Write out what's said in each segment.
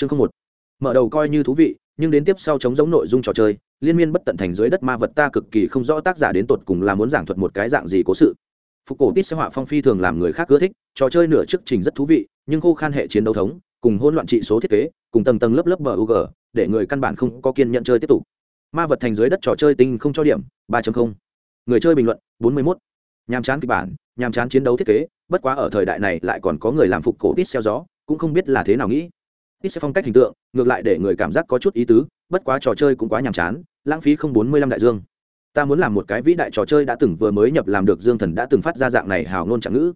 chương không một mở đầu coi như thú vị, nhưng đến tiếp sau chống giống nội dung trò chơi, liên miên bất tận thành dưới đất ma vật ta cực kỳ không rõ tác giả đến tột cùng là muốn giảng thuật một cái dạng gì cố sự phục cổ tít sẽ họa phong phi thường làm người khác ưa thích, trò chơi nửa trước trình rất thú vị, nhưng khô khan hệ chiến đấu thống, cùng hỗn loạn trị số thiết kế, cùng tầng tầng lớp lớp bug để người căn bản không có kiên nhận chơi tiếp tục ma vật thành dưới đất trò chơi tinh không cho điểm 3.0. người chơi bình luận 41. nhàm chán kịch bản, nhàm chán chiến đấu thiết kế, bất quá ở thời đại này lại còn có người làm phục cổ tít xeo gió, cũng không biết là thế nào nghĩ ít sẽ phong cách hình tượng, ngược lại để người cảm giác có chút ý tứ, bất quá trò chơi cũng quá nhàm chán, lãng phí không bốn mươi lăm đại dương. Ta muốn làm một cái vĩ đại trò chơi đã từng vừa mới nhập làm được dương thần đã từng phát ra dạng này hào ngôn trạng ngữ.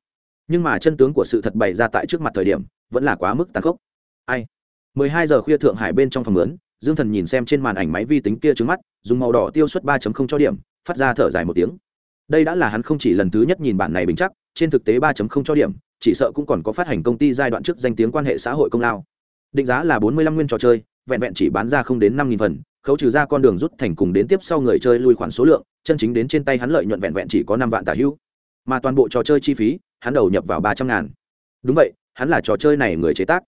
Nhưng mà chân tướng của sự thật bày ra tại trước mặt thời điểm, vẫn là quá mức tàn khốc. Ai? Mười hai giờ khuya thượng hải bên trong phòng lớn, dương thần nhìn xem trên màn ảnh máy vi tính kia trứng mắt, dùng màu đỏ tiêu suất ba cho điểm, phát ra thở dài một tiếng. Đây đã là hắn không chỉ lần thứ nhất nhìn bản này bình chắc, trên thực tế ba cho điểm, chỉ sợ cũng còn có phát hành công ty giai đoạn trước danh tiếng quan hệ xã hội công lao định giá là bốn mươi lăm nguyên trò chơi, vẹn vẹn chỉ bán ra không đến năm nghìn phần, khấu trừ ra con đường rút thành cùng đến tiếp sau người chơi lui khoản số lượng, chân chính đến trên tay hắn lợi nhuận vẹn vẹn chỉ có năm vạn tả hữu. Mà toàn bộ trò chơi chi phí, hắn đầu nhập vào ba trăm ngàn. Đúng vậy, hắn là trò chơi này người chế tác.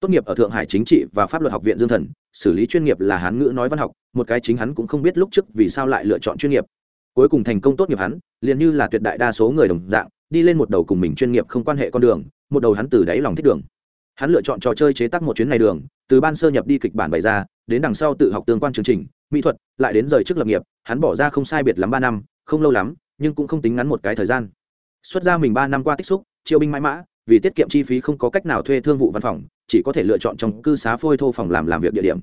Tốt nghiệp ở thượng hải chính trị và pháp luật học viện dương thần, xử lý chuyên nghiệp là hán ngữ nói văn học, một cái chính hắn cũng không biết lúc trước vì sao lại lựa chọn chuyên nghiệp. Cuối cùng thành công tốt nghiệp hắn, liền như là tuyệt đại đa số người đồng dạng, đi lên một đầu cùng mình chuyên nghiệp không quan hệ con đường, một đầu hắn từ đáy lòng thích đường hắn lựa chọn trò chơi chế tác một chuyến này đường, từ ban sơ nhập đi kịch bản bày ra, đến đằng sau tự học tương quan chương trình, mỹ thuật, lại đến rời trước lập nghiệp, hắn bỏ ra không sai biệt lắm ba năm, không lâu lắm, nhưng cũng không tính ngắn một cái thời gian. Xuất ra mình ba năm qua tích xúc, chiêu binh mãi mã, vì tiết kiệm chi phí không có cách nào thuê thương vụ văn phòng, chỉ có thể lựa chọn trong cư xá phôi thô phòng làm làm việc địa điểm.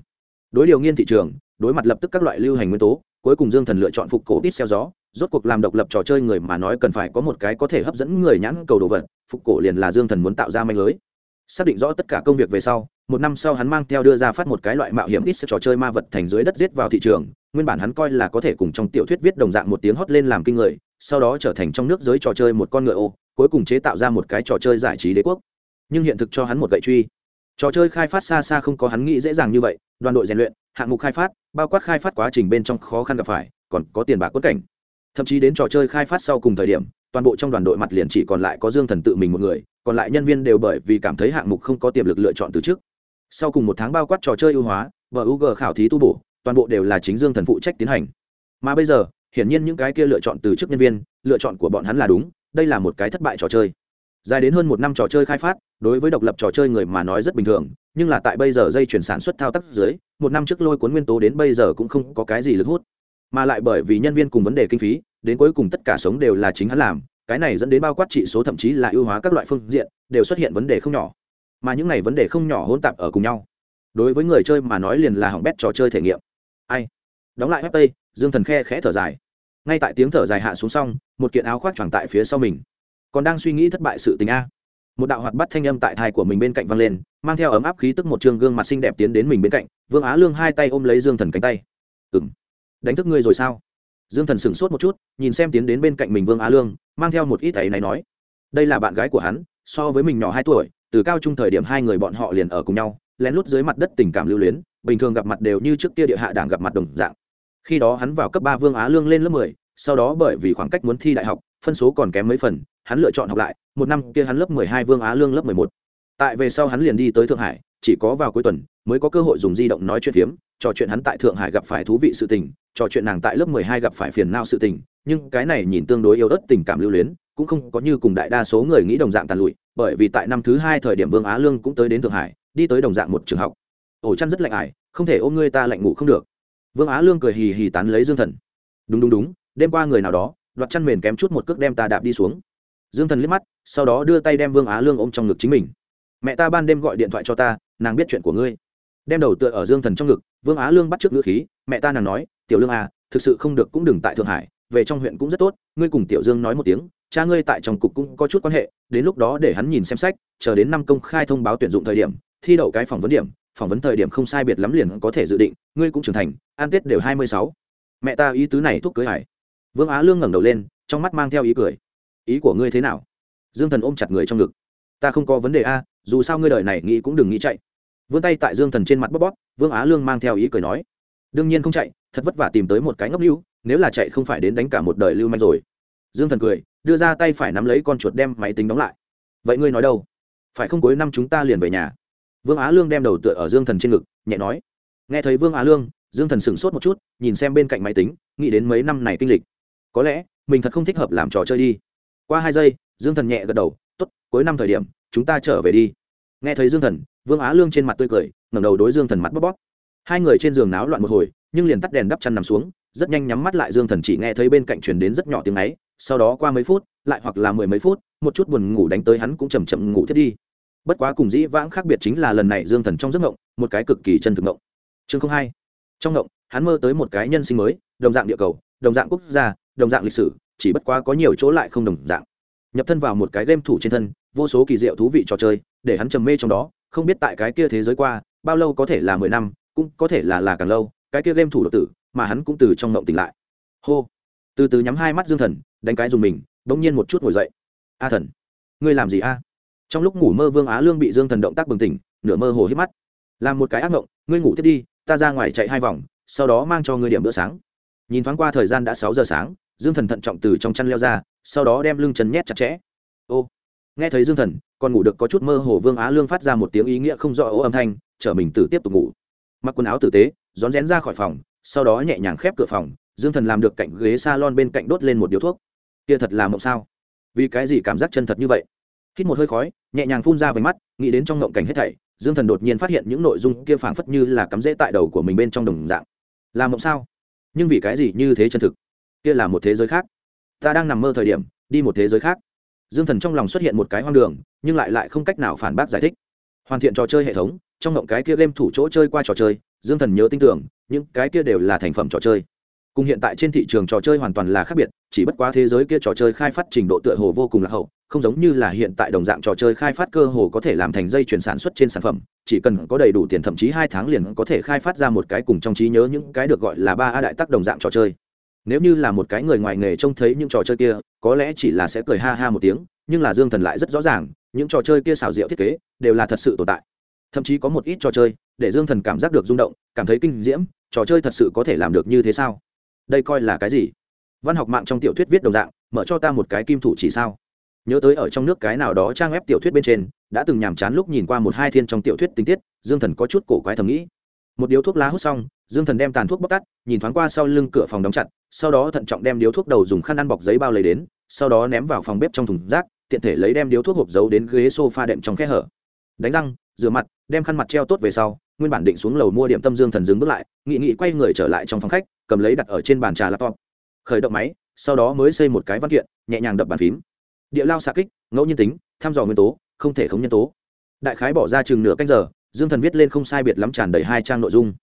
Đối điều nghiên thị trường, đối mặt lập tức các loại lưu hành nguyên tố, cuối cùng dương thần lựa chọn phục cổ tít xeo gió, rốt cuộc làm độc lập trò chơi người mà nói cần phải có một cái có thể hấp dẫn người nhãn cầu đồ vật, phục cổ liền là dương thần muốn tạo ra manh lưới xác định rõ tất cả công việc về sau, một năm sau hắn mang theo đưa ra phát một cái loại mạo hiểm ít trò chơi ma vật thành dưới đất giết vào thị trường, nguyên bản hắn coi là có thể cùng trong tiểu thuyết viết đồng dạng một tiếng hót lên làm kinh người, sau đó trở thành trong nước giới trò chơi một con ngựa ô, cuối cùng chế tạo ra một cái trò chơi giải trí đế quốc. Nhưng hiện thực cho hắn một gậy truy. Trò chơi khai phát xa xa không có hắn nghĩ dễ dàng như vậy, đoàn đội rèn luyện, hạng mục khai phát, bao quát khai phát quá trình bên trong khó khăn gặp phải, còn có tiền bạc quất cảnh. Thậm chí đến trò chơi khai phát sau cùng thời điểm, toàn bộ trong đoàn đội mặt liền chỉ còn lại có dương thần tự mình một người còn lại nhân viên đều bởi vì cảm thấy hạng mục không có tiềm lực lựa chọn từ trước. Sau cùng một tháng bao quát trò chơi ưu hóa và ug khảo thí tu bổ, toàn bộ đều là chính dương thần phụ trách tiến hành. Mà bây giờ, hiển nhiên những cái kia lựa chọn từ chức nhân viên, lựa chọn của bọn hắn là đúng, đây là một cái thất bại trò chơi. Dài đến hơn một năm trò chơi khai phát, đối với độc lập trò chơi người mà nói rất bình thường, nhưng là tại bây giờ dây chuyển sản xuất thao tác dưới, một năm trước lôi cuốn nguyên tố đến bây giờ cũng không có cái gì lực hút. Mà lại bởi vì nhân viên cùng vấn đề kinh phí, đến cuối cùng tất cả sống đều là chính hắn làm cái này dẫn đến bao quát trị số thậm chí là ưu hóa các loại phương diện, đều xuất hiện vấn đề không nhỏ. Mà những này vấn đề không nhỏ hỗn tạp ở cùng nhau. Đối với người chơi mà nói liền là hỏng bét trò chơi thể nghiệm. Ai? Đóng lại fp dương thần khe khẽ thở dài. Ngay tại tiếng thở dài hạ xuống xong, một kiện áo khoác choàng tại phía sau mình. Còn đang suy nghĩ thất bại sự tình a. Một đạo hoạt bắt thanh âm tại thai của mình bên cạnh văng lên, mang theo ấm áp khí tức một trường gương mặt xinh đẹp tiến đến mình bên cạnh, vương á lương hai tay ôm lấy dương thần cánh tay. Ừ m đánh thức ngươi rồi sao? Dương thần sửng sốt một chút, nhìn xem tiến đến bên cạnh mình vương á lương mang theo một ít ấy này nói, đây là bạn gái của hắn, so với mình nhỏ hai tuổi, từ cao trung thời điểm hai người bọn họ liền ở cùng nhau, lén lút dưới mặt đất tình cảm lưu luyến, bình thường gặp mặt đều như trước kia địa hạ đảng gặp mặt đồng dạng. Khi đó hắn vào cấp ba vương á lương lên lớp mười, sau đó bởi vì khoảng cách muốn thi đại học, phân số còn kém mấy phần, hắn lựa chọn học lại, một năm kia hắn lớp mười hai vương á lương lớp mười một. Tại về sau hắn liền đi tới thượng hải chỉ có vào cuối tuần mới có cơ hội dùng di động nói chuyện phiếm, trò chuyện hắn tại thượng hải gặp phải thú vị sự tình, trò chuyện nàng tại lớp mười hai gặp phải phiền não sự tình, nhưng cái này nhìn tương đối yếu ớt tình cảm lưu luyến, cũng không có như cùng đại đa số người nghĩ đồng dạng tàn lụi, bởi vì tại năm thứ hai thời điểm vương á lương cũng tới đến thượng hải, đi tới đồng dạng một trường học. Ổ chăn rất lạnh ải, không thể ôm ngươi ta lạnh ngủ không được. Vương á lương cười hì hì tán lấy dương thần. Đúng đúng đúng, đêm qua người nào đó, đoạt chăn mền kém chút một cước đem ta đạp đi xuống. Dương thần liếc mắt, sau đó đưa tay đem vương á lương ôm trong ngực chính mình. Mẹ ta ban đêm gọi điện thoại cho ta nàng biết chuyện của ngươi. Đem đầu tựa ở dương thần trong ngực, vương á lương bắt trước ngữ khí, mẹ ta nàng nói, tiểu lương à thực sự không được cũng đừng tại thượng hải, về trong huyện cũng rất tốt, ngươi cùng tiểu dương nói một tiếng, cha ngươi tại trong cục cũng có chút quan hệ, đến lúc đó để hắn nhìn xem sách, chờ đến năm công khai thông báo tuyển dụng thời điểm, thi đậu cái phỏng vấn điểm, phỏng vấn thời điểm không sai biệt lắm liền có thể dự định, ngươi cũng trưởng thành an tết đều hai mươi sáu. Mẹ ta ý tứ này thúc cưới hải vương á lương ngẩng đầu lên, trong mắt mang theo ý cười. Ý của ngươi thế nào? Dương thần ôm chặt người trong ngực ta không có vấn đề a, dù sao ngươi đời này nghĩ cũng đừng nghĩ chạy. Vươn tay tại dương thần trên mặt bóp bóp, vương á lương mang theo ý cười nói, đương nhiên không chạy, thật vất vả tìm tới một cái ngốc lưu, nếu là chạy không phải đến đánh cả một đời lưu manh rồi. Dương thần cười, đưa ra tay phải nắm lấy con chuột đem máy tính đóng lại. Vậy ngươi nói đâu? Phải không cuối năm chúng ta liền về nhà? Vương á lương đem đầu tựa ở dương thần trên ngực, nhẹ nói. Nghe thấy vương á lương, dương thần sửng sốt một chút, nhìn xem bên cạnh máy tính, nghĩ đến mấy năm này kinh lịch. Có lẽ, mình thật không thích hợp làm trò chơi đi. Qua hai giây, dương thần nhẹ gật đầu cuối năm thời điểm, chúng ta trở về đi. Nghe thấy dương thần, vương á lương trên mặt tươi cười, ngẩng đầu đối dương thần mắt bóp bóp. Hai người trên giường náo loạn một hồi, nhưng liền tắt đèn đắp chăn nằm xuống, rất nhanh nhắm mắt lại dương thần chỉ nghe thấy bên cạnh truyền đến rất nhỏ tiếng ấy, sau đó qua mấy phút, lại hoặc là mười mấy phút, một chút buồn ngủ đánh tới hắn cũng chầm chậm ngủ thiết đi. Bất quá cùng dĩ vãng khác biệt chính là lần này dương thần trong giấc ngộng một cái cực kỳ chân thực ngộng chương không hai. Trong ngộng hắn mơ tới một cái nhân sinh mới, đồng dạng địa cầu, đồng dạng quốc gia, đồng dạng lịch sử, chỉ bất quá có nhiều chỗ lại không đồng dạng. Nhập thân vào một cái game thủ trên thân vô số kỳ diệu thú vị trò chơi, để hắn trầm mê trong đó, không biết tại cái kia thế giới qua, bao lâu có thể là mười năm, cũng có thể là là càng lâu, cái kia game thủ độc tử, mà hắn cũng từ trong ngộng tỉnh lại. Hô. Từ từ nhắm hai mắt dương thần, đánh cái dùng mình, bỗng nhiên một chút ngồi dậy. A thần, ngươi làm gì a? Trong lúc ngủ mơ vương á lương bị dương thần động tác bừng tỉnh, nửa mơ hồ hít mắt. Làm một cái ác ngộng, ngươi ngủ tiếp đi, ta ra ngoài chạy hai vòng, sau đó mang cho ngươi điểm bữa sáng. Nhìn thoáng qua thời gian đã sáu giờ sáng, dương thần thận trọng từ trong chăn leo ra, sau đó đem lưng chân nhét chặt chẽ. Ô nghe thấy dương thần, còn ngủ được có chút mơ hồ vương á lương phát ra một tiếng ý nghĩa không rõ ố âm thanh, chở mình tự tiếp tục ngủ. Mặc quần áo tử tế, rón rén ra khỏi phòng, sau đó nhẹ nhàng khép cửa phòng, dương thần làm được cạnh ghế s a lon bên cạnh đốt lên một điếu thuốc. Kia thật là mộng sao? Vì cái gì cảm giác chân thật như vậy? Hít một hơi khói, nhẹ nhàng phun ra váy mắt, nghĩ đến trong ngộng cảnh hết thảy, dương thần đột nhiên phát hiện những nội dung kia phảng phất như là cắm rễ tại đầu của mình bên trong đồng dạng. Là mộng sao? Nhưng vì cái gì như thế chân thực? Kia là một thế giới khác. Ta đang nằm mơ thời điểm, đi một thế giới khác dương thần trong lòng xuất hiện một cái hoang đường, nhưng lại lại không cách nào phản bác giải thích. Hoàn thiện trò chơi hệ thống, trong ngộng cái kia game thủ chỗ chơi qua trò chơi, dương thần nhớ tin tưởng, những cái kia đều là thành phẩm trò chơi. Cùng hiện tại trên thị trường trò chơi hoàn toàn là khác biệt, chỉ bất quá thế giới kia trò chơi khai phát trình độ tựa hồ vô cùng là hậu, không giống như là hiện tại đồng dạng trò chơi khai phát cơ hồ có thể làm thành dây chuyển sản xuất trên sản phẩm, chỉ cần có đầy đủ tiền thậm chí hai tháng liền có thể khai phát ra một cái cùng trong trí nhớ những cái được gọi là ba a đại tác đồng dạng trò chơi nếu như là một cái người ngoài nghề trông thấy những trò chơi kia, có lẽ chỉ là sẽ cười ha ha một tiếng, nhưng là dương thần lại rất rõ ràng, những trò chơi kia xảo diệu thiết kế, đều là thật sự tồn tại. Thậm chí có một ít trò chơi, để dương thần cảm giác được rung động, cảm thấy kinh diễm, trò chơi thật sự có thể làm được như thế sao? Đây coi là cái gì? Văn học mạng trong tiểu thuyết viết đồng dạng, mở cho ta một cái kim thủ chỉ sao. Nhớ tới ở trong nước cái nào đó trang web tiểu thuyết bên trên, đã từng nhàm chán lúc nhìn qua một hai thiên trong tiểu thuyết tình tiết, dương thần có chút cổ quái thầm nghĩ. Một điếu thuốc lá hút xong dương thần đem tàn thuốc bóc tắt, nhìn thoáng qua sau lưng cửa phòng đóng chặt, sau đó thận trọng đem điếu thuốc đầu dùng khăn ăn bọc giấy bao lấy đến, sau đó ném vào phòng bếp trong thùng rác, tiện thể lấy đem điếu thuốc hộp giấu đến ghế s o f a đệm trong khe hở. Đánh răng, rửa mặt, đem khăn mặt treo tốt về sau, nguyên bản định xuống lầu mua điểm tâm dương thần dừng bước lại nghị nghị quay người trở lại trong phòng khách, cầm lấy đặt ở trên bàn trà laptop. Khởi động máy, sau đó mới xây một cái văn kiện, nhẹ nhàng đập bàn phím. Địa lao xạ kích, ngẫu nhiên tính, thăm dò nguyên tố, không thể khống nhân tố. Đại khái bỏ ra chừng nửa canh giờ, dương thần viết lên không sai biệt lắm tràn đầy hai trang nội dung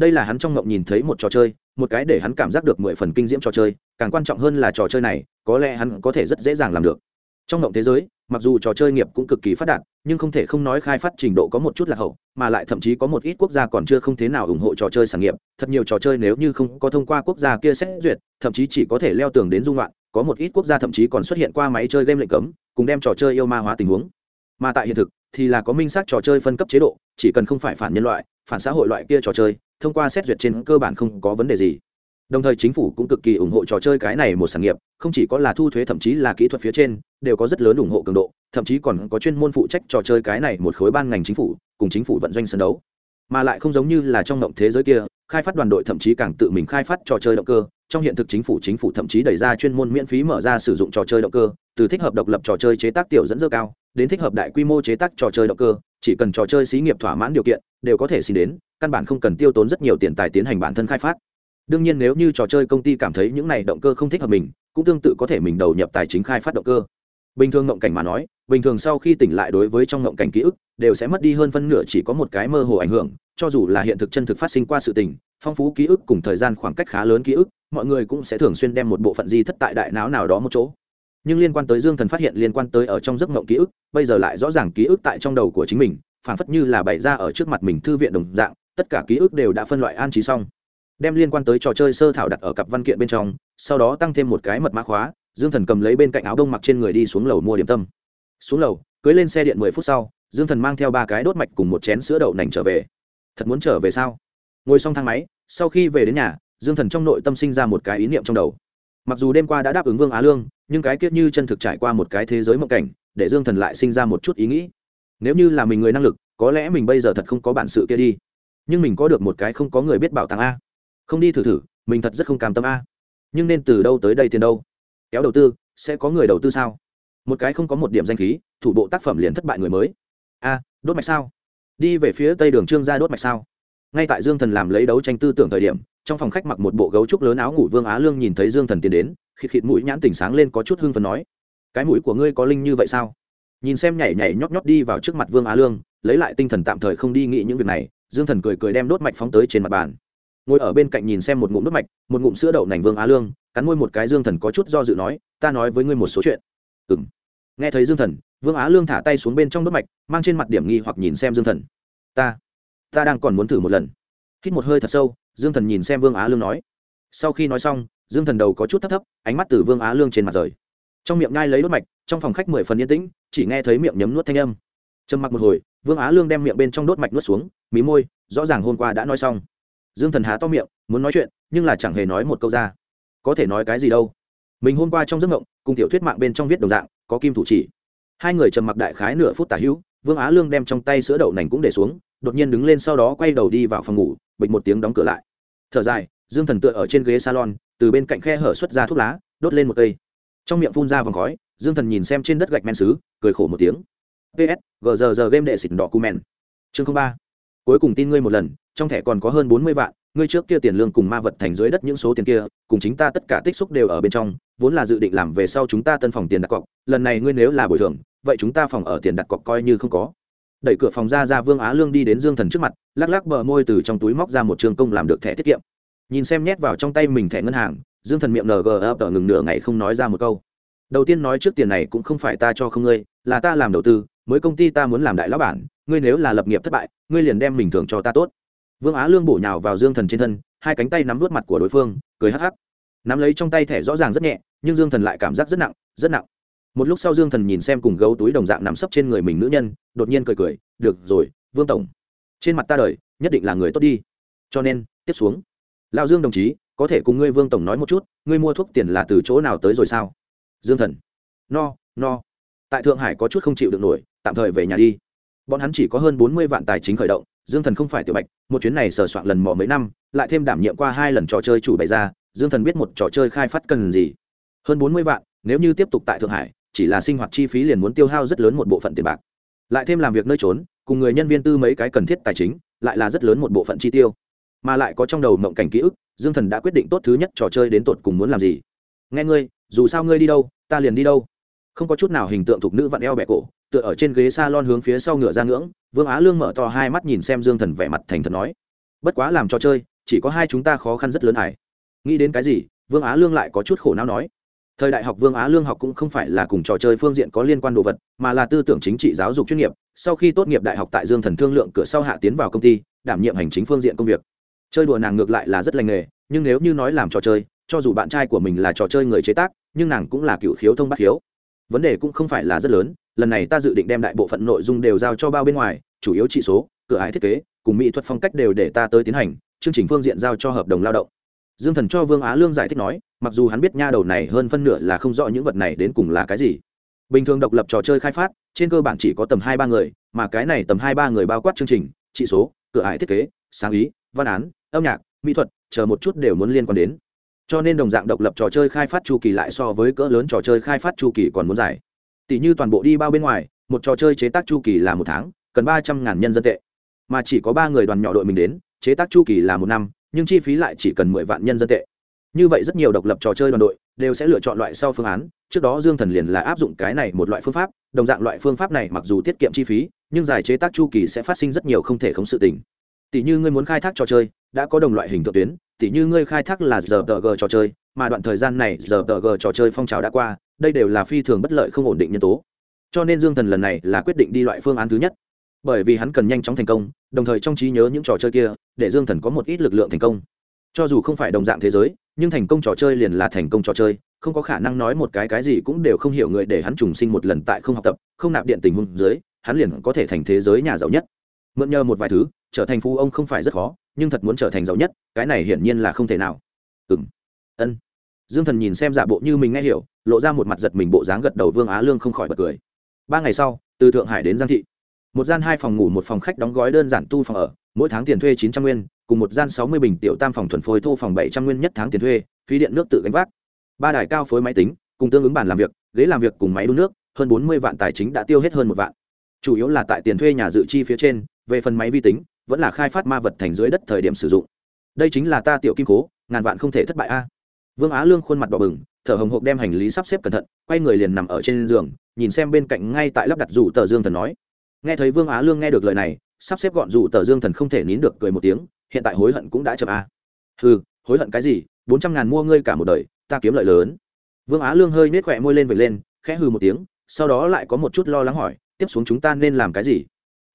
đây là hắn trong ngộng nhìn thấy một trò chơi, một cái để hắn cảm giác được mười phần kinh diễm trò chơi, càng quan trọng hơn là trò chơi này, có lẽ hắn có thể rất dễ dàng làm được. Trong ngộng thế giới, mặc dù trò chơi nghiệp cũng cực kỳ phát đạt, nhưng không thể không nói khai phát trình độ có một chút là hậu, mà lại thậm chí có một ít quốc gia còn chưa không thế nào ủng hộ trò chơi sản nghiệp. Thật nhiều trò chơi nếu như không có thông qua quốc gia kia xét duyệt, thậm chí chỉ có thể leo tường đến dung loạn, có một ít quốc gia thậm chí còn xuất hiện qua máy chơi game lệnh cấm, cùng đem trò chơi yêu ma hóa tình huống. Mà tại hiện thực, thì là có minh xác trò chơi phân cấp chế độ, chỉ cần không phải phản nhân loại, phản xã hội loại kia trò chơi thông qua xét duyệt trên cơ bản không có vấn đề gì. Đồng thời chính phủ cũng cực kỳ ủng hộ trò chơi cái này một sản nghiệp, không chỉ có là thu thuế, thậm chí là kỹ thuật phía trên, đều có rất lớn ủng hộ cường độ, thậm chí còn có chuyên môn phụ trách trò chơi cái này một khối ban ngành chính phủ, cùng chính phủ vận doanh sân đấu. Mà lại không giống như là trong động thế giới kia khai phát đoàn đội thậm chí càng tự mình khai phát trò chơi động cơ. Trong hiện thực chính phủ chính phủ thậm chí đẩy ra chuyên môn miễn phí mở ra sử dụng trò chơi động cơ, từ thích hợp độc lập trò chơi chế tác tiểu dẫn dơ cao, đến thích hợp đại quy mô chế tác trò chơi động cơ, chỉ cần trò chơi xí nghiệp thỏa mãn điều kiện, đều có thể xin đến, căn bản không cần tiêu tốn rất nhiều tiền tài tiến hành bản thân khai phát. Đương nhiên nếu như trò chơi công ty cảm thấy những này động cơ không thích hợp mình, cũng tương tự có thể mình đầu nhập tài chính khai phát động cơ bình thường ngộng cảnh mà nói, bình thường sau khi tỉnh lại đối với trong ngộng cảnh ký ức, đều sẽ mất đi hơn phân nửa chỉ có một cái mơ hồ ảnh hưởng, cho dù là hiện thực chân thực phát sinh qua sự tình, phong phú ký ức cùng thời gian khoảng cách khá lớn ký ức, mọi người cũng sẽ thường xuyên đem một bộ phận di thất tại đại não nào đó một chỗ. Nhưng liên quan tới dương thần phát hiện liên quan tới ở trong giấc mộng ký ức, bây giờ lại rõ ràng ký ức tại trong đầu của chính mình phản phất như là bày ra ở trước mặt mình thư viện đồng dạng, tất cả ký ức đều đã phân loại an trí xong. Đem liên quan tới trò chơi sơ thảo đặt ở cặp văn kiện bên trong, sau đó tăng thêm một cái mật mã khóa dương thần cầm lấy bên cạnh áo đông mặc trên người đi xuống lầu mua điểm tâm. Xuống lầu, cưới lên xe điện mười phút sau, dương thần mang theo ba cái đốt mạch cùng một chén sữa đậu nành trở về. Thật muốn trở về sao? Ngồi xong thang máy, sau khi về đến nhà, dương thần trong nội tâm sinh ra một cái ý niệm trong đầu. Mặc dù đêm qua đã đáp ứng vương á lương, nhưng cái kiết như chân thực trải qua một cái thế giới mộng cảnh, để dương thần lại sinh ra một chút ý nghĩ. Nếu như là mình người năng lực, có lẽ mình bây giờ thật không có bản sự kia đi. Nhưng mình có được một cái không có người biết bảo tàng a. Không đi thử thử, mình thật rất không cam tâm a. Nhưng nên từ đâu tới đây tiền đâu? Kéo đầu tư, sẽ có người đầu tư sao? Một cái không có một điểm danh khí, thủ bộ tác phẩm liền thất bại người mới. A, đốt mạch sao? Đi về phía tây đường trương ra đốt mạch sao? Ngay tại dương thần làm lấy đấu tranh tư tưởng thời điểm, trong phòng khách mặc một bộ gấu trúc lớn áo ngủ vương á lương nhìn thấy dương thần tiến đến, khịt khịt mũi nhãn tỉnh sáng lên có chút hưng phần nói, cái mũi của ngươi có linh như vậy sao? Nhìn xem nhảy nhảy nhót nhót đi vào trước mặt vương á lương, lấy lại tinh thần tạm thời không đi nghĩ những việc này, dương thần cười cười đem đốt mạch phóng tới trên mặt bàn. Ngồi ở bên cạnh nhìn xem một ngụm đốt mạch, một ngụm sữa đậu nành vương á lương cắn môi một cái dương thần có chút do dự nói, ta nói với ngươi một số chuyện. Ừng nghe thấy dương thần, vương á lương thả tay xuống bên trong đốt mạch, mang trên mặt điểm nghi hoặc nhìn xem dương thần. Ta ta đang còn muốn thử một lần. Hít một hơi thật sâu, dương thần nhìn xem vương á lương nói. Sau khi nói xong, dương thần đầu có chút thấp thấp, ánh mắt từ vương á lương trên mặt rời. Trong miệng ngai lấy đốt mạch, trong phòng khách mười phần yên tĩnh, chỉ nghe thấy miệng nhấm nuốt thanh âm. Trầm mặc một hồi, vương á lương đem miệng bên trong đốt mạch nuốt xuống, mí môi, rõ ràng hôm qua đã nói xong. Dương thần há to miệng, muốn nói chuyện, nhưng là chẳng hề nói một câu ra có thể nói cái gì đâu. Mình hôm qua trong giấc mộng, cùng tiểu thuyết mạng bên trong viết đồng dạng, có kim thủ chỉ. Hai người trầm mặc đại khái nửa phút tả hữu, vương á lương đem trong tay sữa đậu nành cũng để xuống, đột nhiên đứng lên sau đó quay đầu đi vào phòng ngủ, bịch một tiếng đóng cửa lại. Thở dài, dương thần tựa ở trên ghế salon, từ bên cạnh khe hở xuất ra thuốc lá, đốt lên một cây. Trong miệng phun ra vòng khói, dương thần nhìn xem trên đất gạch men xứ, cười khổ một tiếng. Ps gờ giờ giờ game đệ xịt đỏ cu men. Chương ba. Cuối cùng tin ngươi một lần, trong thẻ còn có hơn bốn mươi vạn ngươi trước kia tiền lương cùng ma vật thành dưới đất những số tiền kia, cùng chính ta tất cả tích xúc đều ở bên trong, vốn là dự định làm về sau chúng ta tân phòng tiền đặt cọc, lần này ngươi nếu là bồi thường, vậy chúng ta phòng ở tiền đặt cọc coi như không có. Đẩy cửa phòng ra ra vương á lương đi đến dương thần trước mặt, lắc lắc bờ môi từ trong túi móc ra một trường công làm được thẻ tiết kiệm. Nhìn xem nhét vào trong tay mình thẻ ngân hàng, dương thần miệng ng ấp ở ngừng nửa ngày không nói ra một câu. Đầu tiên nói trước tiền này cũng không phải ta cho không ngươi, là ta làm đầu tư, mới công ty ta muốn làm đại lão bản, ngươi nếu là lập nghiệp thất bại, ngươi liền đem mình thường cho ta tốt vương á lương bổ nhào vào dương thần trên thân, hai cánh tay nắm vớt mặt của đối phương, cười hắc hắc. Nắm lấy trong tay thẻ rõ ràng rất nhẹ, nhưng dương thần lại cảm giác rất nặng rất nặng. Một lúc sau dương thần nhìn xem cùng gấu túi đồng dạng nằm sấp trên người mình nữ nhân, đột nhiên cười cười, được rồi, vương tổng. Trên mặt ta đời, nhất định là người tốt đi. Cho nên, tiếp xuống. Lao dương đồng chí, có thể cùng ngươi vương tổng nói một chút, ngươi mua thuốc tiền là từ chỗ nào tới rồi sao? Dương thần. No no. Tại thượng hải có chút không chịu được nổi, tạm thời về nhà đi. Bọn hắn chỉ có hơn bốn mươi vạn tài chính khởi động dương thần không phải tiểu bạch, một chuyến này sờ soạn lần mò mấy năm, lại thêm đảm nhiệm qua hai lần trò chơi chủ bày ra, dương thần biết một trò chơi khai phát cần gì. Hơn bốn mươi vạn, nếu như tiếp tục tại thượng hải, chỉ là sinh hoạt chi phí liền muốn tiêu hao rất lớn một bộ phận tiền bạc. Lại thêm làm việc nơi trốn, cùng người nhân viên tư mấy cái cần thiết tài chính, lại là rất lớn một bộ phận chi tiêu. Mà lại có trong đầu mộng cảnh ký ức, dương thần đã quyết định tốt thứ nhất trò chơi đến tột cùng muốn làm gì. Nghe ngươi, dù sao ngươi đi đâu, ta liền đi đâu. Không có chút nào hình tượng thuộc nữ vặn eo bẹ cổ tựa ở trên ghế s a lon hướng phía sau ngựa ra ngưỡng, vương á lương mở to hai mắt nhìn xem dương thần vẻ mặt thành thật nói, bất quá làm trò chơi, chỉ có hai chúng ta khó khăn rất lớn hải nghĩ đến cái gì, vương á lương lại có chút khổ não nói, thời đại học vương á lương học cũng không phải là cùng trò chơi phương diện có liên quan đồ vật, mà là tư tưởng chính trị, giáo dục chuyên nghiệp. Sau khi tốt nghiệp đại học tại dương thần thương lượng cửa sau hạ tiến vào công ty, đảm nhiệm hành chính phương diện công việc. Chơi đùa nàng ngược lại là rất lành nghề, nhưng nếu như nói làm trò chơi, cho dù bạn trai của mình là trò chơi người chế tác, nhưng nàng cũng là cựu khiếu thông bắt khiếu vấn đề cũng không phải là rất lớn, lần này ta dự định đem đại bộ phận nội dung đều giao cho bao bên ngoài, chủ yếu trị số, cửa ải thiết kế, cùng mỹ thuật phong cách đều để ta tới tiến hành, chương trình phương diện giao cho hợp đồng lao động. Dương thần cho vương á lương giải thích nói, mặc dù hắn biết nha đầu này hơn phân nửa là không rõ những vật này đến cùng là cái gì. Bình thường độc lập trò chơi khai phát, trên cơ bản chỉ có tầm hai ba người, mà cái này tầm hai ba người bao quát chương trình, trị số, cửa ải thiết kế, sáng ý, văn án, âm nhạc, mỹ thuật, chờ một chút đều muốn liên quan đến cho nên đồng dạng độc lập trò chơi khai phát chu kỳ lại so với cỡ lớn trò chơi khai phát chu kỳ còn muốn dài. Tỷ như toàn bộ đi bao bên ngoài, một trò chơi chế tác chu kỳ là một tháng, cần ba trăm ngàn nhân dân tệ. Mà chỉ có ba người đoàn nhỏ đội mình đến, chế tác chu kỳ là một năm, nhưng chi phí lại chỉ cần mười vạn nhân dân tệ. Như vậy rất nhiều độc lập trò chơi đoàn đội đều sẽ lựa chọn loại sau phương án, trước đó dương thần liền là áp dụng cái này một loại phương pháp, đồng dạng loại phương pháp này mặc dù tiết kiệm chi phí, nhưng giải chế tác chu kỳ sẽ phát sinh rất nhiều không thể khống sự tình. Tỷ như ngươi muốn khai thác trò chơi, đã có đồng loại hình thượng tuyến Tỉ như ngươi khai thác là giờ tờ g trò chơi, mà đoạn thời gian này giờ tờ g trò chơi phong trào đã qua, đây đều là phi thường bất lợi không ổn định nhân tố. Cho nên dương thần lần này là quyết định đi loại phương án thứ nhất. Bởi vì hắn cần nhanh chóng thành công, đồng thời trong trí nhớ những trò chơi kia, để dương thần có một ít lực lượng thành công. Cho dù không phải đồng dạng thế giới, nhưng thành công trò chơi liền là thành công trò chơi, không có khả năng nói một cái cái gì cũng đều không hiểu người để hắn trùng sinh một lần tại không học tập, không nạp điện tình huống dưới, hắn liền có thể thành thế giới nhà giàu nhất. Mượn nhờ một vài thứ trở thành phú ông không phải rất khó, nhưng thật muốn trở thành giàu nhất, cái này hiển nhiên là không thể nào. Ừng ân. Dương thần nhìn xem giả bộ như mình nghe hiểu, lộ ra một mặt giật mình bộ dáng gật đầu vương á lương không khỏi bật cười. Ba ngày sau, từ thượng hải đến giang thị. Một gian hai phòng ngủ một phòng khách đóng gói đơn giản tu phòng ở, mỗi tháng tiền thuê chín trăm nguyên, cùng một gian sáu mươi bình tiểu tam phòng thuần phối thô phòng bảy trăm nguyên nhất tháng tiền thuê, phí điện nước tự gánh vác. Ba đài cao phối máy tính, cùng tương ứng bàn làm việc, ghế làm việc cùng máy đun nước, hơn bốn mươi vạn tài chính đã tiêu hết hơn một vạn. Chủ yếu là tại tiền thuê nhà dự chi phía trên, về phần máy vi tính vẫn là khai phát ma vật thành dưới đất thời điểm sử dụng. Đây chính là ta tiểu kim cố, ngàn vạn không thể thất bại a. Vương á lương khuôn mặt đỏ bừng, thở hồng hộc đem hành lý sắp xếp cẩn thận, quay người liền nằm ở trên giường, nhìn xem bên cạnh ngay tại lắp đặt rủ tờ dương thần nói. Nghe thấy vương á lương nghe được lời này, sắp xếp gọn rủ tờ dương thần không thể nín được cười một tiếng, hiện tại hối hận cũng đã chậm a. À. ừ hối hận cái gì, bốn trăm ngàn mua ngươi cả một đời, ta kiếm lợi lớn. Vương á lương hơi nết khỏe môi lên vệt lên, khẽ hừ một tiếng, sau đó lại có một chút lo lắng hỏi, tiếp xuống chúng ta nên làm cái gì?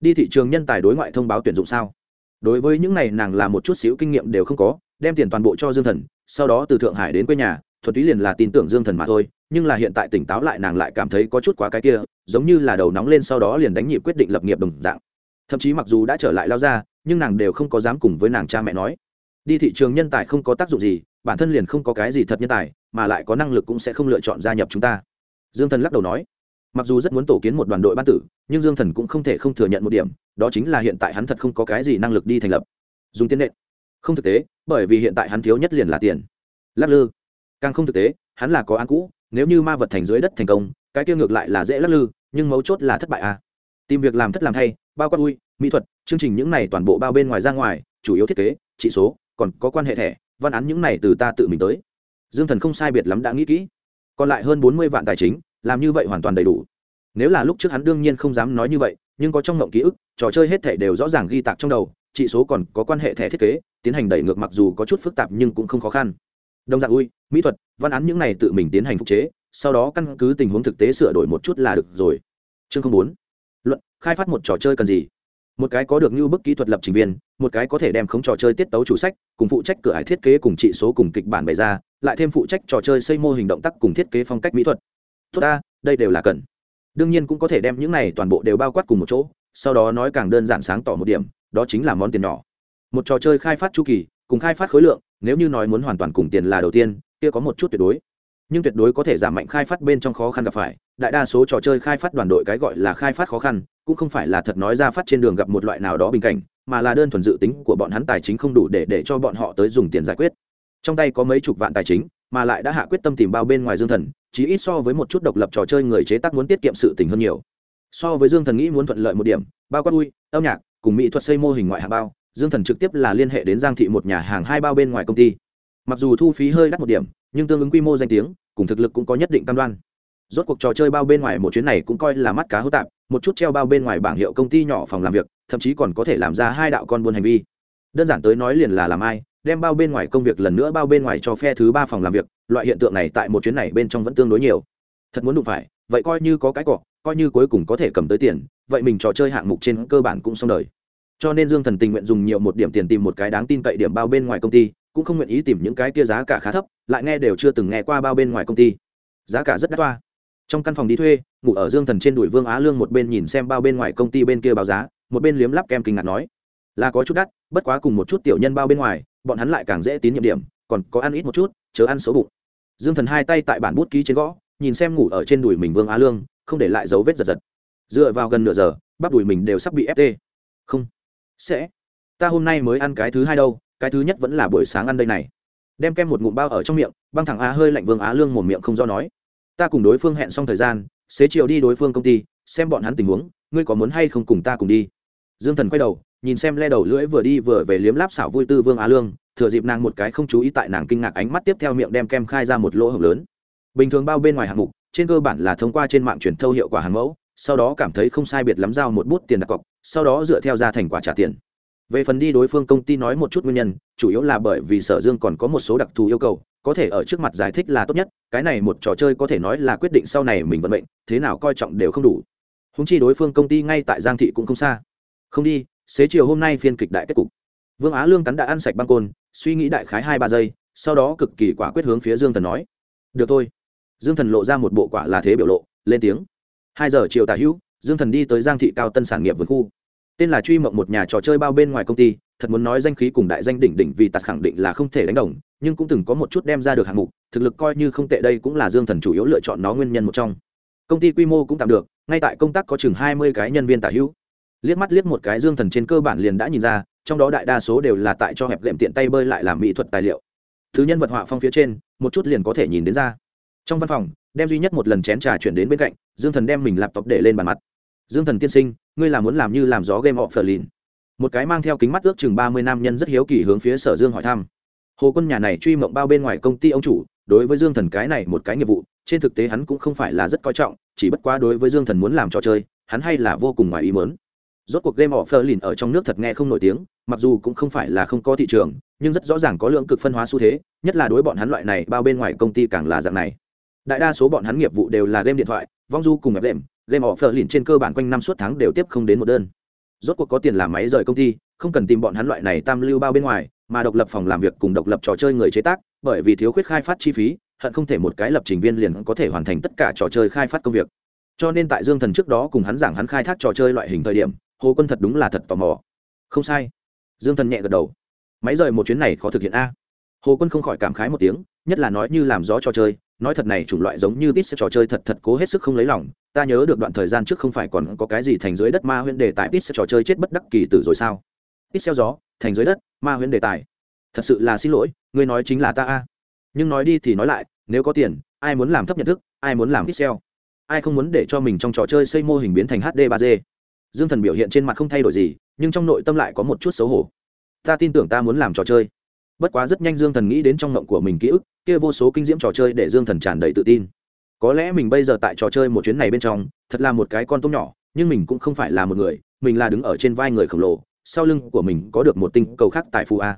Đi thị trường nhân tài đối ngoại thông báo tuyển dụng sao? Đối với những này nàng là một chút xíu kinh nghiệm đều không có, đem tiền toàn bộ cho dương thần, sau đó từ thượng hải đến quê nhà thuật túy liền là tin tưởng dương thần mà thôi, nhưng là hiện tại tỉnh táo lại nàng lại cảm thấy có chút quá cái kia, giống như là đầu nóng lên sau đó liền đánh nhịp quyết định lập nghiệp đồng dạng. Thậm chí mặc dù đã trở lại lao ra, nhưng nàng đều không có dám cùng với nàng cha mẹ nói. Đi thị trường nhân tài không có tác dụng gì, bản thân liền không có cái gì thật nhân tài, mà lại có năng lực cũng sẽ không lựa chọn gia nhập chúng ta. Dương thần lắc đầu nói mặc dù rất muốn tổ kiến một đoàn đội ban tử, nhưng dương thần cũng không thể không thừa nhận một điểm, đó chính là hiện tại hắn thật không có cái gì năng lực đi thành lập. Dùng tiền nện. Không thực tế, bởi vì hiện tại hắn thiếu nhất liền là tiền. Lắc lư. Càng không thực tế, hắn là có án cũ, nếu như ma vật thành dưới đất thành công, cái kia ngược lại là dễ lắc lư, nhưng mấu chốt là thất bại à. Tìm việc làm thất làm thay bao quát ui, mỹ thuật, chương trình những này toàn bộ bao bên ngoài ra ngoài, chủ yếu thiết kế trị số, còn có quan hệ thẻ, văn án những này từ ta tự mình tới. Dương thần không sai biệt lắm đã nghĩ kỹ. Còn lại hơn bốn mươi vạn tài chính làm như vậy hoàn toàn đầy đủ. Nếu là lúc trước hắn đương nhiên không dám nói như vậy, nhưng có trong ngộng ký ức, trò chơi hết thể đều rõ ràng ghi tạc trong đầu trị số còn có quan hệ thẻ thiết kế, tiến hành đẩy ngược mặc dù có chút phức tạp nhưng cũng không khó khăn. Đồng dạng ui, mỹ thuật, văn án những này tự mình tiến hành phục chế, sau đó căn cứ tình huống thực tế sửa đổi một chút là được rồi. Chương không bốn. Luận, khai phát một trò chơi cần gì? Một cái có được như bức kỹ thuật lập trình viên, một cái có thể đem khống trò chơi tiết tấu chủ sách, cùng phụ trách cửa hải thiết kế cùng trị số cùng kịch bản bày ra, lại thêm phụ trách trò chơi xây mô hình động tác cùng thiết kế phong cách mỹ thuật tốt ta, đây đều là cần. Đương nhiên cũng có thể đem những này toàn bộ đều bao quát cùng một chỗ, sau đó nói càng đơn giản sáng tỏ một điểm, đó chính là món tiền nhỏ. Một trò chơi khai phát chu kỳ, cùng khai phát khối lượng, nếu như nói muốn hoàn toàn cùng tiền là đầu tiên, kia có một chút tuyệt đối. Nhưng tuyệt đối có thể giảm mạnh khai phát bên trong khó khăn gặp phải, đại đa số trò chơi khai phát đoàn đội cái gọi là khai phát khó khăn, cũng không phải là thật nói ra phát trên đường gặp một loại nào đó bình cảnh, mà là đơn thuần dự tính của bọn hắn tài chính không đủ để để cho bọn họ tới dùng tiền giải quyết. Trong tay có mấy chục vạn tài chính, mà lại đã hạ quyết tâm tìm bao bên ngoài dương thần chỉ ít so với một chút độc lập trò chơi người chế tác muốn tiết kiệm sự tình hơn nhiều. So với dương thần nghĩ muốn thuận lợi một điểm, bao quát vui, âm nhạc, cùng mỹ thuật xây mô hình ngoại hạ bao, dương thần trực tiếp là liên hệ đến giang thị một nhà hàng hai bao bên ngoài công ty. Mặc dù thu phí hơi đắt một điểm, nhưng tương ứng quy mô danh tiếng, cùng thực lực cũng có nhất định cam đoan. Rốt cuộc trò chơi bao bên ngoài một chuyến này cũng coi là mắt cá hữu tạp, một chút treo bao bên ngoài bảng hiệu công ty nhỏ phòng làm việc, thậm chí còn có thể làm ra hai đạo con buôn hành vi. Đơn giản tới nói liền là làm ai đem bao bên ngoài công việc lần nữa bao bên ngoài cho phe thứ ba phòng làm việc, loại hiện tượng này tại một chuyến này bên trong vẫn tương đối nhiều. Thật muốn đụng phải, vậy coi như có cái cọ coi như cuối cùng có thể cầm tới tiền, vậy mình trò chơi hạng mục trên cơ bản cũng xong đời. Cho nên dương thần tình nguyện dùng nhiều một điểm tiền tìm một cái đáng tin cậy điểm bao bên ngoài công ty, cũng không nguyện ý tìm những cái kia giá cả khá thấp, lại nghe đều chưa từng nghe qua bao bên ngoài công ty. Giá cả rất đắt toa. Trong căn phòng đi thuê, ngủ ở dương thần trên đùi vương á lương một bên nhìn xem bao bên ngoài công ty bên kia báo giá, một bên liếm lắp kem kinh ngạc nói, là có chút đắt, bất quá cùng một chút tiểu nhân bao bên ngoài bọn hắn lại càng dễ tín nhiệm điểm, còn có ăn ít một chút, chớ ăn xấu bụng. Dương thần hai tay tại bản bút ký trên gõ, nhìn xem ngủ ở trên đùi mình vương á lương, không để lại dấu vết giật giật. Dựa vào gần nửa giờ, bắp đùi mình đều sắp bị ép tê. không. Sẽ. Ta hôm nay mới ăn cái thứ hai đâu, cái thứ nhất vẫn là buổi sáng ăn đây này. Đem kem một ngụm bao ở trong miệng, băng thẳng á hơi lạnh vương á lương một miệng không do nói. Ta cùng đối phương hẹn xong thời gian, xế chiều đi đối phương công ty, xem bọn hắn tình huống, ngươi có muốn hay không cùng ta cùng đi? Dương thần quay đầu nhìn xem le đầu lưỡi vừa đi vừa về liếm láp xảo vui tư vương á lương, thừa dịp nàng một cái không chú ý tại nàng kinh ngạc ánh mắt tiếp theo miệng đem kem khai ra một lỗ hổng lớn. Bình thường bao bên ngoài hạng mục, trên cơ bản là thông qua trên mạng truyền thâu hiệu quả hàng mẫu, sau đó cảm thấy không sai biệt lắm giao một bút tiền đặt cọc, sau đó dựa theo ra thành quả trả tiền. Về phần đi đối phương công ty nói một chút nguyên nhân, chủ yếu là bởi vì sở dương còn có một số đặc thù yêu cầu, có thể ở trước mặt giải thích là tốt nhất, cái này một trò chơi có thể nói là quyết định sau này mình vận mệnh, thế nào coi trọng đều không đủ. Húng chi đối phương công ty ngay tại giang thị cũng không xa. Không đi xế chiều hôm nay phiên kịch đại kết cục. Vương á lương cắn đã ăn sạch băng côn, suy nghĩ đại khái hai ba giây, sau đó cực kỳ quả quyết hướng phía dương thần nói. Được thôi. Dương thần lộ ra một bộ quả là thế biểu lộ, lên tiếng. Hai giờ chiều tả hữu, dương thần đi tới giang thị cao tân sản nghiệp vườn khu. Tên là truy mộng một nhà trò chơi bao bên ngoài công ty, thật muốn nói danh khí cùng đại danh đỉnh đỉnh vì tạt khẳng định là không thể đánh đồng, nhưng cũng từng có một chút đem ra được hạng mục, thực lực coi như không tệ đây cũng là dương thần chủ yếu lựa chọn nó nguyên nhân một trong. Công ty quy mô cũng tạm được, ngay tại công tác có chừng hai mươi cái nhân viên tả hữu liếc mắt liếc một cái dương thần trên cơ bản liền đã nhìn ra, trong đó đại đa số đều là tại cho hẹp lệm tiện tay bơi lại làm mỹ thuật tài liệu. Thứ nhân vật họa phong phía trên, một chút liền có thể nhìn đến ra. Trong văn phòng, đem duy nhất một lần chén trà chuyển đến bên cạnh, dương thần đem mình laptop để lên bàn mặt. Dương thần tiên sinh, ngươi là muốn làm như làm gió game họ phờ lìn một cái mang theo kính mắt ước chừng ba mươi nam nhân rất hiếu kỳ hướng phía sở dương hỏi thăm. Hồ quân nhà này truy mộng bao bên ngoài công ty ông chủ, đối với dương thần cái này một cái nghiệp vụ, trên thực tế hắn cũng không phải là rất coi trọng, chỉ bất quá đối với dương thần muốn làm trò chơi, hắn hay là vô cùng ngoài ý mớn rốt cuộc game offer lìn ở trong nước thật nghe không nổi tiếng, mặc dù cũng không phải là không có thị trường, nhưng rất rõ ràng có lượng cực phân hóa xu thế, nhất là đối bọn hắn loại này bao bên ngoài công ty càng là dạng này. Đại đa số bọn hắn nghiệp vụ đều là game điện thoại, vong du cùng ép game game offer lìn trên cơ bản quanh năm suốt tháng đều tiếp không đến một đơn. Rốt cuộc có tiền làm máy rời công ty, không cần tìm bọn hắn loại này tam lưu bao bên ngoài, mà độc lập phòng làm việc cùng độc lập trò chơi người chế tác, bởi vì thiếu khuyết khai phát chi phí, hận không thể một cái lập trình viên liền có thể hoàn thành tất cả trò chơi khai phát công việc. Cho nên tại dương thần trước đó cùng hắn giảng hắn khai thác trò chơi loại hình thời điểm hồ quân thật đúng là thật tò mò. Không sai. Dương thần nhẹ gật đầu. Máy rời một chuyến này khó thực hiện a. Hồ quân không khỏi cảm khái một tiếng, nhất là nói như làm gió trò chơi, nói thật này chủng loại giống như tít trò chơi thật thật cố hết sức không lấy lòng. Ta nhớ được đoạn thời gian trước không phải còn có cái gì thành dưới đất ma huyễn đề tài tít trò chơi chết bất đắc kỳ tử rồi sao? Tít xeo gió, thành dưới đất, ma huyễn đề tài. Thật sự là xin lỗi, ngươi nói chính là ta a. Nhưng nói đi thì nói lại, nếu có tiền, ai muốn làm thấp nhận thức, ai muốn làm pixel ai không muốn để cho mình trong trò chơi xây mô hình biến thành hd ba d dương thần biểu hiện trên mặt không thay đổi gì, nhưng trong nội tâm lại có một chút xấu hổ. Ta tin tưởng ta muốn làm trò chơi. Bất quá rất nhanh dương thần nghĩ đến trong mộng của mình ký ức, kia vô số kinh diễm trò chơi để dương thần tràn đầy tự tin. Có lẽ mình bây giờ tại trò chơi một chuyến này bên trong, thật là một cái con tôm nhỏ, nhưng mình cũng không phải là một người, mình là đứng ở trên vai người khổng lồ, sau lưng của mình có được một tinh cầu khác tại phù a.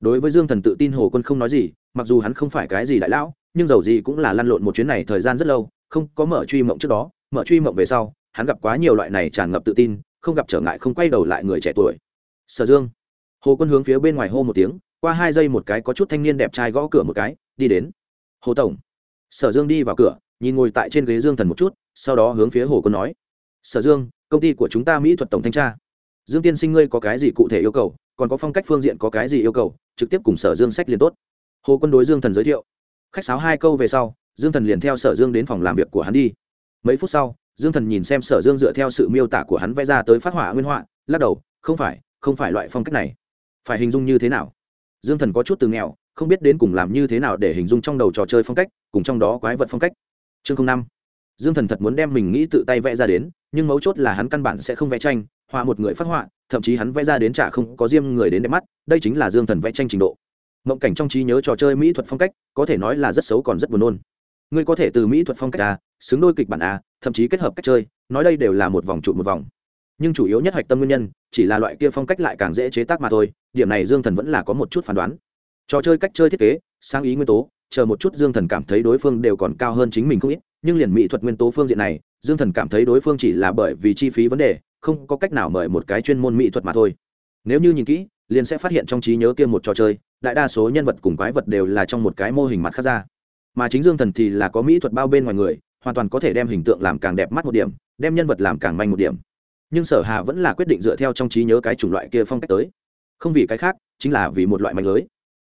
Đối với dương thần tự tin hồ quân không nói gì, mặc dù hắn không phải cái gì đại lão, nhưng dầu gì cũng là lăn lộn một chuyến này thời gian rất lâu, không có mở truy mộng trước đó, mở truy mộng về sau hắn gặp quá nhiều loại này tràn ngập tự tin, không gặp trở ngại không quay đầu lại người trẻ tuổi. Sở dương, hồ quân hướng phía bên ngoài hô một tiếng, qua hai giây một cái có chút thanh niên đẹp trai gõ cửa một cái, đi đến. Hồ tổng. Sở dương đi vào cửa, nhìn ngồi tại trên ghế dương thần một chút, sau đó hướng phía hồ quân nói. Sở dương, công ty của chúng ta mỹ thuật tổng thanh tra. Dương tiên sinh ngươi có cái gì cụ thể yêu cầu, còn có phong cách phương diện có cái gì yêu cầu, trực tiếp cùng sở dương sách liền tốt. Hồ quân đối dương thần giới thiệu. Khách sáo hai câu về sau, dương thần liền theo sở dương đến phòng làm việc của hắn đi. Mấy phút sau dương thần nhìn xem sở dương dựa theo sự miêu tả của hắn vẽ ra tới phát họa nguyên họa, lắc đầu, không phải không phải loại phong cách này. Phải hình dung như thế nào? Dương thần có chút từ nghèo, không biết đến cùng làm như thế nào để hình dung trong đầu trò chơi phong cách, cùng trong đó quái vật phong cách. Chương năm. Dương thần thật muốn đem mình nghĩ tự tay vẽ ra đến, nhưng mấu chốt là hắn căn bản sẽ không vẽ tranh, họa một người phát họa, thậm chí hắn vẽ ra đến chả không có riêng người đến đẹp mắt, đây chính là dương thần vẽ tranh trình độ. Mộng cảnh trong trí nhớ trò chơi mỹ thuật phong cách, có thể nói là rất xấu còn rất buồn nôn. Ngươi có thể từ mỹ thuật phong cách a xứng đôi kịch bản a thậm chí kết hợp cách chơi, nói đây đều là một vòng trụ một vòng. Nhưng chủ yếu nhất hạch tâm nguyên nhân, chỉ là loại kia phong cách lại càng dễ chế tác mà thôi, điểm này dương thần vẫn là có một chút phán đoán. Trò chơi cách chơi thiết kế, sáng ý nguyên tố, chờ một chút dương thần cảm thấy đối phương đều còn cao hơn chính mình không ít, nhưng liền mỹ thuật nguyên tố phương diện này, dương thần cảm thấy đối phương chỉ là bởi vì chi phí vấn đề, không có cách nào mời một cái chuyên môn mỹ thuật mà thôi. Nếu như nhìn kỹ, liền sẽ phát hiện trong trí nhớ kia một trò chơi, đại đa số nhân vật cùng quái vật đều là trong một cái mô hình mặt khác ra. Mà chính dương thần thì là có mỹ thuật bao bên ngoài người hoàn toàn có thể đem hình tượng làm càng đẹp mắt một điểm, đem nhân vật làm càng manh một điểm. Nhưng sở hà vẫn là quyết định dựa theo trong trí nhớ cái chủng loại kia phong cách tới. Không vì cái khác, chính là vì một loại manh lưới.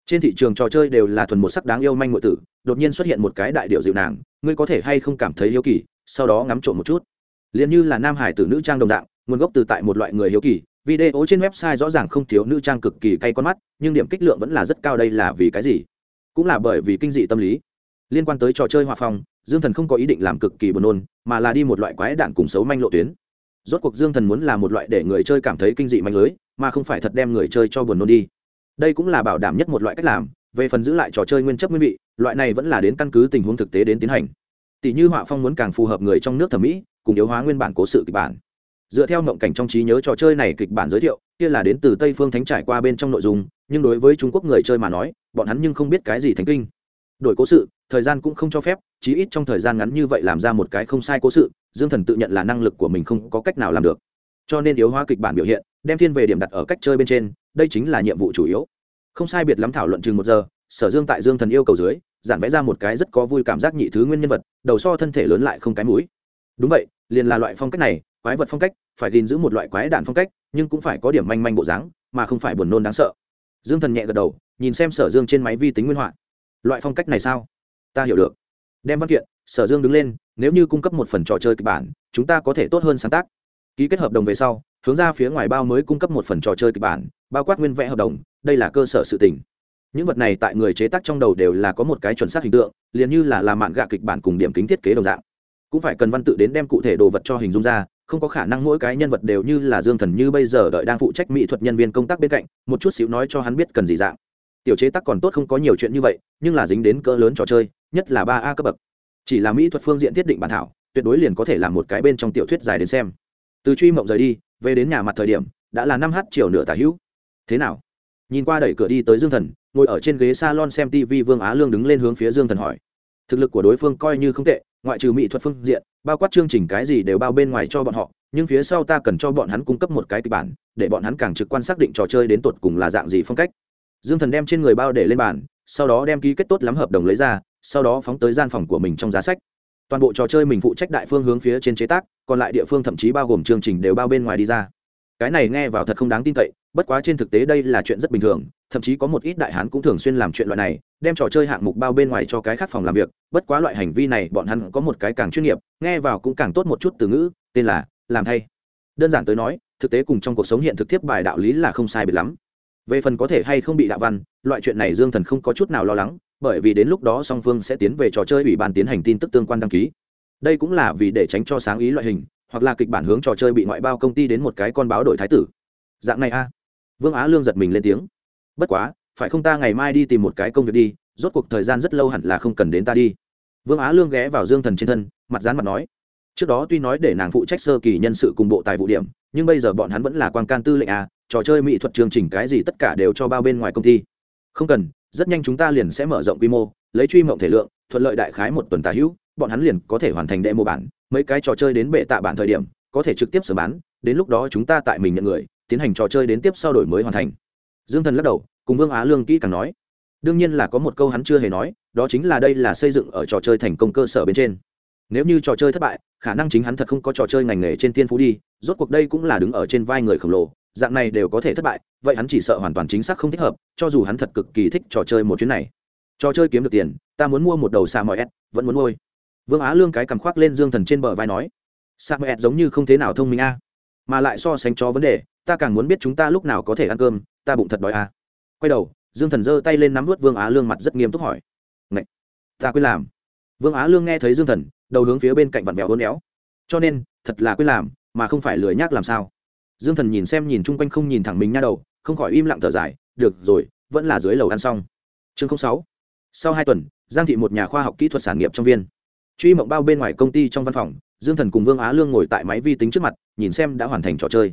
Trên thị trường trò chơi đều là thuần một sắc đáng yêu manh ngụy tử, đột nhiên xuất hiện một cái đại điệu dịu nàng, ngươi có thể hay không cảm thấy hiếu kỳ, sau đó ngắm trộm một chút. Liền như là nam hải tử nữ trang đồng dạng, nguồn gốc từ tại một loại người hiếu kỳ, video trên website rõ ràng không thiếu nữ trang cực kỳ cay con mắt, nhưng điểm kích lượng vẫn là rất cao đây là vì cái gì? Cũng là bởi vì kinh dị tâm lý. Liên quan tới trò chơi hòa phong dương thần không có ý định làm cực kỳ buồn nôn, mà là đi một loại quái đạn cùng xấu manh lộ tuyến. Rốt cuộc dương thần muốn là một loại để người chơi cảm thấy kinh dị manh lưới, mà không phải thật đem người chơi cho buồn nôn đi. Đây cũng là bảo đảm nhất một loại cách làm, về phần giữ lại trò chơi nguyên chất nguyên vị, loại này vẫn là đến căn cứ tình huống thực tế đến tiến hành. Tỷ như họa phong muốn càng phù hợp người trong nước thẩm mỹ, cùng yếu hóa nguyên bản cố sự kịch bản. Dựa theo mộng cảnh trong trí nhớ trò chơi này kịch bản giới thiệu, kia là đến từ tây phương thánh trải qua bên trong nội dung, nhưng đối với trung quốc người chơi mà nói, bọn hắn nhưng không biết cái gì thánh kinh đổi cố sự, thời gian cũng không cho phép, chí ít trong thời gian ngắn như vậy làm ra một cái không sai cố sự, dương thần tự nhận là năng lực của mình không có cách nào làm được. Cho nên yếu hóa kịch bản biểu hiện, đem thiên về điểm đặt ở cách chơi bên trên, đây chính là nhiệm vụ chủ yếu. Không sai biệt lắm thảo luận chừng một giờ, sở dương tại dương thần yêu cầu dưới, giản vẽ ra một cái rất có vui cảm giác nhị thứ nguyên nhân vật, đầu so thân thể lớn lại không cái mũi. Đúng vậy, liền là loại phong cách này, quái vật phong cách, phải gìn giữ một loại quái đạn phong cách, nhưng cũng phải có điểm manh manh bộ dáng, mà không phải buồn nôn đáng sợ. Dương thần nhẹ gật đầu, nhìn xem sở dương trên máy vi tính nguyên họa loại phong cách này sao? Ta hiểu được. Đem văn kiện, sở dương đứng lên, nếu như cung cấp một phần trò chơi kịch bản, chúng ta có thể tốt hơn sáng tác. Ký kết hợp đồng về sau, hướng ra phía ngoài bao mới cung cấp một phần trò chơi kịch bản, bao quát nguyên vẽ hợp đồng, đây là cơ sở sự tình. Những vật này tại người chế tác trong đầu đều là có một cái chuẩn xác hình tượng, liền như là làm mạn gạ kịch bản cùng điểm kính thiết kế đồng dạng. Cũng phải cần văn tự đến đem cụ thể đồ vật cho hình dung ra, không có khả năng mỗi cái nhân vật đều như là dương thần như bây giờ đợi đang phụ trách mỹ thuật nhân viên công tác bên cạnh, một chút xíu nói cho hắn biết cần gì dạng tiểu chế tác còn tốt không có nhiều chuyện như vậy, nhưng là dính đến cỡ lớn trò chơi, nhất là ba a cấp bậc. Chỉ là mỹ thuật phương diện thiết định bản thảo, tuyệt đối liền có thể làm một cái bên trong tiểu thuyết dài đến xem. Từ truy mộng rời đi, về đến nhà mặt thời điểm, đã là năm h chiều nửa tả hữu. Thế nào? Nhìn qua đẩy cửa đi tới dương thần, ngồi ở trên ghế s a lon xem tv vương á lương đứng lên hướng phía dương thần hỏi. Thực lực của đối phương coi như không tệ, ngoại trừ mỹ thuật phương diện, bao quát chương trình cái gì đều bao bên ngoài cho bọn họ, nhưng phía sau ta cần cho bọn hắn cung cấp một cái kịch bản, để bọn hắn càng trực quan xác định trò chơi đến tột cùng là dạng gì phong cách dương thần đem trên người bao để lên bàn, sau đó đem ký kết tốt lắm hợp đồng lấy ra, sau đó phóng tới gian phòng của mình trong giá sách. Toàn bộ trò chơi mình phụ trách đại phương hướng phía trên chế tác, còn lại địa phương thậm chí bao gồm chương trình đều bao bên ngoài đi ra. Cái này nghe vào thật không đáng tin cậy, bất quá trên thực tế đây là chuyện rất bình thường, thậm chí có một ít đại hán cũng thường xuyên làm chuyện loại này, đem trò chơi hạng mục bao bên ngoài cho cái khác phòng làm việc, bất quá loại hành vi này bọn hắn có một cái càng chuyên nghiệp, nghe vào cũng càng tốt một chút từ ngữ, tên là làm thay đơn giản tới nói, thực tế cùng trong cuộc sống hiện thực tiếp bài đạo lý là không sai biệt lắm về phần có thể hay không bị đạo văn, loại chuyện này dương thần không có chút nào lo lắng, bởi vì đến lúc đó song phương sẽ tiến về trò chơi ủy ban tiến hành tin tức tương quan đăng ký. Đây cũng là vì để tránh cho sáng ý loại hình, hoặc là kịch bản hướng trò chơi bị ngoại bao công ty đến một cái con báo đổi thái tử. Dạng này a. Vương á lương giật mình lên tiếng. Bất quá, phải không ta ngày mai đi tìm một cái công việc đi, rốt cuộc thời gian rất lâu hẳn là không cần đến ta đi. Vương á lương ghé vào dương thần trên thân, mặt dán mặt nói trước đó tuy nói để nàng phụ trách sơ kỳ nhân sự cùng bộ tài vụ điểm, nhưng bây giờ bọn hắn vẫn là quan can tư lệnh à trò chơi mỹ thuật chương trình cái gì tất cả đều cho bao bên ngoài công ty. Không cần, rất nhanh chúng ta liền sẽ mở rộng quy mô, lấy truy mộng thể lượng, thuận lợi đại khái một tuần tà hữu, bọn hắn liền có thể hoàn thành đệ mô bản, mấy cái trò chơi đến bệ tạ bản thời điểm, có thể trực tiếp sửa bán, đến lúc đó chúng ta tại mình nhận người, tiến hành trò chơi đến tiếp sau đổi mới hoàn thành. Dương thần lắc đầu, cùng vương á lương kỹ càng nói. Đương nhiên là có một câu hắn chưa hề nói, đó chính là đây là xây dựng ở trò chơi thành công cơ sở bên trên nếu như trò chơi thất bại, khả năng chính hắn thật không có trò chơi ngành nghề trên tiên phú đi, rốt cuộc đây cũng là đứng ở trên vai người khổng lồ, dạng này đều có thể thất bại, vậy hắn chỉ sợ hoàn toàn chính xác không thích hợp, cho dù hắn thật cực kỳ thích trò chơi một chuyến này. Trò chơi kiếm được tiền, ta muốn mua một đầu sa mọi s vẫn muốn nuôi. Vương á lương cái cầm khoác lên dương thần trên bờ vai nói sa mọi s giống như không thế nào thông minh a, mà lại so sánh cho vấn đề, ta càng muốn biết chúng ta lúc nào có thể ăn cơm, ta bụng thật đói a. Quay đầu, dương thần giơ tay lên nắm vớt vương á lương mặt rất nghiêm túc hỏi, Ngậy! ta quên làm. Vương á lương nghe thấy dương thần đầu hướng phía bên cạnh vặn vẹo hôn éo. Cho nên, thật là quyết làm, mà không phải lười nhác làm sao. Dương thần nhìn xem nhìn chung quanh không nhìn thẳng mình nha đầu, không khỏi im lặng thở dài, được rồi, vẫn là dưới lầu ăn xong. Chương sáu. Sau hai tuần, giang thị một nhà khoa học kỹ thuật sản nghiệp trong viên. Truy mộng bao bên ngoài công ty trong văn phòng, dương thần cùng vương á lương ngồi tại máy vi tính trước mặt, nhìn xem đã hoàn thành trò chơi.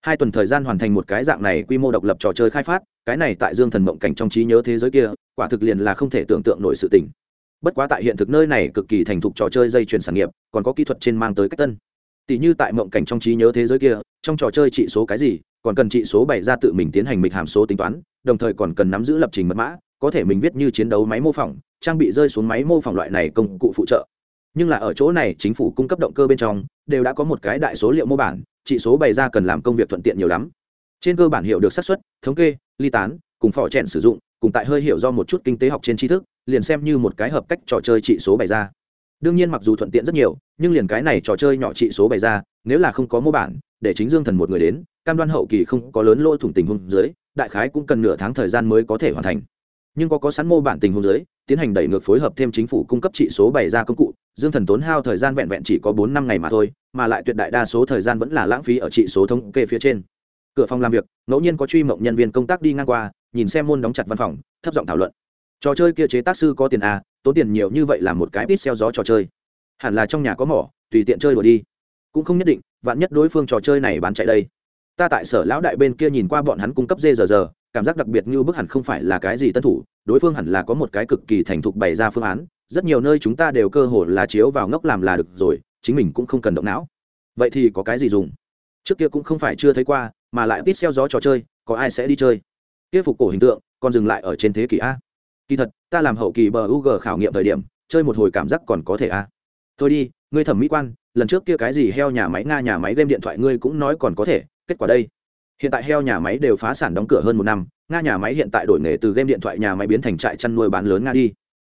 Hai tuần thời gian hoàn thành một cái dạng này quy mô độc lập trò chơi khai phát, cái này tại dương thần mộng cảnh trong trí nhớ thế giới kia, quả thực liền là không thể tưởng tượng nổi sự tình bất quá tại hiện thực nơi này cực kỳ thành thục trò chơi dây chuyền sản nghiệp, còn có kỹ thuật trên mang tới cách tân. Tỷ như tại mộng cảnh trong trí nhớ thế giới kia, trong trò chơi trị số cái gì, còn cần trị số bày ra tự mình tiến hành mịch hàm số tính toán, đồng thời còn cần nắm giữ lập trình mật mã, có thể mình viết như chiến đấu máy mô phỏng, trang bị rơi xuống máy mô phỏng loại này công cụ phụ trợ. Nhưng là ở chỗ này, chính phủ cung cấp động cơ bên trong, đều đã có một cái đại số liệu mô bản, trị số bày ra cần làm công việc thuận tiện nhiều lắm. Trên cơ bản hiểu được xác suất, thống kê, ly tán, cùng phỏ trẻn sử dụng, cùng tại hơi hiểu do một chút kinh tế học trên tri thức liền xem như một cái hợp cách trò chơi trị số bày ra. Đương nhiên mặc dù thuận tiện rất nhiều, nhưng liền cái này trò chơi nhỏ trị số bày ra, nếu là không có mô bản, để chính dương thần một người đến, cam đoan hậu kỳ không có lớn lỗ thủng tình hôn dưới, đại khái cũng cần nửa tháng thời gian mới có thể hoàn thành. Nhưng có có sẵn mô bản tình hôn dưới, tiến hành đẩy ngược phối hợp thêm chính phủ cung cấp trị số bày ra công cụ, dương thần tốn hao thời gian vẹn vẹn chỉ có bốn năm ngày mà thôi, mà lại tuyệt đại đa số thời gian vẫn là lãng phí ở trị số thống kê phía trên. Cửa phòng làm việc, ngẫu nhiên có truy mộng nhân viên công tác đi ngang qua, nhìn xem môn đóng chặt văn phòng, thấp giọng thảo luận trò chơi kia chế tác sư có tiền à tốn tiền nhiều như vậy là một cái ít xeo gió trò chơi. Hẳn là trong nhà có mỏ, tùy tiện chơi đùa đi. Cũng không nhất định, vạn nhất đối phương trò chơi này bán chạy đây. Ta tại sở lão đại bên kia nhìn qua bọn hắn cung cấp dê giờ giờ cảm giác đặc biệt như bức hẳn không phải là cái gì tân thủ, đối phương hẳn là có một cái cực kỳ thành thục bày ra phương án, rất nhiều nơi chúng ta đều cơ hồ là chiếu vào ngốc làm là được rồi, chính mình cũng không cần động não. Vậy thì có cái gì dùng? Trước kia cũng không phải chưa thấy qua, mà lại ít xeo gió trò chơi, có ai sẽ đi chơi? Kia phục cổ hình tượng, còn dừng lại ở trên thế kỷ a kỳ thật, ta làm hậu kỳ bờ u g khảo nghiệm thời điểm, chơi một hồi cảm giác còn có thể a thôi đi, ngươi thẩm mỹ quan, lần trước kia cái gì heo nhà máy nga nhà máy game điện thoại ngươi cũng nói còn có thể, kết quả đây. Hiện tại heo nhà máy đều phá sản đóng cửa hơn một năm, nga nhà máy hiện tại đổi nghề từ game điện thoại nhà máy biến thành trại chăn nuôi bán lớn nga đi.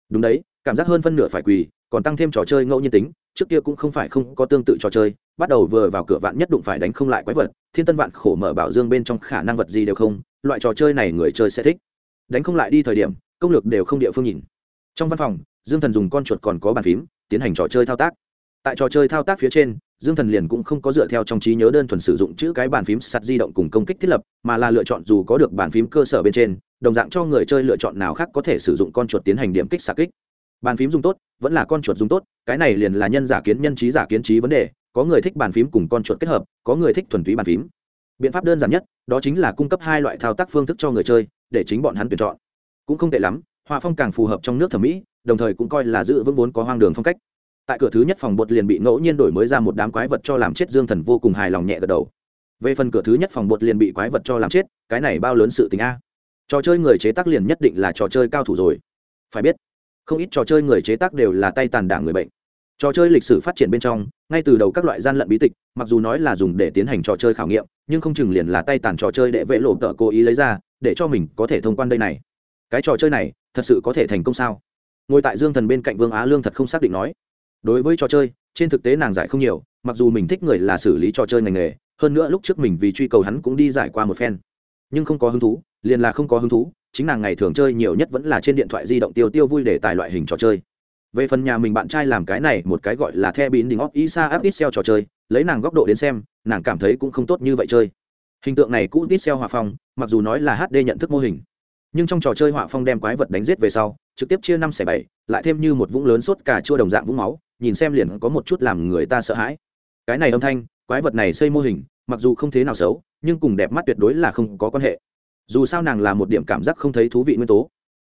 Đúng đấy, cảm giác hơn phân nửa phải quỳ, còn tăng thêm trò chơi ngẫu nhiên tính, trước kia cũng không phải không có tương tự trò chơi, bắt đầu vừa vào cửa vạn nhất đụng phải đánh không lại quái vật, thiên tân vạn khổ mở bảo dương bên trong khả năng vật gì đều không, loại trò chơi này người chơi sẽ thích. Đánh không lại đi thời điểm công lược đều không địa phương nhìn. Trong văn phòng, dương thần dùng con chuột còn có bàn phím, tiến hành trò chơi thao tác. Tại trò chơi thao tác phía trên, dương thần liền cũng không có dựa theo trong trí nhớ đơn thuần sử dụng chữ cái bàn phím sắt di động cùng công kích thiết lập, mà là lựa chọn dù có được bàn phím cơ sở bên trên, đồng dạng cho người chơi lựa chọn nào khác có thể sử dụng con chuột tiến hành điểm kích xạ kích. Bàn phím dùng tốt, vẫn là con chuột dùng tốt, cái này liền là nhân giả kiến nhân trí giả kiến trí vấn đề, có người thích bàn phím cùng con chuột kết hợp, có người thích thuần túy bàn phím. Biện pháp đơn giản nhất, đó chính là cung cấp hai loại thao tác phương thức cho người chơi, để chính bọn hắn tuyển chọn cũng không tệ lắm họa phong càng phù hợp trong nước thẩm mỹ, đồng thời cũng coi là giữ vững vốn có hoang đường phong cách. Tại cửa thứ nhất phòng bột liền bị ngẫu nhiên đổi mới ra một đám quái vật cho làm chết, dương thần vô cùng hài lòng nhẹ gật đầu. Về phần cửa thứ nhất phòng bột liền bị quái vật cho làm chết, cái này bao lớn sự tình a? Trò chơi người chế tác liền nhất định là trò chơi cao thủ rồi. Phải biết, không ít trò chơi người chế tác đều là tay tàn đảng người bệnh. Trò chơi lịch sử phát triển bên trong, ngay từ đầu các loại gian lận bí tịch, mặc dù nói là dùng để tiến hành trò chơi khảo nghiệm, nhưng không chừng liền là tay tàn trò chơi để vệ lộ tợ cố ý lấy ra, để cho mình có thể thông quan đây này cái trò chơi này thật sự có thể thành công sao? Ngồi tại dương thần bên cạnh vương á lương thật không xác định nói. Đối với trò chơi, trên thực tế nàng giải không nhiều, mặc dù mình thích người là xử lý trò chơi ngành nghề, hơn nữa lúc trước mình vì truy cầu hắn cũng đi giải qua một phen. Nhưng không có hứng thú, liền là không có hứng thú, chính nàng ngày thường chơi nhiều nhất vẫn là trên điện thoại di động tiêu tiêu vui để tài loại hình trò chơi. Về phần nhà mình bạn trai làm cái này một cái gọi là the bín đình óc isa áp ít trò chơi, lấy nàng góc độ đến xem, nàng cảm thấy cũng không tốt như vậy chơi. Hình tượng này cũ ít xeo hòa phong, mặc dù nói là hd nhận thức mô hình nhưng trong trò chơi họa phong đem quái vật đánh giết về sau, trực tiếp chia năm xẻ bảy, lại thêm như một vũng lớn sốt cà chua đồng dạng vũng máu, nhìn xem liền có một chút làm người ta sợ hãi. Cái này âm thanh, quái vật này xây mô hình, mặc dù không thế nào xấu, nhưng cùng đẹp mắt tuyệt đối là không có quan hệ. Dù sao nàng là một điểm cảm giác không thấy thú vị nguyên tố.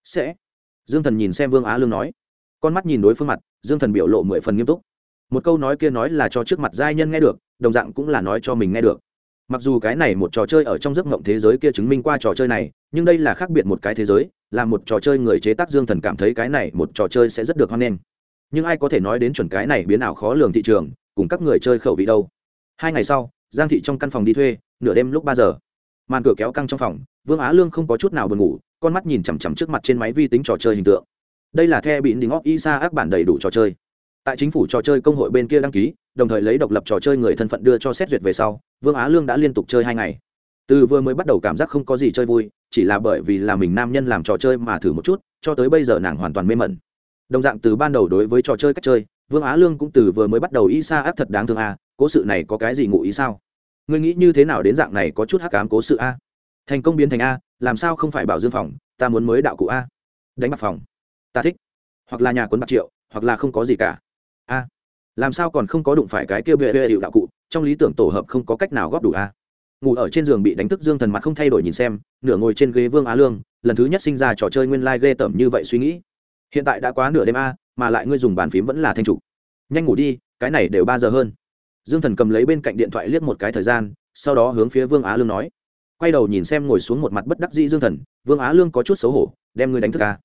Sẽ. Dương thần nhìn xem vương á lương nói. Con mắt nhìn đối phương mặt, dương thần biểu lộ mười phần nghiêm túc. Một câu nói kia nói là cho trước mặt giai nhân nghe được, đồng dạng cũng là nói cho mình nghe được mặc dù cái này một trò chơi ở trong giấc mộng thế giới kia chứng minh qua trò chơi này, nhưng đây là khác biệt một cái thế giới, là một trò chơi người chế tác dương thần cảm thấy cái này một trò chơi sẽ rất được hoan nghênh. Nhưng ai có thể nói đến chuẩn cái này biến ảo khó lường thị trường, cùng các người chơi khẩu vị đâu. Hai ngày sau, giang thị trong căn phòng đi thuê, nửa đêm lúc ba giờ. Màn cửa kéo căng trong phòng, vương á lương không có chút nào buồn ngủ, con mắt nhìn chằm chằm trước mặt trên máy vi tính trò chơi hình tượng. Đây là the bị đình óc isa ác bản đầy đủ trò chơi tại chính phủ trò chơi công hội bên kia đăng ký, đồng thời lấy độc lập trò chơi người thân phận đưa cho xét duyệt về sau, vương á lương đã liên tục chơi hai ngày. Từ vừa mới bắt đầu cảm giác không có gì chơi vui, chỉ là bởi vì là mình nam nhân làm trò chơi mà thử một chút, cho tới bây giờ nàng hoàn toàn mê mẩn. Đồng dạng từ ban đầu đối với trò chơi cách chơi, vương á lương cũng từ vừa mới bắt đầu y sa áp thật đáng thương a, cố sự này có cái gì ngụ ý sao? Ngươi nghĩ như thế nào đến dạng này có chút hắc cám cố sự a? Thành công biến thành a, làm sao không phải bảo dương phòng, ta muốn mới đạo cụ a. Đánh bạc phòng. Ta thích. Hoặc là nhà quấn bạc triệu, hoặc là không có gì cả a làm sao còn không có đụng phải cái kia bệ bệ hiệu đạo cụ, trong lý tưởng tổ hợp không có cách nào góp đủ a ngủ ở trên giường bị đánh thức dương thần mặt không thay đổi nhìn xem, nửa ngồi trên ghế vương á lương, lần thứ nhất sinh ra trò chơi nguyên lai、like、ghê tởm như vậy suy nghĩ. Hiện tại đã quá nửa đêm a, mà lại ngươi dùng bàn phím vẫn là thanh trục nhanh ngủ đi, cái này đều ba giờ hơn. Dương thần cầm lấy bên cạnh điện thoại liếc một cái thời gian, sau đó hướng phía vương á lương nói. Quay đầu nhìn xem ngồi xuống một mặt bất đắc dĩ dương thần, vương á lương có chút xấu hổ, đem ngươi đánh thức ca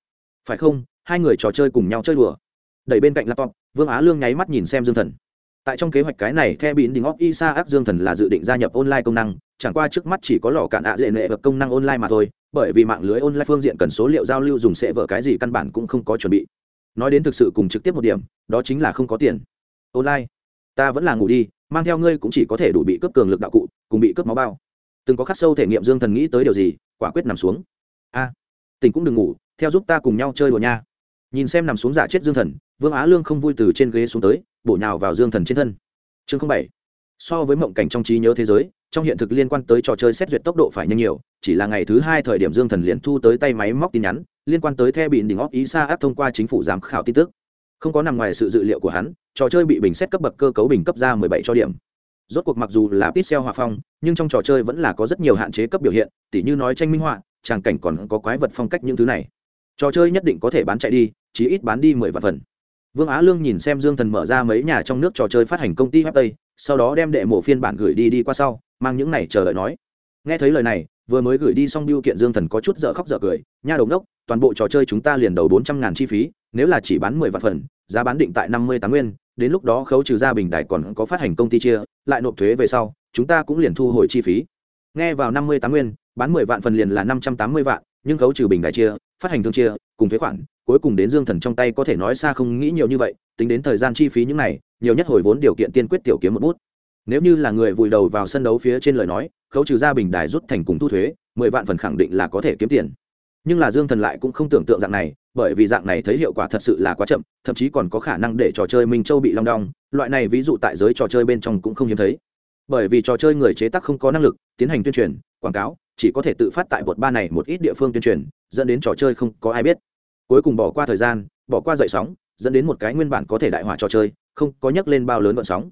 phải không? Hai người trò chơi cùng nhau chơi đùa đẩy bên cạnh laptop, vương á lương nháy mắt nhìn xem dương thần. Tại trong kế hoạch cái này theo bín đình óc isa áp dương thần là dự định gia nhập online công năng, chẳng qua trước mắt chỉ có lò cạn ạ dễ nệ vật công năng online mà thôi, bởi vì mạng lưới online phương diện cần số liệu giao lưu dùng sẽ vợ cái gì căn bản cũng không có chuẩn bị. Nói đến thực sự cùng trực tiếp một điểm, đó chính là không có tiền. Online, ta vẫn là ngủ đi, mang theo ngươi cũng chỉ có thể đủ bị cướp cường lực đạo cụ, cùng bị cướp máu bao. Từng có khắc sâu thể nghiệm dương thần nghĩ tới điều gì, quả quyết nằm xuống. A tình cũng đừng ngủ, theo giúp ta cùng nhau chơi đùa nha nhìn xem nằm xuống giả chết dương thần, vương á lương không vui từ trên ghế xuống tới, bổ nhào vào dương thần trên thân. Chương bảy. So với mộng cảnh trong trí nhớ thế giới, trong hiện thực liên quan tới trò chơi xét duyệt tốc độ phải nhanh nhiều, chỉ là ngày thứ hai thời điểm dương thần liền thu tới tay máy móc tin nhắn, liên quan tới the bị đỉnh óp ý xa áp thông qua chính phủ giám khảo tin tức. Không có nằm ngoài sự dự liệu của hắn, trò chơi bị bình xét cấp bậc cơ cấu bình cấp ra mười bảy cho điểm. Rốt cuộc mặc dù là pixel hòa phong, nhưng trong trò chơi vẫn là có rất nhiều hạn chế cấp biểu hiện, tỉ như nói tranh minh họa, tràng cảnh còn có quái vật phong cách những thứ này trò chơi nhất định có thể bán chạy đi, chí ít bán đi mười vạn phần. Vương á lương nhìn xem dương thần mở ra mấy nhà trong nước trò chơi phát hành công ty web tây sau đó đem đệ mổ phiên bản gửi đi đi qua sau, mang những này chờ đợi nói. Nghe thấy lời này, vừa mới gửi đi xong biêu kiện dương thần có chút dở khóc dở cười, nha đầu ngốc, toàn bộ trò chơi chúng ta liền đầu bốn trăm ngàn chi phí, nếu là chỉ bán mười vạn phần, giá bán định tại năm mươi tám nguyên, đến lúc đó khấu trừ ra bình đại còn có phát hành công ty chia, lại nộp thuế về sau, chúng ta cũng liền thu hồi chi phí. Nghe vào năm mươi tám nguyên, bán mười vạn phần liền là năm trăm tám mươi vạn, nhưng khấu trừ bình đại chia phát hành thương chia, cùng thuế khoản, cuối cùng đến dương thần trong tay có thể nói xa không nghĩ nhiều như vậy, tính đến thời gian chi phí những này, nhiều nhất hồi vốn điều kiện tiên quyết tiểu kiếm một bút. Nếu như là người vùi đầu vào sân đấu phía trên lời nói, khấu trừ ra bình đài rút thành cùng thu thuế, mười vạn phần khẳng định là có thể kiếm tiền. Nhưng là dương thần lại cũng không tưởng tượng dạng này, bởi vì dạng này thấy hiệu quả thật sự là quá chậm, thậm chí còn có khả năng để trò chơi minh châu bị long đong, loại này ví dụ tại giới trò chơi bên trong cũng không hiếm thấy. Bởi vì trò chơi người chế tác không có năng lực, tiến hành tuyên truyền, quảng cáo, chỉ có thể tự phát tại bột ba này một ít địa phương tuyên truyền dẫn đến trò chơi không có ai biết. Cuối cùng bỏ qua thời gian, bỏ qua dậy sóng, dẫn đến một cái nguyên bản có thể đại hỏa trò chơi, không có nhắc lên bao lớn vận sóng.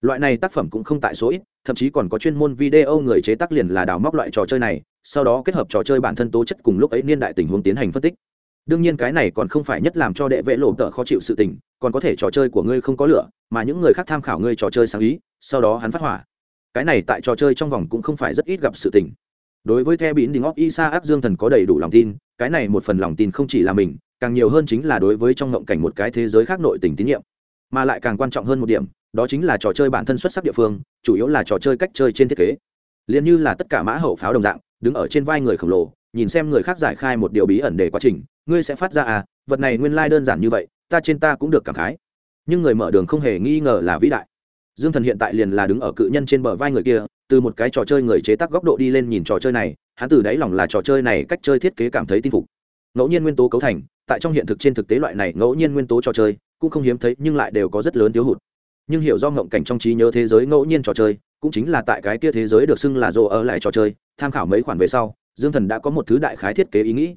Loại này tác phẩm cũng không tại số ít, thậm chí còn có chuyên môn video người chế tác liền là đào móc loại trò chơi này, sau đó kết hợp trò chơi bản thân tố chất cùng lúc ấy niên đại tình huống tiến hành phân tích. Đương nhiên cái này còn không phải nhất làm cho đệ vệ lộ tợ khó chịu sự tình, còn có thể trò chơi của ngươi không có lửa, mà những người khác tham khảo ngươi trò chơi sáng ý, sau đó hắn phát hỏa. Cái này tại trò chơi trong vòng cũng không phải rất ít gặp sự tình đối với the bín đình óc isa áp dương thần có đầy đủ lòng tin, cái này một phần lòng tin không chỉ là mình, càng nhiều hơn chính là đối với trong ngộng cảnh một cái thế giới khác nội tình tín nhiệm. Mà lại càng quan trọng hơn một điểm, đó chính là trò chơi bản thân xuất sắc địa phương, chủ yếu là trò chơi cách chơi trên thiết kế. Liền như là tất cả mã hậu pháo đồng dạng, đứng ở trên vai người khổng lồ, nhìn xem người khác giải khai một điều bí ẩn để quá trình, ngươi sẽ phát ra à vật này nguyên lai đơn giản như vậy, ta trên ta cũng được cảm khái. Nhưng người mở đường không hề nghi ngờ là vĩ đại. Dương thần hiện tại liền là đứng ở cự nhân trên bờ vai người kia từ một cái trò chơi người chế tác góc độ đi lên nhìn trò chơi này, hắn từ đáy lòng là trò chơi này cách chơi thiết kế cảm thấy tin phục. Ngẫu nhiên nguyên tố cấu thành, tại trong hiện thực trên thực tế loại này ngẫu nhiên nguyên tố trò chơi, cũng không hiếm thấy nhưng lại đều có rất lớn thiếu hụt. Nhưng hiểu do ngộng cảnh trong trí nhớ thế giới ngẫu nhiên trò chơi, cũng chính là tại cái kia thế giới được xưng là rồ ở lại trò chơi, tham khảo mấy khoản về sau, dương thần đã có một thứ đại khái thiết kế ý nghĩ.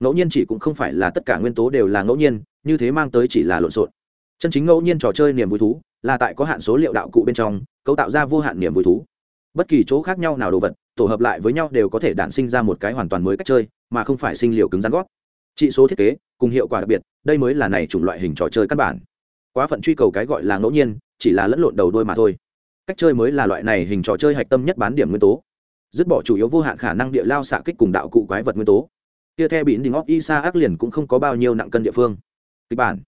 Ngẫu nhiên chỉ cũng không phải là tất cả nguyên tố đều là ngẫu nhiên, như thế mang tới chỉ là lộn xộn. Chân chính ngẫu nhiên trò chơi niềm vui thú, là tại có hạn số liệu đạo cụ bên trong, cấu tạo ra vô hạn niềm vui thú bất kỳ chỗ khác nhau nào đồ vật, tổ hợp lại với nhau đều có thể đản sinh ra một cái hoàn toàn mới cách chơi, mà không phải sinh liệu cứng rắn gót. Trị số thiết kế, cùng hiệu quả đặc biệt, đây mới là này chủng loại hình trò chơi căn bản. Quá phận truy cầu cái gọi là ngẫu nhiên, chỉ là lẫn lộn đầu đôi mà thôi. Cách chơi mới là loại này hình trò chơi hạch tâm nhất bán điểm nguyên tố. Dứt bỏ chủ yếu vô hạn khả năng địa lao xạ kích cùng đạo cụ quái vật nguyên tố. Kia the bỉn đình óc isa ác liền cũng không có bao nhiêu nặng cân địa phương. Kịch bản.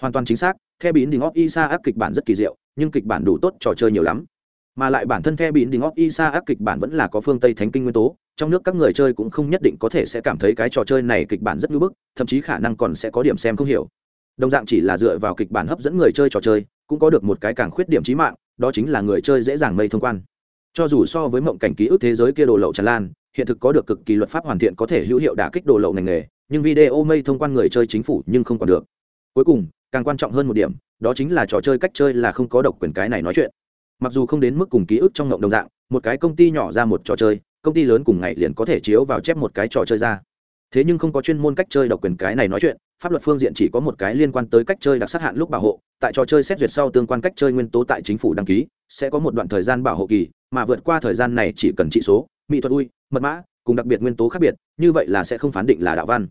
Hoàn toàn chính xác, the bỉn đình óc isa ác kịch bản rất kỳ diệu, nhưng kịch bản đủ tốt trò chơi nhiều lắm mà lại bản thân the bị đình óc isa ác kịch bản vẫn là có phương tây thánh kinh nguyên tố, trong nước các người chơi cũng không nhất định có thể sẽ cảm thấy cái trò chơi này kịch bản rất ngưỡng bức, thậm chí khả năng còn sẽ có điểm xem không hiểu. Đồng dạng chỉ là dựa vào kịch bản hấp dẫn người chơi trò chơi, cũng có được một cái càng khuyết điểm trí mạng, đó chính là người chơi dễ dàng mây thông quan. Cho dù so với mộng cảnh ký ức thế giới kia đồ lậu tràn lan, hiện thực có được cực kỳ luật pháp hoàn thiện có thể hữu hiệu đả kích đồ lậu ngành nghề, nhưng video mây thông quan người chơi chính phủ nhưng không còn được. Cuối cùng, càng quan trọng hơn một điểm, đó chính là trò chơi cách chơi là không có độc quyền cái này nói chuyện mặc dù không đến mức cùng ký ức trong ngộng đồng dạng, một cái công ty nhỏ ra một trò chơi, công ty lớn cùng ngày liền có thể chiếu vào chép một cái trò chơi ra. Thế nhưng không có chuyên môn cách chơi độc quyền cái này nói chuyện, pháp luật phương diện chỉ có một cái liên quan tới cách chơi đặc sắc hạn lúc bảo hộ, tại trò chơi xét duyệt sau tương quan cách chơi nguyên tố tại chính phủ đăng ký, sẽ có một đoạn thời gian bảo hộ kỳ, mà vượt qua thời gian này chỉ cần trị số, mỹ thuật ui, mật mã, cùng đặc biệt nguyên tố khác biệt, như vậy là sẽ không phán định là đạo văn.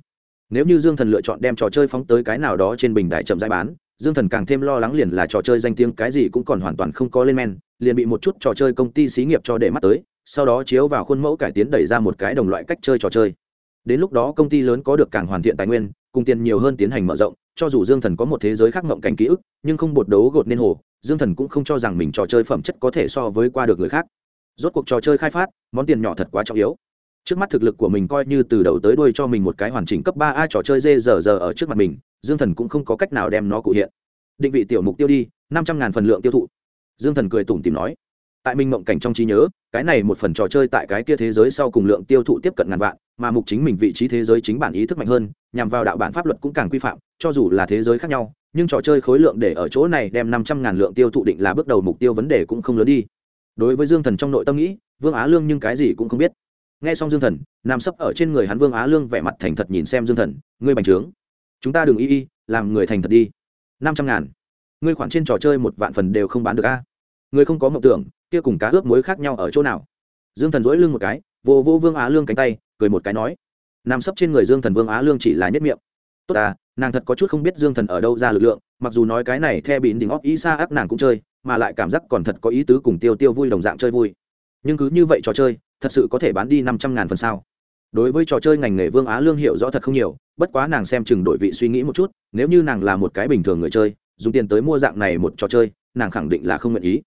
Nếu như dương thần lựa chọn đem trò chơi phóng tới cái nào đó trên bình đại chậm giải bán dương thần càng thêm lo lắng liền là trò chơi danh tiếng cái gì cũng còn hoàn toàn không có lên men, liền bị một chút trò chơi công ty xí nghiệp cho để mắt tới, sau đó chiếu vào khuôn mẫu cải tiến đẩy ra một cái đồng loại cách chơi trò chơi. Đến lúc đó công ty lớn có được càng hoàn thiện tài nguyên, cùng tiền nhiều hơn tiến hành mở rộng, cho dù dương thần có một thế giới khác ngộng cảnh ký ức, nhưng không bột đấu gột nên hồ, dương thần cũng không cho rằng mình trò chơi phẩm chất có thể so với qua được người khác. Rốt cuộc trò chơi khai phát, món tiền nhỏ thật quá trọng yếu. Trước mắt thực lực của mình coi như từ đầu tới đuôi cho mình một cái hoàn chỉnh cấp ba a trò chơi dê giờ giờ ở trước mặt mình dương thần cũng không có cách nào đem nó cụ hiện. Định vị tiểu mục tiêu đi, năm trăm ngàn phần lượng tiêu thụ. Dương thần cười tủm tìm nói, tại minh mộng cảnh trong trí nhớ, cái này một phần trò chơi tại cái kia thế giới sau cùng lượng tiêu thụ tiếp cận ngàn vạn, mà mục chính mình vị trí thế giới chính bản ý thức mạnh hơn, nhằm vào đạo bản pháp luật cũng càng quy phạm, cho dù là thế giới khác nhau, nhưng trò chơi khối lượng để ở chỗ này đem năm trăm ngàn lượng tiêu thụ định là bước đầu mục tiêu vấn đề cũng không lớn đi. Đối với dương thần trong nội tâm nghĩ, vương á lương nhưng cái gì cũng không biết. Nghe xong dương thần, nằm sấp ở trên người hắn vương á lương vẻ mặt thành thật nhìn xem dương thần, ngươi bành trướng chúng ta đừng y y, làm người thành thật đi. Năm trăm ngàn. Ngươi khoản trên trò chơi một vạn phần đều không bán được a. Ngươi không có mộng tưởng, kia cùng cá ướp muối khác nhau ở chỗ nào? Dương thần dỗi lưng một cái, vô vô vương á lương cánh tay, cười một cái nói, nằm sấp trên người dương thần vương á lương chỉ là nhất miệng. Tốt à nàng thật có chút không biết dương thần ở đâu ra lực lượng, mặc dù nói cái này theo bịn đỉnh óc ý xa ác nàng cũng chơi, mà lại cảm giác còn thật có ý tứ cùng tiêu tiêu vui đồng dạng chơi vui. Nhưng cứ như vậy trò chơi, thật sự có thể bán đi năm trăm ngàn phần sao? Đối với trò chơi ngành nghề vương á lương hiểu rõ thật không nhiều, bất quá nàng xem chừng đổi vị suy nghĩ một chút, nếu như nàng là một cái bình thường người chơi, dùng tiền tới mua dạng này một trò chơi, nàng khẳng định là không nguyện ý.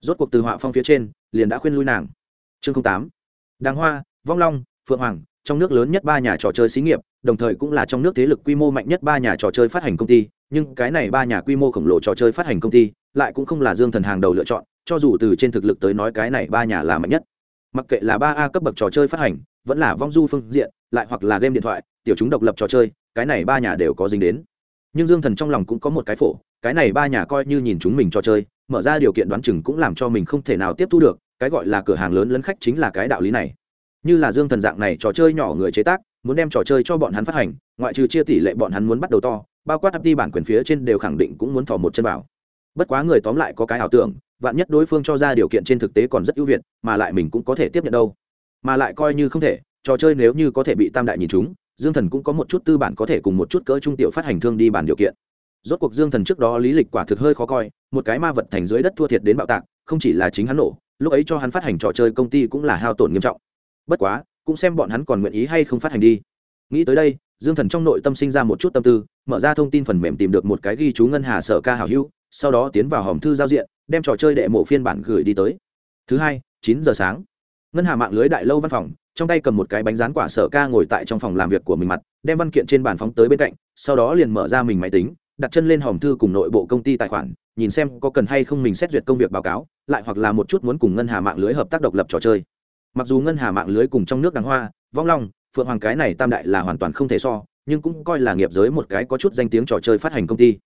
Rốt cuộc từ họa phong phía trên, liền đã khuyên lui nàng. Chương tám. Đàng hoa, vong long, phượng hoàng, trong nước lớn nhất ba nhà trò chơi xí nghiệp, đồng thời cũng là trong nước thế lực quy mô mạnh nhất ba nhà trò chơi phát hành công ty, nhưng cái này ba nhà quy mô khổng lồ trò chơi phát hành công ty, lại cũng không là dương thần hàng đầu lựa chọn, cho dù từ trên thực lực tới nói cái này ba nhà là mạnh nhất. Mặc kệ là ba a cấp bậc trò chơi phát hành vẫn là vong du phương diện, lại hoặc là game điện thoại, tiểu chúng độc lập trò chơi, cái này ba nhà đều có dính đến. Nhưng dương thần trong lòng cũng có một cái phổ, cái này ba nhà coi như nhìn chúng mình trò chơi, mở ra điều kiện đoán chừng cũng làm cho mình không thể nào tiếp thu được, cái gọi là cửa hàng lớn lấn khách chính là cái đạo lý này. Như là dương thần dạng này trò chơi nhỏ người chế tác, muốn đem trò chơi cho bọn hắn phát hành, ngoại trừ chia tỷ lệ bọn hắn muốn bắt đầu to, bao quát đi bản quyền phía trên đều khẳng định cũng muốn thò một chân vào. Bất quá người tóm lại có cái ảo tưởng, vạn nhất đối phương cho ra điều kiện trên thực tế còn rất ưu việt, mà lại mình cũng có thể tiếp nhận đâu mà lại coi như không thể, trò chơi nếu như có thể bị tam đại nhìn chúng dương thần cũng có một chút tư bản có thể cùng một chút cỡ trung tiểu phát hành thương đi bản điều kiện. Rốt cuộc dương thần trước đó lý lịch quả thực hơi khó coi, một cái ma vật thành dưới đất thua thiệt đến bạo tạc, không chỉ là chính hắn nổ, lúc ấy cho hắn phát hành trò chơi công ty cũng là hao tổn nghiêm trọng. Bất quá, cũng xem bọn hắn còn nguyện ý hay không phát hành đi. Nghĩ tới đây, dương thần trong nội tâm sinh ra một chút tâm tư, mở ra thông tin phần mềm tìm được một cái ghi chú ngân hà sở ca hảo hữu, sau đó tiến vào hòm thư giao diện, đem trò chơi đệ mộ phiên bản gửi đi tới. Thứ hai, chín giờ sáng ngân hà mạng lưới đại lâu văn phòng, trong tay cầm một cái bánh rán quả sở ca ngồi tại trong phòng làm việc của mình mặt, đem văn kiện trên bàn phóng tới bên cạnh, sau đó liền mở ra mình máy tính, đặt chân lên hòm thư cùng nội bộ công ty tài khoản, nhìn xem có cần hay không mình xét duyệt công việc báo cáo, lại hoặc là một chút muốn cùng ngân hà mạng lưới hợp tác độc lập trò chơi. Mặc dù ngân hà mạng lưới cùng trong nước đàng hoa, vong long, phượng hoàng cái này tam đại là hoàn toàn không thể so, nhưng cũng coi là nghiệp giới một cái có chút danh tiếng trò chơi phát hành công ty.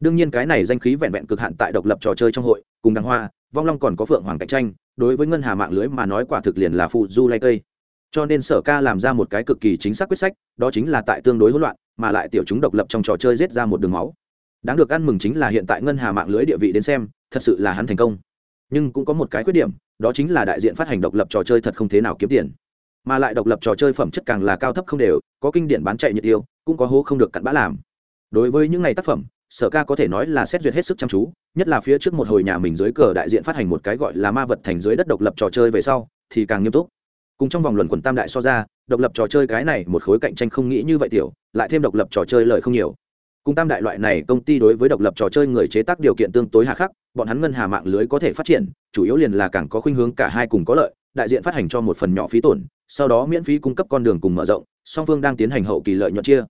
Đương nhiên cái này danh khí vẹn vẹn cực hạn tại độc lập trò chơi trong hội, cùng đàng hoa, vong long còn có phượng hoàng cạnh tranh đối với ngân hà mạng lưới mà nói quả thực liền là phụ du lay cây. Cho nên sở ca làm ra một cái cực kỳ chính xác quyết sách, đó chính là tại tương đối hỗn loạn, mà lại tiểu chúng độc lập trong trò chơi giết ra một đường máu. Đáng được ăn mừng chính là hiện tại ngân hà mạng lưới địa vị đến xem, thật sự là hắn thành công. Nhưng cũng có một cái khuyết điểm, đó chính là đại diện phát hành độc lập trò chơi thật không thế nào kiếm tiền. Mà lại độc lập trò chơi phẩm chất càng là cao thấp không đều, có kinh điển bán chạy nhiệt tiêu, cũng có hố không được cặn bã làm. Đối với những ngày tác phẩm sở ca có thể nói là xét duyệt hết sức chăm chú, nhất là phía trước một hồi nhà mình dưới cờ đại diện phát hành một cái gọi là ma vật thành dưới đất độc lập trò chơi về sau, thì càng nghiêm túc. Cùng trong vòng luận quần tam đại so ra, độc lập trò chơi cái này một khối cạnh tranh không nghĩ như vậy tiểu, lại thêm độc lập trò chơi lợi không nhiều. Cùng tam đại loại này công ty đối với độc lập trò chơi người chế tác điều kiện tương tối hà khắc, bọn hắn ngân hà mạng lưới có thể phát triển, chủ yếu liền là càng có khuynh hướng cả hai cùng có lợi, đại diện phát hành cho một phần nhỏ phí tổn, sau đó miễn phí cung cấp con đường cùng mở rộng, song phương đang tiến hành hậu kỳ lợi nhuận chia.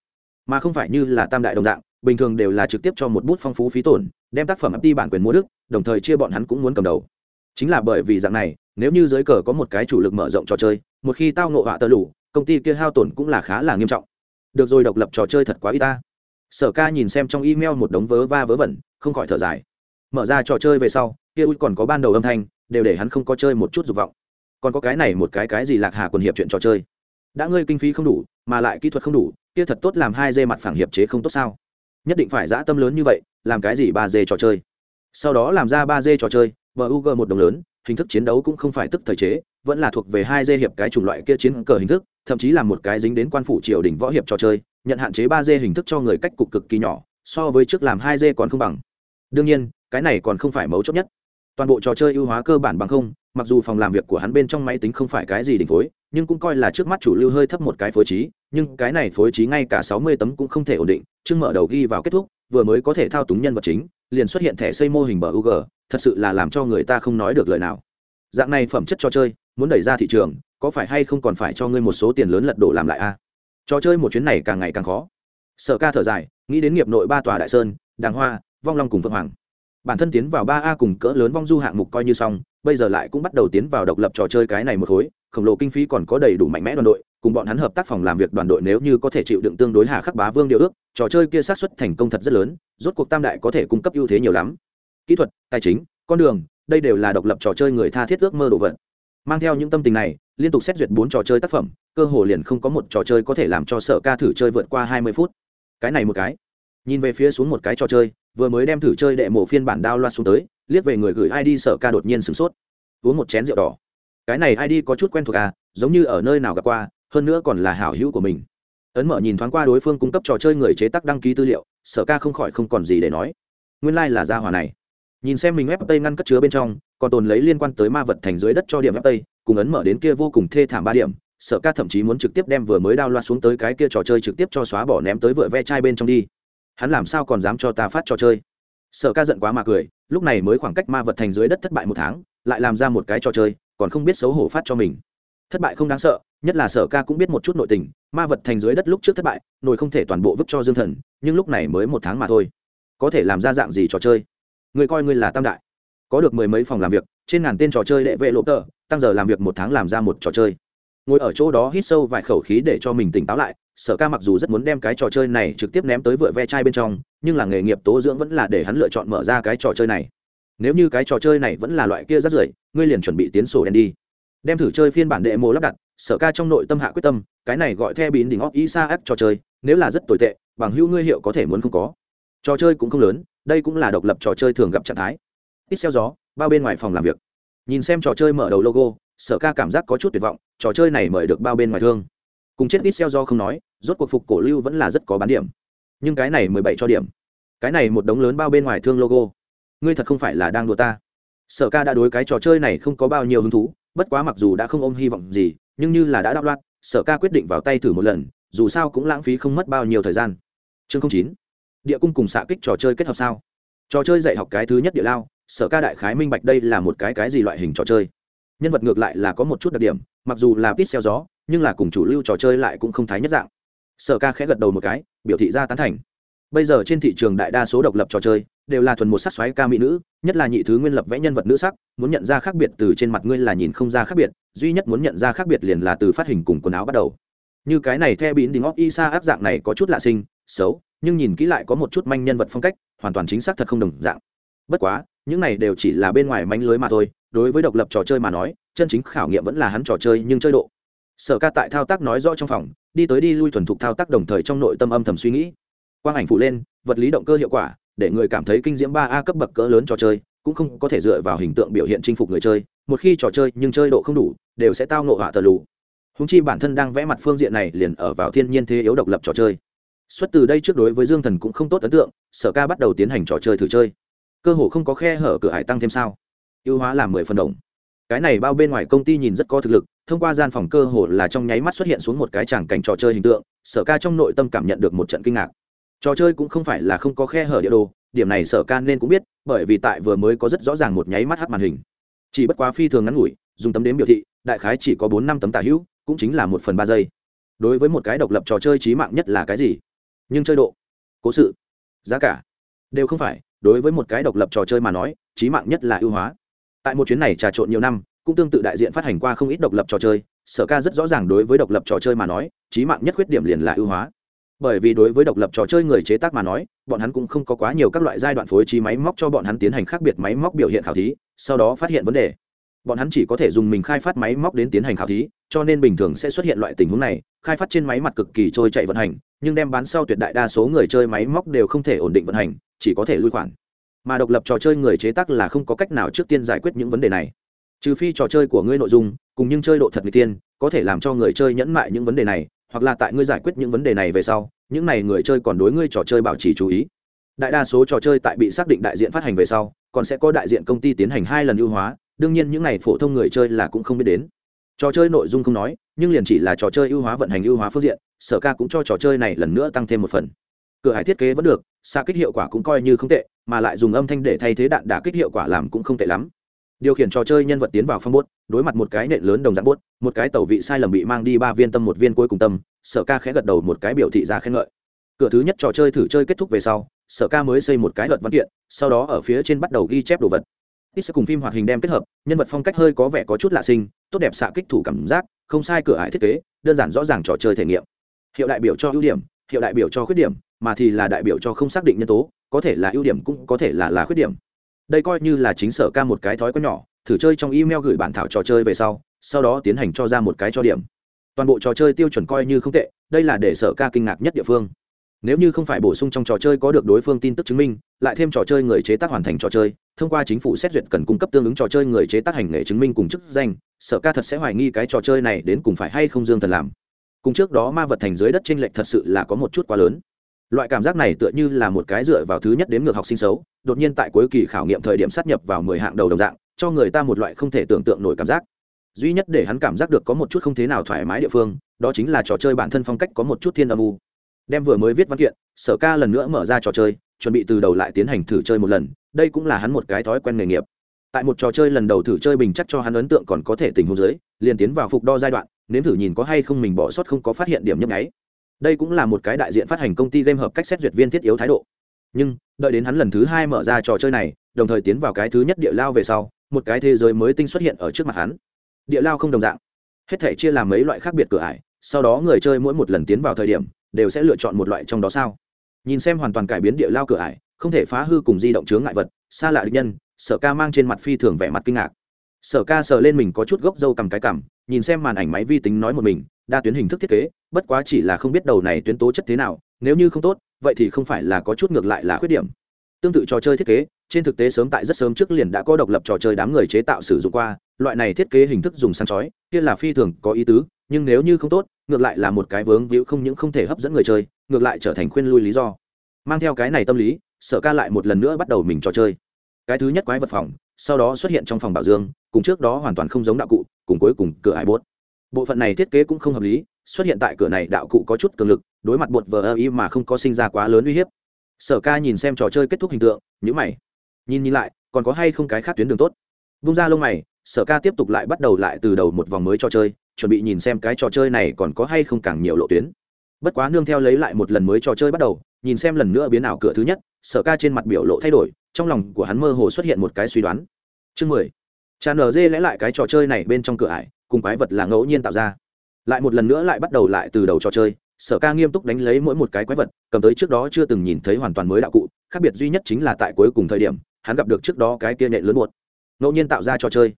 Mà không phải như là tam đại đồng dạng bình thường đều là trực tiếp cho một bút phong phú phí tổn, đem tác phẩm ấp đi bản quyền mua đức, đồng thời chia bọn hắn cũng muốn cầm đầu. Chính là bởi vì dạng này, nếu như dưới cờ có một cái chủ lực mở rộng trò chơi, một khi tao ngộ họa tơ lủ công ty kia hao tổn cũng là khá là nghiêm trọng. Được rồi, độc lập trò chơi thật quá y ta. Sở ca nhìn xem trong email một đống vớ va vớ vẩn, không khỏi thở dài. Mở ra trò chơi về sau, kia ui còn có ban đầu âm thanh, đều để hắn không có chơi một chút dục vọng. Còn có cái này một cái cái gì lạc hà quần hiệp chuyện trò chơi. Đã ngươi kinh phí không đủ, mà lại kỹ thuật không đủ, kia thật tốt làm hai dê mặt phẳng hiệp chế không tốt sao? Nhất định phải dã tâm lớn như vậy, làm cái gì ba dê trò chơi? Sau đó làm ra ba dê trò chơi bug một đồng lớn, hình thức chiến đấu cũng không phải tức thời chế, vẫn là thuộc về hai dê hiệp cái chủng loại kia chiến cờ hình thức, thậm chí là một cái dính đến quan phủ triều đình võ hiệp trò chơi, nhận hạn chế ba dê hình thức cho người cách cục cực kỳ nhỏ, so với trước làm hai dê còn không bằng. Đương nhiên, cái này còn không phải mấu chốt nhất. Toàn bộ trò chơi ưu hóa cơ bản bằng không, mặc dù phòng làm việc của hắn bên trong máy tính không phải cái gì đỉnh phối, nhưng cũng coi là trước mắt chủ lưu hơi thấp một cái phối trí nhưng cái này phối trí ngay cả sáu mươi tấm cũng không thể ổn định chương mở đầu ghi vào kết thúc vừa mới có thể thao túng nhân vật chính liền xuất hiện thẻ xây mô hình bờ UG, thật sự là làm cho người ta không nói được lời nào. Dạng này phẩm chất trò chơi muốn đẩy ra thị trường có phải hay không còn phải cho ngươi một số tiền lớn lật đổ làm lại a? Trò chơi một chuyến này càng ngày càng khó. Sở ca thở dài nghĩ đến nghiệp nội ba tòa đại sơn đàng hoa vong long cùng phượng hoàng. Bản thân tiến vào ba a cùng cỡ lớn vong du hạng mục coi như xong bây giờ lại cũng bắt đầu tiến vào độc lập trò chơi cái này một khối khổng lồ kinh phí còn có đầy đủ mạnh mẽ đoàn đội cùng bọn hắn hợp tác phòng làm việc đoàn đội nếu như có thể chịu đựng tương đối hà khắc bá vương điều ước, trò chơi kia sát xuất thành công thật rất lớn, rốt cuộc tam đại có thể cung cấp ưu thế nhiều lắm. Kỹ thuật, tài chính, con đường, đây đều là độc lập trò chơi người tha thiết ước mơ đồ vật. Mang theo những tâm tình này, liên tục xét duyệt bốn trò chơi tác phẩm, cơ hồ liền không có một trò chơi có thể làm cho sở ca thử chơi vượt qua hai mươi phút. Cái này một cái. Nhìn về phía xuống một cái trò chơi, vừa mới đem thử chơi đệ mộ phiên bản đao loa xuống tới, liếc về người gửi id sở ca đột nhiên sửng sốt. Uống một chén rượu đỏ. Cái này id có chút quen thuộc à giống như ở nơi nào gặp qua hơn nữa còn là hảo hữu của mình. Ấn mở nhìn thoáng qua đối phương cung cấp trò chơi người chế tác đăng ký tư liệu, sở ca không khỏi không còn gì để nói. Nguyên lai、like、là gia hòa này. Nhìn xem mình ép tây ngăn cất chứa bên trong, còn tồn lấy liên quan tới ma vật thành dưới đất cho điểm ép tây, cùng ấn mở đến kia vô cùng thê thảm ba điểm, sở ca thậm chí muốn trực tiếp đem vừa mới đao loa xuống tới cái kia trò chơi trực tiếp cho xóa bỏ ném tới vựa ve chai bên trong đi. Hắn làm sao còn dám cho ta phát trò chơi? Sở ca giận quá mà cười, lúc này mới khoảng cách ma vật thành dưới đất thất bại một tháng, lại làm ra một cái trò chơi, còn không biết xấu hổ phát cho mình. Thất bại không đáng sợ nhất là sở ca cũng biết một chút nội tình, ma vật thành dưới đất lúc trước thất bại, nồi không thể toàn bộ vứt cho dương thần, nhưng lúc này mới một tháng mà thôi. Có thể làm ra dạng gì trò chơi? Người coi ngươi là tam đại. Có được mười mấy phòng làm việc, trên ngàn tên trò chơi đệ vệ lộ tờ, tăng giờ làm việc một tháng làm ra một trò chơi. Ngồi ở chỗ đó hít sâu vài khẩu khí để cho mình tỉnh táo lại, sở ca mặc dù rất muốn đem cái trò chơi này trực tiếp ném tới vựa ve chai bên trong, nhưng là nghề nghiệp tố dưỡng vẫn là để hắn lựa chọn mở ra cái trò chơi này. Nếu như cái trò chơi này vẫn là loại kia rất rưởi, ngươi liền chuẩn bị tiến sổ đen đi. Đem thử chơi phiên bản đệ mô lắp đặt sở ca trong nội tâm hạ quyết tâm, cái này gọi theo bín đỉnh óc isa ép trò chơi, nếu là rất tồi tệ, bằng hữu ngươi hiệu có thể muốn không có. Trò chơi cũng không lớn, đây cũng là độc lập trò chơi thường gặp trạng thái. Ít xeo gió, bao bên ngoài phòng làm việc. Nhìn xem trò chơi mở đầu logo, sở ca cảm giác có chút tuyệt vọng, trò chơi này mời được bao bên ngoài thương. Cùng chết ít xeo do không nói, rốt cuộc phục cổ lưu vẫn là rất có bán điểm. Nhưng cái này mười bảy cho điểm. Cái này một đống lớn bao bên ngoài thương logo. Ngươi thật không phải là đang đùa ta. Sở ca đã đối cái trò chơi này không có bao nhiêu hứng thú, bất quá mặc dù đã không ôm hy vọng gì nhưng như là đã đáp loạt sở ca quyết định vào tay thử một lần, dù sao cũng lãng phí không mất bao nhiêu thời gian. Chương chín, địa cung cùng xạ kích trò chơi kết hợp sao? Trò chơi dạy học cái thứ nhất địa lao, sở ca đại khái minh bạch đây là một cái cái gì loại hình trò chơi. Nhân vật ngược lại là có một chút đặc điểm, mặc dù là ít xeo gió, nhưng là cùng chủ lưu trò chơi lại cũng không thái nhất dạng. Sở ca khẽ gật đầu một cái, biểu thị ra tán thành. Bây giờ trên thị trường đại đa số độc lập trò chơi, đều là thuần một sắc xoáy ca mỹ nữ, nhất là nhị thứ nguyên lập vẽ nhân vật nữ sắc, muốn nhận ra khác biệt từ trên mặt ngươi là nhìn không ra khác biệt duy nhất muốn nhận ra khác biệt liền là từ phát hình cùng quần áo bắt đầu. Như cái này theo bín đình óc isa áp dạng này có chút lạ sinh xấu, nhưng nhìn kỹ lại có một chút manh nhân vật phong cách, hoàn toàn chính xác thật không đồng dạng. Bất quá, những này đều chỉ là bên ngoài manh lưới mà thôi, đối với độc lập trò chơi mà nói, chân chính khảo nghiệm vẫn là hắn trò chơi nhưng chơi độ. Sở ca tại thao tác nói rõ trong phòng, đi tới đi lui thuần thục thao tác đồng thời trong nội tâm âm thầm suy nghĩ. Quang ảnh phụ lên, vật lý động cơ hiệu quả, để người cảm thấy kinh diễm ba a cấp bậc cỡ lớn trò chơi, cũng không có thể dựa vào hình tượng biểu hiện chinh phục người chơi một khi trò chơi nhưng chơi độ không đủ, đều sẽ tao nộ họa tờ lù. Húng chi bản thân đang vẽ mặt phương diện này liền ở vào thiên nhiên thế yếu độc lập trò chơi. Xuất từ đây trước đối với dương thần cũng không tốt ấn tượng, sở ca bắt đầu tiến hành trò chơi thử chơi. Cơ hồ không có khe hở cửa hải tăng thêm sao. Ưu hóa làm mười phần đồng. Cái này bao bên ngoài công ty nhìn rất có thực lực, thông qua gian phòng cơ hồ là trong nháy mắt xuất hiện xuống một cái tràng cảnh trò chơi hình tượng, sở ca trong nội tâm cảm nhận được một trận kinh ngạc. Trò chơi cũng không phải là không có khe hở địa đồ, điểm này sở ca nên cũng biết, bởi vì tại vừa mới có rất rõ ràng một nháy mắt hát màn hình chỉ bất quá phi thường ngắn ngủi, dùng tấm đếm biểu thị, đại khái chỉ có bốn năm tấm tả hữu, cũng chính là một phần ba giây. Đối với một cái độc lập trò chơi trí mạng nhất là cái gì? Nhưng chơi độ, cố sự, giá cả, đều không phải, đối với một cái độc lập trò chơi mà nói trí mạng nhất là ưu hóa. Tại một chuyến này trà trộn nhiều năm, cũng tương tự đại diện phát hành qua không ít độc lập trò chơi, sở ca rất rõ ràng đối với độc lập trò chơi mà nói trí mạng nhất khuyết điểm liền là ưu hóa bởi vì đối với độc lập trò chơi người chế tác mà nói, bọn hắn cũng không có quá nhiều các loại giai đoạn phối trí máy móc cho bọn hắn tiến hành khác biệt máy móc biểu hiện khảo thí, sau đó phát hiện vấn đề. Bọn hắn chỉ có thể dùng mình khai phát máy móc đến tiến hành khảo thí, cho nên bình thường sẽ xuất hiện loại tình huống này, khai phát trên máy mặt cực kỳ trôi chạy vận hành, nhưng đem bán sau tuyệt đại đa số người chơi máy móc đều không thể ổn định vận hành, chỉ có thể lui khoản. Mà độc lập trò chơi người chế tác là không có cách nào trước tiên giải quyết những vấn đề này. Trừ phi trò chơi của ngươi nội dung, cùng nhưng chơi độ thật người tiên, có thể làm cho người chơi nhẫn mại những vấn đề này hoặc là tại ngươi giải quyết những vấn đề này về sau, những này người chơi còn đối ngươi trò chơi bảo trì chú ý. Đại đa số trò chơi tại bị xác định đại diện phát hành về sau, còn sẽ có đại diện công ty tiến hành hai lần ưu hóa, đương nhiên những này phổ thông người chơi là cũng không biết đến. Trò chơi nội dung không nói, nhưng liền chỉ là trò chơi ưu hóa vận hành ưu hóa phương diện, sở ca cũng cho trò chơi này lần nữa tăng thêm một phần. Cửa hải thiết kế vẫn được, xa kích hiệu quả cũng coi như không tệ, mà lại dùng âm thanh để thay thế đạn đả kích hiệu quả làm cũng không tệ lắm điều khiển trò chơi nhân vật tiến vào phong bốt, đối mặt một cái nện lớn đồng dạng bốt, một cái tẩu vị sai lầm bị mang đi ba viên tâm một viên cuối cùng tâm, sở ca khẽ gật đầu một cái biểu thị ra khen ngợi. Cửa thứ nhất trò chơi thử chơi kết thúc về sau, sở ca mới xây một cái luật văn kiện, sau đó ở phía trên bắt đầu ghi chép đồ vật. Ít sẽ cùng phim hoạt hình đem kết hợp, nhân vật phong cách hơi có vẻ có chút lạ sinh tốt đẹp xạ kích thủ cảm giác, không sai cửa ải thiết kế, đơn giản rõ ràng trò chơi thể nghiệm. Hiệu đại biểu cho ưu điểm, hiệu đại biểu cho khuyết điểm, mà thì là đại biểu cho không xác định nhân tố, có thể là ưu điểm cũng có thể là là khuyết điểm đây coi như là chính sở ca một cái thói quen nhỏ, thử chơi trong email gửi bản thảo trò chơi về sau sau đó tiến hành cho ra một cái cho điểm. Toàn bộ trò chơi tiêu chuẩn coi như không tệ, đây là để sở ca kinh ngạc nhất địa phương. Nếu như không phải bổ sung trong trò chơi có được đối phương tin tức chứng minh, lại thêm trò chơi người chế tác hoàn thành trò chơi, thông qua chính phủ xét duyệt cần cung cấp tương ứng trò chơi người chế tác hành nghề chứng minh cùng chức danh, sở ca thật sẽ hoài nghi cái trò chơi này đến cùng phải hay không dương thần làm. Cùng trước đó ma vật thành dưới đất t r ê n lệch thật sự là có một chút quá lớn loại cảm giác này tựa như là một cái dựa vào thứ nhất đến ngược học sinh xấu, đột nhiên tại cuối kỳ khảo nghiệm thời điểm sát nhập vào mười hạng đầu đồng dạng, cho người ta một loại không thể tưởng tượng nổi cảm giác. Duy nhất để hắn cảm giác được có một chút không thế nào thoải mái địa phương, đó chính là trò chơi bản thân phong cách có một chút thiên âm u. Đem vừa mới viết văn kiện, sở ca lần nữa mở ra trò chơi, chuẩn bị từ đầu lại tiến hành thử chơi một lần, đây cũng là hắn một cái thói quen nghề nghiệp. Tại một trò chơi lần đầu thử chơi bình chắc cho hắn ấn tượng còn có thể tình huống dưới, liền tiến vào phục đo giai đoạn, nếm thử nhìn có hay không mình bỏ sót không có phát hiện điểm nhấp nháy đây cũng là một cái đại diện phát hành công ty game hợp cách xét duyệt viên thiết yếu thái độ. Nhưng, đợi đến hắn lần thứ hai mở ra trò chơi này, đồng thời tiến vào cái thứ nhất địa lao về sau, một cái thế giới mới tinh xuất hiện ở trước mặt hắn. Địa lao không đồng dạng. Hết thể chia làm mấy loại khác biệt cửa ải, sau đó người chơi mỗi một lần tiến vào thời điểm, đều sẽ lựa chọn một loại trong đó sao. Nhìn xem hoàn toàn cải biến địa lao cửa ải, không thể phá hư cùng di động chướng ngại vật, xa lạ địch nhân, sở ca mang trên mặt phi thường vẻ mặt kinh ngạc. Sở ca sờ lên mình có chút gốc dâu cầm cái cằm, nhìn xem màn ảnh máy vi tính nói một mình, đa tuyến hình thức thiết kế bất quá chỉ là không biết đầu này tuyến tố chất thế nào, nếu như không tốt, vậy thì không phải là có chút ngược lại là khuyết điểm. Tương tự trò chơi thiết kế, trên thực tế sớm tại rất sớm trước liền đã có độc lập trò chơi đám người chế tạo sử dụng qua, loại này thiết kế hình thức dùng sáng chói, kia là phi thường có ý tứ, nhưng nếu như không tốt, ngược lại là một cái vướng víu không những không thể hấp dẫn người chơi, ngược lại trở thành khuyên lui lý do. Mang theo cái này tâm lý, sở ca lại một lần nữa bắt đầu mình trò chơi. Cái thứ nhất quái vật phòng, sau đó xuất hiện trong phòng bảo dương, cùng trước đó hoàn toàn không giống đạo cụ, cùng cuối cùng cửa hải bốt bộ phận này thiết kế cũng không hợp lý xuất hiện tại cửa này đạo cụ có chút cường lực, đối mặt bột vờ ơ y mà không có sinh ra quá lớn uy hiếp. Sở ca nhìn xem trò chơi kết thúc hình tượng nhữ mày. Nhìn nhìn lại, còn có hay không cái khác tuyến đường tốt? Vung ra lông mày, sở ca tiếp tục lại bắt đầu lại từ đầu một vòng mới trò chơi, chuẩn bị nhìn xem cái trò chơi này còn có hay không càng nhiều lộ tuyến. Bất quá nương theo lấy lại một lần mới trò chơi bắt đầu, nhìn xem lần nữa biến ảo cửa thứ nhất, sở ca trên mặt biểu lộ thay đổi, trong lòng của hắn mơ hồ xuất hiện một cái suy đoán. Chương mười. Tràn nở dê lẽ lại cái trò chơi này bên trong cửa ải, cùng quái vật là ngẫu nhiên tạo ra lại một lần nữa lại bắt đầu lại từ đầu trò chơi, sở ca nghiêm túc đánh lấy mỗi một cái quái vật, cầm tới trước đó chưa từng nhìn thấy hoàn toàn mới đạo cụ, khác biệt duy nhất chính là tại cuối cùng thời điểm, hắn gặp được trước đó cái kia nệ lớn một ngẫu nhiên tạo ra trò chơi.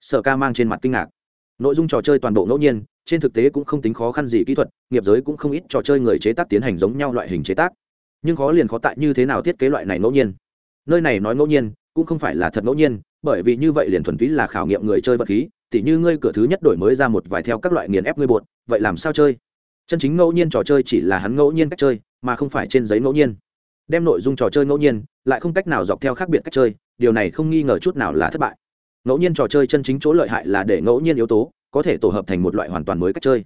Sở ca mang trên mặt kinh ngạc. Nội dung trò chơi toàn bộ ngẫu nhiên, trên thực tế cũng không tính khó khăn gì kỹ thuật, nghiệp giới cũng không ít trò chơi người chế tác tiến hành giống nhau loại hình chế tác. Nhưng khó liền khó tại như thế nào thiết kế loại này ngẫu nhiên? Nơi này nói ngẫu nhiên, cũng không phải là thật ngẫu nhiên, bởi vì như vậy liền thuần túy là khảo nghiệm người chơi vật khí tỉ như ngươi cửa thứ nhất đổi mới ra một vài theo các loại nghiền ép ngươi bột, vậy làm sao chơi? Chân chính ngẫu nhiên trò chơi chỉ là hắn ngẫu nhiên cách chơi, mà không phải trên giấy ngẫu nhiên. Đem nội dung trò chơi ngẫu nhiên, lại không cách nào dọc theo khác biệt cách chơi, điều này không nghi ngờ chút nào là thất bại. Ngẫu nhiên trò chơi chân chính chỗ lợi hại là để ngẫu nhiên yếu tố, có thể tổ hợp thành một loại hoàn toàn mới cách chơi.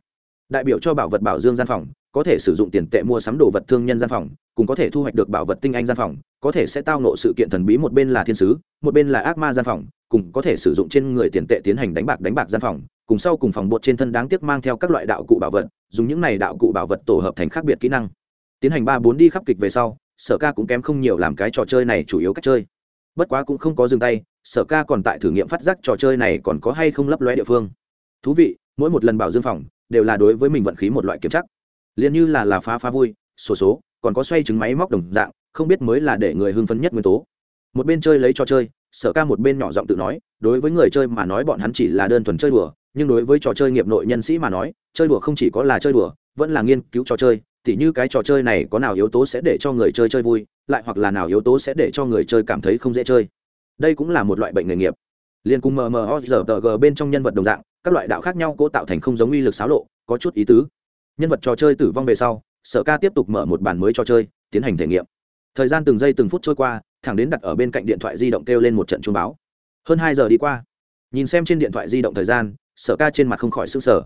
Đại biểu cho bảo vật bảo dương gian phòng, có thể sử dụng tiền tệ mua sắm đồ vật thương nhân gian phòng cũng có thể thu hoạch được bảo vật tinh anh gian phòng, có thể sẽ tao nộ sự kiện thần bí, một bên là thiên sứ, một bên là ác ma gian phòng cùng có thể sử dụng trên người tiền tệ tiến hành đánh bạc đánh bạc gian phòng cùng sau cùng phòng bột trên thân đáng tiếc mang theo các loại đạo cụ bảo vật dùng những này đạo cụ bảo vật tổ hợp thành khác biệt kỹ năng. Tiến hành ba bốn đi khắp kịch về sau sở ca cũng kém không nhiều làm cái trò chơi này chủ yếu cách chơi. Bất quá cũng không có dừng tay sở ca còn tại thử nghiệm phát giác trò chơi này còn có hay không lấp lóe địa phương. Thú vị mỗi một lần bảo dương phòng đều là đối với mình vận khí một loại kiểm chắc liền như là là phá phá vui sổ số, số còn có xoay trứng máy móc đồng dạng không biết mới là để người hưng phấn nhất nguyên tố. Một bên chơi lấy trò chơi sở ca một bên nhỏ giọng tự nói, đối với người chơi mà nói bọn hắn chỉ là đơn thuần chơi đùa, nhưng đối với trò chơi nghiệp nội nhân sĩ mà nói, chơi đùa không chỉ có là chơi đùa, vẫn là nghiên cứu trò chơi, tỉ như cái trò chơi này có nào yếu tố sẽ để cho người chơi chơi vui, lại hoặc là nào yếu tố sẽ để cho người chơi cảm thấy không dễ chơi. Đây cũng là một loại bệnh nghề nghiệp. Liên cùng mmozg bên trong nhân vật đồng dạng, các loại đạo khác nhau cố tạo thành không giống uy lực xáo lộ, có chút ý tứ. Nhân vật trò chơi tử vong về sau, sở ca tiếp tục mở một bản mới trò chơi, tiến hành thể nghiệm. Thời gian từng giây từng phút trôi qua thẳng đến đặt ở bên cạnh điện thoại di động kêu lên một trận chuông báo. Hơn hai giờ đi qua. Nhìn xem trên điện thoại di động thời gian, sở ca trên mặt không khỏi s ư n g sở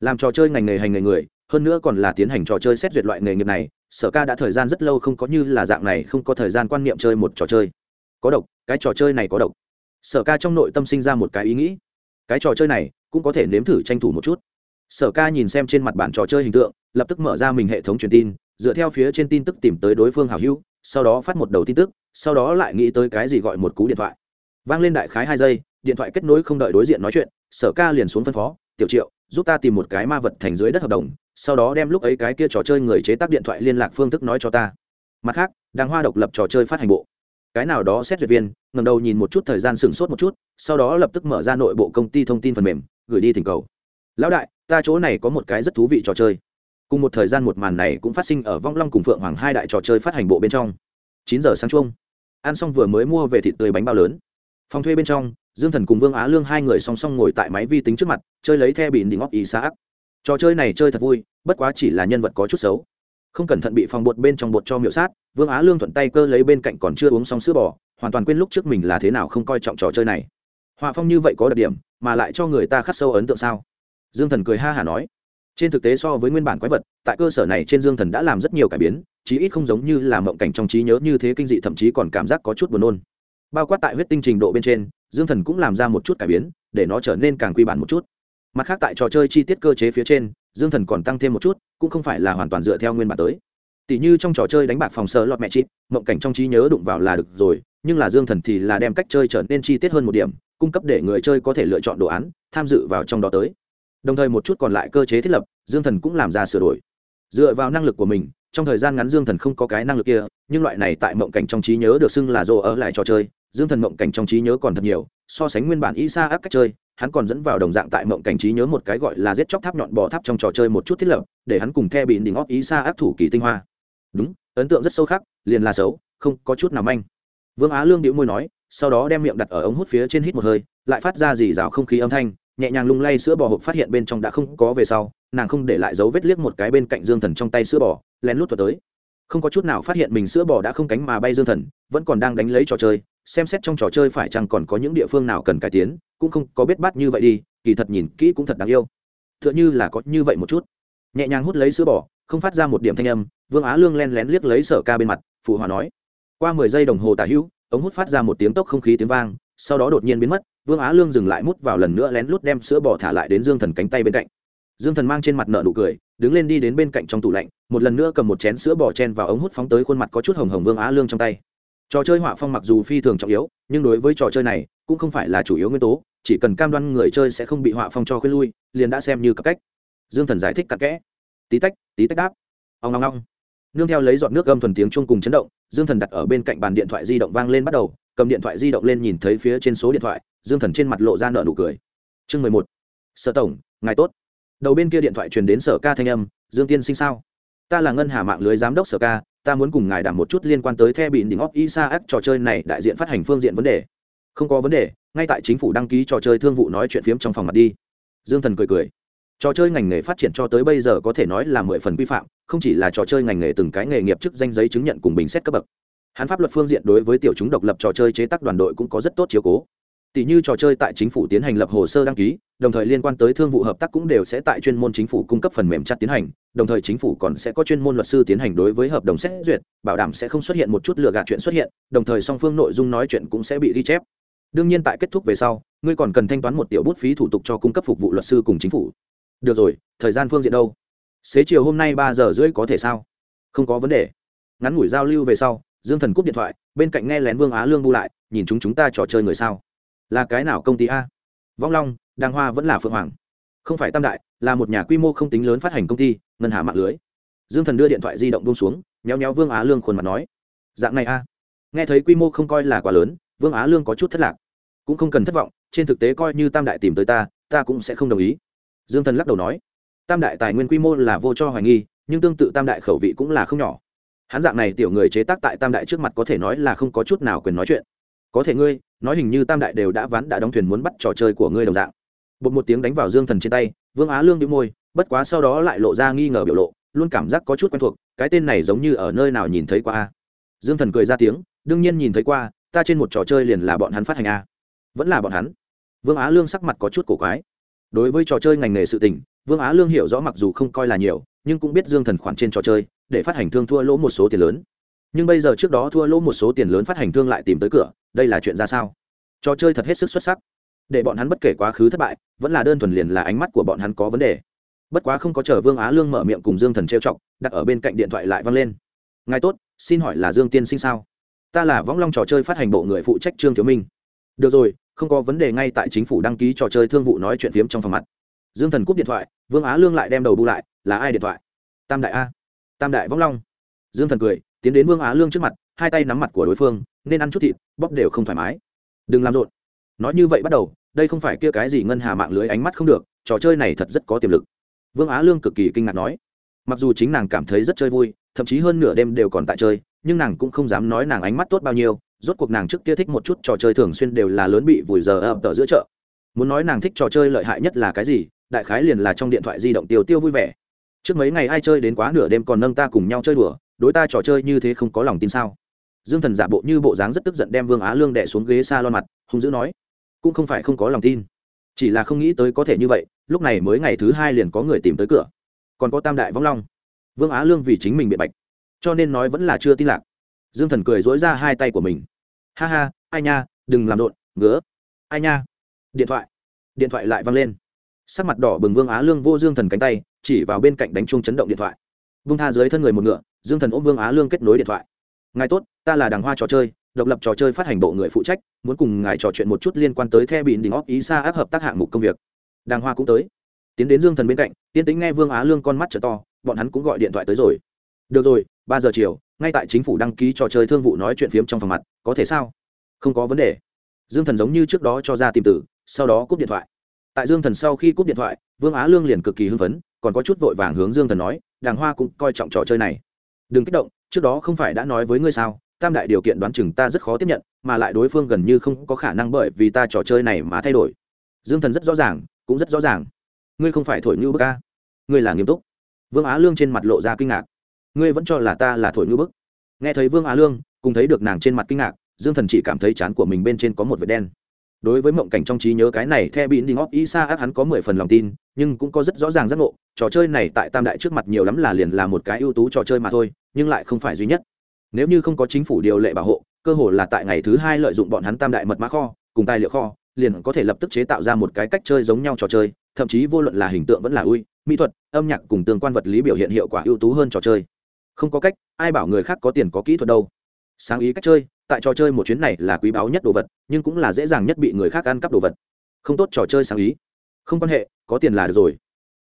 làm trò chơi ngành nghề hành nghề người, hơn nữa còn là tiến hành trò chơi xét duyệt loại nghề nghiệp này, sở ca đã thời gian rất lâu không có như là dạng này không có thời gian quan niệm chơi một trò chơi. Có độc, cái trò chơi này có độc. Sở ca trong nội tâm sinh ra một cái ý nghĩ. Cái trò chơi này cũng có thể nếm thử tranh thủ một chút. Sở ca nhìn xem trên mặt bản trò chơi hình tượng, lập tức mở ra mình hệ thống truyền tin, dựa theo phía trên tin tức tìm tới đối phương hảo hữu, sau đó phát một đầu tin tức sau đó lại nghĩ tới cái gì gọi một cú điện thoại. Vang lên đại khái hai giây, điện thoại kết nối không đợi đối diện nói chuyện, sở ca liền xuống phân phó, tiểu triệu, giúp ta tìm một cái ma vật thành dưới đất hợp đồng, sau đó đem lúc ấy cái kia trò chơi người chế tác điện thoại liên lạc phương thức nói cho ta. Mặt khác, đàng hoa độc lập trò chơi phát hành bộ. Cái nào đó xét duyệt viên ngầm đầu nhìn một chút thời gian sửng sốt một chút, sau đó lập tức mở ra nội bộ công ty thông tin phần mềm, gửi đi thỉnh cầu. Lão đại, ta chỗ này có một cái rất thú vị trò chơi. Cùng một thời gian một màn này cũng phát sinh ở vong long cùng phượng hoàng hai đại trò chơi phát hành bộ bên trong. Chín giờ sáng chung ăn xong vừa mới mua về thịt tươi bánh bao lớn. Phòng thuê bên trong, dương thần cùng vương á lương hai người song song ngồi tại máy vi tính trước mặt, chơi lấy the bị đỉnh óc ý xã ác trò chơi này chơi thật vui, bất quá chỉ là nhân vật có chút xấu. Không cẩn thận bị phòng bột bên trong bột cho miệu sát, vương á lương thuận tay cơ lấy bên cạnh còn chưa uống xong sữa bò, hoàn toàn quên lúc trước mình là thế nào không coi trọng trò chơi này. Họa phong như vậy có đặc điểm, mà lại cho người ta khắc sâu ấn tượng sao? Dương thần cười ha hả nói trên thực tế so với nguyên bản quái vật, tại cơ sở này trên dương thần đã làm rất nhiều cải biến, chí ít không giống như là mộng cảnh trong trí nhớ như thế kinh dị, thậm chí còn cảm giác có chút buồn nôn. Bao quát tại huyết tinh trình độ bên trên, dương thần cũng làm ra một chút cải biến, để nó trở nên càng quy bản một chút. Mặt khác tại trò chơi chi tiết cơ chế phía trên, dương thần còn tăng thêm một chút, cũng không phải là hoàn toàn dựa theo nguyên bản tới. Tỷ như trong trò chơi đánh bạc phòng sơ lọt mẹ chịt mộng cảnh trong trí nhớ đụng vào là được rồi, nhưng là dương thần thì là đem cách chơi trở nên chi tiết hơn một điểm, cung cấp để người chơi có thể lựa chọn đồ án, tham dự vào trong đó tới đồng thời một chút còn lại cơ chế thiết lập, dương thần cũng làm ra sửa đổi. Dựa vào năng lực của mình, trong thời gian ngắn dương thần không có cái năng lực kia, nhưng loại này tại mộng cảnh trong trí nhớ được xưng là rồ ở lại trò chơi, dương thần mộng cảnh trong trí nhớ còn thật nhiều, so sánh nguyên bản isa áp cách chơi, hắn còn dẫn vào đồng dạng tại mộng cảnh trí nhớ một cái gọi là giết chóc tháp nhọn bò tháp trong trò chơi một chút thiết lập, để hắn cùng theo bị đỉnh óc sa áp thủ kỳ tinh hoa. Đúng, ấn tượng rất sâu khác liền là xấu, không có chút nào manh. Vương á lương đĩu môi nói, sau đó đem miệng đặt ở ống hút phía trên hít một hơi, lại phát ra dì rào không khí âm thanh nhẹ nhàng lung lay sữa bò hộp phát hiện bên trong đã không có về sau, nàng không để lại dấu vết liếc một cái bên cạnh dương thần trong tay sữa bò, lén lút vào tới. Không có chút nào phát hiện mình sữa bò đã không cánh mà bay dương thần, vẫn còn đang đánh lấy trò chơi, xem xét trong trò chơi phải chăng còn có những địa phương nào cần cải tiến, cũng không có biết bắt như vậy đi, kỳ thật nhìn kỹ cũng thật đáng yêu. T h ư ợ n h ư là có như vậy một chút. Nhẹ nhàng hút lấy sữa bò, không phát ra một điểm thanh âm, vương á lương len lén liếc lấy sở ca bên mặt, phụ hòa nói. Qua mười giây đồng hồ tả hữu, ống hút phát ra một tiếng tốc không khí tiếng vang sau đó đột nhiên biến mất, vương á lương dừng lại mút vào lần nữa lén lút đem sữa bò thả lại đến dương thần cánh tay bên cạnh. Dương thần mang trên mặt nợ nụ cười, đứng lên đi đến bên cạnh trong tủ lạnh, một lần nữa cầm một chén sữa bò chen vào ống hút phóng tới khuôn mặt có chút hồng hồng vương á lương trong tay. Trò chơi họa phong mặc dù phi thường trọng yếu, nhưng đối với trò chơi này, cũng không phải là chủ yếu nguyên tố, chỉ cần cam đoan người chơi sẽ không bị họa phong cho khuyên lui, liền đã xem như cặp cách. Dương thần giải thích cặn kẽ. Tí tách tí tách đáp. Ông long long nương theo lấy giọt nước gâm thuần tiếng chuông cùng chấn động, dương thần đặt ở bên cạnh bàn điện thoại di động vang lên bắt đầu cầm điện thoại di động lên nhìn thấy phía trên số điện thoại dương thần trên mặt lộ ra nợ nụ cười chương mười một sở tổng ngài tốt đầu bên kia điện thoại truyền đến sở ca thanh âm dương tiên sinh sao ta là ngân hà mạng lưới giám đốc sở ca ta muốn cùng ngài đảm một chút liên quan tới the bị đỉnh óc Isaac trò chơi này đại diện phát hành phương diện vấn đề. Không có vấn đề, ngay tại chính phủ đăng ký trò chơi thương vụ nói chuyện phiếm trong phòng mặt đi. Dương Thần cười cười. Trò chơi ngành nghề phát triển cho tới bây giờ có thể nói là mười phần quy phạm, không chỉ là trò chơi ngành nghề từng cái nghề nghiệp chức danh giấy chứng nhận cùng bình xét cấp bậc. Hắn pháp luật phương diện đối với tiểu chúng độc lập trò chơi chế tác đoàn đội cũng có rất tốt chiếu cố. Tỷ như trò chơi tại chính phủ tiến hành lập hồ sơ đăng ký, đồng thời liên quan tới thương vụ hợp tác cũng đều sẽ tại chuyên môn chính phủ cung cấp phần mềm chặt tiến hành, đồng thời chính phủ còn sẽ có chuyên môn luật sư tiến hành đối với hợp đồng xét duyệt, bảo đảm sẽ không xuất hiện một chút lừa gạt chuyện xuất hiện, đồng thời song phương nội dung nói chuyện cũng sẽ bị ghi chép. Đương nhiên tại kết thúc về sau, ngươi còn cần thanh toán một tiểu bút phí thủ tục cho cung cấp phục vụ luật sư cùng chính phủ. Được rồi, thời gian phương diện đâu? Xế chiều hôm nay ba giờ rưỡi có thể sao? Không có vấn đề. Ngắn ngủi giao lưu về sau dương thần cúp điện thoại, bên cạnh nghe lén vương á lương bu lại, nhìn chúng chúng ta trò chơi người sao? Là cái nào công ty a? Vong long, đàng hoa vẫn là phượng hoàng. Không phải tam đại, là một nhà quy mô không tính lớn phát hành công ty, ngân hà mạng lưới. Dương thần đưa điện thoại di động bông xuống nhéo nhéo vương á lương khuôn mặt nói. Dạng này a. Nghe thấy quy mô không coi là quá lớn, vương á lương có chút thất lạc. Cũng không cần thất vọng, trên thực tế coi như tam đại tìm tới ta ta cũng sẽ không đồng ý. Dương thần lắc đầu nói. Tam đại tài nguyên quy mô là vô cho hoài nghi, nhưng tương tự tam đại khẩu vị cũng là không nhỏ hắn dạng này tiểu người chế tác tại tam đại trước mặt có thể nói là không có chút nào quyền nói chuyện. Có thể ngươi, nói hình như tam đại đều đã ván đã đóng thuyền muốn bắt trò chơi của ngươi đồng dạng. Bột một tiếng đánh vào dương thần trên tay, vương á lương đĩu môi, bất quá sau đó lại lộ ra nghi ngờ biểu lộ, luôn cảm giác có chút quen thuộc, cái tên này giống như ở nơi nào nhìn thấy qua a. Dương thần cười ra tiếng, đương nhiên nhìn thấy qua, ta trên một trò chơi liền là bọn hắn phát hành a. Vẫn là bọn hắn. Vương á lương sắc mặt có chút cổ quái. Đối với trò chơi ngành nghề sự tình, vương á lương hiểu rõ mặc dù không coi là nhiều nhưng cũng biết dương thần khoản trên trò chơi, để phát hành thương thua lỗ một số tiền lớn. Nhưng bây giờ trước đó thua lỗ một số tiền lớn phát hành thương lại tìm tới cửa, đây là chuyện ra sao? Trò chơi thật hết sức xuất sắc. Để bọn hắn bất kể quá khứ thất bại, vẫn là đơn thuần liền là ánh mắt của bọn hắn có vấn đề. Bất quá không có chờ vương á lương mở miệng cùng dương thần trêu chọc, đặt ở bên cạnh điện thoại lại văng lên. Ngài tốt, xin hỏi là dương tiên sinh sao? Ta là võng long trò chơi phát hành bộ người phụ trách trương thiếu minh. Được rồi, không có vấn đề ngay tại chính phủ đăng ký trò chơi thương vụ nói chuyện phiếm trong phòng mặt. Dương thần cúp điện thoại, vương á lương lại đem đầu bu lại là ai điện thoại? Tam đại a. Tam đại võng long. Dương thần cười, tiến đến vương á lương trước mặt, hai tay nắm mặt của đối phương, nên ăn chút thịt, bóp đều không thoải mái. Đừng làm rộn. Nói như vậy bắt đầu, đây không phải kia cái gì ngân hà mạng lưới ánh mắt không được, trò chơi này thật rất có tiềm lực. Vương á lương cực kỳ kinh ngạc nói. Mặc dù chính nàng cảm thấy rất chơi vui, thậm chí hơn nửa đêm đều còn tại chơi, nhưng nàng cũng không dám nói nàng ánh mắt tốt bao nhiêu, rốt cuộc nàng trước kia thích một chút trò chơi thường xuyên đều là lớn bị vùi giờ ập tờ giữa chợ. Muốn nói nàng thích trò chơi lợi hại nhất là cái gì, đại khái liền là trong điện thoại di động tiêu tiêu vui vẻ trước mấy ngày ai chơi đến quá nửa đêm còn nâng ta cùng nhau chơi đùa, đối ta trò chơi như thế không có lòng tin sao? Dương thần giả bộ như bộ dáng rất tức giận đem vương á lương đẻ xuống ghế xa a lon mặt, hung dữ nói, cũng không phải không có lòng tin. Chỉ là không nghĩ tới có thể như vậy, lúc này mới ngày thứ hai liền có người tìm tới cửa. Còn có tam đại vong long. Vương á lương vì chính mình bị bạch, cho nên nói vẫn là chưa tin lạc. Dương thần cười dối ra hai tay của mình. Ha ha, ai nha, đừng làm rộn, ngứa. Ai nha. Điện thoại điện thoại lại văng lên. Sắc mặt đỏ bừng vương á lương vô dương thần cánh tay chỉ vào bên cạnh đánh chuông chấn động điện thoại. Vung tha dưới thân người một ngựa, dương thần ôm vương á lương kết nối điện thoại. Ngài tốt, ta là đàng hoa trò chơi, độc lập trò chơi phát hành bộ người phụ trách, muốn cùng ngài trò chuyện một chút liên quan tới the bị đình óp ý xa áp hợp tác hạng mục công việc. Đàng hoa cũng tới. Tiến đến dương thần bên cạnh tiên tính nghe vương á lương con mắt trở to, bọn hắn cũng gọi điện thoại tới rồi. Được rồi, ba giờ chiều, ngay tại chính phủ đăng ký trò chơi thương vụ nói chuyện phiếm trong phòng mặt, có thể sao? Không có vấn đề. Dương thần giống như trước đó cho ra tìm tử sau đó cúp điện thoại. Tại dương thần sau khi cúp điện thoại, vương á lương liền cực kỳ hưng phấn còn có chút vội vàng hướng dương thần nói, đàng hoa cũng coi trọng trò chơi này. Đừng kích động, trước đó không phải đã nói với ngươi sao? Tam đại điều kiện đoán chừng ta rất khó tiếp nhận, mà lại đối phương gần như không có khả năng bởi vì ta trò chơi này mà thay đổi. Dương thần rất rõ ràng, cũng rất rõ ràng. Ngươi không phải thổi như bức ca ngươi là nghiêm túc. Vương á lương trên mặt lộ ra kinh ngạc. Ngươi vẫn cho là ta là thổi như bức? Nghe thấy vương á lương, cùng thấy được nàng trên mặt kinh ngạc, dương thần chỉ cảm thấy chán của mình bên trên có một vệt đen đối với mộng cảnh trong trí nhớ cái này theo bị ngóp óc isa ác hắn có mười phần lòng tin, nhưng cũng có rất rõ ràng giác ngộ, trò chơi này tại tam đại trước mặt nhiều lắm là liền là một cái ưu tú trò chơi mà thôi, nhưng lại không phải duy nhất. Nếu như không có chính phủ điều lệ bảo hộ, cơ hội là tại ngày thứ hai lợi dụng bọn hắn tam đại mật mã kho, cùng tài liệu kho, liền có thể lập tức chế tạo ra một cái cách chơi giống nhau trò chơi, thậm chí vô luận là hình tượng vẫn là ui, mỹ thuật, âm nhạc cùng tương quan vật lý biểu hiện hiệu quả ưu tú hơn trò chơi. Không có cách, ai bảo người khác có tiền có kỹ thuật đâu. Sáng ý cách chơi tại trò chơi một chuyến này là quý báu nhất đồ vật, nhưng cũng là dễ dàng nhất bị người khác ăn cắp đồ vật. Không tốt trò chơi sáng ý. Không quan hệ, có tiền là được rồi.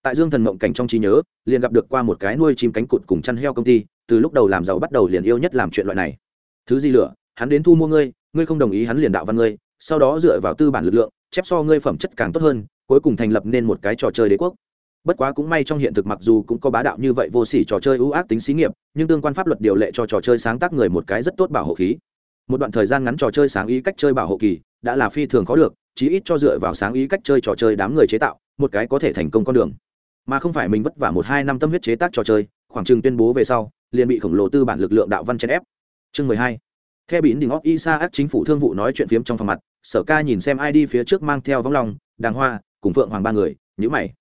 Tại dương thần mộng cảnh trong trí nhớ, liền gặp được qua một cái nuôi chim cánh cụt cùng chăn heo công ty, từ lúc đầu làm giàu bắt đầu liền yêu nhất làm chuyện loại này. Thứ gì lửa hắn đến thu mua ngươi ngươi không đồng ý hắn liền đạo văn ngươi, sau đó dựa vào tư bản lực lượng, chép so ngươi phẩm chất càng tốt hơn, cuối cùng thành lập nên một cái trò chơi đế quốc. Bất quá cũng may trong hiện thực mặc dù cũng có bá đạo như vậy vô sỉ trò chơi ưu ác tính xí nghiệp, nhưng tương quan pháp luật điều lệ cho trò chơi sáng tác người một cái rất tốt bảo hộ khí một đoạn thời gian ngắn trò chơi sáng ý cách chơi bảo hộ kỳ, đã là phi thường khó được, chí ít cho dựa vào sáng ý cách chơi trò chơi đám người chế tạo, một cái có thể thành công con đường. Mà không phải mình vất vả một hai năm tâm huyết chế tác trò chơi, khoảng chừng tuyên bố về sau, liền bị khổng lồ tư bản lực lượng đạo văn chèn ép. Chương mười hai. Theo bỉn đình óc isa ác chính phủ thương vụ nói chuyện phiếm trong phòng mặt, sở ca nhìn xem ai đi phía trước mang theo vắng lòng, đàng hoa, cùng phượng hoàng ba người nhữ mày.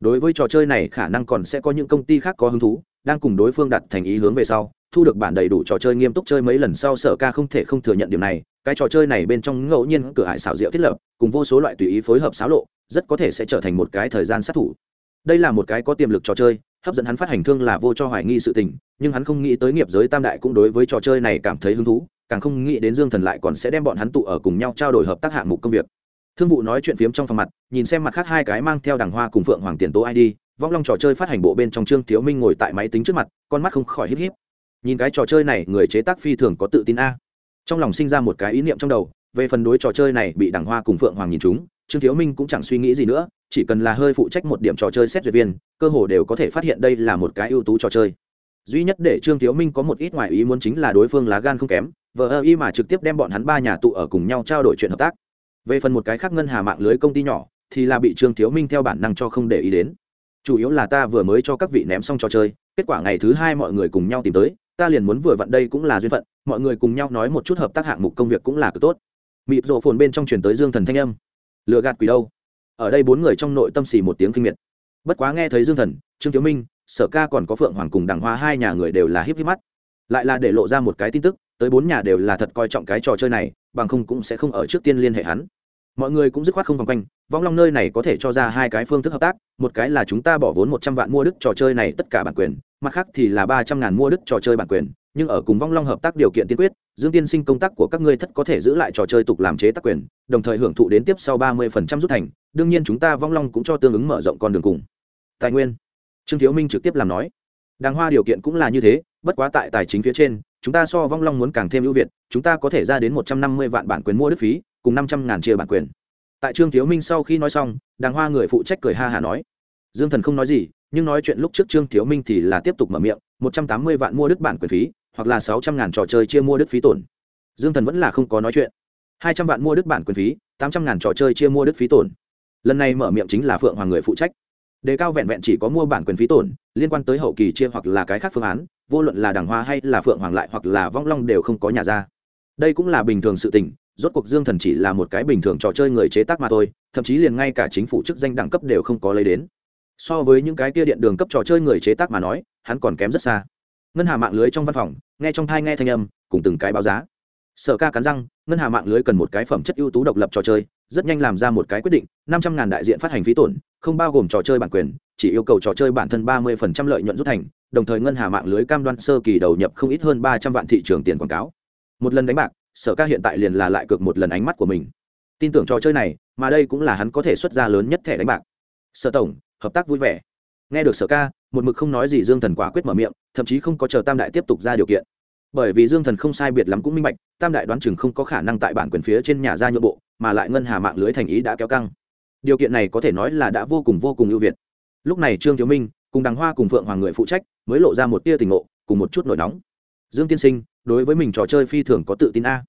Đối với trò chơi này khả năng còn sẽ có những công ty khác có hứng thú, đang cùng đối phương đặt thành ý hướng về sau thu được bản đầy đủ trò chơi nghiêm túc chơi mấy lần sau sở ca không thể không thừa nhận điểm này, cái trò chơi này bên trong ngẫu nhiên cửa hải xảo diệu thiết lập, cùng vô số loại tùy ý phối hợp xáo lộ, rất có thể sẽ trở thành một cái thời gian sát thủ. Đây là một cái có tiềm lực trò chơi, hấp dẫn hắn phát hành thương là vô cho hoài nghi sự tình, nhưng hắn không nghĩ tới nghiệp giới tam đại cũng đối với trò chơi này cảm thấy hứng thú, càng không nghĩ đến dương thần lại còn sẽ đem bọn hắn tụ ở cùng nhau trao đổi hợp tác hạng mục công việc. Thương vụ nói chuyện phiếm trong phòng mặt, nhìn xem mặt khác hai cái mang theo đằng hoa cùng phượng hoàng tiền tố id vong long trò chơi phát hành bộ bên trong trương thiếu minh ngồi tại máy tính trước mặt, con mắt không khỏi híp híp nhìn cái trò chơi này, người chế tác phi thường có tự tin a. Trong lòng sinh ra một cái ý niệm trong đầu, về phần đối trò chơi này bị đằng hoa cùng phượng hoàng nhìn chúng, trương thiếu minh cũng chẳng suy nghĩ gì nữa, chỉ cần là hơi phụ trách một điểm trò chơi xét duyệt viên, cơ hồ đều có thể phát hiện đây là một cái ưu tú trò chơi. Duy nhất để trương thiếu minh có một ít ngoại ý muốn chính là đối phương lá gan không kém, vờ ơ y mà trực tiếp đem bọn hắn ba nhà tụ ở cùng nhau trao đổi chuyện hợp tác. Về phần một cái khác ngân hà mạng lưới công ty nhỏ, thì là bị trương thiếu minh theo bản năng cho không để ý đến. Chủ yếu là ta vừa mới cho các vị ném xong trò chơi, kết quả ngày thứ hai mọi người cùng nhau tìm tới ta liền muốn vừa vặn đây cũng là duyên phận, mọi người cùng nhau nói một chút hợp tác hạng mục công việc cũng là cực tốt. Mịp rộ phồn bên trong truyền tới dương thần thanh âm. Lựa gạt quỷ đâu? Ở đây bốn người trong nội tâm xì một tiếng kinh miệt. Bất quá nghe thấy dương thần, trương thiếu minh, sở ca còn có phượng hoàng cùng đằng hoa hai nhà người đều là híp híp mắt. Lại là để lộ ra một cái tin tức, tới bốn nhà đều là thật coi trọng cái trò chơi này, bằng không cũng sẽ không ở trước tiên liên hệ hắn. Mọi người cũng dứt khoát không vòng quanh, vong long nơi này có thể cho ra hai cái phương thức hợp tác, một cái là chúng ta bỏ vốn một trăm vạn mua đức trò chơi này tất cả bản quyền mặt khác thì là ba trăm ngàn mua đức trò chơi bản quyền, nhưng ở cùng vong long hợp tác điều kiện tiên quyết, dương tiên sinh công tác của các ngươi thất có thể giữ lại trò chơi tục làm chế tác quyền, đồng thời hưởng thụ đến tiếp sau ba mươi phần trăm rút thành, đương nhiên chúng ta vong long cũng cho tương ứng mở rộng con đường cùng. Tài nguyên. Trương thiếu minh trực tiếp làm nói. Đàng hoa điều kiện cũng là như thế, bất quá tại tài chính phía trên, chúng ta so vong long muốn càng thêm ưu việt, chúng ta có thể ra đến một trăm năm mươi vạn bản quyền mua đức phí, cùng năm trăm ngàn chia bản quyền. Tại trương thiếu minh sau khi nói xong, đàng hoa người phụ trách cười ha hả nói. Dương thần không nói gì nhưng nói chuyện lúc trước trương thiếu minh thì là tiếp tục mở miệng, một trăm tám mươi vạn mua đức bản quyền phí, hoặc là sáu trăm ngàn trò chơi chia mua đức phí tổn. Dương thần vẫn là không có nói chuyện. Hai trăm vạn mua đức bản quyền phí, tám trăm ngàn trò chơi chia mua đức phí tổn. Lần này mở miệng chính là phượng hoàng người phụ trách. Đề cao vẹn vẹn chỉ có mua bản quyền phí tổn, liên quan tới hậu kỳ chia hoặc là cái khác phương án, vô luận là đảng hoa hay là phượng hoàng lại hoặc là vong long đều không có nhà ra. Đây cũng là bình thường sự tình, rốt cuộc dương thần chỉ là một cái bình thường trò chơi người chế tác mà thôi, thậm chí liền ngay cả chính phủ chức danh đẳng cấp đều không có lấy đến so với những cái kia điện đường cấp trò chơi người chế tác mà nói, hắn còn kém rất xa. Ngân hà mạng lưới trong văn phòng, nghe trong thai nghe thanh âm, cùng từng cái báo giá. Sở ca cắn răng, ngân hà mạng lưới cần một cái phẩm chất ưu tú độc lập trò chơi, rất nhanh làm ra một cái quyết định, năm trăm ngàn đại diện phát hành phí tổn, không bao gồm trò chơi bản quyền, chỉ yêu cầu trò chơi bản thân ba mươi phần trăm lợi nhuận rút thành, đồng thời ngân hà mạng lưới cam đoan sơ kỳ đầu nhập không ít hơn ba trăm vạn thị trường tiền quảng cáo. Một lần đánh bạc, sở ca hiện tại liền là lại cược một lần ánh mắt của mình. Tin tưởng trò chơi này, mà đây cũng là hắn có thể xuất ra lớn nhất thẻ đánh bạc. Sở tổng hợp tác vui vẻ. Nghe được sở ca, một mực không nói gì dương thần quả quyết mở miệng, thậm chí không có chờ tam đại tiếp tục ra điều kiện. Bởi vì dương thần không sai biệt lắm cũng minh bạch, tam đại đoán chừng không có khả năng tại bản quyền phía trên nhà ra nhượng bộ, mà lại ngân hà mạng lưới thành ý đã kéo căng. Điều kiện này có thể nói là đã vô cùng vô cùng ưu việt. Lúc này trương thiếu minh cùng đằng hoa cùng phượng hoàng người phụ trách, mới lộ ra một tia tình ngộ, cùng một chút nổi nóng. Dương tiên sinh, đối với mình trò chơi phi thường có tự tin a.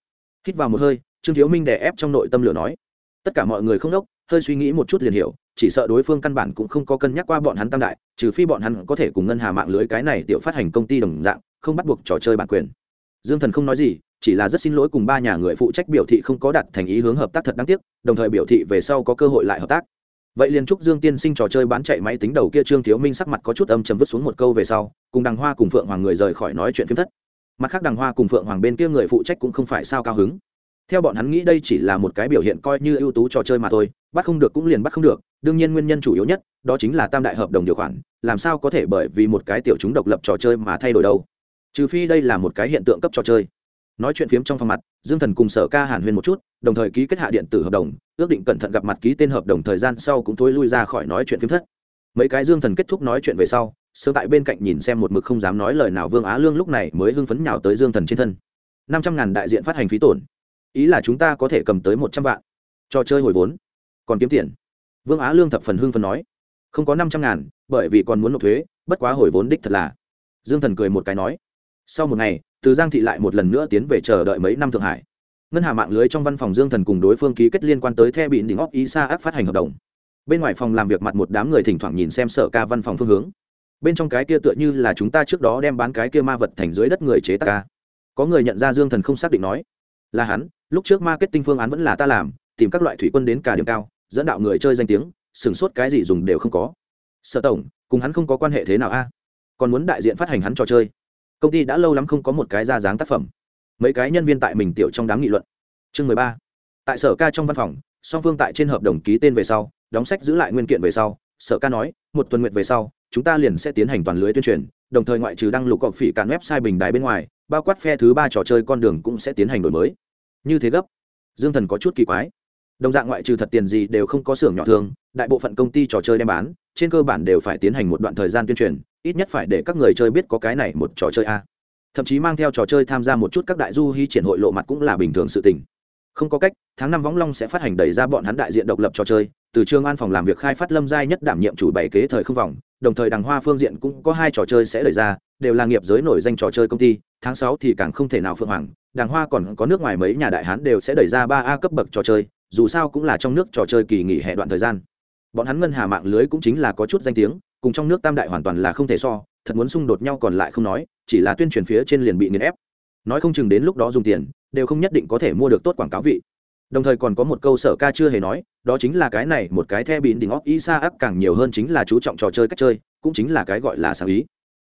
Hít vào một hơi, trương thiếu minh đè ép trong nội tâm lửa nói. Tất cả mọi người không đốc hơi suy nghĩ một chút liền hiểu, chỉ sợ đối phương căn bản cũng không có cân nhắc qua bọn hắn tam đại, trừ phi bọn hắn có thể cùng ngân hà mạng lưới cái này tiểu phát hành công ty đồng dạng, không bắt buộc trò chơi bản quyền. Dương thần không nói gì, chỉ là rất xin lỗi cùng ba nhà người phụ trách biểu thị không có đặt thành ý hướng hợp tác thật đáng tiếc, đồng thời biểu thị về sau có cơ hội lại hợp tác. Vậy liền chúc dương tiên sinh trò chơi bán chạy máy tính đầu kia trương thiếu minh sắc mặt có chút âm chầm vứt xuống một câu về sau, cùng đằng hoa cùng phượng hoàng người rời khỏi nói chuyện phiếm thất. Mặt khác đằng hoa cùng phượng hoàng bên kia người phụ trách cũng không phải sao cao hứng. Theo bọn hắn nghĩ đây chỉ là một cái biểu hiện coi như ưu tú trò chơi mà thôi bắt không được cũng liền bắt không được, đương nhiên nguyên nhân chủ yếu nhất, đó chính là tam đại hợp đồng điều khoản, làm sao có thể bởi vì một cái tiểu chúng độc lập trò chơi mà thay đổi đâu? Trừ phi đây là một cái hiện tượng cấp trò chơi. Nói chuyện phiếm trong phòng mặt, dương thần cùng sở ca hàn huyên một chút, đồng thời ký kết hạ điện tử hợp đồng, ước định cẩn thận gặp mặt ký tên hợp đồng thời gian sau cũng thối lui ra khỏi nói chuyện phiếm thất. Mấy cái dương thần kết thúc nói chuyện về sau sơ tại bên cạnh nhìn xem một mực không dám nói lời nào vương á lương lúc này mới hưng phấn nhào tới dương thần trên thân. Năm trăm ngàn đại diện phát hành phí tổn. Ý là chúng ta có thể cầm tới một trăm vạn. Trò chơi hồi vốn còn kiếm tiền. Vương á lương thập phần hưng phấn nói, không có năm trăm ngàn, bởi vì còn muốn nộp thuế, bất quá hồi vốn đích thật là. Dương thần cười một cái nói, sau một ngày, từ giang thị lại một lần nữa tiến về chờ đợi mấy năm thượng hải. Ngân hà mạng lưới trong văn phòng dương thần cùng đối phương ký kết liên quan tới the bị đỉnh óc ý xa áp phát hành hợp đồng. Bên ngoài phòng làm việc mặt một đám người thỉnh thoảng nhìn xem sở ca văn phòng phương hướng. Bên trong cái kia tựa như là chúng ta trước đó đem bán cái kia ma vật thành dưới đất người chế tác ca. Có người nhận ra dương thần không xác định nói, là hắn, lúc trước marketing phương án vẫn là ta làm, tìm các loại thủy quân đến cả điểm cao dẫn đạo người chơi danh tiếng sửng sốt cái gì dùng đều không có. Sở tổng, cùng hắn không có quan hệ thế nào a? Còn muốn đại diện phát hành hắn trò chơi. Công ty đã lâu lắm không có một cái ra dáng tác phẩm. Mấy cái nhân viên tại mình tiểu trong đám nghị luận. Chương mười ba. Tại sở ca trong văn phòng, song phương tại trên hợp đồng ký tên về sau, đóng sách giữ lại nguyên kiện về sau, sở ca nói, một tuần nguyện về sau, chúng ta liền sẽ tiến hành toàn lưới tuyên truyền, đồng thời ngoại trừ đăng lục cọp phỉ cản website bình đài bên ngoài, bao quát phe thứ ba trò chơi con đường cũng sẽ tiến hành đổi mới. Như thế gấp. Dương thần có chút kỳ quái đồng dạng ngoại trừ thật tiền gì đều không có xưởng nhỏ thường, đại bộ phận công ty trò chơi đem bán, trên cơ bản đều phải tiến hành một đoạn thời gian tuyên truyền, ít nhất phải để các người chơi biết có cái này một trò chơi a. Thậm chí mang theo trò chơi tham gia một chút các đại du hy triển hội lộ mặt cũng là bình thường sự tình. Không có cách, tháng năm võng long sẽ phát hành đẩy ra bọn hắn đại diện độc lập trò chơi, từ trường an phòng làm việc khai phát lâm giai nhất đảm nhiệm chủ bảy kế thời không vòng, đồng thời đằng hoa phương diện cũng có hai trò chơi sẽ đẩy ra, đều là nghiệp giới nổi danh trò chơi công ty, tháng sáu thì càng không thể nào phương hoàng đàng hoa còn có nước ngoài mấy nhà đại hán đều sẽ đẩy ra ba a cấp bậc trò chơi dù sao cũng là trong nước trò chơi kỳ nghỉ hè đoạn thời gian. Bọn hắn ngân hà mạng lưới cũng chính là có chút danh tiếng, cùng trong nước tam đại hoàn toàn là không thể so, thật muốn xung đột nhau còn lại không nói, chỉ là tuyên truyền phía trên liền bị nghiền ép. Nói không chừng đến lúc đó dùng tiền, đều không nhất định có thể mua được tốt quảng cáo vị. Đồng thời còn có một câu sở ca chưa hề nói, đó chính là cái này, một cái the bịn đỉnh óc isa ác càng nhiều hơn chính là chú trọng trò chơi cách chơi, cũng chính là cái gọi là sáng ý.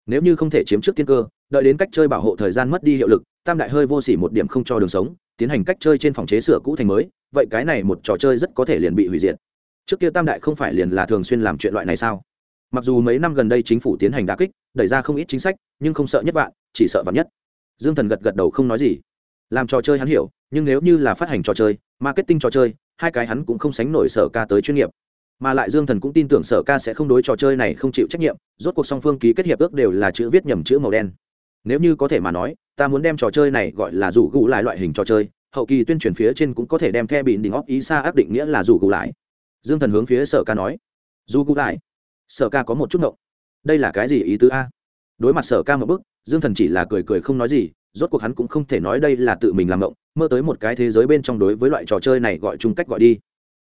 Nếu như không thể chiếm trước tiên cơ, đợi đến cách chơi bảo hộ thời gian mất đi hiệu lực, tam đại hơi vô s ỉ một điểm không cho đường sống tiến hành cách chơi trên phòng chế sửa cũ thành mới, vậy cái này một trò chơi rất có thể liền bị hủy diệt. Trước kia tam đại không phải liền là thường xuyên làm chuyện loại này sao? Mặc dù mấy năm gần đây chính phủ tiến hành đà kích, đẩy ra không ít chính sách, nhưng không sợ nhất vạn, chỉ sợ vạn nhất. Dương thần gật gật đầu không nói gì. Làm trò chơi hắn hiểu, nhưng nếu như là phát hành trò chơi, marketing trò chơi, hai cái hắn cũng không sánh nổi sở ca tới chuyên nghiệp. Mà lại dương thần cũng tin tưởng sở ca sẽ không đối trò chơi này không chịu trách nhiệm, rốt cuộc song phương ký kết hiệp ước đều là chữ viết nhầm chữ màu đen nếu như có thể mà nói, ta muốn đem trò chơi này gọi là rủ gù lại loại hình trò chơi, hậu kỳ tuyên truyền phía trên cũng có thể đem theo bị đỉnh óc ý xa áp định nghĩa là rủ gù lại. Dương thần hướng phía sở ca nói dù gù lại? Sở ca có một chút ngộng. Đây là cái gì ý tứ a? Đối mặt sở ca một bức dương thần chỉ là cười cười không nói gì, rốt cuộc hắn cũng không thể nói đây là tự mình làm ngộng, mơ tới một cái thế giới bên trong đối với loại trò chơi này gọi chung cách gọi đi.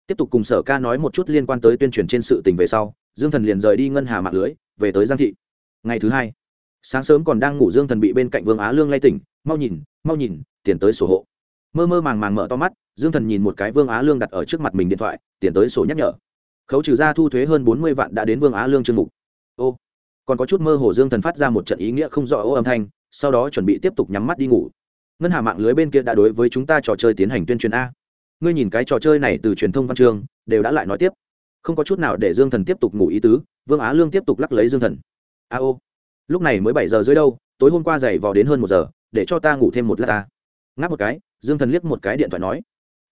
Tiếp tục cùng sở ca nói một chút liên quan tới tuyên truyền trên sự tình về sau, dương thần liền rời đi ngân hà mạng lưới, về tới giang thị. Ngày thứ hai sáng sớm còn đang ngủ dương thần bị bên cạnh vương á lương lay tỉnh, mau nhìn mau nhìn, tiền tới sổ hộ. Mơ mơ màng màng mở to mắt, dương thần nhìn một cái vương á lương đặt ở trước mặt mình điện thoại, tiền tới sổ nhắc nhở. Khấu trừ ra thu thuế hơn bốn mươi vạn đã đến vương á lương chương mục. Ô, còn có chút mơ hồ dương thần phát ra một trận ý nghĩa không rõ ô âm thanh, sau đó chuẩn bị tiếp tục nhắm mắt đi ngủ. Ngân hà mạng lưới bên kia đã đối với chúng ta trò chơi tiến hành tuyên truyền a. Ngươi nhìn cái trò chơi này từ truyền thông văn chương đều đã lại nói tiếp. Không có chút nào để dương thần tiếp tục ngủ ý tứ, vương á lương tiếp tục lắc lấy dương thần. A ô lúc này mới bảy giờ dưới đâu, tối hôm qua dày vò đến hơn một giờ, để cho ta ngủ thêm một lát ta. Ngáp một cái, dương thần liếc một cái điện thoại nói,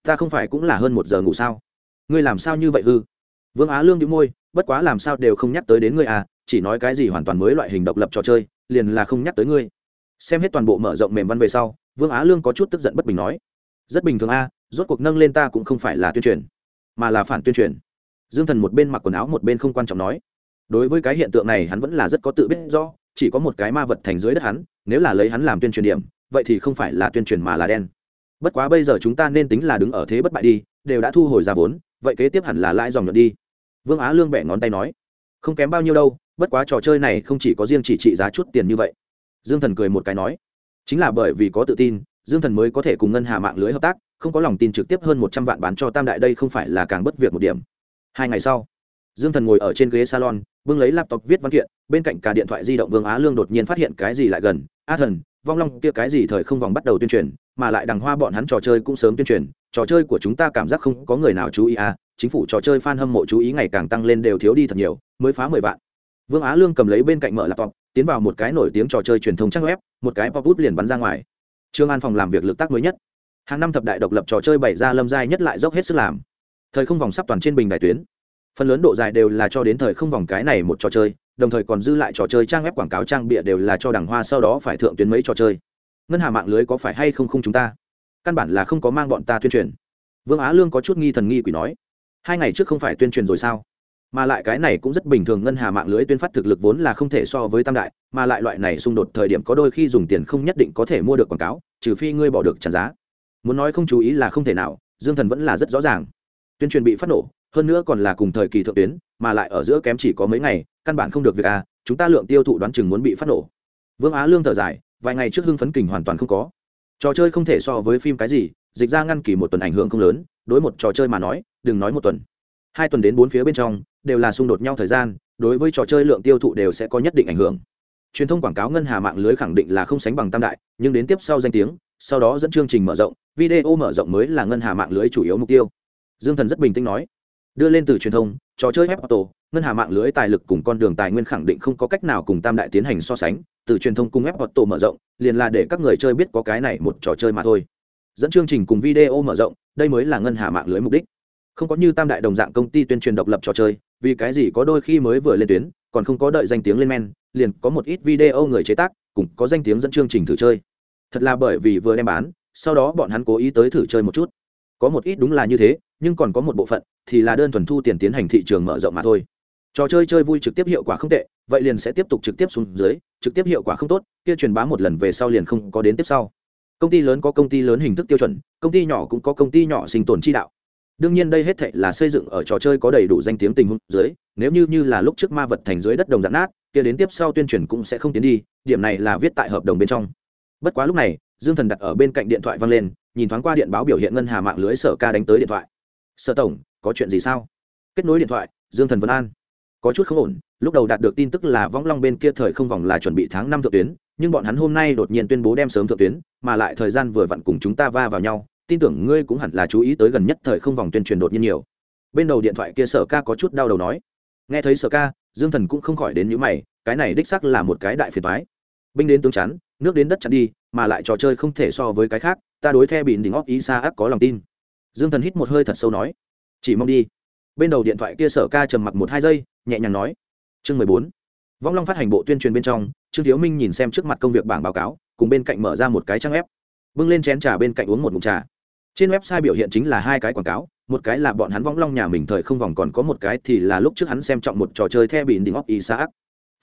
ta không phải cũng là hơn một giờ ngủ sao? Ngươi làm sao như vậy hư? Vương á lương đĩu môi, bất quá làm sao đều không nhắc tới đến ngươi à chỉ nói cái gì hoàn toàn mới loại hình độc lập trò chơi, liền là không nhắc tới ngươi. Xem hết toàn bộ mở rộng mềm văn về sau, vương á lương có chút tức giận bất bình nói, rất bình thường a, rốt cuộc nâng lên ta cũng không phải là tuyên truyền, mà là phản tuyên truyền. Dương thần một bên mặc quần áo một bên không quan trọng nói, đối với cái hiện tượng này hắn vẫn là rất có tự biết do chỉ có một cái ma vật thành dưới đất hắn, nếu là lấy hắn làm tuyên truyền điểm, vậy thì không phải là tuyên truyền mà là đen. Bất quá bây giờ chúng ta nên tính là đứng ở thế bất bại đi, đều đã thu hồi ra vốn, vậy kế tiếp hẳn là lãi dòng nhuận đi. Vương á lương bẻ ngón tay nói. Không kém bao nhiêu đâu, bất quá trò chơi này không chỉ có riêng chỉ trị giá chút tiền như vậy. Dương thần cười một cái nói. Chính là bởi vì có tự tin, dương thần mới có thể cùng ngân hà mạng lưới hợp tác, không có lòng tin trực tiếp hơn một trăm vạn bán cho tam đại đây không phải là càng bất việc một điểm. Hai ngày sau, dương thần ngồi ở trên ghế salon bưng lấy laptop viết văn kiện, bên cạnh cả điện thoại di động vương á lương đột nhiên phát hiện cái gì lại gần, a thần, vong long kia cái gì thời không vòng bắt đầu tuyên truyền, mà lại đằng hoa bọn hắn trò chơi cũng sớm tuyên truyền, trò chơi của chúng ta cảm giác không có người nào chú ý à chính phủ trò chơi fan hâm mộ chú ý ngày càng tăng lên đều thiếu đi thật nhiều, mới phá mười vạn. Vương á lương cầm lấy bên cạnh mở laptop, tiến vào một cái nổi tiếng trò chơi truyền thông trang web, một cái pop up liền bắn ra ngoài. Trương an phòng làm việc lực tác mới nhất. Hàng năm thập đại độc lập trò chơi bày ra lâm giai nhất lại dốc hết sức làm. Thời không vòng sắp toàn trên bình đại tuyến phần lớn độ dài đều là cho đến thời không vòng cái này một trò chơi, đồng thời còn dư lại trò chơi trang web quảng cáo trang bịa đều là cho đằng hoa sau đó phải thượng tuyến mấy trò chơi. Ngân hà mạng lưới có phải hay không không chúng ta? Căn bản là không có mang bọn ta tuyên truyền. Vương á lương có chút nghi thần nghi quỷ nói, hai ngày trước không phải tuyên truyền rồi sao? Mà lại cái này cũng rất bình thường, ngân hà mạng lưới tuyên phát thực lực vốn là không thể so với tam đại, mà lại loại này xung đột thời điểm có đôi khi dùng tiền không nhất định có thể mua được quảng cáo, trừ phi ngươi bỏ được trả giá. Muốn nói không chú ý là không thể nào, dương thần vẫn là rất rõ ràng. Tuyên truyền bị phát nổ hơn nữa còn là cùng thời kỳ thượng tuyến, mà lại ở giữa kém chỉ có mấy ngày, căn bản không được việc à chúng ta lượng tiêu thụ đoán chừng muốn bị phát nổ. Vương á lương thở dài, vài ngày trước hưng phấn kình hoàn toàn không có. Trò chơi không thể so với phim cái gì, dịch ra ngăn kỳ một tuần ảnh hưởng không lớn, đối một trò chơi mà nói, đừng nói một tuần. Hai tuần đến bốn phía bên trong, đều là xung đột nhau thời gian, đối với trò chơi lượng tiêu thụ đều sẽ có nhất định ảnh hưởng. Truyền thông quảng cáo ngân hà mạng lưới khẳng định là không sánh bằng tam đại, nhưng đến tiếp sau danh tiếng, sau đó dẫn chương trình mở rộng, video mở rộng mới là ngân hà mạng lưới chủ yếu mục tiêu. Dương thần rất bình tĩnh nói đưa lên từ truyền thông, trò chơi web auto, ngân hà mạng lưới tài lực cùng con đường tài nguyên khẳng định không có cách nào cùng tam đại tiến hành so sánh, từ truyền thông cùng web auto mở rộng, liền là để các người chơi biết có cái này một trò chơi mà thôi. Dẫn chương trình cùng video mở rộng, đây mới là ngân hà mạng lưới mục đích. Không có như tam đại đồng dạng công ty tuyên truyền độc lập trò chơi, vì cái gì có đôi khi mới vừa lên tuyến, còn không có đợi danh tiếng lên men, liền có một ít video người chế tác, cũng có danh tiếng dẫn chương trình thử chơi. Thật là bởi vì vừa đem bán, sau đó bọn hắn cố ý tới thử chơi một chút. Có một ít đúng là như thế nhưng còn có một bộ phận thì là đơn thuần thu tiền tiến hành thị trường mở rộng mà thôi. Trò chơi chơi vui trực tiếp hiệu quả không tệ, vậy liền sẽ tiếp tục trực tiếp xuống dưới, trực tiếp hiệu quả không tốt, kia truyền bá một lần về sau liền không có đến tiếp sau. Công ty lớn có công ty lớn hình thức tiêu chuẩn, công ty nhỏ cũng có công ty nhỏ sinh tồn chi đạo. Đương nhiên đây hết thệ là xây dựng ở trò chơi có đầy đủ danh tiếng tình huống dưới, nếu như như là lúc trước ma vật thành dưới đất đồng giản nát, kia đến tiếp sau tuyên truyền cũng sẽ không tiến đi, điểm này là viết tại hợp đồng bên trong. Bất quá lúc này, dương thần đặt ở bên cạnh điện thoại văng lên, nhìn thoáng qua điện báo biểu hiện ngân hà mạng lưới sở ca đánh tới điện thoại sở tổng, có chuyện gì sao? Kết nối điện thoại, dương thần vân an. Có chút không ổn, lúc đầu đạt được tin tức là võng long bên kia thời không vòng là chuẩn bị tháng năm thượng tuyến, nhưng bọn hắn hôm nay đột nhiên tuyên bố đem sớm thượng tuyến, mà lại thời gian vừa vặn cùng chúng ta va vào nhau, tin tưởng ngươi cũng hẳn là chú ý tới gần nhất thời không vòng tuyên truyền đột nhiên nhiều. Bên đầu điện thoại kia sở ca có chút đau đầu nói. Nghe thấy sở ca, dương thần cũng không khỏi đến những mày, cái này đích sắc là một cái đại phiền toái. Binh đến tướng chắn, nước đến đất chắn đi, mà lại trò chơi không thể so với cái khác, ta đối theo bị đỉnh óc ý xa ác có lòng tin dương thần hít một hơi thật sâu nói, chỉ mong đi. Bên đầu điện thoại kia sở ca trầm mặc một hai giây, nhẹ nhàng nói, chương mười bốn. Vong long phát hành bộ tuyên truyền bên trong, trương thiếu minh nhìn xem trước mặt công việc bảng báo cáo, cùng bên cạnh mở ra một cái trang web. Bưng lên chén trà bên cạnh uống một mụn trà. Trên website biểu hiện chính là hai cái quảng cáo, một cái là bọn hắn vong long nhà mình thời không vòng còn có một cái thì là lúc trước hắn xem trọng một trò chơi theo bỉn đỉnh óc isaac.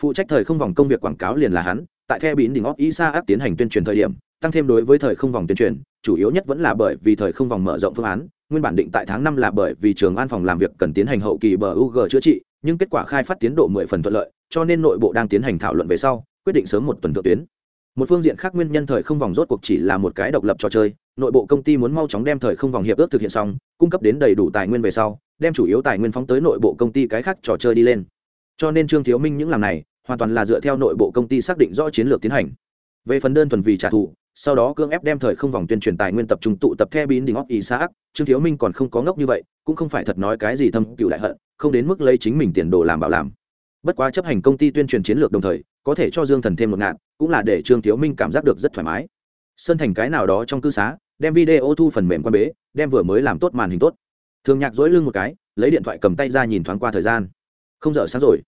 Phụ trách thời không vòng công việc quảng cáo liền là hắn, tại theo bỉn đỉnh óc isaac tiến hành tuyên truyền thời điểm, tăng thêm đối với thời không vòng tuyên truyền chủ yếu nhất vẫn là bởi vì thời không vòng mở rộng phương án nguyên bản định tại tháng năm là bởi vì trường an phòng làm việc cần tiến hành hậu kỳ bờ UG chữa trị, nhưng kết quả khai phát tiến độ mười phần thuận lợi, cho nên nội bộ đang tiến hành thảo luận về sau, quyết định sớm một tuần thượng tuyến. Một phương diện khác nguyên nhân thời không vòng rốt cuộc chỉ là một cái độc lập trò chơi, nội bộ công ty muốn mau chóng đem thời không vòng hiệp ước thực hiện xong, cung cấp đến đầy đủ tài nguyên về sau, đem chủ yếu tài nguyên phóng tới nội bộ công ty cái khác trò chơi đi lên. Cho nên Trương Thiếu Minh những làm này, hoàn toàn là dựa theo nội bộ công ty xác định rõ chiến lược tiến hành. Về phần đơn thuần vì trả thù, sau đó cưỡng ép đem thời không vòng tuyên truyền tài nguyên tập trung tụ tập theo bín đỉnh óc ý xã trương thiếu minh còn không có ngốc như vậy, cũng không phải thật nói cái gì thâm cựu đại hận, không đến mức lấy chính mình tiền đồ làm bảo làm. Bất quá chấp hành công ty tuyên truyền chiến lược đồng thời, có thể cho dương thần thêm một ngạn, cũng là để trương thiếu minh cảm giác được rất thoải mái. Sơn thành cái nào đó trong cư xá, đem video thu phần mềm quan bế, đem vừa mới làm tốt màn hình tốt. Thường nhạc dối lưng một cái, lấy điện thoại cầm tay ra nhìn thoáng qua thời gian. Không dở sáng rồi.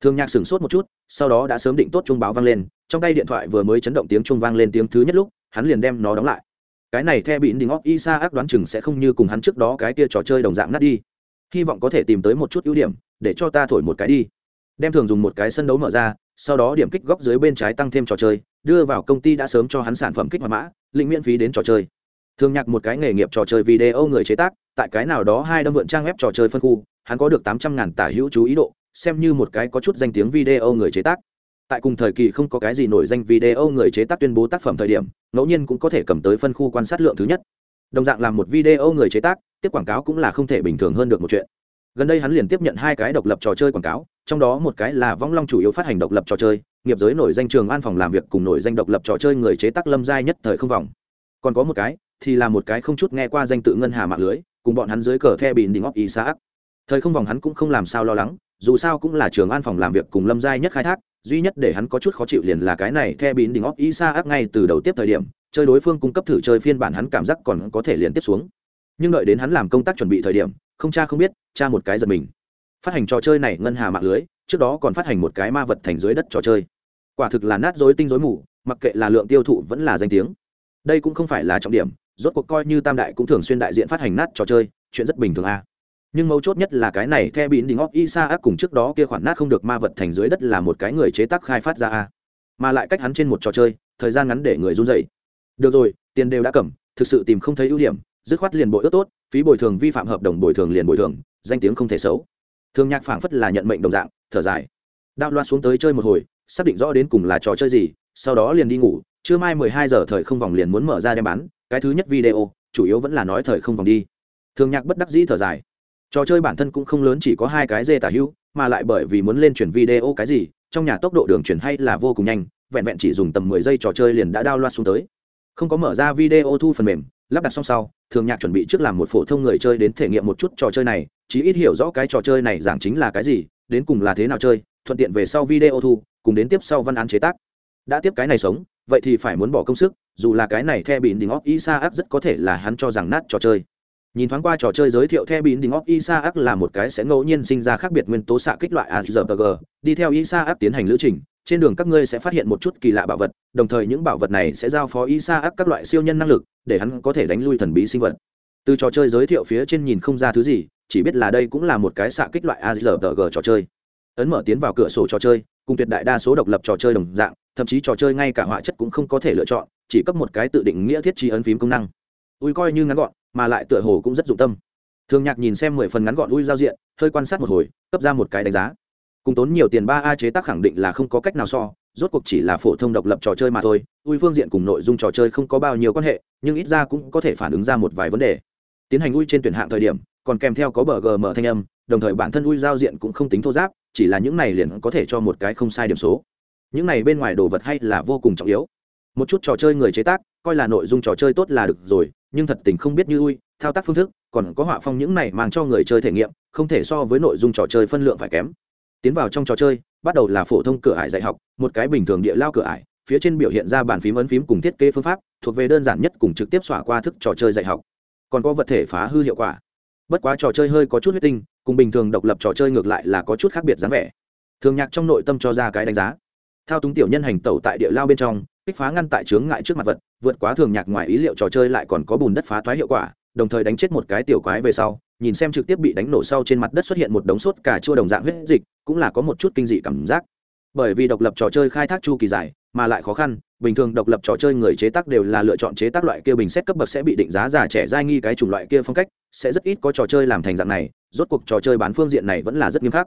Thường nhạc sửng sốt một chút sau đó đã sớm định tốt chuông báo vang lên, trong tay điện thoại vừa mới chấn động tiếng chuông vang lên tiếng thứ nhất lúc, hắn liền đem nó đóng lại. Cái này theo bị đình óc isa ác đoán chừng sẽ không như cùng hắn trước đó cái kia trò chơi đồng dạng nát đi. Hy vọng có thể tìm tới một chút ưu điểm, để cho ta thổi một cái đi. Đem thường dùng một cái sân đấu mở ra, sau đó điểm kích góc dưới bên trái tăng thêm trò chơi, đưa vào công ty đã sớm cho hắn sản phẩm kích hoạt mã, lĩnh miễn phí đến trò chơi. Thường nhạc một cái nghề nghiệp trò chơi video người chế tác, tại cái nào đó hai đâm vượn trang web trò chơi phân khu, hắn có được tám trăm ngàn tả hữu chú ý độ xem như một cái có chút danh tiếng video người chế tác. Tại cùng thời kỳ không có cái gì nổi danh video người chế tác tuyên bố tác phẩm thời điểm, ngẫu nhiên cũng có thể cầm tới phân khu quan sát lượng thứ nhất. Đồng dạng làm một video người chế tác, tiếp quảng cáo cũng là không thể bình thường hơn được một chuyện. Gần đây hắn liền tiếp nhận hai cái độc lập trò chơi quảng cáo, trong đó một cái là vong long chủ yếu phát hành độc lập trò chơi, nghiệp giới nổi danh trường an phòng làm việc cùng nổi danh độc lập trò chơi người chế tác lâm giai nhất thời không vòng. Còn có một cái, thì là một cái không chút nghe qua danh tự ngân hà mạng lưới, cùng bọn hắn dưới cờ the bìn đỉnh óc ý xã thời không vòng hắn cũng không làm sao lo lắng dù sao cũng là trường an phòng làm việc cùng lâm giai nhất khai thác, duy nhất để hắn có chút khó chịu liền là cái này the bín đình óc ý xã ngay từ đầu tiếp thời điểm, chơi đối phương cung cấp thử chơi phiên bản hắn cảm giác còn có thể liền tiếp xuống. Nhưng đợi đến hắn làm công tác chuẩn bị thời điểm, không cha không biết, cha một cái giật mình. Phát hành trò chơi này ngân hà mạng lưới, trước đó còn phát hành một cái ma vật thành dưới đất trò chơi. Quả thực là nát dối tinh dối mù, mặc kệ là lượng tiêu thụ vẫn là danh tiếng. Đây cũng không phải là trọng điểm, rốt cuộc coi như tam đại cũng thường xuyên đại diện phát hành nát trò chơi, chuyện rất bình thường a nhưng mấu chốt nhất là cái này theo bịn đình óc isa ác cùng trước đó kia khoản nát không được ma vật thành dưới đất là một cái người chế tác khai phát ra a. Mà lại cách hắn trên một trò chơi, thời gian ngắn để người run dậy được rồi, tiền đều đã cầm, thực sự tìm không thấy ưu điểm, dứt khoát liền bội ước tốt, phí bồi thường vi phạm hợp đồng bồi thường liền bồi thường, danh tiếng không thể xấu. Thường nhạc phảng phất là nhận mệnh đồng dạng, thở dài. Đạo loa xuống tới chơi một hồi, xác định rõ đến cùng là trò chơi gì, sau đó liền đi ngủ, trưa mai mười hai giờ thời không vòng liền muốn mở ra đem bán, cái thứ nhất video, chủ yếu vẫn là nói thời không vòng đi. Thường nhạc bất đắc dĩ thở dài trò chơi bản thân cũng không lớn, chỉ có hai cái dê tả hữu, mà lại bởi vì muốn lên chuyển video cái gì, trong nhà tốc độ đường chuyển hay là vô cùng nhanh, vẹn vẹn chỉ dùng tầm mười giây trò chơi liền đã đao loa xuống tới. Không có mở ra video thu phần mềm, lắp đặt xong sau, thường nhạc chuẩn bị trước làm một phổ thông người chơi đến thể nghiệm một chút trò chơi này, chí ít hiểu rõ cái trò chơi này giảng chính là cái gì, đến cùng là thế nào chơi, thuận tiện về sau video thu, cùng đến tiếp sau văn án chế tác. Đã tiếp cái này sống, vậy thì phải muốn bỏ công sức, dù là cái này the bị đình óc isaac rất có thể là hắn cho rằng nát trò chơi nhìn thoáng qua trò chơi giới thiệu theo bín đình óc isaac là một cái sẽ ngẫu nhiên sinh ra khác biệt nguyên tố xạ kích loại azrg đi theo isaac tiến hành lữ trình, trên đường các ngươi sẽ phát hiện một chút kỳ lạ bảo vật, đồng thời những bảo vật này sẽ giao phó isaac các loại siêu nhân năng lực để hắn có thể đánh lui thần bí sinh vật. Từ trò chơi giới thiệu phía trên nhìn không ra thứ gì, chỉ biết là đây cũng là một cái xạ kích loại azrg trò chơi. Ấn mở tiến vào cửa sổ trò chơi, cùng tuyệt đại đa số độc lập trò chơi đồng dạng, thậm chí trò chơi ngay cả họa chất cũng không có thể lựa chọn, chỉ cấp một cái tự định nghĩa thiết trí ấn phím công năng ui coi như ngắn gọn, mà lại tựa hồ cũng rất dụng tâm. Thường nhạc nhìn xem mười phần ngắn gọn ui giao diện, hơi quan sát một hồi, cấp ra một cái đánh giá. Cùng tốn nhiều tiền ba a chế tác khẳng định là không có cách nào so, rốt cuộc chỉ là phổ thông độc lập trò chơi mà thôi, ui phương diện cùng nội dung trò chơi không có bao nhiêu quan hệ, nhưng ít ra cũng có thể phản ứng ra một vài vấn đề. Tiến hành ui trên tuyển hạng thời điểm, còn kèm theo có bờ gm thanh âm, đồng thời bản thân ui giao diện cũng không tính thô giáp, chỉ là những này liền có thể cho một cái không sai điểm số. Những này bên ngoài đồ vật hay là vô cùng trọng yếu một chút trò chơi người chế tác, coi là nội dung trò chơi tốt là được rồi, nhưng thật tình không biết như ui, thao tác phương thức, còn có họa phong những này mang cho người chơi thể nghiệm, không thể so với nội dung trò chơi phân lượng phải kém. Tiến vào trong trò chơi, bắt đầu là phổ thông cửa ải dạy học, một cái bình thường địa lao cửa ải, phía trên biểu hiện ra bàn phím ấn phím cùng thiết kế phương pháp, thuộc về đơn giản nhất cùng trực tiếp xỏa qua thức trò chơi dạy học. Còn có vật thể phá hư hiệu quả. Bất quá trò chơi hơi có chút huyết tinh, cùng bình thường độc lập trò chơi ngược lại là có chút khác biệt dáng vẻ. Thường nhạc trong nội tâm cho ra cái đánh giá. Thao túng tiểu nhân hành tẩu tại địa lao bên trong kích phá ngăn tại chướng ngại trước mặt vật, vượt quá thường nhạc ngoài ý liệu trò chơi lại còn có bùn đất phá thoái hiệu quả, đồng thời đánh chết một cái tiểu quái về sau, nhìn xem trực tiếp bị đánh nổ sau trên mặt đất xuất hiện một đống sốt cả chua đồng dạng huyết dịch, cũng là có một chút kinh dị cảm giác. Bởi vì độc lập trò chơi khai thác chu kỳ dài, mà lại khó khăn, bình thường độc lập trò chơi người chế tác đều là lựa chọn chế tác loại kia bình xét cấp bậc sẽ bị định giá giả trẻ dai nghi cái chủng loại kia phong cách, sẽ rất ít có trò chơi làm thành dạng này, rốt cuộc trò chơi bán phương diện này vẫn là rất nghiêm khắc.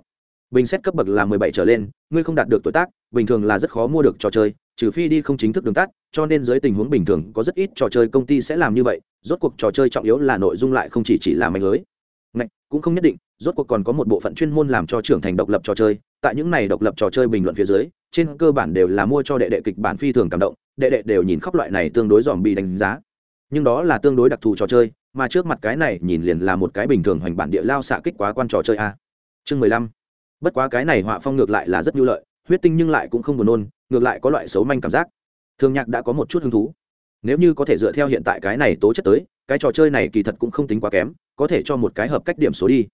Bình xét cấp bậc là mười bảy trở lên, ngươi không đạt được tuổi tác, bình thường là rất khó mua được trò chơi trừ phi đi không chính thức đường tắt cho nên dưới tình huống bình thường có rất ít trò chơi công ty sẽ làm như vậy rốt cuộc trò chơi trọng yếu là nội dung lại không chỉ chỉ là mạnh lưới. Ngạch, cũng không nhất định rốt cuộc còn có một bộ phận chuyên môn làm cho trưởng thành độc lập trò chơi tại những này độc lập trò chơi bình luận phía dưới trên cơ bản đều là mua cho đệ đệ kịch bản phi thường cảm động đệ đệ đều nhìn khóc loại này tương đối dòm bị đánh giá. Nhưng đó là tương đối đặc thù trò chơi mà trước mặt cái này nhìn liền là một cái bình thường hoành bản địa lao xạ kích quá quan trò chơi a. Chương mười lăm. Bất quá cái này họa phong ngược lại là rất nhu lợi huyết tinh nhưng lại cũng không buồn nôn, ngược lại có loại xấu manh cảm giác. Thường nhạc đã có một chút hứng thú. Nếu như có thể dựa theo hiện tại cái này tố chất tới, cái trò chơi này kỳ thật cũng không tính quá kém, có thể cho một cái hợp cách điểm số đi.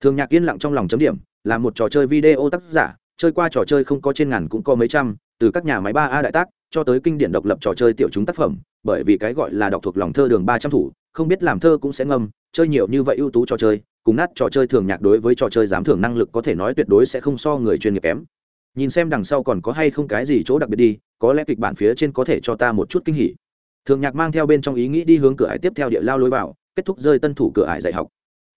Thường nhạc yên lặng trong lòng chấm điểm, là một trò chơi video tác giả, chơi qua trò chơi không có trên ngàn cũng có mấy trăm, từ các nhà máy ba a đại tác, cho tới kinh điển độc lập trò chơi tiểu chúng tác phẩm, bởi vì cái gọi là đọc thuộc lòng thơ đường ba trăm thủ, không biết làm thơ cũng sẽ ngâm, chơi nhiều như vậy ưu tú trò chơi, cùng nát trò chơi thường nhạc đối với trò chơi giám thưởng năng lực có thể nói tuyệt đối sẽ không so người chuyên nghiệp kém nhìn xem đằng sau còn có hay không cái gì chỗ đặc biệt đi, có lẽ kịch bản phía trên có thể cho ta một chút kinh hỉ. Thường nhạc mang theo bên trong ý nghĩ đi hướng cửa ải tiếp theo địa lao lối vào, kết thúc rơi tân thủ cửa ải dạy học.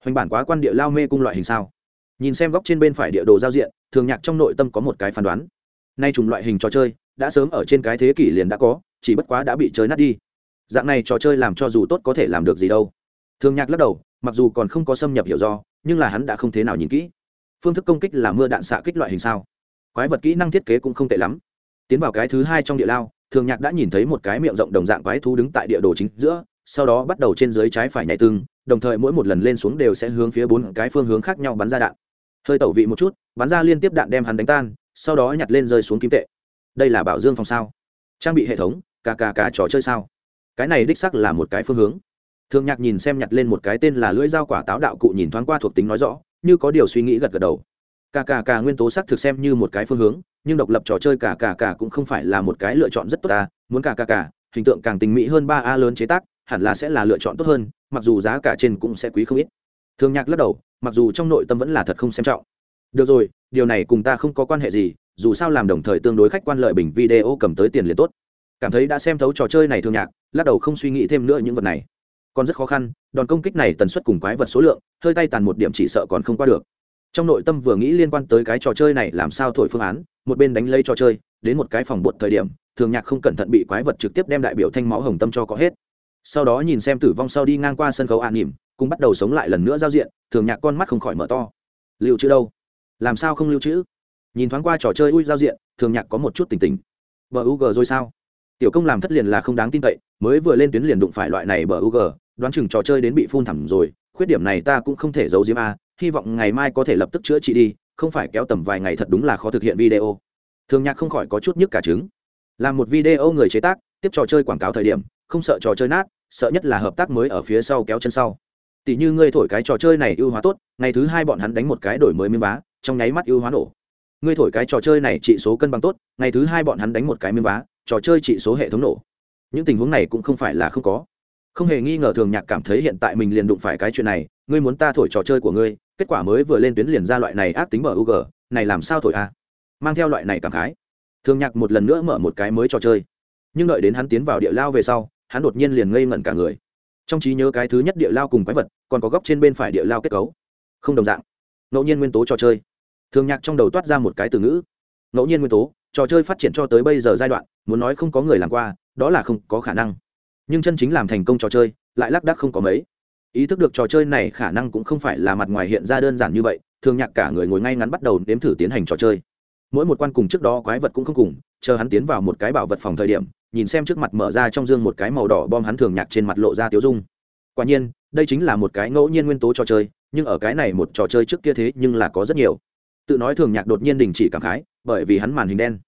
Hoành bản quá quan địa lao mê cung loại hình sao? Nhìn xem góc trên bên phải địa đồ giao diện, thường nhạc trong nội tâm có một cái phán đoán. Nay trùng loại hình trò chơi, đã sớm ở trên cái thế kỷ liền đã có, chỉ bất quá đã bị chơi nát đi. Dạng này trò chơi làm cho dù tốt có thể làm được gì đâu. Thường nhạc lắc đầu, mặc dù còn không có xâm nhập hiểu do, nhưng là hắn đã không thế nào nhìn kỹ. Phương thức công kích là mưa đạn xạ kích loại hình sao? Quái vật kỹ năng thiết kế cũng không tệ lắm. Tiến vào cái thứ hai trong địa lao, thường nhạc đã nhìn thấy một cái miệng rộng đồng dạng quái thú đứng tại địa đồ chính giữa, sau đó bắt đầu trên dưới trái phải nhảy tương đồng thời mỗi một lần lên xuống đều sẽ hướng phía bốn cái phương hướng khác nhau bắn ra đạn. Hơi tẩu vị một chút, bắn ra liên tiếp đạn đem hắn đánh tan, sau đó nhặt lên rơi xuống kim tệ. Đây là bảo dương phòng sao? Trang bị hệ thống cả cả cả trò chơi sao? Cái này đích sắc là một cái phương hướng. Thường nhạc nhìn xem nhặt lên một cái tên là lưỡi dao quả táo đạo cụ nhìn thoáng qua thuộc tính nói rõ, như có điều suy nghĩ gật gật đầu cả cả cả nguyên tố xác thực xem như một cái phương hướng, nhưng độc lập trò chơi cả cả cả cũng không phải là một cái lựa chọn rất tốt ta. Muốn cả cả cả hình tượng càng tình mỹ hơn ba a lớn chế tác, hẳn là sẽ là lựa chọn tốt hơn, mặc dù giá cả trên cũng sẽ quý không ít. Thường nhạc lắc đầu, mặc dù trong nội tâm vẫn là thật không xem trọng. Được rồi, điều này cùng ta không có quan hệ gì, dù sao làm đồng thời tương đối khách quan lợi bình video cầm tới tiền liền tốt. Cảm thấy đã xem thấu trò chơi này thường nhạc, lắc đầu không suy nghĩ thêm nữa những vật này. Còn rất khó khăn, đòn công kích này tần suất cùng quái vật số lượng, hơi tay tàn một điểm chỉ sợ còn không qua được trong nội tâm vừa nghĩ liên quan tới cái trò chơi này làm sao thổi phương án, một bên đánh lấy trò chơi, đến một cái phòng bột thời điểm, thường nhạc không cẩn thận bị quái vật trực tiếp đem đại biểu thanh máu hồng tâm cho có hết. Sau đó nhìn xem tử vong sau đi ngang qua sân khấu an nỉm cũng bắt đầu sống lại lần nữa giao diện, thường nhạc con mắt không khỏi mở to. Lưu trữ đâu? Làm sao không lưu trữ? Nhìn thoáng qua trò chơi ui giao diện, thường nhạc có một chút tỉnh tỉnh. Bờ u g rồi sao? Tiểu công làm thất liền là không đáng tin cậy, mới vừa lên tuyến liền đụng phải loại này bờ u g, đoán chừng trò chơi đến bị phun thẳm rồi khuyết điểm này ta cũng không thể giấu diếm a, hy vọng ngày mai có thể lập tức chữa trị đi, không phải kéo tầm vài ngày thật đúng là khó thực hiện video. Thường nhạc không khỏi có chút nhức cả trứng. Làm một video người chế tác, tiếp trò chơi quảng cáo thời điểm, không sợ trò chơi nát, sợ nhất là hợp tác mới ở phía sau kéo chân sau. Tỷ như ngươi thổi cái trò chơi này ưu hóa tốt, ngày thứ hai bọn hắn đánh một cái đổi mới miếng vá, trong nháy mắt ưu hóa nổ. Ngươi thổi cái trò chơi này trị số cân bằng tốt, ngày thứ hai bọn hắn đánh một cái miếng vá, trò chơi trị số hệ thống nổ. Những tình huống này cũng không phải là không có không hề nghi ngờ thường nhạc cảm thấy hiện tại mình liền đụng phải cái chuyện này, ngươi muốn ta thổi trò chơi của ngươi, kết quả mới vừa lên tuyến liền ra loại này ác tính mở ug này làm sao thổi a? Mang theo loại này cảm khái. Thường nhạc một lần nữa mở một cái mới trò chơi. Nhưng đợi đến hắn tiến vào địa lao về sau, hắn đột nhiên liền ngây ngẩn cả người. Trong trí nhớ cái thứ nhất địa lao cùng quái vật, còn có góc trên bên phải địa lao kết cấu. Không đồng dạng. Ngẫu nhiên nguyên tố trò chơi. Thường nhạc trong đầu toát ra một cái từ ngữ. Ngẫu nhiên nguyên tố, trò chơi phát triển cho tới bây giờ giai đoạn, muốn nói không có người làm qua, đó là không có khả năng nhưng chân chính làm thành công trò chơi, lại lác đác không có mấy. Ý thức được trò chơi này khả năng cũng không phải là mặt ngoài hiện ra đơn giản như vậy, thường nhạc cả người ngồi ngay ngắn bắt đầu nếm thử tiến hành trò chơi. Mỗi một quan cùng trước đó quái vật cũng không cùng, chờ hắn tiến vào một cái bảo vật phòng thời điểm, nhìn xem trước mặt mở ra trong dương một cái màu đỏ bom hắn thường nhạc trên mặt lộ ra tiếu dung. Quả nhiên, đây chính là một cái ngẫu nhiên nguyên tố trò chơi, nhưng ở cái này một trò chơi trước kia thế nhưng là có rất nhiều. Tự nói thường nhạc đột nhiên đình chỉ cảm khái, bởi vì hắn màn hình đen.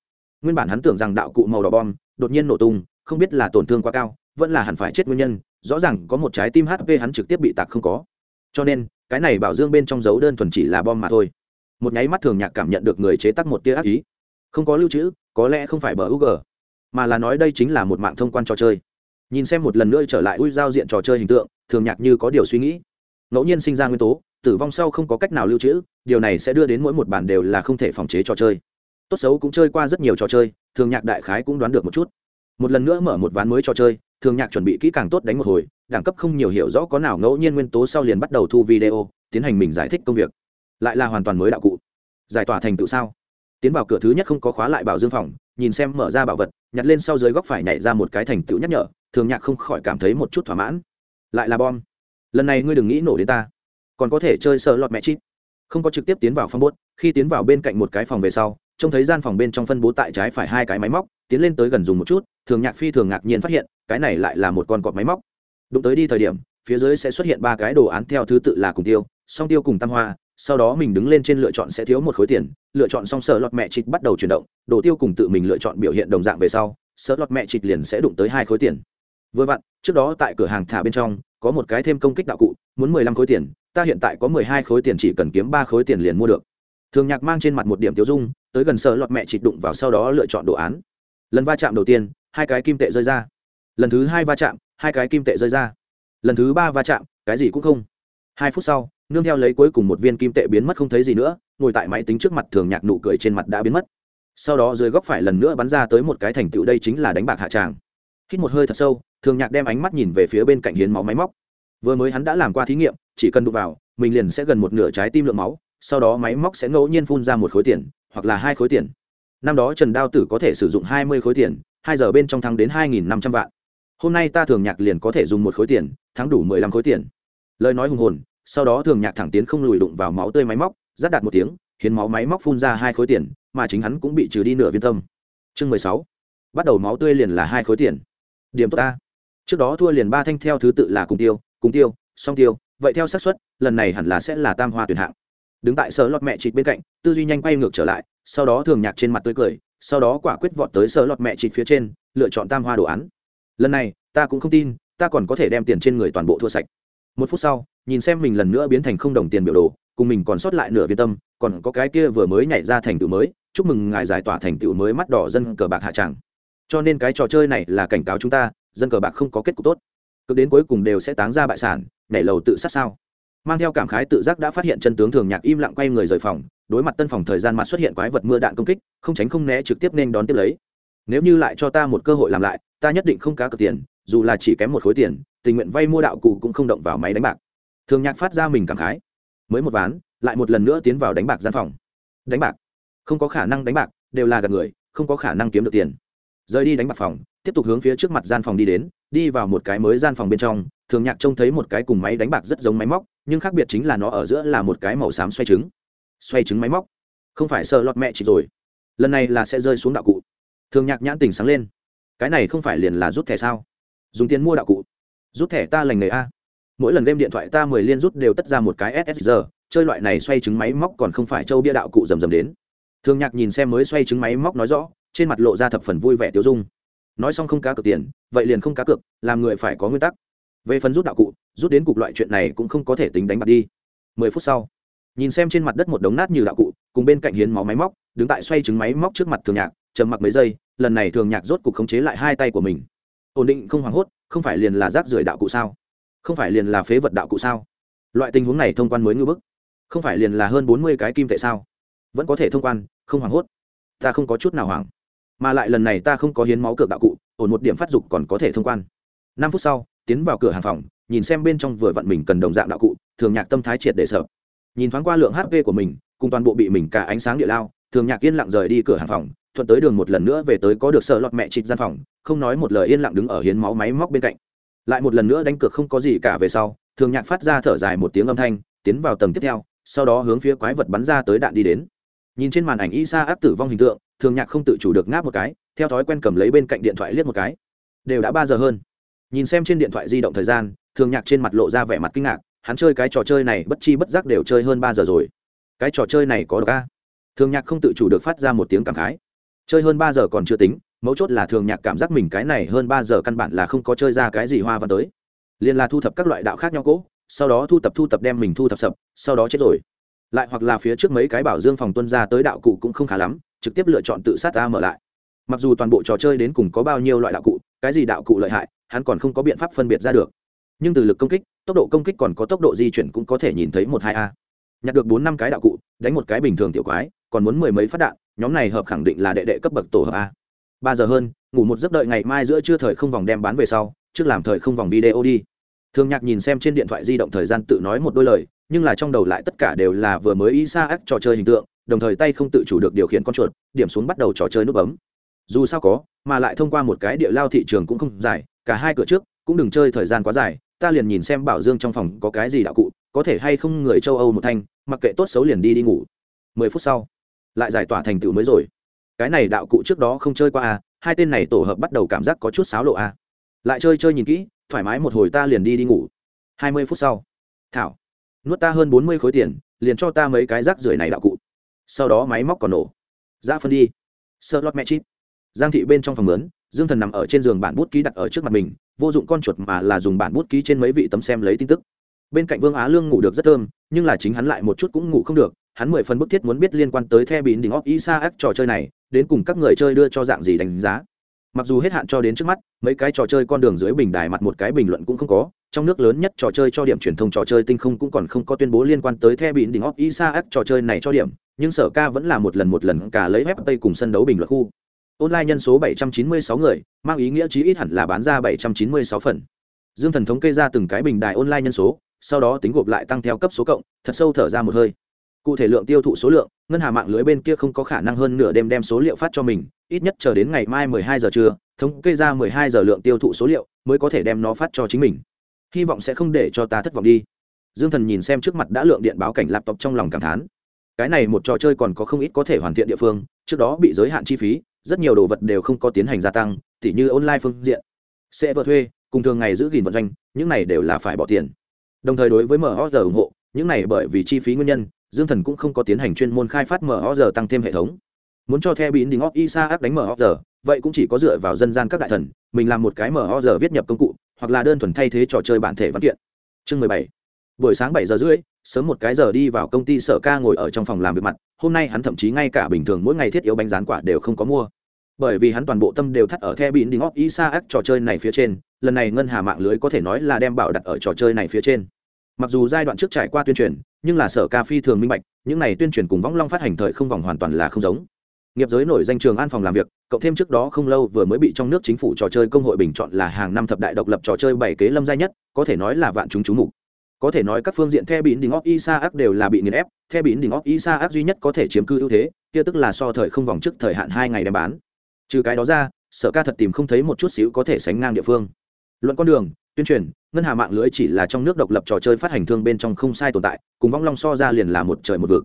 Nguyên bản hắn tưởng rằng đạo cụ màu đỏ bom đột nhiên nổ tung, không biết là tổn thương quá cao vẫn là hẳn phải chết nguyên nhân, rõ ràng có một trái tim hp hắn trực tiếp bị tạc không có. Cho nên, cái này bảo dương bên trong dấu đơn thuần chỉ là bom mà thôi. Một nháy mắt thường nhạc cảm nhận được người chế tác một tia ác ý. Không có lưu trữ, có lẽ không phải bờ u g mà là nói đây chính là một mạng thông quan trò chơi. Nhìn xem một lần nữa trở lại ui giao diện trò chơi hình tượng, thường nhạc như có điều suy nghĩ. Ngẫu nhiên sinh ra nguyên tố, tử vong sau không có cách nào lưu trữ, điều này sẽ đưa đến mỗi một bản đều là không thể phòng chế trò chơi. Tốt xấu cũng chơi qua rất nhiều trò chơi, thường nhạc đại khái cũng đoán được một chút. Một lần nữa mở một ván mới trò chơi thường nhạc chuẩn bị kỹ càng tốt đánh một hồi, đẳng cấp không nhiều hiểu rõ có nào ngẫu nhiên nguyên tố sau liền bắt đầu thu video, tiến hành mình giải thích công việc. Lại là hoàn toàn mới đạo cụ. Giải tỏa thành tựu sao? Tiến vào cửa thứ nhất không có khóa lại bảo dương phòng, nhìn xem mở ra bảo vật, nhặt lên sau dưới góc phải nhảy ra một cái thành tựu nhắc nhở, thường nhạc không khỏi cảm thấy một chút thỏa mãn. Lại là bom. Lần này ngươi đừng nghĩ nổ đến ta. Còn có thể chơi sợ lọt mẹ chip. Không có trực tiếp tiến vào phòng bốt, khi tiến vào bên cạnh một cái phòng về sau, trông thấy gian phòng bên trong phân bố tại trái phải hai cái máy móc tiến lên tới gần dùng một chút, thường nhạc phi thường ngạc nhiên phát hiện, cái này lại là một con cọp máy móc. Đụng tới đi thời điểm, phía dưới sẽ xuất hiện ba cái đồ án theo thứ tự là cùng tiêu, song tiêu cùng tam hoa, sau đó mình đứng lên trên lựa chọn sẽ thiếu một khối tiền, lựa chọn xong sợ lọt mẹ trịch bắt đầu chuyển động, đồ tiêu cùng tự mình lựa chọn biểu hiện đồng dạng về sau sợ lọt mẹ trịch liền sẽ đụng tới hai khối tiền. Vừa vặn, trước đó tại cửa hàng thả bên trong, có một cái thêm công kích đạo cụ, muốn mười lăm khối tiền, ta hiện tại có mười hai khối tiền chỉ cần kiếm ba khối tiền liền mua được. Thường nhạc mang trên mặt một điểm tiêu dung, tới gần sợ lọt mẹ trịch đụng vào sau đó lựa chọn đồ án lần va chạm đầu tiên, hai cái kim tệ rơi ra. Lần thứ hai va chạm, hai cái kim tệ rơi ra. Lần thứ ba va chạm, cái gì cũng không. Hai phút sau, nương theo lấy cuối cùng một viên kim tệ biến mất không thấy gì nữa, ngồi tại máy tính trước mặt thường nhạc nụ cười trên mặt đã biến mất. Sau đó dưới góc phải lần nữa bắn ra tới một cái thành tựu đây chính là đánh bạc hạ tràng. Hít một hơi thật sâu, thường nhạc đem ánh mắt nhìn về phía bên cạnh hiến máu máy móc. Vừa mới hắn đã làm qua thí nghiệm, chỉ cần đụng vào, mình liền sẽ gần một nửa trái tim lượng máu, sau đó máy móc sẽ ngẫu nhiên phun ra một khối tiền, hoặc là hai khối tiền năm đó trần đao tử có thể sử dụng hai mươi khối tiền, hai giờ bên trong thắng đến hai nghìn năm trăm vạn. Hôm nay ta thường nhạc liền có thể dùng một khối tiền, thắng đủ mười lăm khối tiền. Lời nói hùng hồn, sau đó thường nhạc thẳng tiến không lùi đụng vào máu tươi máy móc giáp đạt một tiếng, hiến máu máy móc phun ra hai khối tiền, mà chính hắn cũng bị trừ đi nửa viên tâm. Chương mười sáu, bắt đầu máu tươi liền là hai khối tiền. Điểm tốt ta. Trước đó thua liền ba thanh theo thứ tự là cùng tiêu cùng tiêu, song tiêu, vậy theo xác suất, lần này hẳn là sẽ là tam hoa tuyển hạng. Đứng tại sở lọt mẹ chịt bên cạnh, tư duy nhanh quay ngược trở lại sau đó thường nhạc trên mặt tươi cười, sau đó quả quyết vọt tới sợ lọt mẹ chị phía trên, lựa chọn tam hoa đồ án. Lần này, ta cũng không tin, ta còn có thể đem tiền trên người toàn bộ thua sạch. Một phút sau, nhìn xem mình lần nữa biến thành không đồng tiền biểu đồ, cùng mình còn sót lại nửa viên tâm, còn có cái kia vừa mới nhảy ra thành tựu mới, chúc mừng ngài giải tỏa thành tựu mới mắt đỏ dân cờ bạc hạ tràng. Cho nên cái trò chơi này là cảnh cáo chúng ta, dân cờ bạc không có kết cục tốt. Cực đến cuối cùng đều sẽ táng ra bại sản, nhảy lầu tự sát sao? Mang theo cảm khái tự giác đã phát hiện chân tướng thường nhạc im lặng quay người rời phòng đối mặt tân phòng thời gian mặt xuất hiện quái vật mưa đạn công kích, không tránh không né trực tiếp nên đón tiếp lấy. Nếu như lại cho ta một cơ hội làm lại, ta nhất định không cá cược tiền, dù là chỉ kém một khối tiền, tình nguyện vay mua đạo cụ cũng không động vào máy đánh bạc. Thường nhạc phát ra mình cảm khái. Mới một ván, lại một lần nữa tiến vào đánh bạc gian phòng. Đánh bạc. Không có khả năng đánh bạc, đều là gạt người, không có khả năng kiếm được tiền. Rời đi đánh bạc phòng, tiếp tục hướng phía trước mặt gian phòng đi đến, đi vào một cái mới gian phòng bên trong, thường nhạc trông thấy một cái cùng máy đánh bạc rất giống máy móc, nhưng khác biệt chính là nó ở giữa là một cái màu xám xoay trứng xoay trứng máy móc. Không phải sợ lọt mẹ chỉ rồi. Lần này là sẽ rơi xuống đạo cụ. Thường nhạc nhãn tình sáng lên. Cái này không phải liền là rút thẻ sao? Dùng tiền mua đạo cụ. Rút thẻ ta lành nghề a. Mỗi lần game điện thoại ta mười liên rút đều tất ra một cái ssr chơi loại này xoay trứng máy móc còn không phải châu bia đạo cụ rầm rầm đến. Thường nhạc nhìn xem mới xoay trứng máy móc nói rõ, trên mặt lộ ra thập phần vui vẻ tiêu dung. Nói xong không cá cược tiền, vậy liền không cá cược, làm người phải có nguyên tắc. Về phần rút đạo cụ, rút đến cục loại chuyện này cũng không có thể tính đánh bạc đi. Mười phút sau nhìn xem trên mặt đất một đống nát như đạo cụ, cùng bên cạnh hiến máu máy móc, đứng tại xoay trứng máy móc trước mặt thường nhạc, trầm mặc mấy giây, lần này thường nhạc rốt cục khống chế lại hai tay của mình. Ổn định, không hoảng hốt, không phải liền là rác rưởi đạo cụ sao? Không phải liền là phế vật đạo cụ sao? Loại tình huống này thông quan mới ngưỡng bức. Không phải liền là hơn bốn mươi cái kim tệ sao? Vẫn có thể thông quan, không hoảng hốt. Ta không có chút nào hoảng. Mà lại lần này ta không có hiến máu cược đạo cụ, ổn một điểm phát dục còn có thể thông quan. Năm phút sau, tiến vào cửa hàng phòng, nhìn xem bên trong vừa vặn mình cần đồng dạng đạo cụ, thường nhạc tâm thái triệt để sợ nhìn thoáng qua lượng hp của mình, cùng toàn bộ bị mình cả ánh sáng địa lao, thường nhạc yên lặng rời đi cửa hàng phòng, thuận tới đường một lần nữa về tới có được sợ lọt mẹ trịch gian phòng, không nói một lời yên lặng đứng ở hiến máu máy móc bên cạnh. Lại một lần nữa đánh cược không có gì cả về sau, thường nhạc phát ra thở dài một tiếng âm thanh, tiến vào tầng tiếp theo, sau đó hướng phía quái vật bắn ra tới đạn đi đến. Nhìn trên màn ảnh y sa áp tử vong hình tượng, thường nhạc không tự chủ được ngáp một cái, theo thói quen cầm lấy bên cạnh điện thoại liếc một cái. Đều đã ba giờ hơn. Nhìn xem trên điện thoại di động thời gian, thường nhạc trên mặt lộ ra vẻ mặt kinh ngạc hắn chơi cái trò chơi này bất chi bất giác đều chơi hơn ba giờ rồi. Cái trò chơi này có độc a. Thường nhạc không tự chủ được phát ra một tiếng cảm khái. Chơi hơn ba giờ còn chưa tính, mấu chốt là thường nhạc cảm giác mình cái này hơn ba giờ căn bản là không có chơi ra cái gì hoa văn tới. Liền là thu thập các loại đạo khác nhau cỗ, sau đó thu tập thu tập đem mình thu thập sập, sau đó chết rồi. Lại hoặc là phía trước mấy cái bảo dương phòng tuân ra tới đạo cụ cũng không khá lắm, trực tiếp lựa chọn tự sát ra mở lại. Mặc dù toàn bộ trò chơi đến cùng có bao nhiêu loại đạo cụ, cái gì đạo cụ lợi hại, hắn còn không có biện pháp phân biệt ra được nhưng từ lực công kích, tốc độ công kích còn có tốc độ di chuyển cũng có thể nhìn thấy một hai a. Nhặt được bốn năm cái đạo cụ, đánh một cái bình thường tiểu quái, còn muốn mười mấy phát đạn, nhóm này hợp khẳng định là đệ đệ cấp bậc tổ hợp a. Ba giờ hơn, ngủ một giấc đợi ngày mai giữa trưa thời không vòng đem bán về sau, trước làm thời không vòng video đi. Thường nhạc nhìn xem trên điện thoại di động thời gian tự nói một đôi lời, nhưng là trong đầu lại tất cả đều là vừa mới y xa ác trò chơi hình tượng, đồng thời tay không tự chủ được điều khiển con chuột, điểm xuống bắt đầu trò chơi nút bấm. Dù sao có, mà lại thông qua một cái địa lao thị trường cũng không dài, cả hai cửa trước cũng đừng chơi thời gian quá dài ta liền nhìn xem bảo dương trong phòng có cái gì đạo cụ, có thể hay không người châu âu một thanh, mặc kệ tốt xấu liền đi đi ngủ. Mười phút sau, lại giải tỏa thành tựu mới rồi. Cái này đạo cụ trước đó không chơi qua à hai tên này tổ hợp bắt đầu cảm giác có chút xáo lộ à. Lại chơi chơi nhìn kỹ, thoải mái một hồi ta liền đi đi ngủ. Hai mươi phút sau, thảo, nuốt ta hơn bốn mươi khối tiền, liền cho ta mấy cái rác rưởi này đạo cụ. Sau đó máy móc còn nổ. Ra phân đi. Sợ lót mẹ chip giang thị bên trong phòng lớn, dương thần nằm ở trên giường bản bút ký đặt ở trước mặt mình vô dụng con chuột mà là dùng bản bút ký trên mấy vị tấm xem lấy tin tức. Bên cạnh vương á lương ngủ được rất thơm, nhưng là chính hắn lại một chút cũng ngủ không được, hắn mười phần bức thiết muốn biết liên quan tới the bín đỉnh óc isa ác trò chơi này, đến cùng các người chơi đưa cho dạng gì đánh giá. Mặc dù hết hạn cho đến trước mắt, mấy cái trò chơi con đường dưới bình đài mặt một cái bình luận cũng không có, trong nước lớn nhất trò chơi cho điểm truyền thông trò chơi tinh không cũng còn không có tuyên bố liên quan tới the bín đỉnh óc isa ác trò chơi này cho điểm, nhưng sở ca vẫn là một lần một lần cả lấy web tây cùng sân đấu bình luận khu online nhân số 796 người, mang ý nghĩa chí ít hẳn là bán ra 796 phần. Dương thần thống kê ra từng cái bình đài online nhân số, sau đó tính gộp lại tăng theo cấp số cộng, thật sâu thở ra một hơi. Cụ thể lượng tiêu thụ số lượng, ngân hà mạng lưới bên kia không có khả năng hơn nửa đêm đem số liệu phát cho mình, ít nhất chờ đến ngày mai 12 giờ trưa, thống kê ra 12 giờ lượng tiêu thụ số liệu mới có thể đem nó phát cho chính mình. Hy vọng sẽ không để cho ta thất vọng đi. Dương thần nhìn xem trước mặt đã lượng điện báo cảnh laptop trong lòng cảm thán. Cái này một trò chơi còn có không ít có thể hoàn thiện địa phương, trước đó bị giới hạn chi phí rất nhiều đồ vật đều không có tiến hành gia tăng, tỉ như online phương diện. Sẽ vợ thuê, cùng thường ngày giữ gìn vận doanh, những này đều là phải bỏ tiền. Đồng thời đối với mhoz ủng hộ, những này bởi vì chi phí nguyên nhân, dương thần cũng không có tiến hành chuyên môn khai phát mhoz tăng thêm hệ thống. Muốn cho theo bín đình óc isa ác đánh mhoz vậy cũng chỉ có dựa vào dân gian các đại thần, mình làm một cái mhoz viết nhập công cụ, hoặc là đơn thuần thay thế trò chơi bản thể văn kiện. Chương mười bảy. Buổi sáng bảy giờ rưỡi sớm một cái giờ đi vào công ty sở ca ngồi ở trong phòng làm việc mặt, hôm nay hắn thậm chí ngay cả bình thường mỗi ngày thiết yếu bánh rán quả đều không có mua. Bởi vì hắn toàn bộ tâm đều thắt ở the bịn đỉnh óc isa ác trò chơi này phía trên, lần này ngân hà mạng lưới có thể nói là đem bảo đặt ở trò chơi này phía trên. Mặc dù giai đoạn trước trải qua tuyên truyền, nhưng là sở ca phi thường minh bạch, những này tuyên truyền cùng võng long phát hành thời không vòng hoàn toàn là không giống. Nghiệp giới nổi danh trường an phòng làm việc, cộng thêm trước đó không lâu vừa mới bị trong nước chính phủ trò chơi công hội bình chọn là hàng năm thập đại độc lập trò chơi bảy kế lâm gia nhất, có thể nói là vạn chúng chú mục có thể nói các phương diện theo biển đỉnh óc Isaac đều là bị nghiền ép. Theo biển đỉnh óc Isaac duy nhất có thể chiếm cư ưu thế, kia tức là so thời không vòng trước thời hạn hai ngày đem bán. Trừ cái đó ra, sở ca thật tìm không thấy một chút xíu có thể sánh ngang địa phương. Luận con đường, tuyên truyền, ngân hà mạng lưới chỉ là trong nước độc lập trò chơi phát hành thương bên trong không sai tồn tại, cùng vong long so ra liền là một trời một vực.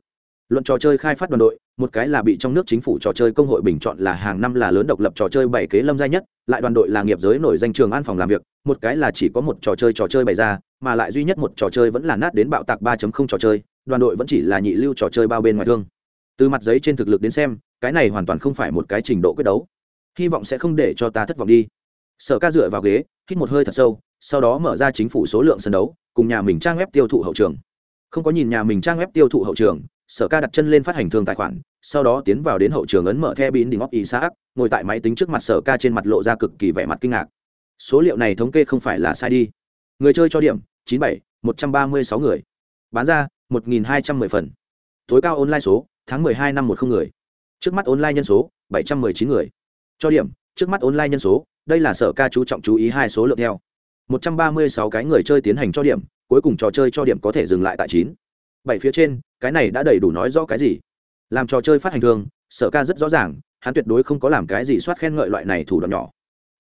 Luận trò chơi khai phát đoàn đội một cái là bị trong nước chính phủ trò chơi công hội bình chọn là hàng năm là lớn độc lập trò chơi bảy kế lâm gia nhất, lại đoàn đội là nghiệp giới nổi danh trường an phòng làm việc, một cái là chỉ có một trò chơi trò chơi bày ra, mà lại duy nhất một trò chơi vẫn là nát đến bạo tạc 3.0 trò chơi, đoàn đội vẫn chỉ là nhị lưu trò chơi bao bên ngoài thương. Từ mặt giấy trên thực lực đến xem, cái này hoàn toàn không phải một cái trình độ quyết đấu. Hy vọng sẽ không để cho ta thất vọng đi. Sở ca dựa vào ghế, hít một hơi thật sâu, sau đó mở ra chính phủ số lượng sân đấu, cùng nhà mình trang web tiêu thụ hậu trường. Không có nhìn nhà mình trang web tiêu thụ hậu trường sở ca đặt chân lên phát hành thương tài khoản, sau đó tiến vào đến hậu trường ấn mở the bin đỉnh óc ý xã ngồi tại máy tính trước mặt sở ca trên mặt lộ ra cực kỳ vẻ mặt kinh ngạc. Số liệu này thống kê không phải là sai đi. Người chơi cho điểm, chín bảy, một trăm ba mươi sáu người. Bán ra, một nghìn hai trăm mười phần. Tối cao online số, tháng mười hai năm một không người. Trước mắt online nhân số, bảy trăm mười chín người. Cho điểm, trước mắt online nhân số, đây là sở ca chú trọng chú ý hai số lượng theo. Một trăm ba mươi sáu cái người chơi tiến hành cho điểm, cuối cùng trò chơi cho điểm có thể dừng lại tại chín bảy phía trên, cái này đã đầy đủ nói rõ cái gì. Làm trò chơi phát hành thường, sở ca rất rõ ràng, hắn tuyệt đối không có làm cái gì soát khen ngợi loại này thủ đoạn nhỏ.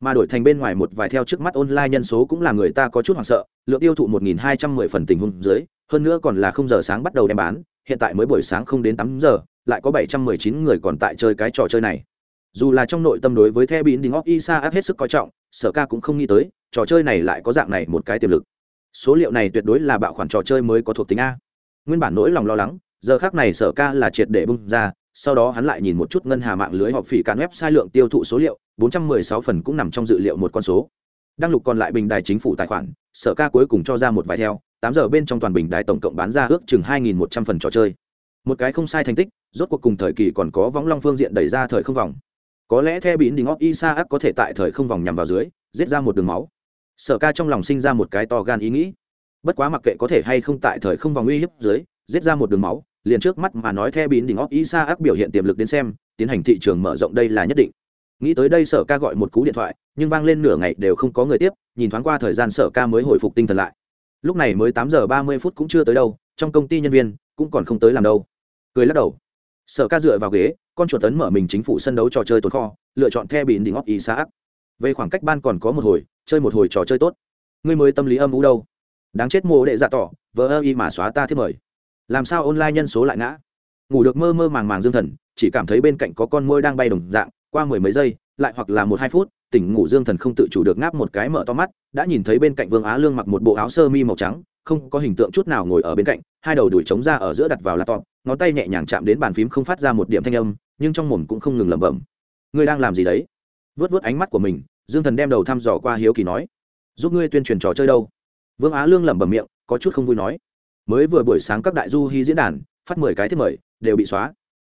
Mà đổi thành bên ngoài một vài theo trước mắt online nhân số cũng là người ta có chút hoảng sợ, lượng tiêu thụ một nghìn hai trăm mười phần tình huống dưới, hơn nữa còn là không giờ sáng bắt đầu đem bán, hiện tại mới buổi sáng không đến tám giờ, lại có bảy trăm mười chín người còn tại chơi cái trò chơi này. Dù là trong nội tâm đối với the bín đình óc isa áp hết sức coi trọng, sở ca cũng không nghĩ tới, trò chơi này lại có dạng này một cái tiềm lực. Số liệu này tuyệt đối là bạo khoản trò chơi mới có thuộc tính a nguyên bản nỗi lòng lo lắng, giờ khác này sở ca là triệt để bung ra, sau đó hắn lại nhìn một chút ngân hà mạng lưới họp phỉ cản web sai lượng tiêu thụ số liệu 416 phần cũng nằm trong dự liệu một con số. Đăng lục còn lại bình đài chính phủ tài khoản, sở ca cuối cùng cho ra một vài theo, tám giờ bên trong toàn bình đài tổng cộng bán ra ước chừng 2.100 phần trò chơi. Một cái không sai thành tích, rốt cuộc cùng thời kỳ còn có võng long phương diện đẩy ra thời không vòng. Có lẽ the bín đình óc isaac có thể tại thời không vòng nhằm vào dưới, giết ra một đường máu. Sở ca trong lòng sinh ra một cái to gan ý nghĩ bất quá mặc kệ có thể hay không tại thời không vòng uy hiếp dưới, giết ra một đường máu, liền trước mắt mà nói the bín đỉnh óc isaac biểu hiện tiềm lực đến xem, tiến hành thị trường mở rộng đây là nhất định. Nghĩ tới đây sở ca gọi một cú điện thoại, nhưng vang lên nửa ngày đều không có người tiếp, nhìn thoáng qua thời gian sở ca mới hồi phục tinh thần lại. Lúc này mới tám giờ ba mươi phút cũng chưa tới đâu, trong công ty nhân viên cũng còn không tới làm đâu. Cười lắc đầu. Sở ca dựa vào ghế, con chuột tấn mở mình chính phủ sân đấu trò chơi tồn kho, lựa chọn the bỉn đỉnh óc ý xã về khoảng cách ban còn có một hồi, chơi một hồi trò chơi tốt. Ngươi mới tâm lý âm u đâu? Đáng chết mô đệ dạ tỏ, vờ ơ y mà xóa ta thiết mời. Làm sao online nhân số lại ngã? Ngủ được mơ mơ màng màng dương thần, chỉ cảm thấy bên cạnh có con môi đang bay đồng dạng, qua mười mấy giây, lại hoặc là một hai phút, tỉnh ngủ dương thần không tự chủ được ngáp một cái mở to mắt, đã nhìn thấy bên cạnh vương á lương mặc một bộ áo sơ mi màu trắng, không có hình tượng chút nào ngồi ở bên cạnh, hai đầu đuổi trống ra ở giữa đặt vào laptop, ngón tay nhẹ nhàng chạm đến bàn phím không phát ra một điểm thanh âm, nhưng trong mồm cũng không ngừng lẩm bẩm. Ngươi đang làm gì đấy? Vớt vớt ánh mắt của mình, dương thần đem đầu thăm dò qua hiếu kỳ nói. Giúp ngươi tuyên truyền trò chơi đâu? Vương á lương lẩm bẩm miệng, có chút không vui nói. Mới vừa buổi sáng các đại du hy diễn đàn, phát mười cái thiết mời, đều bị xóa.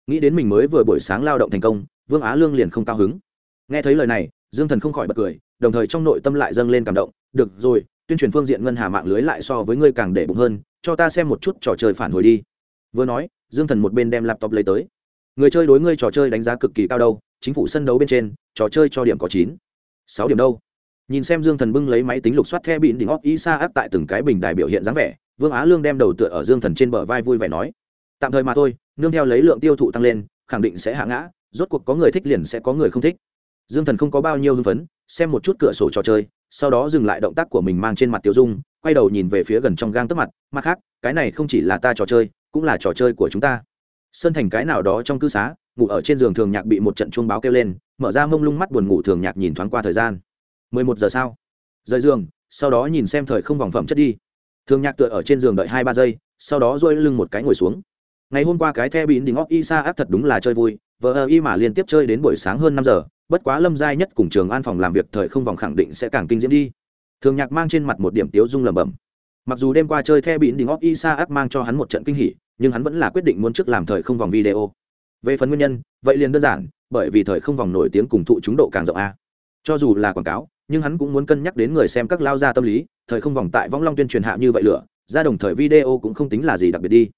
Nghĩ đến mình mới vừa buổi sáng lao động thành công, vương á lương liền không cao hứng. Nghe thấy lời này, dương thần không khỏi bật cười, đồng thời trong nội tâm lại dâng lên cảm động. Được rồi, tuyên truyền phương diện ngân hà mạng lưới lại so với ngươi càng để bụng hơn, cho ta xem một chút trò chơi phản hồi đi. Vừa nói, dương thần một bên đem laptop lấy tới. Người chơi đối ngươi trò chơi đánh giá cực kỳ cao đâu, chính phủ sân đấu bên trên, trò chơi cho điểm có chín, sáu điểm đâu nhìn xem dương thần bưng lấy máy tính lục soát the bịn đỉnh óc y sa áp tại từng cái bình đài biểu hiện dáng vẻ, vương á lương đem đầu tựa ở dương thần trên bờ vai vui vẻ nói, tạm thời mà thôi, nương theo lấy lượng tiêu thụ tăng lên, khẳng định sẽ hạ ngã, rốt cuộc có người thích liền sẽ có người không thích. Dương thần không có bao nhiêu hưng phấn, xem một chút cửa sổ trò chơi, sau đó dừng lại động tác của mình mang trên mặt tiêu dung, quay đầu nhìn về phía gần trong gang tấp mặt mặt khác, cái này không chỉ là ta trò chơi, cũng là trò chơi của chúng ta. Sơn thành cái nào đó trong cư xá, ngủ ở trên giường thường nhạc bị một trận chuông báo kêu lên, mở ra mông lung mắt buồn ngủ thường nhạc nhìn thoáng qua thời gian mười một giờ sau rời giường, sau đó nhìn xem thời không vòng phẩm chất đi. Thường nhạc tựa ở trên giường đợi hai ba giây, sau đó dôi lưng một cái ngồi xuống. Ngày hôm qua cái the bịn đình óc y sa áp thật đúng là chơi vui vợ ơ y mà liên tiếp chơi đến buổi sáng hơn năm giờ, bất quá lâm giai nhất cùng trường an phòng làm việc thời không vòng khẳng định sẽ càng kinh diễm đi. Thường nhạc mang trên mặt một điểm tiếu dung lẩm bẩm. Mặc dù đêm qua chơi the bịn đình óc y sa áp mang cho hắn một trận kinh hỉ, nhưng hắn vẫn là quyết định muốn trước làm thời không vòng video. Về phần nguyên nhân, vậy liền đơn giản, bởi vì thời không vòng nổi tiếng cùng thụ chúng độ càng rộng a. Cho dù là quảng cáo nhưng hắn cũng muốn cân nhắc đến người xem các lao gia tâm lý, thời không vòng tại võng long tuyên truyền hạ như vậy lửa, ra đồng thời video cũng không tính là gì đặc biệt đi.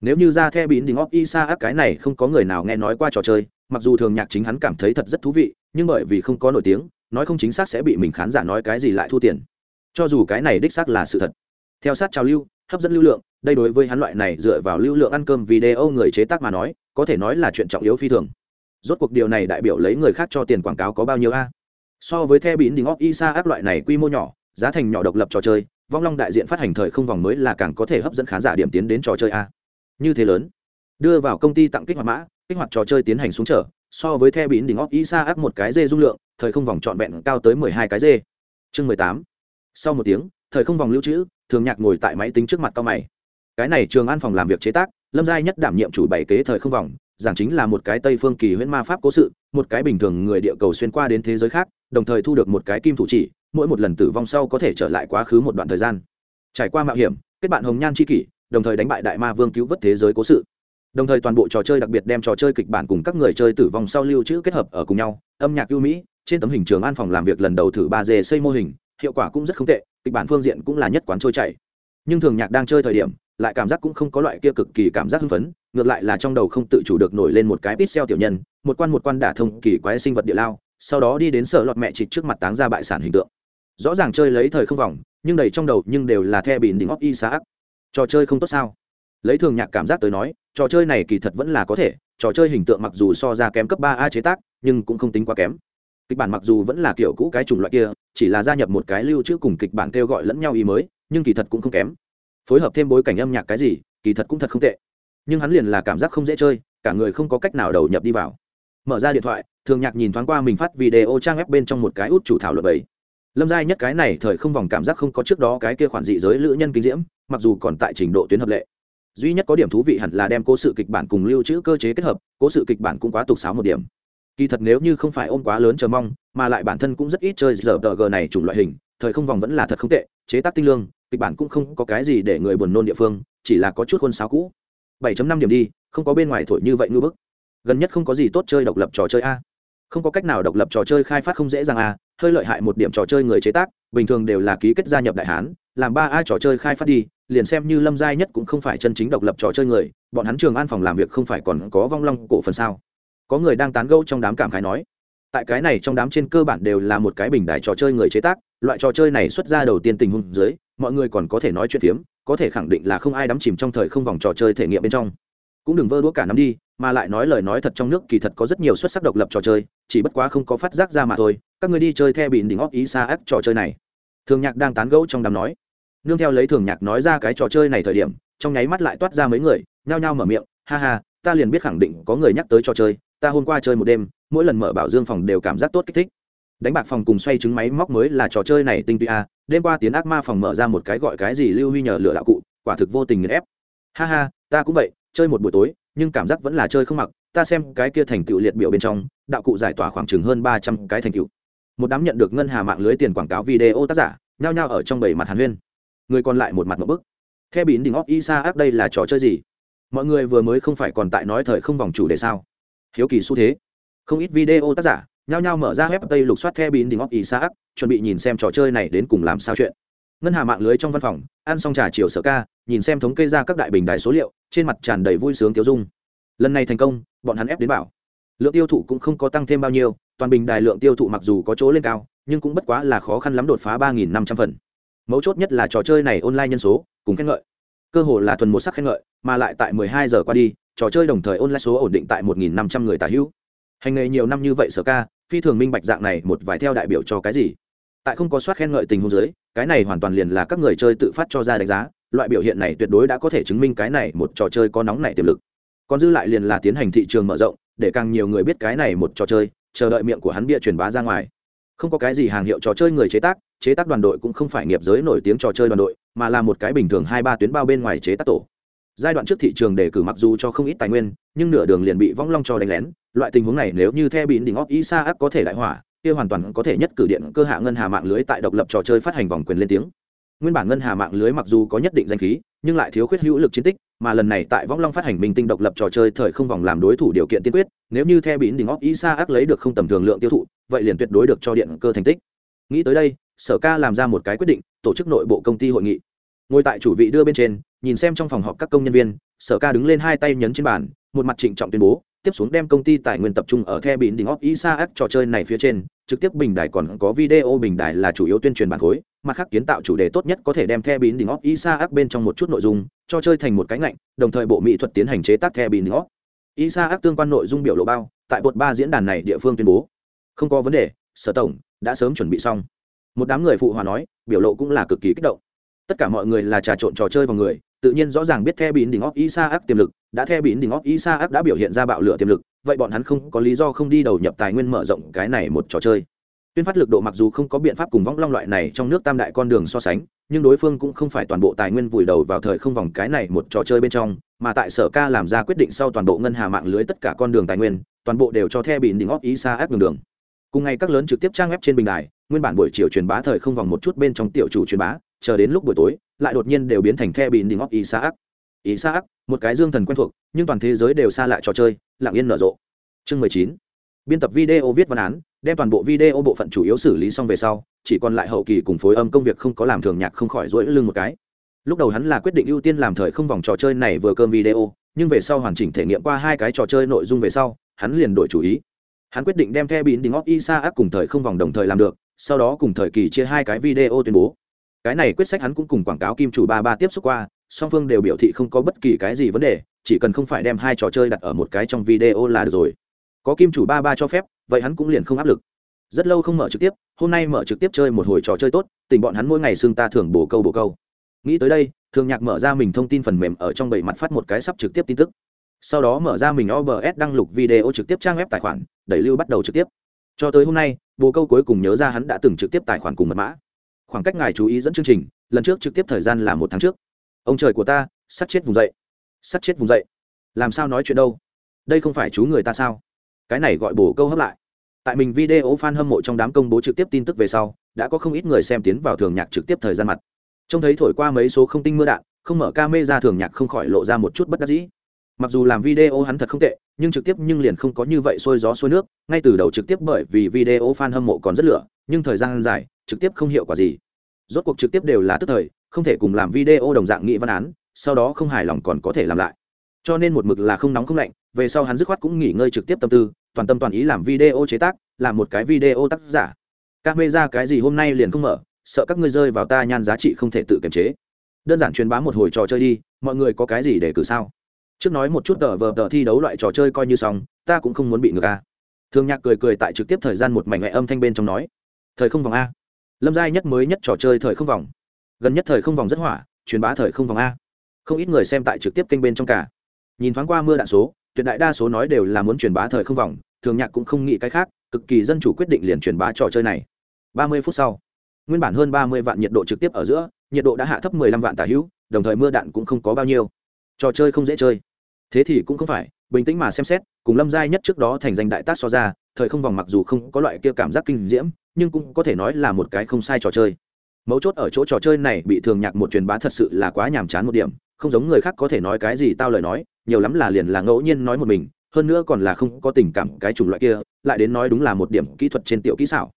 Nếu như ra theo bín đình óc isa ác cái này không có người nào nghe nói qua trò chơi, mặc dù thường nhạc chính hắn cảm thấy thật rất thú vị, nhưng bởi vì không có nổi tiếng, nói không chính xác sẽ bị mình khán giả nói cái gì lại thu tiền. Cho dù cái này đích xác là sự thật. Theo sát trào lưu, hấp dẫn lưu lượng, đây đối với hắn loại này dựa vào lưu lượng ăn cơm video người chế tác mà nói, có thể nói là chuyện trọng yếu phi thường. Rốt cuộc điều này đại biểu lấy người khác cho tiền quảng cáo có bao nhiêu a? So với the bín đình óc isa áp loại này quy mô nhỏ, giá thành nhỏ độc lập trò chơi, vong long đại diện phát hành thời không vòng mới là càng có thể hấp dẫn khán giả điểm tiến đến trò chơi a. Như thế lớn, đưa vào công ty tặng kích hoạt mã, kích hoạt trò chơi tiến hành xuống trở, so với the bín đỉnh óc isa áp một cái dê dung lượng, thời không vòng trọn vẹn cao tới mười hai cái dê. Chương mười tám. Sau một tiếng, thời không vòng lưu trữ, thường nhạc ngồi tại máy tính trước mặt cao mày. Cái này trường an phòng làm việc chế tác, lâm giai nhất đảm nhiệm chủ bảy kế thời không vòng, giảng chính là một cái tây phương kỳ huyễn ma pháp cố sự, một cái bình thường người địa cầu xuyên qua đến thế giới khác đồng thời thu được một cái kim thủ chỉ, mỗi một lần tử vong sau có thể trở lại quá khứ một đoạn thời gian. Trải qua mạo hiểm, kết bạn hồng nhan c h i kỷ, đồng thời đánh bại đại ma vương cứu vớt thế giới cố sự. Đồng thời toàn bộ trò chơi đặc biệt đem trò chơi kịch bản cùng các người chơi tử vong sau lưu trữ kết hợp ở cùng nhau, âm nhạc ưu mỹ, trên tấm hình trường an phòng làm việc lần đầu thử ba d xây mô hình, hiệu quả cũng rất không tệ, kịch bản phương diện cũng là nhất quán trôi chảy. Nhưng thường nhạc đang chơi thời điểm, lại cảm giác cũng không có loại kia cực kỳ cảm giác hưng phấn, ngược lại là trong đầu không tự chủ được nổi lên một cái pixel tiểu nhân, một quan một quan đả thông kỳ quái sinh vật địa lao sau đó đi đến sở lọt mẹ trịch trước mặt táng ra bại sản hình tượng. Rõ ràng chơi lấy thời không vòng, nhưng đầy trong đầu nhưng đều là the bìn đỉnh óc y xã trò chơi không tốt sao? Lấy thường nhạc cảm giác tới nói, trò chơi này kỳ thật vẫn là có thể, trò chơi hình tượng mặc dù so ra kém cấp ba a chế tác, nhưng cũng không tính quá kém. Kịch bản mặc dù vẫn là kiểu cũ cái chủng loại kia, chỉ là gia nhập một cái lưu trữ cùng kịch bản kêu gọi lẫn nhau ý mới, nhưng kỳ thật cũng không kém. Phối hợp thêm bối cảnh âm nhạc cái gì, kỳ thật cũng thật không tệ. Nhưng hắn liền là cảm giác không dễ chơi, cả người không có cách nào đầu nhập đi vào mở ra điện thoại, thường nhạc nhìn thoáng qua mình phát video trang web bên trong một cái út chủ thảo luật bảy lâm giai nhất cái này thời không vòng cảm giác không có trước đó cái kia khoản dị giới lữ nhân kinh diễm, mặc dù còn tại trình độ tuyến hợp lệ. Duy nhất có điểm thú vị hẳn là đem cố sự kịch bản cùng lưu trữ cơ chế kết hợp, cố sự kịch bản cũng quá tục sáo một điểm. Kỳ thật nếu như không phải ôm quá lớn chờ mong, mà lại bản thân cũng rất ít chơi giờ tờ g này chủng loại hình, thời không vòng vẫn là thật không tệ, chế tác tinh lương, kịch bản cũng không có cái gì để người buồn nôn địa phương, chỉ là có chút khuôn sáo cũ. 7.5 điểm đi, không có bên ngoài thổi như vậy ngư bức gần nhất không có gì tốt chơi độc lập trò chơi a. Không có cách nào độc lập trò chơi khai phát không dễ dàng a, hơi lợi hại một điểm trò chơi người chế tác, bình thường đều là ký kết gia nhập đại hán, làm ba a trò chơi khai phát đi, liền xem như lâm giai nhất cũng không phải chân chính độc lập trò chơi người, bọn hắn trường an phòng làm việc không phải còn có vong long cổ phần sao? Có người đang tán gẫu trong đám cảm khái nói, tại cái này trong đám trên cơ bản đều là một cái bình đại trò chơi người chế tác, loại trò chơi này xuất ra đầu tiên tình huống dưới, mọi người còn có thể nói chuyện phiếm, có thể khẳng định là không ai đắm chìm trong thời không vòng trò chơi thể nghiệm bên trong. Cũng đừng vơ đũa cả năm đi mà lại nói lời nói thật trong nước kỳ thật có rất nhiều xuất sắc độc lập trò chơi, chỉ bất quá không có phát giác ra mà thôi, các người đi chơi theo bịn đỉnh óc ý xa ác trò chơi này. Thường nhạc đang tán gẫu trong đám nói. Nương theo lấy thường nhạc nói ra cái trò chơi này thời điểm, trong nháy mắt lại toát ra mấy người, nhao nhao mở miệng, ha ha, ta liền biết khẳng định có người nhắc tới trò chơi, ta hôm qua chơi một đêm, mỗi lần mở bảo dương phòng đều cảm giác tốt kích thích. Đánh bạc phòng cùng xoay trứng máy móc mới là trò chơi này tinh tuy a à, đêm qua tiến ác ma phòng mở ra một cái gọi cái gì lưu huy nhờ lửa đạo cụ, quả thực vô tình nghiền ép. Ha ha, ta cũng vậy, chơi một buổi tối nhưng cảm giác vẫn là chơi không mặc, ta xem cái kia thành tựu liệt biểu bên trong, đạo cụ giải tỏa khoảng chừng hơn ba trăm cái thành tựu. Một đám nhận được ngân hà mạng lưới tiền quảng cáo video tác giả, nhao nhao ở trong bảy mặt hàn huyên. Người còn lại một mặt một bức. Theo bín đỉnh óc isa ác đây là trò chơi gì? Mọi người vừa mới không phải còn tại nói thời không vòng chủ đề sao? Hiếu kỳ xu thế. Không ít video tác giả nhao nhao mở ra web tây lục soát theo bín đỉnh óc isa ác, chuẩn bị nhìn xem trò chơi này đến cùng làm sao chuyện. Ngân hà mạng lưới trong văn phòng, ăn xong trà chiều sở ca, nhìn xem thống kê ra các đại bình đài số liệu trên mặt tràn đầy vui sướng tiêu dung. Lần này thành công, bọn hắn ép đến bảo. Lượng tiêu thụ cũng không có tăng thêm bao nhiêu, toàn bình đài lượng tiêu thụ mặc dù có chỗ lên cao, nhưng cũng bất quá là khó khăn lắm đột phá ba nghìn năm trăm phần. Mấu chốt nhất là trò chơi này online nhân số, cùng khen ngợi. Cơ hồ là thuần một sắc khen ngợi, mà lại tại mười hai giờ qua đi, trò chơi đồng thời online số ổn định tại một nghìn năm trăm người tả hữu. Hành nghề nhiều năm như vậy sở ca, phi thường minh bạch dạng này một vài theo đại biểu cho cái gì. Tại không có soát khen ngợi tình huống dưới, cái này hoàn toàn liền là các người chơi tự phát cho ra đánh giá loại biểu hiện này tuyệt đối đã có thể chứng minh cái này một trò chơi có nóng này tiềm lực. Còn dư lại liền là tiến hành thị trường mở rộng, để càng nhiều người biết cái này một trò chơi, chờ đợi miệng của hắn bịa truyền bá ra ngoài. Không có cái gì hàng hiệu trò chơi người chế tác chế tác đoàn đội cũng không phải nghiệp giới nổi tiếng trò chơi đoàn đội, mà là một cái bình thường hai ba tuyến bao bên ngoài chế tác tổ. Giai đoạn trước thị trường đề cử mặc dù cho không ít tài nguyên, nhưng nửa đường liền bị vong long cho đánh lén. Loại tình huống này nếu như theo bín đỉnh óc isa áp có thể đại hỏa, kia hoàn toàn có thể nhất cử điện cơ hạ ngân hà mạng lưới tại độc lập trò chơi phát hành vòng quyền lên tiếng nguyên bản ngân hà mạng lưới mặc dù có nhất định danh khí, nhưng lại thiếu khuyết hữu lực chiến tích, mà lần này tại võng long phát hành minh tinh độc lập trò chơi thời không vòng làm đối thủ điều kiện tiên quyết, nếu như theo bín đỉnh óc isa ác lấy được không tầm thường lượng tiêu thụ, vậy liền tuyệt đối được cho điện cơ thành tích. Nghĩ tới đây, sở ca làm ra một cái quyết định, tổ chức nội bộ công ty hội nghị. Ngồi tại chủ vị đưa bên trên, nhìn xem trong phòng họp các công nhân viên, sở ca đứng lên hai tay nhấn trên bàn, một mặt trịnh trọng tuyên bố, tiếp xuống đem công ty tài nguyên tập trung ở the bín đỉnh óc isa ác trò chơi này phía trên trực tiếp bình đài còn có video bình đài là chủ yếu tuyên truyền bản khối, mặt khác kiến tạo chủ đề tốt nhất có thể đem the bín đỉnh óc isa ác bên trong một chút nội dung, cho chơi thành một cái ngạnh, đồng thời bộ mỹ thuật tiến hành chế tác the bín đỉnh óc isa ác tương quan nội dung biểu lộ bao, tại bột ba diễn đàn này địa phương tuyên bố. Không có vấn đề, sở tổng, đã sớm chuẩn bị xong. Một đám người phụ hòa nói, biểu lộ cũng là cực kỳ kích động. Tất cả mọi người là trà trộn trò chơi vào người, tự nhiên rõ ràng biết the bín đỉnh óc isa ác tiềm lực, đã the bín đỉnh óc isa ác đã biểu hiện ra bạo lửa tiềm lực vậy bọn hắn không có lý do không đi đầu nhập tài nguyên mở rộng cái này một trò chơi. Tuyên phát lực độ mặc dù không có biện pháp cùng võng long loại này trong nước tam đại con đường so sánh, nhưng đối phương cũng không phải toàn bộ tài nguyên vùi đầu vào thời không vòng cái này một trò chơi bên trong, mà tại sở ca làm ra quyết định sau toàn bộ ngân hà mạng lưới tất cả con đường tài nguyên, toàn bộ đều cho the bị đỉnh óc xa áp đường đường. Cùng ngày các lớn trực tiếp trang web trên bình đài, nguyên bản buổi chiều truyền bá thời không vòng một chút bên trong tiểu chủ truyền bá, chờ đến lúc buổi tối, lại đột nhiên đều biến thành the bị đỉnh óc isaac isaac một cái dương thần quen thuộc, nhưng toàn thế giới đều xa lạ trò chơi lặng yên nở rộ. Chương mười chín. Biên tập video viết văn án, đem toàn bộ video bộ phận chủ yếu xử lý xong về sau, chỉ còn lại hậu kỳ cùng phối âm công việc không có làm thường nhạc không khỏi rỗi lưng một cái. Lúc đầu hắn là quyết định ưu tiên làm thời không vòng trò chơi này vừa cơm video, nhưng về sau hoàn chỉnh thể nghiệm qua hai cái trò chơi nội dung về sau, hắn liền đổi chủ ý. Hắn quyết định đem theo bín đình óc isaac cùng thời không vòng đồng thời làm được, sau đó cùng thời kỳ chia hai cái video tuyên bố. Cái này quyết sách hắn cũng cùng quảng cáo kim chủ ba ba tiếp xúc qua song phương đều biểu thị không có bất kỳ cái gì vấn đề, chỉ cần không phải đem hai trò chơi đặt ở một cái trong video là được rồi. Có kim chủ ba ba cho phép, vậy hắn cũng liền không áp lực. Rất lâu không mở trực tiếp, hôm nay mở trực tiếp chơi một hồi trò chơi tốt, tình bọn hắn mỗi ngày xưng ta thường bổ câu bổ câu. Nghĩ tới đây, thường nhạc mở ra mình thông tin phần mềm ở trong bảy mặt phát một cái sắp trực tiếp tin tức. Sau đó mở ra mình obs đăng lục video trực tiếp trang web tài khoản, đẩy lưu bắt đầu trực tiếp. Cho tới hôm nay bồ câu cuối cùng nhớ ra hắn đã từng trực tiếp tài khoản cùng mật mã. Khoảng cách ngài chú ý dẫn chương trình, lần trước trực tiếp thời gian là một tháng trước ông trời của ta sắt chết vùng dậy. Sắt chết vùng dậy. Làm sao nói chuyện đâu? Đây không phải chú người ta sao? Cái này gọi bổ câu hấp lại. Tại mình video fan hâm mộ trong đám công bố trực tiếp tin tức về sau, đã có không ít người xem tiến vào thường nhạc trực tiếp thời gian mặt. Trông thấy thổi qua mấy số không tinh mưa đạn, không mở ca mê ra thường nhạc không khỏi lộ ra một chút bất đắc dĩ. Mặc dù làm video hắn thật không tệ, nhưng trực tiếp nhưng liền không có như vậy sôi gió sôi nước, ngay từ đầu trực tiếp bởi vì video fan hâm mộ còn rất lửa, nhưng thời gian dài, trực tiếp không hiệu quả gì rốt cuộc trực tiếp đều là tức thời, không thể cùng làm video đồng dạng nghị văn án, sau đó không hài lòng còn có thể làm lại. Cho nên một mực là không nóng không lạnh, về sau hắn dứt khoát cũng nghỉ ngơi trực tiếp tâm tư, toàn tâm toàn ý làm video chế tác, làm một cái video tác giả. Các mê ra cái gì hôm nay liền không mở, sợ các ngươi rơi vào ta nhan giá trị không thể tự kiềm chế. Đơn giản truyền bá một hồi trò chơi đi, mọi người có cái gì để cử sao? Trước nói một chút tờ vờ tờ thi đấu loại trò chơi coi như xong, ta cũng không muốn bị ngược a thương nhạc cười cười tại trực tiếp thời gian một mảnh mẹ âm thanh bên trong nói. Thời không vòng a lâm giai nhất mới nhất trò chơi thời không vòng. Gần nhất thời không vòng rất hỏa, truyền bá thời không vòng a. Không ít người xem tại trực tiếp kênh bên trong cả. Nhìn thoáng qua mưa đạn số, tuyệt đại đa số nói đều là muốn truyền bá thời không vòng, thường nhạc cũng không nghĩ cái khác, cực kỳ dân chủ quyết định liền truyền bá trò chơi này. Ba mươi phút sau, nguyên bản hơn ba mươi vạn nhiệt độ trực tiếp ở giữa, nhiệt độ đã hạ thấp mười lăm vạn tả hữu, đồng thời mưa đạn cũng không có bao nhiêu. Trò chơi không dễ chơi. Thế thì cũng không phải, bình tĩnh mà xem xét, cùng lâm giai nhất trước đó thành danh đại tác so ra thời không vòng mặc dù không có loại kia cảm giác kinh diễm, nhưng cũng có thể nói là một cái không sai trò chơi. Mấu chốt ở chỗ trò chơi này bị thường nhạc một truyền bá thật sự là quá nhàm chán một điểm, không giống người khác có thể nói cái gì tao lời nói, nhiều lắm là liền là ngẫu nhiên nói một mình, hơn nữa còn là không có tình cảm cái chủng loại kia, lại đến nói đúng là một điểm kỹ thuật trên tiểu kỹ xảo.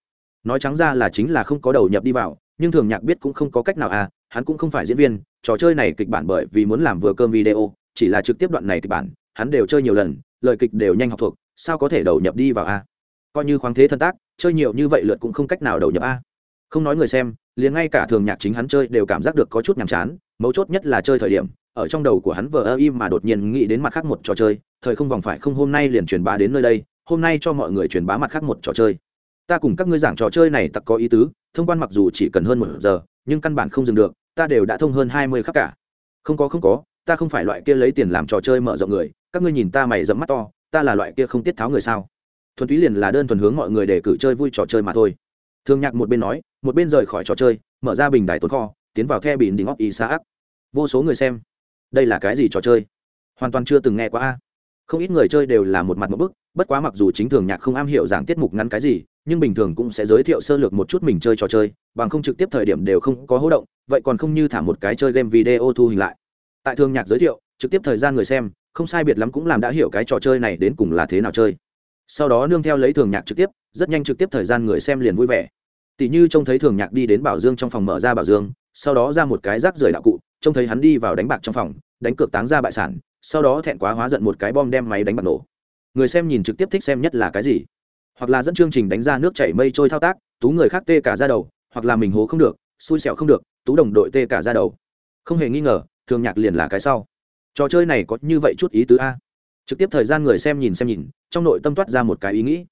Nói trắng ra là chính là không có đầu nhập đi vào, nhưng thường nhạc biết cũng không có cách nào à hắn cũng không phải diễn viên, trò chơi này kịch bản bởi vì muốn làm vừa cơm video, chỉ là trực tiếp đoạn này kịch bản, hắn đều chơi nhiều lần, lời kịch đều nhanh học thuộc sao có thể đầu nhập đi vào a? Coi như khoáng thế thân tác, chơi nhiều như vậy lượt cũng không cách nào đầu nhập a. Không nói người xem, liền ngay cả thường nhạc chính hắn chơi đều cảm giác được có chút nhàm chán, mấu chốt nhất là chơi thời điểm, ở trong đầu của hắn vờ ơ im mà đột nhiên nghĩ đến mặt khác một trò chơi, thời không vòng phải không hôm nay liền truyền bá đến nơi đây, hôm nay cho mọi người truyền bá mặt khác một trò chơi. Ta cùng các ngươi giảng trò chơi này tặc có ý tứ, thông quan mặc dù chỉ cần hơn một giờ, nhưng căn bản không dừng được, ta đều đã thông hơn hai mươi khắc cả. Không có không có, ta không phải loại kia lấy tiền làm trò chơi mở rộng người, các ngươi nhìn ta mày dẫm mắt to ta là loại kia không tiết tháo người sao? Thuần túy liền là đơn thuần hướng mọi người để cử chơi vui trò chơi mà thôi. Thương nhạc một bên nói, một bên rời khỏi trò chơi, mở ra bình đài tồn kho, tiến vào the bìn đỉnh óc y xã ác vô số người xem, đây là cái gì trò chơi? Hoàn toàn chưa từng nghe qua a. Không ít người chơi đều là một mặt một bức, bất quá mặc dù chính thường nhạc không am hiểu giảng tiết mục ngắn cái gì, nhưng bình thường cũng sẽ giới thiệu sơ lược một chút mình chơi trò chơi, bằng không trực tiếp thời điểm đều không có hỗ động, vậy còn không như thả một cái chơi game video thu hình lại. Tại thường nhạc giới thiệu, trực tiếp thời gian người xem không sai biệt lắm cũng làm đã hiểu cái trò chơi này đến cùng là thế nào chơi. Sau đó nương theo lấy thường nhạc trực tiếp, rất nhanh trực tiếp thời gian người xem liền vui vẻ. Tỷ như trông thấy thường nhạc đi đến bảo dương trong phòng mở ra bảo dương, sau đó ra một cái rác rưởi đạo cụ, trông thấy hắn đi vào đánh bạc trong phòng, đánh cược táng ra bại sản, sau đó thẹn quá hóa giận một cái bom đem máy đánh bạc nổ. Người xem nhìn trực tiếp thích xem nhất là cái gì? Hoặc là dẫn chương trình đánh ra nước chảy mây trôi thao tác, tú người khác tê cả ra đầu, hoặc là mình hố không được, xui xẻo không được, tú đồng đội tê cả ra đầu. Không hề nghi ngờ, thường nhạc liền là cái sau trò chơi này có như vậy chút ý tứ a? Trực tiếp thời gian người xem nhìn xem nhìn, trong nội tâm toát ra một cái ý nghĩ.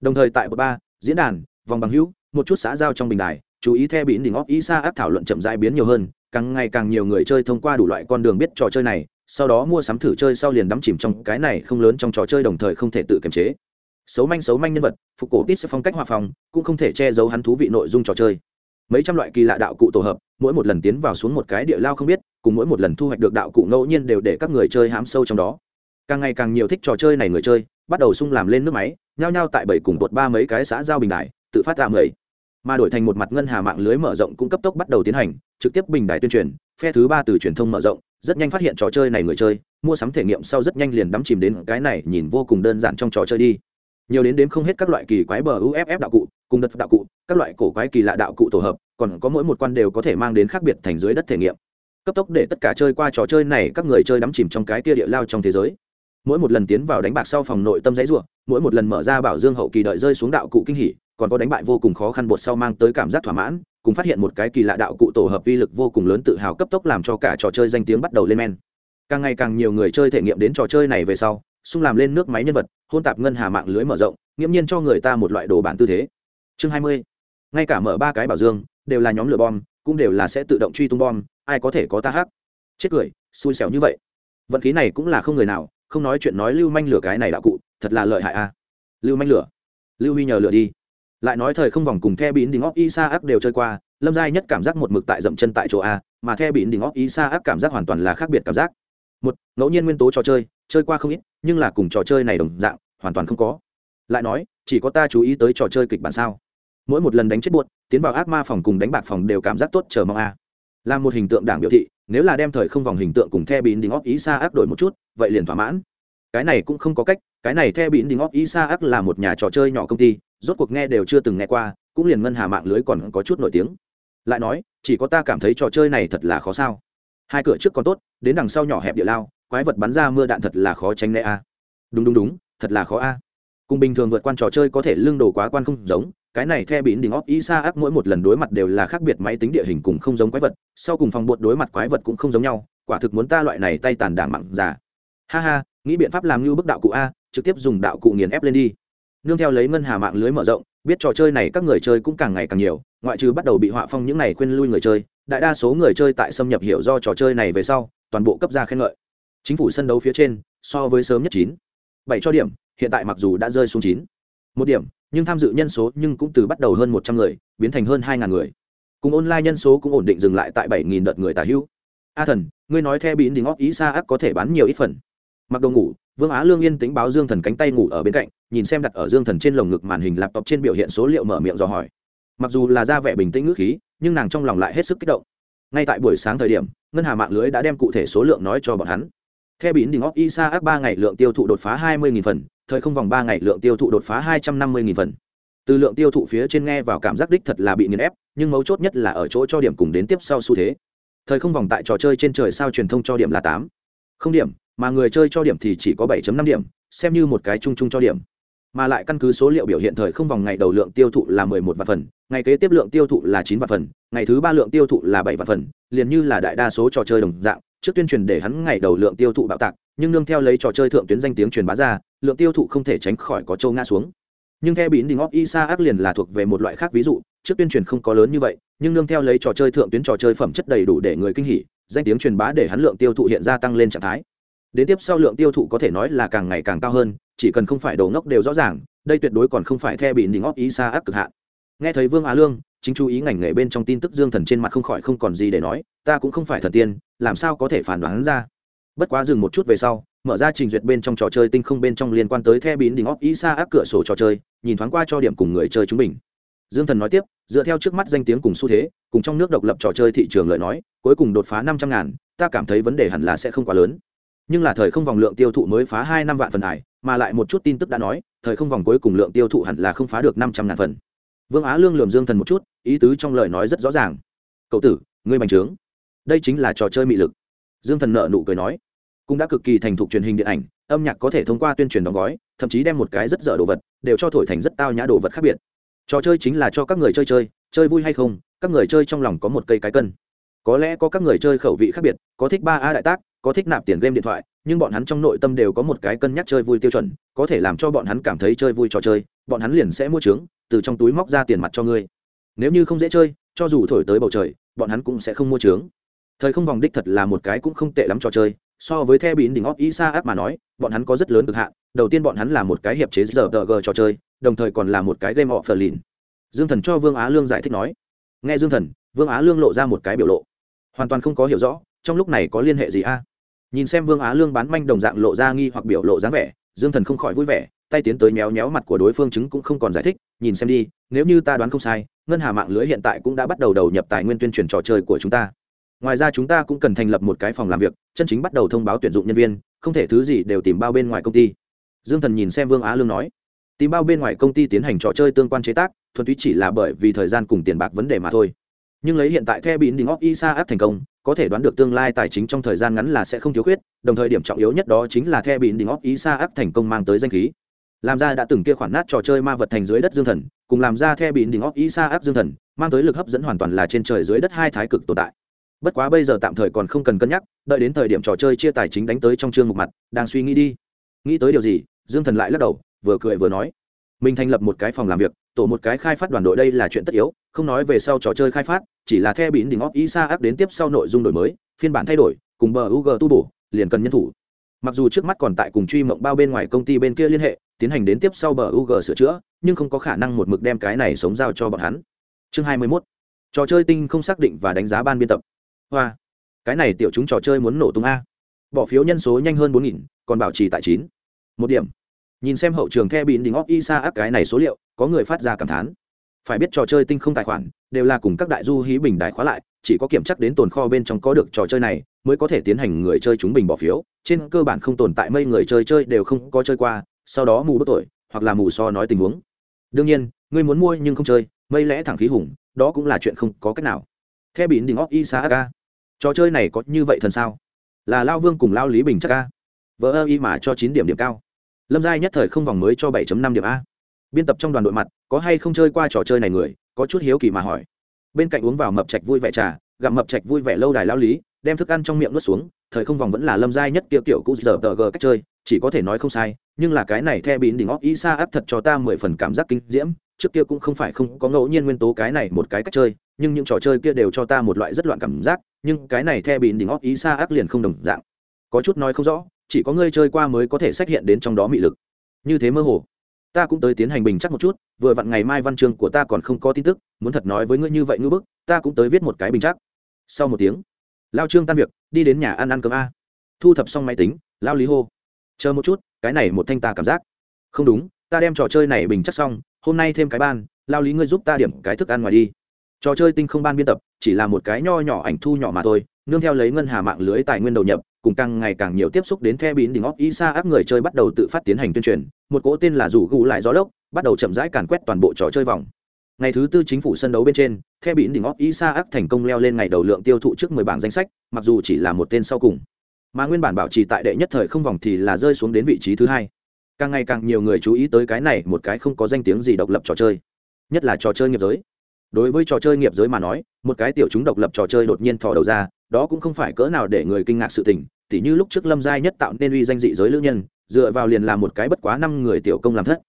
Đồng thời tại bờ ba, diễn đàn, vòng bằng hữu, một chút xã giao trong bình đài, chú ý theo bỉn đỉnh óc ý xa áp thảo luận chậm dãi biến nhiều hơn, càng ngày càng nhiều người chơi thông qua đủ loại con đường biết trò chơi này, sau đó mua sắm thử chơi sau liền đắm chìm trong cái này không lớn trong trò chơi đồng thời không thể tự kiềm chế. Xấu manh xấu manh nhân vật, phục cổ tít sẽ phong cách hòa phòng, cũng không thể che giấu hắn thú vị nội dung trò chơi. Mấy trăm loại kỳ lạ đạo cụ tổ hợp, mỗi một lần tiến vào xuống một cái địa lao không biết cùng mỗi một lần thu hoạch được đạo cụ ngẫu nhiên đều để các người chơi hãm sâu trong đó. Càng ngày càng nhiều thích trò chơi này người chơi, bắt đầu sung làm lên nước máy, nhao nhao tại bảy cùng bột ba mấy cái xã giao bình đại tự phát tạm ấy mà đổi thành một mặt ngân hà mạng lưới mở rộng cũng cấp tốc bắt đầu tiến hành, trực tiếp bình đại tuyên truyền, phe thứ ba từ truyền thông mở rộng, rất nhanh phát hiện trò chơi này người chơi, mua sắm thể nghiệm sau rất nhanh liền đắm chìm đến cái này nhìn vô cùng đơn giản trong trò chơi đi. Nhiều đến đến không hết các loại kỳ quái bờ uff đạo cụ, cùng đất đạo cụ, các loại cổ quái kỳ lạ đạo cụ tổ hợp, còn có mỗi một quan đều có thể mang đến khác biệt thành dưới đất thể nghiệm cấp tốc để tất cả chơi qua trò chơi này, các người chơi đắm chìm trong cái tia địa lao trong thế giới. Mỗi một lần tiến vào đánh bạc sau phòng nội tâm giấy ruộng, mỗi một lần mở ra bảo dương hậu kỳ đợi rơi xuống đạo cụ kinh hỉ, còn có đánh bại vô cùng khó khăn bột sau mang tới cảm giác thỏa mãn, cùng phát hiện một cái kỳ lạ đạo cụ tổ hợp vi lực vô cùng lớn tự hào cấp tốc làm cho cả trò chơi danh tiếng bắt đầu lên men. Càng ngày càng nhiều người chơi thể nghiệm đến trò chơi này về sau, xung làm lên nước máy nhân vật, hôn tạp ngân hà mạng lưới mở rộng, nghiễm nhiên cho người ta một loại đồ bản tư thế. Chương hai mươi, ngay cả mở ba cái bảo dương, đều là nhóm lửa bom cũng đều là sẽ tự động truy tung bom, ai có thể có ta hắc? Chết cười, xui xẻo như vậy. Vận khí này cũng là không người nào, không nói chuyện nói lưu manh lửa cái này đạo cụ, thật là lợi hại a. Lưu manh lửa, lưu huy nhờ lửa đi. Lại nói thời không vòng cùng the bín đình óc isa ác đều chơi qua, lâm giai nhất cảm giác một mực tại dậm chân tại chỗ a, mà the bín đình óc isa ác cảm giác hoàn toàn là khác biệt cảm giác. Một, ngẫu nhiên nguyên tố trò chơi chơi qua không ít, nhưng là cùng trò chơi này đồng dạng, hoàn toàn không có. Lại nói, chỉ có ta chú ý tới trò chơi kịch bản sao? Mỗi một lần đánh chết buốt, tiến vào ác ma phòng cùng đánh bạc phòng đều cảm giác tốt chờ mong a. À. là một hình tượng đảng biểu thị, nếu là đem thời không vòng hình tượng cùng the bín đỉnh óc ý xa ác đổi một chút, vậy liền thỏa mãn. Cái này cũng không có cách, cái này the bín đỉnh óc ý xa ác là một nhà trò chơi nhỏ công ty, rốt cuộc nghe đều chưa từng nghe qua, cũng liền ngân hà mạng lưới còn có chút nổi tiếng. Lại nói, chỉ có ta cảm thấy trò chơi này thật là khó sao. Hai cửa trước còn tốt, đến đằng sau nhỏ hẹp địa lao, quái vật bắn ra mưa đạn thật là khó tránh né a. Đúng đúng đúng, thật là khó a. Cùng bình thường vượt qua trò chơi có thể lưng đồ quá quan không giống cái này theo bỉn đỉnh óc isa ác mỗi một lần đối mặt đều là khác biệt máy tính địa hình cùng không giống quái vật, sau cùng phòng bột đối mặt quái vật cũng không giống nhau, quả thực muốn ta loại này tay tàn đảng mặn già. Ha ha, nghĩ biện pháp làm như bức đạo cụ a, trực tiếp dùng đạo cụ nghiền ép lên đi. Nương theo lấy ngân hà mạng lưới mở rộng, biết trò chơi này các người chơi cũng càng ngày càng nhiều, ngoại trừ bắt đầu bị họa phong những này khuyên lui người chơi, đại đa số người chơi tại xâm nhập hiểu do trò chơi này về sau, toàn bộ cấp ra khen ngợi. Chính phủ sân đấu phía trên, so với sớm nhất chín. Bảy cho điểm, hiện tại mặc dù đã rơi xuống chín. Một điểm nhưng tham dự nhân số nhưng cũng từ bắt đầu hơn một trăm người, biến thành hơn hai ngàn người. Cùng online nhân số cũng ổn định dừng lại tại bảy nghìn đợt người tả hữu. A thần, ngươi nói theo bín đình óc ý xa ác có thể bán nhiều ít phần. Mặc đồ ngủ, vương á lương yên tính báo dương thần cánh tay ngủ ở bên cạnh, nhìn xem đặt ở dương thần trên lồng ngực màn hình laptop trên biểu hiện số liệu mở miệng dò hỏi. Mặc dù là ra vẻ bình tĩnh ngữ khí, nhưng nàng trong lòng lại hết sức kích động. Ngay tại buổi sáng thời điểm, ngân hà mạng lưới đã đem cụ thể số lượng nói cho bọn hắn. Theo bỉn đỉnh óc isa ác ba ngày lượng tiêu thụ đột phá hai mươi phần thời không vòng ba ngày lượng tiêu thụ đột phá hai trăm năm mươi phần. Từ lượng tiêu thụ phía trên nghe vào cảm giác đích thật là bị nghiền ép, nhưng mấu chốt nhất là ở chỗ cho điểm cùng đến tiếp sau xu thế. Thời không vòng tại trò chơi trên trời sao truyền thông cho điểm là tám. Không điểm, mà người chơi cho điểm thì chỉ có 7 năm điểm, xem như một cái chung chung cho điểm. Mà lại căn cứ số liệu biểu hiện thời không vòng ngày đầu lượng tiêu thụ là 11 vạn phần, ngày kế tiếp lượng tiêu thụ là 9 vạn phần, ngày thứ ba lượng tiêu thụ là 7 vạn phần, liền như là đại đa số trò chơi đồng dạng, trước tuyên truyền để hắn ngày đầu lượng tiêu thụ bạo tạc, nhưng nương theo lấy trò chơi thượng tuyến danh tiếng truyền bá ra lượng tiêu thụ không thể tránh khỏi có châu ngã xuống. Nhưng theo bín đình óc isa ác liền là thuộc về một loại khác ví dụ, trước tuyên truyền không có lớn như vậy, nhưng nương theo lấy trò chơi thượng tuyến trò chơi phẩm chất đầy đủ để người kinh hỉ, danh tiếng truyền bá để hắn lượng tiêu thụ hiện ra tăng lên trạng thái. Đến tiếp sau lượng tiêu thụ có thể nói là càng ngày càng cao hơn, chỉ cần không phải đầu ngốc đều rõ ràng, đây tuyệt đối còn không phải theo bị đỉnh óc ý xa ác cực hạn. Nghe thấy vương á lương, chính chú ý ngành nghề bên trong tin tức dương thần trên mặt không khỏi không còn gì để nói, ta cũng không phải thần tiên, làm sao có thể phản đoán ra? Bất quá dừng một chút về sau, mở ra trình duyệt bên trong trò chơi tinh không bên trong liên quan tới the bín đỉnh óp ý xa áp cửa sổ trò chơi, nhìn thoáng qua cho điểm cùng người chơi chúng mình. Dương thần nói tiếp, dựa theo trước mắt danh tiếng cùng xu thế, cùng trong nước độc lập trò chơi thị trường lợi nói, cuối cùng đột phá năm trăm ngàn, ta cảm thấy vấn đề hẳn là sẽ không quá lớn. Nhưng là thời không vòng lượng tiêu thụ mới phá hai năm vạn phần ải, mà lại một chút tin tức đã nói, thời không vòng cuối cùng lượng tiêu thụ hẳn là không phá được năm trăm ngàn phần. Vương á lương lườm dương thần một chút, ý tứ trong lời nói rất rõ ràng. Cậu tử, ngươi bành trướng. Đây chính là trò chơi mị lực. Dương thần nợ nụ cười nói cũng đã cực kỳ thành thục truyền hình điện ảnh, âm nhạc có thể thông qua tuyên truyền đóng gói, thậm chí đem một cái rất dở đồ vật, đều cho thổi thành rất tao nhã đồ vật khác biệt. Trò chơi chính là cho các người chơi chơi chơi vui hay không, các người chơi trong lòng có một cây cái cân. Có lẽ có các người chơi khẩu vị khác biệt, có thích ba a đại tác, có thích nạp tiền game điện thoại, nhưng bọn hắn trong nội tâm đều có một cái cân nhắc chơi vui tiêu chuẩn, có thể làm cho bọn hắn cảm thấy chơi vui trò chơi, bọn hắn liền sẽ mua trướng, từ trong túi móc ra tiền mặt cho ngươi. Nếu như không dễ chơi, cho dù thổi tới bầu trời, bọn hắn cũng sẽ không mua trướng. Thời không vòng đích thật là một cái cũng không tệ lắm trò chơi so với the bín đỉnh óc isa ác mà nói, bọn hắn có rất lớn cực hạn. Đầu tiên bọn hắn là một cái hiệp chế giờ tờ g trò chơi, đồng thời còn là một cái game of lìn dương thần cho vương á lương giải thích nói, nghe dương thần, vương á lương lộ ra một cái biểu lộ. Hoàn toàn không có hiểu rõ, trong lúc này có liên hệ gì a? Nhìn xem vương á lương bán manh đồng dạng lộ ra nghi hoặc biểu lộ dáng vẻ, dương thần không khỏi vui vẻ, tay tiến tới méo méo mặt của đối phương chứng cũng không còn giải thích, nhìn xem đi, nếu như ta đoán không sai, ngân hà mạng lưới hiện tại cũng đã bắt đầu đầu nhập tài nguyên tuyên truyền trò chơi của chúng ta ngoài ra chúng ta cũng cần thành lập một cái phòng làm việc, chân chính bắt đầu thông báo tuyển dụng nhân viên, không thể thứ gì đều tìm bao bên ngoài công ty. Dương thần nhìn xem vương á lương nói. Tìm bao bên ngoài công ty tiến hành trò chơi tương quan chế tác, thuần túy chỉ là bởi vì thời gian cùng tiền bạc vấn đề mà thôi. Nhưng lấy hiện tại the bị đình óc isa áp thành công, có thể đoán được tương lai tài chính trong thời gian ngắn là sẽ không thiếu khuyết, đồng thời điểm trọng yếu nhất đó chính là the bị đình óc isa áp thành công mang tới danh khí. Làm ra đã từng kia khoản nát trò chơi ma vật thành dưới đất dương thần, cùng làm ra the bị đình óc isa áp dương thần, mang tới lực hấp dẫn hoàn toàn là trên trời dưới đất hai thái cực tồn tại bất quá bây giờ tạm thời còn không cần cân nhắc, đợi đến thời điểm trò chơi chia tài chính đánh tới trong chương một mặt, đang suy nghĩ đi. Nghĩ tới điều gì, dương thần lại lắc đầu, vừa cười vừa nói. Mình thành lập một cái phòng làm việc, tổ một cái khai phát đoàn đội đây là chuyện tất yếu, không nói về sau trò chơi khai phát, chỉ là the bín đỉnh óc isa áp đến tiếp sau nội dung đổi mới, phiên bản thay đổi, cùng bờ ug tu bổ, liền cần nhân thủ. Mặc dù trước mắt còn tại cùng truy mộng bao bên ngoài công ty bên kia liên hệ, tiến hành đến tiếp sau bờ ug sửa chữa, nhưng không có khả năng một mực đem cái này sống giao cho bọn hắn. Chương hai mươi 21. trò chơi tinh không xác định và đánh giá ban biên tập hoa. Cái này tiểu chúng trò chơi muốn nổ tung a. Bỏ phiếu nhân số nhanh hơn bốn nghìn, còn bảo trì tại chín. Một điểm. Nhìn xem hậu trường the bịn đỉnh óc y sa ác cái này số liệu, có người phát ra cảm thán. Phải biết trò chơi tinh không tài khoản, đều là cùng các đại du hí bình đài khóa lại, chỉ có kiểm chắc đến tồn kho bên trong có được trò chơi này, mới có thể tiến hành người chơi chúng bình bỏ phiếu. Trên cơ bản không tồn tại mây người chơi chơi đều không có chơi qua, sau đó mù bất tội, hoặc là mù so nói tình huống. Đương nhiên người muốn mua nhưng không chơi mây lẽ thẳng khí hùng, đó cũng là chuyện không có cách nào. The bịn đỉnh óc y sa ác trò chơi này có như vậy thần sao? Là lao vương cùng lao lý bình chắc ca vỡ ơ y mà cho chín điểm điểm cao. Lâm giai nhất thời không vòng mới cho 7 năm điểm a. Biên tập trong đoàn đội mặt, có hay không chơi qua trò chơi này người, có chút hiếu kỳ mà hỏi. Bên cạnh uống vào mập trạch vui vẻ trà, gặp mập trạch vui vẻ lâu đài lao lý, đem thức ăn trong miệng nuốt xuống, thời không vòng vẫn là lâm giai nhất kiểu kiểu cũ giờ tờ gờ cách chơi, chỉ có thể nói không sai, nhưng là cái này the bín đỉnh óc ý xa áp thật cho ta mười phần cảm giác kinh diễm trước kia cũng không phải không có ngẫu nhiên nguyên tố cái này một cái cách chơi, nhưng những trò chơi kia đều cho ta một loại rất loạn cảm giác, nhưng cái này the bị đỉnh óc ý xa áp liền không đồng dạng. Có chút nói không rõ, chỉ có ngươi chơi qua mới có thể xác hiện đến trong đó mị lực. Như thế mơ hồ. Ta cũng tới tiến hành bình chắc một chút, vừa vặn ngày mai văn chương của ta còn không có tin tức, muốn thật nói với ngươi như vậy ngư bức, ta cũng tới viết một cái bình chắc. Sau một tiếng, lao trương tan việc, đi đến nhà ăn ăn cơm a. Thu thập xong máy tính, lao lý hô. Chờ một chút, cái này một thanh ta cảm giác. Không đúng ta đem trò chơi này bình chắc xong, hôm nay thêm cái ban, lao lý ngươi giúp ta điểm cái thức ăn ngoài đi. Trò chơi tinh không ban biên tập, chỉ là một cái nho nhỏ ảnh thu nhỏ mà thôi, nương theo lấy ngân hà mạng lưới tài nguyên đầu nhập, cùng càng ngày càng nhiều tiếp xúc đến the bín đỉnh óc isa áp người chơi bắt đầu tự phát tiến hành tuyên truyền, một cỗ tên là rủ gù lại gió lốc, bắt đầu chậm rãi càn quét toàn bộ trò chơi vòng. Ngày thứ tư chính phủ sân đấu bên trên, the bín đỉnh óc isa áp thành công leo lên ngày đầu lượng tiêu thụ trước mười bảng danh sách, mặc dù chỉ là một tên sau cùng. Mà nguyên bản bảo trì tại đệ nhất thời không vòng thì là rơi xuống đến vị trí thứ hai càng ngày càng nhiều người chú ý tới cái này một cái không có danh tiếng gì độc lập trò chơi. Nhất là trò chơi nghiệp giới. Đối với trò chơi nghiệp giới mà nói, một cái tiểu chúng độc lập trò chơi đột nhiên thò đầu ra, đó cũng không phải cỡ nào để người kinh ngạc sự tình, tỉ như lúc trước lâm giai nhất tạo nên uy danh dị giới lữ nhân, dựa vào liền làm một cái bất quá năm người tiểu công làm thất.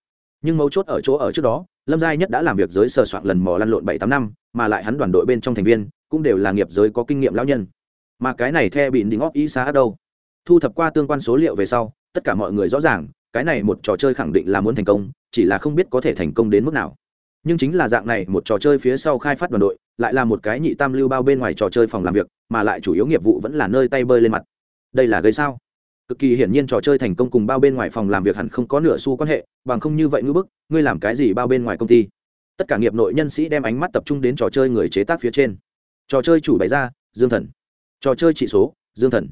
Nhưng mấu chốt ở chỗ ở trước đó, lâm giai nhất đã làm việc giới sờ soạn lần mò lăn lộn bảy tám năm, mà lại hắn đoàn đội bên trong thành viên, cũng đều là nghiệp giới có kinh nghiệm lão nhân. Mà cái này the bị đính óp ý xá đâu? Thu thập qua tương quan số liệu về sau, tất cả mọi người rõ ràng cái này một trò chơi khẳng định là muốn thành công, chỉ là không biết có thể thành công đến mức nào. Nhưng chính là dạng này một trò chơi phía sau khai phát đoàn đội, lại là một cái nhị tam lưu bao bên ngoài trò chơi phòng làm việc, mà lại chủ yếu nghiệp vụ vẫn là nơi tay bơi lên mặt. Đây là gây sao? Cực kỳ hiển nhiên trò chơi thành công cùng bao bên ngoài phòng làm việc hẳn không có nửa xu quan hệ, bằng không như vậy ngưỡng bức, ngươi làm cái gì bao bên ngoài công ty? Tất cả nghiệp nội nhân sĩ đem ánh mắt tập trung đến trò chơi người chế tác phía trên. Trò chơi chủ bày ra, dương thần. Trò chơi trị số, dương thần.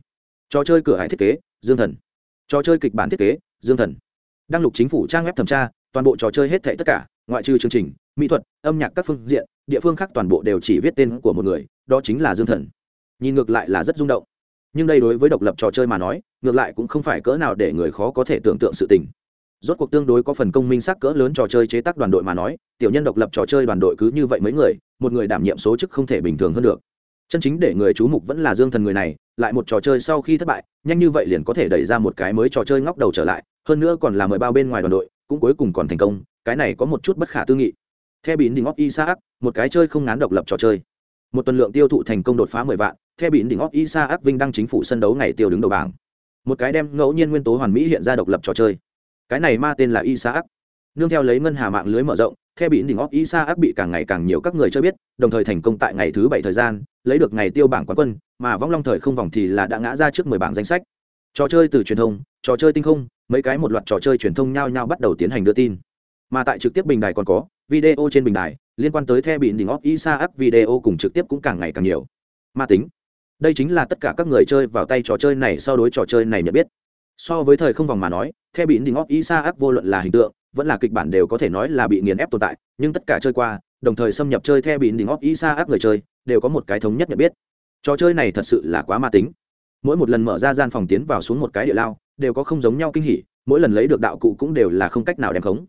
Trò chơi cửa hải thiết kế, dương thần. Trò chơi kịch bản thiết kế dương thần. Đăng lục chính phủ trang web thẩm tra, toàn bộ trò chơi hết thảy tất cả, ngoại trừ chương trình, mỹ thuật, âm nhạc các phương diện, địa phương khác toàn bộ đều chỉ viết tên của một người, đó chính là dương thần. Nhìn ngược lại là rất rung động. Nhưng đây đối với độc lập trò chơi mà nói, ngược lại cũng không phải cỡ nào để người khó có thể tưởng tượng sự tình. Rốt cuộc tương đối có phần công minh sắc cỡ lớn trò chơi chế tác đoàn đội mà nói, tiểu nhân độc lập trò chơi đoàn đội cứ như vậy mấy người, một người đảm nhiệm số chức không thể bình thường hơn được. Chân chính để người chú mục vẫn là dương thần người này lại một trò chơi sau khi thất bại, nhanh như vậy liền có thể đẩy ra một cái mới trò chơi ngóc đầu trở lại, hơn nữa còn là mời bao bên ngoài đoàn đội, cũng cuối cùng còn thành công, cái này có một chút bất khả tư nghị. Theo bỉn đỉnh óc isaac, một cái chơi không ngán độc lập trò chơi. Một tuần lượng tiêu thụ thành công đột phá mười vạn theo bỉn đỉnh óc isaac vinh đăng chính phủ sân đấu ngày tiêu đứng đầu bảng. Một cái đem ngẫu nhiên nguyên tố hoàn mỹ hiện ra độc lập trò chơi. Cái này ma tên là isaac. Nương theo lấy ngân hà mạng lưới mở rộng theo bỉn đỉnh óc isaac bị càng ngày càng nhiều các người chơi biết, đồng thời thành công tại ngày thứ bảy thời gian, lấy được ngày tiêu bảng quán quân mà vong long thời không vòng thì là đã ngã ra trước mười bảng danh sách. Trò chơi từ truyền thông, trò chơi tinh không, mấy cái một loạt trò chơi truyền thông nhau nhau bắt đầu tiến hành đưa tin. Mà tại trực tiếp bình đài còn có, video trên bình đài, liên quan tới the bị đỉnh óc isa app video cùng trực tiếp cũng càng ngày càng nhiều. Ma tính, đây chính là tất cả các người chơi vào tay trò chơi này so đối trò chơi này nhận biết. So với thời không vòng mà nói, the bị đỉnh óc isa app vô luận là hình tượng, vẫn là kịch bản đều có thể nói là bị nghiền ép tồn tại, nhưng tất cả chơi qua, đồng thời xâm nhập chơi the bị đỉnh óc isa app người chơi, đều có một cái thống nhất nhận biết trò chơi này thật sự là quá ma tính. Mỗi một lần mở ra gian phòng tiến vào xuống một cái địa lao, đều có không giống nhau kinh hỉ, mỗi lần lấy được đạo cụ cũng đều là không cách nào đem khống.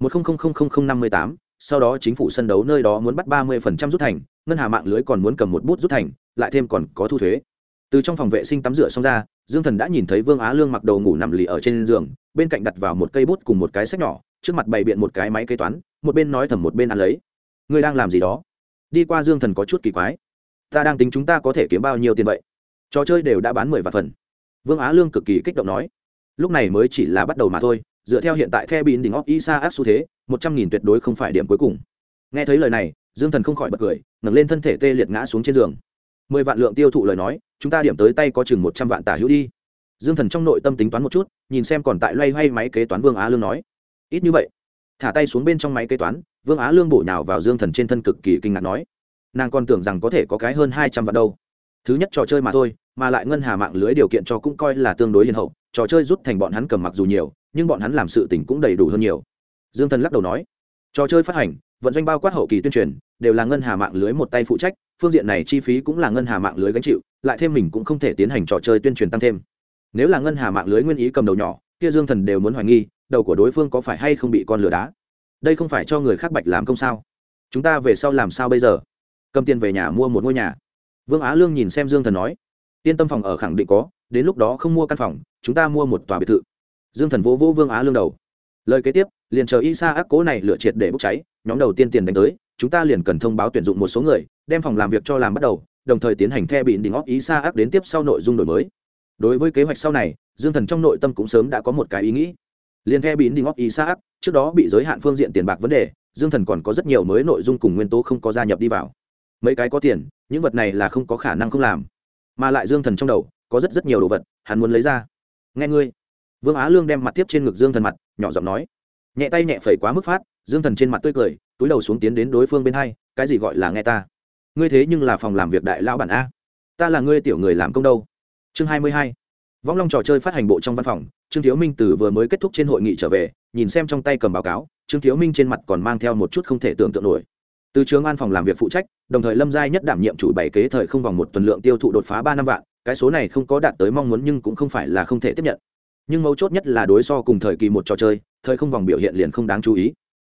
Một năm mươi tám, sau đó chính phủ sân đấu nơi đó muốn bắt ba mươi phần trăm rút thành, ngân hà mạng lưới còn muốn cầm một bút rút thành, lại thêm còn có thu thuế. Từ trong phòng vệ sinh tắm rửa xong ra, dương thần đã nhìn thấy vương á lương mặc đầu ngủ nằm lì ở trên giường, bên cạnh đặt vào một cây bút cùng một cái sách nhỏ, trước mặt bày biện một cái máy kế toán, một bên nói thầm một bên ăn lấy. Ngươi đang làm gì đó? Đi qua dương thần có chút kỳ quái ta đang tính chúng ta có thể kiếm bao nhiêu tiền vậy? Trò chơi đều đã bán mười vạn phần. Vương á lương cực kỳ kích động nói. Lúc này mới chỉ là bắt đầu mà thôi, dựa theo hiện tại the bin đỉnh óc isa áp xu thế, một trăm nghìn tuyệt đối không phải điểm cuối cùng. Nghe thấy lời này, dương thần không khỏi bật cười, ngẩng lên thân thể tê liệt ngã xuống trên giường. Mười vạn lượng tiêu thụ lời nói, chúng ta điểm tới tay có chừng một trăm vạn tả hữu đi. Dương thần trong nội tâm tính toán một chút, nhìn xem còn tại loay hoay máy kế toán vương á lương nói. Ít như vậy. Thả tay xuống bên trong máy kế toán, vương á lương bổ nhào vào dương thần trên thân cực kỳ kinh ngạc nói nàng còn tưởng rằng có thể có cái hơn hai trăm vạn đâu. Thứ nhất trò chơi mà thôi, mà lại ngân hà mạng lưới điều kiện cho cũng coi là tương đối hiền hậu, trò chơi rút thành bọn hắn cầm mặc dù nhiều, nhưng bọn hắn làm sự tỉnh cũng đầy đủ hơn nhiều. Dương thần lắc đầu nói, trò chơi phát hành, vận doanh bao quát hậu kỳ tuyên truyền, đều là ngân hà mạng lưới một tay phụ trách, phương diện này chi phí cũng là ngân hà mạng lưới gánh chịu, lại thêm mình cũng không thể tiến hành trò chơi tuyên truyền tăng thêm. Nếu là ngân hà mạng lưới nguyên ý cầm đầu nhỏ, kia dương thần đều muốn hoài nghi, đầu của đối phương có phải hay không bị con lừa đá. Đây không phải cho người khác bạch làm công sao? Chúng ta về sau làm sao bây giờ? Cầm tiền về nhà mua một ngôi nhà. Vương á lương nhìn xem dương thần nói, yên tâm phòng ở khẳng định có, đến lúc đó không mua căn phòng, chúng ta mua một tòa biệt thự. Dương thần vỗ vỗ vương á lương đầu. Lời kế tiếp, liền chờ y sa ác cố này lựa triệt để bốc cháy, nhóm đầu tiên tiền đánh tới, chúng ta liền cần thông báo tuyển dụng một số người, đem phòng làm việc cho làm bắt đầu, đồng thời tiến hành the bị đình óc ý sa ác đến tiếp sau nội dung đổi mới. Đối với kế hoạch sau này, dương thần trong nội tâm cũng sớm đã có một cái ý nghĩ. Liền the bị đình óc ý sa ác, trước đó bị giới hạn phương diện tiền bạc vấn đề, dương thần còn có rất nhiều mới nội dung cùng nguyên tố không có gia nhập đi vào mấy cái có tiền, những vật này là không có khả năng không làm. Mà lại dương thần trong đầu, có rất rất nhiều đồ vật, hắn muốn lấy ra. Nghe ngươi. Vương á lương đem mặt tiếp trên ngực dương thần mặt, nhỏ giọng nói. Nhẹ tay nhẹ phẩy quá mức phát, dương thần trên mặt tươi cười, túi đầu xuống tiến đến đối phương bên hai, cái gì gọi là nghe ta? Ngươi thế nhưng là phòng làm việc đại lão bản a. Ta là ngươi tiểu người làm công đâu. Chương hai mươi hai. Võng long trò chơi phát hành bộ trong văn phòng, trương thiếu minh từ vừa mới kết thúc trên hội nghị trở về, nhìn xem trong tay cầm báo cáo, trương thiếu minh trên mặt còn mang theo một chút không thể tưởng tượng nổi từ trường an phòng làm việc phụ trách, đồng thời lâm giai nhất đảm nhiệm chủ bảy kế thời không vòng một tuần lượng tiêu thụ đột phá ba năm vạn, cái số này không có đạt tới mong muốn nhưng cũng không phải là không thể tiếp nhận. Nhưng mấu chốt nhất là đối so cùng thời kỳ một trò chơi, thời không vòng biểu hiện liền không đáng chú ý.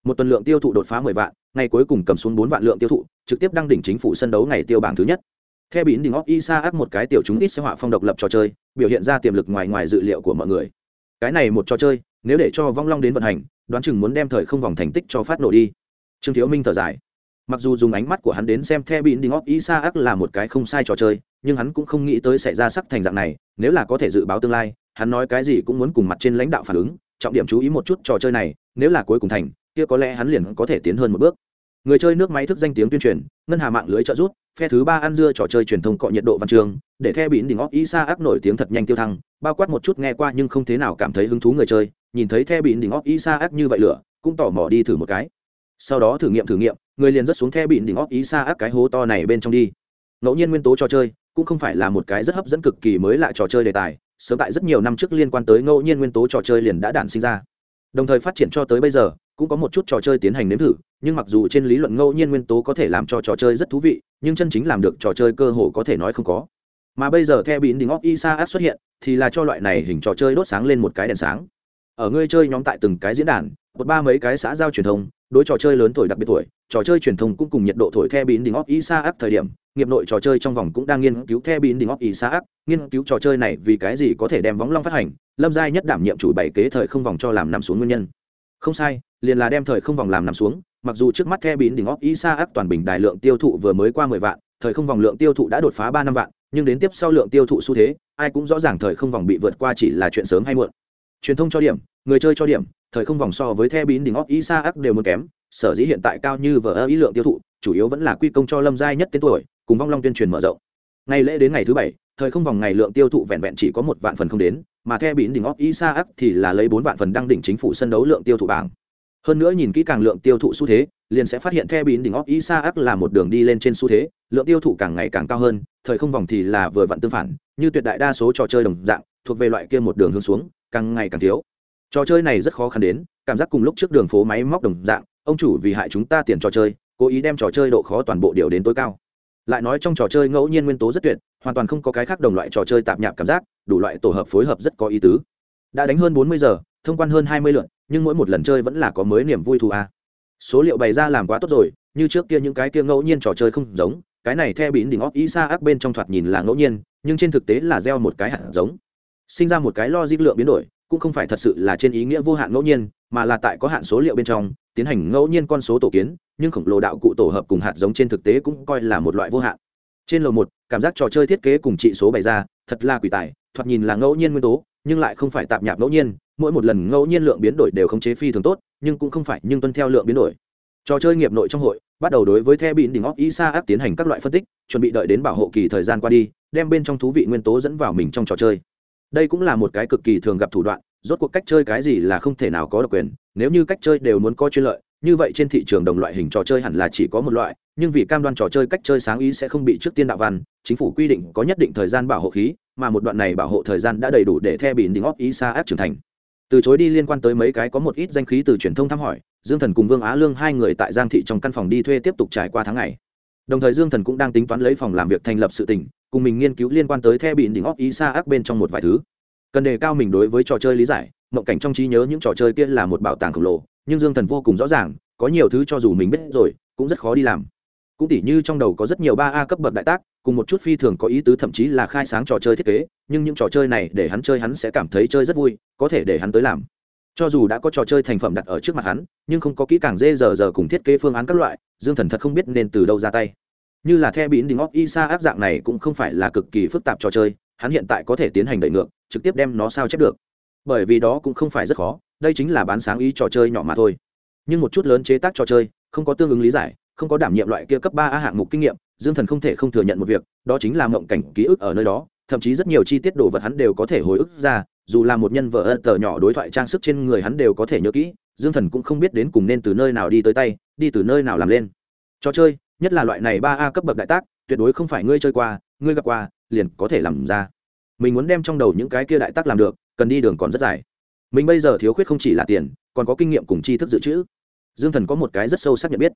Một tuần lượng tiêu thụ đột phá mười vạn, ngày cuối cùng cầm xuống bốn vạn lượng tiêu thụ, trực tiếp đăng đỉnh chính phủ sân đấu ngày tiêu bảng thứ nhất. Theo biến đỉnh óc isa áp một cái tiểu chúng ít sẽ họa phong độc lập trò chơi, biểu hiện ra tiềm lực ngoài ngoài dự liệu của mọi người. Cái này một trò chơi, nếu để cho vong long đến vận hành, đoán chừng muốn đem thời không vòng thành tích cho phát nổ đi. Trương thiếu minh thở dài mặc dù dùng ánh mắt của hắn đến xem the bín đỉnh óc isa ác là một cái không sai trò chơi, nhưng hắn cũng không nghĩ tới sẽ ra sắc thành dạng này, nếu là có thể dự báo tương lai, hắn nói cái gì cũng muốn cùng mặt trên lãnh đạo phản ứng, trọng điểm chú ý một chút trò chơi này, nếu là cuối cùng thành, kia có lẽ hắn liền có thể tiến hơn một bước. Người chơi nước máy thức danh tiếng tuyên truyền, ngân hà mạng lưới trợ rút phe thứ ba ăn dưa trò chơi truyền thông cọ nhiệt độ văn trường, để theo bỉn đỉnh óc isa ác nổi tiếng thật nhanh tiêu thăng, bao quát một chút nghe qua nhưng không thế nào cảm thấy hứng thú người chơi, nhìn thấy theo bỉn đỉnh óc isa ác như vậy lửa, cũng tỏ mò đi thử một cái. Sau đó thử nghiệm thử nghiệm người liền rất xuống theo bịn đỉnh óc xa ác cái hố to này bên trong đi. Ngẫu nhiên nguyên tố trò chơi, cũng không phải là một cái rất hấp dẫn cực kỳ mới lại trò chơi đề tài, sớm tại rất nhiều năm trước liên quan tới ngẫu nhiên nguyên tố trò chơi liền đã đản sinh ra. Đồng thời phát triển cho tới bây giờ, cũng có một chút trò chơi tiến hành nếm thử, nhưng mặc dù trên lý luận ngẫu nhiên nguyên tố có thể làm cho trò chơi rất thú vị, nhưng chân chính làm được trò chơi cơ hồ có thể nói không có. Mà bây giờ theo bín đỉnh óc ác xuất hiện, thì là cho loại này hình trò chơi đốt sáng lên một cái đèn sáng. Ở ngươi chơi nhóm tại từng cái diễn đàn, một ba mấy cái xã giao truyền thông, đối trò chơi lớn tuổi đặc biệt tuổi trò chơi truyền thông cũng cùng nhiệt độ thổi theo bín đình óc isa thời điểm, nghiệp nội trò chơi trong vòng cũng đang nghiên cứu theo bín đình óc isa nghiên cứu trò chơi này vì cái gì có thể đem võng long phát hành? Lâm giai nhất đảm nhiệm chủ bảy kế thời không vòng cho làm nằm xuống nguyên nhân. Không sai, liền là đem thời không vòng làm nằm xuống, mặc dù trước mắt the bín đỉnh óc isa ác toàn bình đại lượng tiêu thụ vừa mới qua mười vạn, thời không vòng lượng tiêu thụ đã đột phá ba năm vạn, nhưng đến tiếp sau lượng tiêu thụ xu thế, ai cũng rõ ràng thời không vòng bị vượt qua chỉ là chuyện sớm hay muộn. Truyền thông cho điểm, người chơi cho điểm, thời không vòng so với the bín đỉnh óc isa ác đều muốn kém sở dĩ hiện tại cao như vở ơ ý lượng tiêu thụ, chủ yếu vẫn là quy công cho lâm giai nhất tên tuổi, cùng vong long tuyên truyền mở rộng. Ngày lễ đến ngày thứ bảy, thời không vòng ngày lượng tiêu thụ vẹn vẹn chỉ có một vạn phần không đến, mà theo bỉn đỉnh óc isa ấp thì là lấy bốn vạn phần đăng đỉnh chính phủ sân đấu lượng tiêu thụ bảng. Hơn nữa nhìn kỹ càng lượng tiêu thụ xu thế, liền sẽ phát hiện theo bỉn đỉnh óc isaac là một đường đi lên trên xu thế, lượng tiêu thụ càng ngày càng cao hơn, thời không vòng thì là vừa vặn tương phản, như tuyệt đại đa số trò chơi đồng dạng, thuộc về loại kia một đường hướng xuống, càng ngày càng thiếu. Trò chơi này rất khó khăn đến, cảm giác cùng lúc trước đường phố máy móc đồng dạng ông chủ vì hại chúng ta tiền trò chơi, cố ý đem trò chơi độ khó toàn bộ điều đến tối cao. Lại nói trong trò chơi ngẫu nhiên nguyên tố rất tuyệt, hoàn toàn không có cái khác đồng loại trò chơi tạp nhạp cảm giác, đủ loại tổ hợp phối hợp rất có ý tứ. Đã đánh hơn bốn mươi giờ, thông quan hơn hai mươi lượt, nhưng mỗi một lần chơi vẫn là có mới niềm vui thù a. À. số liệu bày ra làm quá tốt rồi, như trước kia những cái kia ngẫu nhiên trò chơi không giống, cái này theo bín đỉnh óc isa ác bên trong thoạt nhìn là ngẫu nhiên, nhưng trên thực tế là gieo một cái hạt giống. Sinh ra một cái lo logic lượng biến đổi, cũng không phải thật sự là trên ý nghĩa vô hạn ngẫu nhiên, mà là tại có hạn số liệu bên trong tiến hành ngẫu nhiên con số tổ kiến, nhưng khổng lồ đạo cụ tổ hợp cùng hạt giống trên thực tế cũng coi là một loại vô hạn. Trên lầu một, cảm giác trò chơi thiết kế cùng trị số bày ra, thật là quỷ tài, thoạt nhìn là ngẫu nhiên nguyên tố, nhưng lại không phải tạp nhạp ngẫu nhiên, mỗi một lần ngẫu nhiên lượng biến đổi đều không chế phi thường tốt, nhưng cũng không phải, nhưng tuân theo lượng biến đổi. Trò chơi nghiệp nội trong hội, bắt đầu đối với the bịn đỉnh óc isa áp tiến hành các loại phân tích, chuẩn bị đợi đến bảo hộ kỳ thời gian qua đi, đem bên trong thú vị nguyên tố dẫn vào mình trong trò chơi. Đây cũng là một cái cực kỳ thường gặp thủ đoạn rốt cuộc cách chơi cái gì là không thể nào có độc quyền, nếu như cách chơi đều muốn có chuyên lợi, như vậy trên thị trường đồng loại hình trò chơi hẳn là chỉ có một loại, nhưng vì cam đoan trò chơi cách chơi sáng ý sẽ không bị trước tiên đạo văn, chính phủ quy định có nhất định thời gian bảo hộ khí, mà một đoạn này bảo hộ thời gian đã đầy đủ để the bị đỉnh óc xa áp trưởng thành. Từ chối đi liên quan tới mấy cái có một ít danh khí từ truyền thông thăm hỏi, dương thần cùng vương á lương hai người tại giang thị trong căn phòng đi thuê tiếp tục trải qua tháng ngày. Đồng thời dương thần cũng đang tính toán lấy phòng làm việc thành lập sự tỉnh, cùng mình nghiên cứu liên quan tới the bị đỉnh óc ý xa ác bên trong một vài thứ cần đề cao mình đối với trò chơi lý giải, mộng cảnh trong trí nhớ những trò chơi kia là một bảo tàng khổng lồ, nhưng dương thần vô cùng rõ ràng, có nhiều thứ cho dù mình biết rồi, cũng rất khó đi làm. Cũng tỉ như trong đầu có rất nhiều ba a cấp bậc đại tác, cùng một chút phi thường có ý tứ thậm chí là khai sáng trò chơi thiết kế, nhưng những trò chơi này để hắn chơi hắn sẽ cảm thấy chơi rất vui, có thể để hắn tới làm. Cho dù đã có trò chơi thành phẩm đặt ở trước mặt hắn, nhưng không có kỹ càng dê giờ giờ cùng thiết kế phương án các loại, dương thần thật không biết nên từ đâu ra tay. Như là the bín đình óc isa áp dạng này cũng không phải là cực kỳ phức tạp trò chơi hắn hiện tại có thể tiến hành đẩy ngược, trực tiếp đem nó sao chép được. Bởi vì đó cũng không phải rất khó, đây chính là bán sáng ý trò chơi nhỏ mà thôi. Nhưng một chút lớn chế tác trò chơi, không có tương ứng lý giải, không có đảm nhiệm loại kia cấp ba a hạng mục kinh nghiệm, dương thần không thể không thừa nhận một việc, đó chính là mộng cảnh ký ức ở nơi đó, thậm chí rất nhiều chi tiết đồ vật hắn đều có thể hồi ức ra, dù là một nhân vợ ân tờ nhỏ đối thoại trang sức trên người hắn đều có thể nhớ kỹ, dương thần cũng không biết đến cùng nên từ nơi nào đi tới tay, đi từ nơi nào làm lên. Trò chơi, nhất là loại này ba a cấp bậc đại tác, tuyệt đối không phải ngươi chơi qua, ngươi gặp qua liền có thể làm ra. Mình muốn đem trong đầu những cái kia đại tác làm được, cần đi đường còn rất dài. Mình bây giờ thiếu khuyết không chỉ là tiền, còn có kinh nghiệm cùng tri thức dự trữ. Dương thần có một cái rất sâu sắc nhận biết.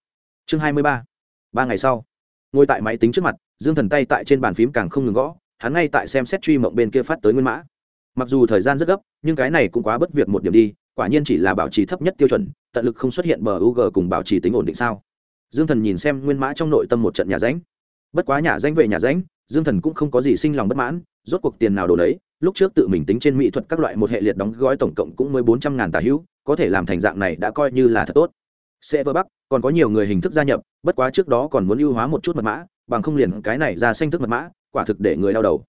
Chương hai mươi ba. Ba ngày sau, ngồi tại máy tính trước mặt, dương thần tay tại trên bàn phím càng không ngừng gõ, hắn ngay tại xem xét truy mộng bên kia phát tới nguyên mã. Mặc dù thời gian rất gấp, nhưng cái này cũng quá bất việc một điểm đi, quả nhiên chỉ là bảo trì thấp nhất tiêu chuẩn, tận lực không xuất hiện bờ u g cùng bảo trì tính ổn định sao. Dương thần nhìn xem nguyên mã trong nội tâm một trận nhà ránh bất quá nhà danh về nhà ránh dương thần cũng không có gì sinh lòng bất mãn, rốt cuộc tiền nào đồ đấy lúc trước tự mình tính trên mỹ thuật các loại một hệ liệt đóng gói tổng cộng cũng mới bốn trăm ngàn tà hữu, có thể làm thành dạng này đã coi như là thật tốt. Sẽ vơ bắc còn có nhiều người hình thức gia nhập, bất quá trước đó còn muốn ưu hóa một chút mật mã, bằng không liền cái này ra xanh thức mật mã, quả thực để người đau đầu.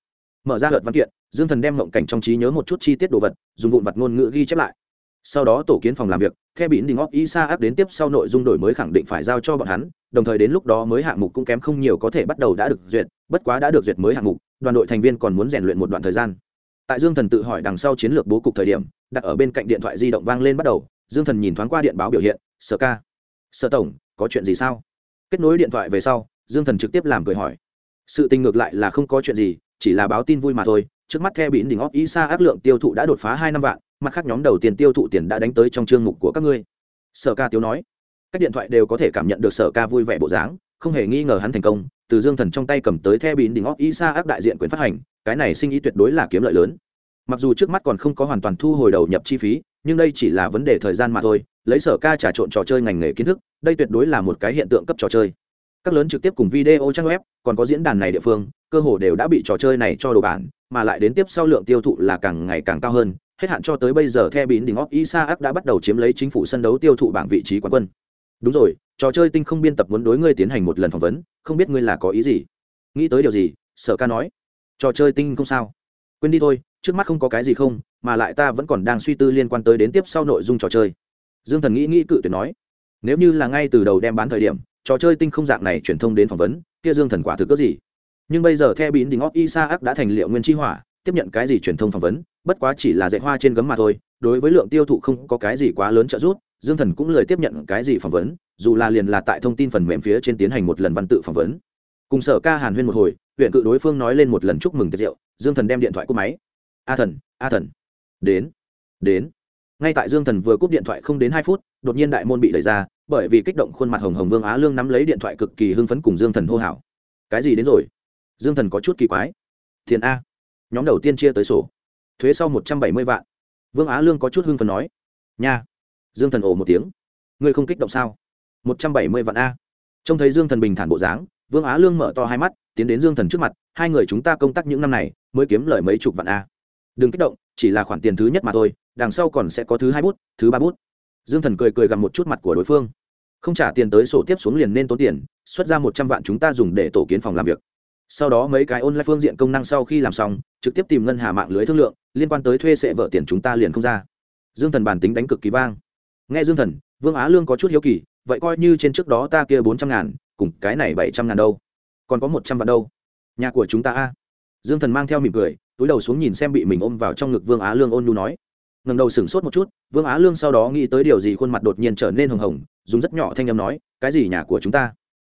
Mở ra luật văn kiện, dương thần đem mộng cảnh trong trí nhớ một chút chi tiết đồ vật, dùng vụn vặt ngôn ngữ ghi chép lại sau đó tổ kiến phòng làm việc theo bỉn đình óc isa áp đến tiếp sau nội dung đổi mới khẳng định phải giao cho bọn hắn, đồng thời đến lúc đó mới hạng mục cũng kém không nhiều có thể bắt đầu đã được duyệt, bất quá đã được duyệt mới hạng mục, đoàn đội thành viên còn muốn rèn luyện một đoạn thời gian. Tại dương thần tự hỏi đằng sau chiến lược bố cục thời điểm, đặt ở bên cạnh điện thoại di động vang lên bắt đầu, dương thần nhìn thoáng qua điện báo biểu hiện, sở ca, sở tổng, có chuyện gì sao? Kết nối điện thoại về sau, dương thần trực tiếp làm cười hỏi, sự tình ngược lại là không có chuyện gì, chỉ là báo tin vui mà thôi, trước mắt theo bỉn đỉnh óc isa áp lượng tiêu thụ đã đột phá hai năm vạn mặt khác nhóm đầu tiên tiêu thụ tiền đã đánh tới trong chương mục của các ngươi. Sở ca tiếu nói. Các điện thoại đều có thể cảm nhận được sở ca vui vẻ bộ dáng, không hề nghi ngờ hắn thành công, từ dương thần trong tay cầm tới the bín đỉnh óc isa áp đại diện quyền phát hành, cái này sinh ý tuyệt đối là kiếm lợi lớn. Mặc dù trước mắt còn không có hoàn toàn thu hồi đầu nhập chi phí, nhưng đây chỉ là vấn đề thời gian mà thôi, lấy sở ca trà trộn trò chơi ngành nghề kiến thức, đây tuyệt đối là một cái hiện tượng cấp trò chơi. Các lớn trực tiếp cùng video trang web, còn có diễn đàn này địa phương, cơ hồ đều đã bị trò chơi này cho đồ bản, mà lại đến tiếp sau lượng tiêu thụ là càng ngày càng cao hơn hết hạn cho tới bây giờ theo bín đỉnh óc isaac đã bắt đầu chiếm lấy chính phủ sân đấu tiêu thụ bảng vị trí quán quân. Đúng rồi, trò chơi tinh không biên tập muốn đối ngươi tiến hành một lần phỏng vấn, không biết ngươi là có ý gì? Nghĩ tới điều gì? Sở ca nói. Trò chơi tinh không sao? Quên đi thôi, trước mắt không có cái gì không, mà lại ta vẫn còn đang suy tư liên quan tới đến tiếp sau nội dung trò chơi. Dương thần nghĩ nghĩ cự tuyệt nói. Nếu như là ngay từ đầu đem bán thời điểm, trò chơi tinh không dạng này truyền thông đến phỏng vấn, kia dương thần quả thực có gì? Nhưng bây giờ theo bín đỉnh óc isaac đã thành liệu nguyên chi hỏa, tiếp nhận cái gì truyền thông phỏng vấn bất quá chỉ là dạy hoa trên gấm mà thôi, đối với lượng tiêu thụ không có cái gì quá lớn trợ giúp, dương thần cũng lời tiếp nhận cái gì phỏng vấn, dù là liền là tại thông tin phần mềm phía trên tiến hành một lần văn tự phỏng vấn. Cùng sở ca hàn huyên một hồi, huyện cự đối phương nói lên một lần chúc mừng tiệc rượu, dương thần đem điện thoại cúp máy. A thần a thần. Đến đến. Ngay tại dương thần vừa cúp điện thoại không đến hai phút, đột nhiên đại môn bị đẩy ra, bởi vì kích động khuôn mặt hồng hồng vương á lương nắm lấy điện thoại cực kỳ hưng phấn cùng dương thần hô hào. Cái gì đến rồi? Dương thần có chút kỳ quái. Thiền a. Nhóm đầu tiên chia tới sổ thuế sau một trăm bảy mươi vạn. Vương á lương có chút hưng phấn nói, nha. Dương thần ồ một tiếng, ngươi không kích động sao? Một trăm bảy mươi vạn a. Trông thấy dương thần bình thản bộ dáng, vương á lương mở to hai mắt, tiến đến dương thần trước mặt, hai người chúng ta công tác những năm này, mới kiếm lời mấy chục vạn a. Đừng kích động, chỉ là khoản tiền thứ nhất mà thôi, đằng sau còn sẽ có thứ hai bút, thứ ba bút. Dương thần cười cười gặm một chút mặt của đối phương. Không trả tiền tới sổ tiếp xuống liền nên tốn tiền, xuất ra một trăm vạn chúng ta dùng để tổ kiến phòng làm việc sau đó mấy cái online phương diện công năng sau khi làm xong, trực tiếp tìm ngân hà mạng lưới thương lượng, liên quan tới thuê sệ vợ tiền chúng ta liền không ra. Dương thần bản tính đánh cực kỳ vang. Nghe dương thần, vương á lương có chút hiếu kỳ, vậy coi như trên trước đó ta kia bốn trăm ngàn, cùng cái này bảy trăm ngàn đâu? Còn có một trăm vạn đâu? Nhà của chúng ta a. Dương thần mang theo mỉm cười, túi đầu xuống nhìn xem bị mình ôm vào trong ngực vương á lương ôn nhu nói. Ngần đầu sửng sốt một chút, vương á lương sau đó nghĩ tới điều gì khuôn mặt đột nhiên trở nên hồng hồng, dùng rất nhỏ thanh â m nói, cái gì nhà của chúng ta?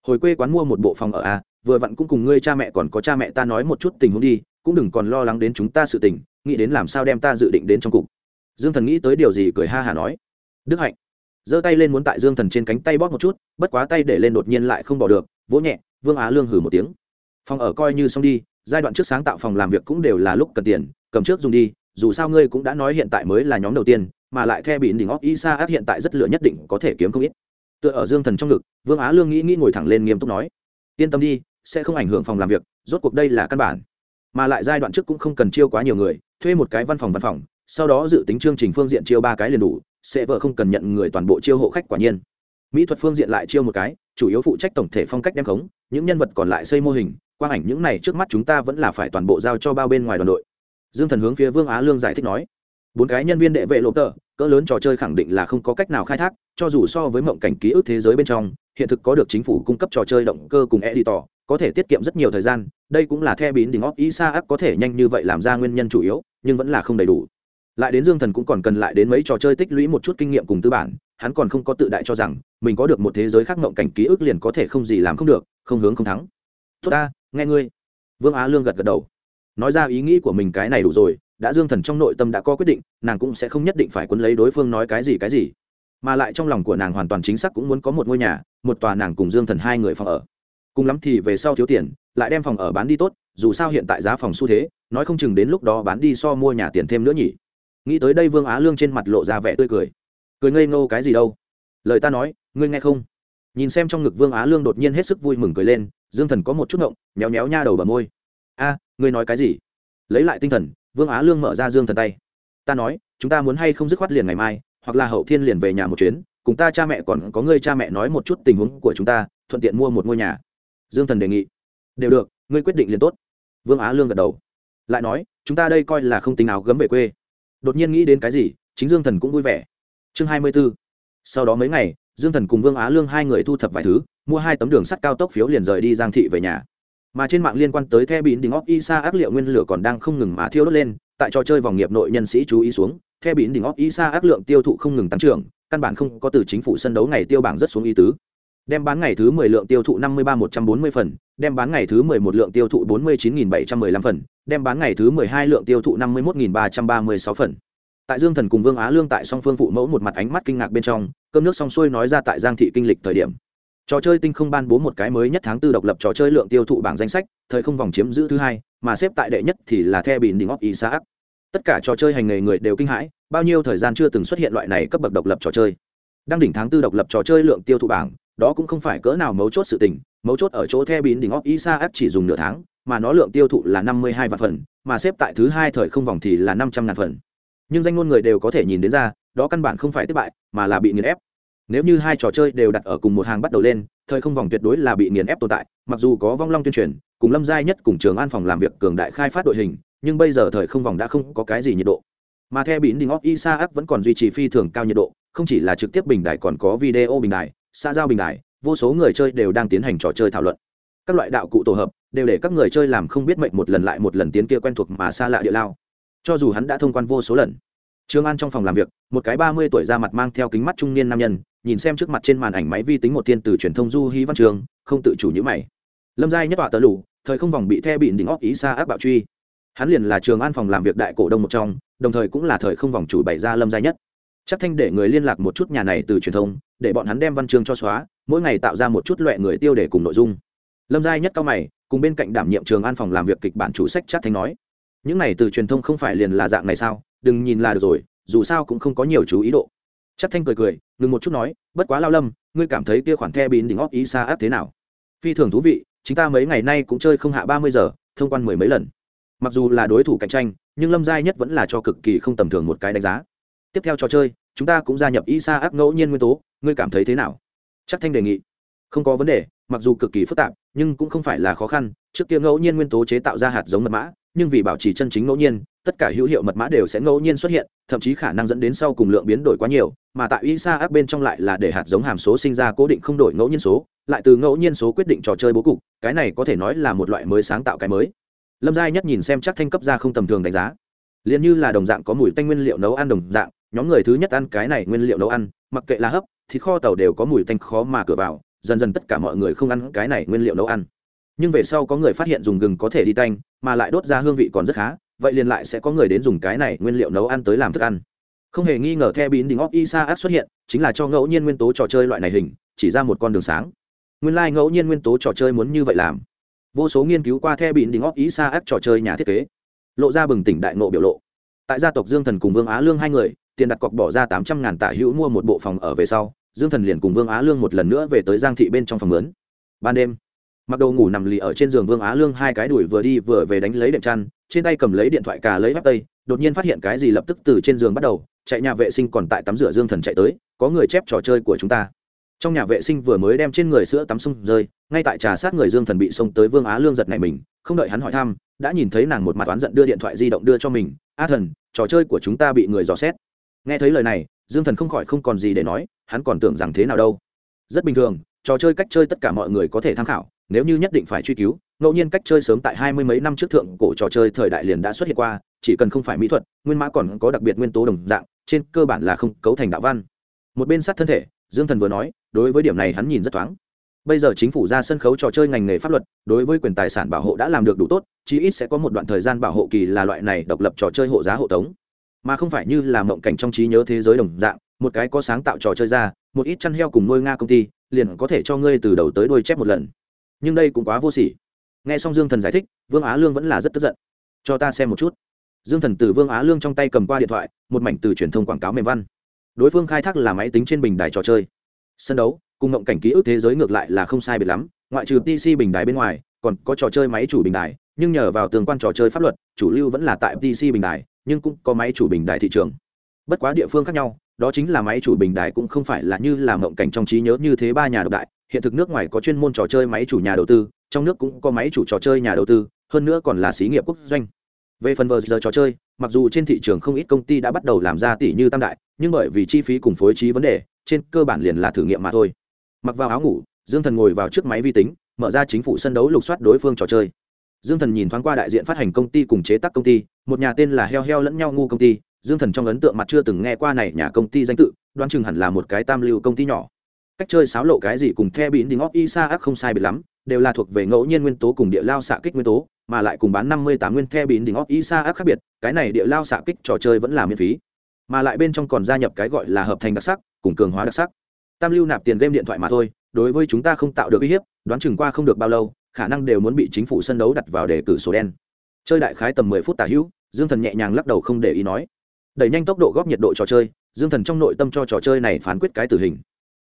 Hồi quê quán mua một bộ phòng ở a vừa vặn cũng cùng ngươi cha mẹ còn có cha mẹ ta nói một chút tình huống đi, cũng đừng còn lo lắng đến chúng ta sự tình, nghĩ đến làm sao đem ta dự định đến trong cục. Dương thần nghĩ tới điều gì cười ha hả nói. Đức hạnh. Giơ tay lên muốn tại dương thần trên cánh tay bóp một chút, bất quá tay để lên đột nhiên lại không bỏ được, vỗ nhẹ, vương á lương hử một tiếng. Phòng ở coi như xong đi, giai đoạn trước sáng tạo phòng làm việc cũng đều là lúc cần tiền, cầm trước dùng đi, dù sao ngươi cũng đã nói hiện tại mới là nhóm đầu tiên, mà lại theo bị đỉnh óc isa áp hiện tại rất lựa nhất định có thể kiếm không ít. Tựa ở dương thần trong ngực, vương á lương nghĩ nghĩ ngồi thẳng lên nghiêm túc nói. Yên tâm đi sẽ không ảnh hưởng phòng làm việc, rốt cuộc đây là căn bản. Mà lại giai đoạn trước cũng không cần chiêu quá nhiều người, thuê một cái văn phòng văn phòng, sau đó dự tính chương trình phương diện chiêu ba cái liền đủ, sẽ vợ không cần nhận người toàn bộ chiêu hộ khách quả nhiên. Mỹ thuật phương diện lại chiêu một cái, chủ yếu phụ trách tổng thể phong cách đem khống, những nhân vật còn lại xây mô hình, quang ảnh những này trước mắt chúng ta vẫn là phải toàn bộ giao cho bao bên ngoài đoàn đội. Dương thần hướng phía vương á lương giải thích nói, bốn cái nhân viên đệ vệ lộ tờ, cỡ lớn trò chơi khẳng định là không có cách nào khai thác, cho dù so với mộng cảnh ký ức thế giới bên trong, hiện thực có được chính phủ cung cấp trò chơi động cơ cùng editor có thể tiết kiệm rất nhiều thời gian, đây cũng là theo bín đỉnh óc ác có thể nhanh như vậy làm ra nguyên nhân chủ yếu, nhưng vẫn là không đầy đủ. Lại đến dương thần cũng còn cần lại đến mấy trò chơi tích lũy một chút kinh nghiệm cùng tư bản, hắn còn không có tự đại cho rằng, mình có được một thế giới khác mộng cảnh ký ức liền có thể không gì làm không được, không hướng không thắng. Tốt ta, nghe ngươi. Vương á lương gật gật đầu. Nói ra ý nghĩ của mình cái này đủ rồi, đã dương thần trong nội tâm đã có quyết định, nàng cũng sẽ không nhất định phải quấn lấy đối phương nói cái gì cái gì. Mà lại trong lòng của nàng hoàn toàn chính xác cũng muốn có một ngôi nhà, một tòa nàng cùng dương thần hai người phòng ở cùng lắm thì về sau thiếu tiền, lại đem phòng ở bán đi tốt, dù sao hiện tại giá phòng xu thế, nói không chừng đến lúc đó bán đi so mua nhà tiền thêm nữa nhỉ. Nghĩ tới đây vương á lương trên mặt lộ ra vẻ tươi cười. Cười ngây ngô cái gì đâu? Lời ta nói, ngươi nghe không? Nhìn xem trong ngực vương á lương đột nhiên hết sức vui mừng cười lên, dương thần có một chút ngộng, méo méo nha đầu bờ môi. A, ngươi nói cái gì? Lấy lại tinh thần, vương á lương mở ra dương thần tay. Ta nói, chúng ta muốn hay không dứt khoát liền ngày mai, hoặc là hậu thiên liền về nhà một chuyến, cùng ta cha mẹ còn có ngươi cha mẹ nói một chút tình huống của chúng ta, thuận tiện mua một ngôi nhà dương thần đề nghị. Đều được, ngươi quyết định liền tốt. Vương á lương gật đầu. Lại nói, chúng ta đây coi là không tính nào gấm về quê. Đột nhiên nghĩ đến cái gì, chính dương thần cũng vui vẻ. Chương hai mươi b ố sau đó mấy ngày, dương thần cùng vương á lương hai người thu thập vài thứ, mua hai tấm đường sắt cao tốc phiếu liền rời đi giang thị về nhà. Mà trên mạng liên quan tới the bín đỉnh óc isa ác liệu nguyên lửa còn đang không ngừng mà thiêu đốt lên, tại trò chơi vòng nghiệp nội nhân sĩ chú ý xuống, the bín đỉnh óc isa ác lượng tiêu thụ không ngừng tăng trưởng, căn bản không có từ chính phủ sân đấu ngày tiêu bảng rất xuống ý tứ đem bán ngày thứ 10 lượng tiêu thụ 53 140 phần, đem bán ngày thứ 11 lượng tiêu thụ 49715 phần, đem bán ngày thứ 12 lượng tiêu thụ 51336 phần. Tại Dương Thần cùng Vương Á Lương tại song phương phụ mẫu một mặt ánh mắt kinh ngạc bên trong, cơm nước xong xuôi nói ra tại Giang thị kinh lịch thời điểm. Trò chơi tinh không ban bố một cái mới nhất tháng tư độc lập trò chơi lượng tiêu thụ bảng danh sách, thời không vòng chiếm giữ thứ hai, mà xếp tại đệ nhất thì là The bình Đỉnh of Isaac. Tất cả trò chơi hành nghề người đều kinh hãi, bao nhiêu thời gian chưa từng xuất hiện loại này cấp bậc độc lập trò chơi. Đang đỉnh tháng tư độc lập trò chơi lượng tiêu thụ bảng, đó cũng không phải cỡ nào mấu chốt sự tình, mấu chốt ở chỗ the bín đỉnh óc isa chỉ dùng nửa tháng, mà nó lượng tiêu thụ là năm mươi hai vạn phần, mà xếp tại thứ hai thời không vòng thì là năm trăm ngàn phần. Nhưng danh ngôn người đều có thể nhìn đến ra, đó căn bản không phải thất bại, mà là bị nghiền ép. Nếu như hai trò chơi đều đặt ở cùng một hàng bắt đầu lên, thời không vòng tuyệt đối là bị nghiền ép tồn tại, mặc dù có vong long tuyên truyền, cùng lâm giai nhất cùng trường an phòng làm việc cường đại khai phát đội hình, nhưng bây giờ thời không vòng đã không có cái gì nhiệt độ. Mà theo bín đỉnh óc isa vẫn còn duy trì phi thường cao nhiệt độ, không chỉ là trực tiếp bình đài còn có video bình đài xã giao bình đại, vô số người chơi đều đang tiến hành trò chơi thảo luận. Các loại đạo cụ tổ hợp đều để các người chơi làm không biết mệnh một lần lại một lần tiến kia quen thuộc mà xa lạ địa lao. Cho dù hắn đã thông quan vô số lần. Trương an trong phòng làm việc, một cái ba mươi tuổi ra mặt mang theo kính mắt trung niên nam nhân, nhìn xem trước mặt trên màn ảnh máy vi tính một tiên từ truyền thông du hí văn trường, không tự chủ nhữ mày. Lâm giai nhất tọa tờ lủ thời không vòng bị the bị đỉnh óc ý xa ác bạo truy. Hắn liền là trường an phòng làm việc đại cổ đông một trong, đồng thời cũng là thời không vòng chủ bày ra lâm giai nhất chắc thanh để người liên lạc một chút nhà này từ truyền thông, để bọn hắn đem văn chương cho xóa, mỗi ngày tạo ra một chút loại người tiêu để cùng nội dung. Lâm giai nhất cao mày, cùng bên cạnh đảm nhiệm trường an phòng làm việc kịch bản chủ sách chắc thanh nói, những này từ truyền thông không phải liền là dạng này sao? Đừng nhìn là được rồi, dù sao cũng không có nhiều chú ý độ. Chắc thanh cười cười, ngừng một chút nói, bất quá lao lâm, ngươi cảm thấy kia khoản the bín đỉnh óc ý xa áp thế nào? Phi thường thú vị, chúng ta mấy ngày nay cũng chơi không hạ ba mươi giờ, thông quan mười mấy lần. Mặc dù là đối thủ cạnh tranh, nhưng lâm giai nhất vẫn là cho cực kỳ không tầm thường một cái đánh giá tiếp theo trò chơi, chúng ta cũng gia nhập y sa ác ngẫu nhiên nguyên tố, ngươi cảm thấy thế nào? Chắc thanh đề nghị. Không có vấn đề, mặc dù cực kỳ phức tạp, nhưng cũng không phải là khó khăn. Trước kia ngẫu nhiên nguyên tố chế tạo ra hạt giống mật mã, nhưng vì bảo trì chân chính ngẫu nhiên, tất cả hữu hiệu mật mã đều sẽ ngẫu nhiên xuất hiện, thậm chí khả năng dẫn đến sau cùng lượng biến đổi quá nhiều, mà tại y sa áp bên trong lại là để hạt giống hàm số sinh ra cố định không đổi ngẫu nhiên số, lại từ ngẫu nhiên số quyết định trò chơi bố cục, cái này có thể nói là một loại mới sáng tạo cái mới. Lâm giai nhất nhìn xem chắc thanh cấp ra không tầm thường đánh giá. Liền như là đồng dạng có mùi tanh nguyên liệu nấu ăn đồng dạng nhóm người thứ nhất ăn cái này nguyên liệu nấu ăn, mặc kệ là hấp thịt kho tàu đều có mùi tanh khó mà cửa vào, dần dần tất cả mọi người không ăn cái này nguyên liệu nấu ăn. Nhưng về sau có người phát hiện dùng gừng có thể đi tanh, mà lại đốt ra hương vị còn rất khá, vậy liền lại sẽ có người đến dùng cái này nguyên liệu nấu ăn tới làm thức ăn. Không hề nghi ngờ the bín đình óc isa ác xuất hiện, chính là cho ngẫu nhiên nguyên tố trò chơi loại này hình, chỉ ra một con đường sáng. Nguyên lai、like、ngẫu nhiên nguyên tố trò chơi muốn như vậy làm. Vô số nghiên cứu qua the bín đình óc isa ác trò chơi nhà thiết kế, lộ ra bừng tỉnh đại nộ biểu lộ. Tại gia tộc dương thần cùng vương á lương hai người tiền đặt cọc bỏ ra tám trăm ngàn tả hữu mua một bộ phòng ở về sau, dương thần liền cùng vương á lương một lần nữa về tới giang thị bên trong phòng lớn ban đêm, mặc đồ ngủ nằm lì ở trên giường vương á lương hai cái đuổi vừa đi vừa về đánh lấy đệm chăn, trên tay cầm lấy điện thoại cà lấy bắp tây, đột nhiên phát hiện cái gì lập tức từ trên giường bắt đầu, chạy nhà vệ sinh còn tại tắm rửa dương thần chạy tới, có người chép trò chơi của chúng ta. Trong nhà vệ sinh vừa mới đem trên người sữa tắm sông rơi, ngay tại trà sát người dương thần bị xông tới vương á lương giật này mình, không đợi hắn hỏi thăm, đã nhìn thấy nàng một mặt oán giận đưa điện thoại di động đưa cho mình. A thần, trò chơi của chúng ta bị người dò xét nghe thấy lời này, dương thần không khỏi không còn gì để nói, hắn còn tưởng rằng thế nào đâu. Rất bình thường, trò chơi cách chơi tất cả mọi người có thể tham khảo, nếu như nhất định phải truy cứu, ngẫu nhiên cách chơi sớm tại hai mươi mấy năm trước thượng cổ trò chơi thời đại liền đã xuất hiện qua, chỉ cần không phải mỹ thuật, nguyên mã còn có đặc biệt nguyên tố đồng dạng, trên cơ bản là không cấu thành đạo văn. Một bên sát thân thể, dương thần vừa nói, đối với điểm này hắn nhìn rất thoáng. Bây giờ chính phủ ra sân khấu trò chơi ngành nghề pháp luật, đối với quyền tài sản bảo hộ đã làm được đủ tốt, chí ít sẽ có một đoạn thời gian bảo hộ kỳ là loại này độc lập trò chơi hộ giá hộ tống mà không phải như là mộng cảnh trong trí nhớ thế giới đồng dạng, một cái có sáng tạo trò chơi ra, một ít chăn heo cùng nuôi nga công ty, liền có thể cho ngươi từ đầu tới đuôi chép một lần. Nhưng đây cũng quá vô sỉ. Nghe xong dương thần giải thích, vương á lương vẫn là rất tức giận. Cho ta xem một chút. Dương thần từ vương á lương trong tay cầm qua điện thoại, một mảnh từ truyền thông quảng cáo mềm văn. Đối phương khai thác là máy tính trên bình đài trò chơi. Sân đấu, cùng ngộng cảnh ký ức thế giới ngược lại là không sai biệt lắm, ngoại trừ pc bình đài bên ngoài, còn có trò chơi máy chủ bình đài, nhưng nhờ vào tường quan trò chơi pháp luật, chủ lưu vẫn là tại pc bình đài nhưng cũng có máy chủ bình đài thị trường. Bất quá địa phương khác nhau, đó chính là máy chủ bình đài cũng không phải là như là mộng cảnh trong trí nhớ như thế ba nhà độc đại. Hiện thực nước ngoài có chuyên môn trò chơi máy chủ nhà đầu tư, trong nước cũng có máy chủ trò chơi nhà đầu tư, hơn nữa còn là xí nghiệp quốc doanh. Về phần vờ giờ trò chơi, mặc dù trên thị trường không ít công ty đã bắt đầu làm ra tỷ như tam đại, nhưng bởi vì chi phí cùng phối trí vấn đề, trên cơ bản liền là thử nghiệm mà thôi. Mặc vào áo ngủ, dương thần ngồi vào trước máy vi tính, mở ra chính phủ sân đấu lục soát đối phương trò chơi dương thần nhìn thoáng qua đại diện phát hành công ty cùng chế tác công ty, một nhà tên là heo heo lẫn nhau ngu công ty, dương thần trong ấn tượng mặt chưa từng nghe qua này nhà công ty danh tự, đoán chừng hẳn là một cái tam lưu công ty nhỏ. Cách chơi sáo lộ cái gì cùng the bỉn đình óc isa ác không sai biệt lắm, đều là thuộc về ngẫu nhiên nguyên tố cùng địa lao xạ kích nguyên tố, mà lại cùng bán năm mươi tám nguyên the bỉn đình óc isa ác khác biệt, cái này địa lao xạ kích trò chơi vẫn là miễn phí. Mà lại bên trong còn gia nhập cái gọi là hợp thành đặc sắc, cùng cường hóa đặc sắc. Tam lưu nạp tiền game điện thoại mà thôi, đối với chúng ta không tạo được uy hiếp, đoán chừng qua không được bao lâu khả năng đều muốn bị chính phủ sân đấu đặt vào đề cử số đen. Chơi đại khái tầm mười phút tả hữu, dương thần nhẹ nhàng lắc đầu không để ý nói. Đẩy nhanh tốc độ góp nhiệt độ trò chơi, dương thần trong nội tâm cho trò chơi này phán quyết cái tử hình.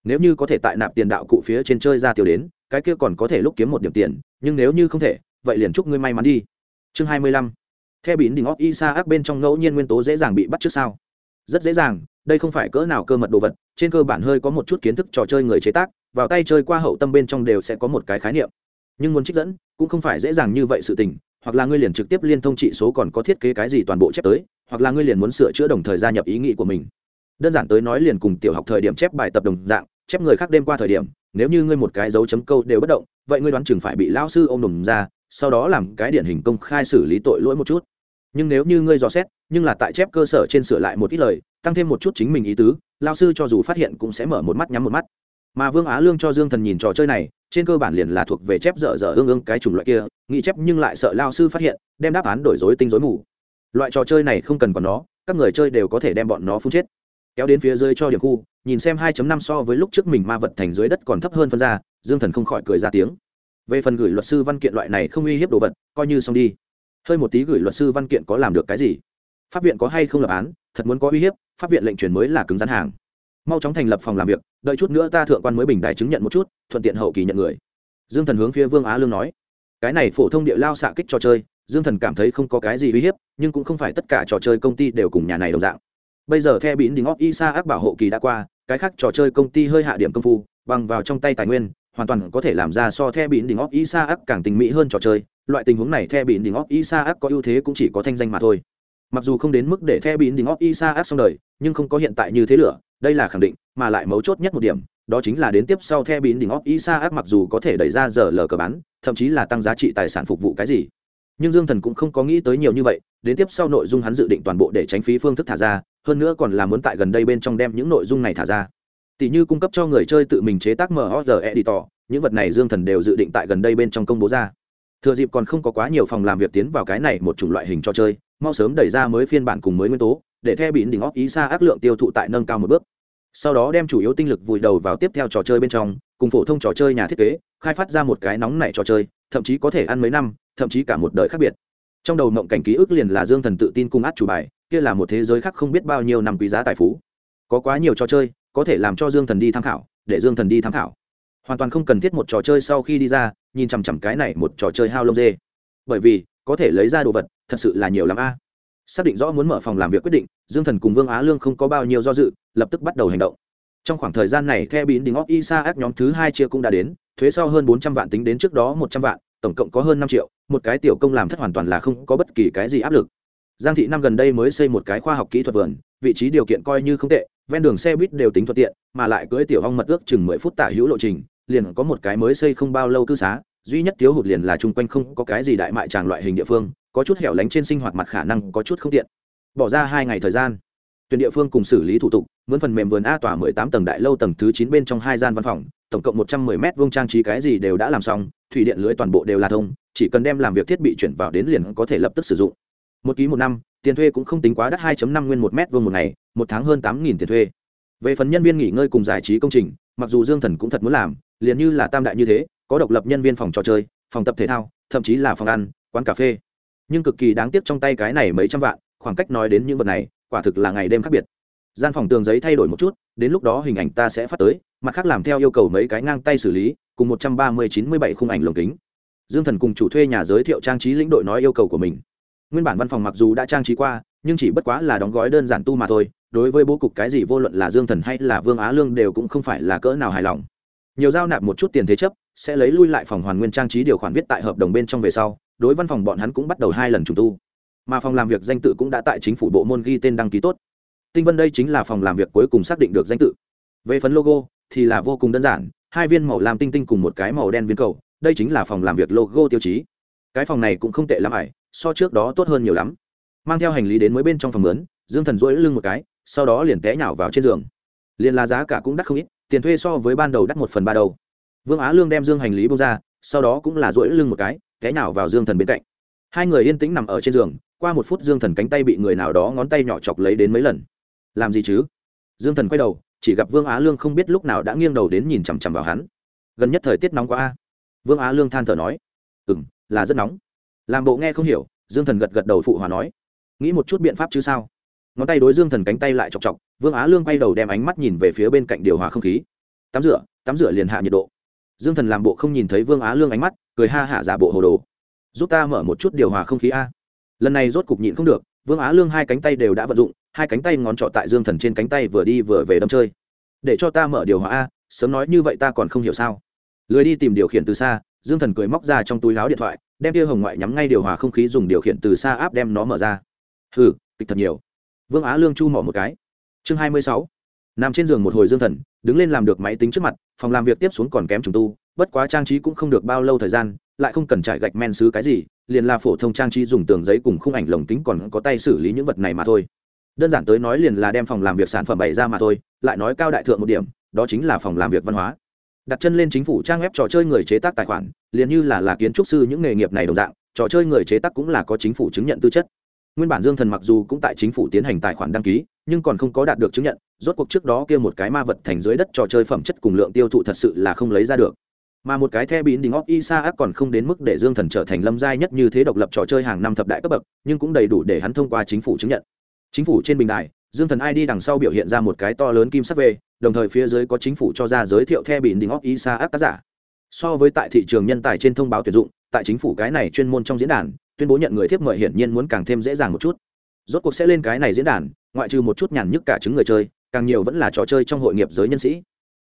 Nếu như có thể tại nạp tiền đạo cụ phía trên chơi ra tiêu đến, cái kia còn có thể lúc kiếm một điểm tiền, nhưng nếu như không thể, vậy liền chúc ngươi may mắn đi. Chương hai mươi lăm. Theo bỉn đỉnh óc isa ác bên trong ngẫu nhiên nguyên tố dễ dàng bị bắt trước sao? Rất dễ dàng, đây không phải cỡ nào cơ mật đồ vật, trên cơ bản hơi có một chút kiến thức trò chơi người chế tác, vào tay chơi qua hậu tâm bên trong đều sẽ có một cái khái niệm nhưng muốn trích dẫn cũng không phải dễ dàng như vậy sự tình, hoặc là ngươi liền trực tiếp liên thông trị số còn có thiết kế cái gì toàn bộ chép tới, hoặc là ngươi liền muốn sửa chữa đồng thời gia nhập ý nghĩ của mình. Đơn giản tới nói liền cùng tiểu học thời điểm chép bài tập đồng dạng, chép người khác đêm qua thời điểm, nếu như ngươi một cái dấu chấm câu đều bất động, vậy ngươi đoán chừng phải bị lao sư ôm đùm ra, sau đó làm cái điển hình công khai xử lý tội lỗi một chút. Nhưng nếu như ngươi dò xét, nhưng là tại chép cơ sở trên sửa lại một ít lời, tăng thêm một chút chính mình ý tứ lao sư cho dù phát hiện cũng sẽ mở một mắt nhắm một mắt. Mà vương á lương cho dương thần nhìn trò chơi này trên cơ bản liền là thuộc về chép dở dở ương ương cái chủng loại kia, nghĩ chép nhưng lại sợ lao sư phát hiện, đem đáp án đổi dối tinh dối mù. Loại trò chơi này không cần còn nó, các người chơi đều có thể đem bọn nó phun chết. Kéo đến phía dưới cho điểm khu, nhìn xem 2.5 so với lúc trước mình ma vật thành dưới đất còn thấp hơn phân ra, dương thần không khỏi cười ra tiếng. Về phần gửi luật sư văn kiện loại này không uy hiếp đồ vật, coi như xong đi. Hơi một tí gửi luật sư văn kiện có làm được cái gì? Pháp viện có hay không lập án? Thật muốn có uy hiếp, pháp viện lệnh truyền mới là cứng rắn hàng mau chóng thành lập phòng làm việc, đợi chút nữa ta thượng quan mới bình đài chứng nhận một chút, thuận tiện hậu kỳ nhận người. Dương thần hướng phía vương á lương nói. Cái này phổ thông địa lao xạ kích trò chơi, dương thần cảm thấy không có cái gì uy hiếp, nhưng cũng không phải tất cả trò chơi công ty đều cùng nhà này đồng dạng. Bây giờ theo bỉn đình óc isa ác bảo hộ kỳ đã qua, cái khác trò chơi công ty hơi hạ điểm công phu, bằng vào trong tay tài nguyên, hoàn toàn có thể làm ra so theo bỉn đình óc isa ác càng tình mỹ hơn trò chơi. Loại tình huống này theo bỉn đình óc isa ác có ưu thế cũng chỉ có thanh danh mà thôi mặc dù không đến mức để theo bín đình óc isa ác xong đời, nhưng không có hiện tại như thế lửa, đây là khẳng định, mà lại mấu chốt nhất một điểm, đó chính là đến tiếp sau theo bín đình óc isa ác mặc dù có thể đẩy ra giờ lờ cờ bán, thậm chí là tăng giá trị tài sản phục vụ cái gì. Nhưng dương thần cũng không có nghĩ tới nhiều như vậy, đến tiếp sau nội dung hắn dự định toàn bộ để tránh phí phương thức thả ra, hơn nữa còn là muốn tại gần đây bên trong đem những nội dung này thả ra. Tỷ như cung cấp cho người chơi tự mình chế tác mr editor, những vật này dương thần đều dự định tại gần đây bên trong công bố ra. Thừa dịp còn không có quá nhiều phòng làm việc tiến vào cái này một chủng loại hình cho chơi mau sớm đẩy ra mới phiên bản cùng mới nguyên tố, để theo bỉn đỉnh óc ý xa ác lượng tiêu thụ tại nâng cao một bước. Sau đó đem chủ yếu tinh lực vùi đầu vào tiếp theo trò chơi bên trong, cùng phổ thông trò chơi nhà thiết kế, khai phát ra một cái nóng nảy trò chơi, thậm chí có thể ăn mấy năm, thậm chí cả một đời khác biệt. Trong đầu mộng cảnh ký ức liền là dương thần tự tin cung át chủ bài, kia là một thế giới khác không biết bao nhiêu năm quý giá tài phú. Có quá nhiều trò chơi, có thể làm cho dương thần đi tham khảo, để dương thần đi tham khảo. Hoàn toàn không cần thiết một trò chơi sau khi đi ra, nhìn chằm chằm cái này một trò chơi hao lông dê. Bởi vì, có thể lấy ra đồ vật thật sự là nhiều lắm a. Xác định rõ muốn mở phòng làm việc quyết định, dương thần cùng vương á lương không có bao nhiêu do dự, lập tức bắt đầu hành động. Trong khoảng thời gian này theo bín đình óc isa ác nhóm thứ hai chia cũng đã đến, thuế sau hơn bốn trăm vạn tính đến trước đó một trăm vạn, tổng cộng có hơn năm triệu, một cái tiểu công làm thất hoàn toàn là không có bất kỳ cái gì áp lực. Giang thị năm gần đây mới xây một cái khoa học kỹ thuật vườn, vị trí điều kiện coi như không tệ, ven đường xe buýt đều tính thuận tiện, mà lại cưỡi tiểu hong mật ước chừng mười phút tả hữu lộ trình, liền có một cái mới xây không bao lâu cư xá, duy nhất thiếu hụt liền là chung quanh không có cái gì đại mại tràng loại hình địa phương có chút hẻo lánh trên sinh hoạt mặt khả năng có chút không tiện. Bỏ ra hai ngày thời gian, tuyển địa phương cùng xử lý thủ tục, mướn phần mềm vườn a tòa mười tám tầng đại lâu tầng thứ chín bên trong hai gian văn phòng, tổng cộng một trăm mười m vuông trang trí cái gì đều đã làm xong, thủy điện lưới toàn bộ đều là thông, chỉ cần đem làm việc thiết bị chuyển vào đến liền có thể lập tức sử dụng. Một ký một năm, tiền thuê cũng không tính quá đắt 2 năm nguyên một mét vuông một ngày, một tháng hơn tám nghìn tiền thuê. Về phần nhân viên nghỉ ngơi cùng giải trí công trình, mặc dù dương thần cũng thật muốn làm, liền như là tam đại như thế, có độc lập nhân viên phòng trò chơi, phòng tập thể thao, thậm chí là phòng ăn, quán cà phê nhưng cực kỳ đáng tiếc trong tay cái này mấy trăm vạn, khoảng cách nói đến những vật này, quả thực là ngày đêm khác biệt. Gian phòng tường giấy thay đổi một chút, đến lúc đó hình ảnh ta sẽ phát tới, mặt khác làm theo yêu cầu mấy cái ngang tay xử lý, cùng một trăm ba mươi chín mươi bảy khung ảnh lồng kính. Dương thần cùng chủ thuê nhà giới thiệu trang trí lĩnh đội nói yêu cầu của mình. Nguyên bản văn phòng mặc dù đã trang trí qua, nhưng chỉ bất quá là đóng gói đơn giản tu mà thôi, đối với bố cục cái gì vô luận là dương thần hay là vương á lương đều cũng không phải là cỡ nào hài lòng. Nhiều giao nạp một chút tiền thế chấp, sẽ lấy lui lại phòng hoàn nguyên trang trí điều khoản viết tại hợp đồng bên trong về sau đối văn phòng bọn hắn cũng bắt đầu hai lần trùng tu. Mà phòng làm việc danh tự cũng đã tại chính phủ bộ môn ghi tên đăng ký tốt. Tinh vân đây chính là phòng làm việc cuối cùng xác định được danh tự. Về phần logo thì là vô cùng đơn giản hai viên màu làm tinh tinh cùng một cái màu đen viên cầu đây chính là phòng làm việc logo tiêu chí. Cái phòng này cũng không tệ lắm ải so trước đó tốt hơn nhiều lắm. Mang theo hành lý đến mới bên trong phòng lớn, dương thần rỗi lưng một cái sau đó liền té nhào vào trên giường. Liền là giá cả cũng đắt không ít tiền thuê so với ban đầu đắt một phần ba đầu. Vương á lương đem dương hành lý bông ra sau đó cũng là rỗi lưng một cái té nào vào dương thần bên cạnh. Hai người yên tĩnh nằm ở trên giường, qua một phút dương thần cánh tay bị người nào đó ngón tay nhỏ chọc lấy đến mấy lần. Làm gì chứ? Dương thần quay đầu, chỉ gặp vương á lương không biết lúc nào đã nghiêng đầu đến nhìn chằm chằm vào hắn. Gần nhất thời tiết nóng quá a. Vương á lương than thở nói. Ừ m là rất nóng. Làm bộ nghe không hiểu, dương thần gật gật đầu phụ hòa nói. Nghĩ một chút biện pháp chứ sao? Ngón tay đối dương thần cánh tay lại chọc chọc, vương á lương quay đầu đem ánh mắt nhìn về phía bên cạnh điều hòa không khí. Tắm rửa tắm rửa liền hạ nhiệt độ. Dương thần làm bộ không nhìn thấy vương á lương ánh mắt cười ha hạ giả bộ hồ đồ. Giúp ta mở một chút điều hòa không khí a. Lần này rốt cục nhịn không được, vương á lương hai cánh tay đều đã vận dụng, hai cánh tay ngón trọ tại dương thần trên cánh tay vừa đi vừa về đâm chơi. Để cho ta mở điều hòa a, sớm nói như vậy ta còn không hiểu sao. Lười đi tìm điều khiển từ xa, dương thần cười móc ra trong túi láo điện thoại, đem tia hồng ngoại nhắm ngay điều hòa không khí dùng điều khiển từ xa áp đem nó mở ra. Hừ, kịch thật nhiều. Vương á lương chu mỏ một cái. Chương hai mươi sáu. Nằm trên giường một hồi dương thần, đứng lên làm được máy tính trước mặt, phòng làm việc tiếp xuống còn kém trùng tu bất quá trang trí cũng không được bao lâu thời gian, lại không cần trải gạch men xứ cái gì, liền là phổ thông trang trí dùng tường giấy cùng khung ảnh lồng kính còn có tay xử lý những vật này mà thôi. Đơn giản tới nói liền là đem phòng làm việc sản phẩm bày ra mà thôi, lại nói cao đại thượng một điểm, đó chính là phòng làm việc văn hóa. Đặt chân lên chính phủ trang web trò chơi người chế tác tài khoản, liền như là là kiến trúc sư những nghề nghiệp này đồng dạng, trò chơi người chế tác cũng là có chính phủ chứng nhận tư chất. Nguyên bản dương thần mặc dù cũng tại chính phủ tiến hành tài khoản đăng ký, nhưng còn không có đạt được chứng nhận, rốt cuộc trước đó kia một cái ma vật thành dưới đất trò chơi phẩm chất cùng lượng tiêu thụ thật sự là không lấy ra được mà một cái the bín đình óc isa còn không đến mức để dương thần trở thành lâm giai nhất như thế độc lập trò chơi hàng năm thập đại cấp bậc, nhưng cũng đầy đủ để hắn thông qua chính phủ chứng nhận. Chính phủ trên bình đài, dương thần id đằng sau biểu hiện ra một cái to lớn kim sắc về đồng thời phía dưới có chính phủ cho ra giới thiệu the bín đình óc isa tác giả. So với tại thị trường nhân tài trên thông báo tuyển dụng, tại chính phủ cái này chuyên môn trong diễn đàn, tuyên bố nhận người thiếp mời hiển nhiên muốn càng thêm dễ dàng một chút. Rốt cuộc sẽ lên cái này diễn đàn, ngoại trừ một chút nhàn nhức cả chứng người chơi, càng nhiều vẫn là trò chơi trong hội nghiệp giới nhân sĩ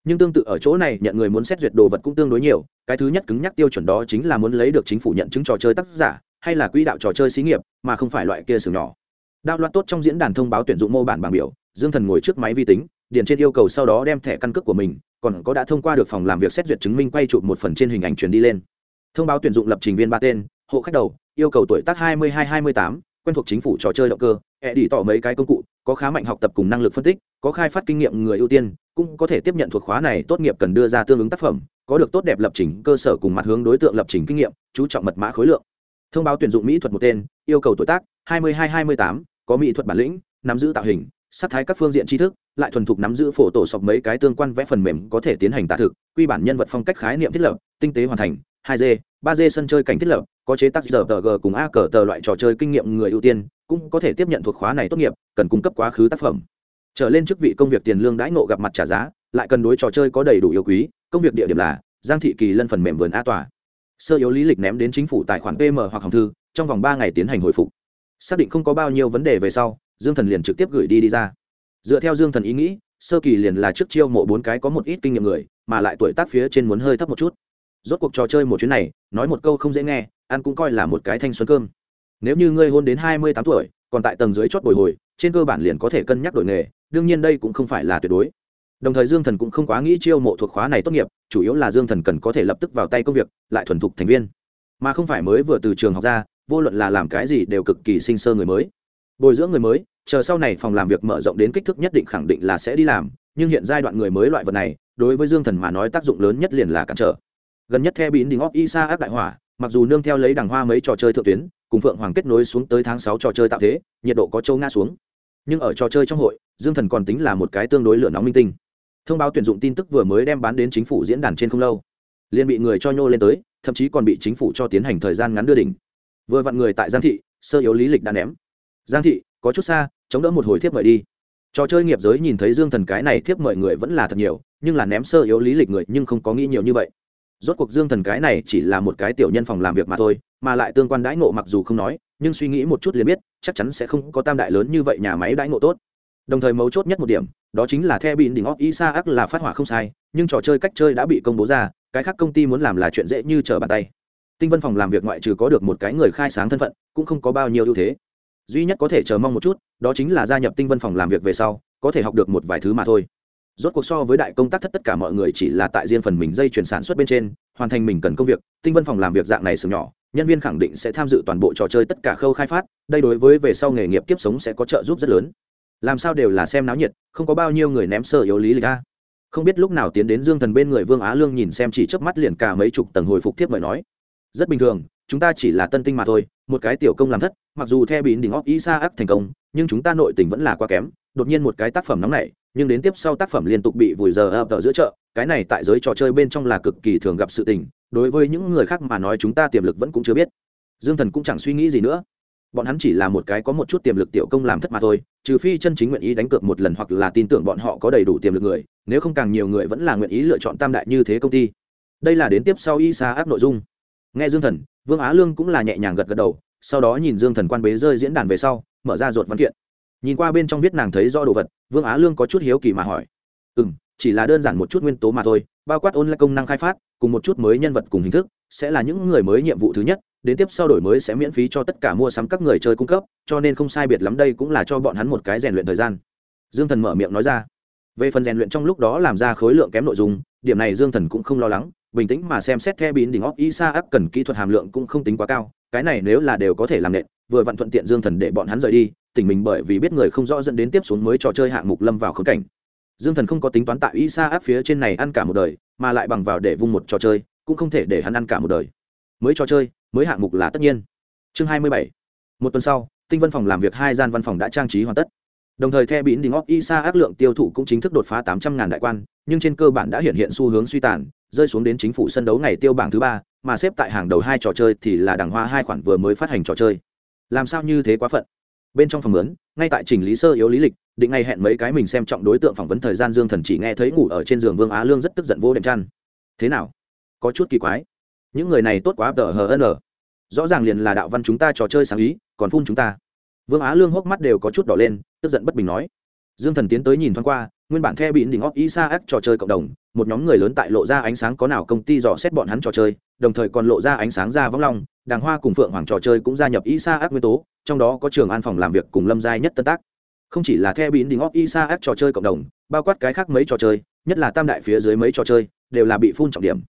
nhưng tương tự ở chỗ này, nhận người muốn xét duyệt đồ vật cũng tương đối nhiều. Cái thứ nhất cứng nhắc tiêu chuẩn đó chính là muốn lấy được chính phủ nhận chứng trò chơi tác giả, hay là quỹ đạo trò chơi xí nghiệp, mà không phải loại kia xưởng nhỏ. Đạo loạt tốt trong diễn đàn thông báo tuyển dụng mô bản bảng biểu, dương thần ngồi trước máy vi tính, điền trên yêu cầu sau đó đem thẻ căn cước của mình, còn có đã thông qua được phòng làm việc xét duyệt chứng minh quay chụp một phần trên hình ảnh truyền đi lên. Thông báo tuyển dụng lập trình viên ba tên, hộ khách đầu, yêu cầu tuổi tác hai mươi hai hai mươi tám, quen thuộc chính phủ trò chơi động cơ, ẹ đi tỏ mấy cái công cụ có khá mạnh học tập cùng năng lực phân tích, có khai phát kinh nghiệm người ưu tiên, cũng có thể tiếp nhận thuộc khóa này tốt nghiệp cần đưa ra tương ứng tác phẩm, có được tốt đẹp lập trình cơ sở cùng mặt hướng đối tượng lập trình kinh nghiệm, chú trọng mật mã khối lượng. Thông báo tuyển dụng mỹ thuật một tên, yêu cầu tuổi tác hai mươi hai hai mươi tám, có mỹ thuật bản lĩnh, nắm giữ tạo hình sát thái các phương diện tri thức, lại thuần thục nắm giữ phổ tổ sọc mấy cái tương quan vẽ phần mềm có thể tiến hành tả thực, quy bản nhân vật phong cách khái niệm thiết lập, tinh tế hoàn thành 2 d ba d sân chơi cảnh thiết lập, có chế tác giờ tờ g cùng a cờ tờ loại trò chơi kinh nghiệm người ưu tiên, cũng có thể tiếp nhận thuộc khóa này tốt nghiệp, cần cung cấp quá khứ tác phẩm. Trở lên chức vị công việc tiền lương đãi ngộ gặp mặt trả giá, lại cần đối trò chơi có đầy đủ yêu quý, công việc địa điểm là giang thị kỳ lân phần mềm vườn a tòa. Sơ yếu lý lịch ném đến chính phủ tài khoản pm hoặc hòng thư, trong vòng ba ngày tiến hành hồi phục. Xác định không có bao nhiêu vấn đề về sau, dương thần liền trực tiếp gửi đi đi ra. Dựa theo dương thần ý nghĩ, sơ kỳ liền là trước chiêu mộ bốn cái có một ít kinh nghiệm người, mà lại tuổi tác phía trên muốn hơi thấp một chút rốt cuộc trò chơi một chuyến này, nói một câu không dễ nghe, ăn cũng coi là một cái thanh xuân cơm. Nếu như ngươi hôn đến hai mươi tám tuổi, còn tại tầng dưới chót bồi hồi, trên cơ bản liền có thể cân nhắc đổi nghề, đương nhiên đây cũng không phải là tuyệt đối. Đồng thời dương thần cũng không quá nghĩ chiêu mộ thuộc khóa này tốt nghiệp, chủ yếu là dương thần cần có thể lập tức vào tay công việc, lại thuần thục thành viên. Mà không phải mới vừa từ trường học ra, vô luận là làm cái gì đều cực kỳ sinh sơ người mới. Bồi dưỡng người mới, chờ sau này phòng làm việc mở rộng đến kích thước nhất định khẳng định là sẽ đi làm, nhưng hiện giai đoạn người mới loại vật này, đối với dương thần mà nói tác dụng lớn nhất liền là cản trở gần nhất theo biến đình óc isa áp đại hỏa, mặc dù nương theo lấy đằng hoa mấy trò chơi thượng tuyến, cùng phượng hoàng kết nối xuống tới tháng sáu trò chơi tạo thế, nhiệt độ có châu nga xuống. Nhưng ở trò chơi trong hội, dương thần còn tính là một cái tương đối lửa nóng minh tinh. Thông báo tuyển dụng tin tức vừa mới đem bán đến chính phủ diễn đàn trên không lâu. Liền bị người cho nhô lên tới, thậm chí còn bị chính phủ cho tiến hành thời gian ngắn đưa đỉnh. Vừa vặn người tại giang thị, sơ yếu lý lịch đã ném. Giang thị, có chút xa, chống đỡ một hồi thiếp mời đi. Trò chơi nghiệp giới nhìn thấy dương thần cái này thiếp mời người vẫn là thật nhiều, nhưng là ném sơ yếu lý lịch người nhưng không có nghĩ nhiều như vậy rốt cuộc dương thần cái này chỉ là một cái tiểu nhân phòng làm việc mà thôi, mà lại tương quan đãi ngộ mặc dù không nói, nhưng suy nghĩ một chút liền biết, chắc chắn sẽ không có tam đại lớn như vậy nhà máy đãi ngộ tốt. Đồng thời mấu chốt nhất một điểm, đó chính là theo bịn đỉnh óc isa ác là phát hỏa không sai, nhưng trò chơi cách chơi đã bị công bố ra, cái khác công ty muốn làm là chuyện dễ như trở bàn tay. Tinh vân phòng làm việc ngoại trừ có được một cái người khai sáng thân phận, cũng không có bao nhiêu ưu thế. Duy nhất có thể chờ mong một chút, đó chính là gia nhập tinh vân phòng làm việc về sau, có thể học được một vài thứ mà thôi rốt cuộc so với đại công tác thất tất cả mọi người chỉ là tại riêng phần mình dây chuyển sản xuất bên trên, hoàn thành mình cần công việc, tinh vân phòng làm việc dạng này sừng nhỏ, nhân viên khẳng định sẽ tham dự toàn bộ trò chơi tất cả khâu khai phát, đây đối với về sau nghề nghiệp kiếp sống sẽ có trợ giúp rất lớn. Làm sao đều là xem náo nhiệt, không có bao nhiêu người ném sơ yếu lý lịch a. Không biết lúc nào tiến đến dương thần bên người vương á lương nhìn xem chỉ chớp mắt liền cả mấy chục tầng hồi phục tiếp mời nói. Rất bình thường, chúng ta chỉ là tân tinh mà thôi, một cái tiểu công làm thất, mặc dù theo bín đỉnh óc isa ác thành công, nhưng chúng ta nội tình vẫn là quá kém đột nhiên một cái tác phẩm nóng này nhưng đến tiếp sau tác phẩm liên tục bị vùi giờ ập ở giữa chợ, cái này tại giới trò chơi bên trong là cực kỳ thường gặp sự tình, đối với những người khác mà nói chúng ta tiềm lực vẫn cũng chưa biết. Dương thần cũng chẳng suy nghĩ gì nữa. Bọn hắn chỉ là một cái có một chút tiềm lực tiểu công làm thất mà thôi, trừ phi chân chính nguyện ý đánh cược một lần hoặc là tin tưởng bọn họ có đầy đủ tiềm lực người, nếu không càng nhiều người vẫn là nguyện ý lựa chọn tam đại như thế công ty. Đây là đến tiếp sau y xa áp nội dung. Nghe dương thần, vương á lương cũng là nhẹ nhàng gật gật đầu, sau đó nhìn dương thần quan bế rơi diễn đàn về sau, mở ra ruột văn kiện nhìn qua bên trong viết nàng thấy do đồ vật, vương á lương có chút hiếu kỳ mà hỏi. Ừ m chỉ là đơn giản một chút nguyên tố mà thôi, bao quát ôn lại công năng khai phát, cùng một chút mới nhân vật cùng hình thức, sẽ là những người mới nhiệm vụ thứ nhất, đến tiếp sau đổi mới sẽ miễn phí cho tất cả mua sắm các người chơi cung cấp, cho nên không sai biệt lắm đây cũng là cho bọn hắn một cái rèn luyện thời gian. Dương thần mở miệng nói ra. Về phần rèn luyện trong lúc đó làm ra khối lượng kém nội dung, điểm này dương thần cũng không lo lắng, bình tĩnh mà xem xét theo bín đỉnh óc isa áp cần kỹ thuật hàm lượng cũng không tính quá cao, cái này nếu là đều có thể làm nện vừa vặn thuận tiện dương thần để bọn hắn rời đi tỉnh mình bởi vì biết người không rõ dẫn đến tiếp xuống mới trò chơi hạng mục lâm vào khống cảnh. Dương thần không có tính toán tại sa áp phía trên này ăn cả một đời, mà lại bằng vào để vung một trò chơi, cũng không thể để hắn ăn cả một đời. Mới trò chơi, mới hạng mục là tất nhiên. Chương hai mươi bảy. Một tuần sau, tinh văn phòng làm việc hai gian văn phòng đã trang trí hoàn tất. Đồng thời theo bỉn đình óc y sa áp lượng tiêu thụ cũng chính thức đột phá tám trăm ngàn đại quan, nhưng trên cơ bản đã hiện hiện xu hướng suy tàn, rơi xuống đến chính phủ sân đấu ngày tiêu bảng thứ ba, mà xếp tại hàng đầu hai trò chơi thì là đằng hoa hai khoản vừa mới phát hành trò chơi làm sao như thế quá phận? Bên trong phòng lớn, ngay tại chỉnh lý sơ yếu lý lịch, định ngay hẹn mấy cái mình xem trọng đối tượng phỏng vấn thời gian dương thần chỉ nghe thấy ngủ ở trên giường vương á lương rất tức giận vô đệm chăn. Thế nào? Có chút kỳ quái. Những người này tốt quá, tờ hờ ân rõ ràng liền là đạo văn chúng ta trò chơi sáng ý, còn phun chúng ta. Vương á lương hốc mắt đều có chút đỏ lên, tức giận bất bình nói. Dương thần tiến tới nhìn thoáng qua, nguyên bản theo bị đỉnh óc isa ác trò chơi cộng đồng, một nhóm người lớn tại lộ ra ánh sáng có nào công ty dò xét bọn hắn trò chơi, đồng thời còn lộ ra ánh sáng ra vắng long đàng hoa cùng phượng hoàng trò chơi cũng gia nhập isa ác nguyên tố, trong đó có trường an phòng làm việc cùng lâm giai nhất tân tác. Không chỉ là theo bị đỉnh óc isa ác trò chơi cộng đồng, bao quát cái khác mấy trò chơi, nhất là tam đại phía dưới mấy trò chơi, đều là bị phun trọng điểm.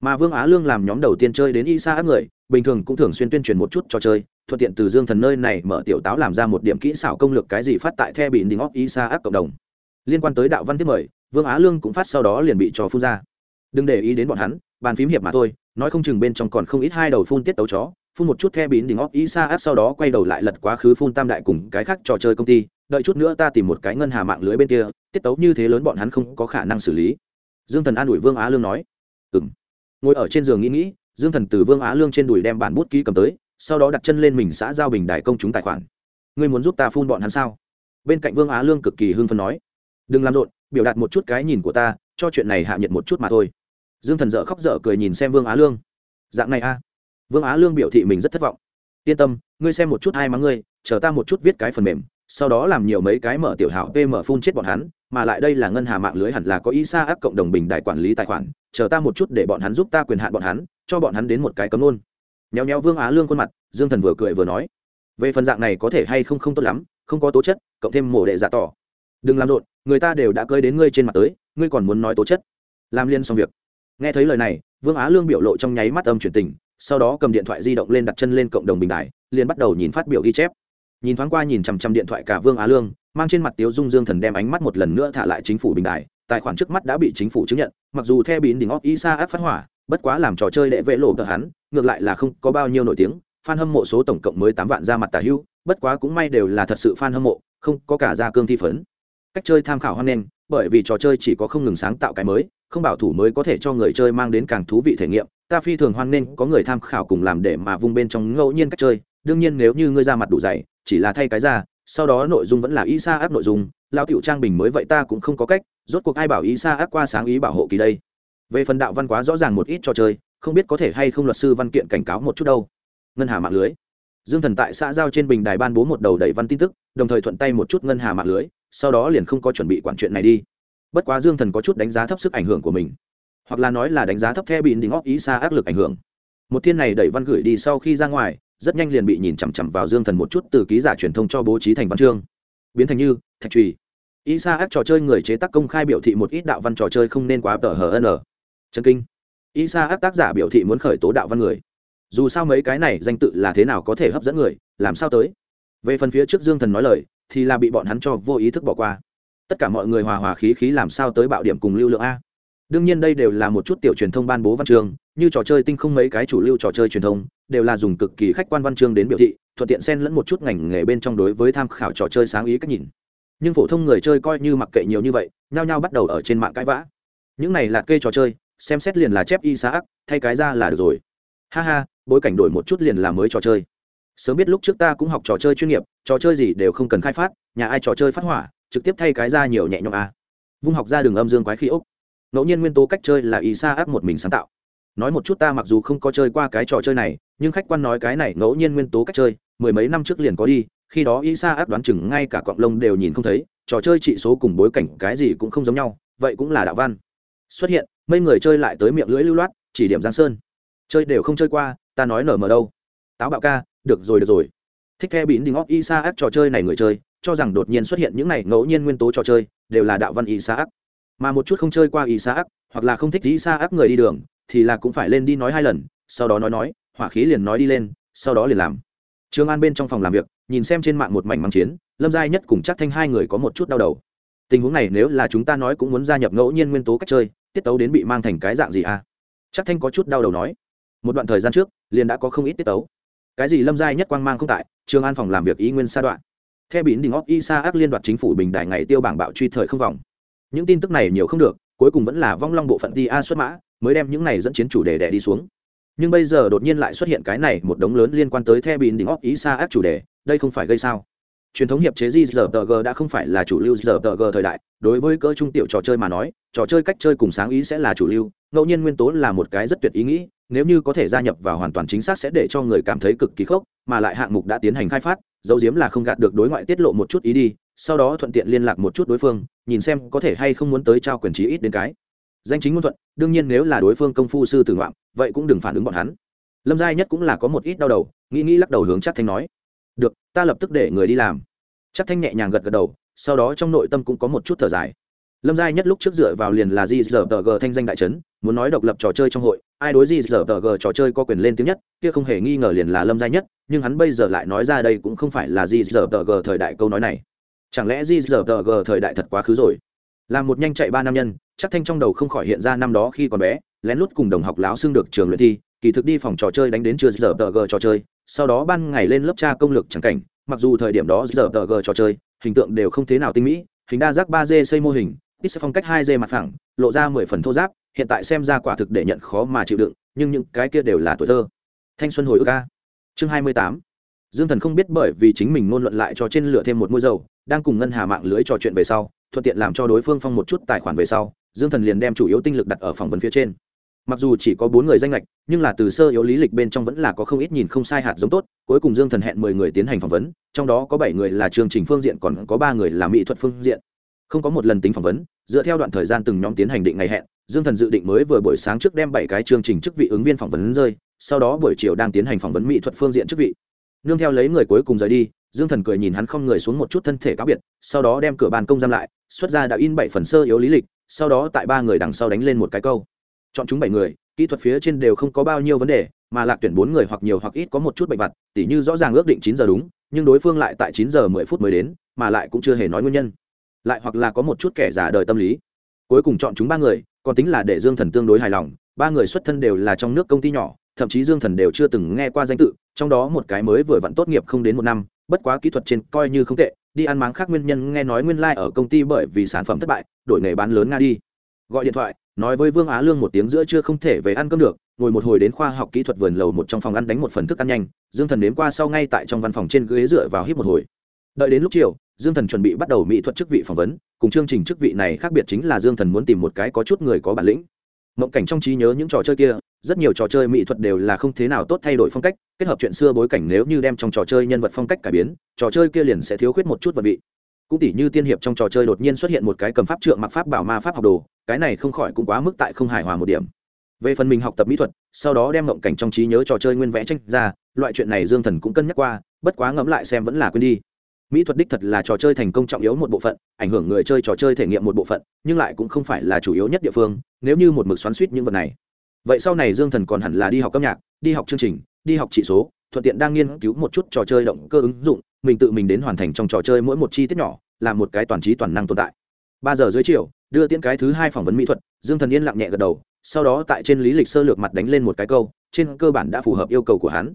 Mà vương á lương làm nhóm đầu tiên chơi đến isa ác người, bình thường cũng thường xuyên tuyên truyền một chút trò chơi, thuận tiện từ dương thần nơi này mở tiểu táo làm ra một điểm kỹ xảo công lược cái gì phát tại the bị đỉnh óc isa ác cộng đồng. Liên quan tới đạo văn thiết mời, vương á lương cũng phát sau đó liền bị trò phun ra. Đừng để ý đến bọn hắn, bàn phím hiệp mà thôi nói không chừng bên trong còn không ít hai đầu phun tiết tấu chó, phun một chút the bín đỉnh óc isa áp sau đó quay đầu lại lật quá khứ phun tam đại cùng cái khác trò chơi công ty, đợi chút nữa ta tìm một cái ngân hà mạng lưới bên kia, tiết tấu như thế lớn bọn hắn không có khả năng xử lý. Dương thần an ủi vương á lương nói. Ừ m ngồi ở trên giường nghĩ nghĩ, dương thần từ vương á lương trên đùi đem bản bút ký cầm tới, sau đó đặt chân lên mình xã giao bình đại công chúng tài khoản. Ngươi muốn giúp ta phun bọn hắn sao? Bên cạnh vương á lương cực kỳ hưng phấn nói. Đừng làm rộn, biểu đạt một chút cái nhìn của ta, cho chuyện này hạ nhiệt một chút mà thôi dương thần dợ khóc dở cười nhìn xem vương á lương. Dạng này a. Vương á lương biểu thị mình rất thất vọng. Yên tâm, ngươi xem một chút hai mắng ngươi, chờ ta một chút viết cái phần mềm, sau đó làm nhiều mấy cái mở tiểu hảo pm phun chết bọn hắn, mà lại đây là ngân hà mạng lưới hẳn là có ý xa áp cộng đồng bình đại quản lý tài khoản, chờ ta một chút để bọn hắn giúp ta quyền hạn bọn hắn, cho bọn hắn đến một cái cấm nôn nhéo nhéo vương á lương khuôn mặt, dương thần vừa cười vừa nói. Về phần dạng này có thể hay không không tốt lắm, không có tố chất, cộng thêm mổ đệ giả tỏ. Đừng làm rộn, người ta đều đã cơi đến ngươi trên mặt tới, ngươi còn muốn nói tố chất. Làm liên xong việc nghe thấy lời này, vương á lương biểu lộ trong nháy mắt âm chuyển tình, sau đó cầm điện thoại di động lên đặt chân lên cộng đồng bình đại liền bắt đầu nhìn phát biểu ghi chép. Nhìn thoáng qua nhìn chằm chằm điện thoại cả vương á lương, mang trên mặt tiếu dung dương thần đem ánh mắt một lần nữa thả lại chính phủ bình đại tài khoản trước mắt đã bị chính phủ chứng nhận, mặc dù theo bín đỉnh óc isa áp phát hỏa, bất quá làm trò chơi đệ vệ lộ tờ hắn, ngược lại là không có bao nhiêu nổi tiếng, fan hâm mộ số tổng cộng mới tám vạn ra mặt tả hưu bất quá cũng may đều là thật sự fan hâm mộ, không có cả ra cương thi phấn. Cách chơi tham khảo hoan nghênh bởi vì trò chơi chỉ có không ngừng sáng tạo cái mới, không bảo thủ mới có thể cho người chơi mang đến càng thú vị thể nghiệm. Ta phi thường hoan nghênh có người tham khảo cùng làm để mà vung bên trong ngẫu nhiên cách chơi. Đương nhiên nếu như ngươi ra mặt đủ dày, chỉ là thay cái ra, sau đó nội dung vẫn là y sa áp nội dung. Lao tiểu trang bình mới vậy ta cũng không có cách, rốt cuộc ai bảo y sa áp qua sáng ý bảo hộ kỳ đây? Về phần đạo văn quá rõ ràng một ít trò chơi, không biết có thể hay không luật sư văn kiện cảnh cáo một chút đâu. Ngân hà mạng lưới. Dương thần tại xã giao trên bình đài ban bố một đầu đẩy văn tin tức, đồng thời thuận tay một chút ngân hà mạng lưới sau đó liền không có chuẩn bị quản chuyện này đi. Bất quá dương thần có chút đánh giá thấp sức ảnh hưởng của mình, hoặc là nói là đánh giá thấp theo bị đính óc ý xa áp lực ảnh hưởng. Một thiên này đẩy văn gửi đi sau khi ra ngoài, rất nhanh liền bị nhìn chằm chằm vào dương thần một chút từ ký giả truyền thông cho bố trí thành văn chương. Biến thành như, thạch trùy. Ý xa áp trò chơi người chế tác công khai biểu thị một ít đạo văn trò chơi không nên quá tờ hờ n chân kinh. Ý xa áp tác giả biểu thị muốn khởi tố đạo văn người. Dù sao mấy cái này danh tự là thế nào có thể hấp dẫn người, làm sao tới? Về phần phía trước dương thần nói lời thì là bị bọn hắn cho vô ý thức bỏ qua. Tất cả mọi người hòa hòa khí khí làm sao tới bạo điểm cùng lưu lượng a? Đương nhiên đây đều là một chút tiểu truyền thông ban bố văn chương, như trò chơi tinh không mấy cái chủ lưu trò chơi truyền thông, đều là dùng cực kỳ khách quan văn chương đến biểu thị, thuận tiện xen lẫn một chút ngành nghề bên trong đối với tham khảo trò chơi sáng ý cách nhìn. Nhưng phổ thông người chơi coi như mặc kệ nhiều như vậy, nhao nhao bắt đầu ở trên mạng cãi vã. Những này là kê trò chơi, xem xét liền là chép y xã thay cái ra là được rồi. Ha ha, bối cảnh đổi một chút liền là mới trò chơi sớm biết lúc trước ta cũng học trò chơi chuyên nghiệp, trò chơi gì đều không cần khai phát, nhà ai trò chơi phát hỏa, trực tiếp thay cái ra nhiều nhẹ nhõm a à. vung học ra đường âm dương quái khí ốc. Ngẫu nhiên nguyên tố cách chơi là ý xa ác một mình sáng tạo. Nói một chút ta mặc dù không có chơi qua cái trò chơi này, nhưng khách quan nói cái này ngẫu nhiên nguyên tố cách chơi, mười mấy năm trước liền có đi, khi đó ý xa ác đoán chừng ngay cả cọng lông đều nhìn không thấy, trò chơi trị số cùng bối cảnh cái gì cũng không giống nhau, vậy cũng là đạo văn. Xuất hiện, mấy người chơi lại tới miệng lưỡi lưu loát, chỉ điểm giang sơn. Chơi đều không chơi qua, ta nói nở mờ đâu. Táo bạo ca được rồi được rồi. Thích the bỉn đình óc y sa ác trò chơi này người chơi, cho rằng đột nhiên xuất hiện những này ngẫu nhiên nguyên tố trò chơi, đều là đạo văn y sa ác mà một chút không chơi qua y sa ác hoặc là không thích y sa ác người đi đường, thì là cũng phải lên đi nói hai lần, sau đó nói nói, hỏa khí liền nói đi lên, sau đó liền làm. Trương an bên trong phòng làm việc, nhìn xem trên mạng một mảnh mắng chiến, lâm giai nhất cùng chắc thanh hai người có một chút đau đầu. Tình huống này nếu là chúng ta nói cũng muốn gia nhập ngẫu nhiên nguyên tố cách chơi, tiết tấu đến bị mang thành cái dạng gì à? Chắc thanh có chút đau đầu nói. Một đoạn thời gian trước, liền đã có không ít tiết tấu cái gì lâm giai nhất quang mang không tại trường an phòng làm việc ý nguyên sa đoạn. Theo bỉn đình óc y sa ác liên đoạt chính phủ bình đại ngày tiêu bảng bạo truy thời không vòng. Những tin tức này nhiều không được cuối cùng vẫn là vong long bộ phận ti a xuất mã mới đem những này dẫn chiến chủ đề đẻ đi xuống. Nhưng bây giờ đột nhiên lại xuất hiện cái này một đống lớn liên quan tới theo bỉn đình óc y sa ác chủ đề đây không phải gây sao? Truyền thống hiệp chế JRPG đã không phải là chủ lưu JRPG thời đại, đối với cỡ trung tiểu trò chơi mà nói, trò chơi cách chơi cùng sáng ý sẽ là chủ lưu, ngẫu nhiên nguyên tố là một cái rất tuyệt ý nghĩ, nếu như có thể gia nhập vào hoàn toàn chính xác sẽ để cho người cảm thấy cực kỳ khốc, mà lại hạng mục đã tiến hành khai phát, dấu diếm là không gạt được đối ngoại tiết lộ một chút ý đi, sau đó thuận tiện liên lạc một chút đối phương, nhìn xem có thể hay không muốn tới trao quyền trí ít đến cái. Danh chính ngôn thuận, đương nhiên nếu là đối phương công phu sư tử ngoạm, vậy cũng đừng phản ứng bọn hắn. Lâm Giai nhất cũng là có một ít đau đầu, nghĩ nghĩ lắc đầu hướng chắc thanh nói: "Được, ta lập tức để người đi làm." Chắc thanh nhẹ nhàng gật gật đầu, sau đó trong nội tâm cũng có một chút thở dài lâm giai nhất lúc trước dựa vào liền là di tờ g thanh danh đại trấn muốn nói độc lập trò chơi trong hội ai đối di tờ g trò chơi có quyền lên tiếng nhất kia không hề nghi ngờ liền là lâm giai nhất nhưng hắn bây giờ lại nói ra đây cũng không phải là di tờ g thời đại câu nói này chẳng lẽ di tờ g thời đại thật quá khứ rồi là một nhanh chạy ba năm nhân chắc thanh trong đầu không khỏi hiện ra năm đó khi còn bé lén lút cùng đồng học láo xưng được trường luyện thi kỳ thực đi phòng trò chơi đánh đến chưa giờ tờ g trò chơi sau đó ban ngày lên lớp tra công lực chẳng cảnh mặc dù thời điểm đó giờ tờ g trò chơi hình tượng đều không thế nào tinh mỹ hình đa giác ba d xây mô hình ít sẽ phong cách hai d mặt phẳng, lộ ra mười phần thô giáp, hiện tại xem ra quả thực để nhận khó mà chịu đựng, nhưng những cái kia đều là tuổi thơ. Thanh xuân hồi ức ca chương hai mươi tám. Dương thần không biết bởi vì chính mình ngôn luận lại cho trên lửa thêm một môi dầu, đang cùng ngân hà mạng lưới trò chuyện về sau, thuận tiện làm cho đối phương phong một chút tài khoản về sau, dương thần liền đem chủ yếu tinh lực đặt ở phỏng vấn phía trên. Mặc dù chỉ có bốn người danh lệch nhưng là từ sơ yếu lý lịch bên trong vẫn là có không ít nhìn không sai hạt giống tốt, cuối cùng dương thần hẹn mười người tiến hành phỏng vấn, trong đó có bảy người là chương trình phương diện, còn có ba người là mỹ thuật phương diện không có một lần tính phỏng vấn, dựa theo đoạn thời gian từng nhóm tiến hành định ngày hẹn, dương thần dự định mới vừa buổi sáng trước đem bảy cái chương trình chức vị ứng viên phỏng vấn rơi, sau đó buổi chiều đang tiến hành phỏng vấn mỹ thuật phương diện chức vị. Nương theo lấy người cuối cùng rời đi, dương thần cười nhìn hắn không người xuống một chút thân thể cáo biệt, sau đó đem cửa bàn công giam lại, xuất ra đã in bảy phần sơ yếu lý lịch, sau đó tại ba người đằng sau đánh lên một cái câu. Chọn chúng bảy người, kỹ thuật phía trên đều không có bao nhiêu vấn đề, mà lạc tuyển bốn người hoặc nhiều hoặc ít có một chút bệnh vặt, tỉ như rõ ràng ước định chín giờ đúng, nhưng đối phương lại tại chín giờ mười phút mới đến, mà lại cũng chưa hề nói nguyên nhân lại hoặc là có một chút kẻ giả đời tâm lý. Cuối cùng chọn chúng ba người, còn tính là để dương thần tương đối hài lòng, ba người xuất thân đều là trong nước công ty nhỏ, thậm chí dương thần đều chưa từng nghe qua danh tự, trong đó một cái mới vừa vặn tốt nghiệp không đến một năm, bất quá kỹ thuật trên coi như không tệ, đi ăn máng khác nguyên nhân nghe nói nguyên lai、like、ở công ty bởi vì sản phẩm thất bại, đổi nghề bán lớn nga đi. Gọi điện thoại, nói với vương á lương một tiếng giữa chưa không thể về ăn cơm được, ngồi một hồi đến khoa học kỹ thuật vườn lầu một trong phòng ăn đánh một phần thức ăn nhanh, dương thần nếm qua sau ngay tại trong văn phòng trên ghế dựa vào hít một hồi. Đợi đến lúc chiều dương thần chuẩn bị bắt đầu mỹ thuật chức vị phỏng vấn, cùng chương trình chức vị này khác biệt chính là dương thần muốn tìm một cái có chút người có bản lĩnh. Mộng cảnh trong trí nhớ những trò chơi kia, rất nhiều trò chơi mỹ thuật đều là không thế nào tốt thay đổi phong cách, kết hợp chuyện xưa bối cảnh nếu như đem trong trò chơi nhân vật phong cách cải biến, trò chơi kia liền sẽ thiếu khuyết một chút vật vị. Cũng tỉ như tiên hiệp trong trò chơi đột nhiên xuất hiện một cái cầm pháp trượng mặc pháp bảo ma pháp học đồ, cái này không khỏi cũng quá mức tại không hài hòa một điểm. Về phần mình học tập mỹ thuật, sau đó đem mộng cảnh trong trí nhớ trò chơi nguyên vẽ tranh ra, loại chuyện này dương thần cũng cân nhắc qua, bất quá ngẫm lại xem vẫn là quên đi mỹ thuật đích thật là trò chơi thành công trọng yếu một bộ phận, ảnh hưởng người chơi trò chơi thể nghiệm một bộ phận, nhưng lại cũng không phải là chủ yếu nhất địa phương, nếu như một mực xoắn suýt những vật này. Vậy sau này dương thần còn hẳn là đi học âm nhạc, đi học chương trình, đi học chỉ số, thuận tiện đang nghiên cứu một chút trò chơi động cơ ứng dụng, mình tự mình đến hoàn thành trong trò chơi mỗi một chi tiết nhỏ, là một cái toàn trí toàn năng tồn tại. Ba giờ dưới chiều, đưa tiễn cái thứ hai phỏng vấn mỹ thuật, dương thần yên lặng nhẹ gật đầu, sau đó tại trên lý lịch sơ lược mặt đánh lên một cái câu, trên cơ bản đã phù hợp yêu cầu của hắn.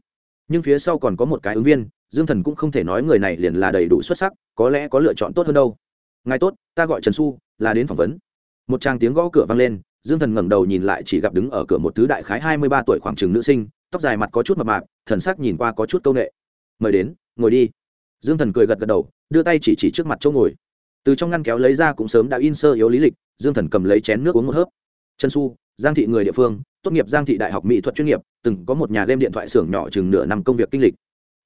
Nhưng phía sau còn có một cái ứng viên dương thần cũng không thể nói người này liền là đầy đủ xuất sắc, có lẽ có lựa chọn tốt hơn đâu. Ngài tốt, ta gọi trần xu, là đến phỏng vấn. Một tràng tiếng gõ cửa vang lên, dương thần ngẩng đầu nhìn lại chỉ gặp đứng ở cửa một thứ đại khái hai mươi ba tuổi khoảng chừng nữ sinh, tóc dài mặt có chút mập mạp, thần sắc nhìn qua có chút c â u n ệ mời đến, ngồi đi. Dương thần cười gật gật đầu, đưa tay chỉ chỉ trước mặt chỗ ngồi. Từ trong ngăn kéo lấy ra cũng sớm đã in sơ yếu lý lịch, dương thần cầm lấy chén nước uống một hớp. Trần xu, giang thị người địa phương, tốt nghiệp giang thị đại học mỹ thuật chuyên nghiệp, từng có một nhà game điện thoại xưởng nhỏ chừng nửa năm công việc kinh lịch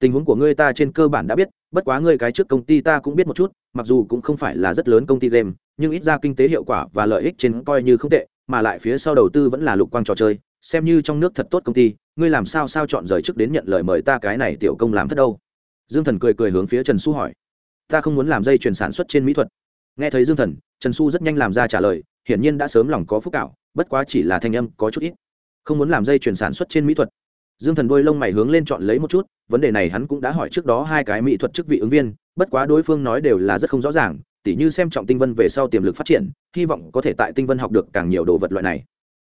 tình huống của ngươi ta trên cơ bản đã biết, bất quá ngươi cái trước công ty ta cũng biết một chút, mặc dù cũng không phải là rất lớn công ty game, nhưng ít ra kinh tế hiệu quả và lợi ích trên coi như không tệ, mà lại phía sau đầu tư vẫn là lục quang trò chơi, xem như trong nước thật tốt công ty, ngươi làm sao sao chọn rời trước đến nhận lời mời ta cái này tiểu công làm thất đâu? Dương thần cười cười hướng phía trần xu hỏi. Ta không muốn làm dây chuyển sản xuất trên mỹ thuật. Nghe thấy dương thần, trần xu rất nhanh làm ra trả lời, hiển nhiên đã sớm lòng có phúc cảo, bất quá chỉ là thanh âm có chút ít. Không muốn làm dây chuyển sản xuất trên mỹ thuật dương thần đôi lông mày hướng lên chọn lấy một chút, vấn đề này hắn cũng đã hỏi trước đó hai cái mỹ thuật chức vị ứng viên, bất quá đối phương nói đều là rất không rõ ràng, tỉ như xem trọng tinh vân về sau tiềm lực phát triển, hy vọng có thể tại tinh vân học được càng nhiều đồ vật loại này.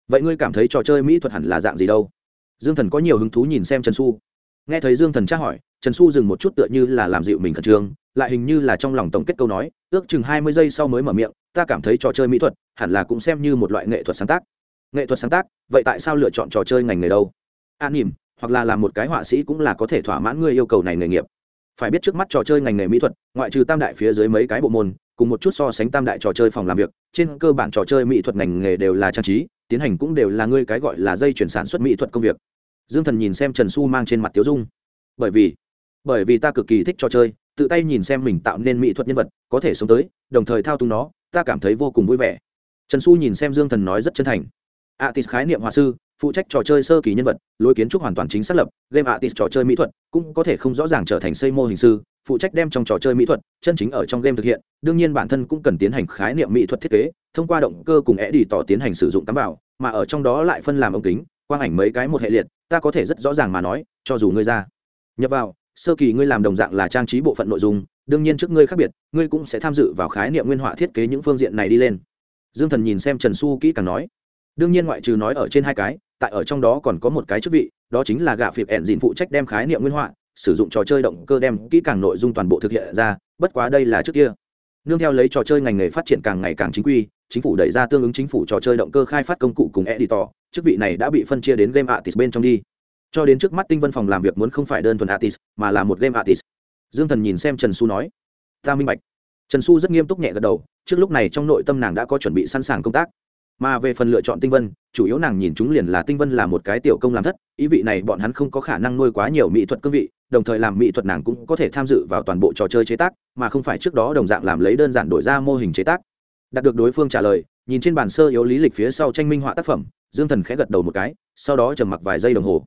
Vậy ngươi cảm thấy trò chơi mỹ thuật hẳn là dạng gì đâu? Dương thần có nhiều hứng thú nhìn xem trần xu. Nghe thấy dương thần tra hỏi, trần xu dừng một chút tựa như là làm dịu mình khẩn trương, lại hình như là trong lòng tổng kết câu nói, ước chừng hai mươi giây sau mới mở miệng, ta cảm thấy trò chơi mỹ thuật hẳn là cũng xem như một loại nghệ thuật sáng tác. Nghệ thuật sáng tác? Vậy tại sao lựa chọn trò chơi ngành nghề đâu? An nỉm hoặc là làm một cái họa sĩ cũng là có thể thỏa mãn ngươi yêu cầu này nghề nghiệp. Phải biết trước mắt trò chơi ngành nghề mỹ thuật, ngoại trừ tam đại phía dưới mấy cái bộ môn, cùng một chút so sánh tam đại trò chơi phòng làm việc, trên cơ bản trò chơi mỹ thuật ngành nghề đều là trang trí, tiến hành cũng đều là ngươi cái gọi là dây chuyển sản xuất mỹ thuật công việc. Dương thần nhìn xem trần xu mang trên mặt tiếu dung. Bởi vì bởi vì ta cực kỳ thích trò chơi, tự tay nhìn xem mình tạo nên mỹ thuật nhân vật, có thể sống tới, đồng thời thao túng nó, ta cảm thấy vô cùng vui vẻ. Trần xu nhìn xem dương thần nói rất chân thành. Atis khái niệm hòa sư phụ trách trò chơi sơ kỳ nhân vật lối kiến trúc hoàn toàn chính xác lập, game artist trò chơi mỹ thuật cũng có thể không rõ ràng trở thành xây mô hình sư, phụ trách đem trong trò chơi mỹ thuật, chân chính ở trong game thực hiện, đương nhiên bản thân cũng cần tiến hành khái niệm mỹ thuật thiết kế, thông qua động cơ cùng é đi tỏ tiến hành sử dụng tắm vào mà ở trong đó lại phân làm ống kính, quang ảnh mấy cái một hệ liệt, ta có thể rất rõ ràng mà nói, cho dù ngươi ra. Nhập vào, sơ kỳ ngươi làm đồng dạng là trang trí bộ phận nội dung, đương nhiên trước ngươi khác biệt, ngươi cũng sẽ tham dự vào khái niệm nguyên họa thiết kế những phương diện này đi lên. Dương thần nhìn xem trần su kỹ càng nói. Đương nhiên ngoại trừ nói ở trên hai cái tại ở trong đó còn có một cái chức vị, đó chính là gạ phịp ẹn dìn phụ trách đem khái niệm nguyên họa, sử dụng trò chơi động cơ đem kỹ càng nội dung toàn bộ thực hiện ra, bất quá đây là trước kia. Nương theo lấy trò chơi ngành nghề phát triển càng ngày càng chính quy, chính phủ đẩy ra tương ứng chính phủ trò chơi động cơ khai phát công cụ cùng editor, chức vị này đã bị phân chia đến game artist bên trong đi. Cho đến trước mắt tinh vân phòng làm việc muốn không phải đơn thuần artist, mà là một game artist. Dương thần nhìn xem trần xu nói, ta minh bạch. Trần xu rất nghiêm túc nhẹ gật đầu, trước lúc này trong nội tâm nàng đã có chuẩn bị sẵn sàng công tác mà về phần lựa chọn tinh vân, chủ yếu nàng nhìn chúng liền là tinh vân là một cái tiểu công làm thất, ý vị này bọn hắn không có khả năng nuôi quá nhiều mỹ thuật cương vị, đồng thời làm mỹ thuật nàng cũng có thể tham dự vào toàn bộ trò chơi chế tác, mà không phải trước đó đồng dạng làm lấy đơn giản đổi ra mô hình chế tác. Đạt được đối phương trả lời, nhìn trên bản sơ yếu lý lịch phía sau tranh minh họa tác phẩm, dương thần khẽ gật đầu một cái, sau đó trầm mặc vài giây đồng hồ.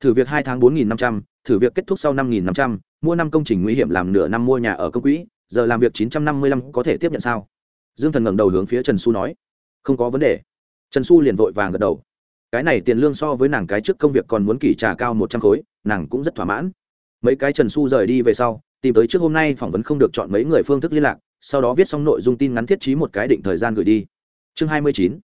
Thử việc hai tháng bốn nghìn năm trăm, thử việc kết thúc sau năm nghìn năm trăm, mua năm công trình nguy hiểm làm nửa năm mua nhà ở công quỹ, giờ làm việc chín trăm năm mươi lăm có thể tiếp nhận sao? Dương thần ngẩng đầu hướng phía trần su nói không có vấn đề. Trần xu liền vội vàng gật đầu. Cái này tiền lương so với nàng cái trước công việc còn muốn kỳ trả cao một trăm khối, nàng cũng rất thỏa mãn. Mấy cái trần xu rời đi về sau, tìm tới trước hôm nay phỏng vấn không được chọn mấy người phương thức liên lạc, sau đó viết xong nội dung tin ngắn thiết trí một cái định thời gian gửi đi. Chương hai mươi chín.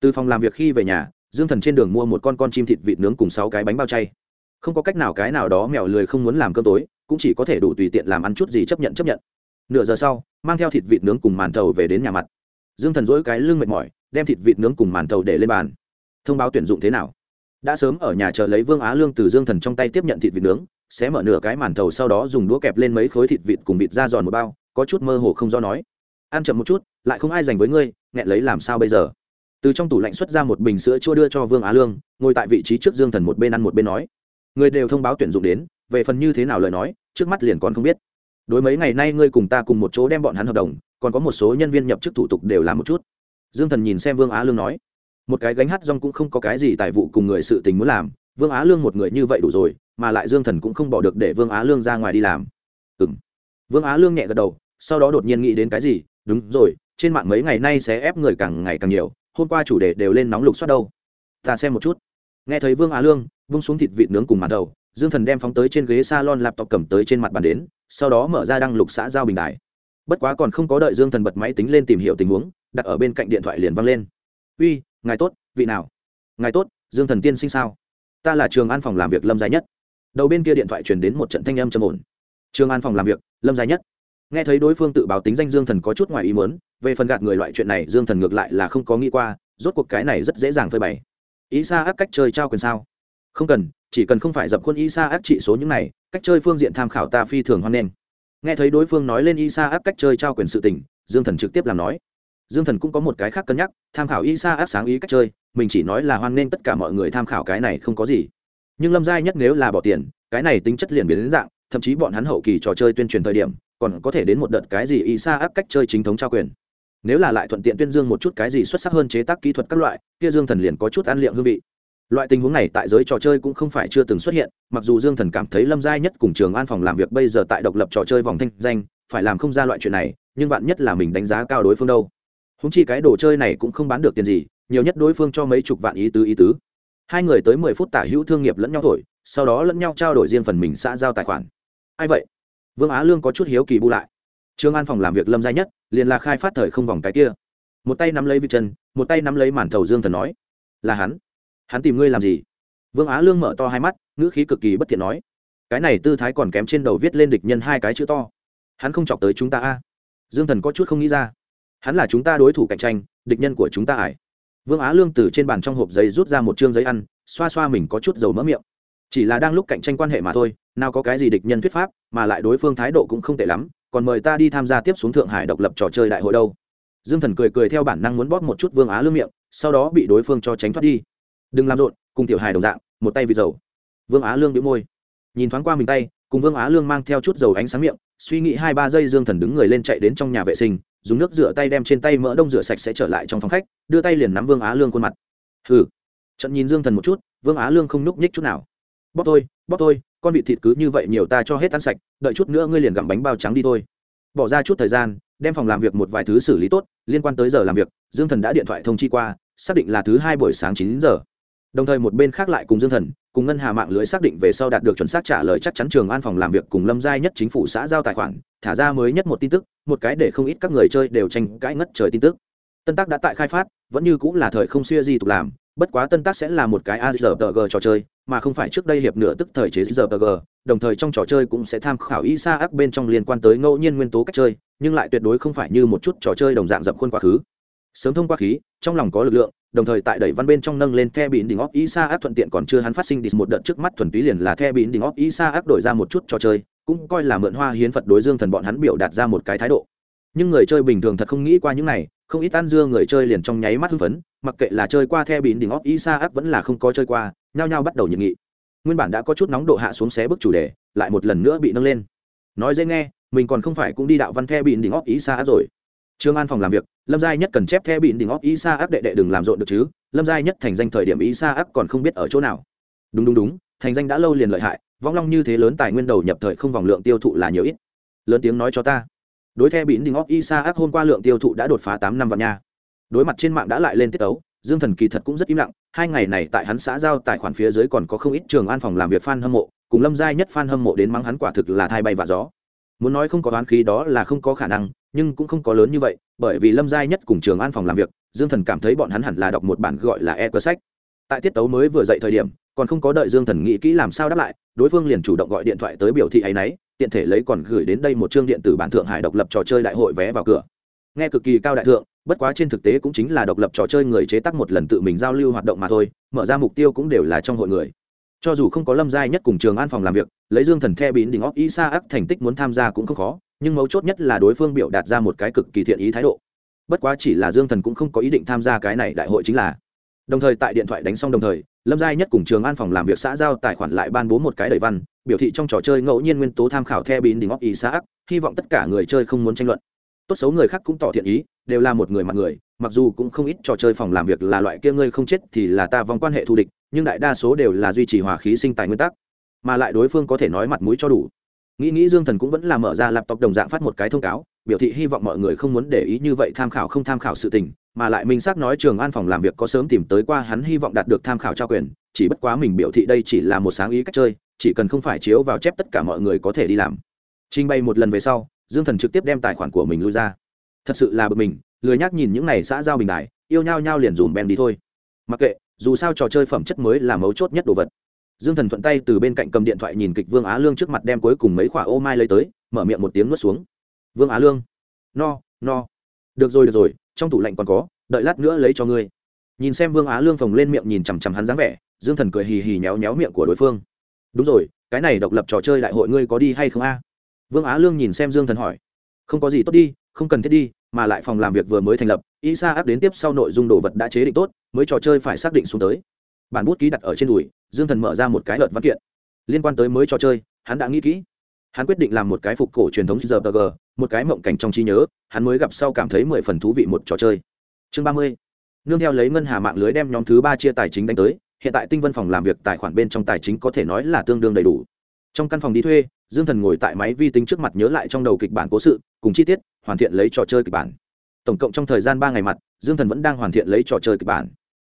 Từ phòng làm việc khi về nhà, dương thần trên đường mua một con con chim thịt vịt nướng cùng sáu cái bánh bao chay. Không có cách nào cái nào đó mèo lười không muốn làm cơm tối, cũng chỉ có thể đủ tùy tiện làm ăn chút gì chấp nhận chấp nhận. Nửa giờ sau, mang theo thịt vịt nướng cùng màn thầu về đến nhà mặt. Dương thần dỗi cái lưng mệt mỏi đem thịt vịt nướng cùng màn thầu để lên bàn. Thông báo tuyển dụng thế nào? Đã sớm ở nhà chờ lấy vương á lương từ dương thần trong tay tiếp nhận thịt vịt nướng xé mở nửa cái màn thầu sau đó dùng đũa kẹp lên mấy khối thịt vịt cùng vịt ra giòn một bao, có chút mơ hồ không do nói. Ăn chậm một chút, lại không ai dành với ngươi, nghẹn lấy làm sao bây giờ? Từ trong tủ lạnh xuất ra một bình sữa chua đưa cho vương á lương, ngồi tại vị trí trước dương thần một bên ăn một bên nói. Người đều thông báo tuyển dụng đến, về phần như thế nào lời nói, trước mắt liền còn không biết. Đối mấy ngày nay ngươi cùng ta cùng một chỗ đem bọn hắn hợp đồng, còn có một số nhân viên nhập chức thủ tục đều làm một chút dương thần nhìn xem vương á lương nói, một cái gánh hát rong cũng không có cái gì tài vụ cùng người sự tình muốn làm, vương á lương một người như vậy đủ rồi, mà lại dương thần cũng không bỏ được để vương á lương ra ngoài đi làm. Ừ m vương á lương nhẹ gật đầu, sau đó đột nhiên nghĩ đến cái gì, đúng rồi, trên mạng mấy ngày nay sẽ ép người càng ngày càng nhiều, hôm qua chủ đề đều lên nóng lục xoát đâu. Ta xem một chút. Nghe thấy vương á lương, vung xuống thịt vịt nướng cùng màn đầu, dương thần đem phóng tới trên ghế s a lon laptop cầm tới trên mặt bàn đến, sau đó mở ra đăng lục xã giao bình đài bất quá còn không có đợi dương thần bật máy tính lên tìm hiểu tình huống đặt ở bên cạnh điện thoại liền văng lên. Uy, ngài tốt, vị nào? Ngài tốt, dương thần tiên sinh sao? Ta là trường an phòng làm việc lâm dài nhất. Đầu bên kia điện thoại truyền đến một trận thanh âm trầm ổn. Trường an phòng làm việc lâm dài nhất. Nghe thấy đối phương tự báo tính danh dương thần có chút ngoài ý muốn, về phần gạt người loại chuyện này dương thần ngược lại là không có nghĩ qua, rốt cuộc cái này rất dễ dàng phơi bày. Ý xa áp cách chơi trao quyền sao? Không cần, chỉ cần không phải dập khuôn ý xa áp trị số những này, cách chơi phương diện tham khảo ta phi thường hoan nghênh. Nghe thấy đối phương nói lên ý xa áp cách chơi trao quyền sự tình, dương thần trực tiếp làm nói dương thần cũng có một cái khác cân nhắc, tham khảo y sa áp sáng ý cách chơi, mình chỉ nói là hoan nghênh tất cả mọi người tham khảo cái này không có gì. Nhưng lâm giai nhất nếu là bỏ tiền, cái này tính chất liền biến đến dạng, thậm chí bọn hắn hậu kỳ trò chơi tuyên truyền thời điểm, còn có thể đến một đợt cái gì y sa áp cách chơi chính thống trao quyền. Nếu là lại thuận tiện tuyên dương một chút cái gì xuất sắc hơn chế tác kỹ thuật các loại, kia dương thần liền có chút ăn liệm hương vị. Loại tình huống này tại giới trò chơi cũng không phải chưa từng xuất hiện, mặc dù dương thần cảm thấy lâm giai nhất cùng trường an phòng làm việc bây giờ tại độc lập trò chơi vòng thanh danh, phải làm không ra loại chuyện này, nhưng vạn nhất là mình đánh giá cao đối phương đâu húng chi cái đồ chơi này cũng không bán được tiền gì, nhiều nhất đối phương cho mấy chục vạn ý tứ ý tứ. Hai người tới mười phút tả hữu thương nghiệp lẫn nhau thổi, sau đó lẫn nhau trao đổi riêng phần mình xã giao tài khoản. Ai vậy? Vương á lương có chút hiếu kỳ bu lại. Trương an phòng làm việc lâm gia nhất, liền là khai phát thời không vòng cái kia. Một tay nắm lấy vị chân, một tay nắm lấy màn thầu dương thần nói, là hắn. Hắn tìm ngươi làm gì? Vương á lương mở to hai mắt, ngữ khí cực kỳ bất thiện nói, cái này tư thái còn kém trên đầu viết lên địch nhân hai cái chữ to. Hắn không chọc tới chúng ta a. Dương thần có chút không nghĩ ra hắn là chúng ta đối thủ cạnh tranh, địch nhân của chúng ta ải. Vương á lương từ trên bàn trong hộp giấy rút ra một chương giấy ăn, xoa xoa mình có chút dầu mỡ miệng. Chỉ là đang lúc cạnh tranh quan hệ mà thôi, nào có cái gì địch nhân thuyết pháp, mà lại đối phương thái độ cũng không tệ lắm, còn mời ta đi tham gia tiếp xuống thượng hải độc lập trò chơi đại hội đâu. Dương thần cười cười theo bản năng muốn bóp một chút vương á lương miệng, sau đó bị đối phương cho tránh thoát đi. Đừng làm rộn, cùng tiểu hài đồng dạng, một tay vịt dầu. Vương á lương bị môi, nhìn thoáng qua mình tay, cùng vương á lương mang theo chút dầu ánh sáng miệng, suy nghĩ hai ba giây dương thần đứng người lên chạy đến trong nhà vệ sinh dùng nước rửa tay đem trên tay mỡ đông rửa sạch sẽ trở lại trong phòng khách, đưa tay liền nắm vương á lương khuôn mặt. Hừ. Trận nhìn dương thần một chút, vương á lương không nhúc nhích chút nào. Bóp thôi bóp thôi, con vị thịt cứ như vậy nhiều ta cho hết ăn sạch, đợi chút nữa ngươi liền gặm bánh bao trắng đi thôi. Bỏ ra chút thời gian, đem phòng làm việc một vài thứ xử lý tốt, liên quan tới giờ làm việc, dương thần đã điện thoại thông chi qua, xác định là thứ hai buổi sáng chín giờ đồng thời một bên khác lại cùng dương thần, cùng ngân hà mạng lưới xác định về sau đạt được chuẩn xác trả lời chắc chắn trường an phòng làm việc cùng lâm giai nhất chính phủ xã giao tài khoản, thả ra mới nhất một tin tức, một cái để không ít các người chơi đều tranh cãi ngất trời tin tức. Tân tác đã tại khai phát, vẫn như cũng là thời không xưa gì tục làm, bất quá tân tác sẽ là một cái azrg trò chơi, mà không phải trước đây hiệp nửa tức thời chế rpg đồng thời trong trò chơi cũng sẽ tham khảo y sa ác bên trong liên quan tới ngẫu nhiên nguyên tố cách chơi, nhưng lại tuyệt đối không phải như một chút trò chơi đồng dạng dập khuôn quá khứ. Sớm thông qua khí, trong lòng có lực lượng đồng thời tại đẩy văn bên trong nâng lên the bỉn đỉnh óc isa ác thuận tiện còn chưa hắn phát sinh đi một đợt trước mắt thuần túy liền là the bỉn đỉnh óc isa ác đổi ra một chút trò chơi, cũng coi là mượn hoa hiến phật đối dương thần bọn hắn biểu đạt ra một cái thái độ. Nhưng người chơi bình thường thật không nghĩ qua những này, không ít ăn dưa người chơi liền trong nháy mắt hưng phấn, mặc kệ là chơi qua the bỉn đỉnh óc isa ác vẫn là không có chơi qua, nhao nhao bắt đầu nhiệt nghị nguyên bản đã có chút nóng độ hạ xuống xé bức chủ đề, lại một lần nữa bị nâng lên. Nói dễ nghe, mình còn không phải cũng đi đạo văn the bỉn đỉnh óc isa ác rồi trương an phòng làm việc lâm Gia nhất cần chép theo bịn đỉnh óc Isa ác đệ đệ đừng làm rộn được chứ lâm Gia nhất thành danh thời điểm Isa ác còn không biết ở chỗ nào. Đúng đúng đúng thành danh đã lâu liền lợi hại vong long như thế lớn tài nguyên đầu nhập thời không vòng lượng tiêu thụ là nhiều ít. Lớn tiếng nói cho ta. Đối theo bịn đỉnh óc Isa ác hôm qua lượng tiêu thụ đã đột phá tám năm vạn nha. Đối mặt trên mạng đã lại lên tiết tấu, dương thần kỳ thật cũng rất im lặng hai ngày này tại hắn xã giao tài khoản phía dưới còn có không ít trường an phòng làm việc fan hâm mộ cùng lâm Gia nhất fan hâm mộ đến mắng hắn quả thực là thay bay và gió. Muốn nói không có oán khí đó là không có khả năng nhưng cũng không có lớn như vậy, bởi vì lâm giai nhất cùng trường an phòng làm việc, dương thần cảm thấy bọn hắn hẳn là đọc một bản gọi là e cơ sách. Tại tiết tấu mới vừa dậy thời điểm, còn không có đợi dương thần nghĩ kỹ làm sao đáp lại, đối phương liền chủ động gọi điện thoại tới biểu thị ấ y n ấ y tiện thể lấy còn gửi đến đây một chương điện tử bản thượng hải độc lập trò chơi đại hội vé vào cửa. Nghe cực kỳ cao đại thượng, bất quá trên thực tế cũng chính là độc lập trò chơi người chế tác một lần tự mình giao lưu hoạt động mà thôi, mở ra mục tiêu cũng đều là trong hội người. Cho dù không có lâm giai nhất cùng trường an phòng làm việc, lấy dương thần the bín đỉnh óc isa ác thành tích muốn tham gia cũng không khó nhưng mấu chốt nhất là đối phương biểu đạt ra một cái cực kỳ thiện ý thái độ. Bất quá chỉ là dương thần cũng không có ý định tham gia cái này đại hội chính là. Đồng thời tại điện thoại đánh xong đồng thời, lâm giai nhất cùng trường an phòng làm việc xã giao tài khoản lại ban bố một cái đầy văn, biểu thị trong trò chơi ngẫu nhiên nguyên tố tham khảo the bín đình óc ý xã hy vọng tất cả người chơi không muốn tranh luận. Tốt xấu người khác cũng tỏ thiện ý, đều là một người mặt người, mặc dù cũng không ít trò chơi phòng làm việc là loại kia ngươi không chết thì là ta vòng quan hệ thù địch, nhưng đại đa số đều là duy trì hòa khí sinh tài nguyên tắc, mà lại đối phương có thể nói mặt mũi cho đủ nghĩ nghĩ dương thần cũng vẫn là mở ra laptop đồng dạng phát một cái thông cáo, biểu thị hy vọng mọi người không muốn để ý như vậy tham khảo không tham khảo sự tình, mà lại minh xác nói trường an phòng làm việc có sớm tìm tới qua hắn hy vọng đạt được tham khảo trao quyền, chỉ bất quá mình biểu thị đây chỉ là một sáng ý cách chơi, chỉ cần không phải chiếu vào chép tất cả mọi người có thể đi làm. Trình bày một lần về sau, dương thần trực tiếp đem tài khoản của mình lui ra. Thật sự là bực mình, lười nhắc nhìn những này xã giao bình đại, yêu nhau nhau liền dùm bèn đi thôi. Mặc kệ, dù sao trò chơi phẩm chất mới là mấu chốt nhất đồ vật dương thần thuận tay từ bên cạnh cầm điện thoại nhìn kịch vương á lương trước mặt đem cuối cùng mấy khoả ô mai lấy tới, mở miệng một tiếng nuốt xuống. Vương á lương, no no. Được rồi được rồi, trong tủ lạnh còn có, đợi lát nữa lấy cho ngươi. Nhìn xem vương á lương phồng lên miệng nhìn chằm chằm hắn dáng vẻ, dương thần cười hì hì nhéo nhéo miệng của đối phương. Đúng rồi, cái này độc lập trò chơi đại hội ngươi có đi hay không a? Vương á lương nhìn xem dương thần hỏi. Không có gì tốt đi, không cần thiết đi, mà lại phòng làm việc vừa mới thành lập y sa áp đến tiếp sau nội dung đồ vật đã chế định tốt, mới trò chơi phải xác định xuống tới bản bút ký đặt ở trên đùi, dương thần mở ra một cái lợt văn kiện. Liên quan tới mới trò chơi, hắn đã nghĩ kỹ. Hắn quyết định làm một cái phục cổ truyền thống rpg một cái mộng cảnh trong trí nhớ, hắn mới gặp sau cảm thấy mười phần thú vị một trò chơi. Chương ba mươi. Nương theo lấy ngân hà mạng lưới đem nhóm thứ ba chia tài chính đánh tới, hiện tại tinh vân phòng làm việc tài khoản bên trong tài chính có thể nói là tương đương đầy đủ. Trong căn phòng đi thuê, dương thần ngồi tại máy vi tính trước mặt nhớ lại trong đầu kịch bản cố sự, cùng chi tiết, hoàn thiện lấy trò chơi kịch bản. Tổng cộng trong thời gian ba ngày mặt, dương thần vẫn đang hoàn thiện lấy trò chơi kịch bản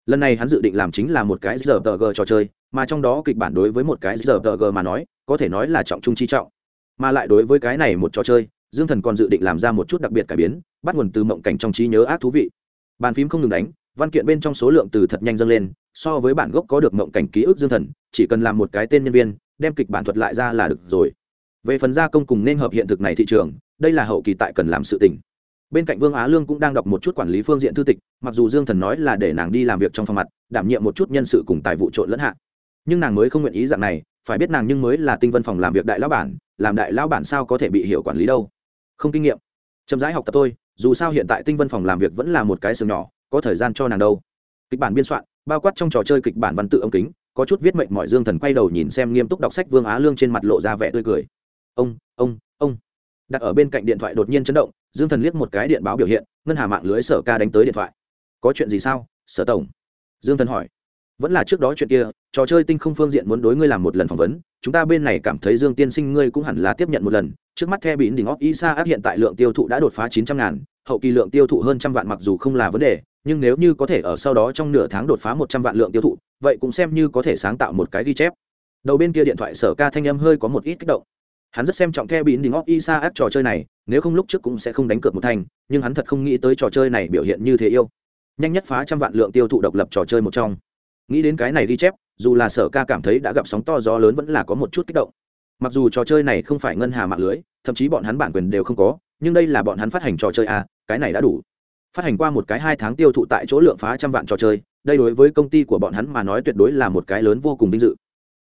lần này hắn dự định làm chính là một cái giờ tờ g trò chơi, mà trong đó kịch bản đối với một cái giờ tờ g mà nói, có thể nói là trọng trung chi trọng. Mà lại đối với cái này một trò chơi, dương thần còn dự định làm ra một chút đặc biệt cải biến, bắt nguồn từ mộng cảnh trong trí nhớ ác thú vị. Bàn phím không ngừng đánh, văn kiện bên trong số lượng từ thật nhanh dâng lên, so với bản gốc có được mộng cảnh ký ức dương thần, chỉ cần làm một cái tên nhân viên, đem kịch bản thuật lại ra là được rồi. Về phần gia công cùng nên hợp hiện thực này thị trường, đây là hậu kỳ tại cần làm sự tỉnh bên cạnh vương á lương cũng đang đọc một chút quản lý phương diện thư tịch mặc dù dương thần nói là để nàng đi làm việc trong phòng mặt đảm nhiệm một chút nhân sự cùng tài vụ trộn lẫn hạ nhưng nàng mới không nguyện ý dạng này phải biết nàng nhưng mới là tinh vân phòng làm việc đại lão bản làm đại lão bản sao có thể bị hiểu quản lý đâu không kinh nghiệm chậm rãi học tập tôi dù sao hiện tại tinh vân phòng làm việc vẫn là một cái sừng nhỏ có thời gian cho nàng đâu kịch bản biên soạn bao quát trong trò chơi kịch bản văn tự ống kính có chút viết mệnh mọi dương thần quay đầu nhìn xem nghiêm túc đọc sách vương á lương trên mặt lộ ra vẻ tươi cười ông ông ông đặt ở bên cạnh điện thoại đột nhiên chấn động dương thần liếc một cái điện báo biểu hiện, ngân hà mạng lưới sở ca đánh tới điện thoại. Có chuyện gì sao, sở tổng? Dương thần hỏi. Vẫn là trước đó chuyện kia, trò chơi tinh không phương diện muốn đối ngươi làm một lần phỏng vấn, chúng ta bên này cảm thấy dương tiên sinh ngươi cũng hẳn là tiếp nhận một lần. Trước mắt theo bỉn đỉnh óc isa áp hiện tại lượng tiêu thụ đã đột phá chín trăm ngàn, hậu kỳ lượng tiêu thụ hơn trăm vạn mặc dù không là vấn đề, nhưng nếu như có thể ở sau đó trong nửa tháng đột phá một trăm vạn lượng tiêu thụ, vậy cũng xem như có thể sáng tạo một cái ghi chép. Đầu bên kia điện thoại sở ca thanh âm hơi có một ít kích động. Hắn rất xem trọng theo bỉn đỉnh óc isa áp trò chơi này nếu không lúc trước cũng sẽ không đánh cược một thành nhưng hắn thật không nghĩ tới trò chơi này biểu hiện như thế yêu. Nhanh nhất phá trăm vạn lượng tiêu thụ độc lập trò chơi một trong. Nghĩ đến cái này ghi chép, dù là sở ca cảm thấy đã gặp sóng to gió lớn vẫn là có một chút kích động. Mặc dù trò chơi này không phải ngân hà mạng lưới, thậm chí bọn hắn bản quyền đều không có, nhưng đây là bọn hắn phát hành trò chơi à cái này đã đủ. Phát hành qua một cái hai tháng tiêu thụ tại chỗ lượng phá trăm vạn trò chơi, đây đối với công ty của bọn hắn mà nói tuyệt đối là một cái lớn vô cùng vinh dự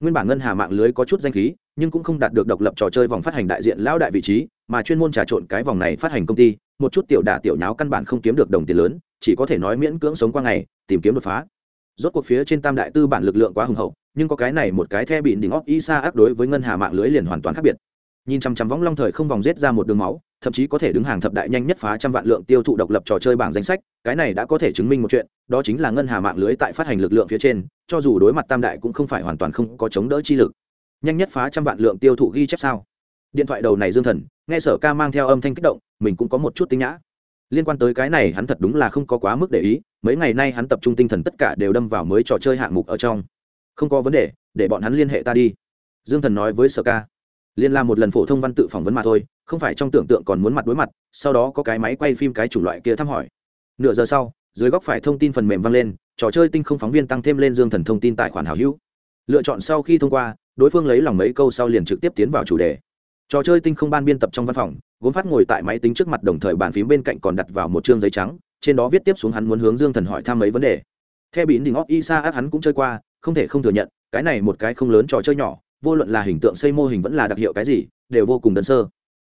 nguyên bản ngân hà mạng lưới có chút danh khí, nhưng cũng không đạt được độc lập trò chơi vòng phát hành đại diện lão đại vị trí, mà chuyên môn trà trộn cái vòng này phát hành công ty, một chút tiểu đả tiểu nháo căn bản không kiếm được đồng tiền lớn, chỉ có thể nói miễn cưỡng sống qua ngày, tìm kiếm đột phá. Rốt cuộc phía trên tam đại tư bản lực lượng quá hùng hậu, nhưng có cái này một cái the bị đỉnh óc isa áp đối với ngân hà mạng lưới liền hoàn toàn khác biệt. Nhìn chằm chằm võng long thời không vòng rết ra một đường máu thậm chí có thể đứng hàng thập đại nhanh nhất phá trăm vạn lượng tiêu thụ độc lập trò chơi bảng danh sách, cái này đã có thể chứng minh một chuyện, đó chính là ngân hà mạng lưới tại phát hành lực lượng phía trên, cho dù đối mặt tam đại cũng không phải hoàn toàn không có chống đỡ chi lực. Nhanh nhất phá trăm vạn lượng tiêu thụ ghi chép sao? Điện thoại đầu này dương thần, nghe sở ca mang theo âm thanh kích động, mình cũng có một chút tinh nhã. Liên quan tới cái này hắn thật đúng là không có quá mức để ý, mấy ngày nay hắn tập trung tinh thần tất cả đều đâm vào mới trò chơi hạng mục ở trong. Không có vấn đề, để bọn hắn liên hệ ta đi. Dương thần nói với sở ca liên làm một lần phổ thông văn tự phỏng vấn mà thôi, không phải trong tưởng tượng còn muốn mặt đối mặt, sau đó có cái máy quay phim cái chủng loại kia thăm hỏi. Nửa giờ sau, dưới góc phải thông tin phần mềm vang lên, trò chơi tinh không phóng viên tăng thêm lên dương thần thông tin tài khoản hảo hữu. Lựa chọn sau khi thông qua, đối phương lấy lòng mấy câu sau liền trực tiếp tiến vào chủ đề. Trò chơi tinh không ban biên tập trong văn phòng, gốm phát ngồi tại máy tính trước mặt đồng thời bàn phím bên cạnh còn đặt vào một chương giấy trắng, trên đó viết tiếp xuống hắn muốn hướng dương thần hỏi thăm mấy vấn đề. Theo bín đình óc isa ác hắn cũng chơi qua, không thể không thừa nhận, cái này một cái không lớn trò chơi nhỏ vô luận là hình tượng xây mô hình vẫn là đặc hiệu cái gì, đều vô cùng đơn sơ.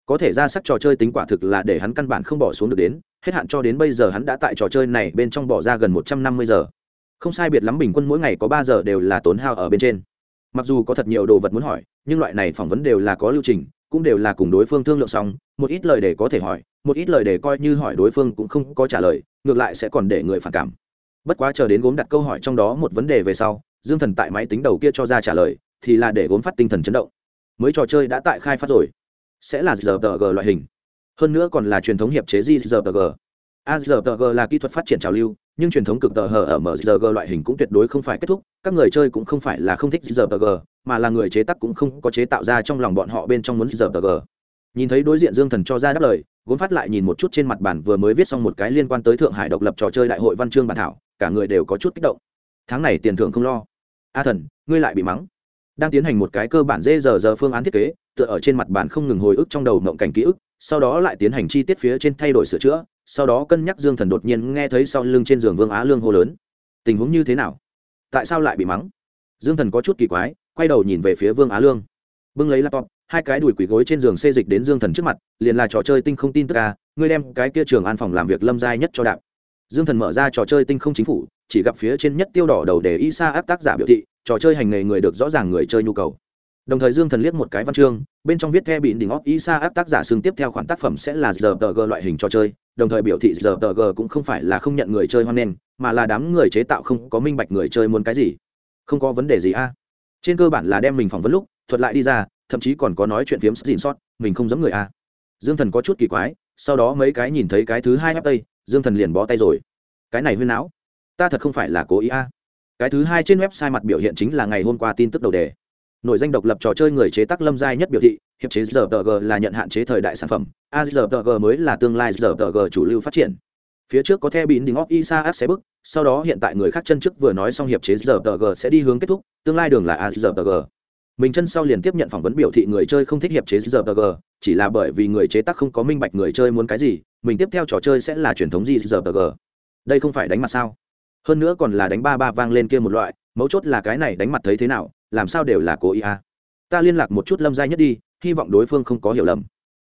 Có thể ra sắc trò chơi tính quả thực là để hắn căn bản không bỏ xuống được đến, hết hạn cho đến bây giờ hắn đã tại trò chơi này bên trong bỏ ra gần một trăm năm mươi giờ. Không sai biệt lắm bình quân mỗi ngày có ba giờ đều là tốn hao ở bên trên. Mặc dù có thật nhiều đồ vật muốn hỏi, nhưng loại này phỏng vấn đều là có lưu trình, cũng đều là cùng đối phương thương lượng xong, một ít lời để có thể hỏi, một ít lời để coi như hỏi đối phương cũng không có trả lời, ngược lại sẽ còn để người phản cảm. Bất quá chờ đến gốm đặt câu hỏi trong đó một vấn đề về sau, dương thần tại máy tính đầu kia cho ra trả lời thì là để gốm phát tinh thần chấn động mới trò chơi đã tại khai phát rồi sẽ là rpg loại hình hơn nữa còn là truyền thống hiệp chế rpg ARPG là kỹ thuật phát triển trào lưu, nhưng truyền thống cực tờ hở ở MRG loại hình cũng tuyệt đối không phải kết thúc, các người chơi cũng không phải là không thích RPG, mà là người chế tác cũng không có chế tạo ra trong lòng bọn họ bên trong muốn RPG. Nhìn thấy đối diện Dương Thần cho ra đáp lời, Gốm Phát lại nhìn một chút trên mặt bản vừa mới viết xong một cái liên quan tới Thượng Hải độc lập trò chơi đại hội văn chương bản thảo, cả người đều có chút kích động. Tháng này tiền thưởng không lo. A Thần, ngươi lại bị mắng. Đang tiến hành một cái cơ bản dê giờ giờ phương án thiết kế, tựa ở trên mặt bản không ngừng hồi ức trong đầu mộng cảnh ký ức, sau đó lại tiến hành chi tiết phía trên thay đổi sửa chữa, sau đó cân nhắc dương thần đột nhiên nghe thấy sau lưng trên giường vương á lương hô lớn. Tình huống như thế nào? Tại sao lại bị mắng? Dương thần có chút kỳ quái quay đầu nhìn về phía vương á lương. Bưng lấy laptop hai cái đùi quỷ gối trên giường xê dịch đến dương thần trước mặt liền là trò chơi tinh không tin tức ca ngươi đem cái kia trường an phòng làm việc lâm giai nhất cho đạp. Dương thần mở ra trò chơi tinh không chính phủ chỉ gặp phía trên nhất tiêu đỏ đầu để y sa áp tác giả biểu thị trò chơi hành nghề người được rõ ràng người chơi nhu cầu. Đồng thời dương thần liếc một cái văn chương, bên trong viết the bị đỉnh óp ý xa áp tác giả xương tiếp theo khoản tác phẩm sẽ là giờ tờ g loại hình trò chơi, đồng thời biểu thị giờ tờ g cũng không phải là không nhận người chơi hoan nghênh, mà là đám người chế tạo không có minh bạch người chơi muốn cái gì. Không có vấn đề gì a. Trên cơ bản là đem mình phỏng vấn lúc, thuật lại đi ra, thậm chí còn có nói chuyện phiếm xin sót, mình không giống người a. Dương thần có chút kỳ quái, sau đó mấy cái nhìn thấy cái thứ hai ép tây dương thần liền bó tay rồi. Cái này huyên não ta thật không phải là cố ý a cái thứ hai trên website mặt biểu hiện chính là ngày hôm qua tin tức đầu đề. Nội danh độc lập trò chơi người chế tác lâm giai nhất biểu thị, hiệp chế rpg là nhận hạn chế thời đại sản phẩm azrpg mới là tương lai rpg chủ lưu phát triển. Phía trước có theo bín đình óc isa áp sẽ bức, sau đó hiện tại người khác chân trước vừa nói xong hiệp chế rpg sẽ đi hướng kết thúc, tương lai đường là azrpg mình chân sau liền tiếp nhận phỏng vấn biểu thị người chơi không thích hiệp chế rpg chỉ là bởi vì người chế tác không có minh bạch người chơi muốn cái gì, mình tiếp theo trò chơi sẽ là truyền thống gì rpg đây không phải đánh mặt sao? Hơn nữa còn là đánh ba ba vang lên kia một loại, mấu chốt là cái này đánh mặt thấy thế nào, làm sao đều là cố ý à. ta liên lạc một chút lâm giai nhất đi, hy vọng đối phương không có hiểu lầm.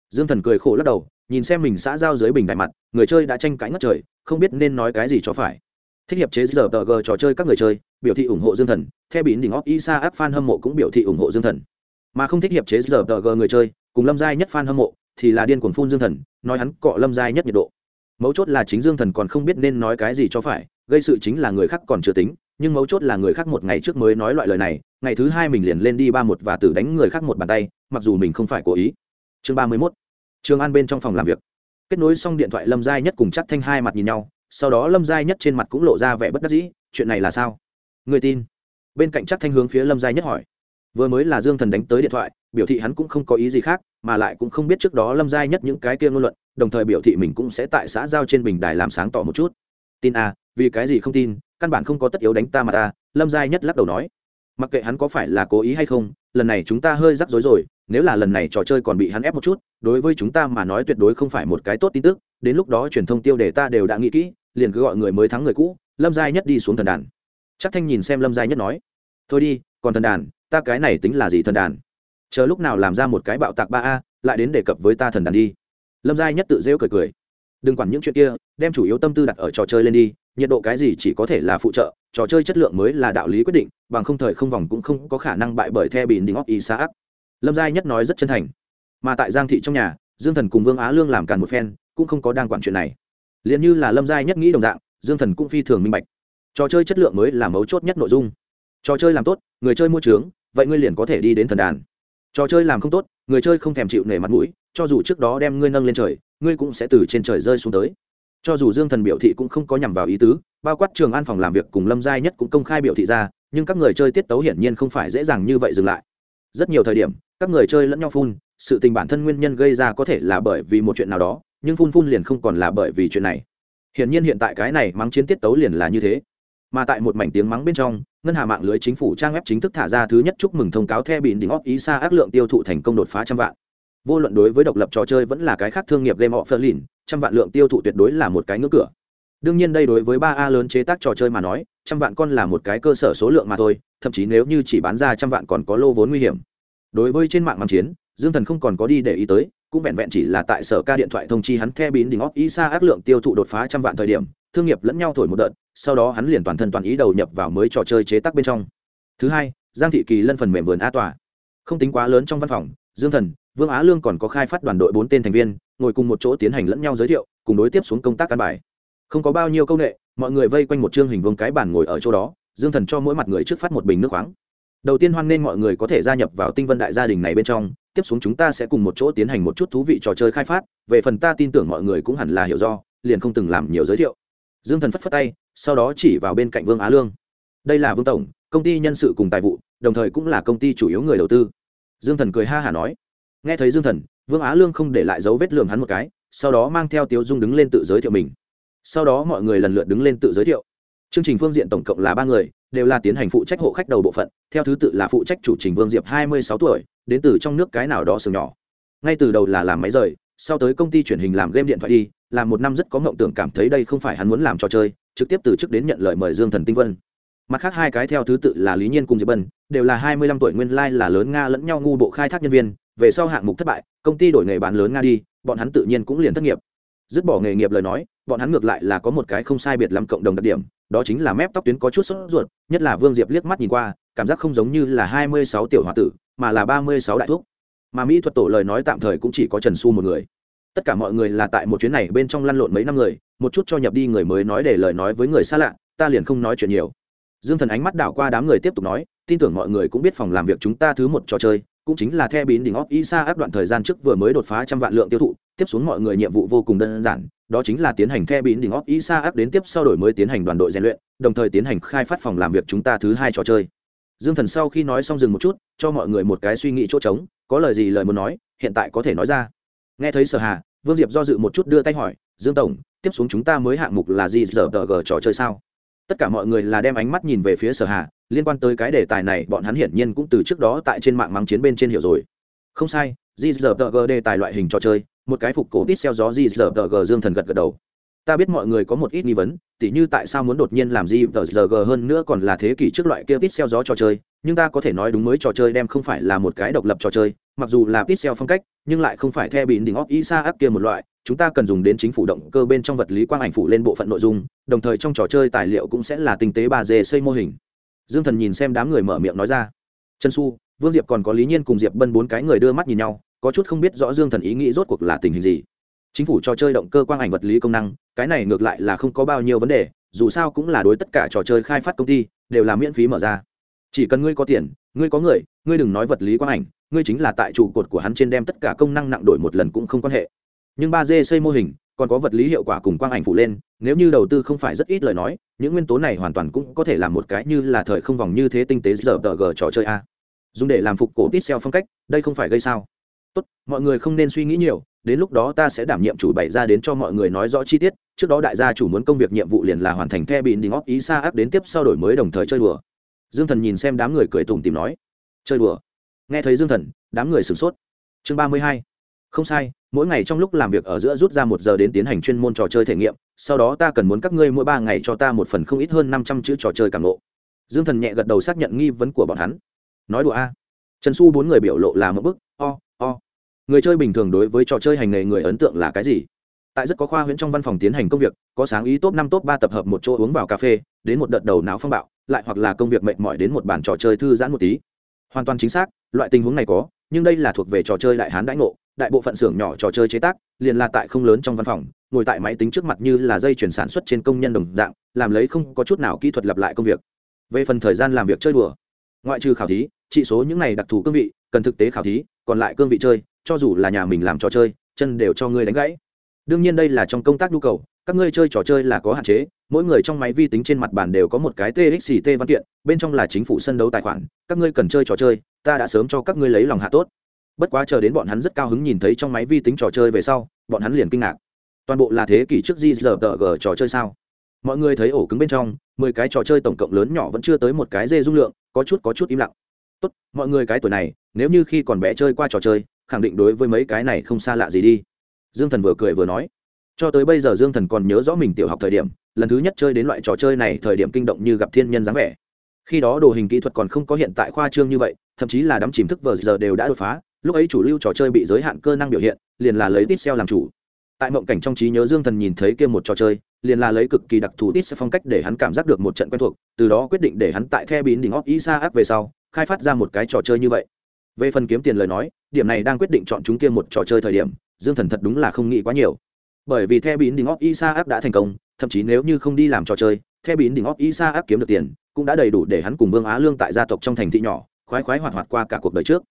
Dương thần cười khổ lắc đầu, nhìn xem mình xã giao dưới bình đại mặt, người chơi đã tranh cãi ngất trời, không biết nên nói cái gì cho phải. Thích hiệp chế giờ tờ g trò chơi các người chơi, biểu thị ủng hộ dương thần, theo bín đỉnh óc isa áp fan hâm mộ cũng biểu thị ủng hộ dương thần. Mà không thích hiệp chế giờ tờ g người chơi, cùng lâm giai nhất fan hâm mộ, thì là điên cuồng phun dương thần, nói hắn cọ lâm giai nhất nhiệt độ. Mấu chốt là chính dương thần còn không biết nên nói cái gì cho phải gây sự chính là người khác còn chưa tính, nhưng mấu chốt là người khác một ngày trước mới nói loại lời này, ngày thứ hai mình liền lên đi ba một và tử đánh người khác một bàn tay, mặc dù mình không phải cố ý. Chương ba mươi mốt. Trường an bên trong phòng làm việc. Kết nối xong điện thoại lâm giai nhất cùng chắc thanh hai mặt nhìn nhau, sau đó lâm giai nhất trên mặt cũng lộ ra vẻ bất đắc dĩ, chuyện này là sao? Người tin. Bên cạnh chắc thanh hướng phía lâm giai nhất hỏi. Vừa mới là dương thần đánh tới điện thoại, biểu thị hắn cũng không có ý gì khác, mà lại cũng không biết trước đó lâm giai nhất những cái kia ngôn luận, đồng thời biểu thị mình cũng sẽ tại xã giao trên bình đài làm sáng tỏ một chút. Tin à vì cái gì không tin, căn bản không có tất yếu đánh ta mà ta, lâm giai nhất lắc đầu nói. Mặc kệ hắn có phải là cố ý hay không, lần này chúng ta hơi rắc rối rồi, nếu là lần này trò chơi còn bị hắn ép một chút, đối với chúng ta mà nói tuyệt đối không phải một cái tốt tin tức, đến lúc đó truyền thông tiêu đề ta đều đã nghĩ kỹ, liền cứ gọi người mới thắng người cũ, lâm giai nhất đi xuống thần đàn. Chắc thanh nhìn xem lâm giai nhất nói, thôi đi, còn thần đàn, ta cái này tính là gì thần đàn? Chờ lúc nào làm ra một cái bạo tạc ba a, lại đến đề cập với ta thần đàn đi. Lâm giai nhất tự rêu cười cười đừng quản những chuyện kia, đem chủ yếu tâm tư đặt ở trò chơi lên đi, nhiệt độ cái gì chỉ có thể là phụ trợ, trò chơi chất lượng mới là đạo lý quyết định, bằng không thời không vòng cũng không có khả năng bại bởi the bìn đỉnh óc isaac. Lâm giai nhất nói rất chân thành. Mà tại giang thị trong nhà, dương thần cùng vương á lương làm càn một phen, cũng không có đang quản chuyện này. Liền như là lâm giai nhất nghĩ đồng dạng, dương thần cũng phi thường minh bạch. Trò chơi chất lượng mới là mấu chốt nhất nội dung. Trò chơi làm tốt, người chơi mua trướng, vậy ngươi liền có thể đi đến thần đàn trò chơi làm không tốt, người chơi không thèm chịu nể mặt mũi, cho dù trước đó đem ngươi nâng lên trời, ngươi cũng sẽ từ trên trời rơi xuống tới. Cho dù dương thần biểu thị cũng không có nhằm vào ý tứ, bao quát trường an phòng làm việc cùng lâm giai nhất cũng công khai biểu thị ra, nhưng các người chơi tiết tấu hiển nhiên không phải dễ dàng như vậy dừng lại. Rất nhiều thời điểm, các người chơi lẫn nhau phun, sự tình bản thân nguyên nhân gây ra có thể là bởi vì một chuyện nào đó, nhưng phun phun liền không còn là bởi vì chuyện này. Hiển nhiên hiện tại cái này mắng chiến tiết tấu liền là như thế. Mà tại một mảnh tiếng mắng bên trong ngân hà mạng lưới chính phủ trang web chính thức thả ra thứ nhất chúc mừng thông cáo the bỉn đỉnh óp ý xa ác lượng tiêu thụ thành công đột phá trăm vạn. Vô luận đối với độc lập trò chơi vẫn là cái khác thương nghiệp game offer lìn trăm vạn lượng tiêu thụ tuyệt đối là một cái ngưỡng cửa. Đương nhiên đây đối với ba a lớn chế tác trò chơi mà nói, trăm vạn con là một cái cơ sở số lượng mà thôi, thậm chí nếu như chỉ bán ra trăm vạn còn có lô vốn nguy hiểm. Đối với trên mạng mang chiến, dương thần không còn có đi để ý tới, cũng vẹn vẹn chỉ là tại sở ca điện thoại thông chi hắn the bín đỉnh óc ý xa ác lượng tiêu thụ đột phá trăm vạn thời điểm, thương nghiệp lẫn nhau thổi một đợt sau đó hắn liền toàn thân toàn ý đầu nhập vào mới trò chơi chế tác bên trong. Thứ hai, giang thị kỳ lân phần mềm vườn a tòa. Không tính quá lớn trong văn phòng, dương thần, vương á lương còn có khai phát đoàn đội bốn tên thành viên, ngồi cùng một chỗ tiến hành lẫn nhau giới thiệu, cùng đối tiếp xuống công tác căn bài. Không có bao nhiêu công nghệ, mọi người vây quanh một chương hình vương cái bàn ngồi ở chỗ đó, dương thần cho mỗi mặt người trước phát một bình nước khoáng. Đầu tiên hoan nghênh mọi người có thể gia nhập vào tinh vân đại gia đình này bên trong, tiếp xuống chúng ta sẽ cùng một chỗ tiến hành một chút thú vị trò chơi khai phát, về phần ta tin tưởng mọi người cũng hẳn là hiểu do, liền không từng làm nhiều giới thiệu. Dương thần phất phất tay sau đó chỉ vào bên cạnh vương á lương. Đây là vương tổng, công ty nhân sự cùng tài vụ, đồng thời cũng là công ty chủ yếu người đầu tư. Dương thần cười ha hả nói. Nghe thấy dương thần, vương á lương không để lại dấu vết lường hắn một cái, sau đó mang theo tiếu dung đứng lên tự giới thiệu mình. Sau đó mọi người lần lượt đứng lên tự giới thiệu. Chương trình phương diện tổng cộng là ba người, đều là tiến hành phụ trách hộ khách đầu bộ phận, theo thứ tự là phụ trách chủ trình vương diệp, hai mươi sáu tuổi, đến từ trong nước cái nào đó sừng nhỏ. Ngay từ đầu là làm máy rời, sau tới công ty truyền hình làm game điện thoại đi, làm một năm rất có mộng tưởng cảm thấy đây không phải hắn muốn làm trò chơi trực tiếp từ chức đến nhận lời mời dương thần tinh vân. Mặt khác hai cái theo thứ tự là lý nhiên cùng diệp bân, đều là hai mươi lăm tuổi nguyên lai là lớn nga lẫn nhau ngu bộ khai thác nhân viên, về sau hạng mục thất bại, công ty đổi nghề bán lớn nga đi, bọn hắn tự nhiên cũng liền thất nghiệp. Dứt bỏ nghề nghiệp lời nói, bọn hắn ngược lại là có một cái không sai biệt lắm cộng đồng đặc điểm, đó chính là mép tóc tuyến có chút sốt ruột, nhất là vương diệp liếc mắt nhìn qua, cảm giác không giống như là hai mươi sáu tiểu h o a tử, mà là ba mươi sáu đại thuốc mà mỹ thuật tổ lời nói tạm thời cũng chỉ có trần su một người tất cả mọi người là tại một chuyến này bên trong lăn lộn mấy năm người, một chút cho nhập đi người mới nói để lời nói với người xa lạ, ta liền không nói chuyện nhiều. Dương thần ánh mắt đảo qua đám người tiếp tục nói, tin tưởng mọi người cũng biết phòng làm việc chúng ta thứ một trò chơi, cũng chính là the bín đỉnh óc isa áp đoạn thời gian trước vừa mới đột phá trăm vạn lượng tiêu thụ, tiếp xuống mọi người nhiệm vụ vô cùng đơn giản, đó chính là tiến hành the bín đỉnh óc isa áp đến tiếp sau đổi mới tiến hành đoàn đội rèn luyện, đồng thời tiến hành khai phát phòng làm việc chúng ta thứ hai trò chơi. Dương thần sau khi nói xong dừng một chút, cho mọi người một cái suy nghĩ chỗ trống, có lời gì lời muốn nói, hiện tại có thể nói ra. Nghe thấy sở hà vương diệp do dự một chút đưa tay hỏi dương tổng tiếp xuống chúng ta mới hạng mục là gì giờ tờ gờ trò chơi sao? Tất cả mọi người là đem ánh mắt nhìn về phía sở hạ, liên quan tới cái đề tài này bọn hắn hiển nhiên cũng từ trước đó tại trên mạng mắng chiến bên trên hiểu rồi. Không sai gzg đề tài loại hình trò chơi một cái phục cổ tít xeo gió gzg dương thần gật gật đầu. Ta biết mọi người có một ít nghi vấn tỉ như tại sao muốn đột nhiên làm gzg hơn nữa còn là thế kỷ trước loại kia tít xeo gió trò chơi nhưng ta có thể nói đúng mới trò chơi đem không phải là một cái độc lập trò chơi, mặc dù là pixel phong cách, nhưng lại không phải theo bị đỉnh óc isa áp kia một loại, chúng ta cần dùng đến chính phủ động cơ bên trong vật lý quang ảnh phủ lên bộ phận nội dung, đồng thời trong trò chơi tài liệu cũng sẽ là tinh tế bà dê xây mô hình. Dương thần nhìn xem đám người mở miệng nói ra. Trần su vương diệp còn có lý nhiên cùng diệp bân bốn cái người đưa mắt nhìn nhau, có chút không biết rõ dương thần ý nghĩ rốt cuộc là tình hình gì. Chính phủ trò chơi động cơ quang ảnh vật lý công năng, cái này ngược lại là không có bao nhiêu vấn đề, dù sao cũng là đối tất cả trò chơi khai phát công ty, đều là miễn phí mở ra chỉ cần ngươi có tiền, ngươi có người, ngươi đừng nói vật lý quang ảnh, ngươi chính là tại trụ cột của hắn trên đem tất cả công năng nặng đổi một lần cũng không quan hệ. Nhưng ba d xây mô hình, còn có vật lý hiệu quả cùng quang ảnh phụ lên, nếu như đầu tư không phải rất ít lời nói, những nguyên tố này hoàn toàn cũng có thể làm một cái như là thời không vòng như thế tinh tế giờ tờ g trò chơi a. Dùng để làm phục cổ tít xeo phong cách, đây không phải gây sao. Tốt, mọi người không nên suy nghĩ nhiều, đến lúc đó ta sẽ đảm nhiệm chủ bày ra đến cho mọi người nói rõ chi tiết, trước đó đại gia chủ muốn công việc nhiệm vụ liền là hoàn thành the bị đình óc ý xa áp đến tiếp sau đổi mới đồng thời chơi đùa dương thần nhìn xem đám người cười tùng tìm nói, chơi đùa. Nghe thấy dương thần, đám người sửng sốt. Chương ba mươi hai. Không sai, mỗi ngày trong lúc làm việc ở giữa rút ra một giờ đến tiến hành chuyên môn trò chơi thể nghiệm, sau đó ta cần muốn các ngươi mỗi ba ngày cho ta một phần không ít hơn năm trăm chữ trò chơi cảm lộ dương thần nhẹ gật đầu xác nhận nghi vấn của bọn hắn. Nói đùa a. Trần xu bốn người biểu lộ là một bức, o o. Người chơi bình thường đối với trò chơi hành nghề người ấn tượng là cái gì? Tại rất có khoa huyễn trong văn phòng tiến hành công việc, có sáng ý top năm top ba tập hợp một chỗ uống vào cà phê, đến một đợt đầu não phong bạo lại hoặc là công việc mệt mỏi đến một bản trò chơi thư giãn một tí. Hoàn toàn chính xác, loại tình huống này có, nhưng đây là thuộc về trò chơi đại hán đãi ngộ, đại bộ phận xưởng nhỏ trò chơi chế tác, liền là tại không lớn trong văn phòng, ngồi tại máy tính trước mặt như là dây chuyển sản xuất trên công nhân đồng dạng, làm lấy không có chút nào kỹ thuật lặp lại công việc. Về phần thời gian làm việc chơi đùa, ngoại trừ khảo thí trị số những này đặc thù cương vị, cần thực tế khảo thí, còn lại cương vị chơi, cho dù là nhà mình làm trò chơi, chân đều cho ngươi đánh gãy. Đương nhiên đây là trong công tác nhu cầu các ngươi chơi trò chơi là có hạn chế, mỗi người trong máy vi tính trên mặt bàn đều có một cái txt văn kiện, bên trong là chính phủ sân đấu tài khoản, các ngươi cần chơi trò chơi, ta đã sớm cho các ngươi lấy lòng hạ tốt. Bất quá chờ đến bọn hắn rất cao hứng nhìn thấy trong máy vi tính trò chơi về sau, bọn hắn liền kinh ngạc. Toàn bộ là thế kỷ trước di tờ g trò chơi sao? Mọi người thấy ổ cứng bên trong, mười cái trò chơi tổng cộng lớn nhỏ vẫn chưa tới một cái dê dung lượng, có chút có chút im lặng. Tốt, mọi người cái tuổi này, nếu như khi còn bé chơi qua trò chơi, khẳng định đối với mấy cái này không xa lạ gì đi. Dương thần vừa cười vừa nói cho tới bây giờ dương thần còn nhớ rõ mình tiểu học thời điểm, lần thứ nhất chơi đến loại trò chơi này thời điểm kinh động như gặp thiên nhân dáng vẻ. Khi đó đồ hình kỹ thuật còn không có hiện tại khoa trương như vậy, thậm chí là đắm chìm thức vờ giờ đều đã đột phá, lúc ấy chủ lưu trò chơi bị giới hạn cơ năng biểu hiện, liền là lấy tít xeo làm chủ. Tại mộng cảnh trong trí nhớ dương thần nhìn thấy kia một trò chơi, liền là lấy cực kỳ đặc thù tít xeo phong cách để hắn cảm giác được một trận quen thuộc, từ đó quyết định để hắn tại the bín đỉnh óc isa áp về sau, khai phát ra một cái trò chơi như vậy. Về phần kiếm tiền lời nói, điểm này đang quyết định chọn chúng kia một trò chơi thời điểm, dương thần thật đúng là không nghĩ quá nhiều bởi vì the bín đỉnh óc isa ác đã thành công, thậm chí nếu như không đi làm trò chơi, the bín đỉnh óc isa ác kiếm được tiền, cũng đã đầy đủ để hắn cùng vương á lương tại gia tộc trong thành thị nhỏ, khoái khoái hoạt hoạt qua cả cuộc đời trước.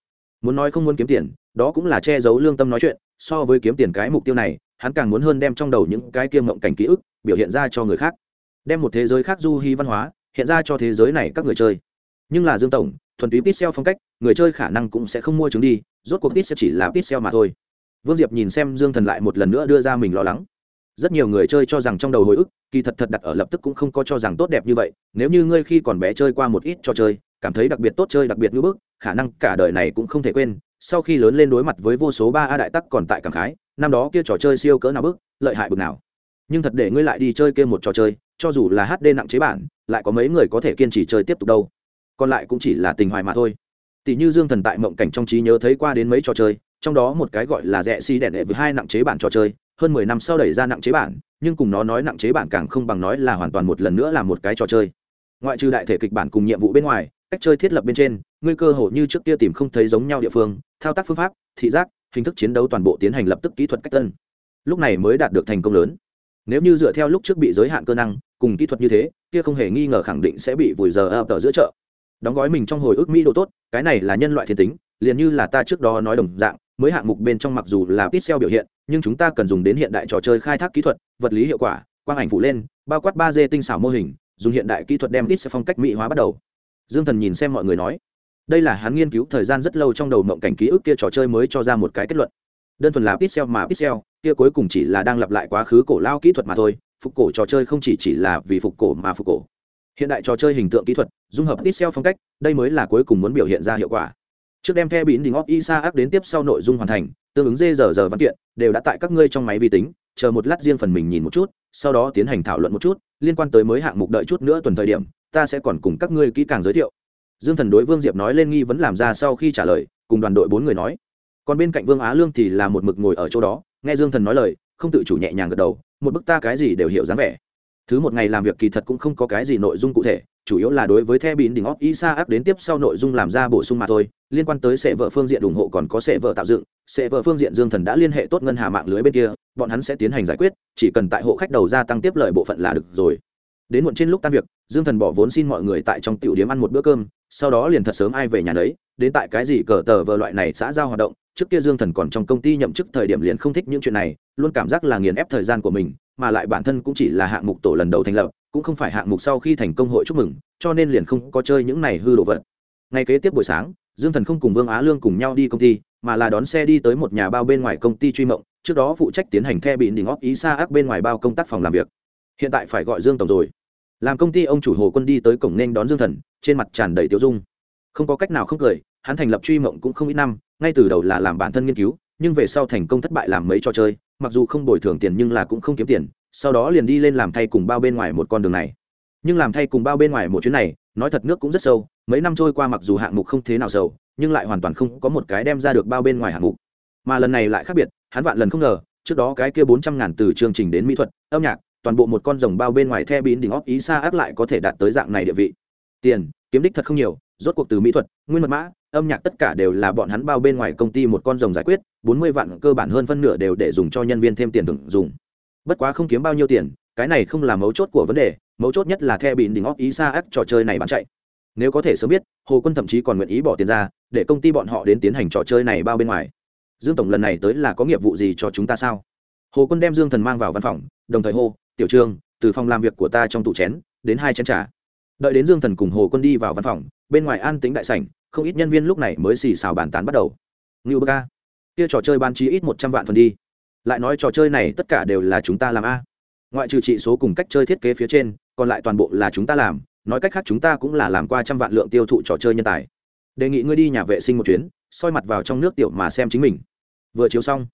Muốn nói không muốn kiếm tiền, đó cũng là che giấu lương tâm nói chuyện, so với kiếm tiền cái mục tiêu này, hắn càng muốn hơn đem trong đầu những cái kiêm ngộng cảnh ký ức, biểu hiện ra cho người khác. Đem một thế giới khác du hy văn hóa, hiện ra cho thế giới này các người chơi. Nhưng là dương tổng, thuần túy pixel phong cách, người chơi khả năng cũng sẽ không mua chứng đi, rốt cuộc pixel chỉ là pixel mà thôi vương diệp nhìn xem dương thần lại một lần nữa đưa ra mình lo lắng. Rất nhiều người chơi cho rằng trong đầu hồi ức, kỳ thật thật đặt ở lập tức cũng không có cho rằng tốt đẹp như vậy, nếu như ngươi khi còn bé chơi qua một ít trò chơi, cảm thấy đặc biệt tốt chơi đặc biệt ngưỡng bức, khả năng cả đời này cũng không thể quên, sau khi lớn lên đối mặt với vô số ba a đại tắc còn tại cảm khái, năm đó kia trò chơi siêu cỡ nào bức, lợi hại bực nào. Nhưng thật để ngươi lại đi chơi kia một trò chơi, cho dù là hd nặng chế bản, lại có mấy người có thể kiên trì chơi tiếp tục đâu. Còn lại cũng chỉ là tình hoài mà thôi. Tỷ như dương thần tại mộng cảnh trong trí nhớ thấy qua đến mấy trò chơi trong đó một cái gọi là rẽ xi đẻ đệ với hai nặng chế bản trò chơi, hơn mười năm sau đẩy ra nặng chế bản, nhưng cùng nó nói nặng chế bản càng không bằng nói là hoàn toàn một lần nữa là một cái trò chơi. Ngoại trừ đại thể kịch bản cùng nhiệm vụ bên ngoài, cách chơi thiết lập bên trên, ngươi cơ hồ như trước kia tìm không thấy giống nhau địa phương, thao tác phương pháp, thị giác, hình thức chiến đấu toàn bộ tiến hành lập tức kỹ thuật cách tân. Lúc này mới đạt được thành công lớn. Nếu như dựa theo lúc trước bị giới hạn cơ năng, cùng kỹ thuật như thế, kia không hề nghi ngờ khẳng định sẽ bị vùi giờ ập ở giữa chợ. Đóng gói mình trong hồi ức mỹ độ tốt, cái này là nhân loại thiên tính, liền như là ta trước đó nói đồng dạng mới hạng mục bên trong mặc dù là pixel biểu hiện, nhưng chúng ta cần dùng đến hiện đại trò chơi khai thác kỹ thuật, vật lý hiệu quả, quang ảnh phụ lên, bao quát ba d tinh xảo mô hình, dùng hiện đại kỹ thuật đem pixel phong cách mỹ hóa bắt đầu. Dương thần nhìn xem mọi người nói, đây là hắn nghiên cứu thời gian rất lâu trong đầu mộng cảnh ký ức kia trò chơi mới cho ra một cái kết luận. Đơn thuần là pixel mà pixel kia cuối cùng chỉ là đang lặp lại quá khứ cổ lao kỹ thuật mà thôi, phục cổ trò chơi không chỉ chỉ là vì phục cổ mà phục cổ. Hiện đại trò chơi hình tượng kỹ thuật, dung hợp pixel phong cách, đây mới là cuối cùng muốn biểu hiện ra hiệu quả trước đem the bín đình óc isa ác đến tiếp sau nội dung hoàn thành, tương ứng dê giờ giờ văn kiện, đều đã tại các ngươi trong máy vi tính, chờ một lát riêng phần mình nhìn một chút, sau đó tiến hành thảo luận một chút, liên quan tới mới hạng mục đợi chút nữa tuần thời điểm, ta sẽ còn cùng các ngươi kỹ càng giới thiệu. Dương thần đối vương diệp nói lên nghi vấn làm ra sau khi trả lời, cùng đoàn đội bốn người nói. Còn bên cạnh vương á lương thì là một mực ngồi ở chỗ đó, nghe dương thần nói lời, không tự chủ nhẹ nhàng gật đầu, một bức ta cái gì đều hiểu dáng vẻ. Thứ một ngày làm việc kỳ thật cũng không có cái gì nội dung cụ thể chủ yếu là đối với the bín đỉnh óc isa áp đến tiếp sau nội dung làm ra bổ sung mà thôi. Liên quan tới sệ vợ phương diện ủng hộ còn có sệ vợ tạo dựng sệ vợ phương diện dương thần đã liên hệ tốt ngân hà mạng lưới bên kia, bọn hắn sẽ tiến hành giải quyết, chỉ cần tại hộ khách đầu ra tăng tiếp lợi bộ phận là được rồi. Đến muộn trên lúc tan việc, dương thần bỏ vốn xin mọi người tại trong tiểu điếm ăn một bữa cơm, sau đó liền thật sớm ai về nhà đấy đến tại cái gì cờ tờ vờ loại này xã giao hoạt động, trước kia dương thần còn trong công ty nhậm chức thời điểm liền không thích những chuyện này, luôn cảm giác là nghiền ép thời gian của mình, mà lại bản thân cũng chỉ là hạng mục tổ lần đầu thành lập cũng không phải hạng mục sau khi thành công hội chúc mừng, cho nên liền không có chơi những này hư đồ vật. Ngay kế tiếp buổi sáng, dương thần không cùng vương á lương cùng nhau đi công ty, mà là đón xe đi tới một nhà bao bên ngoài công ty truy mộng, trước đó phụ trách tiến hành the bị đỉnh óp ý xa ác bên ngoài bao công tác phòng làm việc. Hiện tại phải gọi dương tổng rồi. Làm công ty ông chủ hồ quân đi tới cổng nên đón dương thần, trên mặt tràn đầy tiêu dung. Không có cách nào không cười, hắn thành lập truy mộng cũng không ít năm, ngay từ đầu là làm bản thân nghiên cứu, nhưng về sau thành công thất bại làm mấy trò chơi, mặc dù không bồi thường tiền nhưng là cũng không kiếm tiền sau đó liền đi lên làm thay cùng bao bên ngoài một con đường này. Nhưng làm thay cùng bao bên ngoài một chuyến này, nói thật nước cũng rất sâu, mấy năm trôi qua mặc dù hạng mục không thế nào sâu nhưng lại hoàn toàn không có một cái đem ra được bao bên ngoài hạng mục. Mà lần này lại khác biệt, hắn vạn lần không ngờ, trước đó cái kia bốn trăm ngàn từ chương trình đến mỹ thuật, âm nhạc, toàn bộ một con rồng bao bên ngoài the bín đỉnh óc ý xa ác lại có thể đạt tới dạng này địa vị. Tiền, kiếm đích thật không nhiều, rốt cuộc từ mỹ thuật, nguyên mật mã, âm nhạc tất cả đều là bọn hắn bao bên ngoài công ty một con rồng giải quyết, bốn mươi vạn cơ bản hơn phân nửa đều để dùng cho nhân viên thêm tiền thưởng dùng bất quá không kiếm bao nhiêu tiền, cái này không là mấu chốt của vấn đề, mấu chốt nhất là the bị đỉnh óc ý xa ác trò chơi này bán chạy. Nếu có thể sớm biết, hồ quân thậm chí còn nguyện ý bỏ tiền ra, để công ty bọn họ đến tiến hành trò chơi này bao bên ngoài. Dương tổng lần này tới là có nghiệp vụ gì cho chúng ta sao? Hồ quân đem dương thần mang vào văn phòng, đồng thời hô, tiểu trương, từ phòng làm việc của ta trong tủ chén, đến hai chén trà. Đợi đến dương thần cùng hồ quân đi vào văn phòng, bên ngoài an tính đại sảnh, không ít nhân viên lúc này mới xì xào bàn tán bắt đầu. Ngưu bơ ca, kia trò chơi ban trí ít một trăm vạn phần đi lại nói trò chơi này tất cả đều là chúng ta làm a. Ngoại trừ trị số cùng cách chơi thiết kế phía trên, còn lại toàn bộ là chúng ta làm, nói cách khác chúng ta cũng là làm qua trăm vạn lượng tiêu thụ trò chơi nhân tài. Đề nghị ngươi đi nhà vệ sinh một chuyến, soi mặt vào trong nước tiểu mà xem chính mình. Vừa chiếu xong,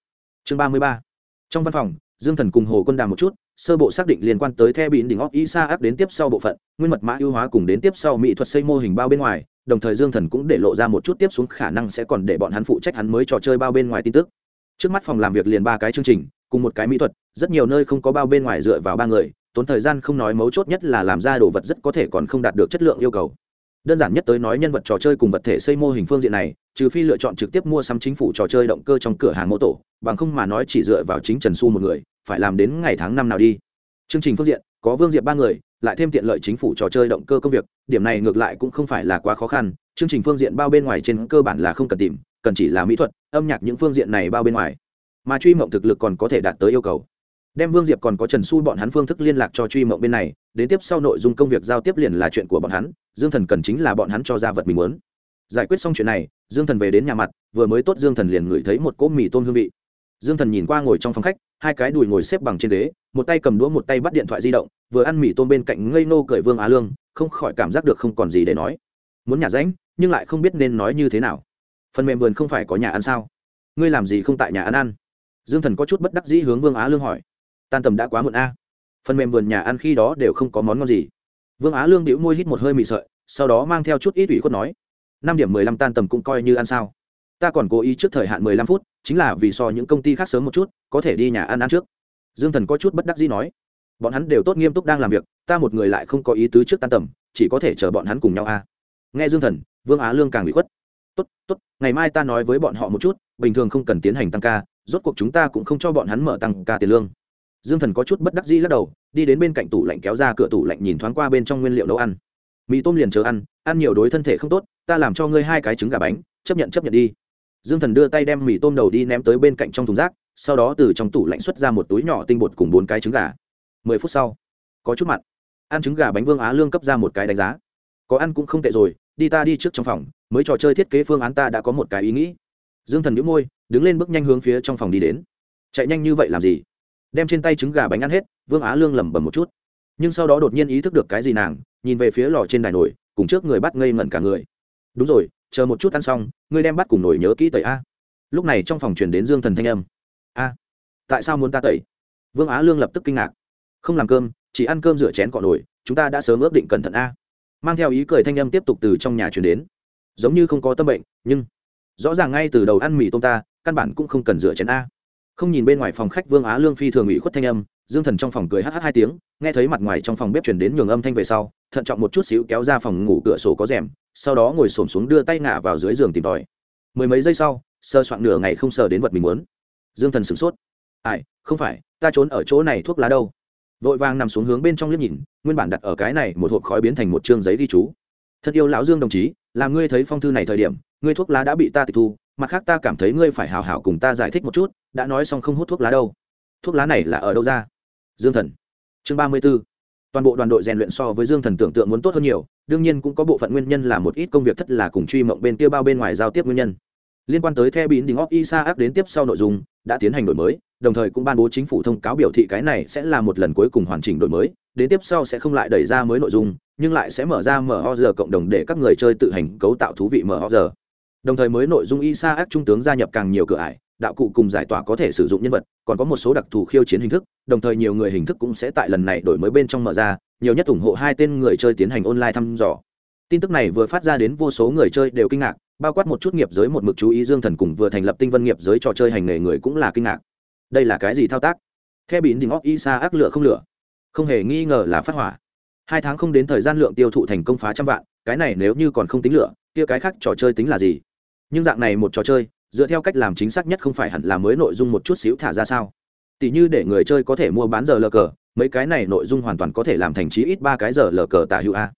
chương ba mươi ba. Trong văn phòng, dương thần cùng hồ quân đàm một chút, sơ bộ xác định liên quan tới the bịn đỉnh óc isa áp đến tiếp sau bộ phận, nguyên mật mã ưu hóa cùng đến tiếp sau mỹ thuật xây mô hình bao bên ngoài, đồng thời dương thần cũng để lộ ra một chút tiếp xuống khả năng sẽ còn để bọn hắn phụ trách hắn mới trò chơi bao bên ngoài tin tức trước mắt phòng làm việc liền ba cái chương trình, cùng một cái mỹ thuật, rất nhiều nơi không có bao bên ngoài dựa vào ba người, tốn thời gian không nói mấu chốt nhất là làm ra đồ vật rất có thể còn không đạt được chất lượng yêu cầu. Đơn giản nhất tới nói nhân vật trò chơi cùng vật thể xây mô hình phương diện này, trừ phi lựa chọn trực tiếp mua sắm chính phủ trò chơi động cơ trong cửa hàng mô tổ, bằng không mà nói chỉ dựa vào chính trần su một người, phải làm đến ngày tháng năm nào đi. Chương trình phương diện, có vương diệp ba người, lại thêm tiện lợi chính phủ trò chơi động cơ công việc, điểm này ngược lại cũng không phải là quá khó khăn, chương trình phương diện bao bên ngoài trên cơ bản là không cần tìm cần chỉ là mỹ thuật, âm nhạc những phương diện này bao bên ngoài. Mà truy mộng thực lực còn có thể đạt tới yêu cầu. Đem vương diệp còn có trần su bọn hắn phương thức liên lạc cho truy mộng bên này, đến tiếp sau nội dung công việc giao tiếp liền là chuyện của bọn hắn, dương thần cần chính là bọn hắn cho ra vật mình muốn. Giải quyết xong chuyện này, dương thần về đến nhà mặt, vừa mới tốt dương thần liền ngửi thấy một cỗ mì tôm hương vị. Dương thần nhìn qua ngồi trong phòng khách, hai cái đùi ngồi xếp bằng trên ghế, một tay cầm đũa một tay bắt điện thoại di động, vừa ăn mì tôm bên cạnh ngây nô cởi vương á lương, không khỏi cảm giác được không còn gì để nói. Muốn nhà ránh, nhưng lại không biết nên nói như thế nào phần mềm vườn không phải có nhà ăn sao? Ngươi làm gì không tại nhà ăn ăn? Dương thần có chút bất đắc dĩ hướng vương á lương hỏi. Tan tầm đã quá muộn a. Phần mềm vườn nhà ăn khi đó đều không có món ngon gì. Vương á lương đĩu môi hít một hơi mị sợi, sau đó mang theo chút ít ủy khuất nói. Năm điểm mười lăm tan tầm cũng coi như ăn sao. Ta còn cố ý trước thời hạn mười lăm phút, chính là vì so những công ty khác sớm một chút, có thể đi nhà ăn ăn trước. Dương thần có chút bất đắc dĩ nói. Bọn hắn đều tốt nghiêm túc đang làm việc, ta một người lại không có ý tứ trước tan tầm, chỉ có thể chờ bọn hắn cùng nhau a. Nghe dương thần, vương á lương càng bị khuất tốt tốt, ngày mai ta nói với bọn họ một chút, bình thường không cần tiến hành tăng ca, rốt cuộc chúng ta cũng không cho bọn hắn mở tăng ca tiền lương. Dương thần có chút bất đắc dĩ lắc đầu, đi đến bên cạnh tủ lạnh kéo ra cửa tủ lạnh nhìn thoáng qua bên trong nguyên liệu nấu ăn. Mì tôm liền chờ ăn ăn nhiều đối thân thể không tốt, ta làm cho ngươi hai cái trứng gà bánh, chấp nhận chấp nhận đi. Dương thần đưa tay đem mì tôm đầu đi ném tới bên cạnh trong thùng rác, sau đó từ trong tủ lạnh xuất ra một túi nhỏ tinh bột cùng bốn cái trứng gà. Mười phút sau, có chút mặn. Ăn trứng gà bánh vương á lương cấp ra một cái đánh giá. Có ăn cũng không tệ rồi đi ta đi trước trong phòng, mới trò chơi thiết kế phương án ta đã có một cái ý nghĩ. Dương thần nhũ môi, đứng lên bước nhanh hướng phía trong phòng đi đến. Chạy nhanh như vậy làm gì? Đem trên tay trứng gà bánh ăn hết, vương á lương lẩm bẩm một chút. Nhưng sau đó đột nhiên ý thức được cái gì nàng, nhìn về phía lò trên đài nổi cùng trước người bắt ngây ngẩn cả người. Đúng rồi, chờ một chút ăn xong, ngươi đem bắt cùng nổi nhớ kỹ tẩy a. Lúc này trong phòng chuyển đến dương thần thanh âm. A, tại sao muốn ta tẩy? Vương á lương lập tức kinh ngạc. Không làm cơm, chỉ ăn cơm rửa chén cọ nổi chúng ta đã sớm ước định cẩn thận a mang theo ý cười thanh âm tiếp tục từ trong nhà chuyển đến. Giống như không có tâm bệnh, nhưng rõ ràng ngay từ đầu ăn mì tôm ta, căn bản cũng không cần rửa chén a. Không nhìn bên ngoài phòng khách vương á lương phi thường ủy khuất thanh âm, dương thần trong phòng cười hh hai tiếng, nghe thấy mặt ngoài trong phòng bếp chuyển đến nhường âm thanh về sau, thận trọng một chút xíu kéo ra phòng ngủ cửa sổ có rèm, sau đó ngồi xổm xuống đưa tay ngả vào dưới giường tìm tòi. Mười mấy giây sau, sơ soạn nửa ngày không sờ đến vật mình muốn. Dương thần sửng sốt. Ai, không phải, ta trốn ở chỗ này thuốc lá đâu? Vội vàng nằm xuống hướng bên trong liếc nhìn, nguyên bản đặt ở cái này một hộp khói biến thành một chương giấy ghi chú. Thật yêu lão dương đồng chí làm ngươi thấy phong thư này thời điểm, ngươi thuốc lá đã bị ta tịch thu, mặt khác ta cảm thấy ngươi phải hào hảo cùng ta giải thích một chút, đã nói xong không hút thuốc lá đâu. Thuốc lá này là ở đâu ra? Dương thần. Chương ba mươi b ố toàn bộ đoàn đội rèn luyện so với dương thần tưởng tượng muốn tốt hơn nhiều, đương nhiên cũng có bộ phận nguyên nhân là một ít công việc thất là cùng truy mộng bên kia bao bên ngoài giao tiếp nguyên nhân. Liên quan tới the bín đình óc isa áp đến tiếp sau nội dung, đã tiến hành đổi mới đồng thời cũng ban bố chính phủ thông cáo biểu thị cái này sẽ là một lần cuối cùng hoàn chỉnh đổi mới, đến tiếp sau sẽ không lại đẩy ra mới nội dung, nhưng lại sẽ mở ra mở ho giờ cộng đồng để các người chơi tự hành cấu tạo thú vị mở ho giờ đồng thời mới nội dung isa ác trung tướng gia nhập càng nhiều cửa ải, đạo cụ cùng giải tỏa có thể sử dụng nhân vật, còn có một số đặc thù khiêu chiến hình thức, đồng thời nhiều người hình thức cũng sẽ tại lần này đổi mới bên trong mở ra, nhiều nhất ủng hộ hai tên người chơi tiến hành online thăm dò. Tin tức này vừa phát ra đến vô số người chơi đều kinh ngạc, bao quát một chút nghiệp giới một mực chú ý dương thần cùng vừa thành lập tinh vân nghiệp giới trò chơi hành nghề người cũng là kinh ngạc đây là cái gì thao tác? Theo bỉn đình óc isa ác lửa không lửa. Không hề nghi ngờ là phát hỏa. Hai tháng không đến thời gian lượng tiêu thụ thành công phá trăm vạn, cái này nếu như còn không tính lửa, kia cái khác trò chơi tính là gì? Nhưng dạng này một trò chơi, dựa theo cách làm chính xác nhất không phải hẳn là mới nội dung một chút xíu thả ra sao? Tỷ như để người chơi có thể mua bán giờ lờ cờ, mấy cái này nội dung hoàn toàn có thể làm thành chí ít ba cái giờ lờ cờ tả hữu a.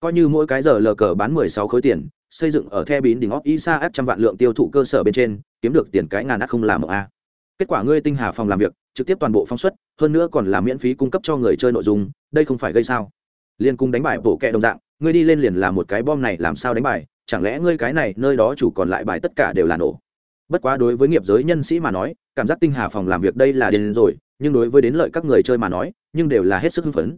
Coi như mỗi cái giờ lờ cờ bán mười sáu khối tiền, xây dựng ở the bín đỉnh óc isa ép trăm vạn lượng tiêu thụ cơ sở bên trên, kiếm được tiền cái ngàn ác không làm a kết quả ngươi tinh hà phòng làm việc, trực tiếp toàn bộ phong suất hơn nữa còn là miễn phí cung cấp cho người chơi nội dung, đây không phải gây sao? Liên cung đánh bài bổ kẹ đồng dạng, ngươi đi lên liền làm một cái bom này làm sao đánh bài, chẳng lẽ ngươi cái này, nơi đó chủ còn lại bài tất cả đều là nổ? Bất quá đối với nghiệp giới nhân sĩ mà nói, cảm giác tinh hà phòng làm việc đây là đến rồi, nhưng đối với đến lợi các người chơi mà nói, nhưng đều là hết sức hưng phấn.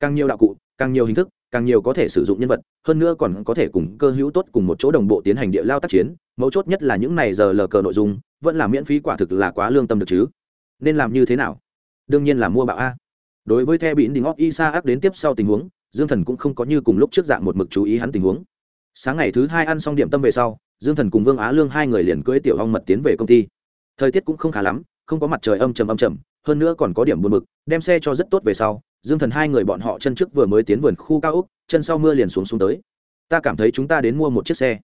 Càng nhiều đạo cụ, càng nhiều hình thức càng nhiều có thể sử dụng nhân vật, hơn nữa còn có thể cùng cơ hữu tốt cùng một chỗ đồng bộ tiến hành địa lao tác chiến, mấu chốt nhất là những này giờ lờ cờ nội dung, vẫn là miễn phí quả thực là quá lương tâm được chứ. Nên làm như thế nào? Đương nhiên là mua bạo a. Đối với the bỉn đình óc isa ác đến tiếp sau tình huống, dương thần cũng không có như cùng lúc trước dạng một mực chú ý hắn tình huống. Sáng ngày thứ hai ăn xong điểm tâm về sau, dương thần cùng vương á lương hai người liền cưỡi tiểu hong mật tiến về công ty. Thời tiết cũng không khá lắm, không có mặt trời âm trầm âm trầm, hơn nữa còn có điểm buồn mực đem xe cho rất tốt về sau dương thần hai người bọn họ chân trước vừa mới tiến vườn khu cao úc chân sau mưa liền xuống xuống tới. Ta cảm thấy chúng ta đến mua một chiếc xe.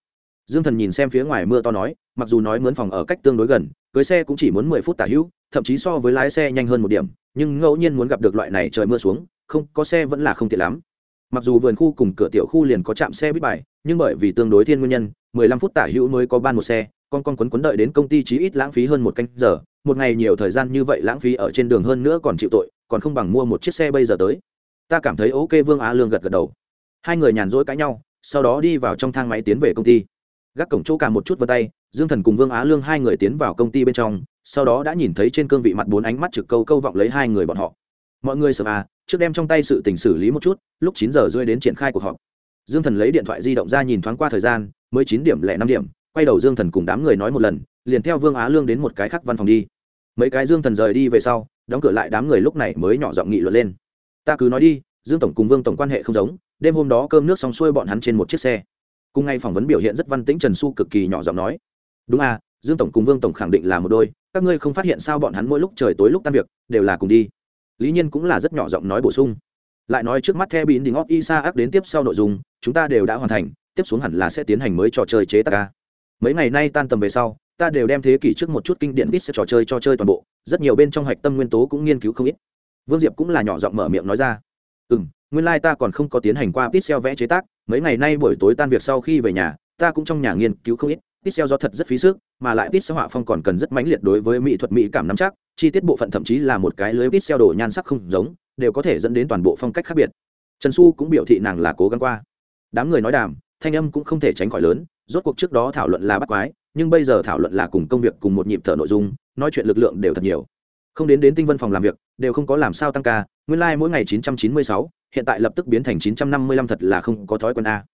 Dương thần nhìn xem phía ngoài mưa to nói, mặc dù nói mướn phòng ở cách tương đối gần, cưới xe cũng chỉ muốn mười phút tả hữu, thậm chí so với lái xe nhanh hơn một điểm, nhưng ngẫu nhiên muốn gặp được loại này trời mưa xuống, không, có xe vẫn là không tiện lắm. Mặc dù vườn khu cùng cửa tiểu khu liền có trạm xe bít bài, nhưng bởi vì tương đối thiên nguyên nhân, mười lăm phút tả hữu mới có ban một xe, con con quấn quấn đợi đến công ty chí ít lãng phí hơn một canh giờ, một ngày nhiều thời gian như vậy lãng phí ở trên đường hơn nữa còn chịu tội còn không bằng mua một chiếc xe bây giờ tới. Ta cảm thấy ok, vương á lương gật gật đầu. Hai người nhàn rỗi cãi nhau, sau đó đi vào trong thang máy tiến về công ty. Gác cổng chỗ cả một chút vào tay, dương thần cùng vương á lương hai người tiến vào công ty bên trong, sau đó đã nhìn thấy trên cương vị mặt bốn ánh mắt trực câu câu vọng lấy hai người bọn họ. Mọi người sợ à trước đem trong tay sự tình xử lý một chút, lúc chín giờ rưỡi đến triển khai cuộc họp. Dương thần lấy điện thoại di động ra nhìn thoáng qua thời gian, mới chín điểm lẻ năm điểm, quay đầu dương thần cùng đám người nói một lần, liền theo vương á lương đến một cái khác văn phòng đi. Mấy cái dương thần rời đi về sau đóng cửa lại đám người lúc này mới nhỏ giọng nghị luận lên. Ta cứ nói đi, dương tổng cùng vương tổng quan hệ không giống, đêm hôm đó cơm nước xong xuôi bọn hắn trên một chiếc xe. Cùng ngay phỏng vấn biểu hiện rất văn tĩnh trần su cực kỳ nhỏ giọng nói. Đúng à dương tổng cùng vương tổng khẳng định là một đôi, các ngươi không phát hiện sao bọn hắn mỗi lúc trời tối lúc tan việc, đều là cùng đi. Lý nhiên cũng là rất nhỏ giọng nói bổ sung. Lại nói trước mắt theo bín đình óc isa ác đến tiếp sau nội dung, chúng ta đều đã hoàn thành, tiếp xuống hẳn là sẽ tiến hành mới trò chơi chế tác ca. Mấy ngày nay tan tầm về sau ta đều đem thế kỷ trước một chút kinh điển ít sẽ trò chơi cho chơi toàn bộ, rất nhiều bên trong hạch tâm nguyên tố cũng nghiên cứu không ít. Vương diệp cũng là nhỏ giọng mở miệng nói ra. Ừ m nguyên lai、like、ta còn không có tiến hành qua pixel vẽ chế tác, mấy ngày nay buổi tối tan việc sau khi về nhà, ta cũng trong nhà nghiên cứu không ít pixel do thật rất phí sức, mà lại pixel họa phong còn cần rất mãnh liệt đối với mỹ thuật mỹ cảm nắm chắc, chi tiết bộ phận thậm chí là một cái lưới pixel đồ nhan sắc không giống, đều có thể dẫn đến toàn bộ phong cách khác biệt. Trần xu cũng biểu thị nàng là cố gắng qua. Đám người nói đàm, thanh âm cũng không thể tránh khỏi lớn, rốt cuộc trước đó thảo luận là bắt quái nhưng bây giờ thảo luận là cùng công việc cùng một nhịp thở nội dung, nói chuyện lực lượng đều thật nhiều. Không đến đến tinh vân phòng làm việc, đều không có làm sao tăng ca, nguyên lai、like、mỗi ngày chín trăm chín mươi sáu, hiện tại lập tức biến thành chín trăm năm mươi lăm thật là không có thói quen a.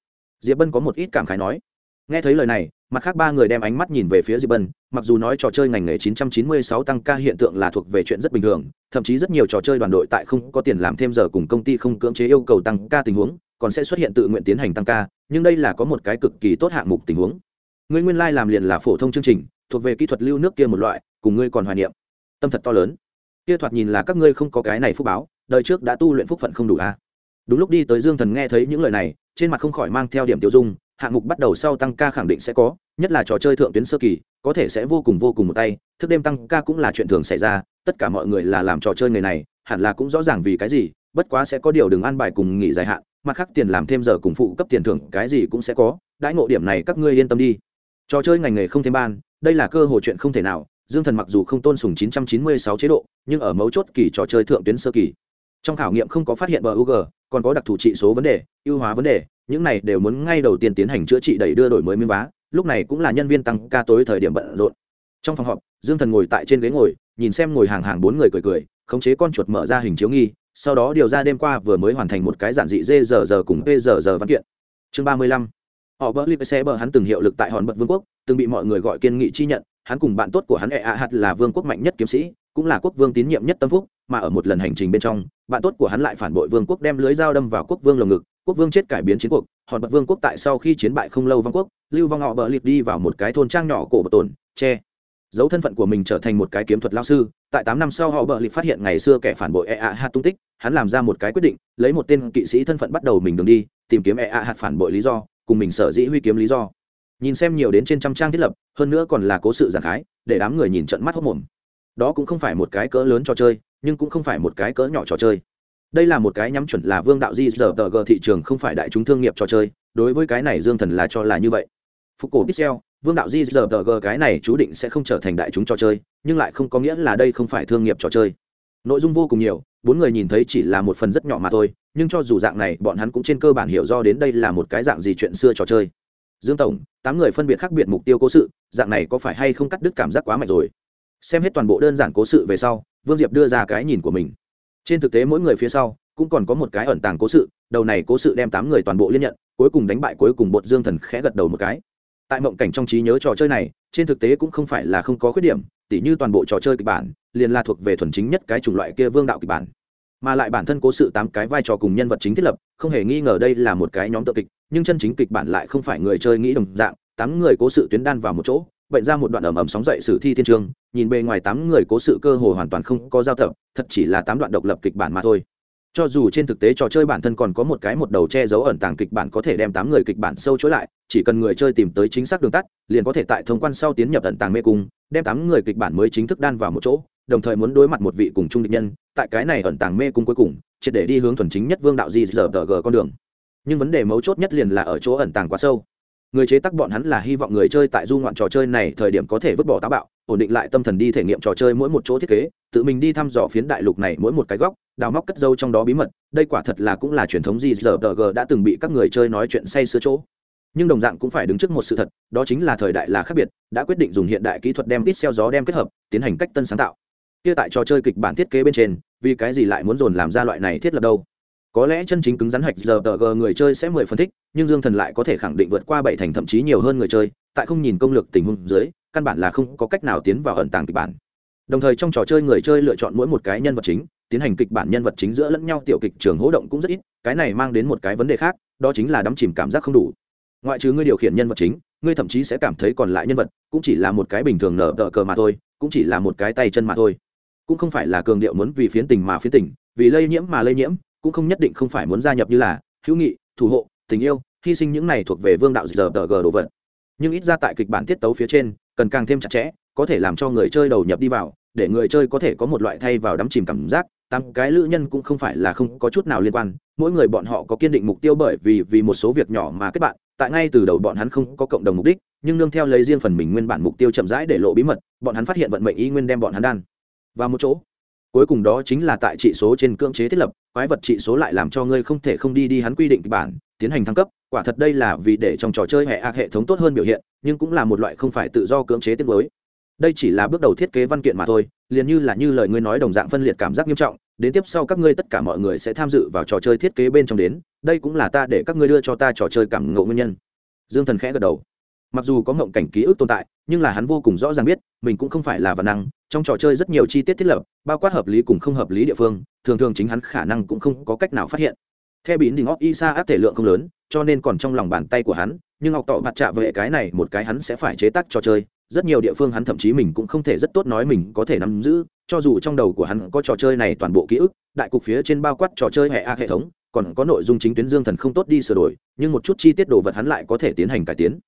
Diệp bân có một ít cảm khái nói. Nghe thấy lời này, mặt khác ba người đem ánh mắt nhìn về phía diệp bân, mặc dù nói trò chơi ngành nghề 996 tăng ca hiện tượng là thuộc về chuyện rất bình thường, thậm chí rất nhiều trò chơi đoàn đội tại không có tiền làm thêm giờ cùng công ty không cưỡng chế yêu cầu tăng ca tình huống, còn sẽ xuất hiện tự nguyện tiến hành tăng ca, nhưng đây là có một cái cực kỳ tốt hạng mục tình huống ngươi nguyên lai làm liền là phổ thông chương trình, thuộc về kỹ thuật lưu nước kia một loại, cùng ngươi còn hoài niệm. Tâm thật to lớn. Kia thoạt nhìn là các ngươi không có cái này phúc báo, đời trước đã tu luyện phúc phận không đủ a. À? đúng lúc đi tới dương thần nghe thấy những lời này, trên mặt không khỏi mang theo điểm tiêu dung, hạng mục bắt đầu sau tăng ca khẳng định sẽ có, nhất là trò chơi thượng tuyến sơ kỳ, có thể sẽ vô cùng vô cùng một tay, thức đêm tăng ca cũng là chuyện thường xảy ra, tất cả mọi người là làm trò chơi người này, hẳn là cũng rõ ràng vì cái gì, bất quá sẽ có điều đừng ăn bài cùng nghỉ dài hạn, mặt khác tiền làm thêm giờ cùng phụ cấp tiền thưởng, cái gì cũng sẽ có, đãi ngộ điểm này các ngươi yên tâm đi trò chơi ngành nghề không thêm ban, đây là cơ hội chuyện không thể nào. Dương thần mặc dù không tôn sùng 996 chế độ, nhưng ở mấu chốt kỳ trò chơi thượng tuyến sơ kỳ. Trong khảo nghiệm không có phát hiện bug còn có đặc thù trị số vấn đề, ưu hóa vấn đề, những này đều muốn ngay đầu tiên tiến hành chữa trị đẩy đưa đổi mới miếng vá, lúc này cũng là nhân viên tăng ca tối thời điểm bận rộn. Trong phòng họp, dương thần ngồi tại trên ghế ngồi, nhìn xem ngồi hàng hàng bốn người cười cười, khống chế con chuột mở ra hình chiếu nghi, sau đó điều ra đêm qua vừa mới hoàn thành một cái giản dị dê giờ giờ cùng p giờ giờ văn kiện. Chương ba mươi lăm họ bỡ lip xe bờ hắn từng hiệu lực tại hòn bật vương quốc, từng bị mọi người gọi kiên nghị chi nhận, hắn cùng bạn tốt của hắn ệ a hạt là vương quốc mạnh nhất kiếm sĩ, cũng là quốc vương tín nhiệm nhất tâm phúc, mà ở một lần hành trình bên trong, bạn tốt của hắn lại phản bội vương quốc đem lưới dao đâm vào quốc vương lồng ngực, quốc vương chết cải biến chiến cuộc, hòn bật vương quốc tại sau khi chiến bại không lâu vong quốc, lưu vong họ bỡ liệt đi vào một cái thôn trang nhỏ cổ bờ tổn che. Giấu thân phận của mình trở thành một cái kiếm thuật lao sư, tại tám năm sau họ bờ liệt phát hiện ngày xưa kẻ phản bội e a hạt tung tích, hắn làm ra một cái quyết định, lấy một tên kỵ sĩ thân phận bắt đầu mình đường đi, tìm kiếm e a hạt phản bội lý do cùng mình sở dĩ huy kiếm lý do. Nhìn xem nhiều đến trên trăm trang thiết lập, hơn nữa còn là cố sự giản khái, để đám người nhìn trận mắt hốc mồm. Đó cũng không phải một cái cỡ lớn trò chơi, nhưng cũng không phải một cái cỡ nhỏ trò chơi. Đây là một cái nhắm chuẩn là vương đạo di giờ tờ g thị trường không phải đại chúng thương nghiệp trò chơi, đối với cái này dương thần là cho là như vậy. Phục cổ pixel, vương đạo di giờ tờ g cái này chú định sẽ không trở thành đại chúng trò chơi, nhưng lại không có nghĩa là đây không phải thương nghiệp trò chơi. Nội dung vô cùng nhiều, bốn người nhìn thấy chỉ là một phần rất nhỏ mà thôi nhưng cho dù dạng này, bọn hắn cũng trên cơ bản hiểu do đến đây là một cái dạng gì chuyện xưa trò chơi. Dương tổng, tám người phân biệt khác biệt mục tiêu cố sự, dạng này có phải hay không cắt đứt cảm giác quá mạnh rồi? Xem hết toàn bộ đơn giản cố sự về sau, vương diệp đưa ra cái nhìn của mình. Trên thực tế mỗi người phía sau, cũng còn có một cái ẩn tàng cố sự, đầu này cố sự đem tám người toàn bộ liên nhận, cuối cùng đánh bại cuối cùng bột dương thần khẽ gật đầu một cái. Tại mộng cảnh trong trí nhớ trò chơi này, trên thực tế cũng không phải là không có khuyết điểm, tỉ như toàn bộ trò chơi kịch bản, liền là thuộc về thuần chính nhất cái chủng loại kia vương đạo kịch bản mà lại bản thân cố sự tám cái vai trò cùng nhân vật chính thiết lập, không hề nghi ngờ đây là một cái nhóm tự kịch, nhưng chân chính kịch bản lại không phải người chơi nghĩ đồng dạng, tám người cố sự tuyến đan vào một chỗ, vậy ra một đoạn ẩm ẩm sóng dậy sử thi thiên trường, nhìn bề ngoài tám người cố sự cơ hồ hoàn toàn không có giao tập, thật chỉ là tám đoạn độc lập kịch bản mà thôi. Cho dù trên thực tế trò chơi bản thân còn có một cái một đầu che giấu ẩn tàng kịch bản có thể đem tám người kịch bản sâu chối lại, chỉ cần người chơi tìm tới chính xác đường tắt, liền có thể tại thông quan sau tiến nhập ẩn tàng mê cung, đem tám người kịch bản mới chính thức đan vào một chỗ đồng thời muốn đối mặt một vị cùng chung địch nhân, tại cái này ẩn tàng mê cung cuối cùng, triệt để đi hướng thuần chính nhất vương đạo di giờ tờ g con đường. Nhưng vấn đề mấu chốt nhất liền là ở chỗ ẩn tàng quá sâu. Người chế tác bọn hắn là hy vọng người chơi tại du ngoạn trò chơi này thời điểm có thể vứt bỏ táo bạo, ổn định lại tâm thần đi thể nghiệm trò chơi mỗi một chỗ thiết kế, tự mình đi thăm dò phiến đại lục này mỗi một cái góc, đào móc cất dâu trong đó bí mật, đây quả thật là cũng là truyền thống gì giờ tờ g đã từng bị các người chơi nói chuyện say sưa chỗ. Nhưng đồng dạng cũng phải đứng trước một sự thật, đó chính là thời đại là khác biệt, đã quyết định dùng hiện đại kỹ thuật đem ít xeo gió đem kết hợp, tiến hành cách tân sáng tạo kia tại trò chơi kịch bản thiết kế bên trên, vì cái gì lại muốn dồn làm ra loại này thiết lập đâu? Có lẽ chân chính cứng rắn hạch giờ tờ g người chơi sẽ mười phân tích nhưng dương thần lại có thể khẳng định vượt qua bảy thành thậm chí nhiều hơn người chơi, tại không nhìn công lược tình huống dưới, căn bản là không có cách nào tiến vào ẩn tàng kịch bản. Đồng thời trong trò chơi người chơi lựa chọn mỗi một cái nhân vật chính, tiến hành kịch bản nhân vật chính giữa lẫn nhau tiểu kịch trường hỗ động cũng rất ít, cái này mang đến một cái vấn đề khác, đó chính là đắm chìm cảm giác không đủ. Ngoại trừ ngươi điều khiển nhân vật chính, ngươi thậm chí sẽ cảm thấy còn lại nhân vật, cũng chỉ là một cái bình thường nở tờ cờ mà thôi, cũng chỉ là một cái tay chân mà thôi cũng không phải là cường điệu muốn vì phiến tình mà phiến tình, vì lây nhiễm mà lây nhiễm, cũng không nhất định không phải muốn gia nhập như là hữu nghị, thủ hộ, tình yêu, hy sinh những này thuộc về vương đạo giờ tờ g đồ vật. Nhưng ít ra tại kịch bản tiết tấu phía trên, cần càng thêm chặt chẽ, có thể làm cho người chơi đầu nhập đi vào, để người chơi có thể có một loại thay vào đắm chìm cảm giác, tám cái lữ nhân cũng không phải là không có chút nào liên quan, mỗi người bọn họ có kiên định mục tiêu bởi vì vì một số việc nhỏ mà kết bạn, tại ngay từ đầu bọn hắn không có cộng đồng mục đích, nhưng nương theo lấy riêng phần mình nguyên bản mục tiêu chậm rãi để lộ bí mật, bọn hắn phát hiện vận mệnh ý nguyên đem bọn hắn đan và một chỗ. Cuối cùng đó chính là tại trị số trên cưỡng chế thiết lập, quái vật trị số lại làm cho ngươi không thể không đi đi hắn quy định kịch bản, tiến hành thăng cấp. Quả thật đây là vì để trong trò chơi hệ ạc hệ thống tốt hơn biểu hiện, nhưng cũng là một loại không phải tự do cưỡng chế tiết mới. Đây chỉ là bước đầu thiết kế văn kiện mà thôi, liền như là như lời ngươi nói đồng dạng phân liệt cảm giác nghiêm trọng, đến tiếp sau các ngươi tất cả mọi người sẽ tham dự vào trò chơi thiết kế bên trong đến, đây cũng là ta để các ngươi đưa cho ta trò chơi cảm ngộ nguyên nhân. Dương thần khẽ gật đầu. Mặc dù có ngộng cảnh ký ức tồn tại, nhưng là hắn vô cùng rõ ràng biết, mình cũng không phải là văn năng trong trò chơi rất nhiều chi tiết thiết lập, bao quát hợp lý cùng không hợp lý địa phương, thường thường chính hắn khả năng cũng không có cách nào phát hiện. Theo biến đình óc isa áp thể lượng không lớn, cho nên còn trong lòng bàn tay của hắn, nhưng học tọ mặt trạ về cái này một cái hắn sẽ phải chế tác trò chơi. Rất nhiều địa phương hắn thậm chí mình cũng không thể rất tốt nói mình có thể nắm giữ, cho dù trong đầu của hắn có trò chơi này toàn bộ ký ức, đại cục phía trên bao quát trò chơi hệ a hệ thống, còn có nội dung chính tuyến dương thần không tốt đi sửa đổi, nhưng một chút chi tiết đồ vật hắn lại có thể tiến hành cải tiến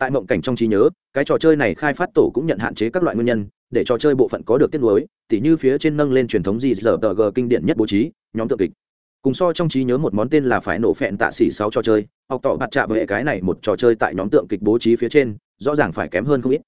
tại mộng cảnh trong trí nhớ, cái trò chơi này khai phát tổ cũng nhận hạn chế các loại nguyên nhân, để trò chơi bộ phận có được tiết lối tỉ như phía trên nâng lên truyền thống gì giờ tờ g kinh điển nhất bố trí, nhóm tượng kịch. Cùng so trong trí nhớ một món tên là phải nổ phẹn tạ xỉ sáu trò chơi, học tỏ bạt trạ với hệ cái này một trò chơi tại nhóm tượng kịch bố trí phía trên, rõ ràng phải kém hơn không ít.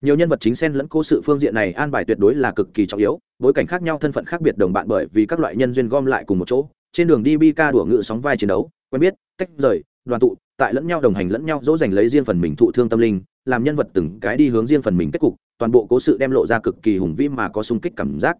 Nhiều nhân vật chính xen lẫn cố sự phương diện này an bài tuyệt đối là cực kỳ trọng yếu, bối cảnh khác nhau, thân phận khác biệt đồng bạn bởi vì các loại nhân duyên gom lại cùng một chỗ, trên đường đi bi ca đùa ngự sóng vai chiến đấu, quen biết cách rời, đoàn tụ tại lẫn nhau đồng hành lẫn nhau dỗ dành lấy riêng phần mình thụ thương tâm linh, làm nhân vật từng cái đi hướng riêng phần mình kết cục, toàn bộ cố sự đem lộ ra cực kỳ hùng vĩ mà có sung kích cảm giác.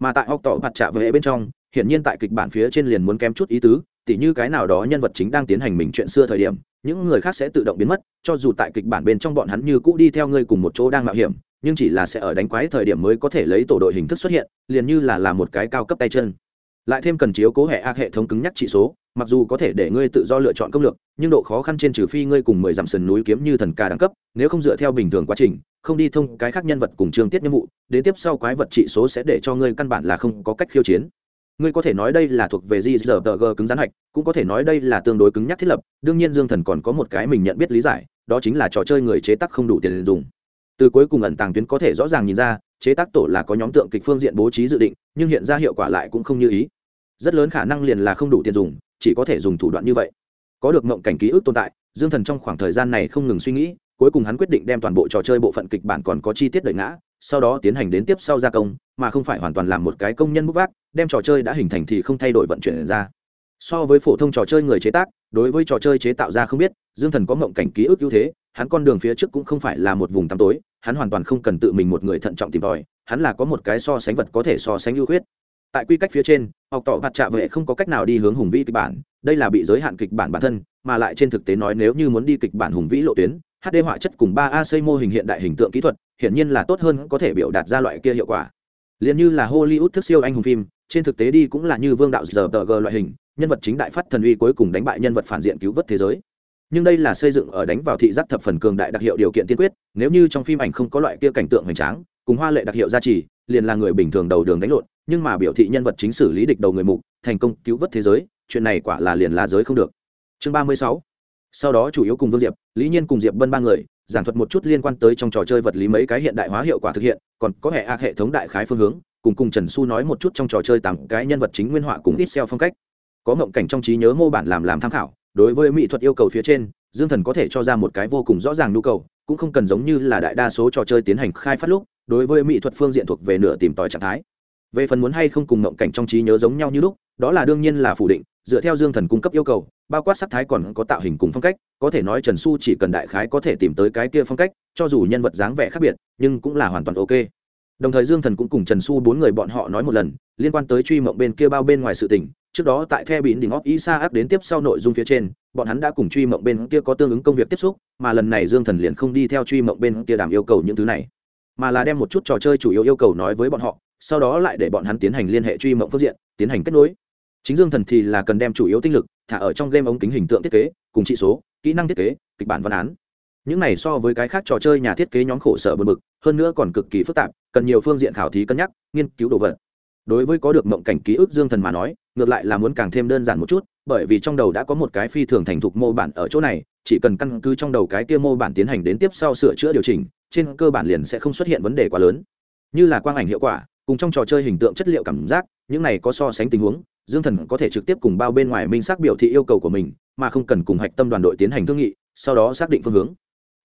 Mà tại học tỏ mặt trạ với bên trong, hiển nhiên tại kịch bản phía trên liền muốn kém chút ý tứ, tỉ như cái nào đó nhân vật chính đang tiến hành mình chuyện xưa thời điểm, những người khác sẽ tự động biến mất, cho dù tại kịch bản bên trong bọn hắn như cũ đi theo ngươi cùng một chỗ đang mạo hiểm, nhưng chỉ là sẽ ở đánh quái thời điểm mới có thể lấy tổ đội hình thức xuất hiện, liền như là làm một cái cao cấp tay chân lại thêm cần chiếu cố hệ ác hệ thống cứng nhắc trị số, mặc dù có thể để ngươi tự do lựa chọn công lược, nhưng độ khó khăn trên trừ phi ngươi cùng mười dặm sườn núi kiếm như thần ca đẳng cấp, nếu không dựa theo bình thường quá trình, không đi thông cái khác nhân vật cùng chương tiết nhiệm vụ, đến tiếp sau quái vật trị số sẽ để cho ngươi căn bản là không có cách khiêu chiến. Ngươi có thể nói đây là thuộc về gzg cứng rắn hạch, cũng có thể nói đây là tương đối cứng nhắc thiết lập, đương nhiên dương thần còn có một cái mình nhận biết lý giải, đó chính là trò chơi người chế tác không đủ tiền dùng. Từ cuối cùng ẩn tàng tuyến có thể rõ ràng nhìn ra chế tác tổ là có nhóm tượng kịch phương diện bố trí dự định, nhưng hiện ra hiệu quả lại cũng không như ý. Rất lớn khả năng liền là không đủ tiền dùng, chỉ có thể dùng thủ đoạn như vậy. Có được mộng cảnh ký ức tồn tại, dương thần trong khoảng thời gian này không ngừng suy nghĩ, cuối cùng hắn quyết định đem toàn bộ trò chơi bộ phận kịch bản còn có chi tiết đợi ngã, sau đó tiến hành đến tiếp sau gia công, mà không phải hoàn toàn làm một cái công nhân bút vác, đem trò chơi đã hình thành thì không thay đổi vận chuyển ra. So với phổ thông trò chơi người chế tác, đối với trò chơi chế tạo ra không biết, dương thần có mộng cảnh ký ức ưu thế hắn con đường phía trước cũng không phải là một vùng tăm tối, hắn hoàn toàn không cần tự mình một người thận trọng tìm tòi, hắn là có một cái so sánh vật có thể so sánh ưu khuyết. Tại quy cách phía trên, học tỏ mặt trạ vệ không có cách nào đi hướng hùng vĩ kịch bản, đây là bị giới hạn kịch bản bản thân, mà lại trên thực tế nói nếu như muốn đi kịch bản hùng vĩ lộ tuyến hd họa chất cùng ba a xây mô hình hiện đại hình tượng kỹ thuật, hiển nhiên là tốt hơn có thể biểu đạt ra loại kia hiệu quả. Liền như là hollywood thức siêu anh hùng phim, trên thực tế đi cũng là như vương đạo giờ tờ g loại hình, nhân vật chính đại phát thần uy cuối cùng đánh bại nhân vật phản diện cứu vớt thế giới nhưng đây là xây dựng ở đánh vào thị giác thập phần cường đại đặc hiệu điều kiện tiên quyết, nếu như trong phim ảnh không có loại kia cảnh tượng hoành tráng, cùng hoa lệ đặc hiệu gia trì, liền là người bình thường đầu đường đánh lộn, nhưng mà biểu thị nhân vật chính xử lý địch đầu người mục, thành công cứu vớt thế giới, chuyện này quả là liền là giới không được. Chương ba mươi sáu. Sau đó chủ yếu cùng vương diệp, lý nhiên cùng diệp bân ba người, giảng thuật một chút liên quan tới trong trò chơi vật lý mấy cái hiện đại hóa hiệu quả thực hiện, còn có hệ a hệ thống đại khái phương hướng, cùng cùng trần su nói một chút trong trò chơi tám cái nhân vật chính nguyên họa cùng ít xeo phong cách. Có ngộng cảnh trong trí nhớ mô bản làm làm tham khảo đối với mỹ thuật yêu cầu phía trên, dương thần có thể cho ra một cái vô cùng rõ ràng nhu cầu, cũng không cần giống như là đại đa số trò chơi tiến hành khai phát lúc, đối với mỹ thuật phương diện thuộc về nửa tìm tòi trạng thái. Về phần muốn hay không cùng ngộng cảnh trong trí nhớ giống nhau như lúc, đó là đương nhiên là phủ định, dựa theo dương thần cung cấp yêu cầu, bao quát sắc thái còn có tạo hình cùng phong cách, có thể nói trần su chỉ cần đại khái có thể tìm tới cái kia phong cách, cho dù nhân vật dáng vẻ khác biệt, nhưng cũng là hoàn toàn ok. Đồng thời dương thần cũng cùng trần su bốn người bọn họ nói một lần, liên quan tới truy mộng bên kia bao bên ngoài sự tình trước đó tại the bỉn đỉnh óc isa áp đến tiếp sau nội dung phía trên bọn hắn đã cùng truy mộng bên kia có tương ứng công việc tiếp xúc mà lần này dương thần liền không đi theo truy mộng bên kia đảm yêu cầu những thứ này mà là đem một chút trò chơi chủ yếu yêu cầu nói với bọn họ sau đó lại để bọn hắn tiến hành liên hệ truy mộng phương diện tiến hành kết nối. Chính dương thần thì là cần đem chủ yếu tinh lực thả ở trong game ống kính hình tượng thiết kế cùng trị số kỹ năng thiết kế kịch bản văn án. Những này so với cái khác trò chơi nhà thiết kế nhóm khổ sở bực bực, hơn nữa còn cực kỳ phức tạp cần nhiều phương diện khảo thí cân nhắc nghiên cứu đồ vật đối với có được mộng cảnh ký ức dương thần mà nói, ngược lại là muốn càng thêm đơn giản một chút, bởi vì trong đầu đã có một cái phi thường thành thục mô bản ở chỗ này, chỉ cần căn cứ trong đầu cái kia mô bản tiến hành đến tiếp sau sửa chữa điều chỉnh, trên cơ bản liền sẽ không xuất hiện vấn đề quá lớn. Như là quang ảnh hiệu quả, cùng trong trò chơi hình tượng chất liệu cảm giác, những này có so sánh tình huống, dương thần có thể trực tiếp cùng bao bên ngoài minh xác biểu thị yêu cầu của mình, mà không cần cùng hạch tâm đoàn đội tiến hành thương nghị, sau đó xác định phương hướng.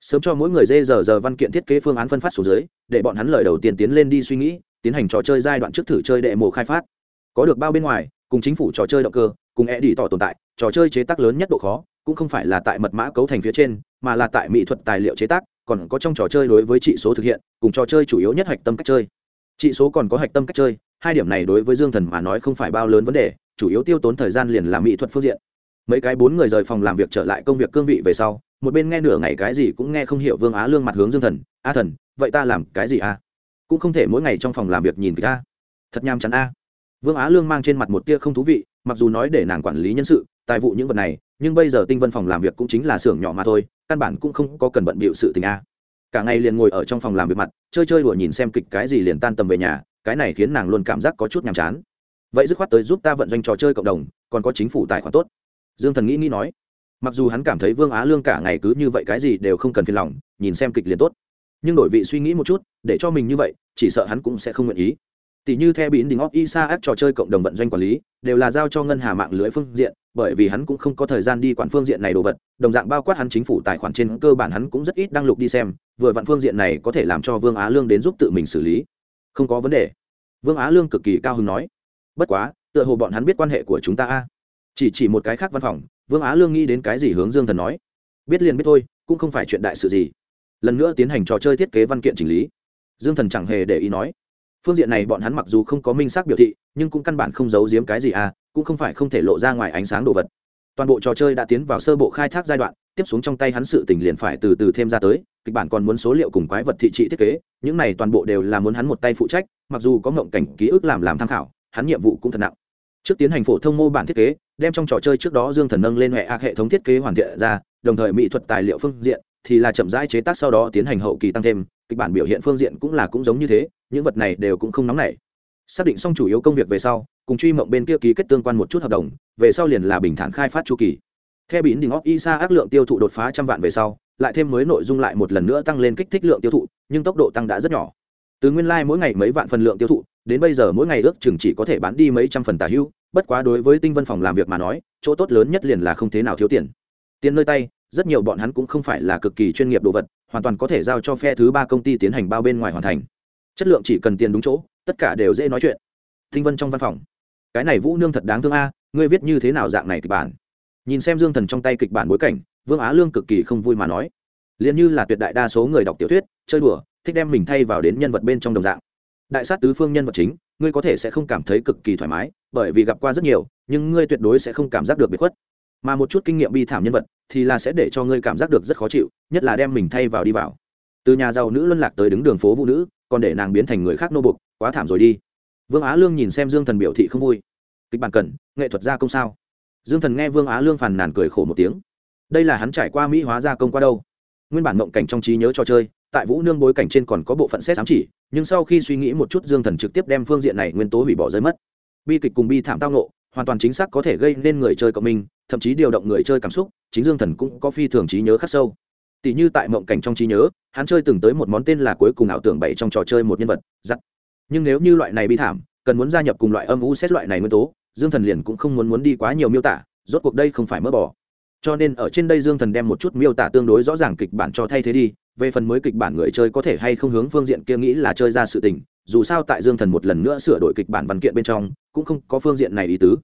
Sớm cho mỗi người dê giờ giờ văn kiện thiết kế phương án phân phát xuống dưới, để bọn hắn lời đầu tiên tiến lên đi suy nghĩ tiến hành trò chơi giai đoạn trước thử chơi đệ mộ khai phát. Có được bao bên ngoài, cùng chính phủ trò chơi động cơ, cùng e đi tỏ tồn tại, trò chơi chế tác lớn nhất độ khó, cũng không phải là tại mật mã cấu thành phía trên, mà là tại mỹ thuật tài liệu chế tác, còn có trong trò chơi đối với trị số thực hiện, cùng trò chơi chủ yếu nhất hạch tâm cách chơi. Trị số còn có hạch tâm cách chơi, hai điểm này đối với dương thần mà nói không phải bao lớn vấn đề, chủ yếu tiêu tốn thời gian liền là mỹ thuật phương diện. Mấy cái bốn người rời phòng làm việc trở lại công việc cương vị về sau, một bên nghe nửa ngày cái gì cũng nghe không hiểu vương á lương mặt hướng dương thần, a thần, vậy ta làm cái gì a cũng không thể mỗi ngày trong phòng làm việc nhìn kịch a thật nham chắn a. Vương á lương mang trên mặt một tia không thú vị, mặc dù nói để nàng quản lý nhân sự, tài vụ những vật này, nhưng bây giờ tinh vân phòng làm việc cũng chính là xưởng nhỏ mà thôi, căn bản cũng không có cần bận bịu sự tình a. Cả ngày liền ngồi ở trong phòng làm việc mặt, chơi chơi đùa nhìn xem kịch cái gì liền tan tầm về nhà, cái này khiến nàng luôn cảm giác có chút nhàm chán. Vậy dứt khoát tới giúp ta vận doanh trò chơi cộng đồng, còn có chính phủ tài khoản tốt. Dương thần nghĩ nghĩ nói. Mặc dù hắn cảm thấy vương á lương cả ngày cứ như vậy cái gì đều không cần phiền lòng, nhìn xem kịch liền tốt nhưng đổi vị suy nghĩ một chút, để cho mình như vậy, chỉ sợ hắn cũng sẽ không nguyện ý. Tỷ như theo bín đình óc, isa ác trò chơi cộng đồng vận doanh quản lý, đều là giao cho ngân hà mạng lưới phương diện, bởi vì hắn cũng không có thời gian đi quản phương diện này đồ vật, đồng dạng bao quát hắn chính phủ tài khoản trên cơ bản hắn cũng rất ít đăng lục đi xem, vừa vặn phương diện này có thể làm cho vương á lương đến giúp tự mình xử lý. Không có vấn đề. Vương á lương cực kỳ cao hứng nói. Bất quá, tựa hồ bọn hắn biết quan hệ của chúng ta a. Chỉ chỉ một cái khác văn phòng, vương á lương nghĩ đến cái gì hướng dương thần nói. Biết liền biết thôi, cũng không phải chuyện đại sự gì lần nữa tiến hành trò chơi thiết kế văn kiện chỉnh lý. Dương thần chẳng hề để ý nói, phương diện này bọn hắn mặc dù không có minh xác biểu thị, nhưng cũng căn bản không giấu giếm cái gì à cũng không phải không thể lộ ra ngoài ánh sáng đồ vật. Toàn bộ trò chơi đã tiến vào sơ bộ khai thác giai đoạn, tiếp xuống trong tay hắn sự tình liền phải từ từ thêm ra tới, kịch bản còn muốn số liệu cùng quái vật thị trị thiết kế, những này toàn bộ đều là muốn hắn một tay phụ trách, mặc dù có ngộng cảnh ký ức làm làm tham khảo, hắn nhiệm vụ cũng thật nặng. Trước tiến hành phổ thông mô bản thiết kế, đem trong trò chơi trước đó dương thần nâng lên hệ ạc hệ thống thiết kế hoàn thiện ra, đồng thời mỹ thuật tài liệu phương diện thì là chậm rãi chế tác sau đó tiến hành hậu kỳ tăng thêm, kịch bản biểu hiện phương diện cũng là cũng giống như thế, những vật này đều cũng không nóng nảy. Xác định xong chủ yếu công việc về sau, cùng truy mộng bên kia ký kết tương quan một chút hợp đồng, về sau liền là bình thản khai phát chu kỳ. Theo bín đỉnh óc isa ác lượng tiêu thụ đột phá trăm vạn về sau, lại thêm mới nội dung lại một lần nữa tăng lên kích thích lượng tiêu thụ, nhưng tốc độ tăng đã rất nhỏ. Từ nguyên lai mỗi ngày mấy vạn phần lượng tiêu thụ, đến bây giờ mỗi ngày ước chừng chỉ có thể bán đi mấy trăm phần tả hưu, bất quá đối với tinh vân phòng làm việc mà nói, chỗ tốt lớn nhất liền là không thế nào thiếu tiền. Tiền nơi tay rất nhiều bọn hắn cũng không phải là cực kỳ chuyên nghiệp đồ vật, hoàn toàn có thể giao cho phe thứ ba công ty tiến hành bao bên ngoài hoàn thành. Chất lượng chỉ cần tiền đúng chỗ, tất cả đều dễ nói chuyện. Tinh vân trong văn phòng. Cái này vũ nương thật đáng thương a, ngươi viết như thế nào dạng này kịch bản? Nhìn xem dương thần trong tay kịch bản bối cảnh, vương á lương cực kỳ không vui mà nói. Liền như là tuyệt đại đa số người đọc tiểu thuyết, chơi đùa, thích đem mình thay vào đến nhân vật bên trong đồng dạng. Đại sát tứ phương nhân vật chính, ngươi có thể sẽ không cảm thấy cực kỳ thoải mái, bởi vì gặp qua rất nhiều, nhưng ngươi tuyệt đối sẽ không cảm giác được bị khuất mà một chút kinh nghiệm bi thảm nhân vật thì là sẽ để cho ngươi cảm giác được rất khó chịu, nhất là đem mình thay vào đi vào. Từ nhà giàu nữ luân lạc tới đứng đường phố vũ nữ, còn để nàng biến thành người khác nô bục, quá thảm rồi đi. Vương á lương nhìn xem dương thần biểu thị không vui. Kịch bản cần, nghệ thuật gia công sao? Dương thần nghe vương á lương phàn nàn cười khổ một tiếng. Đây là hắn trải qua mỹ hóa gia công qua đâu? Nguyên bản mộng cảnh trong trí nhớ trò chơi, tại vũ nương bối cảnh trên còn có bộ phận xét ám chỉ, nhưng sau khi suy nghĩ một chút dương thần trực tiếp đem phương diện này nguyên tố hủy bỏ rơi mất. Bi kịch cùng bi thảm tao nộ hoàn toàn chính xác có thể gây nên người chơi cộng minh, thậm chí điều động người chơi cảm xúc, chính dương thần cũng có phi thường trí nhớ khắc sâu. Tỷ như tại mộng cảnh trong trí nhớ, hắn chơi từng tới một món tên là cuối cùng ảo tưởng bảy trong trò chơi một nhân vật, giặc. Nhưng nếu như loại này bi thảm, cần muốn gia nhập cùng loại âm u xét loại này nguyên tố, dương thần liền cũng không muốn muốn đi quá nhiều miêu tả, rốt cuộc đây không phải mỡ bỏ cho nên ở trên đây dương thần đem một chút miêu tả tương đối rõ ràng kịch bản cho thay thế đi, về phần mới kịch bản người chơi có thể hay không hướng phương diện kia nghĩ là chơi ra sự tình dù sao tại dương thần một lần nữa sửa đổi kịch bản văn kiện bên trong, cũng không có phương diện này ý tứ.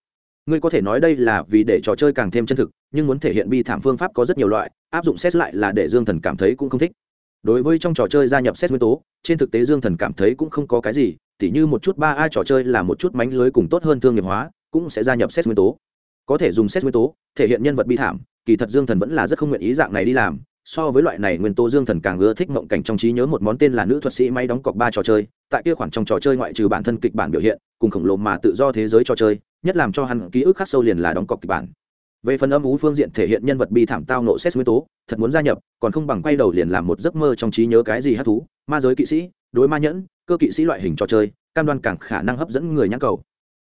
Ngươi có thể nói đây là vì để trò chơi càng thêm chân thực, nhưng muốn thể hiện bi thảm phương pháp có rất nhiều loại, áp dụng xét lại là để dương thần cảm thấy cũng không thích. Đối với trong trò chơi gia nhập xét nguyên tố, trên thực tế dương thần cảm thấy cũng không có cái gì, tỉ như một chút ba a trò chơi là một chút mánh lưới cùng tốt hơn thương nghiệp hóa, cũng sẽ gia nhập xét nguyên tố. Có thể dùng xét nguyên tố, thể hiện nhân vật bi thảm, kỳ thật dương thần vẫn là rất không nguyện ý dạng này đi làm so với loại này nguyên tố dương thần càng ưa thích mộng cảnh trong trí nhớ một món tên là nữ thuật sĩ may đóng cọc ba trò chơi. Tại kia khoản trong trò chơi ngoại trừ bản thân kịch bản biểu hiện, cùng khổng lồ mà tự do thế giới trò chơi, nhất làm cho hắn ký ức khắc sâu liền là đóng cọc kịch bản. Về phần âm ú phương diện thể hiện nhân vật bi thảm tao nộ xét nguyên tố, thật muốn gia nhập, còn không bằng quay đầu liền làm một giấc mơ trong trí nhớ cái gì hát thú, ma giới kỵ sĩ, đối ma nhẫn, cơ kỵ sĩ loại hình trò chơi, cam đoan càng khả năng hấp dẫn người nhãn cầu.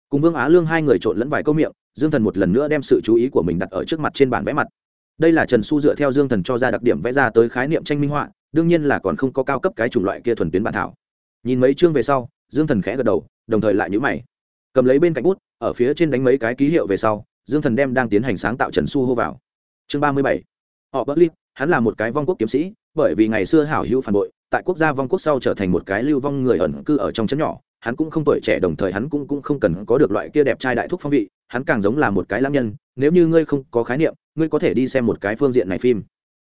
Cùng vương á lương hai người trộn lẫn vài câu miệng, dương thần một lần nữa đem sự chú ý của mình đặt ở trước mặt trên bản vẽ mặt đây là trần su dựa theo dương thần cho ra đặc điểm vẽ ra tới khái niệm tranh minh họa, đương nhiên là còn không có cao cấp cái chủng loại kia thuần tuyến bản thảo. Nhìn mấy chương về sau, dương thần khẽ gật đầu, đồng thời lại nhữ mày. Cầm lấy bên cạnh bút, ở phía trên đánh mấy cái ký hiệu về sau, dương thần đem đang tiến hành sáng tạo trần su hô vào. Chương ba mươi bảy. Họ bất lip hắn là một cái vong quốc kiếm sĩ, bởi vì ngày xưa hảo hữu phản bội, tại quốc gia vong quốc sau trở thành một cái lưu vong người ẩn cư ở trong trấn nhỏ, hắn cũng không tuổi trẻ, đồng thời hắn cũng cũng không cần có được loại kia đẹp trai đại thúc phong vị hắn càng giống là một cái lãng nhân, nếu như ngươi không có khái niệm, ngươi có thể đi xem một cái phương diện này phim.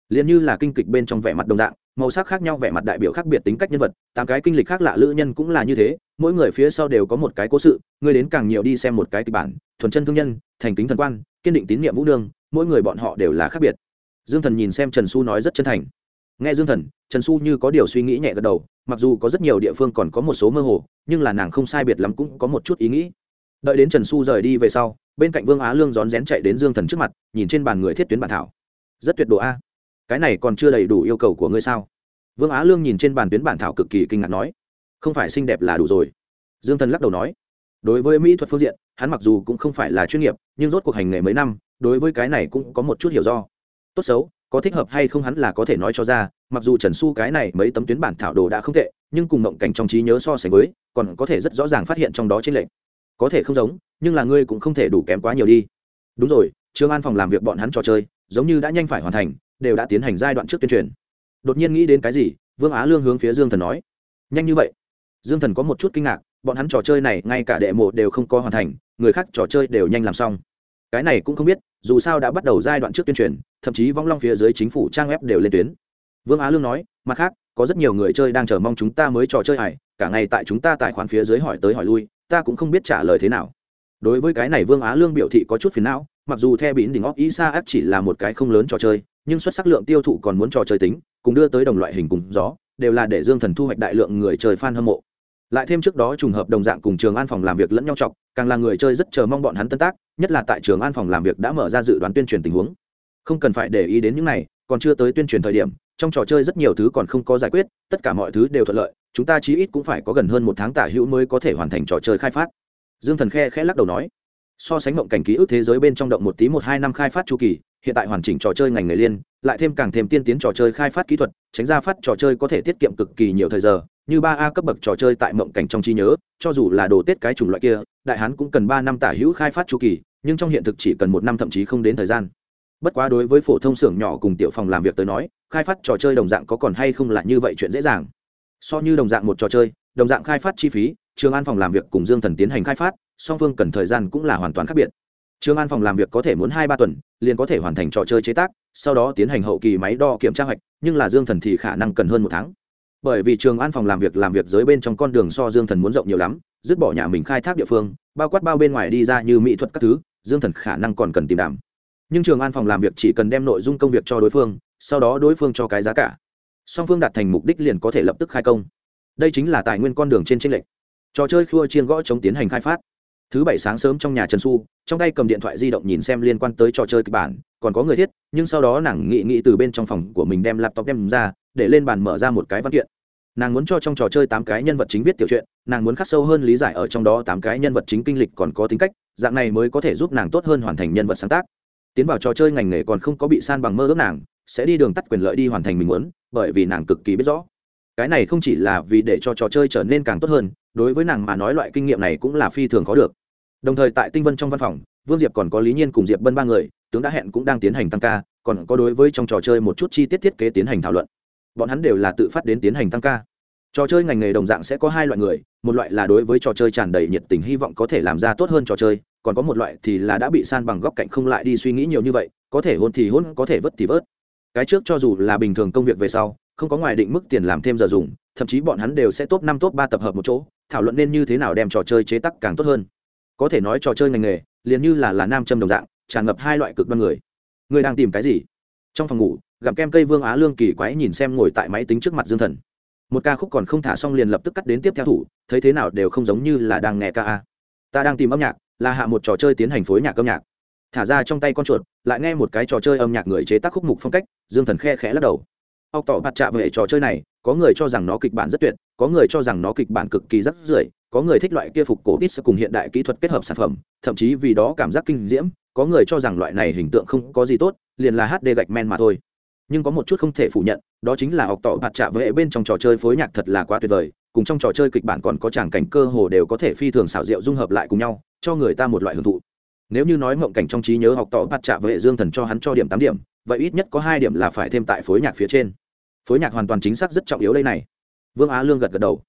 Liền như là kinh kịch bên trong vẻ mặt đồng dạng, màu sắc khác nhau, vẻ mặt đại biểu khác biệt tính cách nhân vật, tám cái kinh lịch khác lạ lữ nhân cũng là như thế, mỗi người phía sau đều có một cái cố sự, ngươi đến càng nhiều đi xem một cái kịch bản, thuần chân thương nhân, thành kính thần quan, kiên định tín nhiệm vũ đương mỗi người bọn họ đều là khác biệt. Dương thần nhìn xem trần xu nói rất chân thành. Nghe dương thần, trần xu như có điều suy nghĩ nhẹ gật đầu, mặc dù có rất nhiều địa phương còn có một số mơ hồ, nhưng là nàng không sai biệt lắm cũng có một chút ý nghĩ đợi đến trần xu rời đi về sau, bên cạnh vương á lương rón rén chạy đến dương thần trước mặt, nhìn trên bàn người thiết tuyến bản thảo. Rất tuyệt độ a. Cái này còn chưa đầy đủ yêu cầu của ngươi sao? Vương á lương nhìn trên bàn tuyến bản thảo cực kỳ kinh ngạc nói. Không phải xinh đẹp là đủ rồi. Dương thần lắc đầu nói. Đối với mỹ thuật phương diện, hắn mặc dù cũng không phải là chuyên nghiệp, nhưng rốt cuộc hành nghề mấy năm, đối với cái này cũng có một chút hiểu do. Tốt xấu, có thích hợp hay không hắn là có thể nói cho ra, mặc dù trần su cái này mấy tấm tuyến bản thảo đồ đã không tệ, nhưng cùng mộng cảnh trong trí nhớ so sánh với, còn có thể rất rõ ràng phát hiện trong đó trên lệnh có thể không giống, nhưng là ngươi cũng không thể đủ kém quá nhiều đi. Đúng rồi trường an phòng làm việc bọn hắn trò chơi, giống như đã nhanh phải hoàn thành, đều đã tiến hành giai đoạn trước tuyên truyền. Đột nhiên nghĩ đến cái gì, vương á lương hướng phía dương thần nói. Nhanh như vậy? Dương thần có một chút kinh ngạc, bọn hắn trò chơi này ngay cả đệ mộ đều không có hoàn thành, người khác trò chơi đều nhanh làm xong. Cái này cũng không biết, dù sao đã bắt đầu giai đoạn trước tuyên truyền, thậm chí vong long phía dưới chính phủ trang web đều lên tuyến. Vương á lương nói, mặt khác, có rất nhiều người chơi đang chờ mong chúng ta mới trò chơi hải cả ngày tại chúng ta tài khoản phía dưới hỏi tới hỏi lui ta cũng không biết trả lời thế nào. Đối với cái này vương á lương biểu thị có chút phiền não, mặc dù theo bỉn đỉnh óc isa áp chỉ là một cái không lớn trò chơi, nhưng xuất sắc lượng tiêu thụ còn muốn trò chơi tính, cùng đưa tới đồng loại hình cùng gió, đều là để dương thần thu hoạch đại lượng người chơi fan hâm mộ. Lại thêm trước đó trùng hợp đồng dạng cùng trường an phòng làm việc lẫn nhau chọc, càng là người chơi rất chờ mong bọn hắn tân tác, nhất là tại trường an phòng làm việc đã mở ra dự đoán tuyên truyền tình huống. Không cần phải để ý đến những này, còn chưa tới tuyên truyền thời điểm, trong trò chơi rất nhiều thứ còn không có giải quyết, tất cả mọi thứ đều thuận lợi chúng ta chí ít cũng phải có gần hơn một tháng tả hữu mới có thể hoàn thành trò chơi khai phát. Dương thần khe khẽ lắc đầu nói, so sánh mộng cảnh ký ức thế giới bên trong động một tí một hai năm khai phát chu kỳ, hiện tại hoàn chỉnh trò chơi ngành nghề liên, lại thêm càng thêm tiên tiến trò chơi khai phát kỹ thuật, tránh ra phát trò chơi có thể tiết kiệm cực kỳ nhiều thời giờ, như ba a cấp bậc trò chơi tại mộng cảnh trong trí nhớ, cho dù là đồ tết cái chủng loại kia, đại hán cũng cần ba năm tả hữu khai phát chu kỳ, nhưng trong hiện thực chỉ cần một năm thậm chí không đến thời gian. Bất quá đối với phổ thông xưởng nhỏ cùng tiểu phòng làm việc tới nói, khai phát trò chơi đồng dạng có còn hay không là như vậy chuyện dễ dàng so như đồng dạng một trò chơi, đồng dạng khai phát chi phí, trường an phòng làm việc cùng dương thần tiến hành khai phát, song phương cần thời gian cũng là hoàn toàn khác biệt. Trường an phòng làm việc có thể muốn hai ba tuần, liền có thể hoàn thành trò chơi chế tác, sau đó tiến hành hậu kỳ máy đo kiểm tra hoạch, nhưng là dương thần thì khả năng cần hơn một tháng. Bởi vì trường an phòng làm việc làm việc dưới bên trong con đường so dương thần muốn rộng nhiều lắm, dứt bỏ nhà mình khai thác địa phương, bao quát bao bên ngoài đi ra như mỹ thuật các thứ, dương thần khả năng còn cần tìm đảm. Nhưng trường an phòng làm việc chỉ cần đem nội dung công việc cho đối phương, sau đó đối phương cho cái giá cả song phương đạt thành mục đích liền có thể lập tức khai công. Đây chính là tài nguyên con đường trên tranh lệch. Trò chơi khua chiên gõ chống tiến hành khai phát. Thứ bảy sáng sớm trong nhà trần su trong tay cầm điện thoại di động nhìn xem liên quan tới trò chơi kịch bản, còn có người thiết, nhưng sau đó nàng nghị nghị từ bên trong phòng của mình đem laptop đem ra, để lên bàn mở ra một cái văn kiện. Nàng muốn cho trong trò chơi tám cái nhân vật chính viết tiểu truyện, nàng muốn khắc sâu hơn lý giải ở trong đó tám cái nhân vật chính kinh lịch còn có tính cách, dạng này mới có thể giúp nàng tốt hơn hoàn thành nhân vật sáng tác. Tiến vào trò chơi ngành nghề còn không có bị san bằng mơ ước nàng sẽ đi đường tắt quyền lợi đi hoàn thành mình muốn, bởi vì nàng cực kỳ biết rõ. Cái này không chỉ là vì để cho trò chơi trở nên càng tốt hơn, đối với nàng mà nói loại kinh nghiệm này cũng là phi thường khó được. Đồng thời tại tinh vân trong văn phòng, vương diệp còn có lý nhiên cùng diệp bân ba người, tướng đã hẹn cũng đang tiến hành tăng ca, còn có đối với trong trò chơi một chút chi tiết thiết kế tiến hành thảo luận. Bọn hắn đều là tự phát đến tiến hành tăng ca. Trò chơi ngành nghề đồng dạng sẽ có hai loại người, một loại là đối với trò chơi tràn đầy nhiệt tình hy vọng có thể làm ra tốt hơn trò chơi, còn có một loại thì là đã bị san bằng góc cạnh không lại đi suy nghĩ nhiều như vậy, có thể hôn thì hôn, có thể vớt thì vớt cái trước cho dù là bình thường công việc về sau, không có ngoài định mức tiền làm thêm giờ dùng, thậm chí bọn hắn đều sẽ top năm, top ba tập hợp một chỗ, thảo luận nên như thế nào đem trò chơi chế tắc càng tốt hơn. Có thể nói trò chơi ngành nghề, liền như là là nam châm đồng dạng, tràn ngập hai loại cực đoan người. Người đang tìm cái gì? Trong phòng ngủ gặp kem cây vương á lương kỳ quái nhìn xem ngồi tại máy tính trước mặt dương thần. Một ca khúc còn không thả xong liền lập tức cắt đến tiếp theo thủ, thấy thế nào đều không giống như là đang nghe ca a. Ta đang tìm âm nhạc, là hạ một trò chơi tiến hành phối nhạc âm nhạc thả ra trong tay con chuột, lại nghe một cái trò chơi âm nhạc người chế tác khúc mục phong cách, dương thần khe khẽ lắc đầu. Học tỏ mặt trạ về trò chơi này, có người cho rằng nó kịch bản rất tuyệt, có người cho rằng nó kịch bản cực kỳ rắc rưởi, có người thích loại kia phục cổ ít cùng hiện đại kỹ thuật kết hợp sản phẩm, thậm chí vì đó cảm giác kinh diễm, có người cho rằng loại này hình tượng không có gì tốt, liền là hd gạch men mà thôi. Nhưng có một chút không thể phủ nhận, đó chính là học tỏ bạt trạ vệ bên trong trò chơi phối nhạc thật là quá tuyệt vời, cùng trong trò chơi kịch bản còn có tràng cảnh cơ hồ đều có thể phi thường xảo diệu dung hợp lại cùng nhau, cho người ta một loại hưởng thụ nếu như nói mộng cảnh trong trí nhớ học tỏ bắt chạ với dương thần cho hắn cho điểm tám điểm, vậy ít nhất có hai điểm là phải thêm tại phối nhạc phía trên. Phối nhạc hoàn toàn chính xác rất trọng yếu đây này. Vương á lương gật gật đầu.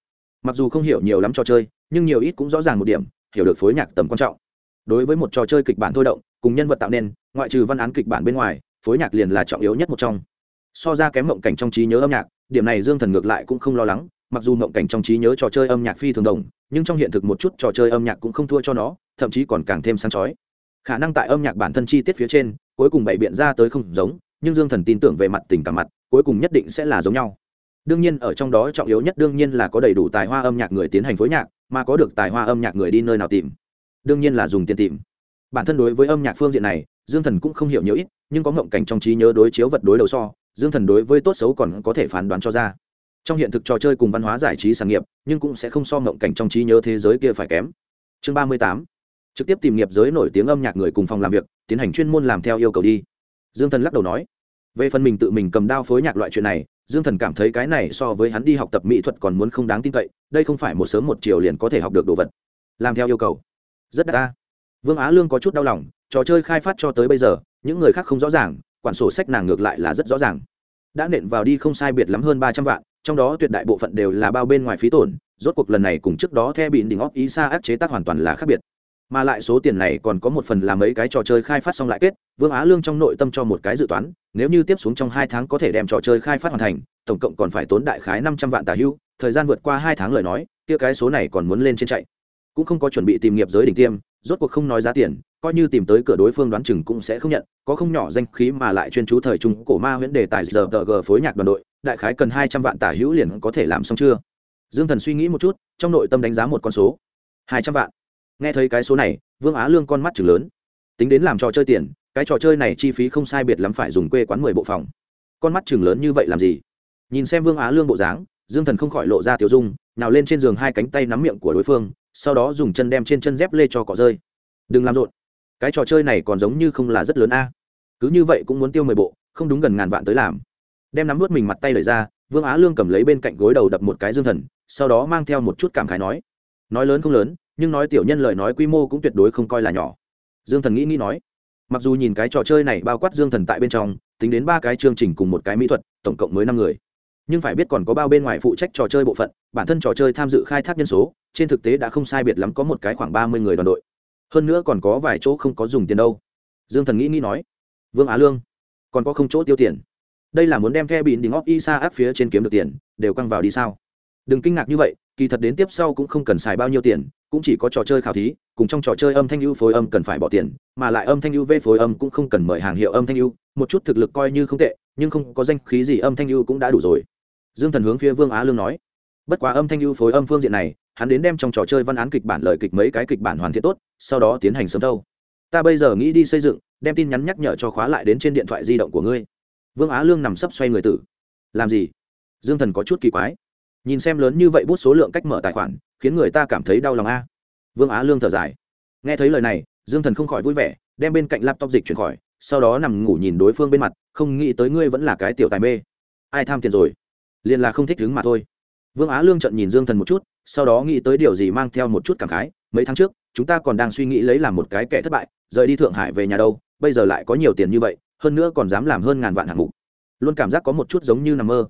Mặc dù không hiểu nhiều lắm trò chơi, nhưng nhiều ít cũng rõ ràng một điểm, hiểu được phối nhạc tầm quan trọng. Đối với một trò chơi kịch bản thôi động, cùng nhân vật tạo nên, ngoại trừ văn án kịch bản bên ngoài, phối nhạc liền là trọng yếu nhất một trong. So ra kém mộng cảnh trong trí nhớ âm nhạc, điểm này dương thần ngược lại cũng không lo lắng, mặc dù mộng cảnh trong trí nhớ trò chơi âm nhạc phi thường đồng, nhưng trong hiện thực một chút trò chơi âm nhạc cũng không thua cho nó, thậm chí còn càng thêm sáng chói khả năng tại âm nhạc bản thân chi tiết phía trên, cuối cùng bày biện ra tới không giống, nhưng dương thần tin tưởng về mặt tình cảm mặt, cuối cùng nhất định sẽ là giống nhau. Đương nhiên, ở trong đó trọng yếu nhất đương nhiên là có đầy đủ tài hoa âm nhạc người tiến hành phối nhạc, mà có được tài hoa âm nhạc người đi nơi nào tìm. Đương nhiên là dùng tiền tìm. Bản thân đối với âm nhạc phương diện này, dương thần cũng không hiểu nhiều ít, nhưng có ngộng cảnh trong trí nhớ đối chiếu vật đối đầu so, dương thần đối với tốt xấu còn có thể phán đoán cho ra. Trong hiện thực trò chơi cùng văn hóa giải trí sản nghiệp, nhưng cũng sẽ không so ngộng cảnh trong trí nhớ thế giới kia phải kém. Chương ba mươi tám trực tiếp tìm nghiệp giới nổi tiếng âm nhạc người cùng phòng làm việc, tiến hành chuyên môn làm theo yêu cầu đi. Dương thần lắc đầu nói, về phần mình tự mình cầm đao phối nhạc loại chuyện này, dương thần cảm thấy cái này so với hắn đi học tập mỹ thuật còn muốn không đáng tin cậy, đây không phải một sớm một chiều liền có thể học được đồ vật. Làm theo yêu cầu. Rất đắt ta vương á lương có chút đau lòng, trò chơi khai phát cho tới bây giờ, những người khác không rõ ràng, quản sổ sách nàng ngược lại là rất rõ ràng. Đã nện vào đi không sai biệt lắm hơn ba trăm vạn, trong đó tuyệt đại bộ phận đều là bao bên ngoài phí tổn, rốt cuộc lần này cùng trước đó theo bị đỉnh óc ý xa áp chế tác hoàn toàn là khác biệt mà lại số tiền này còn có một phần là mấy cái trò chơi khai phát xong lại kết, vương á lương trong nội tâm cho một cái dự toán, nếu như tiếp xuống trong hai tháng có thể đem trò chơi khai phát hoàn thành, tổng cộng còn phải tốn đại khái năm trăm vạn tà hưu, thời gian vượt qua hai tháng lời nói, kia cái số này còn muốn lên trên chạy. Cũng không có chuẩn bị tìm nghiệp giới đỉnh tiêm, rốt cuộc không nói giá tiền, coi như tìm tới cửa đối phương đoán chừng cũng sẽ không nhận, có không nhỏ danh khí mà lại chuyên chú thời trung cổ ma huyễn đề tài giờ g phối nhạc đoàn đội, đại khái cần hai trăm vạn tả hữu liền có thể làm xong chưa? Dương thần suy nghĩ một chút, trong nội tâm đánh giá một con số, hai trăm vạn nghe thấy cái số này, vương á lương con mắt chừng lớn. Tính đến làm trò chơi tiền, cái trò chơi này chi phí không sai biệt lắm phải dùng quê quán mười bộ phòng. Con mắt chừng lớn như vậy làm gì? Nhìn xem vương á lương bộ dáng, dương thần không khỏi lộ ra tiểu dung nào lên trên giường hai cánh tay nắm miệng của đối phương, sau đó dùng chân đem trên chân dép lê cho cỏ rơi. Đừng làm rộn. Cái trò chơi này còn giống như không là rất lớn a. Cứ như vậy cũng muốn tiêu mười bộ, không đúng gần ngàn vạn tới làm. Đem nắm vớt mình mặt tay lời ra, vương á lương cầm lấy bên cạnh gối đầu đập một cái dương thần, sau đó mang theo một chút cảm khái nói. Nói lớn không lớn nhưng nói tiểu nhân lời nói quy mô cũng tuyệt đối không coi là nhỏ. Dương thần nghĩ nghĩ nói, mặc dù nhìn cái trò chơi này bao quát dương thần tại bên trong, tính đến ba cái chương trình cùng một cái mỹ thuật, tổng cộng mới năm người. Nhưng phải biết còn có bao bên ngoài phụ trách trò chơi bộ phận, bản thân trò chơi tham dự khai thác nhân số, trên thực tế đã không sai biệt lắm có một cái khoảng ba mươi người đoàn đội. Hơn nữa còn có vài chỗ không có dùng tiền đâu. Dương thần nghĩ nghĩ nói, vương á lương, còn có không chỗ tiêu tiền. Đây là muốn đem the bịn đỉnh y isa áp phía trên kiếm được tiền, đều căng vào đi sao? Đừng kinh ngạc như vậy, kỳ thật đến tiếp sau cũng không cần xài bao nhiêu tiền, cũng chỉ có trò chơi khảo thí, cùng trong trò chơi âm thanh ưu phối âm cần phải bỏ tiền, mà lại âm thanh ưu v phối âm cũng không cần mời hàng hiệu âm thanh ưu, một chút thực lực coi như không tệ, nhưng không có danh khí gì âm thanh ưu cũng đã đủ rồi. Dương thần hướng phía vương á lương nói, bất quá âm thanh ưu phối âm phương diện này, hắn đến đem trong trò chơi văn án kịch bản lời kịch mấy cái kịch bản hoàn thiện tốt, sau đó tiến hành sớm thâu ta bây giờ nghĩ đi xây dựng, đem tin nhắn nhắc nhở cho khóa lại đến trên điện thoại di động của ngươi. Vương á lương nằm sấp xoay người tử. Làm gì? Dương thần có chút kỳ quái nhìn xem lớn như vậy bút số lượng cách mở tài khoản, khiến người ta cảm thấy đau lòng a. Vương á lương thở dài. Nghe thấy lời này, dương thần không khỏi vui vẻ, đem bên cạnh laptop dịch chuyển khỏi, sau đó nằm ngủ nhìn đối phương bên mặt, không nghĩ tới ngươi vẫn là cái tiểu tài mê. Ai tham tiền rồi? Liền là không thích đứng mà thôi. Vương á lương trận nhìn dương thần một chút, sau đó nghĩ tới điều gì mang theo một chút cảm khái, mấy tháng trước, chúng ta còn đang suy nghĩ lấy làm một cái kẻ thất bại, rời đi thượng hải về nhà đâu, bây giờ lại có nhiều tiền như vậy, hơn nữa còn dám làm hơn ngàn vạn hạng mục. Luôn cảm giác có một chút giống như nằm mơ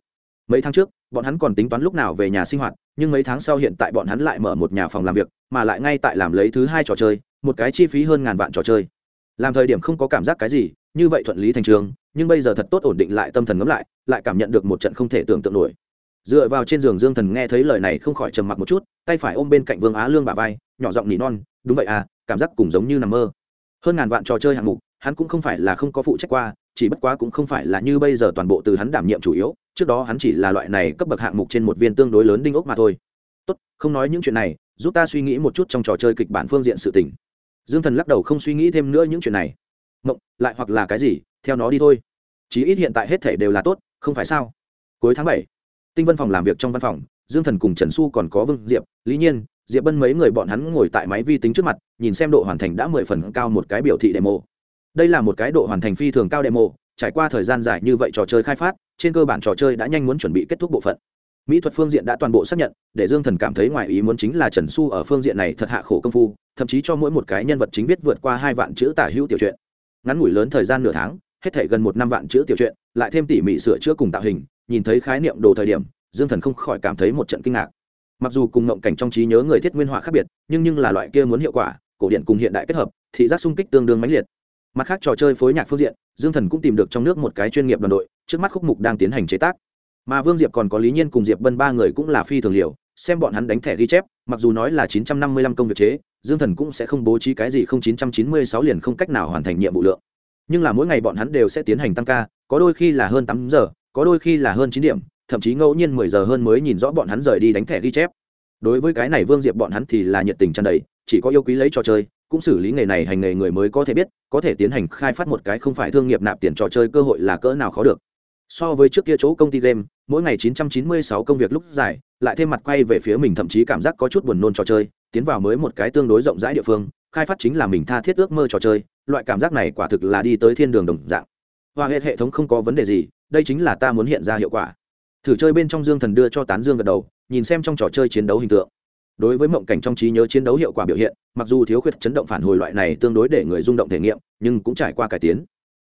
mấy tháng trước, bọn hắn còn tính toán lúc nào về nhà sinh hoạt, nhưng mấy tháng sau hiện tại bọn hắn lại mở một nhà phòng làm việc, mà lại ngay tại làm lấy thứ hai trò chơi, một cái chi phí hơn ngàn vạn trò chơi. Làm thời điểm không có cảm giác cái gì, như vậy thuận lý thành trường, nhưng bây giờ thật tốt ổn định lại tâm thần ngấm lại lại cảm nhận được một trận không thể tưởng tượng nổi. Dựa vào trên giường dương thần nghe thấy lời này không khỏi trầm mặc một chút, tay phải ôm bên cạnh vương á lương bà vai, nhỏ giọng nỉ non, đúng vậy à cảm giác cùng giống như nằm mơ. Hơn ngàn vạn trò chơi hạng mục, hắn cũng không phải là không có phụ trách qua chỉ bất quá cũng không phải là như bây giờ toàn bộ từ hắn đảm nhiệm chủ yếu, trước đó hắn chỉ là loại này cấp bậc hạng mục trên một viên tương đối lớn đinh ốc mà thôi. Tốt, không nói những chuyện này, giúp ta suy nghĩ một chút trong trò chơi kịch bản phương diện sự tình. Dương thần lắc đầu không suy nghĩ thêm nữa những chuyện này. Mộng, lại hoặc là cái gì, theo nó đi thôi. Chí ít hiện tại hết thể đều là tốt, không phải sao? Cuối tháng bảy, tinh vân phòng làm việc trong văn phòng, dương thần cùng trần xu còn có vương diệp, lý nhiên, diệp bân mấy người bọn hắn ngồi tại máy vi tính trước mặt, nhìn xem độ hoàn thành đã mười phần cao một cái biểu thị demo đây là một cái độ hoàn thành phi thường cao demo, trải qua thời gian dài như vậy trò chơi khai phát, trên cơ bản trò chơi đã nhanh muốn chuẩn bị kết thúc bộ phận. Mỹ thuật phương diện đã toàn bộ xác nhận, để dương thần cảm thấy ngoài ý muốn chính là trần Su ở phương diện này thật hạ khổ công phu, thậm chí cho mỗi một cái nhân vật chính viết vượt qua hai vạn chữ tả hữu tiểu truyện. Ngắn ngủi lớn thời gian nửa tháng, hết thể gần một năm vạn chữ tiểu truyện, lại thêm tỉ mỉ sửa chữa cùng tạo hình, nhìn thấy khái niệm đồ thời điểm, dương thần không khỏi cảm thấy một trận kinh ngạc. Mặc dù cùng ngộng cảnh trong trí nhớ người thiết nguyên họa khác biệt, nhưng nhưng là loại kia muốn hiệu quả, cổ điện cùng hiện đại kết hợp, thị giác sung kích tương đương mãnh liệt mặt khác trò chơi phối nhạc phương diện, dương thần cũng tìm được trong nước một cái chuyên nghiệp đoàn đội, trước mắt khúc mục đang tiến hành chế tác. Mà vương diệp còn có lý nhiên cùng diệp bân ba người cũng là phi thường liều xem bọn hắn đánh thẻ ghi chép, mặc dù nói là chín trăm năm mươi lăm công việc chế, dương thần cũng sẽ không bố trí cái gì không chín trăm chín mươi sáu liền không cách nào hoàn thành nhiệm vụ lượng. Nhưng là mỗi ngày bọn hắn đều sẽ tiến hành tăng ca, có đôi khi là hơn tám giờ, có đôi khi là hơn chín điểm, thậm chí ngẫu nhiên mười giờ hơn mới nhìn rõ bọn hắn rời đi đánh thẻ ghi chép. Đối với cái này vương diệp bọn hắn thì là nhiệt tình tràn đầy, chỉ có yêu quý lấy trò chơi cũng xử lý nghề này hành nghề người mới có thể biết, có thể tiến hành khai phát một cái không phải thương nghiệp nạp tiền trò chơi cơ hội là cỡ nào khó được. So với trước kia chỗ công ty game, mỗi ngày 996 công việc lúc dài, lại thêm mặt quay về phía mình thậm chí cảm giác có chút buồn nôn trò chơi, tiến vào mới một cái tương đối rộng rãi địa phương, khai phát chính là mình tha thiết ước mơ trò chơi, loại cảm giác này quả thực là đi tới thiên đường đồng dạng. Và hệ hệ thống không có vấn đề gì, đây chính là ta muốn hiện ra hiệu quả. Thử chơi bên trong dương thần đưa cho tán dương gật đầu, nhìn xem trong trò chơi chiến đấu hình tượng đối với mộng cảnh trong trí nhớ chiến đấu hiệu quả biểu hiện, mặc dù thiếu khuyết chấn động phản hồi loại này tương đối để người rung động thể nghiệm, nhưng cũng trải qua cải tiến.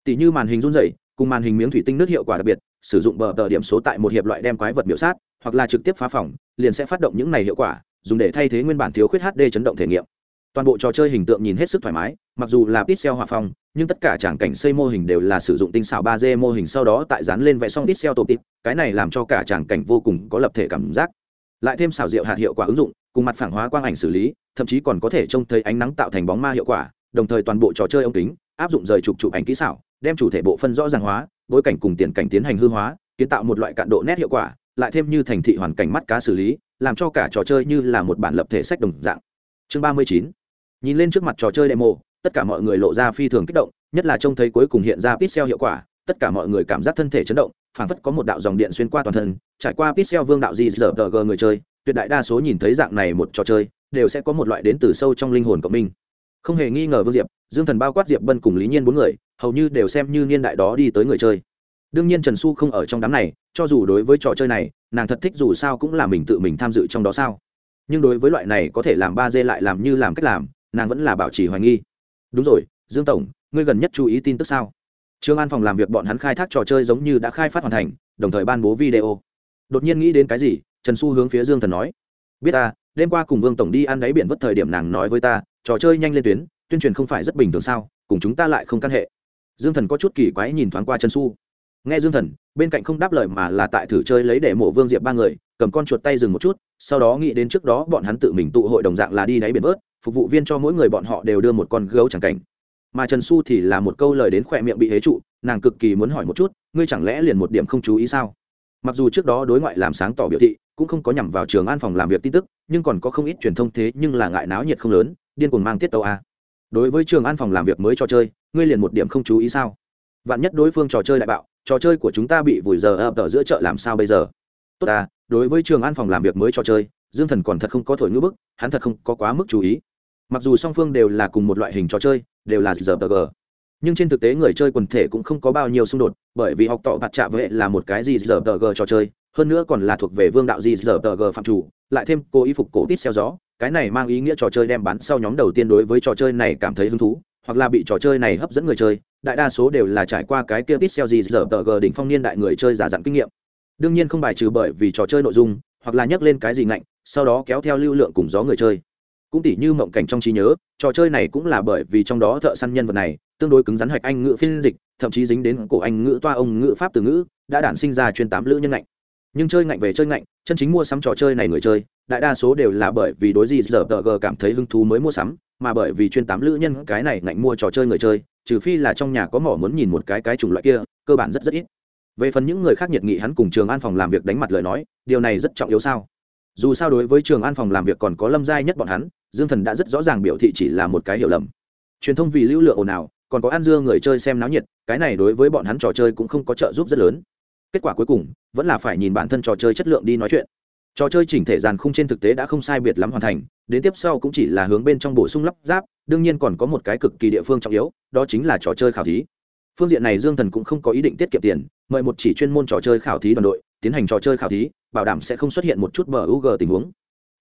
Tỷ như màn hình run dày cùng màn hình miếng thủy tinh nước hiệu quả đặc biệt, sử dụng bờ tờ điểm số tại một hiệp loại đem quái vật biểu sát, hoặc là trực tiếp phá phòng, liền sẽ phát động những này hiệu quả, dùng để thay thế nguyên bản thiếu khuyết hd chấn động thể nghiệm. Toàn bộ trò chơi hình tượng nhìn hết sức thoải mái, mặc dù là pixel hòa phong, nhưng tất cả tràng cảnh xây mô hình đều là sử dụng tinh xảo 3D mô hình sau đó tại dán lên vẽ xong pixel tổ tịp cái này làm cho cả tràng cảnh vô cùng có lập thể cảm giác lại thêm xảo diệu hạt hiệu quả ứng dụng, cùng mặt phản hóa quang ảnh xử lý, thậm chí còn có thể trông thấy ánh nắng tạo thành bóng ma hiệu quả, đồng thời toàn bộ trò chơi ống kính, áp dụng rời chụp chụp ảnh kỹ xảo, đem chủ thể bộ phân rõ ràng hóa, bối cảnh cùng tiền cảnh tiến hành hư hóa, kiến tạo một loại cạn độ nét hiệu quả, lại thêm như thành thị hoàn cảnh mắt cá xử lý, làm cho cả trò chơi như là một bản lập thể sách đồng dạng. Chương ba mươi chín. Nhìn lên trước mặt trò chơi demo, tất cả mọi người lộ ra phi thường kích động, nhất là trông thấy cuối cùng hiện ra pixel hiệu quả, tất cả mọi người cảm giác thân thể chấn động, phảng phất có một đạo dòng điện xuyên qua toàn thân trải qua pixel vương đạo gì giờ g người chơi, tuyệt đại đa số nhìn thấy dạng này một trò chơi, đều sẽ có một loại đến từ sâu trong linh hồn của mình. Không hề nghi ngờ vương diệp, dương thần bao quát diệp bân cùng lý nhiên bốn người, hầu như đều xem như niên đại đó đi tới người chơi. Đương nhiên trần xu không ở trong đám này, cho dù đối với trò chơi này, nàng thật thích dù sao cũng là mình tự mình tham dự trong đó sao? Nhưng đối với loại này có thể làm ba d lại làm như làm cách làm, nàng vẫn là bảo trì hoài nghi. Đúng rồi, dương tổng, ngươi gần nhất chú ý tin tức sao? Trương an phòng làm việc bọn hắn khai thác trò chơi giống như đã khai phát hoàn thành, đồng thời ban bố video đột nhiên nghĩ đến cái gì, trần xu hướng phía dương thần nói, biết ta, đêm qua cùng vương tổng đi ăn đáy biển vất thời điểm nàng nói với ta, trò chơi nhanh lên tuyến, tuyên truyền không phải rất bình thường sao, cùng chúng ta lại không căn hệ. Dương thần có chút kỳ quái nhìn thoáng qua trần su nghe dương thần, bên cạnh không đáp lời mà là tại thử chơi lấy để mộ vương diệp ba người, cầm con chuột tay dừng một chút, sau đó nghĩ đến trước đó bọn hắn tự mình tụ hội đồng dạng là đi đáy biển vớt, phục vụ viên cho mỗi người bọn họ đều đưa một con gấu chẳng cảnh. Mà trần su thì là một câu lời đến khỏe miệng bị hế trụ, nàng cực kỳ muốn hỏi một chút, ngươi chẳng lẽ liền một điểm không chú ý sao? Mặc dù trước đó đối ngoại làm sáng tỏ biểu thị, cũng không có nhằm vào trường an phòng làm việc tin tức, nhưng còn có không ít truyền thông thế nhưng là ngại náo nhiệt không lớn, điên cuồng mang tiết tàu a. Đối với trường an phòng làm việc mới trò chơi, ngươi liền một điểm không chú ý sao? Vạn nhất đối phương trò chơi đại bạo, trò chơi của chúng ta bị vùi giờ ập ở giữa chợ làm sao bây giờ? Tốt à đối với trường an phòng làm việc mới trò chơi, dương thần còn thật không có thổi ngữ bức, hắn thật không có quá mức chú ý. Mặc dù song phương đều là cùng một loại hình trò chơi, đều là giờ g nhưng trên thực tế người chơi quần thể cũng không có bao nhiêu xung đột, bởi vì học tọ bạt trạ vệ là một cái gì giờ g trò chơi, hơn nữa còn là thuộc về vương đạo gì giờ g phạm chủ, lại thêm cô y phục cổ tít xeo gió, cái này mang ý nghĩa trò chơi đem bán sau nhóm đầu tiên đối với trò chơi này cảm thấy hứng thú, hoặc là bị trò chơi này hấp dẫn người chơi, đại đa số đều là trải qua cái kia tít xeo gì giờ g đỉnh phong niên đại người chơi giả dặn kinh nghiệm. Đương nhiên không bài trừ bởi vì trò chơi nội dung, hoặc là nhắc lên cái gì ngạnh, sau đó kéo theo lưu lượng cùng gió người chơi. Cũng tỉ như mộng cảnh trong trí nhớ, trò chơi này cũng là bởi vì trong đó thợ săn nhân vật này tương đối cứng rắn hạch anh ngữ phiên dịch, thậm chí dính đến cổ anh ngữ toa ông ngữ pháp từ ngữ, đã đản sinh ra chuyên tám lữ nhân ngạnh. Nhưng chơi ngạnh về chơi ngạnh, chân chính mua sắm trò chơi này người chơi, đại đa số đều là bởi vì đối gì giờ tờ g cảm thấy hứng thú mới mua sắm, mà bởi vì chuyên tám lữ nhân cái này ngạnh mua trò chơi người chơi, trừ phi là trong nhà có mỏ muốn nhìn một cái cái chủng loại kia, cơ bản rất rất ít. Về phần những người khác nhiệt nghị hắn cùng trường an phòng làm việc đánh mặt lời nói, điều này rất trọng yếu sao? Dù sao đối với trường an phòng làm việc còn có lâm giai nhất bọn hắn, dương thần đã rất rõ ràng biểu thị chỉ là một cái hiểu lầm. Truyền thông vì lưu lượng ồn ào còn có ăn dưa người chơi xem náo nhiệt, cái này đối với bọn hắn trò chơi cũng không có trợ giúp rất lớn. Kết quả cuối cùng, vẫn là phải nhìn bản thân trò chơi chất lượng đi nói chuyện. Trò chơi chỉnh thể dàn khung trên thực tế đã không sai biệt lắm hoàn thành, đến tiếp sau cũng chỉ là hướng bên trong bổ sung lắp ráp, đương nhiên còn có một cái cực kỳ địa phương trọng yếu, đó chính là trò chơi khảo thí. Phương diện này dương thần cũng không có ý định tiết kiệm tiền, mời một chỉ chuyên môn trò chơi khảo thí đoàn đội, tiến hành trò chơi khảo thí, bảo đảm sẽ không xuất hiện một chút bờ u g tình huống.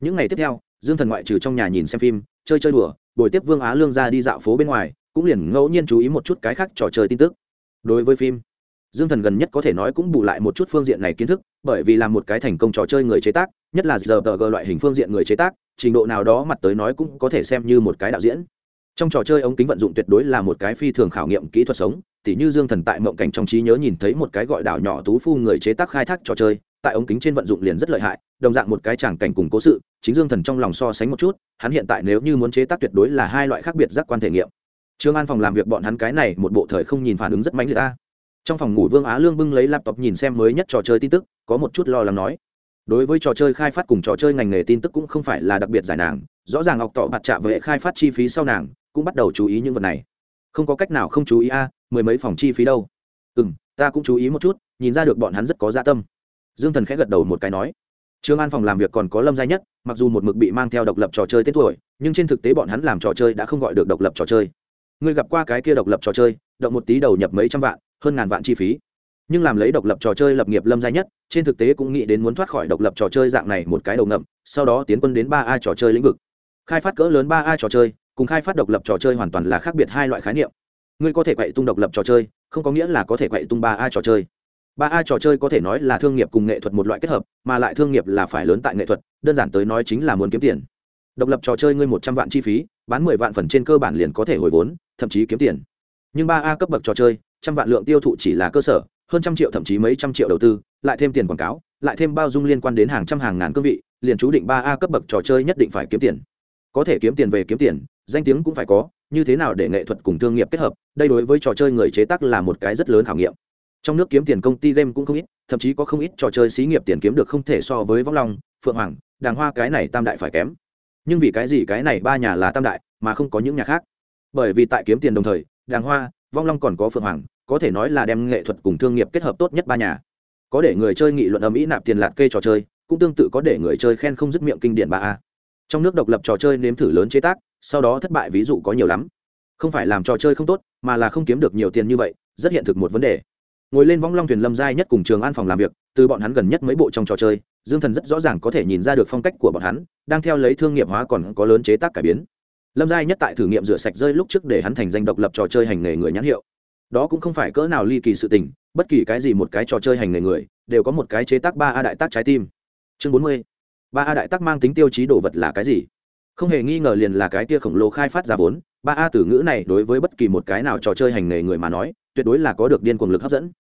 Những ngày tiếp theo, dương thần ngoại trừ trong nhà nhìn xem phim, chơi chơi đùa, buổi tiếp vương á lương ra đi dạo phố bên ngoài cũng liền ngẫu nhiên chú ý một chút cái khác trò chơi tin tức. Đối với phim, dương thần gần nhất có thể nói cũng bù lại một chút phương diện này kiến thức, bởi vì là một cái thành công trò chơi người chế tác, nhất là giờ tờ g loại hình phương diện người chế tác, trình độ nào đó mặt tới nói cũng có thể xem như một cái đạo diễn. Trong trò chơi ống kính vận dụng tuyệt đối là một cái phi thường khảo nghiệm kỹ thuật sống, tỉ như dương thần tại mộng cảnh trong trí nhớ nhìn thấy một cái gọi đảo nhỏ tú phu người chế tác khai thác trò chơi, tại ống kính trên vận dụng liền rất lợi hại, đồng dạng một cái tràng cảnh cùng cố sự, chính dương thần trong lòng so sánh một chút, hắn hiện tại nếu như muốn chế tác tuyệt đối là hai loại khác biệt giác quan thể nghiệm trương an phòng làm việc bọn hắn cái này một bộ thời không nhìn phản ứng rất mãnh liệt ta. Trong phòng ngủ vương á lương bưng lấy laptop nhìn xem mới nhất trò chơi tin tức, có một chút lo lắng nói. Đối với trò chơi khai phát cùng trò chơi ngành nghề tin tức cũng không phải là đặc biệt giải nàng, rõ ràng học tỏ mặt trạ vệ khai phát chi phí sau nàng cũng bắt đầu chú ý những vật này. Không có cách nào không chú ý a, mười mấy phòng chi phí đâu. Ừ ta cũng chú ý một chút, nhìn ra được bọn hắn rất có dạ tâm. Dương thần khẽ gật đầu một cái nói. Trương an phòng làm việc còn có lâm gia nhất, mặc dù một mực bị mang theo độc lập trò chơi tên tuổi, nhưng trên thực tế bọn hắn làm trò chơi đã không gọi được độc lập trò chơi ngươi gặp qua cái kia độc lập trò chơi, động một tí đầu nhập mấy trăm vạn, hơn ngàn vạn chi phí. Nhưng làm lấy độc lập trò chơi lập nghiệp lâm gia nhất, trên thực tế cũng nghĩ đến muốn thoát khỏi độc lập trò chơi dạng này một cái đầu ngậm, sau đó tiến quân đến ba a trò chơi lĩnh vực. Khai phát cỡ lớn ba a trò chơi, cùng khai phát độc lập trò chơi hoàn toàn là khác biệt hai loại khái niệm. Ngươi có thể quậy tung độc lập trò chơi, không có nghĩa là có thể quậy tung ba a trò chơi. Ba a trò chơi có thể nói là thương nghiệp cùng nghệ thuật một loại kết hợp, mà lại thương nghiệp là phải lớn tại nghệ thuật, đơn giản tới nói chính là muốn kiếm tiền độc lập trò chơi ngươi một trăm vạn chi phí, bán mười vạn phần trên cơ bản liền có thể hồi vốn, thậm chí kiếm tiền. Nhưng ba a cấp bậc trò chơi, trăm vạn lượng tiêu thụ chỉ là cơ sở, hơn trăm triệu thậm chí mấy trăm triệu đầu tư, lại thêm tiền quảng cáo, lại thêm bao dung liên quan đến hàng trăm hàng ngàn cương vị, liền chú định ba a cấp bậc trò chơi nhất định phải kiếm tiền. Có thể kiếm tiền về kiếm tiền, danh tiếng cũng phải có, như thế nào để nghệ thuật cùng thương nghiệp kết hợp, đây đối với trò chơi người chế tác là một cái rất lớn khảo nghiệm. Trong nước kiếm tiền công ty game cũng không ít, thậm chí có không ít trò chơi xí nghiệp tiền kiếm được không thể so với vong long, phượng hoàng, đàng hoa cái này tam đại phải kém nhưng vì cái gì cái này ba nhà là tam đại mà không có những nhà khác? Bởi vì tại kiếm tiền đồng thời, đàng hoa, vong long còn có phượng hoàng, có thể nói là đem nghệ thuật cùng thương nghiệp kết hợp tốt nhất ba nhà. Có để người chơi nghị luận âm ý nạp tiền lạt kê trò chơi, cũng tương tự có để người chơi khen không dứt miệng kinh điển ba a. Trong nước độc lập trò chơi nếm thử lớn chế tác, sau đó thất bại ví dụ có nhiều lắm. Không phải làm trò chơi không tốt, mà là không kiếm được nhiều tiền như vậy, rất hiện thực một vấn đề. Ngồi lên vong long thuyền lâm giai nhất cùng trường an phòng làm việc, từ bọn hắn gần nhất mấy bộ trong trò chơi dương thần rất rõ ràng có thể nhìn ra được phong cách của bọn hắn, đang theo lấy thương nghiệp hóa còn có lớn chế tác cải biến. Lâm giai nhất tại thử nghiệm rửa sạch rơi lúc trước để hắn thành danh độc lập trò chơi hành nghề người nhãn hiệu. Đó cũng không phải cỡ nào ly kỳ sự tình, bất kỳ cái gì một cái trò chơi hành nghề người, đều có một cái chế tác ba a đại tác trái tim. Chương bốn mươi. Ba a đại tác mang tính tiêu chí đồ vật là cái gì? Không hề nghi ngờ liền là cái kia khổng lồ khai phát ra vốn, ba a từ ngữ này đối với bất kỳ một cái nào trò chơi hành nghề người mà nói, tuyệt đối là có được điên cuồng lực hấp dẫn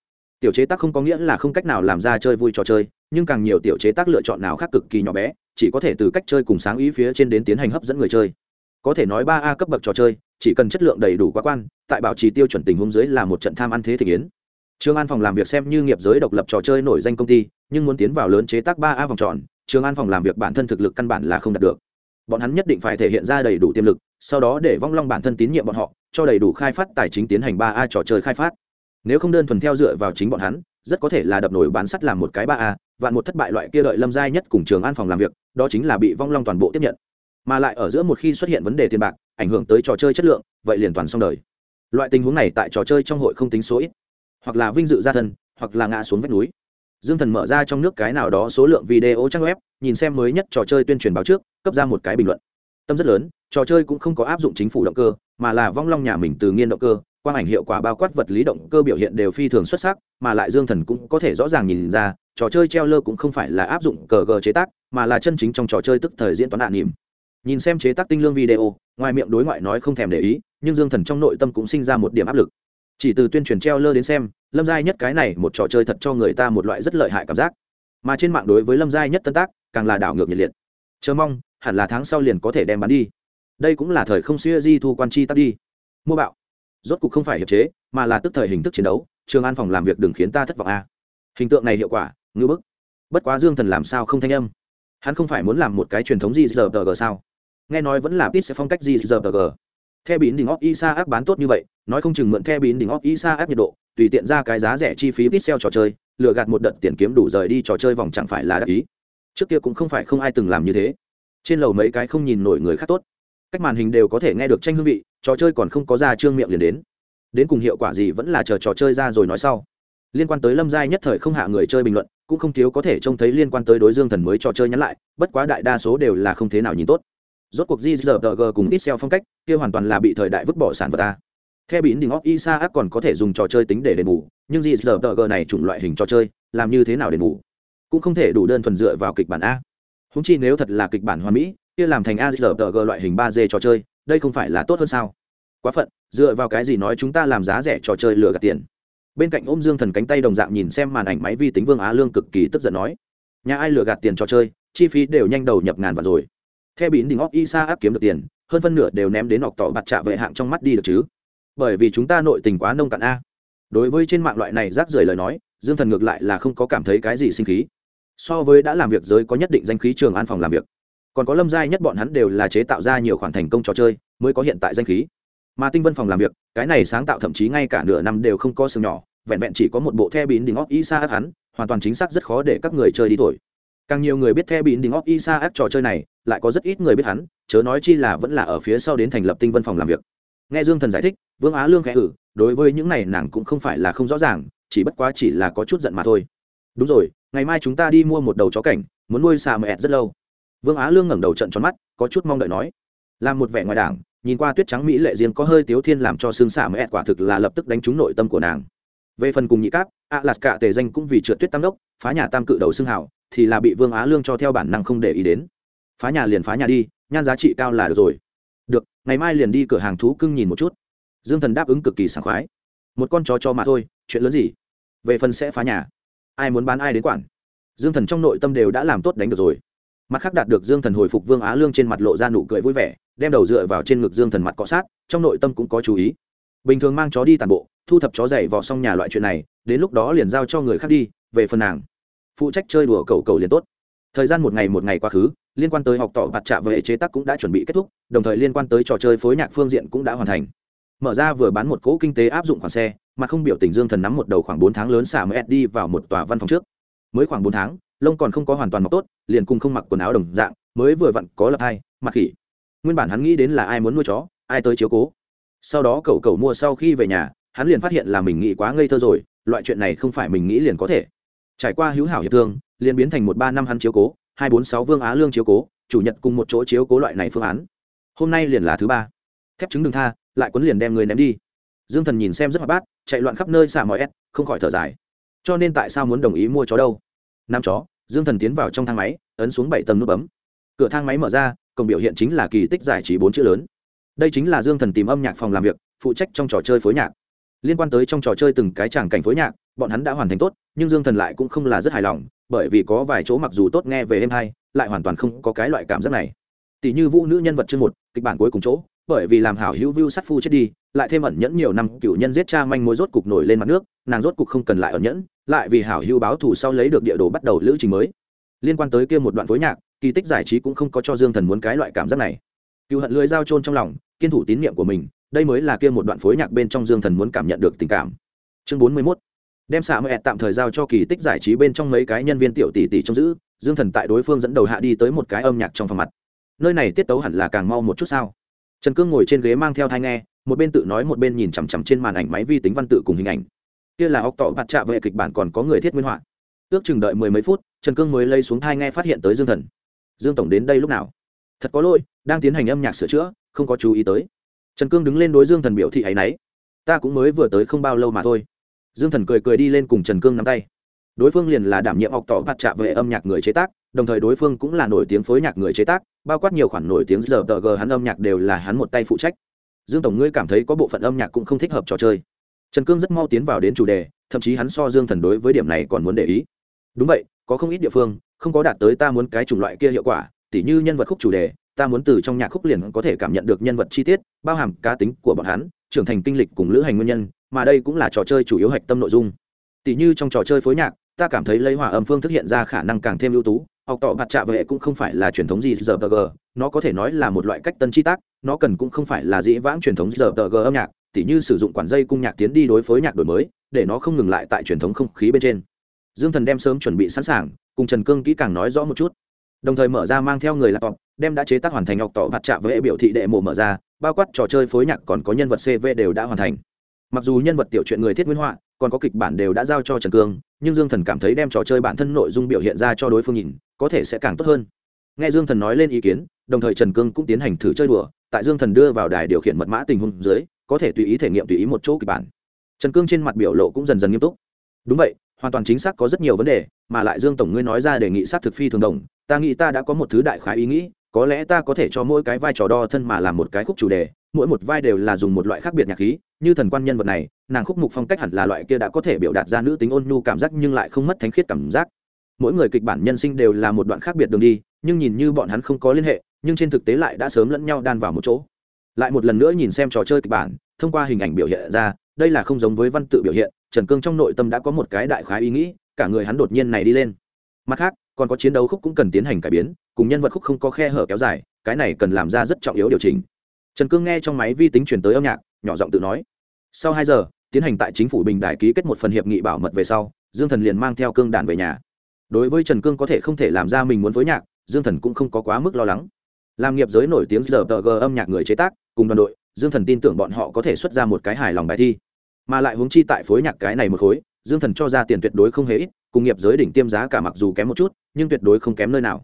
tiểu chế tác không có nghĩa là không cách nào làm ra chơi vui trò chơi, nhưng càng nhiều tiểu chế tác lựa chọn nào khác cực kỳ nhỏ bé, chỉ có thể từ cách chơi cùng sáng ý phía trên đến tiến hành hấp dẫn người chơi. Có thể nói ba a cấp bậc trò chơi, chỉ cần chất lượng đầy đủ quá quan, tại bảo trì tiêu chuẩn tình huống dưới là một trận tham ăn thế thể kiến trường an phòng làm việc xem như nghiệp giới độc lập trò chơi nổi danh công ty, nhưng muốn tiến vào lớn chế tác ba a vòng tròn trường an phòng làm việc bản thân thực lực căn bản là không đạt được. Bọn hắn nhất định phải thể hiện ra đầy đủ tiềm lực, sau đó để vong long bản thân tín nhiệm bọn họ, cho đầy đủ khai phát tài chính tiến hành ba a trò chơi khai phát nếu không đơn thuần theo dựa vào chính bọn hắn, rất có thể là đập nổi bán sắt làm một cái ba a, vạn một thất bại loại kia đợi lâm giai nhất cùng trường an phòng làm việc, đó chính là bị vong long toàn bộ tiếp nhận. Mà lại ở giữa một khi xuất hiện vấn đề tiền bạc, ảnh hưởng tới trò chơi chất lượng, vậy liền toàn xong đời. Loại tình huống này tại trò chơi trong hội không tính số ít. Hoặc là vinh dự gia thân, hoặc là ngã xuống vách núi. Dương thần mở ra trong nước cái nào đó số lượng video trang web, nhìn xem mới nhất trò chơi tuyên truyền báo trước, cấp ra một cái bình luận. Tâm rất lớn, trò chơi cũng không có áp dụng chính phủ động cơ, mà là vong long nhà mình từ nghiên động cơ quang ảnh hiệu quả bao quát vật lý động cơ biểu hiện đều phi thường xuất sắc, mà lại dương thần cũng có thể rõ ràng nhìn ra, trò chơi treo lơ cũng không phải là áp dụng cờ gờ chế tác, mà là chân chính trong trò chơi tức thời diễn toán nạn nỉm nhìn xem chế tác tinh lương video, ngoài miệng đối ngoại nói không thèm để ý, nhưng dương thần trong nội tâm cũng sinh ra một điểm áp lực. Chỉ từ tuyên truyền treo lơ đến xem, lâm giai nhất cái này một trò chơi thật cho người ta một loại rất lợi hại cảm giác. Mà trên mạng đối với lâm giai nhất tân tác, càng là đảo ngược nhiệt liệt. Chờ mong, hẳn là tháng sau liền có thể đem bán đi. Đây cũng là thời không xuya di thu quan chi tắt đi. Mua bạo rốt cục không phải hiệp chế, mà là tức thời hình thức chiến đấu, trường an phòng làm việc đừng khiến ta thất vọng a. Hình tượng này hiệu quả ngưỡng bức. Bất quá dương thần làm sao không thanh âm? Hắn không phải muốn làm một cái truyền thống gì giờ tờ sao? Nghe nói vẫn là ít sẽ phong cách gì giờ tờ g. Theo bín đỉnh óc isa áp bán tốt như vậy, nói không chừng mượn theo bín đỉnh óc isa áp nhiệt độ, tùy tiện ra cái giá rẻ chi phí ít xeo trò chơi, lừa gạt một đợt tiền kiếm đủ rời đi trò chơi vòng chẳng phải là đắc ý. Trước kia cũng không phải không ai từng làm như thế. Trên lầu mấy cái không nhìn nổi người khác tốt. Cách màn hình đều có thể nghe được tranh hương vị trò chơi còn không có ra trương miệng liền đến. Đến cùng hiệu quả gì vẫn là chờ trò chơi ra rồi nói sau. Liên quan tới lâm giai nhất thời không hạ người chơi bình luận, cũng không thiếu có thể trông thấy liên quan tới đối dương thần mới trò chơi nhắn lại, bất quá đại đa số đều là không thế nào nhìn tốt. Rốt cuộc gg cùng ít xeo phong cách, kia hoàn toàn là bị thời đại vứt bỏ sản vật ta. Theo bín đỉnh óc isa ác còn có thể dùng trò chơi tính để đền bù, nhưng gg này chủng loại hình trò chơi, làm như thế nào đền bù? Cũng không thể đủ đơn thuần dựa vào kịch bản a. Húng chi nếu thật là kịch bản hoa mỹ, kia làm thành azrg loại hình ba d trò chơi đây không phải là tốt hơn sao? Quá phận, dựa vào cái gì nói chúng ta làm giá rẻ trò chơi lừa gạt tiền? Bên cạnh ôm dương thần cánh tay đồng dạng nhìn xem màn ảnh máy vi tính vương á lương cực kỳ tức giận nói, nhà ai lừa gạt tiền trò chơi, chi phí đều nhanh đầu nhập ngàn vào rồi. Theo bín đỉnh óc isa áp kiếm được tiền, hơn phân nửa đều ném đến ọc tỏ bạt trạ vệ hạng trong mắt đi được chứ. Bởi vì chúng ta nội tình quá nông cạn a. Đối với trên mạng loại này rác rưởi lời nói, dương thần ngược lại là không có cảm thấy cái gì sinh khí. So với đã làm việc giới có nhất định danh khí trường an phòng làm việc còn có lâm giai nhất bọn hắn đều là chế tạo ra nhiều khoản thành công trò chơi, mới có hiện tại danh khí. Mà tinh vân phòng làm việc, cái này sáng tạo thậm chí ngay cả nửa năm đều không có sừng nhỏ, vẹn vẹn chỉ có một bộ the bín đỉnh óc isa ác hắn, hoàn toàn chính xác rất khó để các người chơi đi thổi. Càng nhiều người biết the bín đỉnh óc isa ác trò chơi này, lại có rất ít người biết hắn, chớ nói chi là vẫn là ở phía sau đến thành lập tinh vân phòng làm việc. Nghe dương thần giải thích, vương á lương khẽ ử đối với những này nàng cũng không phải là không rõ ràng, chỉ bất quá chỉ là có chút giận mà thôi. Đúng rồi, ngày mai chúng ta đi mua một đầu chó cảnh, muốn nuôi xà mẹ rất lâu vương á lương ngẩng đầu trận tròn mắt, có chút mong đợi nói, làm một vẻ ngoài đảng, nhìn qua tuyết trắng mỹ lệ riêng có hơi tiếu thiên làm cho xương xả mẹ, quả thực là lập tức đánh trúng nội tâm của nàng. Về phần cùng nhị cáp a lạt cả tề danh cũng vì trượt tuyết tam đốc, phá nhà tam cự đầu xương hảo thì là bị vương á lương cho theo bản năng không để ý đến. Phá nhà liền phá nhà đi, nhan giá trị cao là được rồi. Được, ngày mai liền đi cửa hàng thú cưng nhìn một chút. Dương thần đáp ứng cực kỳ sảng khoái. Một con chó cho mà thôi, chuyện lớn gì? Về phần sẽ phá nhà, ai muốn bán ai đến quản? Dương thần trong nội tâm đều đã làm tốt đánh được rồi mặt khác đạt được dương thần hồi phục vương á lương trên mặt lộ ra nụ cười vui vẻ, đem đầu dựa vào trên ngực dương thần mặt cọ sát, trong nội tâm cũng có chú ý. Bình thường mang chó đi tàn bộ, thu thập chó dày vò xong nhà loại chuyện này, đến lúc đó liền giao cho người khác đi, về phần nàng. Phụ trách chơi đùa cầu cầu liền tốt. Thời gian một ngày một ngày quá khứ, liên quan tới học tỏ bạt trạ về chế tác cũng đã chuẩn bị kết thúc, đồng thời liên quan tới trò chơi phối nhạc phương diện cũng đã hoàn thành. Mở ra vừa bán một cỗ kinh tế áp dụng khoản xe, mà không biểu tình dương thần nắm một đầu khoảng bốn tháng lớn xả mới đi vào một tòa văn phòng trước. Mới khoảng bốn tháng lông còn không có hoàn toàn mọc tốt, liền cùng không mặc quần áo đồng dạng, mới vừa vặn có lập hai, mặc khỉ. Nguyên bản hắn nghĩ đến là ai muốn nuôi chó, ai tới chiếu cố. Sau đó cậu cậu mua sau khi về nhà, hắn liền phát hiện là mình nghĩ quá ngây thơ rồi, loại chuyện này không phải mình nghĩ liền có thể. Trải qua hữu hảo hiệp thương, liền biến thành một ba năm hắn chiếu cố, hai bốn sáu vương á lương chiếu cố, chủ nhật cùng một chỗ chiếu cố loại này phương án. Hôm nay liền là thứ ba. Thép chứng đừng tha, lại quấn liền đem người ném đi. Dương thần nhìn xem rất hoạt bát, chạy loạn khắp nơi xả mọi ép không khỏi thở dài. Cho nên tại sao muốn đồng ý mua chó đâu? Nam chó dương thần tiến vào trong thang máy, ấn xuống bảy tầng nút bấm. Cửa thang máy mở ra, cổng biểu hiện chính là kỳ tích giải trí bốn chữ lớn. Đây chính là dương thần tìm âm nhạc phòng làm việc, phụ trách trong trò chơi phối nhạc. Liên quan tới trong trò chơi từng cái tràng cảnh phối nhạc, bọn hắn đã hoàn thành tốt, nhưng dương thần lại cũng không là rất hài lòng, bởi vì có vài chỗ mặc dù tốt nghe về êm hay, lại hoàn toàn không có cái loại cảm giác này. Tỷ như vũ nữ nhân vật chương một, kịch bản cuối cùng chỗ bởi vì làm hảo hữu vưu sát phu chết đi, lại thêm ẩn nhẫn nhiều năm, cựu nhân giết cha manh mối rốt cục nổi lên mặt nước, nàng rốt cục không cần lại ẩn nhẫn, lại vì hảo hữu báo thù sau lấy được địa đồ bắt đầu lữ trình mới. Liên quan tới kia một đoạn phối nhạc, kỳ tích giải trí cũng không có cho dương thần muốn cái loại cảm giác này. Cựu hận lưới dao trôn trong lòng, kiên thủ tín nhiệm của mình, đây mới là kia một đoạn phối nhạc bên trong dương thần muốn cảm nhận được tình cảm. Chương bốn mươi 41 đem xạ mẹ tạm thời giao cho kỳ tích giải trí bên trong mấy cái nhân viên tiểu tỷ tỷ trông giữ, dương thần tại đối phương dẫn đầu hạ đi tới một cái âm nhạc trong phòng mặt. Nơi này tiết tấu hẳn là càng mau một chút sao? Trần cương ngồi trên ghế mang theo thai nghe, một bên tự nói một bên nhìn chằm chằm trên màn ảnh máy vi tính văn tự cùng hình ảnh. Kia là óc tọ bạt trạ vệ kịch bản còn có người thiết nguyên họa. Ước chừng đợi mười mấy phút, trần cương mới lấy xuống thai nghe phát hiện tới dương thần. Dương tổng đến đây lúc nào? Thật có lỗi, đang tiến hành âm nhạc sửa chữa, không có chú ý tới. Trần cương đứng lên đối dương thần biểu thị ấy y ta cũng mới vừa tới không bao lâu mà thôi. Dương thần cười cười đi lên cùng trần cương nắm tay. Đối phương liền là đảm nhiệm học tỏ bạt trạ về âm nhạc người chế tác đồng thời đối phương cũng là nổi tiếng phối nhạc người chế tác, bao quát nhiều khoản nổi tiếng giờ tờ g hắn âm nhạc đều là hắn một tay phụ trách. Dương tổng ngươi cảm thấy có bộ phận âm nhạc cũng không thích hợp trò chơi. Trần cương rất mau tiến vào đến chủ đề, thậm chí hắn so dương thần đối với điểm này còn muốn để ý. Đúng vậy, có không ít địa phương, không có đạt tới ta muốn cái chủng loại kia hiệu quả, tỉ như nhân vật khúc chủ đề, ta muốn từ trong nhạc khúc liền có thể cảm nhận được nhân vật chi tiết, bao hàm cá tính của bọn hắn, trưởng thành kinh lịch cùng lữ hành nguyên nhân, mà đây cũng là trò chơi chủ yếu hạch tâm nội dung. Tỉ như trong trò chơi phối nhạc, ta cảm thấy lấy hòa âm phương thức hiện ra khả năng càng thêm ưu tú học tỏ bạt trạ vệ cũng không phải là truyền thống gì giờ tờ g nó có thể nói là một loại cách tân chi tác, nó cần cũng không phải là dĩ vãng truyền thống giờ tờ g âm nhạc, tỉ như sử dụng quản dây cung nhạc tiến đi đối phối nhạc đổi mới, để nó không ngừng lại tại truyền thống không khí bên trên. Dương thần đem sớm chuẩn bị sẵn sàng, cùng trần cương kỹ càng nói rõ một chút. Đồng thời mở ra mang theo người laptop, đem đã chế tác hoàn thành học tỏ mặt trạ vệ biểu thị đệ mộ mở ra, bao quát trò chơi phối nhạc còn có nhân vật cv đều đã hoàn thành. Mặc dù nhân vật tiểu chuyện người thiết nguyên họa, còn có kịch bản đều đã giao cho trần cương, nhưng dương thần cảm thấy đem trò chơi bản thân nội dung biểu hiện ra cho đối phương nhìn có thể sẽ càng tốt hơn. Nghe dương thần nói lên ý kiến, đồng thời trần cương cũng tiến hành thử chơi đùa, tại dương thần đưa vào đài điều khiển mật mã tình huống dưới, có thể tùy ý thể nghiệm tùy ý một chỗ kịch bản. Trần cương trên mặt biểu lộ cũng dần dần nghiêm túc. Đúng vậy, hoàn toàn chính xác có rất nhiều vấn đề, mà lại dương tổng ngươi nói ra đề nghị sát thực phi thường đồng, ta nghĩ ta đã có một thứ đại khái ý nghĩ, có lẽ ta có thể cho mỗi cái vai trò đo thân mà làm một cái khúc chủ đề, mỗi một vai đều là dùng một loại khác biệt nhạc khí, như thần quan nhân vật này, nàng khúc mục phong cách hẳn là loại kia đã có thể biểu đạt ra nữ tính ôn nhu cảm giác nhưng lại không mất thánh khiết cảm giác mỗi người kịch bản nhân sinh đều là một đoạn khác biệt đường đi, nhưng nhìn như bọn hắn không có liên hệ, nhưng trên thực tế lại đã sớm lẫn nhau đan vào một chỗ. Lại một lần nữa nhìn xem trò chơi kịch bản, thông qua hình ảnh biểu hiện ra, đây là không giống với văn tự biểu hiện, trần cương trong nội tâm đã có một cái đại khái ý nghĩ, cả người hắn đột nhiên này đi lên. Mặt khác, còn có chiến đấu khúc cũng cần tiến hành cải biến, cùng nhân vật khúc không có khe hở kéo dài, cái này cần làm ra rất trọng yếu điều chỉnh. Trần cương nghe trong máy vi tính chuyển tới âm nhạc, nhỏ giọng tự nói. Sau hai giờ, tiến hành tại chính phủ bình đại ký kết một phần hiệp nghị bảo mật về sau, dương thần liền mang theo cương đàn về nhà đối với trần cương có thể không thể làm ra mình muốn phối nhạc, dương thần cũng không có quá mức lo lắng. Làm nghiệp giới nổi tiếng giờ tờ g âm nhạc người chế tác, cùng đoàn đội, dương thần tin tưởng bọn họ có thể xuất ra một cái hài lòng bài thi. Mà lại huống chi tại phối nhạc cái này một khối, dương thần cho ra tiền tuyệt đối không hề ít, cùng nghiệp giới đỉnh tiêm giá cả mặc dù kém một chút, nhưng tuyệt đối không kém nơi nào.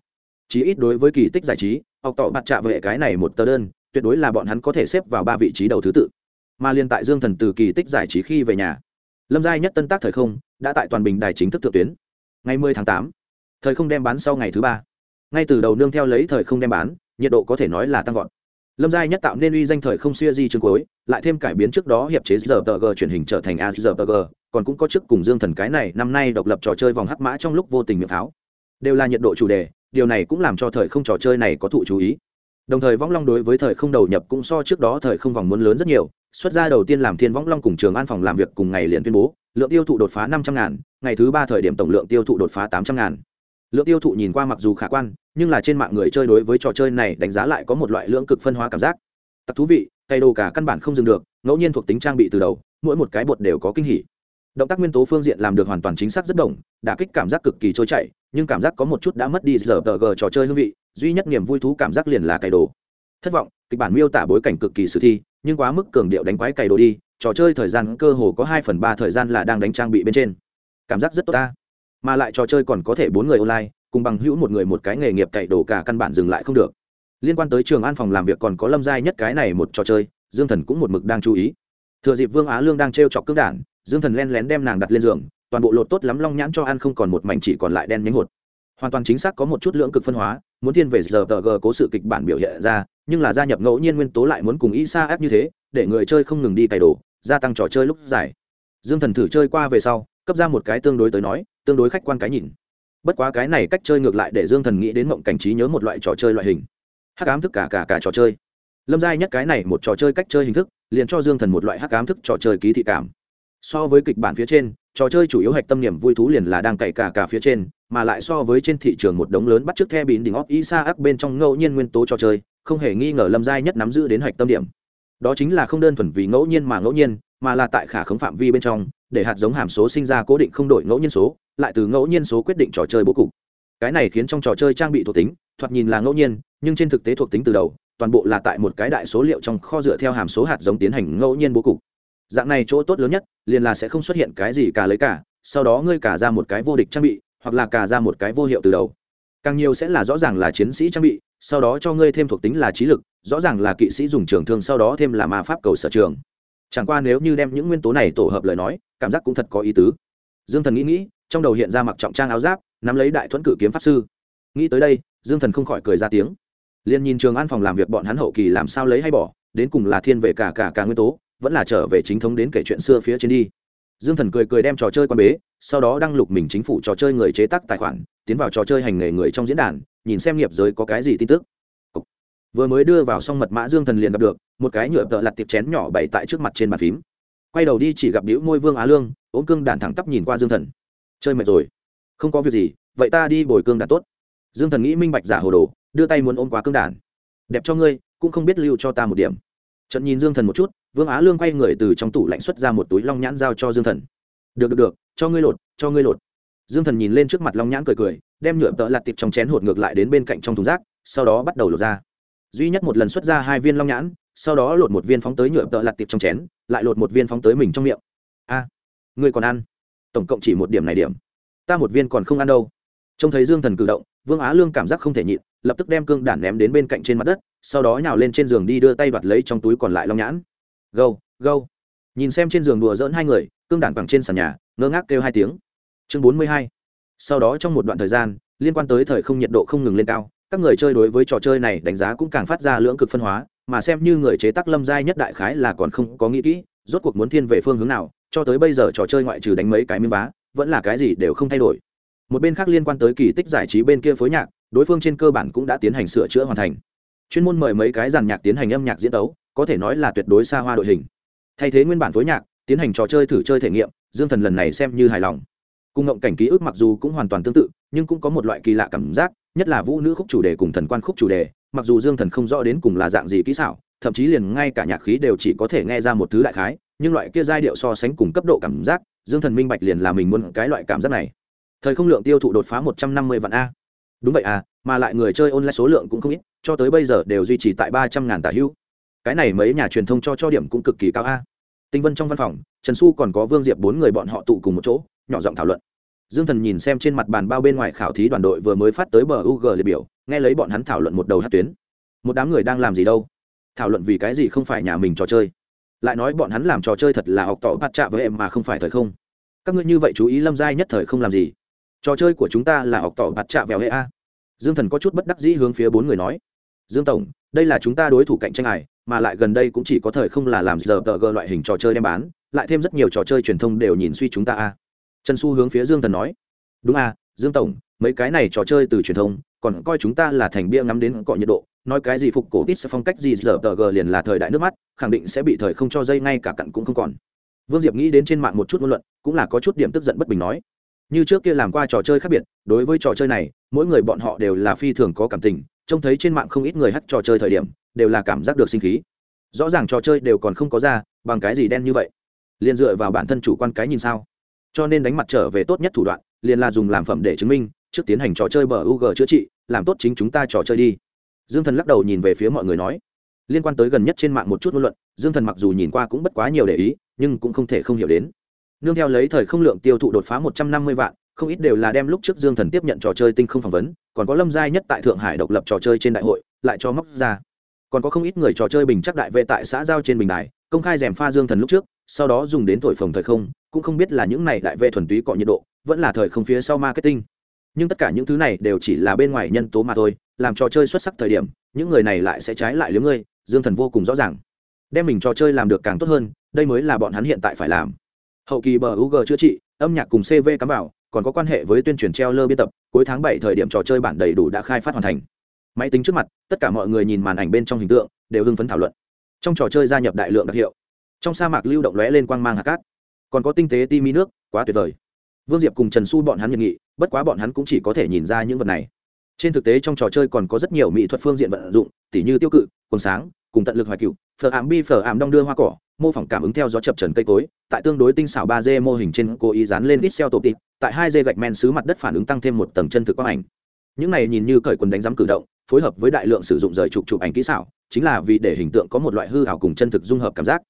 Chí ít đối với kỳ tích giải trí, học tỏ bạt trạ vệ cái này một tờ đơn, tuyệt đối là bọn hắn có thể xếp vào ba vị trí đầu thứ tự. Mà liên tại dương thần từ kỳ tích giải trí khi về nhà, lâm giai nhất tân tác thời không, đã tại toàn bình đài chính thức thượng tuyến ngày 10 tháng 8, thời không đem bán sau ngày thứ ba. Ngay từ đầu nương theo lấy thời không đem bán nhiệt độ có thể nói là tăng vọt. Lâm giai nhất tạo nên uy danh thời không xuya di chương cuối lại thêm cải biến trước đó hiệp chế rpg truyền hình trở thành a còn cũng có chức cùng dương thần cái này năm nay độc lập trò chơi vòng hắc mã trong lúc vô tình miệng pháo. Đều là nhiệt độ chủ đề điều này cũng làm cho thời không trò chơi này có thụ chú ý. Đồng thời võng long đối với thời không đầu nhập cũng so trước đó thời không vòng muốn lớn rất nhiều xuất ra đầu tiên làm thiên võng long cùng trường an phòng làm việc cùng ngày liền tuyên bố lượng tiêu thụ đột phá năm trăm ngàn, ngày thứ ba thời điểm tổng lượng tiêu thụ đột phá tám trăm ngàn. Lượng tiêu thụ nhìn qua mặc dù khả quan, nhưng là trên mạng người chơi đối với trò chơi này đánh giá lại có một loại lưỡng cực phân hóa cảm giác. Tặc thú vị, cây đồ cả căn bản không dừng được, ngẫu nhiên thuộc tính trang bị từ đầu, mỗi một cái bột đều có kinh hỉ. Động tác nguyên tố phương diện làm được hoàn toàn chính xác rất đồng, đả kích cảm giác cực kỳ trôi chảy, nhưng cảm giác có một chút đã mất đi giờ tờ g trò chơi hương vị, duy nhất niềm vui thú cảm giác liền là cày đồ. Thất vọng, kịch bản miêu tả bối cảnh cực kỳ sử thi, nhưng quá mức cường điệu đánh quái cày đồ đi trò chơi thời gian cơ hồ có hai phần ba thời gian là đang đánh trang bị bên trên. Cảm giác rất tốt ta. Mà lại trò chơi còn có thể bốn người online, cùng bằng hữu một người một cái nghề nghiệp cày đổ cả căn bản dừng lại không được. Liên quan tới trường an phòng làm việc còn có lâm giai nhất cái này một trò chơi, dương thần cũng một mực đang chú ý. Thừa dịp vương á lương đang t r e o chọc cướp đản, dương thần len lén đem nàng đặt lên giường, toàn bộ lột tốt lắm long nhãn cho ăn không còn một mảnh chỉ còn lại đen nhánh hột. Hoàn toàn chính xác có một chút lưỡng cực phân hóa, muốn thiên về giờ tờ g cố sự kịch bản biểu hiện ra, nhưng là gia nhập ngẫu nhiên nguyên tố lại muốn cùng isa ép như thế, để người chơi không ngừng đi cày đổ gia tăng trò chơi lúc dài. Dương thần thử chơi qua về sau, cấp ra một cái tương đối tới nói, tương đối khách quan cái nhìn. Bất quá cái này cách chơi ngược lại để dương thần nghĩ đến mộng cảnh trí nhớ một loại trò chơi loại hình. Hắc ám thức cả cả cả trò chơi. Lâm giai nhất cái này một trò chơi cách chơi hình thức, liền cho dương thần một loại hắc ám thức trò chơi ký thị cảm. So với kịch bản phía trên, trò chơi chủ yếu hạch tâm niệm vui thú liền là đang cày cả cả phía trên, mà lại so với trên thị trường một đống lớn bắt chước the bín đỉnh óc sa ác bên trong ngẫu nhiên nguyên tố trò chơi, không hề nghi ngờ lâm giai nhất nắm giữ đến hạch tâm điểm đó chính là không đơn thuần vì ngẫu nhiên mà ngẫu nhiên, mà là tại khả khống phạm vi bên trong, để hạt giống hàm số sinh ra cố định không đổi ngẫu nhiên số, lại từ ngẫu nhiên số quyết định trò chơi bố cục. Cái này khiến trong trò chơi trang bị thuộc tính, thoạt nhìn là ngẫu nhiên, nhưng trên thực tế thuộc tính từ đầu, toàn bộ là tại một cái đại số liệu trong kho dựa theo hàm số hạt giống tiến hành ngẫu nhiên bố cục. Dạng này chỗ tốt lớn nhất, liền là sẽ không xuất hiện cái gì cả lấy cả, sau đó ngươi cả ra một cái vô địch trang bị, hoặc là cả ra một cái vô hiệu từ đầu. Càng nhiều sẽ là rõ ràng là chiến sĩ trang bị sau đó cho ngươi thêm thuộc tính là trí lực, rõ ràng là kỵ sĩ dùng trường thương, sau đó thêm là ma pháp cầu sở trường. Chẳng qua nếu như đem những nguyên tố này tổ hợp lời nói, cảm giác cũng thật có ý tứ. Dương thần nghĩ nghĩ, trong đầu hiện ra mặc trọng trang áo giáp, nắm lấy đại thuẫn cử kiếm pháp sư. Nghĩ tới đây, dương thần không khỏi cười ra tiếng. Liền nhìn trường an phòng làm việc bọn hắn hậu kỳ làm sao lấy hay bỏ, đến cùng là thiên về cả cả cả nguyên tố, vẫn là trở về chính thống đến kể chuyện xưa phía trên đi. Dương thần cười cười đem trò chơi quan bế, sau đó đăng lục mình chính phủ trò chơi người chế tác tài khoản, tiến vào trò chơi hành nghề người trong diễn đàn nhìn xem nghiệp giới có cái gì tin tức. Vừa mới đưa vào xong mật mã dương thần liền gặp được, một cái nhựa tợ lặt tiệp chén nhỏ bày tại trước mặt trên bàn phím. Quay đầu đi chỉ gặp đĩu môi vương á lương, ôm cương đàn thẳng tắp nhìn qua dương thần. Chơi mệt rồi. Không có việc gì, vậy ta đi bồi cương đàn tốt. Dương thần nghĩ minh bạch giả hồ đồ, đưa tay muốn ôm quá cương đàn. Đẹp cho ngươi, cũng không biết lưu cho ta một điểm. Trận nhìn dương thần một chút, vương á lương quay người từ trong tủ lạnh xuất ra một túi long nhãn giao cho dương thần. Được được được, cho ngươi lột, cho ngươi lột. Dương thần nhìn lên trước mặt long nhãn cười cười đem nhựa tợ lặt tiệp trong chén hột ngược lại đến bên cạnh trong thùng rác, sau đó bắt đầu lột ra. Duy nhất một lần xuất ra hai viên long nhãn, sau đó lột một viên phóng tới nhựa tợ lặt tiệp trong chén, lại lột một viên phóng tới mình trong miệng. A người còn ăn? Tổng cộng chỉ một điểm này điểm. Ta một viên còn không ăn đâu. Trông thấy dương thần cử động, vương á lương cảm giác không thể nhịn, lập tức đem cương đản ném đến bên cạnh trên mặt đất, sau đó nhào lên trên giường đi đưa tay đoạt lấy trong túi còn lại long nhãn. Gâu gâu. Nhìn xem trên giường đùa dỡn hai người, cương đản bằng trên sàn nhà, ngơ ngác kêu hai tiếng. Chương bốn mươi hai sau đó trong một đoạn thời gian, liên quan tới thời không nhiệt độ không ngừng lên cao, các người chơi đối với trò chơi này đánh giá cũng càng phát ra lưỡng cực phân hóa, mà xem như người chế tác lâm giai nhất đại khái là còn không có nghĩ kỹ, rốt cuộc muốn thiên về phương hướng nào, cho tới bây giờ trò chơi ngoại trừ đánh mấy cái miếng vá, vẫn là cái gì đều không thay đổi. Một bên khác liên quan tới kỳ tích giải trí bên kia phối nhạc, đối phương trên cơ bản cũng đã tiến hành sửa chữa hoàn thành. Chuyên môn mời mấy cái giàn nhạc tiến hành âm nhạc diễn tấu, có thể nói là tuyệt đối xa hoa đội hình. Thay thế nguyên bản phối nhạc, tiến hành trò chơi thử chơi thể nghiệm, dương thần lần này xem như hài lòng cùng ngộng cảnh ký ức mặc dù cũng hoàn toàn tương tự, nhưng cũng có một loại kỳ lạ cảm giác, nhất là vũ nữ khúc chủ đề cùng thần quan khúc chủ đề, mặc dù dương thần không rõ đến cùng là dạng gì kỹ xảo, thậm chí liền ngay cả nhạc khí đều chỉ có thể nghe ra một thứ đại khái, nhưng loại kia giai điệu so sánh cùng cấp độ cảm giác, dương thần minh bạch liền là mình muốn cái loại cảm giác này. Thời không lượng tiêu thụ đột phá một trăm năm mươi vạn a. Đúng vậy à mà lại người chơi online số lượng cũng không ít, cho tới bây giờ đều duy trì tại ba trăm ngàn tả hữu cái này mấy nhà truyền thông cho cho điểm cũng cực kỳ cao a. Tinh vân trong văn phòng, trần xu còn có vương diệp bốn người bọn họ tụ cùng một chỗ nhỏ giọng thảo luận. Dương thần nhìn xem trên mặt bàn bao bên ngoài khảo thí đoàn đội vừa mới phát tới bờ u g liệt biểu, nghe lấy bọn hắn thảo luận một đầu hát tuyến. Một đám người đang làm gì đâu? Thảo luận vì cái gì không phải nhà mình trò chơi? Lại nói bọn hắn làm trò chơi thật là học tỏ bắt chạ với em mà không phải thời không. Các ngươi như vậy chú ý lâm giai nhất thời không làm gì? Trò chơi của chúng ta là học tỏ bắt chạ vèo hệ a. Dương thần có chút bất đắc dĩ hướng phía bốn người nói. Dương tổng, đây là chúng ta đối thủ cạnh tranh ải mà lại gần đây cũng chỉ có thời không là làm giờ tờ gờ loại hình trò chơi đem bán, lại thêm rất nhiều trò chơi truyền thông đều nhìn suy chúng ta a trần xu hướng phía dương thần nói đúng à, dương tổng mấy cái này trò chơi từ truyền thông còn coi chúng ta là thành bia ngắm đến cọ nhiệt độ nói cái gì phục cổ tít sẽ phong cách gì giờ tờ g liền là thời đại nước mắt khẳng định sẽ bị thời không cho dây ngay cả cặn cũng không còn. Vương diệp nghĩ đến trên mạng một chút ngôn luận cũng là có chút điểm tức giận bất bình nói như trước kia làm qua trò chơi khác biệt đối với trò chơi này mỗi người bọn họ đều là phi thường có cảm tình trông thấy trên mạng không ít người hắt trò chơi thời điểm đều là cảm giác được sinh khí. Rõ ràng trò chơi đều còn không có ra bằng cái gì đen như vậy? Liền dựa vào bản thân chủ quan cái nhìn sao? Cho nên đánh mặt trở về tốt nhất thủ đoạn, liền là dùng làm phẩm để chứng minh, trước tiến hành trò chơi bờ u g chữa trị, làm tốt chính chúng ta trò chơi đi. Dương thần lắc đầu nhìn về phía mọi người nói. Liên quan tới gần nhất trên mạng một chút ngôn luận, dương thần mặc dù nhìn qua cũng bất quá nhiều để ý, nhưng cũng không thể không hiểu đến. Nương theo lấy thời không lượng tiêu thụ đột phá một trăm năm mươi vạn, không ít đều là đem lúc trước dương thần tiếp nhận trò chơi tinh không phỏng vấn, còn có lâm giai nhất tại thượng hải độc lập trò chơi trên đại hội, lại cho móc ra. Còn có không ít người trò chơi bình chắc đại vệ tại xã giao trên bình đài, công khai rèm pha dương thần lúc trước, sau đó dùng đến thổi phồng thời không cũng không biết là những này đại vệ thuần túy cọ nhiệt độ, vẫn là thời không phía sau marketing. Nhưng tất cả những thứ này đều chỉ là bên ngoài nhân tố mà thôi, làm trò chơi xuất sắc thời điểm, những người này lại sẽ trái lại liếm ngươi, dương thần vô cùng rõ ràng. Đem mình trò chơi làm được càng tốt hơn, đây mới là bọn hắn hiện tại phải làm. Hậu kỳ bờ ug chữa trị, âm nhạc cùng cv cắm vào, còn có quan hệ với tuyên truyền treo lơ biên tập, cuối tháng bảy thời điểm trò chơi bản đầy đủ đã khai phát hoàn thành. Máy tính trước mặt, tất cả mọi người nhìn màn ảnh bên trong hình tượng, đều hưng phấn thảo luận. Trong trò chơi gia nhập đại lượng đặc hiệu, trong sa mạc lưu động lóe lên quang mang hạt cát còn có tinh tế ti mi nước, quá tuyệt vời. Vương diệp cùng trần su bọn hắn nhận nghị, bất quá bọn hắn cũng chỉ có thể nhìn ra những vật này. Trên thực tế trong trò chơi còn có rất nhiều mỹ thuật phương diện vận dụng, tỉ như tiêu cự, quần sáng, cùng tận lực hoài cựu phở ảm bi phở ảm đong đưa hoa cỏ, mô phỏng cảm ứng theo gió chập trần cây cối, tại tương đối tinh xảo ba d mô hình trên cố ý dán lên ít xeo tổ tịt, tại hai d gạch men xứ mặt đất phản ứng tăng thêm một tầng chân thực quang ảnh. Những này nhìn như cởi quần đánh giám cử động, phối hợp với đại lượng sử dụng rời chụp chụp ảnh kỹ xảo, chính là vì để hình tượng có một loại hư hảo cùng chân thực dung hợp cảm giác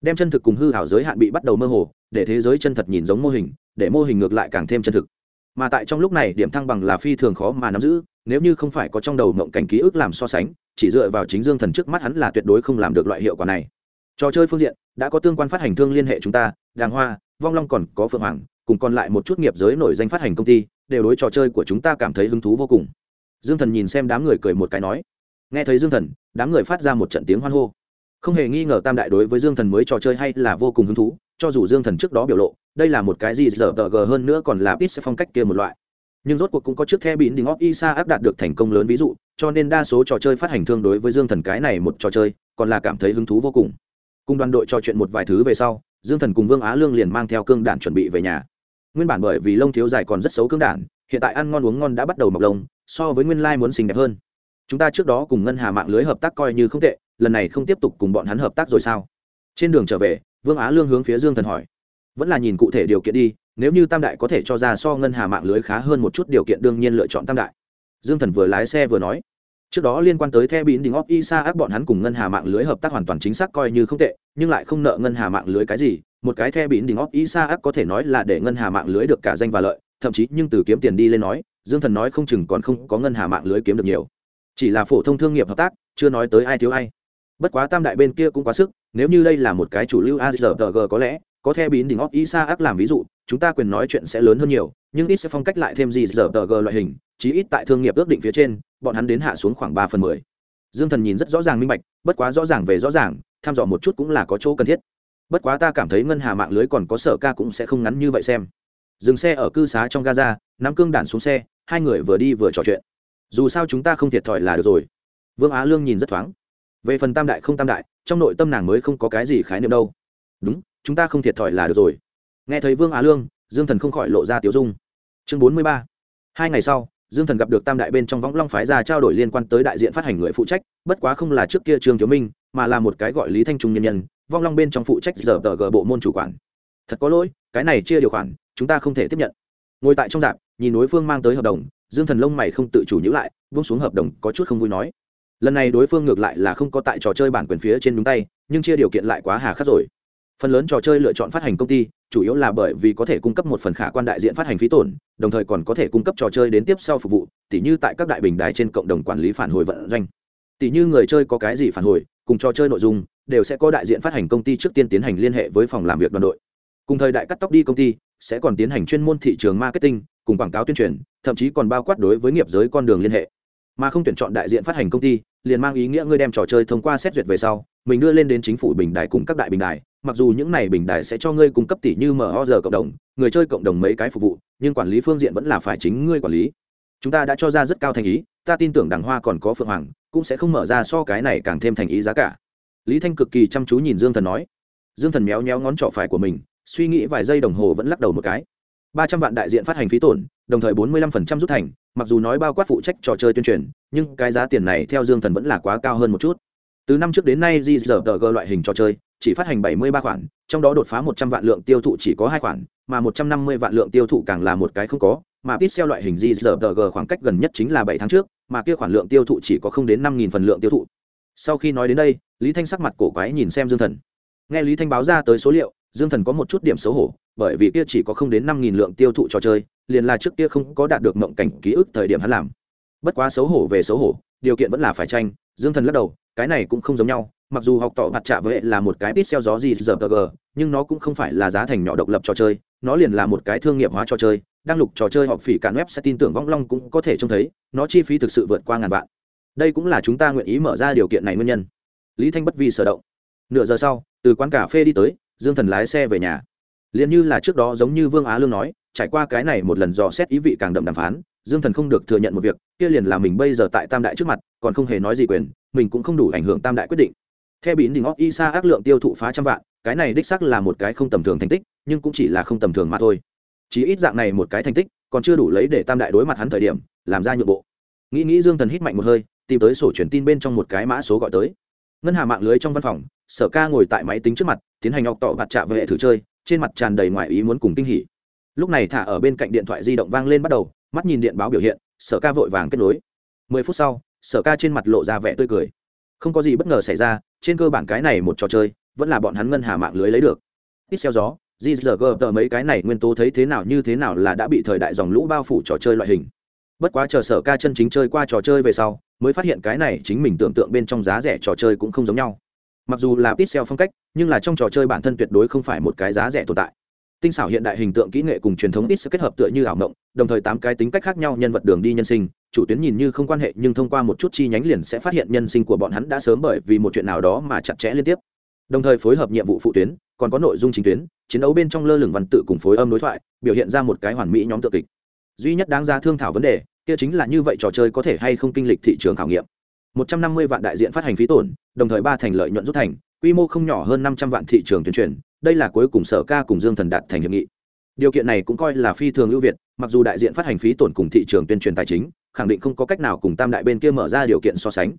đem chân thực cùng hư hảo giới hạn bị bắt đầu mơ hồ, để thế giới chân thật nhìn giống mô hình, để mô hình ngược lại càng thêm chân thực. Mà tại trong lúc này, điểm thăng bằng là phi thường khó mà nắm giữ, nếu như không phải có trong đầu mộng cảnh ký ức làm so sánh, chỉ dựa vào chính dương thần trước mắt hắn là tuyệt đối không làm được loại hiệu quả này. Trò chơi phương diện, đã có tương quan phát hành thương liên hệ chúng ta, đàng hoa, vong long còn có phượng hoàng, cùng còn lại một chút nghiệp giới nổi danh phát hành công ty, đều đối trò chơi của chúng ta cảm thấy hứng thú vô cùng. Dương thần nhìn xem đám người cười một cái nói. Nghe thấy dương thần, đám người phát ra một trận tiếng hoan hô không hề nghi ngờ tam đại đối với dương thần mới trò chơi hay là vô cùng hứng thú, cho dù dương thần trước đó biểu lộ, đây là một cái gì giờ tờ g hơn nữa còn là ít sẽ phong cách kia một loại. Nhưng rốt cuộc cũng có trước the bịn đình óc isa áp đạt được thành công lớn ví dụ, cho nên đa số trò chơi phát hành thương đối với dương thần cái này một trò chơi, còn là cảm thấy hứng thú vô cùng. Cùng đoàn đội trò chuyện một vài thứ về sau, dương thần cùng vương á lương liền mang theo cương đản chuẩn bị về nhà. Nguyên bản bởi vì lông thiếu dài còn rất xấu cương đản, hiện tại ăn ngon uống ngon đã bắt đầu mọc lông, so với nguyên lai muốn xinh đẹp hơn. Chúng ta trước đó cùng ngân hà mạng lưới hợp tác coi như không tệ lần này không tiếp tục cùng bọn hắn hợp tác rồi sao? Trên đường trở về, vương á lương hướng phía dương thần hỏi. Vẫn là nhìn cụ thể điều kiện đi, nếu như tam đại có thể cho ra so ngân hà mạng lưới khá hơn một chút điều kiện đương nhiên lựa chọn tam đại. Dương thần vừa lái xe vừa nói. Trước đó liên quan tới the bín đình óc sa ác bọn hắn cùng ngân hà mạng lưới hợp tác hoàn toàn chính xác coi như không tệ, nhưng lại không nợ ngân hà mạng lưới cái gì. Một cái the bín đình óc sa ác có thể nói là để ngân hà mạng lưới được cả danh và lợi, thậm chí nhưng từ kiếm tiền đi lên nói, dương thần nói không chừng còn không có ngân hà mạng lưới kiếm được nhiều. Chỉ là phổ thông thương nghiệp hợp tác, chưa nói tới ai thiếu ai bất quá tam đại bên kia cũng quá sức, nếu như đây là một cái chủ lưu azrg có lẽ, có thể bín đỉnh óc isa ác làm ví dụ, chúng ta quyền nói chuyện sẽ lớn hơn nhiều, nhưng ít sẽ phong cách lại thêm gì giờ tờ g loại hình, chí ít tại thương nghiệp ước định phía trên, bọn hắn đến hạ xuống khoảng ba phần mười. Dương thần nhìn rất rõ ràng minh bạch, bất quá rõ ràng về rõ ràng, tham dò một chút cũng là có chỗ cần thiết. Bất quá ta cảm thấy ngân hà mạng lưới còn có sở ca cũng sẽ không ngắn như vậy xem. Dừng xe ở cư xá trong gaza, nắm cương đản xuống xe, hai người vừa đi vừa trò chuyện. Dù sao chúng ta không thiệt thòi là được rồi. Vương á lương nhìn rất thoáng về phần tam đại không tam đại, trong nội tâm nàng mới không có cái gì khái niệm đâu. Đúng, chúng ta không thiệt thòi là được rồi. Nghe thấy vương á lương, dương thần không khỏi lộ ra tiểu dung. Chương bốn mươi ba. Hai ngày sau, dương thần gặp được tam đại bên trong võng long phái ra trao đổi liên quan tới đại diện phát hành người phụ trách, bất quá không là trước kia trương thiếu minh, mà là một cái gọi lý thanh trung nhân nhân vong long bên trong phụ trách giờ tờ g bộ môn chủ quản. Thật có lỗi, cái này chia điều khoản, chúng ta không thể tiếp nhận. Ngồi tại trong dạp, nhìn đối phương mang tới hợp đồng, dương thần lông mày không tự chủ nhữ lại vung xuống hợp đồng, có chút không vui nói lần này đối phương ngược lại là không có tại trò chơi bản quyền phía trên đúng tay, nhưng chia điều kiện lại quá hà khắc rồi. Phần lớn trò chơi lựa chọn phát hành công ty, chủ yếu là bởi vì có thể cung cấp một phần khả quan đại diện phát hành phí tổn, đồng thời còn có thể cung cấp trò chơi đến tiếp sau phục vụ, tỉ như tại các đại bình đài trên cộng đồng quản lý phản hồi vận doanh. Tỉ như người chơi có cái gì phản hồi, cùng trò chơi nội dung, đều sẽ có đại diện phát hành công ty trước tiên tiến hành liên hệ với phòng làm việc đoàn đội. Cùng thời đại cắt tóc đi công ty, sẽ còn tiến hành chuyên môn thị trường marketing, cùng quảng cáo tuyên truyền, thậm chí còn bao quát đối với nghiệp giới con đường liên hệ mà không tuyển chọn đại diện phát hành công ty, liền mang ý nghĩa ngươi đem trò chơi thông qua xét duyệt về sau, mình đưa lên đến chính phủ bình đài cùng các đại bình đài. Mặc dù những này bình đài sẽ cho ngươi cung cấp tỷ như mở giờ cộng đồng, người chơi cộng đồng mấy cái phục vụ, nhưng quản lý phương diện vẫn là phải chính ngươi quản lý. Chúng ta đã cho ra rất cao thành ý, ta tin tưởng đảng hoa còn có phượng hoàng, cũng sẽ không mở ra so cái này càng thêm thành ý giá cả. Lý thanh cực kỳ chăm chú nhìn dương thần nói. Dương thần méo méo ngón trỏ phải của mình, suy nghĩ vài giây đồng hồ vẫn lắc đầu một cái. Ba trăm vạn đại diện phát hành phí tổn, đồng thời bốn mươi lăm phần trăm rút thành mặc dù nói bao quát phụ trách trò chơi tuyên truyền, nhưng cái giá tiền này theo dương thần vẫn là quá cao hơn một chút. Từ năm trước đến nay gg loại hình trò chơi chỉ phát hành bảy mươi ba khoản, trong đó đột phá một trăm vạn lượng tiêu thụ chỉ có hai khoản, mà một trăm năm mươi vạn lượng tiêu thụ càng là một cái không có, mà pixel loại hình gg khoảng cách gần nhất chính là bảy tháng trước, mà kia khoản lượng tiêu thụ chỉ có không đến năm nghìn phần lượng tiêu thụ. Sau khi nói đến đây, lý thanh sắc mặt cổ quái nhìn xem dương thần. Nghe lý thanh báo ra tới số liệu, dương thần có một chút điểm xấu hổ, bởi vì kia chỉ có không đến năm nghìn lượng tiêu thụ trò chơi liền là trước kia không có đạt được mộng cảnh ký ức thời điểm hắn làm. Bất quá xấu hổ về xấu hổ, điều kiện vẫn là phải tranh, dương thần lắc đầu, cái này cũng không giống nhau, mặc dù học tỏ mặt trả với là một cái ít xeo gió gì giờ g nhưng nó cũng không phải là giá thành nhỏ độc lập trò chơi, nó liền là một cái thương nghiệp hóa trò chơi, đang lục trò chơi họp phỉ cản web sẽ tin tưởng vong long cũng có thể trông thấy, nó chi phí thực sự vượt qua ngàn vạn. Đây cũng là chúng ta nguyện ý mở ra điều kiện này nguyên nhân. Lý thanh bất vi sở động. Nửa giờ sau, từ quán cà phê đi tới, dương thần lái xe về nhà. Liền như là trước đó giống như vương á lương nói trải qua cái này một lần dò xét ý vị càng đậm đàm phán, dương thần không được thừa nhận một việc, kia liền là mình bây giờ tại tam đại trước mặt, còn không hề nói gì quyền, mình cũng không đủ ảnh hưởng tam đại quyết định. Theo bín đình óc isa ác lượng tiêu thụ phá trăm vạn, cái này đích xác là một cái không tầm thường thành tích, nhưng cũng chỉ là không tầm thường mà thôi. Chỉ ít dạng này một cái thành tích, còn chưa đủ lấy để tam đại đối mặt hắn thời điểm, làm ra nhượng bộ. Nghĩ nghĩ dương thần hít mạnh một hơi, tìm tới sổ truyền tin bên trong một cái mã số gọi tới. Ngân hà mạng lưới trong văn phòng, sở ca ngồi tại máy tính trước mặt, tiến hành học tỏ vặt trạ về hệ thử chơi, trên mặt tràn đầy ngoài ý muốn cùng kinh hỉ lúc này thả ở bên cạnh điện thoại di động vang lên bắt đầu, mắt nhìn điện báo biểu hiện, sở ca vội vàng kết nối. Mười phút sau, sở ca trên mặt lộ ra vẻ tươi cười. Không có gì bất ngờ xảy ra, trên cơ bản cái này một trò chơi, vẫn là bọn hắn ngân hà mạng lưới lấy được. Ít xeo gió gzg tờ mấy cái này nguyên tố thấy thế nào như thế nào là đã bị thời đại dòng lũ bao phủ trò chơi loại hình. Bất quá chờ sở ca chân chính chơi qua trò chơi về sau, mới phát hiện cái này chính mình tưởng tượng bên trong giá rẻ trò chơi cũng không giống nhau. Mặc dù là pixel phong cách, nhưng là trong trò chơi bản thân tuyệt đối không phải một cái giá rẻ tồn tại tinh xảo hiện đại hình tượng kỹ nghệ cùng truyền thống ít sẽ kết hợp tựa như ảo mộng, đồng thời tám cái tính cách khác nhau nhân vật đường đi nhân sinh. Chủ tuyến nhìn như không quan hệ, nhưng thông qua một chút chi nhánh liền sẽ phát hiện nhân sinh của bọn hắn đã sớm bởi vì một chuyện nào đó mà chặt chẽ liên tiếp. Đồng thời phối hợp nhiệm vụ phụ tuyến, còn có nội dung chính tuyến, chiến đấu bên trong lơ lửng văn tự cùng phối âm đối thoại, biểu hiện ra một cái hoàn mỹ nhóm tự kịch. Duy nhất đáng ra thương thảo vấn đề, kia chính là như vậy trò chơi có thể hay không kinh lịch thị trường khảo nghiệm. 150 vạn đại diện phát hành phí tổn, đồng thời ba thành lợi nhuận rút thành, quy mô không nhỏ hơn 500 vạn thị trường tuyên truyền đây là cuối cùng sở ca cùng dương thần đạt thành hiệp nghị. Điều kiện này cũng coi là phi thường ưu việt, mặc dù đại diện phát hành phí tổn cùng thị trường tuyên truyền tài chính, khẳng định không có cách nào cùng tam đại bên kia mở ra điều kiện so sánh.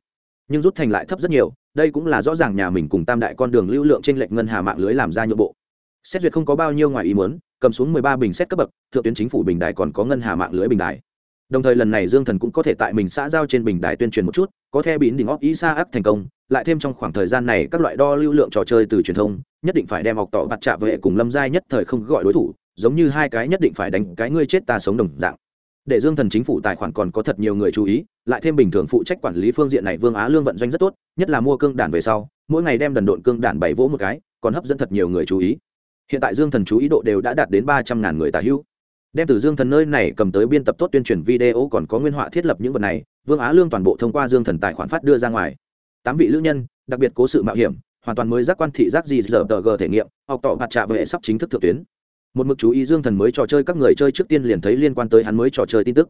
Nhưng rút thành lại thấp rất nhiều, đây cũng là rõ ràng nhà mình cùng tam đại con đường lưu lượng trên lệch ngân hà mạng lưới làm ra nhượng bộ. Xét duyệt không có bao nhiêu ngoài ý muốn, cầm xuống 13 bình xét cấp bậc, thượng tuyến chính phủ bình đài còn có ngân hà mạng lưới bình đài. Đồng thời lần này dương thần cũng có thể tại mình xã giao trên bình đài tuyên truyền một chút, có thể bín đỉnh óp ý xa áp thành công lại thêm trong khoảng thời gian này các loại đo lưu lượng trò chơi từ truyền thông, nhất định phải đem học tỏ bạt trạ vệ cùng lâm giai nhất thời không gọi đối thủ, giống như hai cái nhất định phải đánh cái ngươi chết ta sống đồng dạng. Để dương thần chính phủ tài khoản còn có thật nhiều người chú ý, lại thêm bình thường phụ trách quản lý phương diện này vương á lương vận doanh rất tốt, nhất là mua cương đản về sau, mỗi ngày đem đần độn cương đản bảy vỗ một cái, còn hấp dẫn thật nhiều người chú ý. Hiện tại dương thần chú ý độ đều đã đạt đến ba trăm ngàn người tả hữu. Đem từ dương thần nơi này cầm tới biên tập tốt tuyên truyền video còn có nguyên họa thiết lập những vật này, vương á lương toàn bộ thông qua dương thần tài khoản phát đưa ra ngoài tám vị lữ nhân, đặc biệt cố sự mạo hiểm, hoàn toàn mới giác quan thị giác gì giờ tờ g thể nghiệm, học tỏ mặt trạ vệ sắp chính thức thượng tuyến. Một mực chú ý dương thần mới trò chơi các người chơi trước tiên liền thấy liên quan tới hắn mới trò chơi tin tức.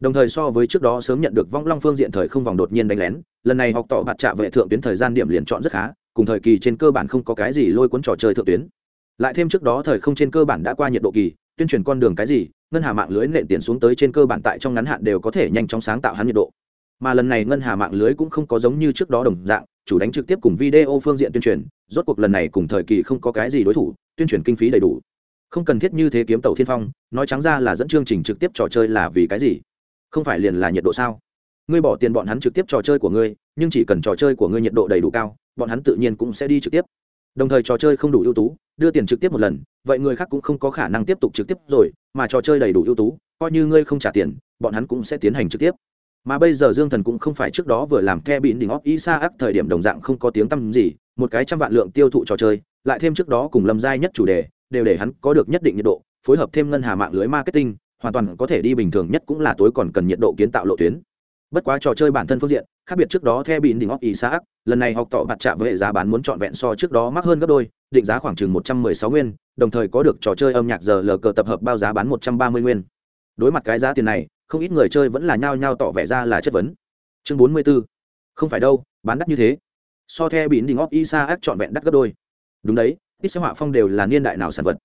Đồng thời so với trước đó sớm nhận được vong long phương diện thời không vòng đột nhiên đánh lén, lần này học tỏ mặt trạ vệ thượng tuyến thời gian điểm liền chọn rất khá, cùng thời kỳ trên cơ bản không có cái gì lôi cuốn trò chơi thượng tuyến. Lại thêm trước đó thời không trên cơ bản đã qua nhiệt độ kỳ, tuyên truyền con đường cái gì, ngân hà mạng lưới nện tiền xuống tới trên cơ bản tại trong ngắn hạn đều có thể nhanh chóng sáng tạo hắn nhiệt độ mà lần này ngân hà mạng lưới cũng không có giống như trước đó đồng dạng, chủ đánh trực tiếp cùng video phương diện tuyên truyền, rốt cuộc lần này cùng thời kỳ không có cái gì đối thủ, tuyên truyền kinh phí đầy đủ. Không cần thiết như thế kiếm tàu thiên phong, nói trắng ra là dẫn chương trình trực tiếp trò chơi là vì cái gì? Không phải liền là nhiệt độ sao? Ngươi bỏ tiền bọn hắn trực tiếp trò chơi của ngươi, nhưng chỉ cần trò chơi của ngươi nhiệt độ đầy đủ cao, bọn hắn tự nhiên cũng sẽ đi trực tiếp. Đồng thời trò chơi không đủ ưu tú, đưa tiền trực tiếp một lần, vậy người khác cũng không có khả năng tiếp tục trực tiếp rồi, mà trò chơi đầy đủ ưu tú, coi như ngươi không trả tiền, bọn hắn cũng sẽ tiến hành trực tiếp mà bây giờ dương thần cũng không phải trước đó vừa làm the bịn đỉnh óc isa ác thời điểm đồng dạng không có tiếng tăm gì, một cái trăm vạn lượng tiêu thụ trò chơi, lại thêm trước đó cùng lâm giai nhất chủ đề, đều để hắn có được nhất định nhiệt độ, phối hợp thêm ngân hà mạng lưới marketing, hoàn toàn có thể đi bình thường nhất cũng là tối còn cần nhiệt độ kiến tạo lộ tuyến. Bất quá trò chơi bản thân phương diện, khác biệt trước đó theo bịn đỉnh óc isaac lần này học tỏ mặt chạm với hệ giá bán muốn trọn vẹn so trước đó mắc hơn gấp đôi, định giá khoảng chừng một trăm mười sáu nguyên, đồng thời có được trò chơi âm nhạc giờ lờ cờ tập hợp bao giá bán một trăm ba mươi nguyên. Đối mặt cái giá tiền này không ít người chơi vẫn là nhao nhao tỏ vẻ ra là chất vấn. Chương bốn mươi b ố không phải đâu, bán đắt như thế. So theo bịn đỉnh óc isaac trọn vẹn đắt gấp đôi. Đúng đấy, ít sẽ họa phong đều là niên đại nào sản vật.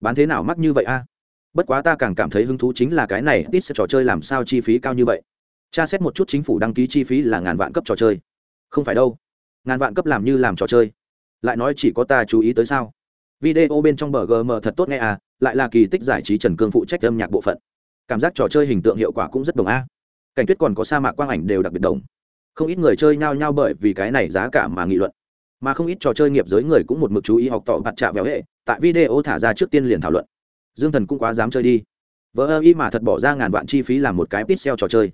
Bán thế nào mắc như vậy a? Bất quá ta càng cảm thấy hứng thú chính là cái này, ít sẽ trò chơi làm sao chi phí cao như vậy. Tra xét một chút chính phủ đăng ký chi phí là ngàn vạn cấp trò chơi. Không phải đâu. Ngàn vạn cấp làm như làm trò chơi. Lại nói chỉ có ta chú ý tới sao? Video bên trong bờ gm thật tốt nghe à lại là kỳ tích giải trí trần cương phụ trách âm nhạc bộ phận cảm giác trò chơi hình tượng hiệu quả cũng rất đồng a. Cảnh tuyết còn có sa mạc quang ảnh đều đặc biệt đồng. Không ít người chơi nhao nhao bởi vì cái này giá cả mà nghị luận. Mà không ít trò chơi nghiệp giới người cũng một mực chú ý học tỏ mặt trạ véo hệ, tại video thả ra trước tiên liền thảo luận. Dương thần cũng quá dám chơi đi. Vỡ ơ y mà thật bỏ ra ngàn vạn chi phí làm một cái pixel trò chơi.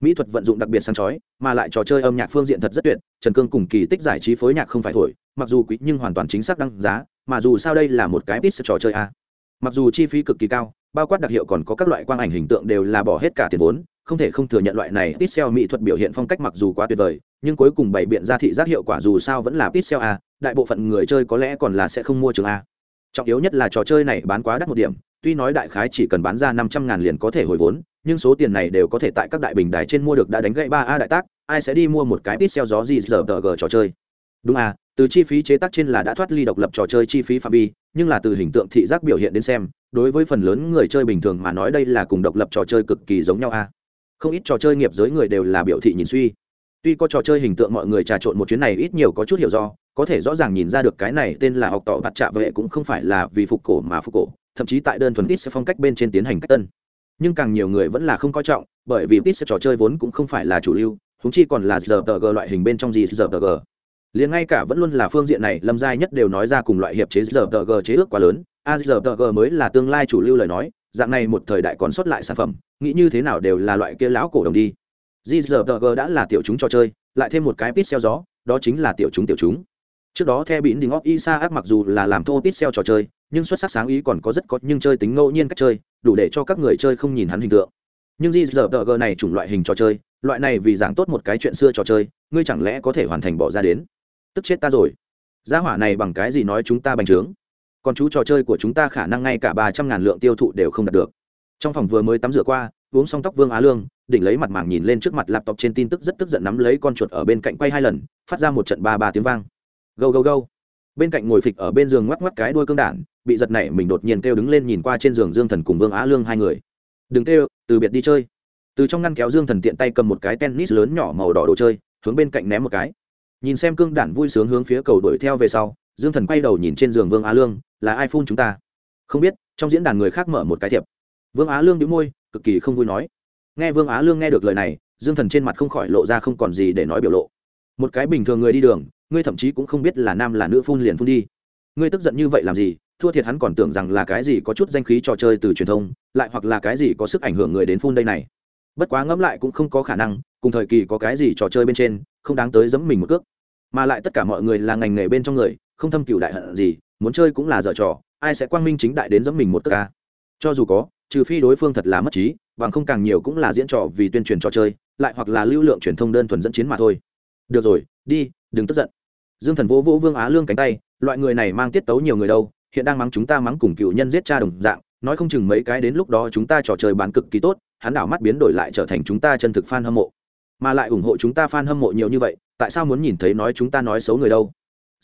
Mỹ thuật vận dụng đặc biệt sáng chói, mà lại trò chơi âm nhạc phương diện thật rất tuyệt, trần cương cùng kỳ tích giải trí phối nhạc không phải thổi, mặc dù quý nhưng hoàn toàn chính xác đăng giá, mà dù sao đây là một cái pixel trò chơi a. Mặc dù chi phí cực kỳ cao bao quát đặc hiệu còn có các loại quang ảnh hình tượng đều là bỏ hết cả tiền vốn, không thể không thừa nhận loại này pixel mỹ thuật biểu hiện phong cách mặc dù quá tuyệt vời, nhưng cuối cùng bày biện ra thị giác hiệu quả dù sao vẫn là pixel a, đại bộ phận người chơi có lẽ còn là sẽ không mua trường a. Trọng yếu nhất là trò chơi này bán quá đắt một điểm, tuy nói đại khái chỉ cần bán ra năm trăm ngàn liền có thể hồi vốn, nhưng số tiền này đều có thể tại các đại bình đài trên mua được đã đánh gậy ba a đại tác, ai sẽ đi mua một cái pixel gió gì giờ tờ g trò chơi. Đúng à từ chi phí chế tác trên là đã thoát ly độc lập trò chơi chi phí phạm vi, nhưng là từ hình tượng thị giác biểu hiện đến xem đối với phần lớn người chơi bình thường mà nói đây là cùng độc lập trò chơi cực kỳ giống nhau a. Không ít trò chơi nghiệp giới người đều là biểu thị nhìn suy. Tuy có trò chơi hình tượng mọi người trà trộn một chuyến này ít nhiều có chút hiểu do, có thể rõ ràng nhìn ra được cái này tên là học tỏ bạt trạ vệ cũng không phải là vì phục cổ mà phục cổ, thậm chí tại đơn thuần ít sẽ phong cách bên trên tiến hành cách tân. Nhưng càng nhiều người vẫn là không coi trọng, bởi vì ít sẽ trò chơi vốn cũng không phải là chủ lưu húng chi còn là giờ tờ g loại hình bên trong gì giờ tờ g. Liền ngay cả vẫn luôn là phương diện này, lâm giai nhất đều nói ra cùng loại hiệp chế giờ tờ g chế ước quá lớn azrg mới là tương lai chủ lưu lời nói dạng này một thời đại còn xuất lại sản phẩm nghĩ như thế nào đều là loại kia lão cổ đồng đi GZG đã là tiểu chúng trò chơi, lại thêm một cái pixel gió, đó chính là tiểu chúng tiểu chúng. Trước đó The bỉn Đình of Isaac mặc dù là làm thô pixel trò chơi, nhưng xuất sắc sáng ý còn có rất có nhưng chơi tính ngẫu nhiên cách chơi, đủ để cho các người chơi không nhìn hắn hình tượng. Nhưng GZG này chủng loại hình trò chơi, loại này vì giảng tốt một cái chuyện xưa trò chơi, ngươi chẳng lẽ có thể hoàn thành bỏ ra đến? Tức chết ta rồi. gia hỏa này bằng cái gì nói chúng ta bành trướng? Còn chú trò chơi của chúng ta khả năng ngay cả ba trăm ngàn lượng tiêu thụ đều không đạt được. Trong phòng vừa mới tắm rửa qua, uống xong tóc Vương Á Lương, đỉnh lấy mặt màng nhìn lên trước mặt laptop trên tin tức rất tức giận nắm lấy con chuột ở bên cạnh quay hai lần phát ra một trận ba ba tiếng vang. Gâu gâu gâu. Bên cạnh ngồi phịch ở bên giường ngoắc ngoắc cái đuôi cương đản bị giật nảy mình đột nhiên kêu đứng lên nhìn qua trên giường dương thần cùng vương á lương hai người. Đừng kêu từ biệt đi chơi. Từ trong ngăn kéo dương thần tiện tay cầm một cái tennis lớn nhỏ màu đỏ đồ chơi hướng bên cạnh ném một cái. Nhìn xem cương đản vui sướng hướng phía cầu đuổi theo về sau dương thần quay đầu nhìn trên giường vương á lương, là ai phun chúng ta? Không biết. Trong diễn đàn người khác mở một cái thiệp. Vương á lương đĩu môi, cực kỳ không vui nói. Nghe vương á lương nghe được lời này, dương thần trên mặt không khỏi lộ ra không còn gì để nói biểu lộ. Một cái bình thường người đi đường, ngươi thậm chí cũng không biết là nam là nữ phun liền phun đi. Ngươi tức giận như vậy làm gì? Thua thiệt hắn còn tưởng rằng là cái gì có chút danh khí trò chơi từ truyền thông, lại hoặc là cái gì có sức ảnh hưởng người đến phun đây này. Bất quá ngẫm lại cũng không có khả năng, cùng thời kỳ có cái gì trò chơi bên trên, không đáng tới giẫm mình một cước. Mà lại tất cả mọi người là ngành nghề bên trong người không thâm cựu đại hận gì, muốn chơi cũng là dở trò, ai sẽ quang minh chính đại đến giẫm mình một cước ca cho dù có, trừ phi đối phương thật là mất trí, bằng không càng nhiều cũng là diễn trò vì tuyên truyền trò chơi, lại hoặc là lưu lượng truyền thông đơn thuần dẫn chiến mà thôi. Được rồi, đi, đừng tức giận. Dương thần vỗ vỗ vương á lương cánh tay, loại người này mang tiết tấu nhiều người đâu, hiện đang mắng chúng ta mắng cùng cựu nhân giết cha đồng dạng, nói không chừng mấy cái đến lúc đó chúng ta trò chơi bán cực kỳ tốt, hắn đảo mắt biến đổi lại trở thành chúng ta chân thực fan hâm mộ. Mà lại ủng hộ chúng ta fan hâm mộ nhiều như vậy, tại sao muốn nhìn thấy nói chúng ta nói xấu người đâu?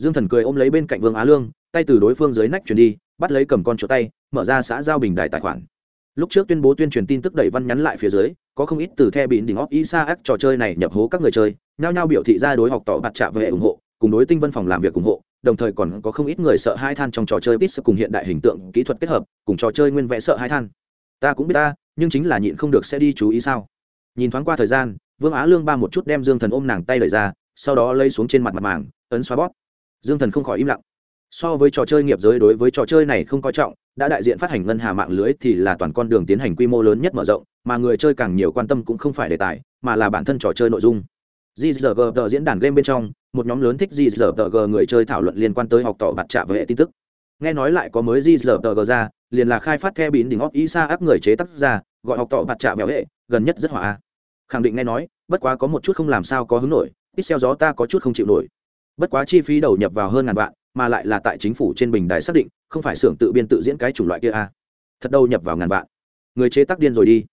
Dương thần cười ôm lấy bên cạnh vương á lương, tay từ đối phương dưới nách chuyển đi, bắt lấy cầm con chỗ tay, mở ra xã giao bình đài tài khoản. Lúc trước tuyên bố tuyên truyền tin tức đẩy văn nhắn lại phía dưới, có không ít từ the bịn đỉnh óc isa ác trò chơi này nhập hố các người chơi, nhao nhao biểu thị ra đối học tỏ bạt trạ về ủng hộ, cùng đối tinh văn phòng làm việc ủng hộ, đồng thời còn có không ít người sợ hai than trong trò chơi biết cùng hiện đại hình tượng kỹ thuật kết hợp, cùng trò chơi nguyên vẽ sợ hai than. Ta cũng biết ta, nhưng chính là nhịn không được sẽ đi chú ý sao. Nhìn thoáng qua thời gian, vương á lương ba một chút đem dương thần ôm nàng tay lời ra, sau đó lấy xuống trên mặt mặt màng, ấn xóa bóp dương thần không khỏi im lặng. So với trò chơi nghiệp giới đối với trò chơi này không coi trọng, đã đại diện phát hành ngân hà mạng lưới thì là toàn con đường tiến hành quy mô lớn nhất mở rộng, mà người chơi càng nhiều quan tâm cũng không phải đề tài, mà là bản thân trò chơi nội dung. Gzg diễn đàn game bên trong, một nhóm lớn thích gzg người chơi thảo luận liên quan tới học tỏ bạt trạ với hệ tin tức. Nghe nói lại có mới gzg ra, liền là khai phát theo bín đỉnh óc isa áp người chế tác ra, gọi học tỏ bạt trạ vẹo hệ, gần nhất rất hỏa. Khẳng định nghe nói, bất quá có một chút không làm sao có hứng nổi, ít xeo gió ta có chút không chịu nổi bất quá chi phí đầu nhập vào hơn ngàn vạn, mà lại là tại chính phủ trên bình đài xác định, không phải xưởng tự biên tự diễn cái chủng loại kia a. Thật đâu nhập vào ngàn vạn. Người chế tác điên rồi đi.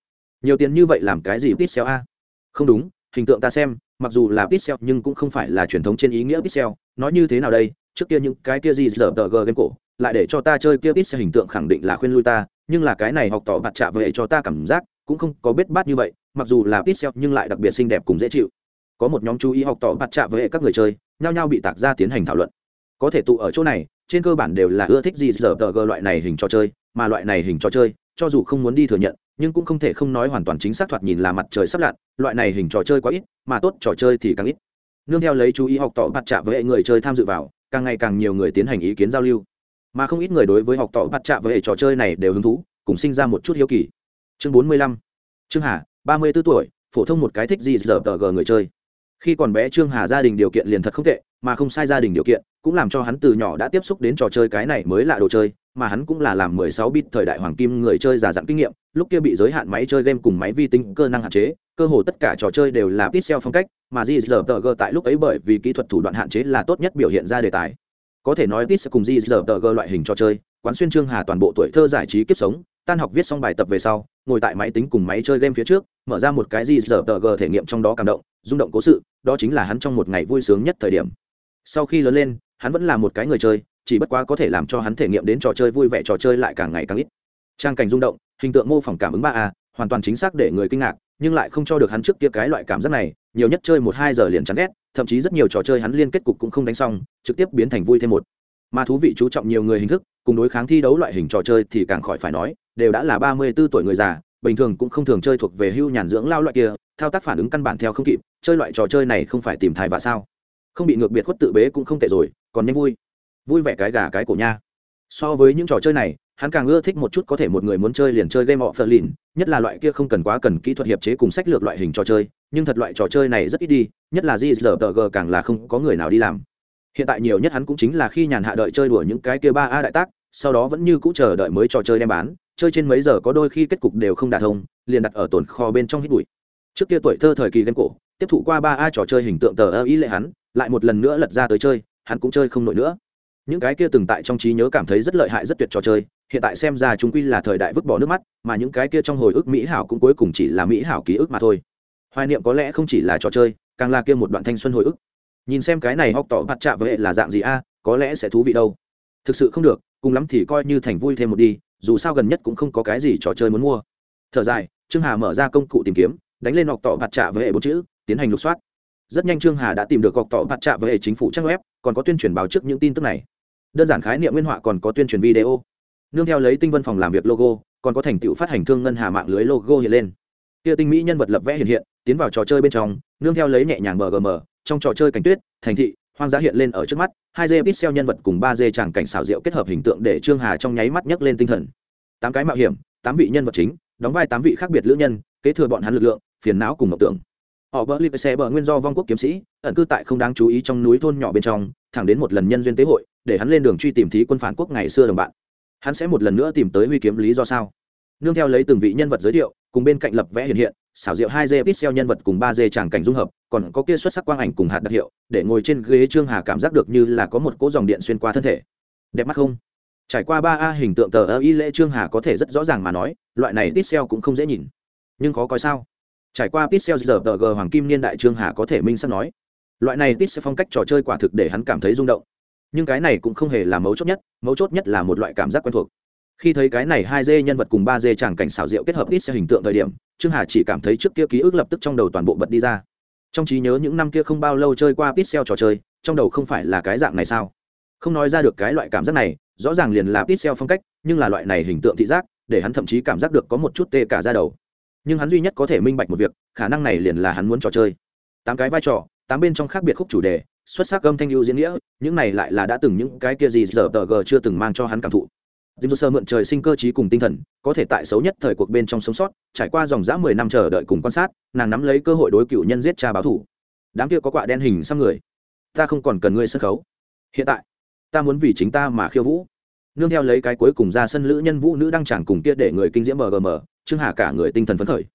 Nhiều tiền như vậy làm cái gì pixel a? Không đúng, hình tượng ta xem, mặc dù là pixel nhưng cũng không phải là truyền thống trên ý nghĩa pixel. Nói như thế nào đây? Trước kia những cái kia gì giờ tờ g game cổ, lại để cho ta chơi kia pixel hình tượng khẳng định là khuyên lui ta, nhưng là cái này học tỏ bạt chạ vậy cho ta cảm giác, cũng không có biết bát như vậy, mặc dù là pixel nhưng lại đặc biệt xinh đẹp cùng dễ chịu. Có một nhóm chú ý học tỏ bạt chạ với các người chơi nhao nhao bị tạc ra tiến hành thảo luận. Có thể tụ ở chỗ này, trên cơ bản đều là ưa thích gì giờ tờ gờ loại này hình trò chơi, mà loại này hình trò chơi, cho dù không muốn đi thừa nhận, nhưng cũng không thể không nói hoàn toàn chính xác thoạt nhìn là mặt trời sắp lặn, loại này hình trò chơi quá ít, mà tốt trò chơi thì càng ít. Nương theo lấy chú ý học tỏ bắt chạ với người chơi tham dự vào, càng ngày càng nhiều người tiến hành ý kiến giao lưu. Mà không ít người đối với học tỏ bắt chạ với trò chơi này đều hứng thú, cùng sinh ra một chút hiếu kỳ. Chương bốn mươi lăm. Trương hà, ba mươi b ố tuổi, phổ thông một cái thích gì giờ tờ g người chơi khi còn bé trương hà gia đình điều kiện liền thật không tệ, mà không sai gia đình điều kiện, cũng làm cho hắn từ nhỏ đã tiếp xúc đến trò chơi cái này mới là đồ chơi, mà hắn cũng là làm 16 bit thời đại hoàng kim người chơi già dặn kinh nghiệm, lúc kia bị giới hạn máy chơi game cùng máy vi tính cơ năng hạn chế, cơ hồ tất cả trò chơi đều là pixel phong cách, mà JRPG tại lúc ấy bởi vì kỹ thuật thủ đoạn hạn chế là tốt nhất biểu hiện ra đề tài. Có thể nói pixel cùng JRPG loại hình trò chơi, quán xuyên trương hà toàn bộ tuổi thơ giải trí kiếp sống, tan học viết xong bài tập về sau ngồi tại máy tính cùng máy chơi game phía trước, mở ra một cái gì giở tờ g thể nghiệm trong đó cảm động, rung động cố sự, đó chính là hắn trong một ngày vui sướng nhất thời điểm. Sau khi lớn lên, hắn vẫn là một cái người chơi, chỉ bất quá có thể làm cho hắn thể nghiệm đến trò chơi vui vẻ trò chơi lại càng ngày càng ít. Trang cảnh rung động, hình tượng mô phỏng cảm ứng ba a, hoàn toàn chính xác để người kinh ngạc, nhưng lại không cho được hắn trước kia cái loại cảm giác này, nhiều nhất chơi một hai giờ liền chán ghét, thậm chí rất nhiều trò chơi hắn liên kết cục cũng không đánh xong, trực tiếp biến thành vui thêm một. Mà thú vị chú trọng nhiều người hình thức cùng đối kháng thi đấu loại hình trò chơi thì càng khỏi phải nói, đều đã là ba mươi 34 tuổi người già, bình thường cũng không thường chơi thuộc về hưu nhàn dưỡng lao loại kia, thao tác phản ứng căn bản theo không kịp, chơi loại trò chơi này không phải tìm thai và sao. Không bị ngược biệt khuất tự bế cũng không tệ rồi, còn nhanh vui. Vui vẻ cái gà cái cổ nha. So với những trò chơi này, hắn càng ưa thích một chút có thể một người muốn chơi liền chơi game họ lìn nhất là loại kia không cần quá cần kỹ thuật hiệp chế cùng sách lược loại hình trò chơi, nhưng thật loại trò chơi này rất ít đi, nhất là gzg càng là không có người nào đi làm. Hiện tại nhiều nhất hắn cũng chính là khi nhàn hạ đợi chơi đùa những cái kia ba a đại tác sau đó vẫn như cũ chờ đợi mới trò chơi đem bán, chơi trên mấy giờ có đôi khi kết cục đều không đạt thông, liền đặt ở tồn kho bên trong hít bụi. Trước kia tuổi thơ thời kỳ game cổ, tiếp thụ qua ba a trò chơi hình tượng tờ ơ ý lệ hắn, lại một lần nữa lật ra tới chơi, hắn cũng chơi không nổi nữa. Những cái kia từng tại trong trí nhớ cảm thấy rất lợi hại rất tuyệt trò chơi, hiện tại xem ra chúng quy là thời đại vứt bỏ nước mắt, mà những cái kia trong hồi ức mỹ hảo cũng cuối cùng chỉ là mỹ hảo ký ức mà thôi. Hoài niệm có lẽ không chỉ là trò chơi, càng là kia một đoạn thanh xuân hồi ức. Nhìn xem cái này học tỏ mặt chạ với hệ là dạng gì a, có lẽ sẽ thú vị đâu. Thực sự không được cùng lắm thì coi như thành vui thêm một đi, dù sao gần nhất cũng không có cái gì trò chơi muốn mua. Thở dài, trương hà mở ra công cụ tìm kiếm, đánh lên ngọc tỏ bạt trạ với hệ bốn chữ, tiến hành lục soát. Rất nhanh trương hà đã tìm được học tỏ bạt trạ với hệ chính phủ trang web, còn có tuyên truyền báo trước những tin tức này. Đơn giản khái niệm nguyên họa còn có tuyên truyền video. Nương theo lấy tinh vân phòng làm việc logo, còn có thành tựu phát hành thương ngân hà mạng lưới logo hiện lên. Kia tinh mỹ nhân vật lập vẽ hiện hiện, tiến vào trò chơi bên trong, nương theo lấy nhẹ nhàng mgm trong trò chơi cảnh tuyết, thành thị hoang dã hiện lên ở trước mắt, hai d pixel nhân vật cùng ba dê tràng cảnh xảo diệu kết hợp hình tượng để trương hà trong nháy mắt nhấc lên tinh thần. Tám cái mạo hiểm, tám vị nhân vật chính, đóng vai tám vị khác biệt lữ nhân, kế thừa bọn hắn lực lượng, phiền não cùng mộng tưởng. Họ bỡ lip xe bờ nguyên do vong quốc kiếm sĩ, ẩn cư tại không đáng chú ý trong núi thôn nhỏ bên trong, thẳng đến một lần nhân duyên tế hội, để hắn lên đường truy tìm thí quân phản quốc ngày xưa đồng bạn. Hắn sẽ một lần nữa tìm tới huy kiếm lý do sao? Nương theo lấy từng vị nhân vật giới thiệu, cùng bên cạnh lập vẽ hiện hiện xảo diệu hai d pixel nhân vật cùng ba d tràng cảnh dung hợp, còn có kia xuất sắc quang ảnh cùng hạt đặc hiệu, để ngồi trên ghế trương hà cảm giác được như là có một cỗ dòng điện xuyên qua thân thể. Đẹp mắt không? Trải qua ba a hình tượng tờ ơ y lễ trương hà có thể rất rõ ràng mà nói, loại này pixel cũng không dễ nhìn. Nhưng khó coi sao? Trải qua pixel giờ tờ g hoàng kim niên đại trương hà có thể minh sắp nói, loại này pixel phong cách trò chơi quả thực để hắn cảm thấy rung động. Nhưng cái này cũng không hề là mấu chốt nhất, mấu chốt nhất là một loại cảm giác quen thuộc khi thấy cái này hai dê nhân vật cùng ba dê tràng cảnh xảo diệu kết hợp ít xe hình tượng thời điểm, trương hà chỉ cảm thấy trước kia ký ức lập tức trong đầu toàn bộ bật đi ra. Trong trí nhớ những năm kia không bao lâu chơi qua pixel trò chơi, trong đầu không phải là cái dạng này sao? Không nói ra được cái loại cảm giác này, rõ ràng liền là pixel phong cách, nhưng là loại này hình tượng thị giác, để hắn thậm chí cảm giác được có một chút tê cả ra đầu. Nhưng hắn duy nhất có thể minh bạch một việc, khả năng này liền là hắn muốn trò chơi. Tám cái vai trò, tám bên trong khác biệt khúc chủ đề, xuất sắc âm thanh ưu diễn nghĩa, những này lại là đã từng những cái kia gì giờ tờ g chưa từng mang cho hắn cảm thụ. Jim Sơ mượn trời sinh cơ trí cùng tinh thần, có thể tại xấu nhất thời cuộc bên trong sống sót, trải qua dòng dã mười năm chờ đợi cùng quan sát, nàng nắm lấy cơ hội đối cựu nhân giết cha báo thù. Đám kia có quạ đen hình xăm người, ta không còn cần ngươi sân khấu. Hiện tại, ta muốn vì chính ta mà khiêu vũ. Nương theo lấy cái cuối cùng ra sân lữ nhân vũ nữ đăng chẳng cùng kia để người kinh diễm BGM, Trương Hà cả người tinh thần phấn khởi.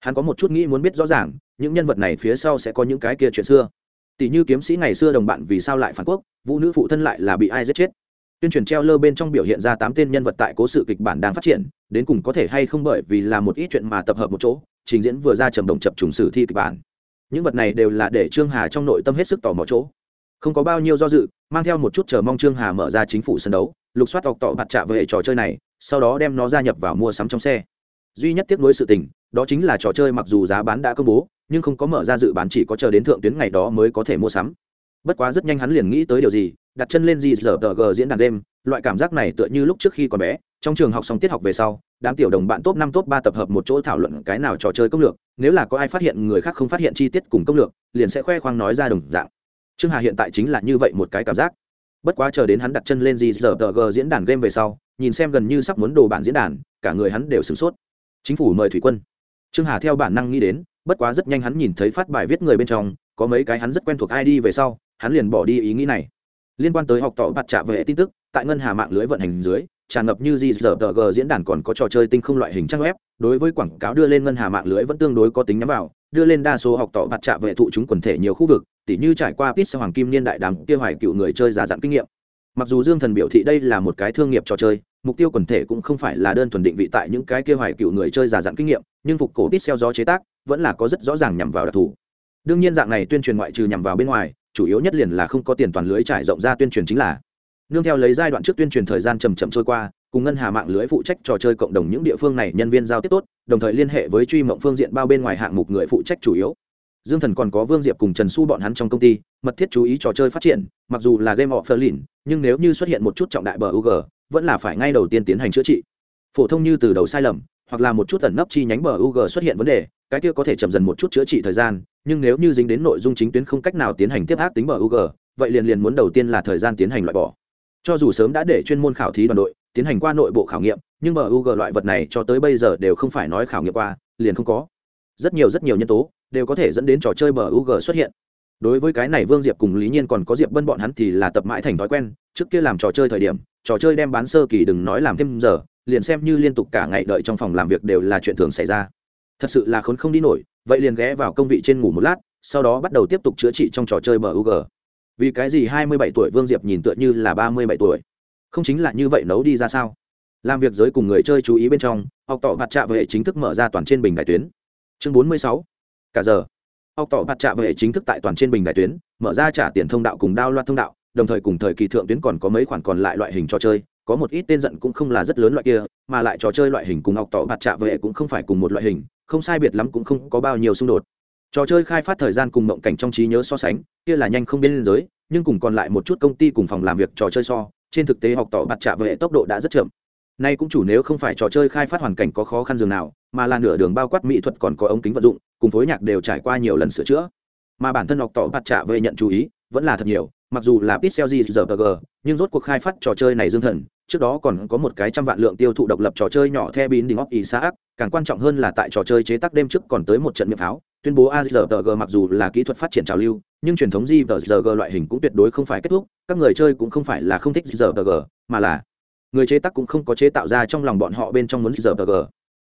Hắn có một chút nghĩ muốn biết rõ ràng, những nhân vật này phía sau sẽ có những cái kia chuyện xưa. Tỷ như kiếm sĩ ngày xưa đồng bạn vì sao lại phản quốc, vũ nữ phụ thân lại là bị ai giết chết tuyên truyền treo lơ bên trong biểu hiện ra tám tên nhân vật tại cố sự kịch bản đang phát triển, đến cùng có thể hay không bởi vì là một ít chuyện mà tập hợp một chỗ, trình diễn vừa ra trầm đồng chập trùng sử thi kịch bản. Những vật này đều là để trương hà trong nội tâm hết sức tỏ mọi chỗ. Không có bao nhiêu do dự, mang theo một chút chờ mong trương hà mở ra chính phủ sân đấu, lục soát tọc tọ mặt trạ về trò chơi này, sau đó đem nó gia nhập vào mua sắm trong xe. Duy nhất tiếp nối sự tình, đó chính là trò chơi mặc dù giá bán đã công bố, nhưng không có mở ra dự bán chỉ có chờ đến thượng tuyến ngày đó mới có thể mua sắm. Bất quá rất nhanh hắn liền nghĩ tới điều gì đặt chân lên gì giờ tờ g diễn đàn đêm, loại cảm giác này tựa như lúc trước khi còn bé, trong trường học xong tiết học về sau, đám tiểu đồng bạn top năm, top ba tập hợp một chỗ thảo luận cái nào trò chơi công lược, nếu là có ai phát hiện người khác không phát hiện chi tiết cùng công lược, liền sẽ khoe khoang nói ra đồng dạng. Trương hà hiện tại chính là như vậy một cái cảm giác. Bất quá chờ đến hắn đặt chân lên gì giờ tờ g diễn đàn game về sau, nhìn xem gần như sắp muốn đồ bản diễn đàn, cả người hắn đều sửng sốt. Chính phủ mời thủy quân. Trương hà theo bản năng nghĩ đến, bất quá rất nhanh hắn nhìn thấy phát bài viết người bên trong, có mấy cái hắn rất quen thuộc id về sau, hắn liền bỏ đi ý nghĩ này liên quan tới học tỏ mặt trả về tin tức tại ngân hà mạng lưới vận hành dưới tràn ngập như gg diễn đàn còn có trò chơi tinh không loại hình trang web, đối với quảng cáo đưa lên ngân hà mạng lưới vẫn tương đối có tính nhắm vào, đưa lên đa số học tỏ mặt trạ vệ thụ chúng quần thể nhiều khu vực, tỉ như trải qua Pit hoàng kim niên đại đàm kia hoài cựu người chơi giả dặn kinh nghiệm. Mặc dù Dương Thần biểu thị đây là một cái thương nghiệp trò chơi, mục tiêu quần thể cũng không phải là đơn thuần định vị tại những cái kia hoài cựu người chơi giả dặn kinh nghiệm, nhưng phục cổ Pit xeo gió chế tác, vẫn là có rất rõ ràng nhằm vào đặc thù. Đương nhiên dạng này tuyên truyền ngoại trừ nhằm vào bên ngoài, chủ yếu nhất liền là không có tiền toàn lưới trải rộng ra tuyên truyền chính là. Nương theo lấy giai đoạn trước tuyên truyền thời gian chầm chậm trôi qua, cùng ngân hà mạng lưới phụ trách trò chơi cộng đồng những địa phương này nhân viên giao tiếp tốt, đồng thời liên hệ với truy mộng phương diện bao bên ngoài hạng mục người phụ trách chủ yếu. Dương thần còn có vương diệp cùng trần su bọn hắn trong công ty, mật thiết chú ý trò chơi phát triển, mặc dù là game of berlin nhưng nếu như xuất hiện một chút trọng đại bờ ug vẫn là phải ngay đầu tiên tiến hành chữa trị. Phổ thông như từ đầu sai lầm, hoặc là một chút tẩn nấp chi nhánh bờ ug xuất hiện vấn đề cái kia có thể chậm dần một chút chữa trị thời gian, nhưng nếu như dính đến nội dung chính tuyến không cách nào tiến hành tiếp ác tính bờ ug vậy liền liền muốn đầu tiên là thời gian tiến hành loại bỏ. Cho dù sớm đã để chuyên môn khảo thí đoàn đội tiến hành qua nội bộ khảo nghiệm, nhưng mug loại vật này cho tới bây giờ đều không phải nói khảo nghiệm qua, liền không có. Rất nhiều rất nhiều nhân tố đều có thể dẫn đến trò chơi mug xuất hiện. Đối với cái này vương diệp cùng lý nhiên còn có diệp bân bọn hắn thì là tập mãi thành thói quen, trước kia làm trò chơi thời điểm, trò chơi đem bán sơ kỳ đừng nói làm thêm giờ, liền xem như liên tục cả ngày đợi trong phòng làm việc đều là chuyện thường xảy ra thật sự là khốn không đi nổi, vậy liền ghé vào công vị trên ngủ một lát, sau đó bắt đầu tiếp tục chữa trị trong trò chơi mug vì cái gì hai mươi bảy tuổi vương diệp nhìn tựa như là ba mươi bảy tuổi? Không chính là như vậy nấu đi ra sao? Làm việc giới cùng người chơi chú ý bên trong, học tỏ mặt trạ về chính thức mở ra toàn trên bình đại tuyến. Chương bốn mươi sáu. Cả giờ. Học tỏ mặt trạ về chính thức tại toàn trên bình đại tuyến, mở ra trả tiền thông đạo cùng đao loạt thông đạo, đồng thời cùng thời kỳ thượng tuyến còn có mấy khoản còn lại loại hình trò chơi có một ít tên giận cũng không là rất lớn loại kia, mà lại trò chơi loại hình cùng học tỏ bạt trạ về cũng không phải cùng một loại hình, không sai biệt lắm cũng không có bao nhiêu xung đột. Trò chơi khai phát thời gian cùng mộng cảnh trong trí nhớ so sánh, kia là nhanh không biên giới, nhưng cùng còn lại một chút công ty cùng phòng làm việc trò chơi so, trên thực tế học tỏ bạt trạ vệ tốc độ đã rất chậm. Nay cũng chủ nếu không phải trò chơi khai phát hoàn cảnh có khó khăn dường nào, mà là nửa đường bao quát mỹ thuật còn có ống kính vận dụng, cùng phối nhạc đều trải qua nhiều lần sửa chữa. Mà bản thân học tỏ bạt trạ vệ nhận chú ý vẫn là thật nhiều, mặc dù là pixel giờ nhưng rốt cuộc khai phát trò chơi này dương thần trước đó còn có một cái trăm vạn lượng tiêu thụ độc lập trò chơi nhỏ theo bin đình óc isaac, càng quan trọng hơn là tại trò chơi chế tác đêm trước còn tới một trận miệng pháo. Tuyên bố azrg mặc dù là kỹ thuật phát triển trào lưu, nhưng truyền thống gvg loại hình cũng tuyệt đối không phải kết thúc, các người chơi cũng không phải là không thích gvg mà là người chế tác cũng không có chế tạo ra trong lòng bọn họ bên trong muốn gvg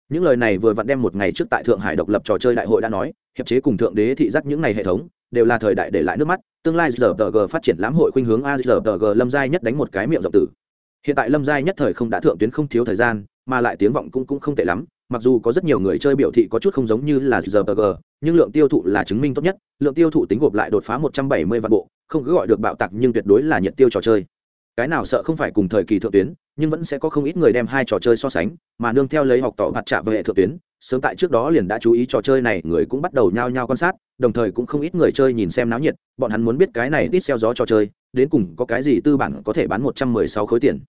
những lời này vừa vặn đem một ngày trước tại thượng hải độc lập trò chơi đại hội đã nói, hiệp chế cùng thượng đế thị giác những ngày hệ thống, đều là thời đại để lại nước mắt, tương lai gvg phát triển lãm hội khuynh hướng azrg lâm giai nhất đánh một cái miệng rộng tử hiện tại lâm giai nhất thời không đã thượng tuyến không thiếu thời gian, mà lại tiếng vọng cũng cũng không tệ lắm, mặc dù có rất nhiều người chơi biểu thị có chút không giống như là rpg nhưng lượng tiêu thụ là chứng minh tốt nhất, lượng tiêu thụ tính gộp lại đột phá một trăm bảy mươi vạn bộ, không cứ gọi được bạo tặc nhưng tuyệt đối là nhiệt tiêu trò chơi. Cái nào sợ không phải cùng thời kỳ thượng tuyến, nhưng vẫn sẽ có không ít người đem hai trò chơi so sánh, mà nương theo lấy học tỏ mặt trạ về hệ thượng tuyến, sớm tại trước đó liền đã chú ý trò chơi này, người cũng bắt đầu nhao nhao quan sát, đồng thời cũng không ít người chơi nhìn xem náo nhiệt, bọn hắn muốn biết cái này ít xeo gió trò chơi đến cùng có cái gì tư bản có thể bán một trăm mười sáu khối tiền.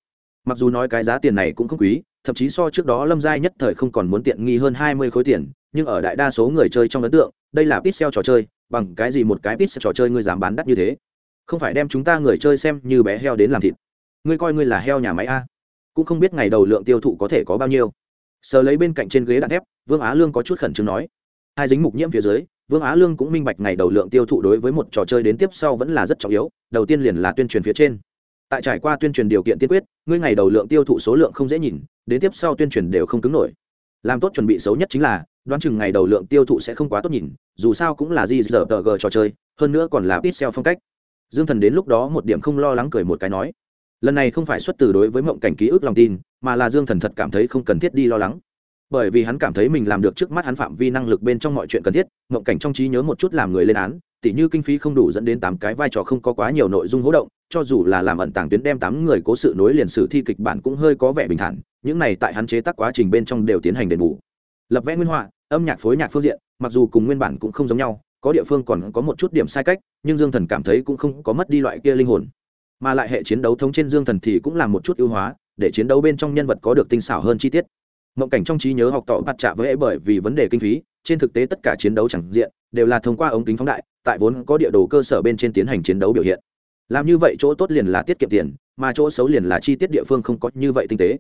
Mặc dù nói cái giá tiền này cũng không quý, thậm chí so trước đó lâm giai nhất thời không còn muốn tiện nghi hơn hai mươi khối tiền, nhưng ở đại đa số người chơi trong ấn tượng, đây là pixel trò chơi, bằng cái gì một cái pixel trò chơi ngươi dám bán đắt như thế? Không phải đem chúng ta người chơi xem như bé heo đến làm thịt. Ngươi coi ngươi là heo nhà máy a. Cũng không biết ngày đầu lượng tiêu thụ có thể có bao nhiêu. Sờ lấy bên cạnh trên ghế đạn thép, vương á lương có chút khẩn trương nói. Hai dính mục nhiễm phía dưới vương á lương cũng minh bạch ngày đầu lượng tiêu thụ đối với một trò chơi đến tiếp sau vẫn là rất trọng yếu, đầu tiên liền là tuyên truyền phía trên. Tại trải qua tuyên truyền điều kiện tiên quyết, ngươi ngày đầu lượng tiêu thụ số lượng không dễ nhìn, đến tiếp sau tuyên truyền đều không cứng nổi. Làm tốt chuẩn bị xấu nhất chính là, đoán chừng ngày đầu lượng tiêu thụ sẽ không quá tốt nhìn, dù sao cũng là gì giờ tờ g trò chơi, hơn nữa còn là pixel phong cách. Dương thần đến lúc đó một điểm không lo lắng cười một cái nói, lần này không phải xuất từ đối với mộng cảnh ký ức lòng tin, mà là dương thần thật cảm thấy không cần thiết đi lo lắng bởi vì hắn cảm thấy mình làm được trước mắt hắn phạm vi năng lực bên trong mọi chuyện cần thiết, mộng cảnh trong trí nhớ một chút làm người lên án, tỉ như kinh phí không đủ dẫn đến tám cái vai trò không có quá nhiều nội dung hỗ động, cho dù là làm ẩn tàng tuyến đem tám người cố sự nối liền sử thi kịch bản cũng hơi có vẻ bình thản, những này tại hắn chế tác quá trình bên trong đều tiến hành đền bù. Lập vẽ nguyên họa, âm nhạc phối nhạc phương diện, mặc dù cùng nguyên bản cũng không giống nhau, có địa phương còn có một chút điểm sai cách, nhưng dương thần cảm thấy cũng không có mất đi loại kia linh hồn. Mà lại hệ chiến đấu thống trên dương thần thì cũng là một chút ưu hóa, để chiến đấu bên trong nhân vật có được tinh xảo hơn chi tiết mộng cảnh trong trí nhớ học tỏ mặt trạ với bởi vì vấn đề kinh phí, trên thực tế tất cả chiến đấu chẳng diện, đều là thông qua ống kính phóng đại, tại vốn có địa đồ cơ sở bên trên tiến hành chiến đấu biểu hiện. Làm như vậy chỗ tốt liền là tiết kiệm tiền, mà chỗ xấu liền là chi tiết địa phương không có như vậy tinh tế.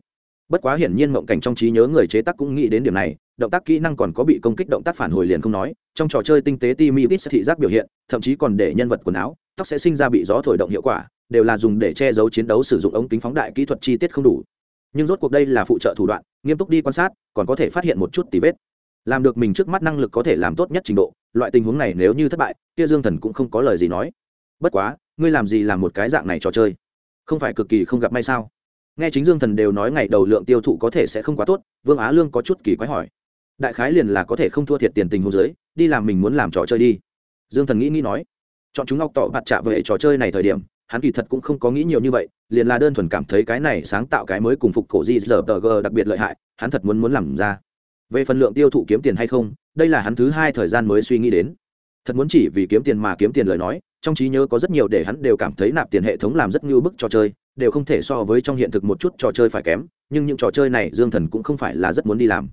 Bất quá hiển nhiên mộng cảnh trong trí nhớ người chế tác cũng nghĩ đến điểm này, động tác kỹ năng còn có bị công kích động tác phản hồi liền không nói, trong trò chơi tinh tế ti mi ít sẽ thị giác biểu hiện, thậm chí còn để nhân vật quần áo, tóc sẽ sinh ra bị gió thổi động hiệu quả, đều là dùng để che giấu chiến đấu sử dụng ống kính phóng đại kỹ thuật chi tiết không đủ nhưng rốt cuộc đây là phụ trợ thủ đoạn, nghiêm túc đi quan sát, còn có thể phát hiện một chút tì vết. Làm được mình trước mắt năng lực có thể làm tốt nhất trình độ, loại tình huống này nếu như thất bại, kia dương thần cũng không có lời gì nói. Bất quá, ngươi làm gì làm một cái dạng này trò chơi? Không phải cực kỳ không gặp may sao? Nghe chính dương thần đều nói ngày đầu lượng tiêu thụ có thể sẽ không quá tốt, vương á lương có chút kỳ quái hỏi. Đại khái liền là có thể không thua thiệt tiền tình hôn giới đi làm mình muốn làm trò chơi đi. Dương thần nghĩ nghĩ nói. Chọn chúng ngọc tỏ bạt trạ về trò chơi này thời điểm hắn kỳ thật cũng không có nghĩ nhiều như vậy, liền là đơn thuần cảm thấy cái này sáng tạo cái mới cùng phục cổ di giờ tờ g đặc biệt lợi hại, hắn thật muốn muốn làm ra. Về phần lượng tiêu thụ kiếm tiền hay không, đây là hắn thứ hai thời gian mới suy nghĩ đến. Thật muốn chỉ vì kiếm tiền mà kiếm tiền lời nói, trong trí nhớ có rất nhiều để hắn đều cảm thấy nạp tiền hệ thống làm rất ngưu bức trò chơi, đều không thể so với trong hiện thực một chút trò chơi phải kém, nhưng những trò chơi này dương thần cũng không phải là rất muốn đi làm.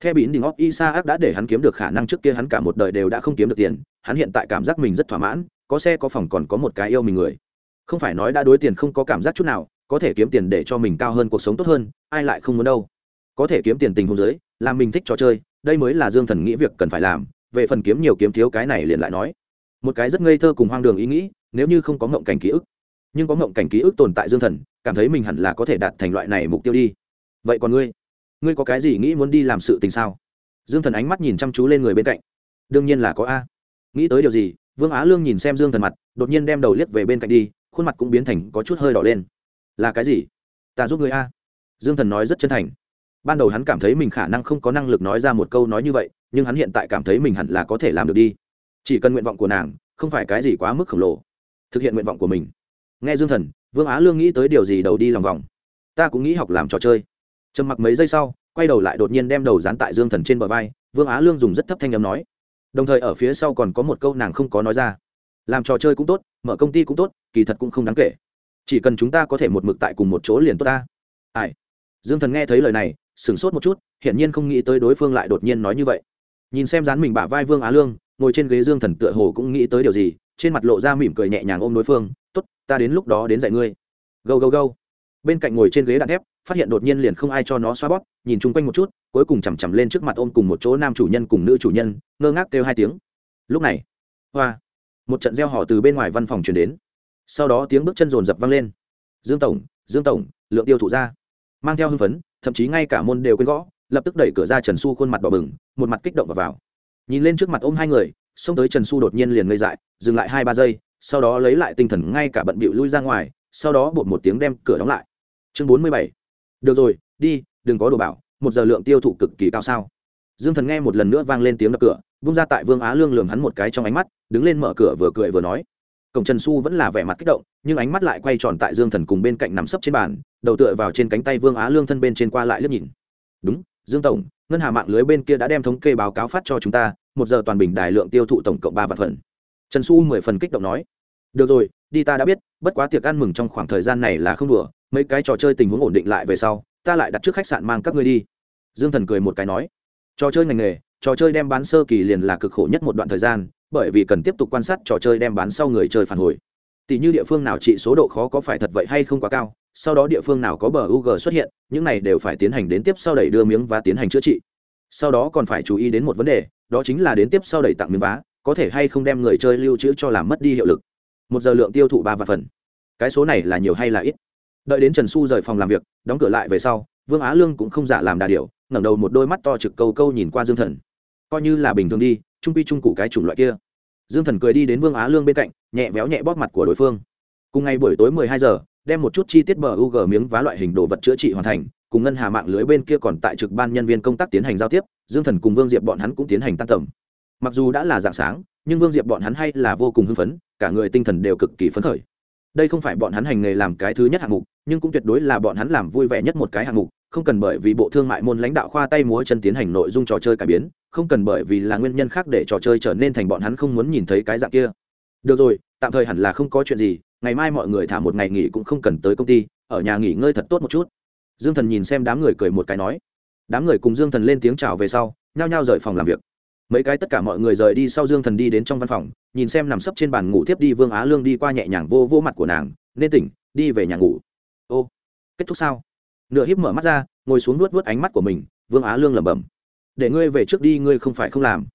Theo bỉn đình óc, isaac đã để hắn kiếm được khả năng trước kia hắn cả một đời đều đã không kiếm được tiền, hắn hiện tại cảm giác mình rất thỏa mãn, có xe có phòng còn có một cái yêu mình người không phải nói đã đối tiền không có cảm giác chút nào, có thể kiếm tiền để cho mình cao hơn, cuộc sống tốt hơn, ai lại không muốn đâu. Có thể kiếm tiền tình hôn giới làm mình thích trò chơi, đây mới là dương thần nghĩ việc cần phải làm, về phần kiếm nhiều kiếm thiếu cái này liền lại nói. Một cái rất ngây thơ cùng hoang đường ý nghĩ, nếu như không có ngộng cảnh ký ức. Nhưng có ngộng cảnh ký ức tồn tại dương thần, cảm thấy mình hẳn là có thể đạt thành loại này mục tiêu đi. Vậy còn ngươi? Ngươi có cái gì nghĩ muốn đi làm sự tình sao? Dương thần ánh mắt nhìn chăm chú lên người bên cạnh. Đương nhiên là có a. Nghĩ tới điều gì, vương á lương nhìn xem dương thần mặt, đột nhiên đem đầu liếc về bên cạnh đi khuôn mặt cũng biến thành có chút hơi đỏ lên. Là cái gì? Ta giúp ngươi a. Dương thần nói rất chân thành. Ban đầu hắn cảm thấy mình khả năng không có năng lực nói ra một câu nói như vậy, nhưng hắn hiện tại cảm thấy mình hẳn là có thể làm được đi. Chỉ cần nguyện vọng của nàng, không phải cái gì quá mức khổng lồ. Thực hiện nguyện vọng của mình. Nghe dương thần, vương á lương nghĩ tới điều gì đầu đi lòng vòng. Ta cũng nghĩ học làm trò chơi. Trầm mặc mấy giây sau, quay đầu lại đột nhiên đem đầu dán tại dương thần trên bờ vai. Vương á lương dùng rất thấp thanh âm nói. Đồng thời ở phía sau còn có một câu nàng không có nói ra làm trò chơi cũng tốt, mở công ty cũng tốt, kỳ thật cũng không đáng kể. Chỉ cần chúng ta có thể một mực tại cùng một chỗ liền tốt ta. Ai? Dương thần nghe thấy lời này, sửng sốt một chút, hiển nhiên không nghĩ tới đối phương lại đột nhiên nói như vậy. Nhìn xem dán mình bả vai vương á lương, ngồi trên ghế dương thần tựa hồ cũng nghĩ tới điều gì, trên mặt lộ ra mỉm cười nhẹ nhàng ôm đối phương t ố t ta đến lúc đó đến dạy ngươi. Gâu gâu gâu. Bên cạnh ngồi trên ghế đạn thép, phát hiện đột nhiên liền không ai cho nó xoa bóp, nhìn chung quanh một chút, cuối cùng chằm chằm lên trước mặt ôm cùng một chỗ nam chủ nhân cùng nữ chủ nhân, ngơ ngác kêu hai tiếng. Lúc này, hoa một trận gieo họ từ bên ngoài văn phòng chuyển đến. Sau đó tiếng bước chân rồn rập vang lên. Dương tổng dương tổng, lượng tiêu thụ ra. Mang theo hưng phấn, thậm chí ngay cả môn đều quên gõ, lập tức đẩy cửa ra trần su khuôn mặt đỏ bừng, một mặt kích động và vào. Nhìn lên trước mặt ôm hai người, xông tới trần su đột nhiên liền ngây dại, dừng lại hai ba giây, sau đó lấy lại tinh thần ngay cả bận bịu lui ra ngoài, sau đó bột một tiếng đem cửa đóng lại. Chương bốn mươi bảy. Được rồi, đi, đừng có đồ bảo, một giờ lượng tiêu thụ cực kỳ cao sao? Dương thần nghe một lần nữa vang lên tiếng đập cửa bung ra tại vương á lương lường hắn một cái trong ánh mắt, đứng lên mở cửa vừa cười vừa nói. Cổng trần su vẫn là vẻ mặt kích động, nhưng ánh mắt lại quay tròn tại dương thần cùng bên cạnh nằm sấp trên bàn, đầu tựa vào trên cánh tay vương á lương thân bên trên qua lại liếc nhìn. Đúng, dương tổng, ngân hà mạng lưới bên kia đã đem thống kê báo cáo phát cho chúng ta, một giờ toàn bình đài lượng tiêu thụ tổng cộng ba vạn phần. Trần su mười phần kích động nói. Được rồi, đi ta đã biết, bất quá tiệc ăn mừng trong khoảng thời gian này là không đùa, mấy cái trò chơi tình huống ổn định lại về sau, ta lại đặt trước khách sạn mang các ngươi đi. Dương thần cười một cái nói trò chơi ngành nghề trò chơi đem bán sơ kỳ liền là cực khổ nhất một đoạn thời gian bởi vì cần tiếp tục quan sát trò chơi đem bán sau người chơi phản hồi tỷ như địa phương nào trị số độ khó có phải thật vậy hay không quá cao sau đó địa phương nào có bờ UG xuất hiện, những này đều phải tiến hành đến tiếp sau đẩy đưa miếng và tiến hành chữa trị. Sau đó còn phải chú ý đến một vấn đề, đó chính là đến tiếp sau đẩy tặng miếng vá, có thể hay không đem người chơi lưu trữ cho làm mất đi hiệu lực. Một giờ lượng tiêu thụ ba vạn phần. Cái số này là nhiều hay là ít? Đợi đến Trần Su rời phòng làm việc, đóng cửa lại về sau, Vương Á Lương cũng không giả làm đà điều, ngẩng đầu một đôi mắt to trực câu câu nhìn qua Dương Thần. Coi như là bình thường đi, trung quy trung cụ cái chủng loại kia. Dương Thần cười đi đến Vương Á Lương bên cạnh, nhẹ véo nhẹ bóp mặt của đối phương. Cùng ngày buổi tối mười hai giờ, đem một chút chi tiết bờ UG miếng vá loại hình đồ vật chữa trị hoàn thành, cùng ngân hà mạng lưới bên kia còn tại trực ban nhân viên công tác tiến hành giao tiếp, Dương Thần cùng Vương Diệp bọn hắn cũng tiến hành tan tầm. Mặc dù đã là dạng sáng, nhưng Vương Diệp bọn hắn hay là vô cùng hưng phấn, cả người tinh thần đều cực kỳ phấn khởi. Đây không phải bọn hắn hành nghề làm cái thứ nhất hạng mục, nhưng cũng tuyệt đối là bọn hắn làm vui vẻ nhất một cái hạng mục, không cần bởi vì bộ thương mại môn lãnh đạo khoa tay múa chân tiến hành nội dung trò chơi cải biến, không cần bởi vì là nguyên nhân khác để trò chơi trở nên thành bọn hắn không muốn nhìn thấy cái dạng kia. Được rồi, tạm thời hẳn là không có chuyện gì, ngày mai mọi người thả một ngày nghỉ cũng không cần tới công ty ở nhà nghỉ ngơi thật tốt một chút. Dương thần nhìn xem đám người cười một cái nói. Đám người cùng dương thần lên tiếng chào về sau nhao nhao rời phòng làm việc. Mấy cái tất cả mọi người rời đi sau dương thần đi đến trong văn phòng nhìn xem nằm sấp trên bàn ngủ tiếp đi vương á lương đi qua nhẹ nhàng vô vô mặt của nàng nên tỉnh đi về nhà ngủ. Ô kết thúc sao? Nửa híp mở mắt ra, ngồi xuống nuốt vớt ánh mắt của mình, vương á lương lẩm bẩm. Để ngươi về trước đi, ngươi không phải không làm.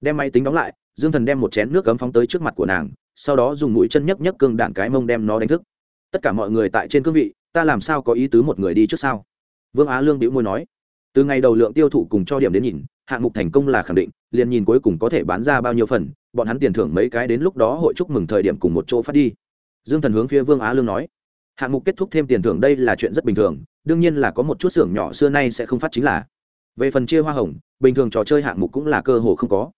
Đem máy tính đóng lại, dương thần đem một chén nước cấm phóng tới trước mặt của nàng, sau đó dùng mũi chân nhấc nhấc cương đạn cái mông đem nó đánh thức. Tất cả mọi người tại trên cương vị, ta làm sao có ý tứ một người đi trước sao? Vương á lương bĩu môi nói. Từ ngày đầu lượng tiêu thụ cùng cho điểm đến nhìn, hạng mục thành công là khẳng định, liền nhìn cuối cùng có thể bán ra bao nhiêu phần, bọn hắn tiền thưởng mấy cái đến lúc đó hội chúc mừng thời điểm cùng một chỗ phát đi. Dương thần hướng phía vương á lương nói. Hạng mục kết thúc thêm tiền thưởng đây là chuyện rất bình thường đương nhiên là có một chút xưởng nhỏ xưa nay sẽ không phát chính là. Về phần chia hoa hồng, bình thường trò chơi hạng mục cũng là cơ hồ không có.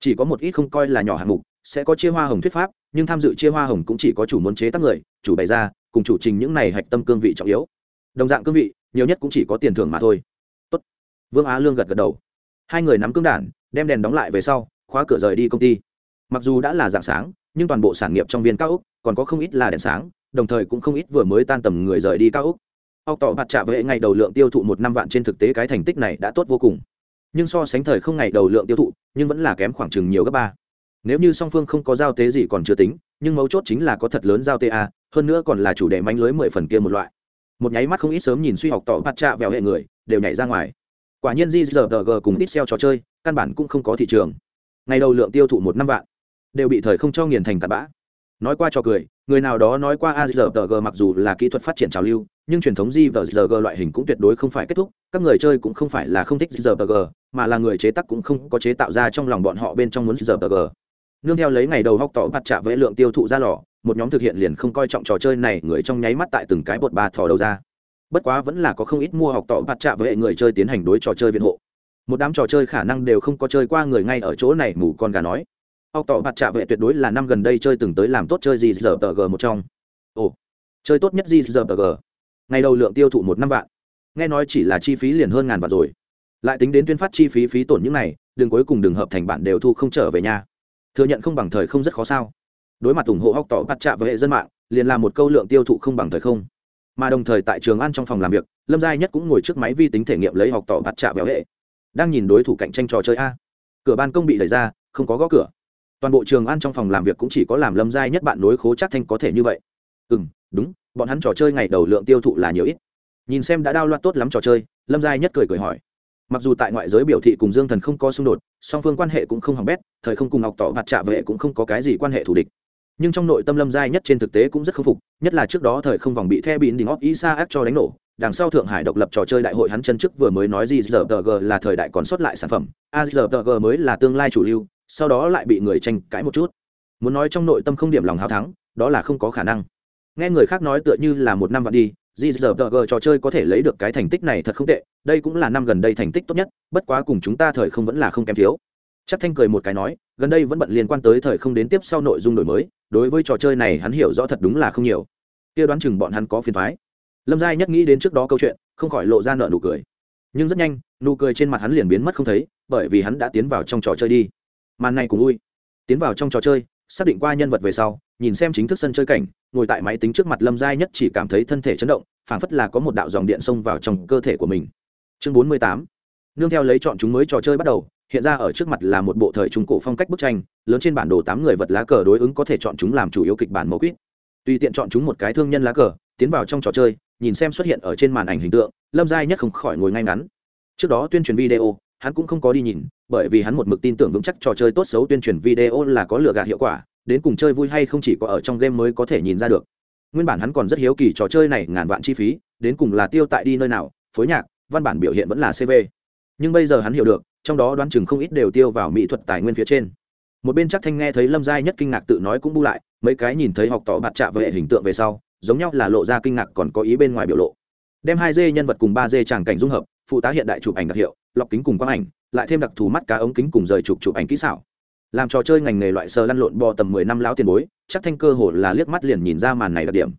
Chỉ có một ít không coi là nhỏ hạng mục, sẽ có chia hoa hồng thuyết pháp, nhưng tham dự chia hoa hồng cũng chỉ có chủ muốn chế tác người, chủ bày ra, cùng chủ trình những này hạch tâm cương vị trọng yếu. Đồng dạng cương vị, nhiều nhất cũng chỉ có tiền thưởng mà thôi. Tốt. vương á lương gật gật đầu. Hai người nắm cương đản, đem đèn đóng lại về sau, khóa cửa rời đi công ty. Mặc dù đã là dạng sáng, nhưng toàn bộ sản nghiệp trong viên cao úc còn có không ít là đèn sáng, đồng thời cũng không ít vừa mới tan tầm người rời đi cao úc ốc tỏ mặt trả vệ ngày đầu lượng tiêu thụ một năm vạn trên thực tế cái thành tích này đã tốt vô cùng nhưng so sánh thời không ngày đầu lượng tiêu thụ nhưng vẫn là kém khoảng chừng nhiều gấp ba nếu như song phương không có giao tế gì còn chưa tính nhưng mấu chốt chính là có thật lớn giao tế a hơn nữa còn là chủ đề manh lưới mười phần kia một loại một nháy mắt không ít sớm nhìn suy học tỏ mặt trạ vẹo hệ người đều nhảy ra ngoài quả nhiên gg cùng ít xeo trò chơi căn bản cũng không có thị trường ngày đầu lượng tiêu thụ một năm vạn đều bị thời không cho nghiền thành tạt bã nói qua cho cười người nào đó nói qua azrg mặc dù là kỹ thuật phát triển trào lưu nhưng truyền thống JRPG loại hình cũng tuyệt đối không phải kết thúc các người chơi cũng không phải là không thích JRPG, mà là người chế tác cũng không có chế tạo ra trong lòng bọn họ bên trong muốn JRPG. nương theo lấy ngày đầu học tỏ bắt trả với lượng tiêu thụ ra lò một nhóm thực hiện liền không coi trọng trò chơi này người trong nháy mắt tại từng cái bột ba thò đầu ra. Bất quá vẫn là có không ít mua học tỏ bắt trả với người chơi tiến hành đối trò chơi viện hộ. Một đám trò chơi khả năng đều không có chơi qua người ngay ở chỗ này mù con gà nói. Học tỏ bắt trả vệ tuyệt đối là năm gần đây chơi từng tới làm tốt chơi gì giờ g một trong. Ồ chơi tốt nhất gì giờ g ngày đầu lượng tiêu thụ một năm vạn. Nghe nói chỉ là chi phí liền hơn ngàn vạn rồi. Lại tính đến tuyên phát chi phí phí tổn những này, đường cuối cùng đường hợp thành bản đều thu không trở về nhà thừa nhận không bằng thời không rất khó sao. Đối mặt ủng hộ học tỏ bắt chạm với hệ dân mạng, liền là một câu lượng tiêu thụ không bằng thời không. Mà đồng thời tại trường ăn trong phòng làm việc, lâm gia nhất cũng ngồi trước máy vi tính thể nghiệm lấy học tỏ bắt chạm véo hệ. Đang nhìn đối thủ cạnh tranh trò chơi a. Cửa ban công bị đẩy ra, không có gõ cửa. Toàn bộ trường ăn trong phòng làm việc cũng chỉ có làm lâm gia nhất bạn nối khố chắc thanh có thể như vậy. Ừ m đúng, bọn hắn trò chơi ngày đầu lượng tiêu thụ là nhiều ít. Nhìn xem đã đao loạt tốt lắm trò chơi, lâm giai nhất cười cười hỏi. Mặc dù tại ngoại giới biểu thị cùng dương thần không có xung đột, song phương quan hệ cũng không hỏng bét, thời không cùng ngọc tỏ mặt trạ vệ cũng không có cái gì quan hệ thù địch. Nhưng trong nội tâm lâm giai nhất trên thực tế cũng rất khâm phục, nhất là trước đó thời không vòng bị the bịn đình óc isa ác cho đánh nổ, đằng sau thượng hải độc lập trò chơi đại hội hắn chân trước vừa mới nói gì giờ là thời đại còn sót lại sản phẩm, a giờ mới là tương lai chủ lưu, sau đó lại bị người tranh cãi một chút. Muốn nói trong nội tâm không điểm lòng hào thắng, đó là không có khả năng nghe người khác nói tựa như là một năm vạn đi GZG trò chơi có thể lấy được cái thành tích này thật không tệ, đây cũng là năm gần đây thành tích tốt nhất, bất quá cùng chúng ta thời không vẫn là không kém thiếu. Chắc Thanh cười một cái nói, gần đây vẫn bận liên quan tới thời không đến tiếp sau nội dung đổi mới, đối với trò chơi này hắn hiểu rõ thật đúng là không nhiều. Kia đoán chừng bọn hắn có phiền thoái Lâm Giai nhất nghĩ đến trước đó câu chuyện, không khỏi lộ ra nợ nụ cười. Nhưng rất nhanh, nụ cười trên mặt hắn liền biến mất không thấy, bởi vì hắn đã tiến vào trong trò chơi đi màn này cùng vui tiến vào trong trò chơi xác định qua nhân vật về sau, nhìn xem chính thức sân chơi cảnh, ngồi tại máy tính trước mặt lâm giai nhất chỉ cảm thấy thân thể chấn động, phảng phất là có một đạo dòng điện xông vào trong cơ thể của mình. Chương bốn mươi tám, nương theo lấy chọn chúng mới trò chơi bắt đầu, hiện ra ở trước mặt là một bộ thời trung cổ phong cách bức tranh, lớn trên bản đồ tám người vật lá cờ đối ứng có thể chọn chúng làm chủ yếu kịch bản mẫu quýt. Tùy tiện chọn chúng một cái thương nhân lá cờ, tiến vào trong trò chơi, nhìn xem xuất hiện ở trên màn ảnh hình tượng, lâm giai nhất không khỏi ngồi ngay ngắn. Trước đó tuyên truyền video hắn cũng không có đi nhìn, bởi vì hắn một mực tin tưởng vững chắc trò chơi tốt xấu tuyên truyền video là có lừa gạt hiệu quả, đến cùng chơi vui hay không chỉ có ở trong game mới có thể nhìn ra được. Nguyên bản hắn còn rất hiếu kỳ trò chơi này ngàn vạn chi phí, đến cùng là tiêu tại đi nơi nào, phối nhạc, văn bản biểu hiện vẫn là cv nhưng bây giờ hắn hiểu được, trong đó đoán chừng không ít đều tiêu vào mỹ thuật tài nguyên phía trên. Một bên chắc thanh nghe thấy lâm giai nhất kinh ngạc tự nói cũng bu lại, mấy cái nhìn thấy học tỏ bạt trạ về hình tượng về sau, giống nhau là lộ ra kinh ngạc còn có ý bên ngoài biểu lộ. Đem hai d nhân vật cùng ba d tràng cảnh dung hợp phụ tá hiện đại chụp ảnh đặc hiệu, lọc kính cùng quang ảnh, lại thêm đặc thù mắt cá ống kính cùng rời chụp chụp ảnh kỹ xảo. Làm trò chơi ngành nghề loại sờ lăn lộn bò tầm mười năm lão tiền bối, chắc thanh cơ hồ là liếc mắt liền nhìn ra màn này đặc điểm.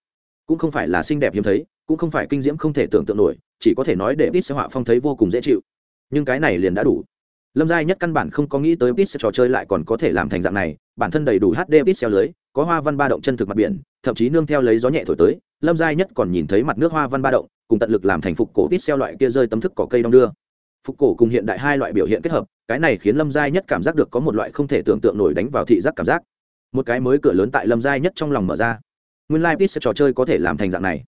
Cũng không phải là xinh đẹp hiếm thấy, cũng không phải kinh diễm không thể tưởng tượng nổi, chỉ có thể nói để ít sẽ họa phong thấy vô cùng dễ chịu. Nhưng cái này liền đã đủ. Lâm giai nhất căn bản không có nghĩ tới ít sẽ trò chơi lại còn có thể làm thành dạng này, bản thân đầy đủ hd ít xeo lưới có hoa văn ba động chân thực mặt biển thậm chí nương theo lấy gió nhẹ thổi tới lâm giai nhất còn nhìn thấy mặt nước hoa văn ba động cùng tận lực làm thành phục cổ tít xeo loại kia rơi tấm thức cỏ cây đong đưa. Phục cổ cùng hiện đại hai loại biểu hiện kết hợp cái này khiến lâm giai nhất cảm giác được có một loại không thể tưởng tượng nổi đánh vào thị giác cảm giác. Một cái mới cửa lớn tại lâm giai nhất trong lòng mở ra. Nguyên lai like, sẽ trò chơi có thể làm thành dạng này.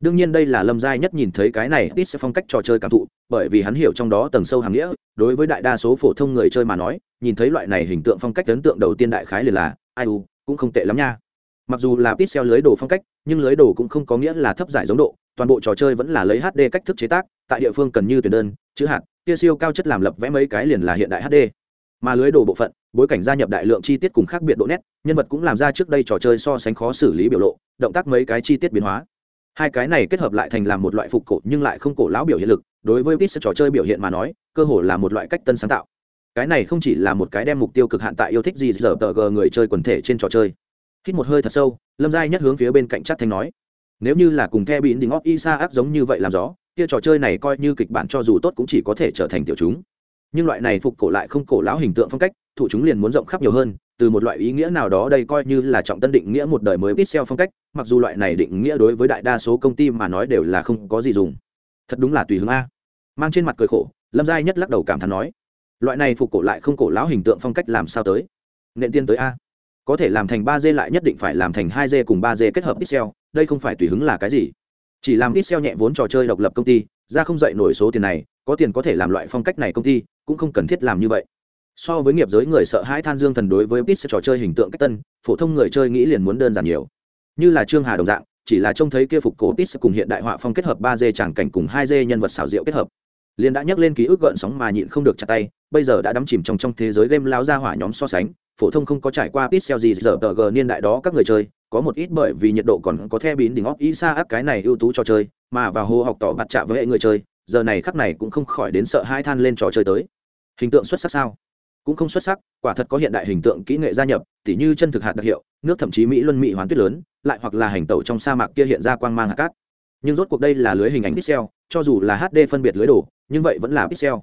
Đương nhiên đây là lâm giai nhất nhìn thấy cái này tít sẽ phong cách trò chơi cảm thụ bởi vì hắn hiểu trong đó tầng sâu hàm nghĩa đối với đại đa số phổ thông người chơi mà nói nhìn thấy loại này hình tượng phong cách ấn tượng đầu tiên đại khái liền là ai u cũng không tệ lắm nha. Mặc dù là pixel lưới đồ phong cách, nhưng lưới đồ cũng không có nghĩa là thấp giải giống độ, toàn bộ trò chơi vẫn là lấy hd cách thức chế tác, tại địa phương cần như tuyển đơn, chữ hạt kia siêu cao chất làm lập vẽ mấy cái liền là hiện đại hd mà lưới đồ bộ phận, bối cảnh gia nhập đại lượng chi tiết cùng khác biệt độ nét, nhân vật cũng làm ra trước đây trò chơi so sánh khó xử lý biểu lộ, động tác mấy cái chi tiết biến hóa. Hai cái này kết hợp lại thành làm một loại phục cổ nhưng lại không cổ lão biểu hiện lực, đối với pixel trò chơi biểu hiện mà nói, cơ hồ là một loại cách tân sáng tạo cái này không chỉ là một cái đem mục tiêu cực hạn tại yêu thích gì giờ tờ g người chơi quần thể trên trò chơi. Hít một hơi thật sâu, lâm giai nhất hướng phía bên cạnh chắc thanh nói, nếu như là cùng the bịn đỉnh óc isa áp giống như vậy làm gió kia trò chơi này coi như kịch bản cho dù tốt cũng chỉ có thể trở thành tiểu chúng. Nhưng loại này phục cổ lại không cổ lão hình tượng phong cách thủ chúng liền muốn rộng khắp nhiều hơn, từ một loại ý nghĩa nào đó đây coi như là trọng tân định nghĩa một đời mới pixel phong cách, mặc dù loại này định nghĩa đối với đại đa số công ty mà nói đều là không có gì dùng. Thật đúng là tùy hướng a. Mang trên mặt cười khổ, lâm giai nhất lắc đầu cảm thán nói loại này phục cổ lại không cổ lão hình tượng phong cách làm sao tới? Nện tiên tới a. Có thể làm thành ba d lại nhất định phải làm thành hai d cùng ba d kết hợp pixel đây không phải tùy hứng là cái gì. Chỉ làm pixel nhẹ vốn trò chơi độc lập công ty, ra không dậy nổi số tiền này, có tiền có thể làm loại phong cách này công ty, cũng không cần thiết làm như vậy. So với nghiệp giới người sợ hãi than dương thần đối với pixel trò chơi hình tượng cách tân, phổ thông người chơi nghĩ liền muốn đơn giản nhiều. Như là trương hà đồng dạng, chỉ là trông thấy kia phục cổ pixel cùng hiện đại họa phong kết hợp ba d tràng cảnh cùng hai d nhân vật xảo diệu kết hợp. Liền đã nhắc lên ký ức gợn sóng mà nhịn không được chặt tay bây giờ đã đắm chìm trong trong thế giới game lao ra hỏa nhóm so sánh, phổ thông không có trải qua pixel gì, giờ tờ g niên đại đó các người chơi, có một ít bởi vì nhiệt độ còn có the bín đỉnh óc ý xa áp cái này ưu tú cho chơi, mà vào hồ học tỏ mặt chạm với hệ người chơi, giờ này khắc này cũng không khỏi đến sợ hai than lên trò chơi tới. Hình tượng xuất sắc sao? Cũng không xuất sắc, quả thật có hiện đại hình tượng kỹ nghệ gia nhập, tỉ như chân thực hạt đặc hiệu, nước thậm chí mỹ luân mỹ hoán tuyết lớn, lại hoặc là hành tẩu trong sa mạc kia hiện ra quang mang hạt cát. Nhưng rốt cuộc đây là lưới hình ảnh pixel, cho dù là hd phân biệt lưới đồ, nhưng vậy vẫn là pixel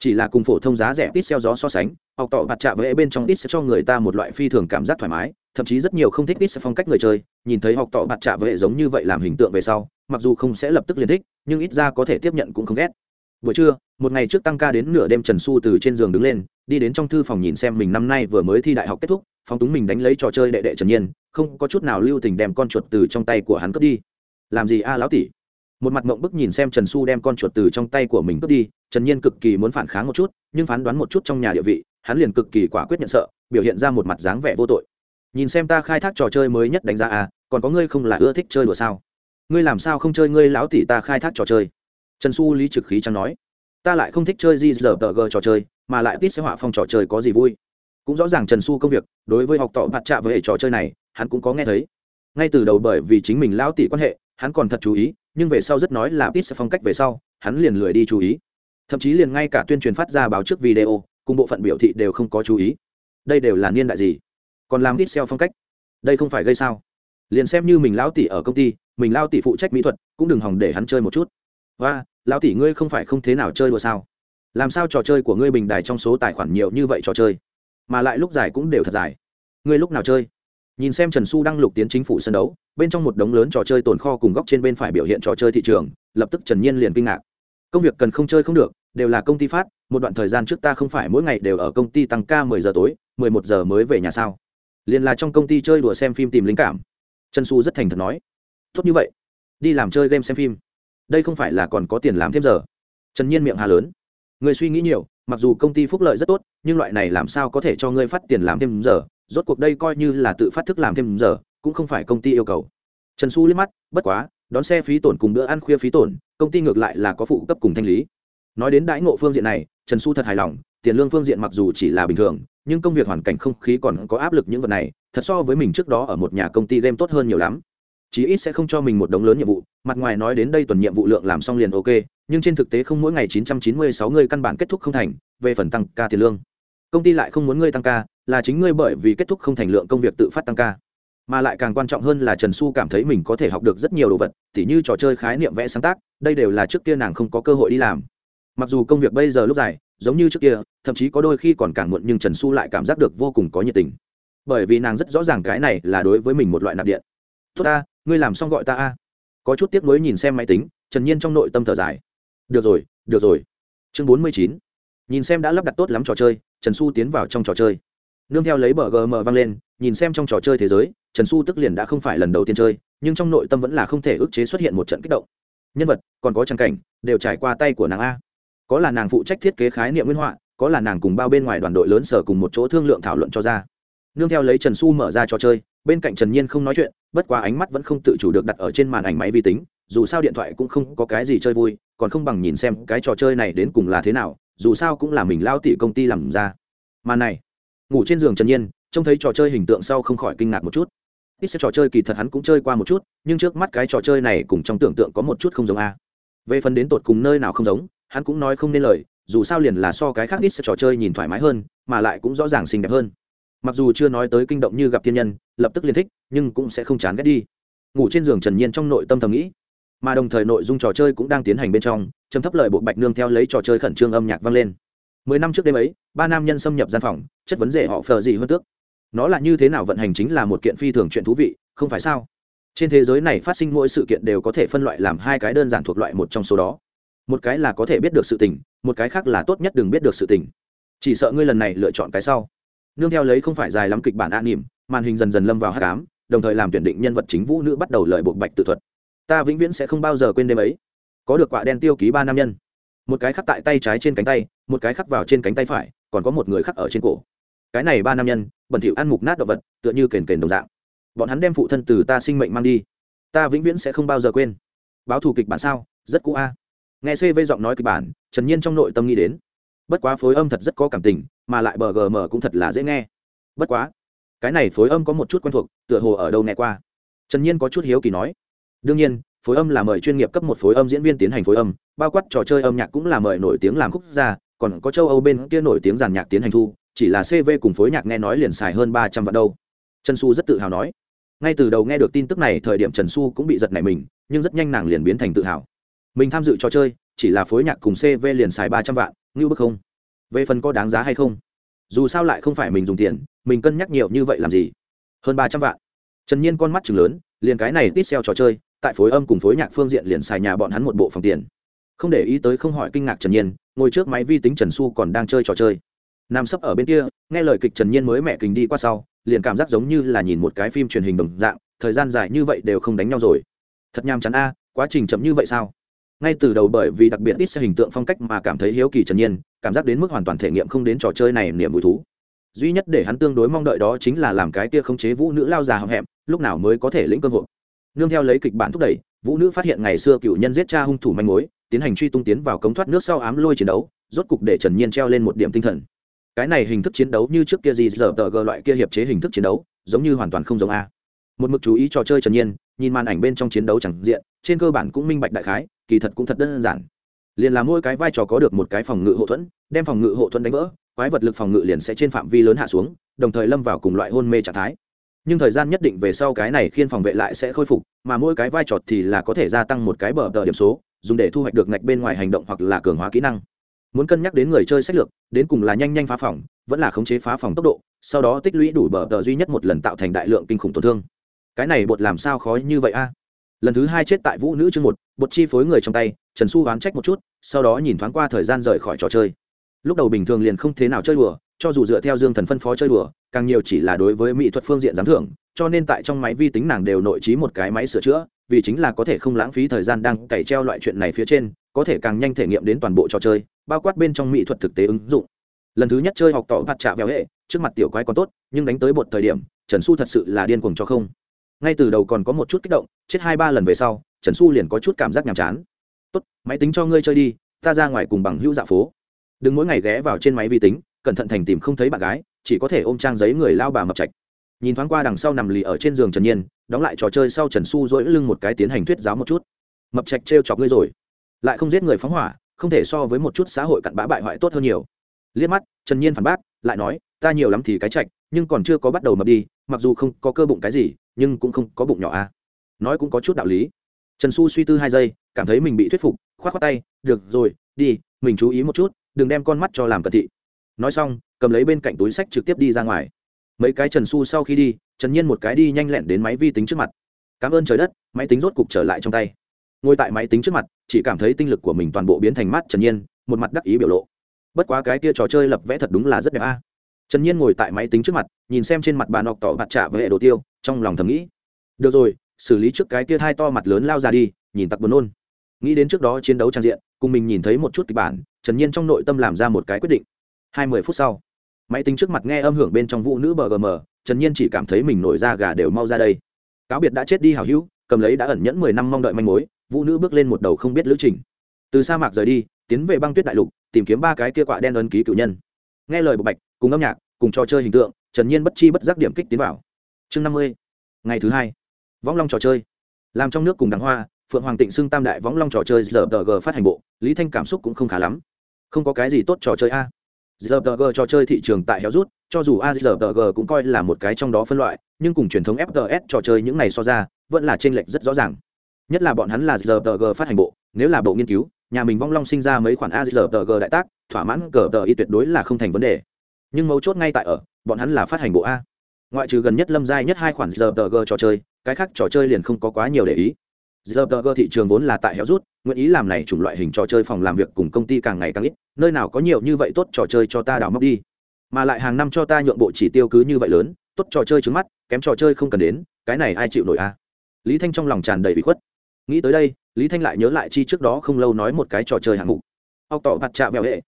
chỉ là cùng phổ thông giá rẻ pixel gió so sánh, học tỏ bạt chạm với bên trong ít sẽ cho người ta một loại phi thường cảm giác thoải mái, thậm chí rất nhiều không thích ít sẽ phong cách người chơi, nhìn thấy học tỏ bạt chạm với giống như vậy làm hình tượng về sau, mặc dù không sẽ lập tức liền thích, nhưng ít ra có thể tiếp nhận cũng không ghét. Buổi trưa, một ngày trước tăng ca đến nửa đêm trần su từ trên giường đứng lên, đi đến trong thư phòng nhìn xem mình năm nay vừa mới thi đại học kết thúc, phóng túng mình đánh lấy trò chơi đệ đệ trần nhiên, không có chút nào lưu tình đem con chuột từ trong tay của hắn cướp đi. Làm gì a, lão tỷ? Một mặt mộng bức nhìn xem trần su đem con chuột từ trong tay của mình cướp đi trần nhiên cực kỳ muốn phản kháng một chút, nhưng phán đoán một chút trong nhà địa vị, hắn liền cực kỳ quả quyết nhận sợ, biểu hiện ra một mặt dáng vẻ vô tội. Nhìn xem ta khai thác trò chơi mới nhất đánh giá à còn có ngươi không là ưa thích chơi đùa sao? Ngươi làm sao không chơi ngươi lão tỷ ta khai thác trò chơi? Trần su lý trực khí chẳng nói. Ta lại không thích chơi gì giờ tờ gờ trò chơi, mà lại biết sẽ họa phong trò chơi có gì vui. Cũng rõ ràng trần su công việc, đối với học tọ bạt trạ với hệ trò chơi này, hắn cũng có nghe thấy. Ngay từ đầu bởi vì chính mình lão tỷ quan hệ, hắn còn thật chú ý, nhưng về sau rất nói là tiết sẽ phong cách về sau, hắn liền lười đi chú ý thậm chí liền ngay cả tuyên truyền phát ra báo trước video, cùng bộ phận biểu thị đều không có chú ý. Đây đều là niên đại gì? Còn làm ít xeo phong cách? Đây không phải gây sao? Liền xem như mình lão tỷ ở công ty, mình lao tỷ phụ trách mỹ thuật, cũng đừng hòng để hắn chơi một chút. Và lão tỷ ngươi không phải không thế nào chơi đùa sao? Làm sao trò chơi của ngươi bình đài trong số tài khoản nhiều như vậy trò chơi? Mà lại lúc dài cũng đều thật dài. Ngươi lúc nào chơi? Nhìn xem trần su đăng lục tiến chính phủ sân đấu, bên trong một đống lớn trò chơi tồn kho cùng góc trên bên phải biểu hiện trò chơi thị trường, lập tức trần nhiên liền kinh ngạc công việc cần không chơi không được, đều là công ty phát, một đoạn thời gian trước ta không phải mỗi ngày đều ở công ty tăng ca mười giờ tối, mười một giờ mới về nhà sao? Liền là trong công ty chơi đùa xem phim tìm linh cảm. Trần su rất thành thật nói. Tốt như vậy. Đi làm chơi game xem phim. Đây không phải là còn có tiền làm thêm giờ. Trần nhiên miệng hà lớn. Người suy nghĩ nhiều, mặc dù công ty phúc lợi rất tốt, nhưng loại này làm sao có thể cho ngươi phát tiền làm thêm giờ? Rốt cuộc đây coi như là tự phát thức làm thêm giờ, cũng không phải công ty yêu cầu. Trần xu liếc mắt, bất quá, đón xe phí tổn cùng bữa ăn khuya phí tổn công ty ngược lại là có phụ cấp cùng thanh lý. Nói đến đãi ngộ phương diện này, trần xu thật hài lòng, tiền lương phương diện mặc dù chỉ là bình thường, nhưng công việc hoàn cảnh không khí còn có áp lực những vật này, thật so với mình trước đó ở một nhà công ty game tốt hơn nhiều lắm. Chí ít sẽ không cho mình một đống lớn nhiệm vụ, mặt ngoài nói đến đây tuần nhiệm vụ lượng làm xong liền ok, nhưng trên thực tế không mỗi ngày 996 người căn bản kết thúc không thành, về phần tăng ca tiền lương. Công ty lại không muốn ngươi tăng ca, là chính ngươi bởi vì kết thúc không thành lượng công việc tự phát tăng ca mà lại càng quan trọng hơn là trần xu cảm thấy mình có thể học được rất nhiều đồ vật, tỉ như trò chơi khái niệm vẽ sáng tác, đây đều là trước kia nàng không có cơ hội đi làm. Mặc dù công việc bây giờ lúc dài, giống như trước kia, thậm chí có đôi khi còn càng muộn nhưng trần xu lại cảm giác được vô cùng có nhiệt tình. Bởi vì nàng rất rõ ràng cái này là đối với mình một loại nạp điện. Tốt ta, ngươi làm xong gọi ta a. Có chút tiếc nuối nhìn xem máy tính, trần nhiên trong nội tâm thở dài. Được rồi được rồi. Chương bốn mươi chín. Nhìn xem đã lắp đặt tốt lắm trò chơi, trần xu tiến vào trong trò chơi. Nương theo lấy bờ gm vang lên nhìn xem trong trò chơi thế giới, trần xu tức liền đã không phải lần đầu tiên chơi, nhưng trong nội tâm vẫn là không thể ức chế xuất hiện một trận kích động. Nhân vật, còn có trang cảnh, đều trải qua tay của nàng a. Có là nàng phụ trách thiết kế khái niệm nguyên họa, có là nàng cùng bao bên ngoài đoàn đội lớn sở cùng một chỗ thương lượng thảo luận cho ra. Nương theo lấy trần xu mở ra trò chơi, bên cạnh trần nhiên không nói chuyện, bất quá ánh mắt vẫn không tự chủ được đặt ở trên màn ảnh máy vi tính, dù sao điện thoại cũng không có cái gì chơi vui, còn không bằng nhìn xem cái trò chơi này đến cùng là thế nào, dù sao cũng là mình lao tỉ công ty làm ra. Mà này, ngủ trên giường trần nhiên trông thấy trò chơi hình tượng sau không khỏi kinh ngạc một chút. Ít sẽ trò chơi kỳ thật hắn cũng chơi qua một chút, nhưng trước mắt cái trò chơi này cùng trong tưởng tượng có một chút không giống a. Về phần đến tột cùng nơi nào không giống, hắn cũng nói không nên lời, dù sao liền là so cái khác ít sẽ trò chơi nhìn thoải mái hơn, mà lại cũng rõ ràng xinh đẹp hơn. Mặc dù chưa nói tới kinh động như gặp thiên nhân, lập tức liền thích, nhưng cũng sẽ không chán ghét đi. Ngủ trên giường trần nhiên trong nội tâm thầm nghĩ, mà đồng thời nội dung trò chơi cũng đang tiến hành bên trong, chấm thấp lời bộ bạch nương theo lấy trò chơi khẩn trương âm nhạc vang lên. Mười năm trước đêm ấy, ba nam nhân xâm nhập gian phòng, chất vấn rể họ phờ gì hơn tước nó là như thế nào vận hành chính là một kiện phi thường chuyện thú vị, không phải sao? Trên thế giới này phát sinh mỗi sự kiện đều có thể phân loại làm hai cái đơn giản thuộc loại một trong số đó. Một cái là có thể biết được sự tình, một cái khác là tốt nhất đừng biết được sự tình. Chỉ sợ ngươi lần này lựa chọn cái sau. Nương theo lấy không phải dài lắm kịch bản an nỉm, màn hình dần dần lâm vào hát cám đồng thời làm tuyển định nhân vật chính vũ nữ bắt đầu lợi buộc bạch tự thuật. Ta vĩnh viễn sẽ không bao giờ quên đêm ấy. Có được quạ đen tiêu ký ba nam nhân. Một cái khắc tại tay trái trên cánh tay, một cái khắc vào trên cánh tay phải, còn có một người khắc ở trên cổ cái này ba nam nhân, bẩn thỉu ăn mục nát động vật, tựa như kền kền đồng dạng. Bọn hắn đem phụ thân từ ta sinh mệnh mang đi. Ta vĩnh viễn sẽ không bao giờ quên. Báo thù kịch bản sao? Rất cũ a. Nghe cv giọng nói kịch bản, trần nhiên trong nội tâm nghĩ đến. Bất quá phối âm thật rất có cảm tình, mà lại bờ gm cũng thật là dễ nghe. Bất quá, cái này phối âm có một chút quen thuộc, tựa hồ ở đâu nghe qua. Trần nhiên có chút hiếu kỳ nói. Đương nhiên, phối âm là mời chuyên nghiệp cấp một phối âm diễn viên tiến hành phối âm, bao quát trò chơi âm nhạc cũng là mời nổi tiếng làm khúc gia, còn có châu âu bên kia nổi tiếng giàn nhạc tiến hành thu chỉ là cv cùng phối nhạc nghe nói liền xài hơn ba trăm vạn đâu. Trần xu rất tự hào nói. Ngay từ đầu nghe được tin tức này, thời điểm trần xu cũng bị giật nảy mình, nhưng rất nhanh nàng liền biến thành tự hào. Mình tham dự trò chơi, chỉ là phối nhạc cùng cv liền xài ba trăm vạn, ngưu bức không? Về phần có đáng giá hay không? Dù sao lại không phải mình dùng tiền, mình cân nhắc nhiều như vậy làm gì? Hơn ba trăm vạn. Trần nhiên con mắt chừng lớn, liền cái này tít xeo trò chơi, tại phối âm cùng phối nhạc phương diện liền xài nhà bọn hắn một bộ phòng tiền. Không để ý tới không hỏi kinh ngạc trần nhiên, ngồi trước máy vi tính trần xu còn đang chơi trò chơi. Nam sấp ở bên kia, nghe lời kịch trần nhiên mới mẹ kình đi qua sau, liền cảm giác giống như là nhìn một cái phim truyền hình đồng dạng, thời gian dài như vậy đều không đánh nhau rồi. Thật nhàm chán a, quá trình chậm như vậy sao? Ngay từ đầu bởi vì đặc biệt ít xe hình tượng phong cách mà cảm thấy hiếu kỳ trần nhiên, cảm giác đến mức hoàn toàn thể nghiệm không đến trò chơi này niềm vui thú. Duy nhất để hắn tương đối mong đợi đó chính là làm cái kia khống chế vũ nữ lao già hậm hẹm, lúc nào mới có thể lĩnh cơ hội nương theo lấy kịch bản thúc đẩy, vũ nữ phát hiện ngày xưa cựu nhân giết cha hung thủ manh mối, tiến hành truy tung tiến vào cống thoát nước sau ám lôi chiến đấu, rốt cục để trần nhiên treo lên một điểm tinh thần cái này hình thức chiến đấu như trước kia gì giờ tờ g loại kia hiệp chế hình thức chiến đấu, giống như hoàn toàn không giống a. Một mực chú ý trò chơi trần nhiên, nhìn màn ảnh bên trong chiến đấu chẳng diện, trên cơ bản cũng minh bạch đại khái, kỳ thật cũng thật đơn giản. Liền là mỗi cái vai trò có được một cái phòng ngự hộ thuẫn, đem phòng ngự hộ thuẫn đánh vỡ, quái vật lực phòng ngự liền sẽ trên phạm vi lớn hạ xuống, đồng thời lâm vào cùng loại hôn mê trạng thái. Nhưng thời gian nhất định về sau cái này khiên phòng vệ lại sẽ khôi phục, mà mỗi cái vai trò thì là có thể gia tăng một cái bờ tờ điểm số, dùng để thu hoạch được ngạch bên ngoài hành động hoặc là cường hóa kỹ năng muốn cân nhắc đến người chơi sách lược, đến cùng là nhanh nhanh phá phòng, vẫn là khống chế phá phòng tốc độ, sau đó tích lũy đủ bờ tờ duy nhất một lần tạo thành đại lượng kinh khủng tổn thương. Cái này bột làm sao khó như vậy a? Lần thứ hai chết tại vũ nữ chương một, bột chi phối người trong tay, trần xu oán trách một chút, sau đó nhìn thoáng qua thời gian rời khỏi trò chơi. Lúc đầu bình thường liền không thế nào chơi đùa, cho dù dựa theo dương thần phân phó chơi đùa, càng nhiều chỉ là đối với mỹ thuật phương diện giám thưởng, cho nên tại trong máy vi tính nàng đều nội trí một cái máy sửa chữa, vì chính là có thể không lãng phí thời gian đang cày treo loại chuyện này phía trên, có thể càng nhanh thể nghiệm đến toàn bộ trò chơi bao quát bên trong mỹ thuật thực tế ứng dụng. Lần thứ nhất chơi học tỏ vặt trạ vẹo hệ, trước mặt tiểu quái còn tốt, nhưng đánh tới một thời điểm, trần xu thật sự là điên cuồng cho không. Ngay từ đầu còn có một chút kích động, chết hai ba lần về sau, trần xu liền có chút cảm giác nhàm chán. Tốt, máy tính cho ngươi chơi đi, ta ra ngoài cùng bằng hữu dạ phố. Đừng mỗi ngày ghé vào trên máy vi tính, cẩn thận thành tìm không thấy bạn gái, chỉ có thể ôm trang giấy người lao bà mập trạch. Nhìn thoáng qua đằng sau nằm lì ở trên giường trần nhiên, đóng lại trò chơi sau trần xu dỗi lưng một cái tiến hành thuyết giáo một chút. Mập trạch trêu chọc ngươi rồi. Lại không giết người phóng hỏa không thể so với một chút xã hội cặn bã bại hoại tốt hơn nhiều. Liếc mắt, trần nhiên phản bác, lại nói, ta nhiều lắm thì cái chạch nhưng còn chưa có bắt đầu mập đi, mặc dù không có cơ bụng cái gì, nhưng cũng không có bụng nhỏ a à. nói cũng có chút đạo lý. Trần xu suy tư hai giây, cảm thấy mình bị thuyết phục k h o á t k tay, được rồi, đi, mình chú ý một chút, đừng đem con mắt cho làm cận thị. Nói xong, cầm lấy bên cạnh túi sách trực tiếp đi ra ngoài. Mấy cái trần xu sau khi đi, trần nhiên một cái đi nhanh lẹn đến máy vi tính trước mặt. Cảm ơn trời đất, máy tính rốt cục trở lại trong tay ngồi tại máy tính trước mặt, chỉ cảm thấy tinh lực của mình toàn bộ biến thành mát. trần nhiên, một mặt đắc ý biểu lộ. Bất quá cái kia trò chơi lập vẽ thật đúng là rất đẹp a. Trần nhiên ngồi tại máy tính trước mặt, nhìn xem trên mặt bàn học tỏ mặt trả với hệ đồ tiêu, trong lòng thầm nghĩ. Được rồi, xử lý trước cái kia hai to mặt lớn lao ra đi, nhìn tặc buồn nôn. Nghĩ đến trước đó chiến đấu trang diện, cùng mình nhìn thấy một chút kịch bản, trần nhiên trong nội tâm làm ra một cái quyết định. Hai mươi phút sau, máy tính trước mặt nghe âm hưởng bên trong vũ nữ bgm trần nhiên chỉ cảm thấy mình nổi da gà đều mau ra đây. Cáo biệt đã chết đi hào hữu, cầm lấy đã ẩn nhẫn mười năm mong đợi manh mối vũ nữ bước lên một đầu không biết lữ trình. Từ sa mạc rời đi, tiến về băng tuyết đại lục, tìm kiếm ba cái kia quạ đen ấn ký cựu nhân. Nghe lời bộ bạch, cùng âm nhạc, cùng trò chơi hình tượng, trần nhiên bất chi bất giác điểm kích tiến vào. Chương năm mươi, ngày thứ hai. Võng long trò chơi. Làm trong nước cùng đàng hoa, phượng hoàng tịnh xưng tam đại võng long trò chơi giờ tờ g phát hành bộ, lý thanh cảm xúc cũng không khá lắm. Không có cái gì tốt trò chơi a. Giờ tờ g trò chơi thị trường tại héo rút, cho dù a giờ tờ g cũng coi là một cái trong đó phân loại, nhưng cùng truyền thống fts trò chơi những này so ra, vẫn là t r ê n lệch rất rõ ràng nhất là bọn hắn là giờ tờ g phát hành bộ, nếu là bộ nghiên cứu, nhà mình vong long sinh ra mấy khoản a giờ tờ g đại tác, thỏa mãn cờ tờ y tuyệt đối là không thành vấn đề. Nhưng mấu chốt ngay tại ở, bọn hắn là phát hành bộ a. Ngoại trừ gần nhất lâm giai nhất hai khoản giờ tờ g trò chơi, cái khác trò chơi liền không có quá nhiều để ý. Giờ tờ g thị trường vốn là tại héo rút, nguyện ý làm này chủng loại hình trò chơi phòng làm việc cùng công ty càng ngày càng ít, nơi nào có nhiều như vậy tốt trò chơi cho ta đào móc đi. Mà lại hàng năm cho ta nhượng bộ chỉ tiêu cứ như vậy lớn, tốt trò chơi trứng mắt, kém trò chơi không cần đến, cái này ai chịu nổi a? À? lý thanh trong lòng tràn đầy bị khuất nghĩ tới đây, lý thanh lại nhớ lại chi trước đó không lâu nói một cái trò chơi hạng mục. Ọc tỏ mặt trạ vẹo hệ.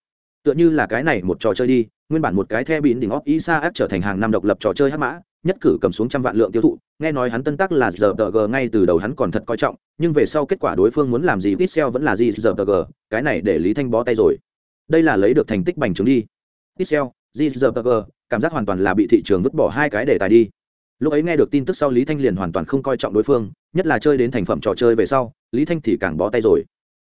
Tựa như là cái này một trò chơi đi, nguyên bản một cái the bín đỉnh óc isa áp trở thành hàng năm độc lập trò chơi hát mã, nhất cử cầm xuống trăm vạn lượng tiêu thụ, nghe nói hắn tân tác là giờ tờ g ngay từ đầu hắn còn thật coi trọng, nhưng về sau kết quả đối phương muốn làm gì pixel vẫn là gì giờ tờ g, cái này để lý thanh bó tay rồi. Đây là lấy được thành tích bành trướng đi. Pixel gì giờ tờ g, cảm giác hoàn toàn là bị thị trường vứt bỏ hai cái đề tài đi lúc ấy nghe được tin tức sau, lý thanh liền hoàn toàn không coi trọng đối phương, nhất là chơi đến thành phẩm trò chơi về sau, lý thanh thì càng bó tay rồi.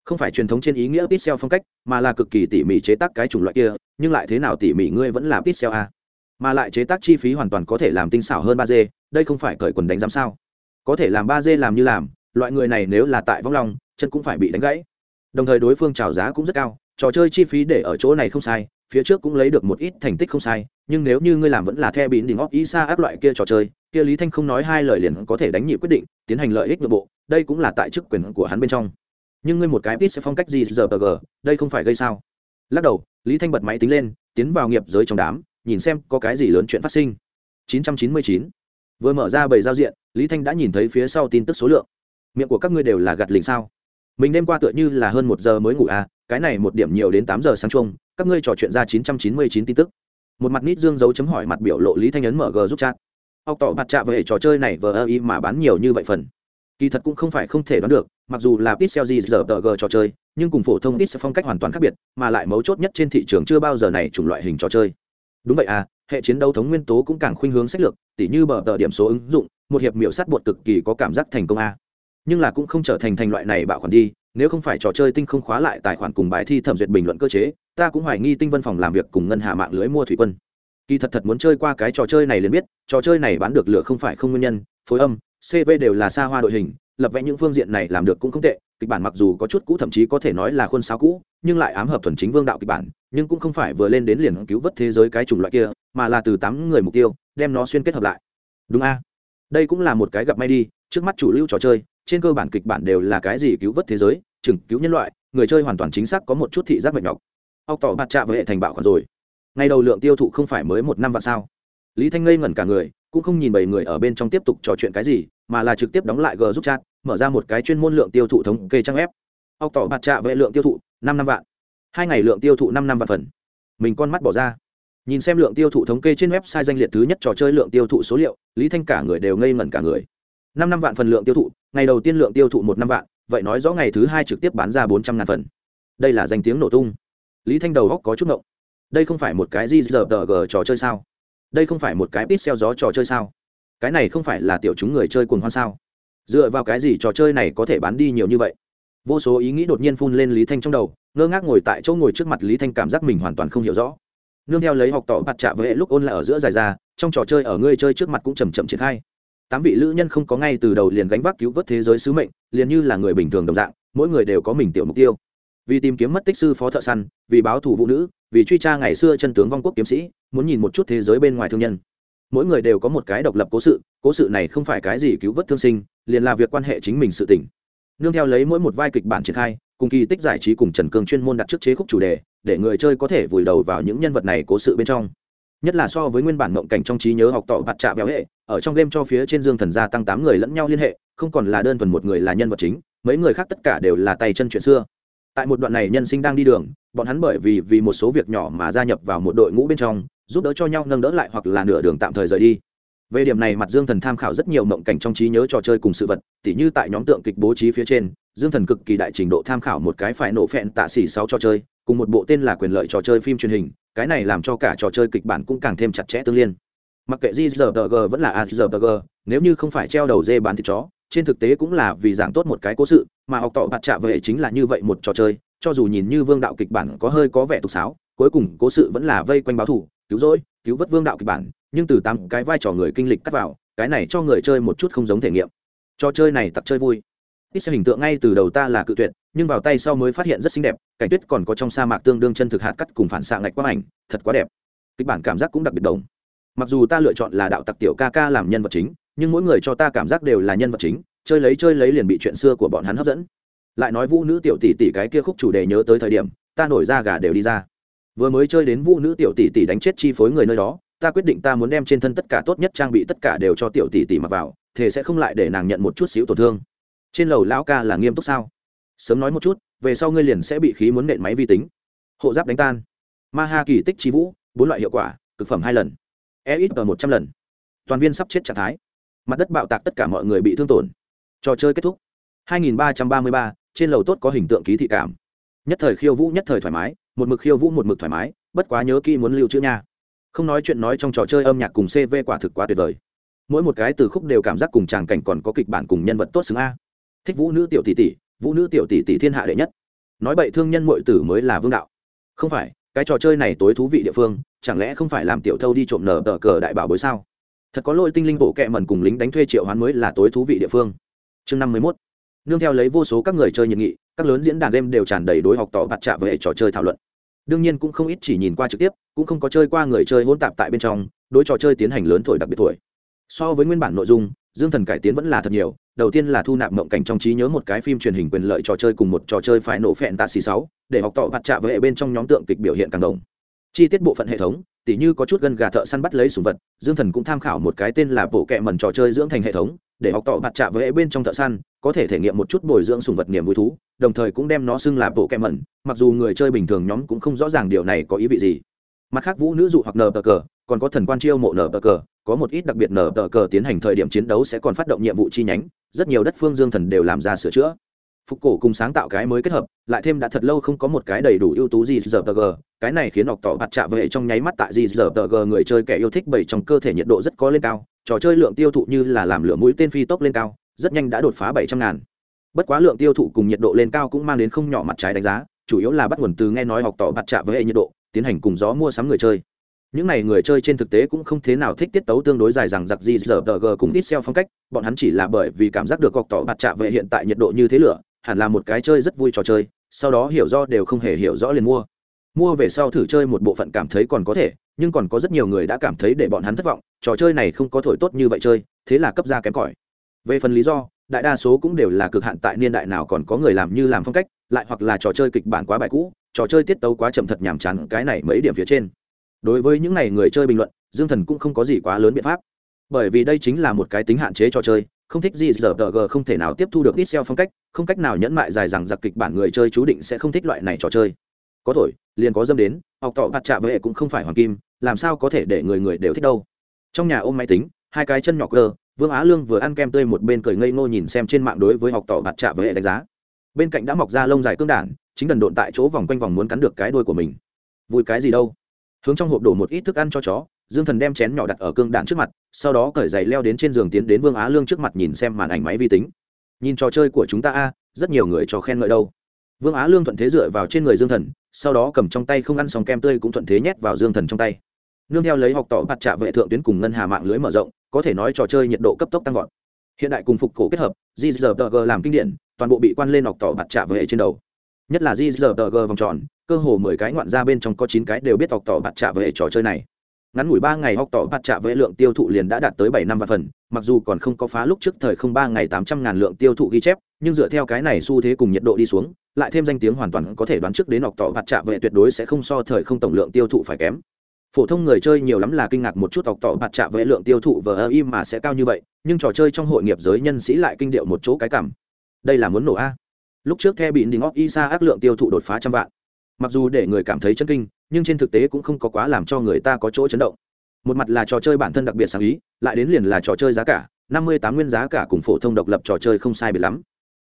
Không phải truyền thống trên ý nghĩa pixel phong cách, mà là cực kỳ tỉ mỉ chế tác cái chủng loại kia, nhưng lại thế nào tỉ mỉ ngươi vẫn là pixel a. Mà lại chế tác chi phí hoàn toàn có thể làm tinh xảo hơn ba d, đây không phải cởi quần đánh giám sao? Có thể làm ba d làm như làm, loại người này nếu là tại vong long chân cũng phải bị đánh gãy. Đồng thời đối phương trào giá cũng rất cao, trò chơi chi phí để ở chỗ này không sai phía trước cũng lấy được một ít thành tích không sai, nhưng nếu như ngươi làm vẫn là the bín đình óc ý xa áp loại kia trò chơi, kia lý thanh không nói hai lời liền có thể đánh nhị quyết định, tiến hành lợi ích nội bộ, đây cũng là tại chức quyền của hắn bên trong. Nhưng ngươi một cái ít sẽ phong cách gì giờ tờ g đây không phải gây sao? Lắc đầu, lý thanh bật máy tính lên, tiến vào nghiệp giới trong đám, nhìn xem có cái gì lớn chuyện phát sinh. 999. vừa mở ra bầy giao diện, lý thanh đã nhìn thấy phía sau tin tức số lượng. Miệng của các ngươi đều là gạt lình sao? Mình đêm qua tựa như là hơn một giờ mới ngủ à cái này một điểm nhiều đến tám giờ sáng chung, các ngươi trò chuyện ra 999 tin tức. Một mặt nít dương dấu chấm hỏi mặt biểu lộ lý thanh ấn mở g giúp chat. Học tỏ mặt trạ về trò chơi này vờ ơ y mà bán nhiều như vậy phần. Kỳ thật cũng không phải không thể đoán được, mặc dù là pixel gì giờ tờ g trò chơi, nhưng cùng phổ thông ít phong cách hoàn toàn khác biệt, mà lại mấu chốt nhất trên thị trường chưa bao giờ này chủng loại hình trò chơi. Đúng vậy à hệ chiến đấu thống nguyên tố cũng càng khuynh hướng sách lược, tỉ như bờ tờ điểm số ứng dụng, một hiệp miểu sát bột cực kỳ có cảm giác thành công a. Nhưng là cũng không trở thành thành loại này bạo khoản đi nếu không phải trò chơi tinh không khóa lại tài khoản cùng bài thi thẩm duyệt bình luận cơ chế, ta cũng hoài nghi tinh vân phòng làm việc cùng ngân hạ mạng lưới mua thủy quân. Kỳ thật thật muốn chơi qua cái trò chơi này liền biết, trò chơi này bán được lửa không phải không nguyên nhân, phối âm cv đều là xa hoa đội hình, lập vẽ những phương diện này làm được cũng không tệ, kịch bản mặc dù có chút cũ thậm chí có thể nói là khuôn sáo cũ, nhưng lại ám hợp thuần chính vương đạo kịch bản, nhưng cũng không phải vừa lên đến liền cứu vớt thế giới cái chủng loại kia, mà là từ tám người mục tiêu, đem nó xuyên kết hợp lại. Đúng a. Đây cũng là một cái gặp may đi, trước mắt chủ lưu trò chơi trên cơ bản kịch bản đều là cái gì cứu vớt thế giới, chừng cứu nhân loại, người chơi hoàn toàn chính xác có một chút thị giác mệt nhọc. Ốc tỏ bạt trạ với hệ thành bạo khoản rồi. Ngay đầu lượng tiêu thụ không phải mới một năm vạn sao? Lý thanh ngây ngẩn cả người, cũng không nhìn bảy người ở bên trong tiếp tục trò chuyện cái gì, mà là trực tiếp đóng lại g giúp chat, mở ra một cái chuyên môn lượng tiêu thụ thống kê trang ép ốc tỏ bạt trạ với lượng tiêu thụ, năm năm vạn. Hai ngày lượng tiêu thụ năm năm vạn phần. Mình con mắt bỏ ra. Nhìn xem lượng tiêu thụ thống kê trên website danh liệt thứ nhất trò chơi lượng tiêu thụ số liệu, lý thanh cả người đều ngây ngẩn cả người năm năm vạn phần lượng tiêu thụ, ngày đầu tiên lượng tiêu thụ một năm vạn, vậy nói rõ ngày thứ hai trực tiếp bán ra bốn trăm ngàn phần. Đây là danh tiếng nổ tung. Lý thanh đầu góc có chút ngộng. Đây không phải một cái gì giờ tờ trò chơi sao? Đây không phải một cái ít xeo gió trò chơi sao? Cái này không phải là tiểu chúng người chơi cuồng hoan sao? Dựa vào cái gì trò chơi này có thể bán đi nhiều như vậy? Vô số ý nghĩ đột nhiên phun lên lý thanh trong đầu, ngơ ngác ngồi tại chỗ ngồi trước mặt lý thanh cảm giác mình hoàn toàn không hiểu rõ. Nương theo lấy học tỏ mặt trạ với hệ lúc ôn lại ở giữa dài ra, trong trò chơi ở ngươi chơi trước mặt cũng chầm chậm triển khai tám vị lữ nhân không có ngay từ đầu liền gánh vác cứu vớt thế giới sứ mệnh, liền như là người bình thường đồng dạng, mỗi người đều có mình tiểu mục tiêu. Vì tìm kiếm mất tích sư phó thợ săn, vì báo thủ vũ nữ, vì truy tra ngày xưa chân tướng vong quốc kiếm sĩ, muốn nhìn một chút thế giới bên ngoài thương nhân. Mỗi người đều có một cái độc lập cố sự cố sự này không phải cái gì cứu vớt thương sinh, liền là việc quan hệ chính mình sự tỉnh nương theo lấy mỗi một vai kịch bản triển khai, cùng kỳ tích giải trí cùng trần cương chuyên môn đặt trước chế khúc chủ đề, để người chơi có thể vùi đầu vào những nhân vật này cố sự bên trong. Nhất là so với nguyên bản mộng cảnh trong trí nhớ học tỏ bạt trạ véo hệ ở trong game cho phía trên dương thần gia tăng tám người lẫn nhau liên hệ, không còn là đơn thuần một người là nhân vật chính, mấy người khác tất cả đều là tay chân chuyện xưa. Tại một đoạn này nhân sinh đang đi đường, bọn hắn bởi vì vì một số việc nhỏ mà gia nhập vào một đội ngũ bên trong, giúp đỡ cho nhau nâng đỡ lại hoặc là nửa đường tạm thời rời đi. Về điểm này mặt dương thần tham khảo rất nhiều mộng cảnh trong trí nhớ trò chơi cùng sự vật, tỉ như tại nhóm tượng kịch bố trí phía trên, dương thần cực kỳ đại trình độ tham khảo một cái phải nổ phẹn tạ xỉ sáu trò chơi, cùng một bộ tên là quyền lợi trò chơi phim truyền hình, cái này làm cho cả trò chơi kịch bản cũng càng thêm chặt chẽ tương liên mặc kệ gzg vẫn là azg nếu như không phải treo đầu dê bán thịt chó, trên thực tế cũng là vì giảng tốt một cái cố sự, mà học tọ bạt trạ vệ chính là như vậy một trò chơi, cho dù nhìn như vương đạo kịch bản có hơi có vẻ tục sáo, cuối cùng cố sự vẫn là vây quanh báo thủ, cứu rỗi, cứu vớt vương đạo kịch bản, nhưng từ tám cái vai trò người kinh lịch cắt vào, cái này cho người chơi một chút không giống thể nghiệm. Trò chơi này tặc chơi vui. Ít xem hình tượng ngay từ đầu ta là cự tuyệt, nhưng vào tay sau mới phát hiện rất xinh đẹp, cảnh tuyết còn có trong sa mạc tương đương chân thực hạt cắt cùng phản xạ ngạch quang ảnh, thật quá đẹp. Kịch bản cảm giác cũng đặc biệt đồng mặc dù ta lựa chọn là đạo tặc tiểu ca ca làm nhân vật chính, nhưng mỗi người cho ta cảm giác đều là nhân vật chính, chơi lấy chơi lấy liền bị chuyện xưa của bọn hắn hấp dẫn. Lại nói vũ nữ tiểu tỷ tỷ cái kia khúc chủ đề nhớ tới thời điểm, ta nổi ra gà đều đi ra. Vừa mới chơi đến vũ nữ tiểu tỷ tỷ đánh chết chi phối người nơi đó, ta quyết định ta muốn đem trên thân tất cả tốt nhất trang bị tất cả đều cho tiểu tỷ tỷ mặc vào, thế sẽ không lại để nàng nhận một chút xíu tổn thương. Trên lầu lão ca là nghiêm túc sao? Sớm nói một chút, về sau ngươi liền sẽ bị khí muốn nện máy vi tính. Hộ giáp đánh tan. Ma ha kỳ tích chi vũ, bốn loại hiệu quả, cực phẩm hai lần e ít ở một trăm lần. Toàn viên sắp chết trạng thái. Mặt đất bạo tạc tất cả mọi người bị thương tổn. Trò chơi kết thúc. 2333, trên lầu tốt có hình tượng ký thị cảm. Nhất thời khiêu vũ nhất thời thoải mái một mực khiêu vũ một mực thoải mái bất quá nhớ kỹ muốn lưu trữ nha. Không nói chuyện nói trong trò chơi âm nhạc cùng cv quả thực quá tuyệt vời. Mỗi một cái từ khúc đều cảm giác cùng tràng cảnh còn có kịch bản cùng nhân vật tốt xứng a. Thích vũ nữ tiểu tỷ tỷ vũ nữ tiểu tỷ tỷ thiên hạ đệ nhất. Nói bậy thương nhân muội tử mới là vương đạo. Không phải cái trò chơi này tối thú vị địa phương, chẳng lẽ không phải làm tiểu thâu đi trộm nở tờ cờ đại bảo bối sao? Thật có lỗi tinh linh bộ kẹ mần cùng lính đánh thuê triệu hoán mới là tối thú vị địa phương. Chương năm mươi mốt. Nương theo lấy vô số các người chơi nhiệt nghị, các lớn diễn đàn đêm đều tràn đầy đối học tỏ bạt trạ về trò chơi thảo luận. Đương nhiên cũng không ít chỉ nhìn qua trực tiếp, cũng không có chơi qua người chơi hỗn tạp tại bên trong, đối trò chơi tiến hành lớn thổi đặc biệt tuổi. so với nguyên bản nội dung dương thần cải tiến vẫn là thật nhiều, đầu tiên là thu nạp mộng cảnh trong trí nhớ một cái phim truyền hình quyền lợi trò chơi cùng một trò chơi phải nổ phẹn tạ xì sáu, để học tỏ vặt trạ về bên trong nhóm tượng kịch biểu hiện càng đồng. Chi tiết bộ phận hệ thống, tỉ như có chút gân gà thợ săn bắt lấy sủng vật, dương thần cũng tham khảo một cái tên là bộ kẹ mần trò chơi dưỡng thành hệ thống, để học tỏ vặt trạ với bên trong thợ săn, có thể thể nghiệm một chút bồi dưỡng sủng vật niềm vui thú, đồng thời cũng đem nó xưng là bộ kẹ mần mặc dù người chơi bình thường nhóm cũng không rõ ràng điều này có ý vị gì. Mặt khác, vũ nữ dụ hoặc nờ tờ cờ, còn có thần quan chiêu mộ nờ tờ cờ có một ít đặc biệt nở tờ cờ tiến hành thời điểm chiến đấu sẽ còn phát động nhiệm vụ chi nhánh, rất nhiều đất phương dương thần đều làm ra sửa chữa. Phục cổ cùng sáng tạo cái mới kết hợp, lại thêm đã thật lâu không có một cái đầy đủ ưu tú gì giờ tờ g cái này khiến học tỏ bạt chạ vệ trong nháy mắt tại gì giờ tờ g người chơi kẻ yêu thích bảy trong cơ thể nhiệt độ rất có lên cao, trò chơi lượng tiêu thụ như là làm lửa mũi tên phi tốc lên cao, rất nhanh đã đột phá bảy trăm ngàn. Bất quá lượng tiêu thụ cùng nhiệt độ lên cao cũng mang đến không nhỏ mặt trái đánh giá, chủ yếu là bắt nguồn từ nghe nói học tỏ bạt chạ với hệ nhiệt độ, tiến hành cùng gió mua sắm người chơi những n à y người chơi trên thực tế cũng không thế nào thích tiết tấu tương đối dài rằng giặc gì, giờ tờ g cùng ít xeo phong cách, bọn hắn chỉ là bởi vì cảm giác được gọc tỏ bạt trạ vệ hiện tại nhiệt độ như thế lửa, hẳn là một cái chơi rất vui trò chơi, sau đó hiểu do đều không hề hiểu rõ liền mua. Mua về sau thử chơi một bộ phận cảm thấy còn có thể, nhưng còn có rất nhiều người đã cảm thấy để bọn hắn thất vọng, trò chơi này không có thổi tốt như vậy chơi, thế là cấp ra kém cỏi. Về phần lý do, đại đa số cũng đều là cực hạn tại niên đại nào còn có người làm như làm phong cách, lại hoặc là trò chơi kịch bản quá bài cũ, trò chơi tiết tấu quá chậm thật nhàm chán, cái này mấy điểm phía trên đối với những n à y người chơi bình luận, dương thần cũng không có gì quá lớn biện pháp. Bởi vì đây chính là một cái tính hạn chế trò chơi, không thích gì giờ tờ g không thể nào tiếp thu được ít xeo phong cách, không cách nào nhẫn mại dài rằng giặc kịch bản người chơi chú định sẽ không thích loại này trò chơi. Có thổi liền có dâm đến, học tọ bạt trạ vệ cũng không phải hoàng kim, làm sao có thể để người người đều thích đâu. Trong nhà ôm máy tính, hai cái chân nhỏ cơ vương á lương vừa ăn kem tươi một bên cười ngây ngô nhìn xem trên mạng đối với học tọ bạt trạ vệ đánh giá. Bên cạnh đã mọc ra lông dài cương đản, chính đần độn tại chỗ vòng quanh vòng muốn cắn được cái đuôi của mình. Vui cái gì đâu? Hướng trong hộp đổ một ít thức ăn cho chó, dương thần đem chén nhỏ đặt ở cương đạn trước mặt, sau đó cởi giày leo đến trên giường tiến đến vương á lương trước mặt nhìn xem màn ảnh máy vi tính. Nhìn trò chơi của chúng ta a, rất nhiều người cho khen ngợi đâu. Vương á lương thuận thế dựa vào trên người dương thần, sau đó cầm trong tay không ăn xong kem tươi cũng thuận thế nhét vào dương thần trong tay. Nương theo lấy học tỏ mặt trạ vệ thượng tuyến cùng ngân hà mạng lưới mở rộng, có thể nói trò chơi nhiệt độ cấp tốc tăng vọt. Hiện đại cùng phục cổ kết hợp gzg làm kinh điển, toàn bộ bị quan lên học tỏ mặt trạ vệ trên đầu nhất là gzg vòng tròn, cơ hồ mười cái ngoạn ra bên trong có chín cái đều biết học tỏ bạt trả về trò chơi này. Ngắn ngủi ba ngày học tỏ bạt trả về lượng tiêu thụ liền đã đạt tới bảy năm và phần, mặc dù còn không có phá lúc trước thời không ba ngày tám trăm ngàn lượng tiêu thụ ghi chép, nhưng dựa theo cái này xu thế cùng nhiệt độ đi xuống, lại thêm danh tiếng hoàn toàn có thể đoán trước đến học tỏ bạt trả về tuyệt đối sẽ không so thời không tổng lượng tiêu thụ phải kém. Phổ thông người chơi nhiều lắm là kinh ngạc một chút học tỏ bạt trả về lượng tiêu thụ vờ im mà sẽ cao như vậy, nhưng trò chơi trong hội nghiệp giới nhân sĩ lại kinh điệu một chỗ cái cảm. Đây là muốn nổ a lúc trước theo bị đình óc isa ác lượng tiêu thụ đột phá trăm vạn. Mặc dù để người cảm thấy chân kinh, nhưng trên thực tế cũng không có quá làm cho người ta có chỗ chấn động. Một mặt là trò chơi bản thân đặc biệt sáng ý, lại đến liền là trò chơi giá cả, năm mươi tám nguyên giá cả cùng phổ thông độc lập trò chơi không sai biệt lắm.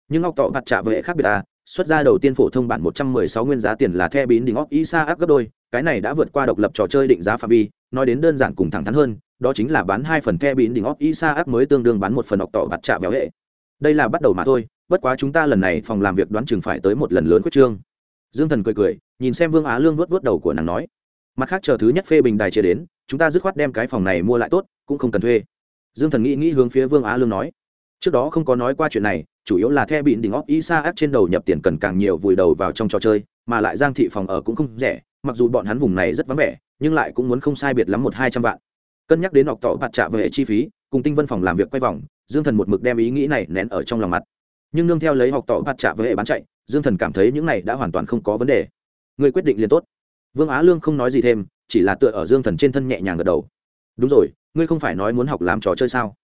Nhưng ngọc tọ mặt trả vệ khác biệt à xuất ra đầu tiên phổ thông bản một trăm mười sáu nguyên giá tiền là the bín đỉnh óc isa áp gấp đôi, cái này đã vượt qua độc lập trò chơi định giá phạm vi, nói đến đơn giản cùng thẳng thắn hơn, đó chính là bán hai phần the bín đỉnh óc isa áp mới tương đương bán một phần ngọc tọ mặt trạ véo hệ đây là bắt đầu mà thôi bất quá chúng ta lần này phòng làm việc đoán chừng phải tới một lần lớn quyết trương. Dương thần cười cười, nhìn xem vương á lương vớt vớt đầu của nàng nói, mặt khác chờ thứ nhất phê bình đài chia đến, chúng ta dứt khoát đem cái phòng này mua lại tốt, cũng không cần thuê. Dương thần nghĩ nghĩ hướng phía vương á lương nói, trước đó không có nói qua chuyện này, chủ yếu là the bịn đỉnh óc isa áp trên đầu nhập tiền cần càng nhiều vùi đầu vào trong trò chơi, mà lại giang thị phòng ở cũng không rẻ, mặc dù bọn hắn vùng này rất vắng vẻ, nhưng lại cũng muốn không sai biệt lắm một hai trăm vạn. Cân nhắc đến học tỏ bạt trạ về chi phí, cùng tinh vân phòng làm việc quay vòng, dương thần một mực đem ý nghĩ này nén ở trong lòng mặt nhưng nương theo lấy học tỏ bạt trạ với hệ bán chạy, dương thần cảm thấy những này đã hoàn toàn không có vấn đề. Người quyết định liền tốt. Vương á lương không nói gì thêm, chỉ là tựa ở dương thần trên thân nhẹ nhàng gật đầu. Đúng rồi, ngươi không phải nói muốn học làm trò chơi sao?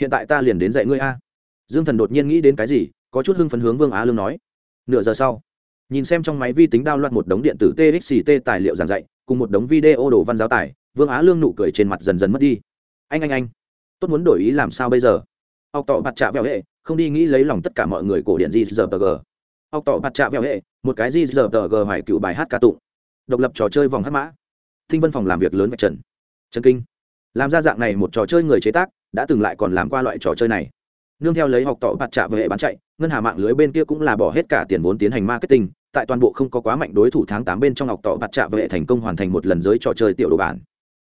Hiện tại ta liền đến dạy ngươi a. Dương thần đột nhiên nghĩ đến cái gì, có chút hưng phấn hướng vương á lương nói. Nửa giờ sau, nhìn xem trong máy vi tính đao loạt một đống điện tử txt tài liệu giảng dạy, cùng một đống video đồ văn giáo tài, vương á lương nụ cười trên mặt dần dần mất đi. Anh anh anh, tốt muốn đổi ý làm sao bây giờ? Học tỏ mặt trạ vẹo hệ, không đi nghĩ lấy lòng tất cả mọi người cổ điện gì giờ học tỏ mặt trạ vẹo hệ, một cái gì hoài cựu bài hát ca tụng. Độc lập trò chơi vòng hát mã. Thinh văn phòng làm việc lớn vạch trần. Trần kinh. Làm ra dạng này một trò chơi người chế tác, đã từng lại còn làm qua loại trò chơi này. Nương theo lấy học tỏ bạt trạ về hệ bán chạy, ngân hà mạng lưới bên kia cũng là bỏ hết cả tiền vốn tiến hành marketing, tại toàn bộ không có quá mạnh đối thủ tháng tám bên trong học tỏ bạt trạ về hệ thành công hoàn thành một lần giới trò chơi tiểu đồ bản.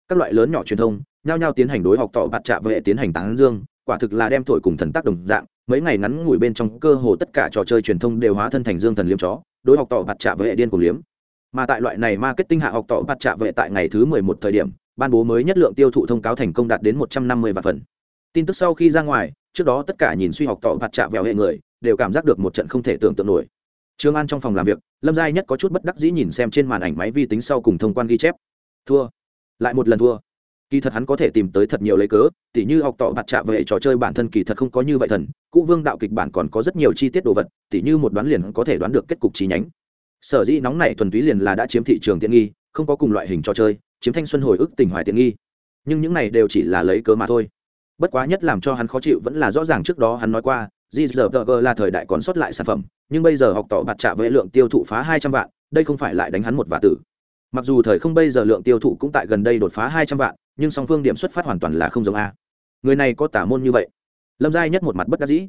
Các loại lớn nhỏ truyền thông, nhao nhao tiến hành đối học tỏ bạt trạ về hệ tiến hành tán dương quả thực là đem thổi cùng thần tác đồng dạng, mấy ngày ngắn ngủi bên trong cơ hồ tất cả trò chơi truyền thông đều hóa thân thành dương thần liếm chó, đối học tỏ bạt trạ với hệ điên của liếm. Mà tại loại này marketing hạ học tỏ bạt trạ vệ tại ngày thứ mười một thời điểm, ban bố mới nhất lượng tiêu thụ thông cáo thành công đạt đến một trăm năm mươi vạn phần. Tin tức sau khi ra ngoài, trước đó tất cả nhìn suy học tỏ bạt trạ vẹo hệ người, đều cảm giác được một trận không thể tưởng tượng nổi. Trương an trong phòng làm việc, lâm giai nhất có chút bất đắc dĩ nhìn xem trên màn ảnh máy vi tính sau cùng thông quan ghi chép. Thua. Lại một lần thua kỳ thật hắn có thể tìm tới thật nhiều lấy cớ, tỉ như học tỏ bạt trạ về trò chơi bản thân kỳ thật không có như vậy thần, cũ vương đạo kịch bản còn có rất nhiều chi tiết đồ vật, tỉ như một đoán liền có thể đoán được kết cục chi nhánh. Sở dĩ nóng này thuần túy liền là đã chiếm thị trường tiện nghi, không có cùng loại hình trò chơi, chiếm thanh xuân hồi ức tình hoài tiện nghi. Nhưng những này đều chỉ là lấy cớ mà thôi. Bất quá nhất làm cho hắn khó chịu vẫn là rõ ràng trước đó hắn nói qua gzg là thời đại còn sót lại sản phẩm, nhưng bây giờ học tỏ bạt trả với lượng tiêu thụ phá hai trăm vạn, đây không phải lại đánh hắn một vạ tử. Mặc dù thời không bây giờ lượng tiêu thụ cũng tại gần đây đột phá hai trăm vạn nhưng song phương điểm xuất phát hoàn toàn là không giống a. Người này có tả môn như vậy. Lâm giai nhất một mặt bất đắc dĩ.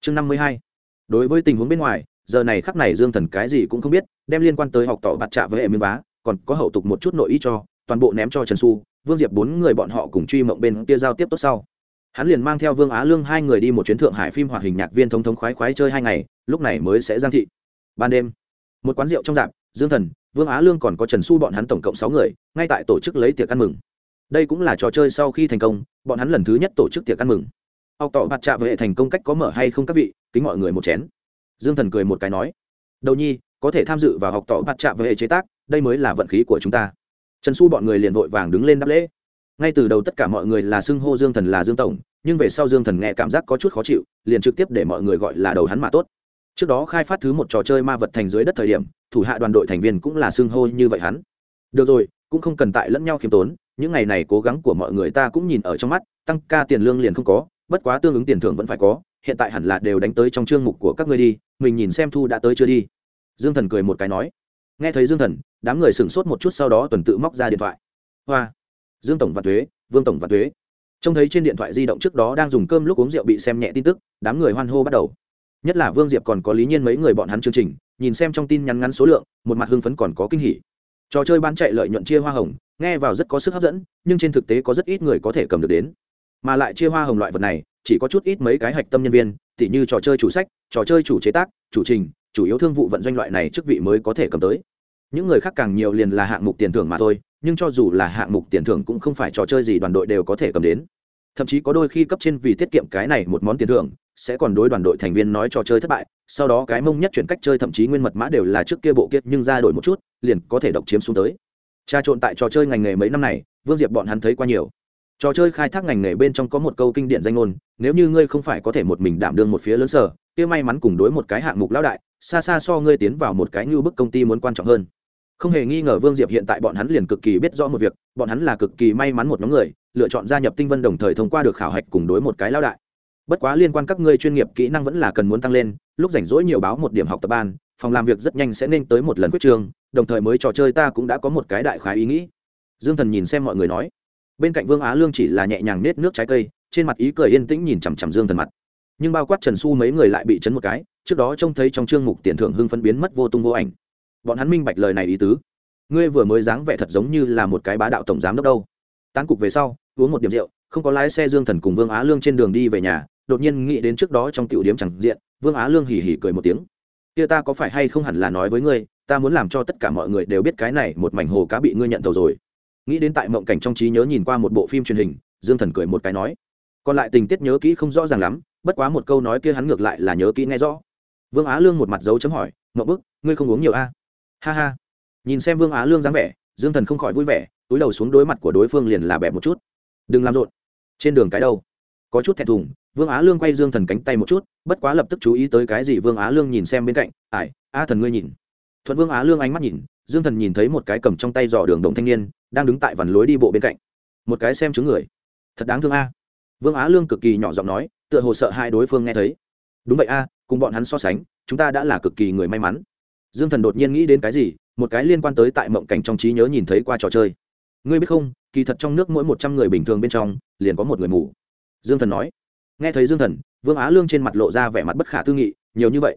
Chương năm mươi hai. Đối với tình huống bên ngoài, giờ này khắc này dương thần cái gì cũng không biết, đem liên quan tới học tỏ bạt trạ với hệ miếng vá, còn có hậu tục một chút nội ý cho, toàn bộ ném cho trần xu, vương diệp bốn người bọn họ cùng truy mộng bên kia giao tiếp tốt sau. Hắn liền mang theo vương á lương hai người đi một chuyến thượng hải phim hoạt hình nhạc viên thống thống khoái khoái chơi hai ngày, lúc này mới sẽ giang thị. Ban đêm, một quán rượu trong dạp, dương thần, vương á lương còn có trần xu bọn hắn tổng cộng sáu người, ngay tại tổ chức lấy tiệc ăn mừng đây cũng là trò chơi sau khi thành công, bọn hắn lần thứ nhất tổ chức tiệc ăn mừng. Học tỏ mặt trạ với hệ thành công cách có mở hay không các vị, kính mọi người một chén. Dương thần cười một cái nói, đầu nhi, có thể tham dự vào học tỏ mặt trạ với hệ chế tác, đây mới là vận khí của chúng ta. Trần xu bọn người liền vội vàng đứng lên đáp lễ. Ngay từ đầu tất cả mọi người là xưng hô dương thần là dương tổng, nhưng về sau dương thần nghe cảm giác có chút khó chịu, liền trực tiếp để mọi người gọi là đầu hắn mà tốt. Trước đó khai phát thứ một trò chơi ma vật thành dưới đất thời điểm, thủ hạ đoàn đội thành viên cũng là xưng hô như vậy hắn. Được rồi, cũng không cần tại lẫn nhau khiêm tốn những ngày này cố gắng của mọi người ta cũng nhìn ở trong mắt, tăng ca tiền lương liền không có, bất quá tương ứng tiền thưởng vẫn phải có, hiện tại hẳn là đều đánh tới trong chương mục của các ngươi đi, mình nhìn xem thu đã tới chưa đi. Dương thần cười một cái nói. Nghe thấy dương thần, đám người sửng sốt một chút sau đó tuần tự móc ra điện thoại. Hoa, dương tổng và thuế vương tổng và thuế trông thấy trên điện thoại di động trước đó đang dùng cơm lúc uống rượu bị xem nhẹ tin tức, đám người hoan hô bắt đầu. Nhất là vương diệp còn có lý nhiên mấy người bọn hắn chương trình, nhìn xem trong tin nhắn ngắn số lượng, một mặt hưng phấn còn có kinh hỉ trò chơi bán chạy lợi nhuận chia hoa hồng, nghe vào rất có sức hấp dẫn, nhưng trên thực tế có rất ít người có thể cầm được đến. Mà lại chia hoa hồng loại vật này, chỉ có chút ít mấy cái hạch tâm nhân viên, tỉ như trò chơi chủ sách, trò chơi chủ chế tác, chủ trình, chủ yếu thương vụ vận doanh loại này chức vị mới có thể cầm tới. Những người khác càng nhiều liền là hạng mục tiền thưởng mà thôi, nhưng cho dù là hạng mục tiền thưởng cũng không phải trò chơi gì đoàn đội đều có thể cầm đến. Thậm chí có đôi khi cấp trên vì tiết kiệm cái này một món tiền thưởng sẽ còn đối đoàn đội thành viên nói trò chơi thất bại, sau đó cái mông nhất chuyển cách chơi thậm chí nguyên mật mã đều là trước kia bộ kiết nhưng ra đổi một chút, liền có thể độc chiếm xuống tới. Tra trộn tại trò chơi ngành nghề mấy năm này, vương diệp bọn hắn thấy qua nhiều. Trò chơi khai thác ngành nghề bên trong có một câu kinh điển danh ngôn, nếu như ngươi không phải có thể một mình đảm đương một phía lớn sở, kia may mắn cùng đối một cái hạng mục lão đại, xa xa so ngươi tiến vào một cái như bức công ty muốn quan trọng hơn. Không hề nghi ngờ vương diệp hiện tại bọn hắn liền cực kỳ biết rõ một việc, bọn hắn là cực kỳ may mắn một nhóm người, lựa chọn gia nhập tinh vân đồng thời thông qua được khảo hạch cùng đối một cái lão đại bất quá liên quan các ngươi chuyên nghiệp kỹ năng vẫn là cần muốn tăng lên, lúc rảnh rỗi nhiều báo một điểm học tập ban, phòng làm việc rất nhanh sẽ nên tới một lần quyết trường, đồng thời mới trò chơi ta cũng đã có một cái đại khái ý nghĩ. Dương thần nhìn xem mọi người nói. Bên cạnh vương á lương chỉ là nhẹ nhàng nết nước trái cây, trên mặt ý cười yên tĩnh nhìn chằm chằm dương thần mặt. Nhưng bao quát trần su mấy người lại bị chấn một cái, trước đó trông thấy trong chương mục tiền thưởng hưng phân biến mất vô tung vô ảnh. Bọn hắn minh bạch lời này ý tứ. Ngươi vừa mới dáng vẻ thật giống như là một cái bá đạo tổng giám đốc đâu. Tán cục về sau, uống một điểm rượu, không có lái xe dương thần cùng vương á lương trên đường đi về nhà đột nhiên nghĩ đến trước đó trong tiểu điểm chẳng diện, vương á lương hỉ hỉ cười một tiếng. Kia ta có phải hay không hẳn là nói với ngươi, ta muốn làm cho tất cả mọi người đều biết cái này một mảnh hồ cá bị ngươi nhận tàu rồi. Nghĩ đến tại mộng cảnh trong trí nhớ nhìn qua một bộ phim truyền hình, dương thần cười một cái nói. Còn lại tình tiết nhớ kỹ không rõ ràng lắm, bất quá một câu nói kia hắn ngược lại là nhớ kỹ nghe rõ. Vương á lương một mặt dấu chấm hỏi mậu bức, ngươi không uống nhiều a ha ha. Nhìn xem vương á lương dáng vẻ, dương thần không khỏi vui vẻ, túi đầu xuống đối mặt của đối phương liền là bẹp một chút. Đừng làm rộn. Trên đường cái đâu? Có chút thẹn thùng vương á lương quay dương thần cánh tay một chút, bất quá lập tức chú ý tới cái gì vương á lương nhìn xem bên cạnh ải a thần ngươi nhìn. Thuận vương á lương ánh mắt nhìn, dương thần nhìn thấy một cái cầm trong tay dò đường đồng thanh niên, đang đứng tại vằn lối đi bộ bên cạnh. Một cái xem chứng người. Thật đáng thương a. Vương á lương cực kỳ nhỏ giọng nói, tựa hồ sợ hai đối phương nghe thấy. Đúng vậy a, cùng bọn hắn so sánh, chúng ta đã là cực kỳ người may mắn. Dương thần đột nhiên nghĩ đến cái gì, một cái liên quan tới tại mộng cảnh trong trí nhớ nhìn thấy qua trò chơi. Ngươi biết không, kỳ thật trong nước mỗi một trăm người bình thường bên trong, liền có một người mù. Dương thần nói nghe thấy dương thần, vương á lương trên mặt lộ ra vẻ mặt bất khả tư nghị, nhiều như vậy,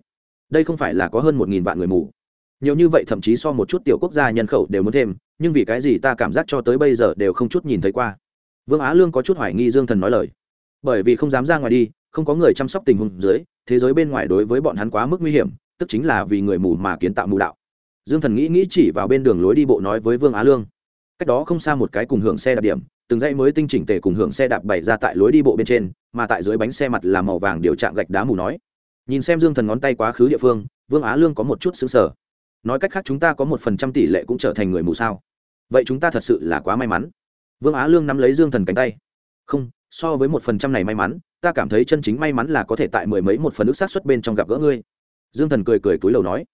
đây không phải là có hơn một nghìn vạn người mù. Nhiều như vậy thậm chí so một chút tiểu quốc gia nhân khẩu đều muốn thêm, nhưng vì cái gì ta cảm giác cho tới bây giờ đều không chút nhìn thấy qua. Vương á lương có chút hoài nghi dương thần nói lời. Bởi vì không dám ra ngoài đi, không có người chăm sóc tình huống dưới, thế giới bên ngoài đối với bọn hắn quá mức nguy hiểm, tức chính là vì người mù mà kiến tạo mù đạo. Dương thần nghĩ nghĩ chỉ vào bên đường lối đi bộ nói với vương á lương. Cách đó không xa một cái cùng hưởng xe đạp điểm, từng dãy mới tinh chỉnh tề cùng hưởng xe đạp bày ra tại lối đi bộ bên trên mà tại dưới bánh xe mặt là màu vàng điều trạng gạch đá mù nói. Nhìn xem dương thần ngón tay quá khứ địa phương, vương á lương có một chút xứng sở nói cách khác chúng ta có một phần trăm tỷ lệ cũng trở thành người mù sao? Vậy chúng ta thật sự là quá may mắn. Vương á lương nắm lấy dương thần cánh tay. Không, so với một phần trăm này may mắn, ta cảm thấy chân chính may mắn là có thể tại mười mấy một phần ước sát xuất bên trong gặp gỡ ngươi. Dương thần cười cười túi lầu nói.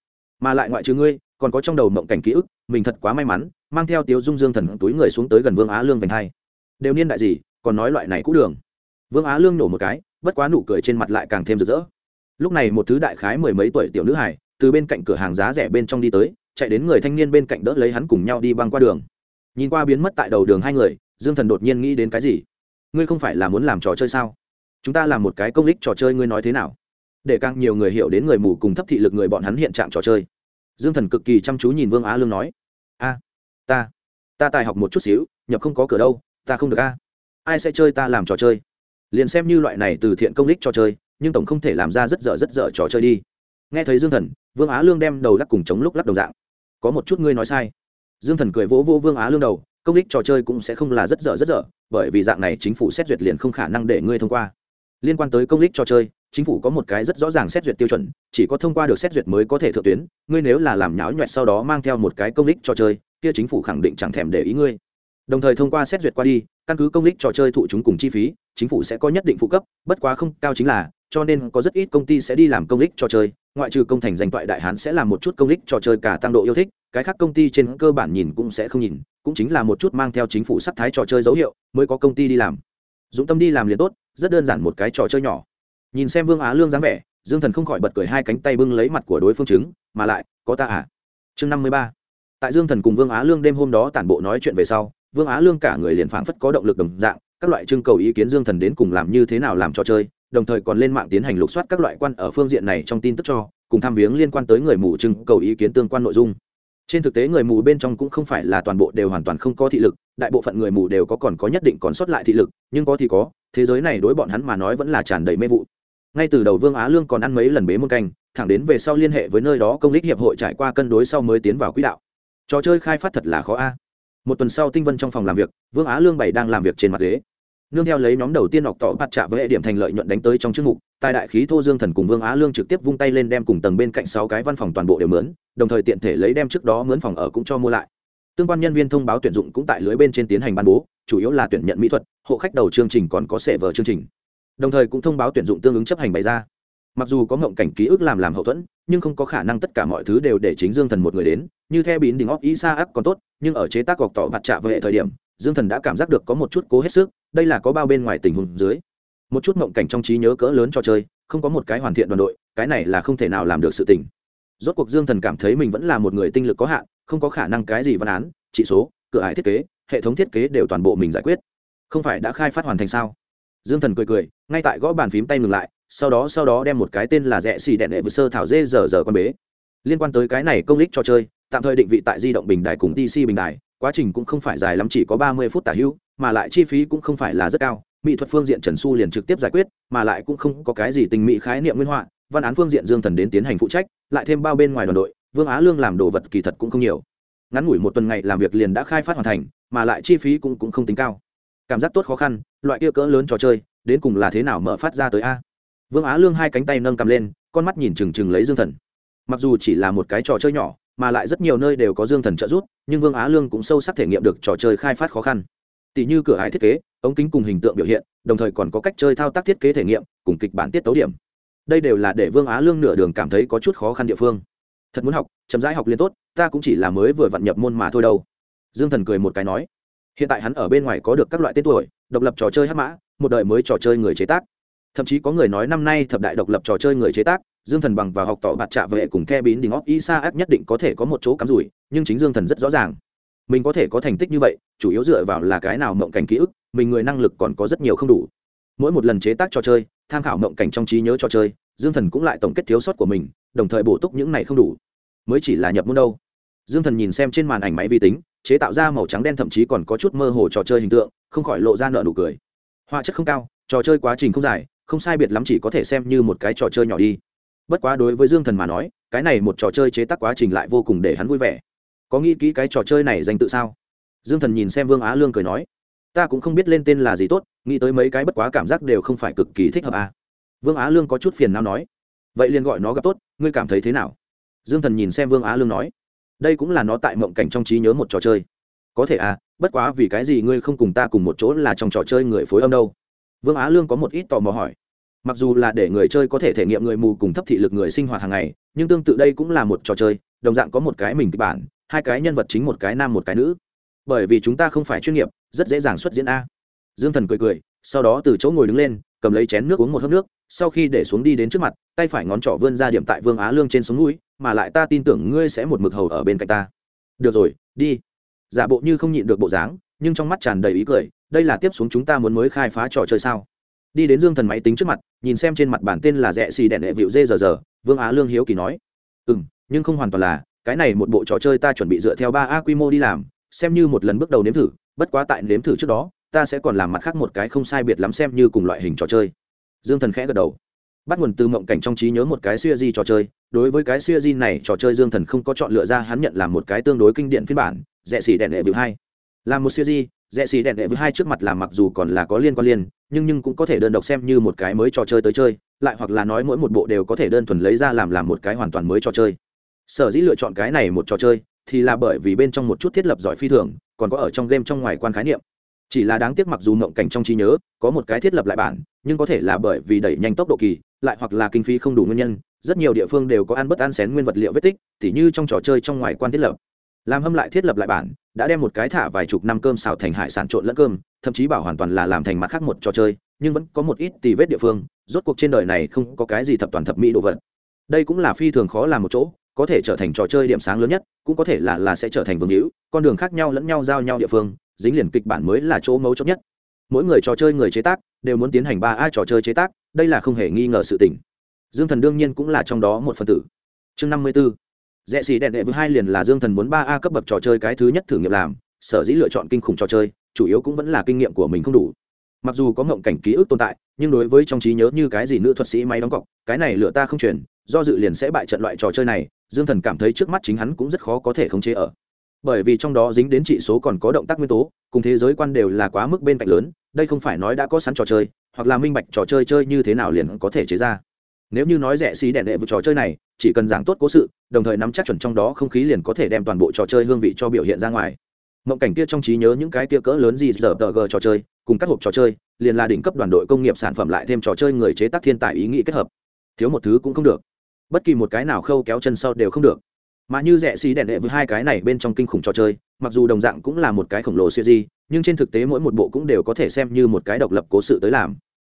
Mà lại ngoại trừ ngươi, còn có trong đầu mộng cảnh ký ức, mình thật quá may mắn, mang theo tiếu dung dương thần túi người xuống tới gần vương á lương vành hai. Đều niên đại gì, còn nói loại này cũ đường vương á lương nổ một cái, bất quá nụ cười trên mặt lại càng thêm rực rỡ. Lúc này một thứ đại khái mười mấy tuổi tiểu nữ hải từ bên cạnh cửa hàng giá rẻ bên trong đi tới, chạy đến người thanh niên bên cạnh đỡ lấy hắn cùng nhau đi băng qua đường. Nhìn qua biến mất tại đầu đường hai người, dương thần đột nhiên nghĩ đến cái gì? Ngươi không phải là muốn làm trò chơi sao? Chúng ta làm một cái công lích trò chơi ngươi nói thế nào? Để càng nhiều người hiểu đến người mù cùng thấp thị lực người bọn hắn hiện trạng trò chơi. Dương thần cực kỳ chăm chú nhìn vương á lương nói. A, ta ta tài học một chút xíu, nhập không có cửa đâu, ta không được a. Ai sẽ chơi ta làm trò chơi? Liền xem như loại này từ thiện công lích cho chơi, nhưng tổng không thể làm ra rất dở rất dở trò chơi đi. Nghe thấy dương thần, vương á lương đem đầu lắc cùng chống lúc lắc đồng dạng. Có một chút ngươi nói sai. Dương thần cười vỗ vô vương á lương đầu, công lích trò chơi cũng sẽ không là rất dở rất dở, bởi vì dạng này chính phủ xét duyệt liền không khả năng để ngươi thông qua. Liên quan tới công lích trò chơi, chính phủ có một cái rất rõ ràng xét duyệt tiêu chuẩn, chỉ có thông qua được xét duyệt mới có thể thượng tuyến, ngươi nếu là làm nháo nhuẹt sau đó mang theo một cái công lích trò chơi, kia chính phủ khẳng định chẳng thèm để ý ngươi. Đồng thời thông qua xét duyệt qua đi căn cứ công lích trò chơi thụ chúng cùng chi phí, chính phủ sẽ có nhất định phụ cấp, bất quá không cao chính là, cho nên có rất ít công ty sẽ đi làm công lích trò chơi, ngoại trừ công thành danh toại đại hán sẽ làm một chút công lích trò chơi cả tăng độ yêu thích, cái khác công ty trên cơ bản nhìn cũng sẽ không nhìn, cũng chính là một chút mang theo chính phủ sắc thái trò chơi dấu hiệu, mới có công ty đi làm. Dũng tâm đi làm liền tốt, rất đơn giản một cái trò chơi nhỏ. Nhìn xem vương á lương dáng vẻ, dương thần không khỏi bật cười hai cánh tay bưng lấy mặt của đối phương chứng mà lại, có ta à? Chương năm mươi ba. Tại dương thần cùng vương á lương đêm hôm đó tản bộ nói chuyện về sau vương á lương cả người liền phảng phất có động lực đồng dạng, các loại trưng cầu ý kiến dương thần đến cùng làm như thế nào làm trò chơi, đồng thời còn lên mạng tiến hành lục soát các loại quan ở phương diện này trong tin tức cho, cùng tham viếng liên quan tới người mù trưng cầu ý kiến tương quan nội dung. Trên thực tế người mù bên trong cũng không phải là toàn bộ đều hoàn toàn không có thị lực, đại bộ phận người mù đều có còn có nhất định còn sót lại thị lực, nhưng có thì có, thế giới này đối bọn hắn mà nói vẫn là tràn đầy mê vụ. Ngay từ đầu vương á lương còn ăn mấy lần bế môn canh, thẳng đến về sau liên hệ với nơi đó công lý hiệp hội trải qua cân đối sau mới tiến vào quỹ đạo. Trò chơi khai phát thật là khó a một tuần sau tinh vân trong phòng làm việc, vương á lương bảy đang làm việc trên mặt ghế. Nương theo lấy nhóm đầu tiên học tỏ bắt trạ với hệ điểm thành lợi nhuận đánh tới trong chức mục, tài đại khí thô dương thần cùng vương á lương trực tiếp vung tay lên đem cùng tầng bên cạnh sáu cái văn phòng toàn bộ đều mướn, đồng thời tiện thể lấy đem trước đó mướn phòng ở cũng cho mua lại. Tương quan nhân viên thông báo tuyển dụng cũng tại lưới bên trên tiến hành ban bố, chủ yếu là tuyển nhận mỹ thuật, hộ khách đầu chương trình còn có sệ vở chương trình. Đồng thời cũng thông báo tuyển dụng tương ứng chấp hành bày ra mặc dù có mộng cảnh ký ức làm làm hậu thuẫn, nhưng không có khả năng tất cả mọi thứ đều để chính dương thần một người đến. Như theo bín đình óc, isa ác còn tốt, nhưng ở chế tác gọc tỏ mặt trạ về hệ thời điểm, dương thần đã cảm giác được có một chút cố hết sức, đây là có bao bên ngoài tình huống dưới. Một chút mộng cảnh trong trí nhớ cỡ lớn cho chơi, không có một cái hoàn thiện đoàn đội, cái này là không thể nào làm được sự tình. Rốt cuộc dương thần cảm thấy mình vẫn là một người tinh lực có hạn, không có khả năng cái gì văn án trị số, cửa ải thiết kế, hệ thống thiết kế đều toàn bộ mình giải quyết. Không phải đã khai phát hoàn thành sao? Dương thần cười cười, ngay tại gõ bàn phím tay ngừng lại sau đó sau đó đem một cái tên là rẽ xì đẹn đệ vừa sơ thảo dê giờ giờ con bế. Liên quan tới cái này công lích cho chơi tạm thời định vị tại di động bình đài cùng dc bình đài quá trình cũng không phải dài lắm chỉ có ba mươi phút tả hữu mà lại chi phí cũng không phải là rất cao. Mỹ thuật phương diện trần su liền trực tiếp giải quyết mà lại cũng không có cái gì tình mỹ khái niệm nguyên họa văn án phương diện dương thần đến tiến hành phụ trách lại thêm bao bên ngoài đoàn đội vương á lương làm đồ vật kỳ thật cũng không nhiều. Ngắn ngủi một tuần ngày làm việc liền đã khai phát hoàn thành mà lại chi phí cũng, cũng không tính cao. Cảm giác tốt khó khăn loại kia cỡ lớn trò chơi đến cùng là thế nào mở phát ra tới a? Vương á lương hai cánh tay nâng cầm lên, con mắt nhìn trừng trừng lấy dương thần. Mặc dù chỉ là một cái trò chơi nhỏ, mà lại rất nhiều nơi đều có dương thần trợ giúp, nhưng vương á lương cũng sâu sắc thể nghiệm được trò chơi khai phát khó khăn. Tỷ như cửa hải thiết kế, ống kính cùng hình tượng biểu hiện, đồng thời còn có cách chơi thao tác thiết kế thể nghiệm, cùng kịch bản tiết tấu điểm. Đây đều là để vương á lương nửa đường cảm thấy có chút khó khăn địa phương. Thật muốn học, chậm rãi học liên tốt, ta cũng chỉ là mới vừa vặn nhập môn mà thôi đâu. Dương thần cười một cái nói, hiện tại hắn ở bên ngoài có được các loại tên tuổi, độc lập trò chơi hát mã, một đời mới trò chơi người chế tác thậm chí có người nói năm nay thập đại độc lập trò chơi người chế tác, dương thần bằng và học tỏ bạt trạ vệ cùng the bín đình óc isa áp nhất định có thể có một chỗ cắm rủi, nhưng chính dương thần rất rõ ràng. Mình có thể có thành tích như vậy, chủ yếu dựa vào là cái nào mộng cảnh ký ức, mình người năng lực còn có rất nhiều không đủ. Mỗi một lần chế tác trò chơi, tham khảo mộng cảnh trong trí nhớ trò chơi, dương thần cũng lại tổng kết thiếu sót của mình, đồng thời bổ túc những này không đủ. Mới chỉ là nhập môn đâu. Dương thần nhìn xem trên màn ảnh máy vi tính, chế tạo ra màu trắng đen thậm chí còn có chút mơ hồ trò chơi hình tượng, không khỏi lộ ra nợ nụ cười. Họa chất không cao, trò chơi quá trình không dài không sai biệt lắm chỉ có thể xem như một cái trò chơi nhỏ đi. Bất quá đối với dương thần mà nói, cái này một trò chơi chế tác quá trình lại vô cùng để hắn vui vẻ. Có nghĩ kỹ cái trò chơi này danh tự sao? Dương thần nhìn xem vương á lương cười nói, ta cũng không biết lên tên là gì tốt, nghĩ tới mấy cái bất quá cảm giác đều không phải cực kỳ thích hợp à. vương á lương có chút phiền nào nói, vậy liền gọi nó gặp tốt, ngươi cảm thấy thế nào? Dương thần nhìn xem vương á lương nói, đây cũng là nó tại mộng cảnh trong trí nhớ một trò chơi. Có thể à bất quá vì cái gì ngươi không cùng ta cùng một chỗ là trong trò chơi người phối âm đâu? Vương á lương có một ít tò mò hỏi. Mặc dù là để người chơi có thể thể nghiệm người mù cùng thấp thị lực người sinh hoạt hàng ngày, nhưng tương tự đây cũng là một trò chơi, đồng dạng có một cái mình kịch bản, hai cái nhân vật chính, một cái nam, một cái nữ. Bởi vì chúng ta không phải chuyên nghiệp, rất dễ dàng xuất diễn a. Dương thần cười cười, sau đó từ chỗ ngồi đứng lên, cầm lấy chén nước uống một hớp nước, sau khi để xuống đi đến trước mặt, tay phải ngón trỏ vươn ra điểm tại vương á lương trên sống núi, mà lại ta tin tưởng ngươi sẽ một mực hầu ở bên cạnh ta. Được rồi, đi. Giả bộ như không nhịn được bộ dáng nhưng trong mắt tràn đầy ý cười, đây là tiếp xuống chúng ta muốn mới khai phá trò chơi sao? Đi đến dương thần máy tính trước mặt, nhìn xem trên mặt bản tên là rẽ xì đèn đệ vịu dê giờ giờ, vương á lương hiếu kỳ nói. Ừ m nhưng không hoàn toàn là, cái này một bộ trò chơi ta chuẩn bị dựa theo ba a quy mô đi làm, xem như một lần bước đầu nếm thử, bất quá tại nếm thử trước đó, ta sẽ còn làm mặt khác một cái không sai biệt lắm xem như cùng loại hình trò chơi. Dương thần khẽ gật đầu. Bắt nguồn từ mộng cảnh trong trí nhớ một cái siêu di trò chơi, đối với cái siêu di này trò chơi dương thần không có chọn lựa ra hắn nhận làm một cái tương đối kinh điển phiên bản, rẽ xỉ đèn đệ vịu hai làm một siêu di, rẽ xì đèn đệ với hai trước mặt là mặc dù còn là có liên quan liên, nhưng nhưng cũng có thể đơn độc xem như một cái mới trò chơi tới chơi, lại hoặc là nói mỗi một bộ đều có thể đơn thuần lấy ra làm làm một cái hoàn toàn mới trò chơi. Sở dĩ lựa chọn cái này một trò chơi thì là bởi vì bên trong một chút thiết lập giỏi phi thường, còn có ở trong game trong ngoài quan khái niệm. Chỉ là đáng tiếc mặc dù mộng cảnh trong trí nhớ có một cái thiết lập lại bản, nhưng có thể là bởi vì đẩy nhanh tốc độ kỳ, lại hoặc là kinh phí không đủ nguyên nhân, rất nhiều địa phương đều có ăn bất ăn xén nguyên vật liệu vết tích, tỉ như trong trò chơi trong ngoài quan thiết lập làm hâm lại thiết lập lại bản, đã đem một cái thả vài chục năm cơm xào thành hải sản trộn lẫn cơm, thậm chí bảo hoàn toàn là làm thành mặt khác một trò chơi, nhưng vẫn có một ít tì vết địa phương, rốt cuộc trên đời này không có cái gì thập toàn thập mỹ đồ vật. Đây cũng là phi thường khó làm một chỗ, có thể trở thành trò chơi điểm sáng lớn nhất, cũng có thể là là sẽ trở thành vương hữu, con đường khác nhau lẫn nhau giao nhau địa phương, dính liền kịch bản mới là chỗ mấu chốt nhất. Mỗi người trò chơi người chế tác, đều muốn tiến hành ba a trò chơi chế tác, đây là không hề nghi ngờ sự tỉnh dương thần đương nhiên cũng là trong đó một phần tử. Chương năm mươi b ố rẽ xì đèn đệ với hai liền là dương thần muốn ba a cấp bậc trò chơi cái thứ nhất thử nghiệm làm, sở dĩ lựa chọn kinh khủng trò chơi, chủ yếu cũng vẫn là kinh nghiệm của mình không đủ. Mặc dù có ngộng cảnh ký ức tồn tại, nhưng đối với trong trí nhớ như cái gì nữ thuật sĩ máy đóng cọc, cái này lựa ta không chuyển, do dự liền sẽ bại trận loại trò chơi này, dương thần cảm thấy trước mắt chính hắn cũng rất khó có thể khống chế ở. Bởi vì trong đó dính đến trị số còn có động tác nguyên tố, cùng thế giới quan đều là quá mức bên cạnh lớn, đây không phải nói đã có sẵn trò chơi, hoặc là minh bạch trò chơi chơi như thế nào liền có thể chế ra. Nếu như nói rẻ xí đèn đệ vụ trò chơi này chỉ cần giảng tốt cố sự, đồng thời nắm chắc chuẩn trong đó không khí liền có thể đem toàn bộ trò chơi hương vị cho biểu hiện ra ngoài. Mộng cảnh kia trong trí nhớ những cái kia cỡ lớn gì giờ tờ gờ trò chơi, cùng các hộp trò chơi, liền là đỉnh cấp đoàn đội công nghiệp sản phẩm lại thêm trò chơi người chế tác thiên tài ý nghĩ kết hợp. Thiếu một thứ cũng không được. Bất kỳ một cái nào khâu kéo chân sau đều không được. Mà như rẻ xí đèn đệ với hai cái này bên trong kinh khủng trò chơi, mặc dù đồng dạng cũng là một cái khổng lồ siêu di nhưng trên thực tế mỗi một bộ cũng đều có thể xem như một cái độc lập cố sự tới làm.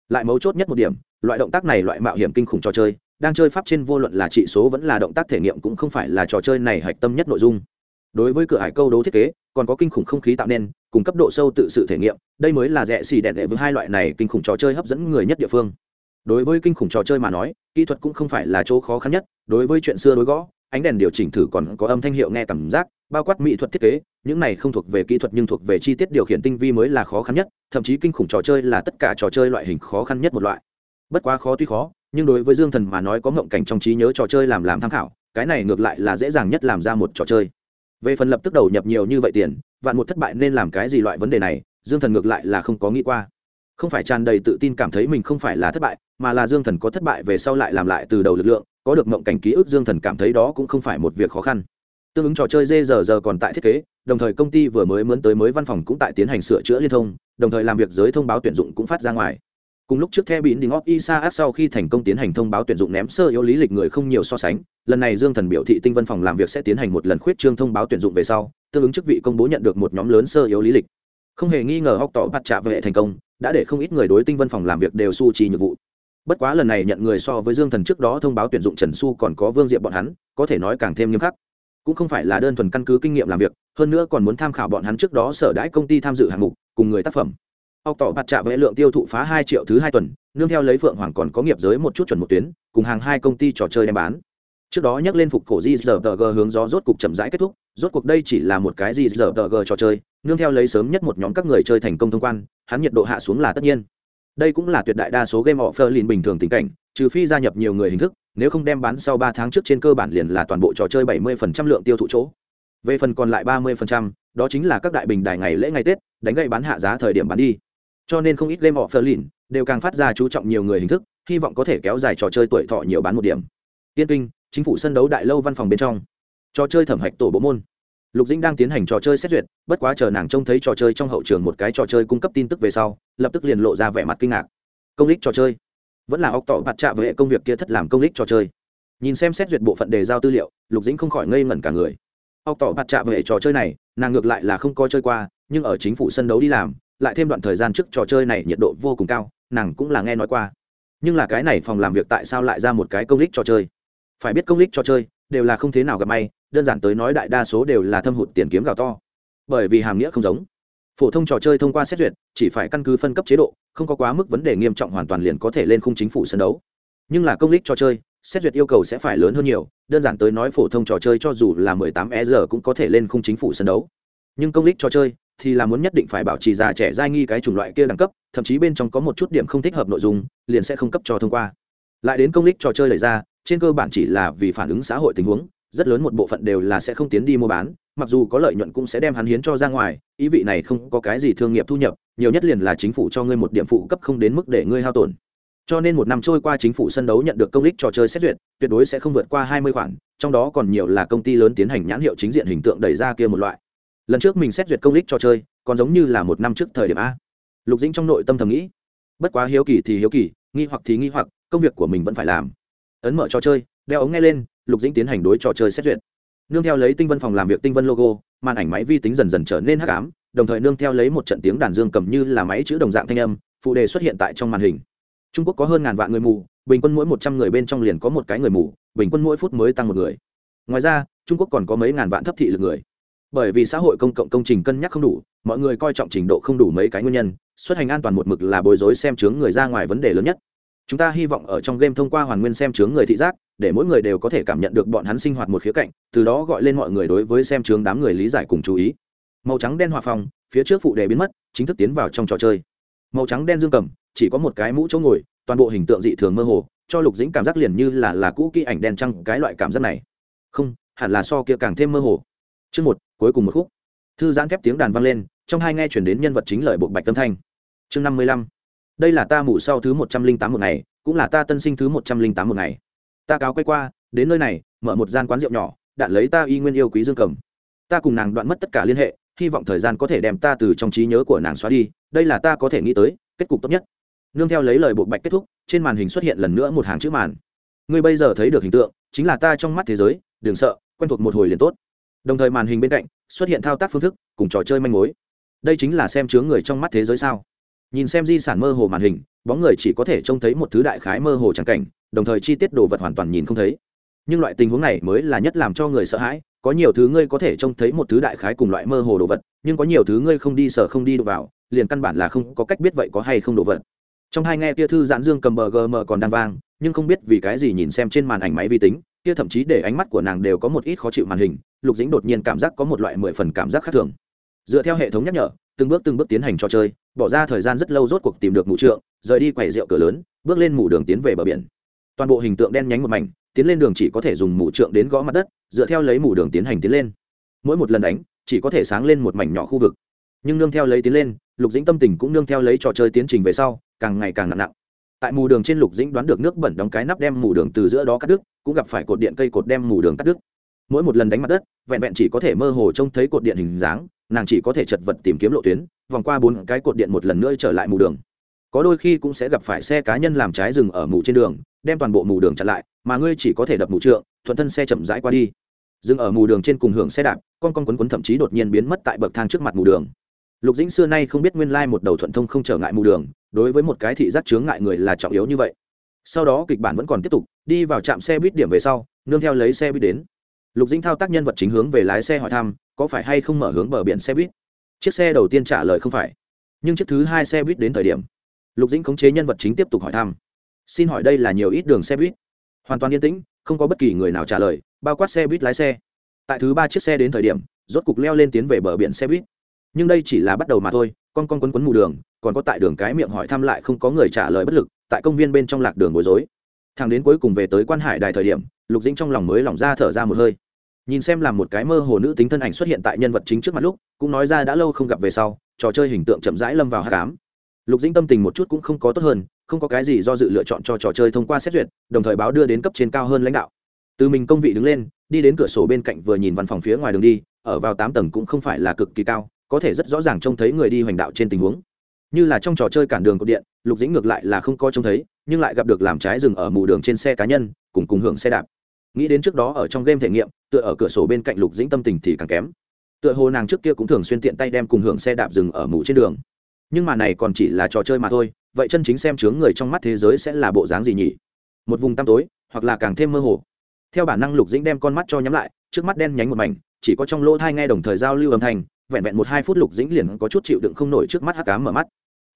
Lại mấu chốt nhất một điểm, loại động tác này loại mạo hiểm kinh khủng trò chơi đang chơi pháp trên vô luận là trị số vẫn là động tác thể nghiệm cũng không phải là trò chơi này hạch tâm nhất nội dung. Đối với cửa hải câu đố thiết kế, còn có kinh khủng không khí tạo nên, cùng cấp độ sâu tự sự thể nghiệm, đây mới là rẻ xì đèn đệ với hai loại này kinh khủng trò chơi hấp dẫn người nhất địa phương. Đối với kinh khủng trò chơi mà nói, kỹ thuật cũng không phải là chỗ khó khăn nhất, đối với chuyện xưa đối gõ, ánh đèn điều chỉnh thử còn có âm thanh hiệu nghe cảm giác, bao quát mỹ thuật thiết kế, những này không thuộc về kỹ thuật nhưng thuộc về chi tiết điều khiển tinh vi mới là khó khăn nhất, thậm chí kinh khủng trò chơi là tất cả trò chơi loại hình khó khăn nhất một loại. Bất quá khó tuy khó nhưng đối với dương thần mà nói có ngộng cảnh trong trí nhớ trò chơi làm làm tham khảo, cái này ngược lại là dễ dàng nhất làm ra một trò chơi. Về phần lập tức đầu nhập nhiều như vậy tiền, vạn một thất bại nên làm cái gì loại vấn đề này, dương thần ngược lại là không có nghĩ qua. Không phải tràn đầy tự tin cảm thấy mình không phải là thất bại, mà là dương thần có thất bại về sau lại làm lại từ đầu lực lượng, có được mộng cảnh ký ức dương thần cảm thấy đó cũng không phải một việc khó khăn. Tương ứng trò chơi dê giờ giờ còn tại thiết kế, đồng thời công ty vừa mới mướn tới mới văn phòng cũng tại tiến hành sửa chữa liên thông, đồng thời làm việc giới thông báo tuyển dụng cũng phát ra ngoài cùng lúc trước theo bỉn đình óp isa sau khi thành công tiến hành thông báo tuyển dụng ném sơ yếu lý lịch người không nhiều so sánh, lần này dương thần biểu thị tinh văn phòng làm việc sẽ tiến hành một lần khuyết trương thông báo tuyển dụng về sau, tương ứng chức vị công bố nhận được một nhóm lớn sơ yếu lý lịch. Không hề nghi ngờ hóc tỏ bắt trả vệ thành công, đã để không ít người đối tinh văn phòng làm việc đều su trì nhiệm vụ. Bất quá lần này nhận người so với dương thần trước đó thông báo tuyển dụng trần su còn có vương diệp bọn hắn, có thể nói càng thêm nghiêm khắc. Cũng không phải là đơn thuần căn cứ kinh nghiệm làm việc, hơn nữa còn muốn tham khảo bọn hắn trước đó sở đãi công ty tham dự hạng mục, cùng người tác phẩm ốc tỏ mặt trạ với lượng tiêu thụ phá hai triệu thứ hai tuần nương theo lấy phượng hoàng còn có nghiệp giới một chút chuẩn một tuyến cùng hàng hai công ty trò chơi đem bán. Trước đó nhắc lên phục cổ di rờ tờ g hướng gió rốt cục chậm rãi kết thúc rốt cuộc đây chỉ là một cái di rờ tờ g trò chơi nương theo lấy sớm nhất một nhóm các người chơi thành công thông quan hắn nhiệt độ hạ xuống là tất nhiên. Đây cũng là tuyệt đại đa số game offer liền bình thường tình cảnh trừ phi gia nhập nhiều người hình thức nếu không đem bán sau ba tháng trước trên cơ bản liền là toàn bộ trò chơi bảy 70% lượng tiêu thụ chỗ. Về phần còn lại ba 30%, đó chính là các đại bình đài ngày lễ ngày tết đánh gậy bán hạ giá thời điểm bán đi cho nên không ít game offer liền đều càng phát ra chú trọng nhiều người hình thức, hy vọng có thể kéo dài trò chơi tuổi thọ nhiều bán một điểm. Tiên kinh, chính phủ sân đấu đại lâu văn phòng bên trong. Trò chơi thẩm hạch tổ bộ môn. Lục dĩnh đang tiến hành trò chơi xét duyệt, bất quá chờ nàng trông thấy trò chơi trong hậu trường một cái trò chơi cung cấp tin tức về sau, lập tức liền lộ ra vẻ mặt kinh ngạc. Công lích trò chơi. Vẫn là óc tỏ mặt trạ với hệ công việc kia thất làm công lích trò chơi. Nhìn xem xét duyệt bộ phận đề giao tư liệu, lục dĩnh không khỏi ngây ngẩn cả người. Óc tỏ mặt trạ với hệ trò chơi này, nàng ngược lại là không có chơi qua, nhưng ở chính phủ sân đấu đi làm lại thêm đoạn thời gian trước trò chơi này nhiệt độ vô cùng cao, nàng cũng là nghe nói qua. Nhưng là cái này phòng làm việc tại sao lại ra một cái công lích trò chơi? Phải biết công lích trò chơi đều là không thế nào gặp may, đơn giản tới nói đại đa số đều là thâm hụt tiền kiếm gạo to. Bởi vì hàm nghĩa không giống. Phổ thông trò chơi thông qua xét duyệt, chỉ phải căn cứ phân cấp chế độ, không có quá mức vấn đề nghiêm trọng hoàn toàn liền có thể lên khung chính phủ sân đấu. Nhưng là công lích trò chơi, xét duyệt yêu cầu sẽ phải lớn hơn nhiều, đơn giản tới nói phổ thông trò chơi cho dù là 18 e giờ cũng có thể lên khung chính phủ sân đấu. Nhưng công lích trò chơi thì là muốn nhất định phải bảo trì già trẻ giai nghi cái chủng loại kia đẳng cấp, thậm chí bên trong có một chút điểm không thích hợp nội dung, liền sẽ không cấp cho thông qua. Lại đến công lích trò chơi đẩy ra, trên cơ bản chỉ là vì phản ứng xã hội tình huống, rất lớn một bộ phận đều là sẽ không tiến đi mua bán, mặc dù có lợi nhuận cũng sẽ đem hắn hiến cho ra ngoài, ý vị này không có cái gì thương nghiệp thu nhập, nhiều nhất liền là chính phủ cho ngươi một điểm phụ cấp không đến mức để ngươi hao tổn. Cho nên một năm trôi qua chính phủ sân đấu nhận được công lích trò chơi xét duyệt, tuyệt đối sẽ không vượt qua hai mươi khoản, trong đó còn nhiều là công ty lớn tiến hành nhãn hiệu chính diện hình tượng đẩy ra kia một loại lần trước mình xét duyệt công lích cho chơi, còn giống như là một năm trước thời điểm a. Lục dĩnh trong nội tâm thầm nghĩ, bất quá hiếu kỳ thì hiếu kỳ, nghi hoặc thì nghi hoặc, công việc của mình vẫn phải làm. Ấn mở trò chơi, đeo ống nghe lên, lục dĩnh tiến hành đối trò chơi xét duyệt. Nương theo lấy tinh vân phòng làm việc tinh vân logo, màn ảnh máy vi tính dần dần trở nên hắc ám, đồng thời nương theo lấy một trận tiếng đàn dương cầm như là máy chữ đồng dạng thanh âm, phụ đề xuất hiện tại trong màn hình. Trung quốc có hơn ngàn vạn người mù, bình quân mỗi một trăm người bên trong liền có một cái người mù, bình quân mỗi phút mới tăng một người. Ngoài ra, trung quốc còn có mấy ngàn vạn thấp thị lực người bởi vì xã hội công cộng công trình cân nhắc không đủ, mọi người coi trọng trình độ không đủ mấy cái nguyên nhân, xuất hành an toàn một mực là bối rối xem chướng người ra ngoài vấn đề lớn nhất. Chúng ta hy vọng ở trong game thông qua hoàn nguyên xem chướng người thị giác, để mỗi người đều có thể cảm nhận được bọn hắn sinh hoạt một khía cạnh, từ đó gọi lên mọi người đối với xem chướng đám người lý giải cùng chú ý. Màu trắng đen hòa phòng, phía trước phụ đề biến mất, chính thức tiến vào trong trò chơi. Màu trắng đen dương cầm, chỉ có một cái mũ chỗ ngồi, toàn bộ hình tượng dị thường mơ hồ, cho lục dĩnh cảm giác liền như là là cũ kỹ ảnh đen trăng, cái loại cảm giác này. Không, hẳn là so kia càng thêm mơ hồ. Chương một cuối cùng một khúc. Thư giãn thép tiếng đàn vang lên, trong hai nghe chuyển đến nhân vật chính lời bộ bạch tâm thanh. Chương năm mươi lăm. Đây là ta mủ sau thứ một trăm linh tám một ngày, cũng là ta tân sinh thứ một trăm linh tám một ngày. Ta cáo quay qua, đến nơi này, mở một gian quán rượu nhỏ, đạn lấy ta y nguyên yêu quý dương cầm. Ta cùng nàng đoạn mất tất cả liên hệ, hy vọng thời gian có thể đem ta từ trong trí nhớ của nàng xóa đi, đây là ta có thể nghĩ tới, kết cục tốt nhất. Nương theo lấy lời bộ bạch kết thúc, trên màn hình xuất hiện lần nữa một hàng chữ màn. Ngươi bây giờ thấy được hình tượng, chính là ta trong mắt thế giới, đừng sợ, quen thuộc một hồi liền tốt đồng thời màn hình bên cạnh xuất hiện thao tác phương thức cùng trò chơi manh mối. Đây chính là xem chướng người trong mắt thế giới sao? Nhìn xem di sản mơ hồ màn hình, bóng người chỉ có thể trông thấy một thứ đại khái mơ hồ trắng cảnh, đồng thời chi tiết đồ vật hoàn toàn nhìn không thấy. Nhưng loại tình huống này mới là nhất làm cho người sợ hãi, có nhiều thứ ngươi có thể trông thấy một thứ đại khái cùng loại mơ hồ đồ vật, nhưng có nhiều thứ ngươi không đi sợ không đi đụng vào, liền căn bản là không có cách biết vậy có hay không đồ vật. Trong hai nghe kia thư giãn dương cầm bờ gm còn đang vang, nhưng không biết vì cái gì nhìn xem trên màn ảnh máy vi tính kia thậm chí để ánh mắt của nàng đều có một ít khó chịu màn hình, lục dĩnh đột nhiên cảm giác có một loại mười phần cảm giác khác thường. Dựa theo hệ thống nhắc nhở, từng bước từng bước tiến hành trò chơi, bỏ ra thời gian rất lâu rốt cuộc tìm được mụ trượng, rời đi quầy rượu cửa lớn, bước lên mù đường tiến về bờ biển. Toàn bộ hình tượng đen nhánh một mảnh, tiến lên đường chỉ có thể dùng mù trượng đến gõ mặt đất, dựa theo lấy mù đường tiến hành tiến lên. Mỗi một lần đánh, chỉ có thể sáng lên một mảnh nhỏ khu vực. Nhưng nương theo lấy tiến lên, lục dĩnh tâm tình cũng nương theo lấy trò chơi tiến trình về sau, càng ngày càng nặng nặng tại mù đường trên lục dĩnh đoán được nước bẩn đóng cái nắp đem mù đường từ giữa đó cắt đứt, cũng gặp phải cột điện cây cột đem mù đường cắt đứt. Mỗi một lần đánh mặt đất, vẹn vẹn chỉ có thể mơ hồ trông thấy cột điện hình dáng, nàng chỉ có thể chật vật tìm kiếm lộ tuyến, vòng qua bốn cái cột điện một lần nữa trở lại mù đường. Có đôi khi cũng sẽ gặp phải xe cá nhân làm trái rừng ở mù trên đường, đem toàn bộ mù đường chặn lại, mà ngươi chỉ có thể đập mù trượng, thuận thân xe chậm rãi qua đi. Dừng ở mù đường trên cùng hưởng xe đạp, con con quấn quấn thậm chí đột nhiên biến mất tại bậc thang trước mặt mù đường lục dĩnh xưa nay không biết nguyên lai một đầu thuận thông không trở ngại mù đường, đối với một cái thị giác chướng ngại người là trọng yếu như vậy. Sau đó kịch bản vẫn còn tiếp tục, đi vào trạm xe buýt điểm về sau, nương theo lấy xe buýt đến. Lục dĩnh thao tác nhân vật chính hướng về lái xe hỏi thăm, có phải hay không mở hướng bờ biển xe buýt? Chiếc xe đầu tiên trả lời không phải, nhưng chiếc thứ hai xe buýt đến thời điểm. Lục dĩnh khống chế nhân vật chính tiếp tục hỏi thăm, xin hỏi đây là nhiều ít đường xe buýt? Hoàn toàn yên tĩnh, không có bất kỳ người nào trả lời, bao quát xe buýt lái xe. Tại thứ ba chiếc xe đến thời điểm, rốt cục leo lên tiến về bờ biển xe buýt nhưng đây chỉ là bắt đầu mà thôi, con con quấn quấn mù đường, còn có tại đường cái miệng hỏi thăm lại không có người trả lời bất lực, tại công viên bên trong lạc đường bối rối. Thằng đến cuối cùng về tới quan hải đài thời điểm, lục dĩnh trong lòng mới lỏng ra thở ra một hơi. Nhìn xem làm một cái mơ hồ nữ tính thân ảnh xuất hiện tại nhân vật chính trước mặt lúc, cũng nói ra đã lâu không gặp về sau, trò chơi hình tượng chậm rãi lâm vào hát cám lục dĩnh tâm tình một chút cũng không có tốt hơn, không có cái gì do dự lựa chọn cho trò chơi thông qua xét duyệt, đồng thời báo đưa đến cấp trên cao hơn lãnh đạo. Từ mình công vị đứng lên, đi đến cửa sổ bên cạnh vừa nhìn văn phòng phía ngoài đường đi, ở vào tám tầng cũng không phải là cực kỳ cao có thể rất rõ ràng trông thấy người đi hoành đạo trên tình huống. Như là trong trò chơi cản đường cột điện, lục dĩnh ngược lại là không có trông thấy, nhưng lại gặp được làm trái dừng ở mù đường trên xe cá nhân, cùng cùng hưởng xe đạp. Nghĩ đến trước đó ở trong game thể nghiệm, tựa ở cửa sổ bên cạnh lục dĩnh tâm tình thì càng kém. Tựa hồ nàng trước kia cũng thường xuyên tiện tay đem cùng hưởng xe đạp dừng ở mù trên đường. Nhưng mà này còn chỉ là trò chơi mà thôi, vậy chân chính xem chướng người trong mắt thế giới sẽ là bộ dáng gì nhỉ? Một vùng tăm tối, hoặc là càng thêm mơ hồ. Theo bản năng lục dĩnh đem con mắt cho nhắm lại, trước mắt đen nhánh một mảnh, chỉ có trong lỗ thai nghe đồng thời giao lưu âm thanh vẹn vẹn một hai phút lục dĩnh liền có chút chịu đựng không nổi trước mắt hắc cám mở mắt.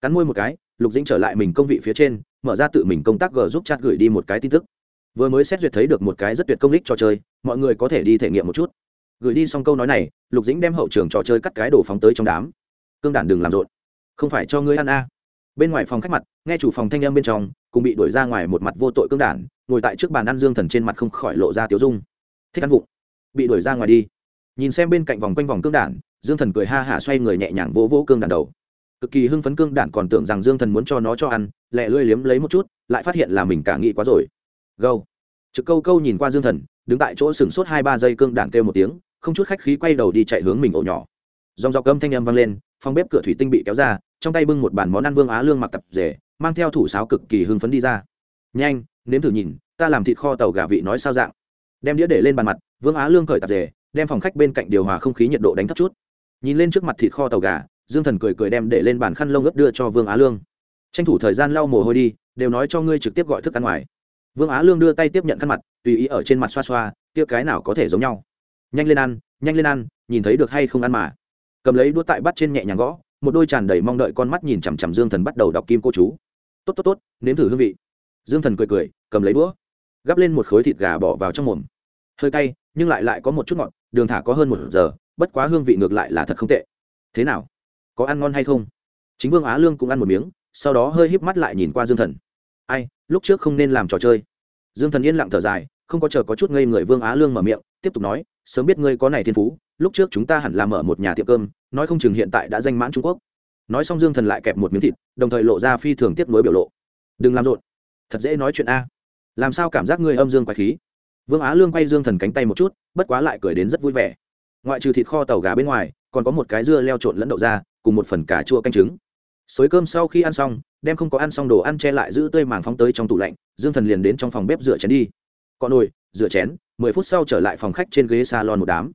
Cắn môi một cái, lục dĩnh trở lại mình công vị phía trên, mở ra tự mình công tác g giúp chat gửi đi một cái tin tức. Vừa mới xét duyệt thấy được một cái rất tuyệt công lích trò chơi, mọi người có thể đi thể nghiệm một chút. Gửi đi xong câu nói này, lục dĩnh đem hậu trường trò chơi cắt cái đồ phóng tới trong đám. Cương đản đừng làm rộn. Không phải cho ngươi ăn a. Bên ngoài phòng khách mặt, nghe chủ phòng thanh âm bên trong cùng bị đuổi ra ngoài một mặt vô tội cương đản, ngồi tại trước bàn ăn dương thần trên mặt không khỏi lộ ra tiếu dung. Thích ăn vụng. Bị đuổi ra ngoài đi. Nhìn xem bên cạnh vòng quanh vòng cương đản dương thần cười ha hả xoay người nhẹ nhàng vỗ vỗ cương đản đầu. Cực kỳ hưng phấn cương đản còn tưởng rằng dương thần muốn cho nó cho ăn, lẹ lưỡi liếm lấy một chút, lại phát hiện là mình cả nghĩ quá rồi. Gâu. Trực câu câu nhìn qua dương thần, đứng tại chỗ sừng sốt hai ba giây cương đản kêu một tiếng, không chút khách khí quay đầu đi chạy hướng mình ổ nhỏ. Dòng dọc cơm thanh âm vang lên, phòng bếp cửa thủy tinh bị kéo ra, trong tay bưng một bản món ăn vương á lương mặc tập rể, mang theo thủ sáo cực kỳ hưng phấn đi ra. Nhanh, nếm thử nhìn, ta làm thịt kho tàu gà vị nói sao dạng. Đem đĩa để lên bàn mặt, vương á lương cởi tập rể, đem phòng khách bên cạnh điều hòa không khí nhiệt độ đánh thấp chút nhìn lên trước mặt thịt kho tàu gà, dương thần cười cười đem để lên bàn khăn lông ướp đưa cho vương á lương. Tranh thủ thời gian lau mồ hôi đi, đều nói cho ngươi trực tiếp gọi thức ăn ngoài. Vương á lương đưa tay tiếp nhận khăn mặt, tùy ý ở trên mặt xoa xoa, kia cái nào có thể giống nhau. Nhanh lên ăn, nhanh lên ăn, nhìn thấy được hay không ăn mà. Cầm lấy đũa tại bắt trên nhẹ nhàng gõ, một đôi tràn đầy mong đợi con mắt nhìn chằm chằm dương thần bắt đầu đọc kim cô chú. Tốt tốt tốt, nếm thử hương vị. Dương thần cười cười, cầm lấy đũa, gắp lên một khối thịt gà bỏ vào trong mồm. Hơi cay, nhưng lại lại có một chút ngọt, đường thả có hơn một giờ bất quá hương vị ngược lại là thật không tệ. Thế nào? Có ăn ngon hay không? Chính vương á lương cũng ăn một miếng, sau đó hơi híp mắt lại nhìn qua dương thần. Ai, lúc trước không nên làm trò chơi. Dương thần yên lặng thở dài, không có chờ có chút ngây người vương á lương mở miệng, tiếp tục nói, sớm biết ngươi có này thiên phú, lúc trước chúng ta hẳn là mở một nhà tiệm cơm, nói không chừng hiện tại đã danh mãn trung quốc. Nói xong dương thần lại kẹp một miếng thịt, đồng thời lộ ra phi thường tiếp nối biểu lộ. Đừng làm rộn, thật dễ nói chuyện a. Làm sao cảm giác ngươi âm dương quái khí? Vương á lương quay dương thần cánh tay một chút, bất quá lại cười đến rất vui vẻ ngoại trừ thịt kho tàu gà bên ngoài, còn có một cái dưa leo trộn lẫn đậu ra cùng một phần cà chua canh trứng. Xới cơm sau khi ăn xong, đem không có ăn xong đồ ăn che lại giữ tươi màng phóng tới trong tủ lạnh, dương thần liền đến trong phòng bếp rửa chén đi. Con nồi rửa chén. Mười phút sau trở lại phòng khách trên ghế salon một đám.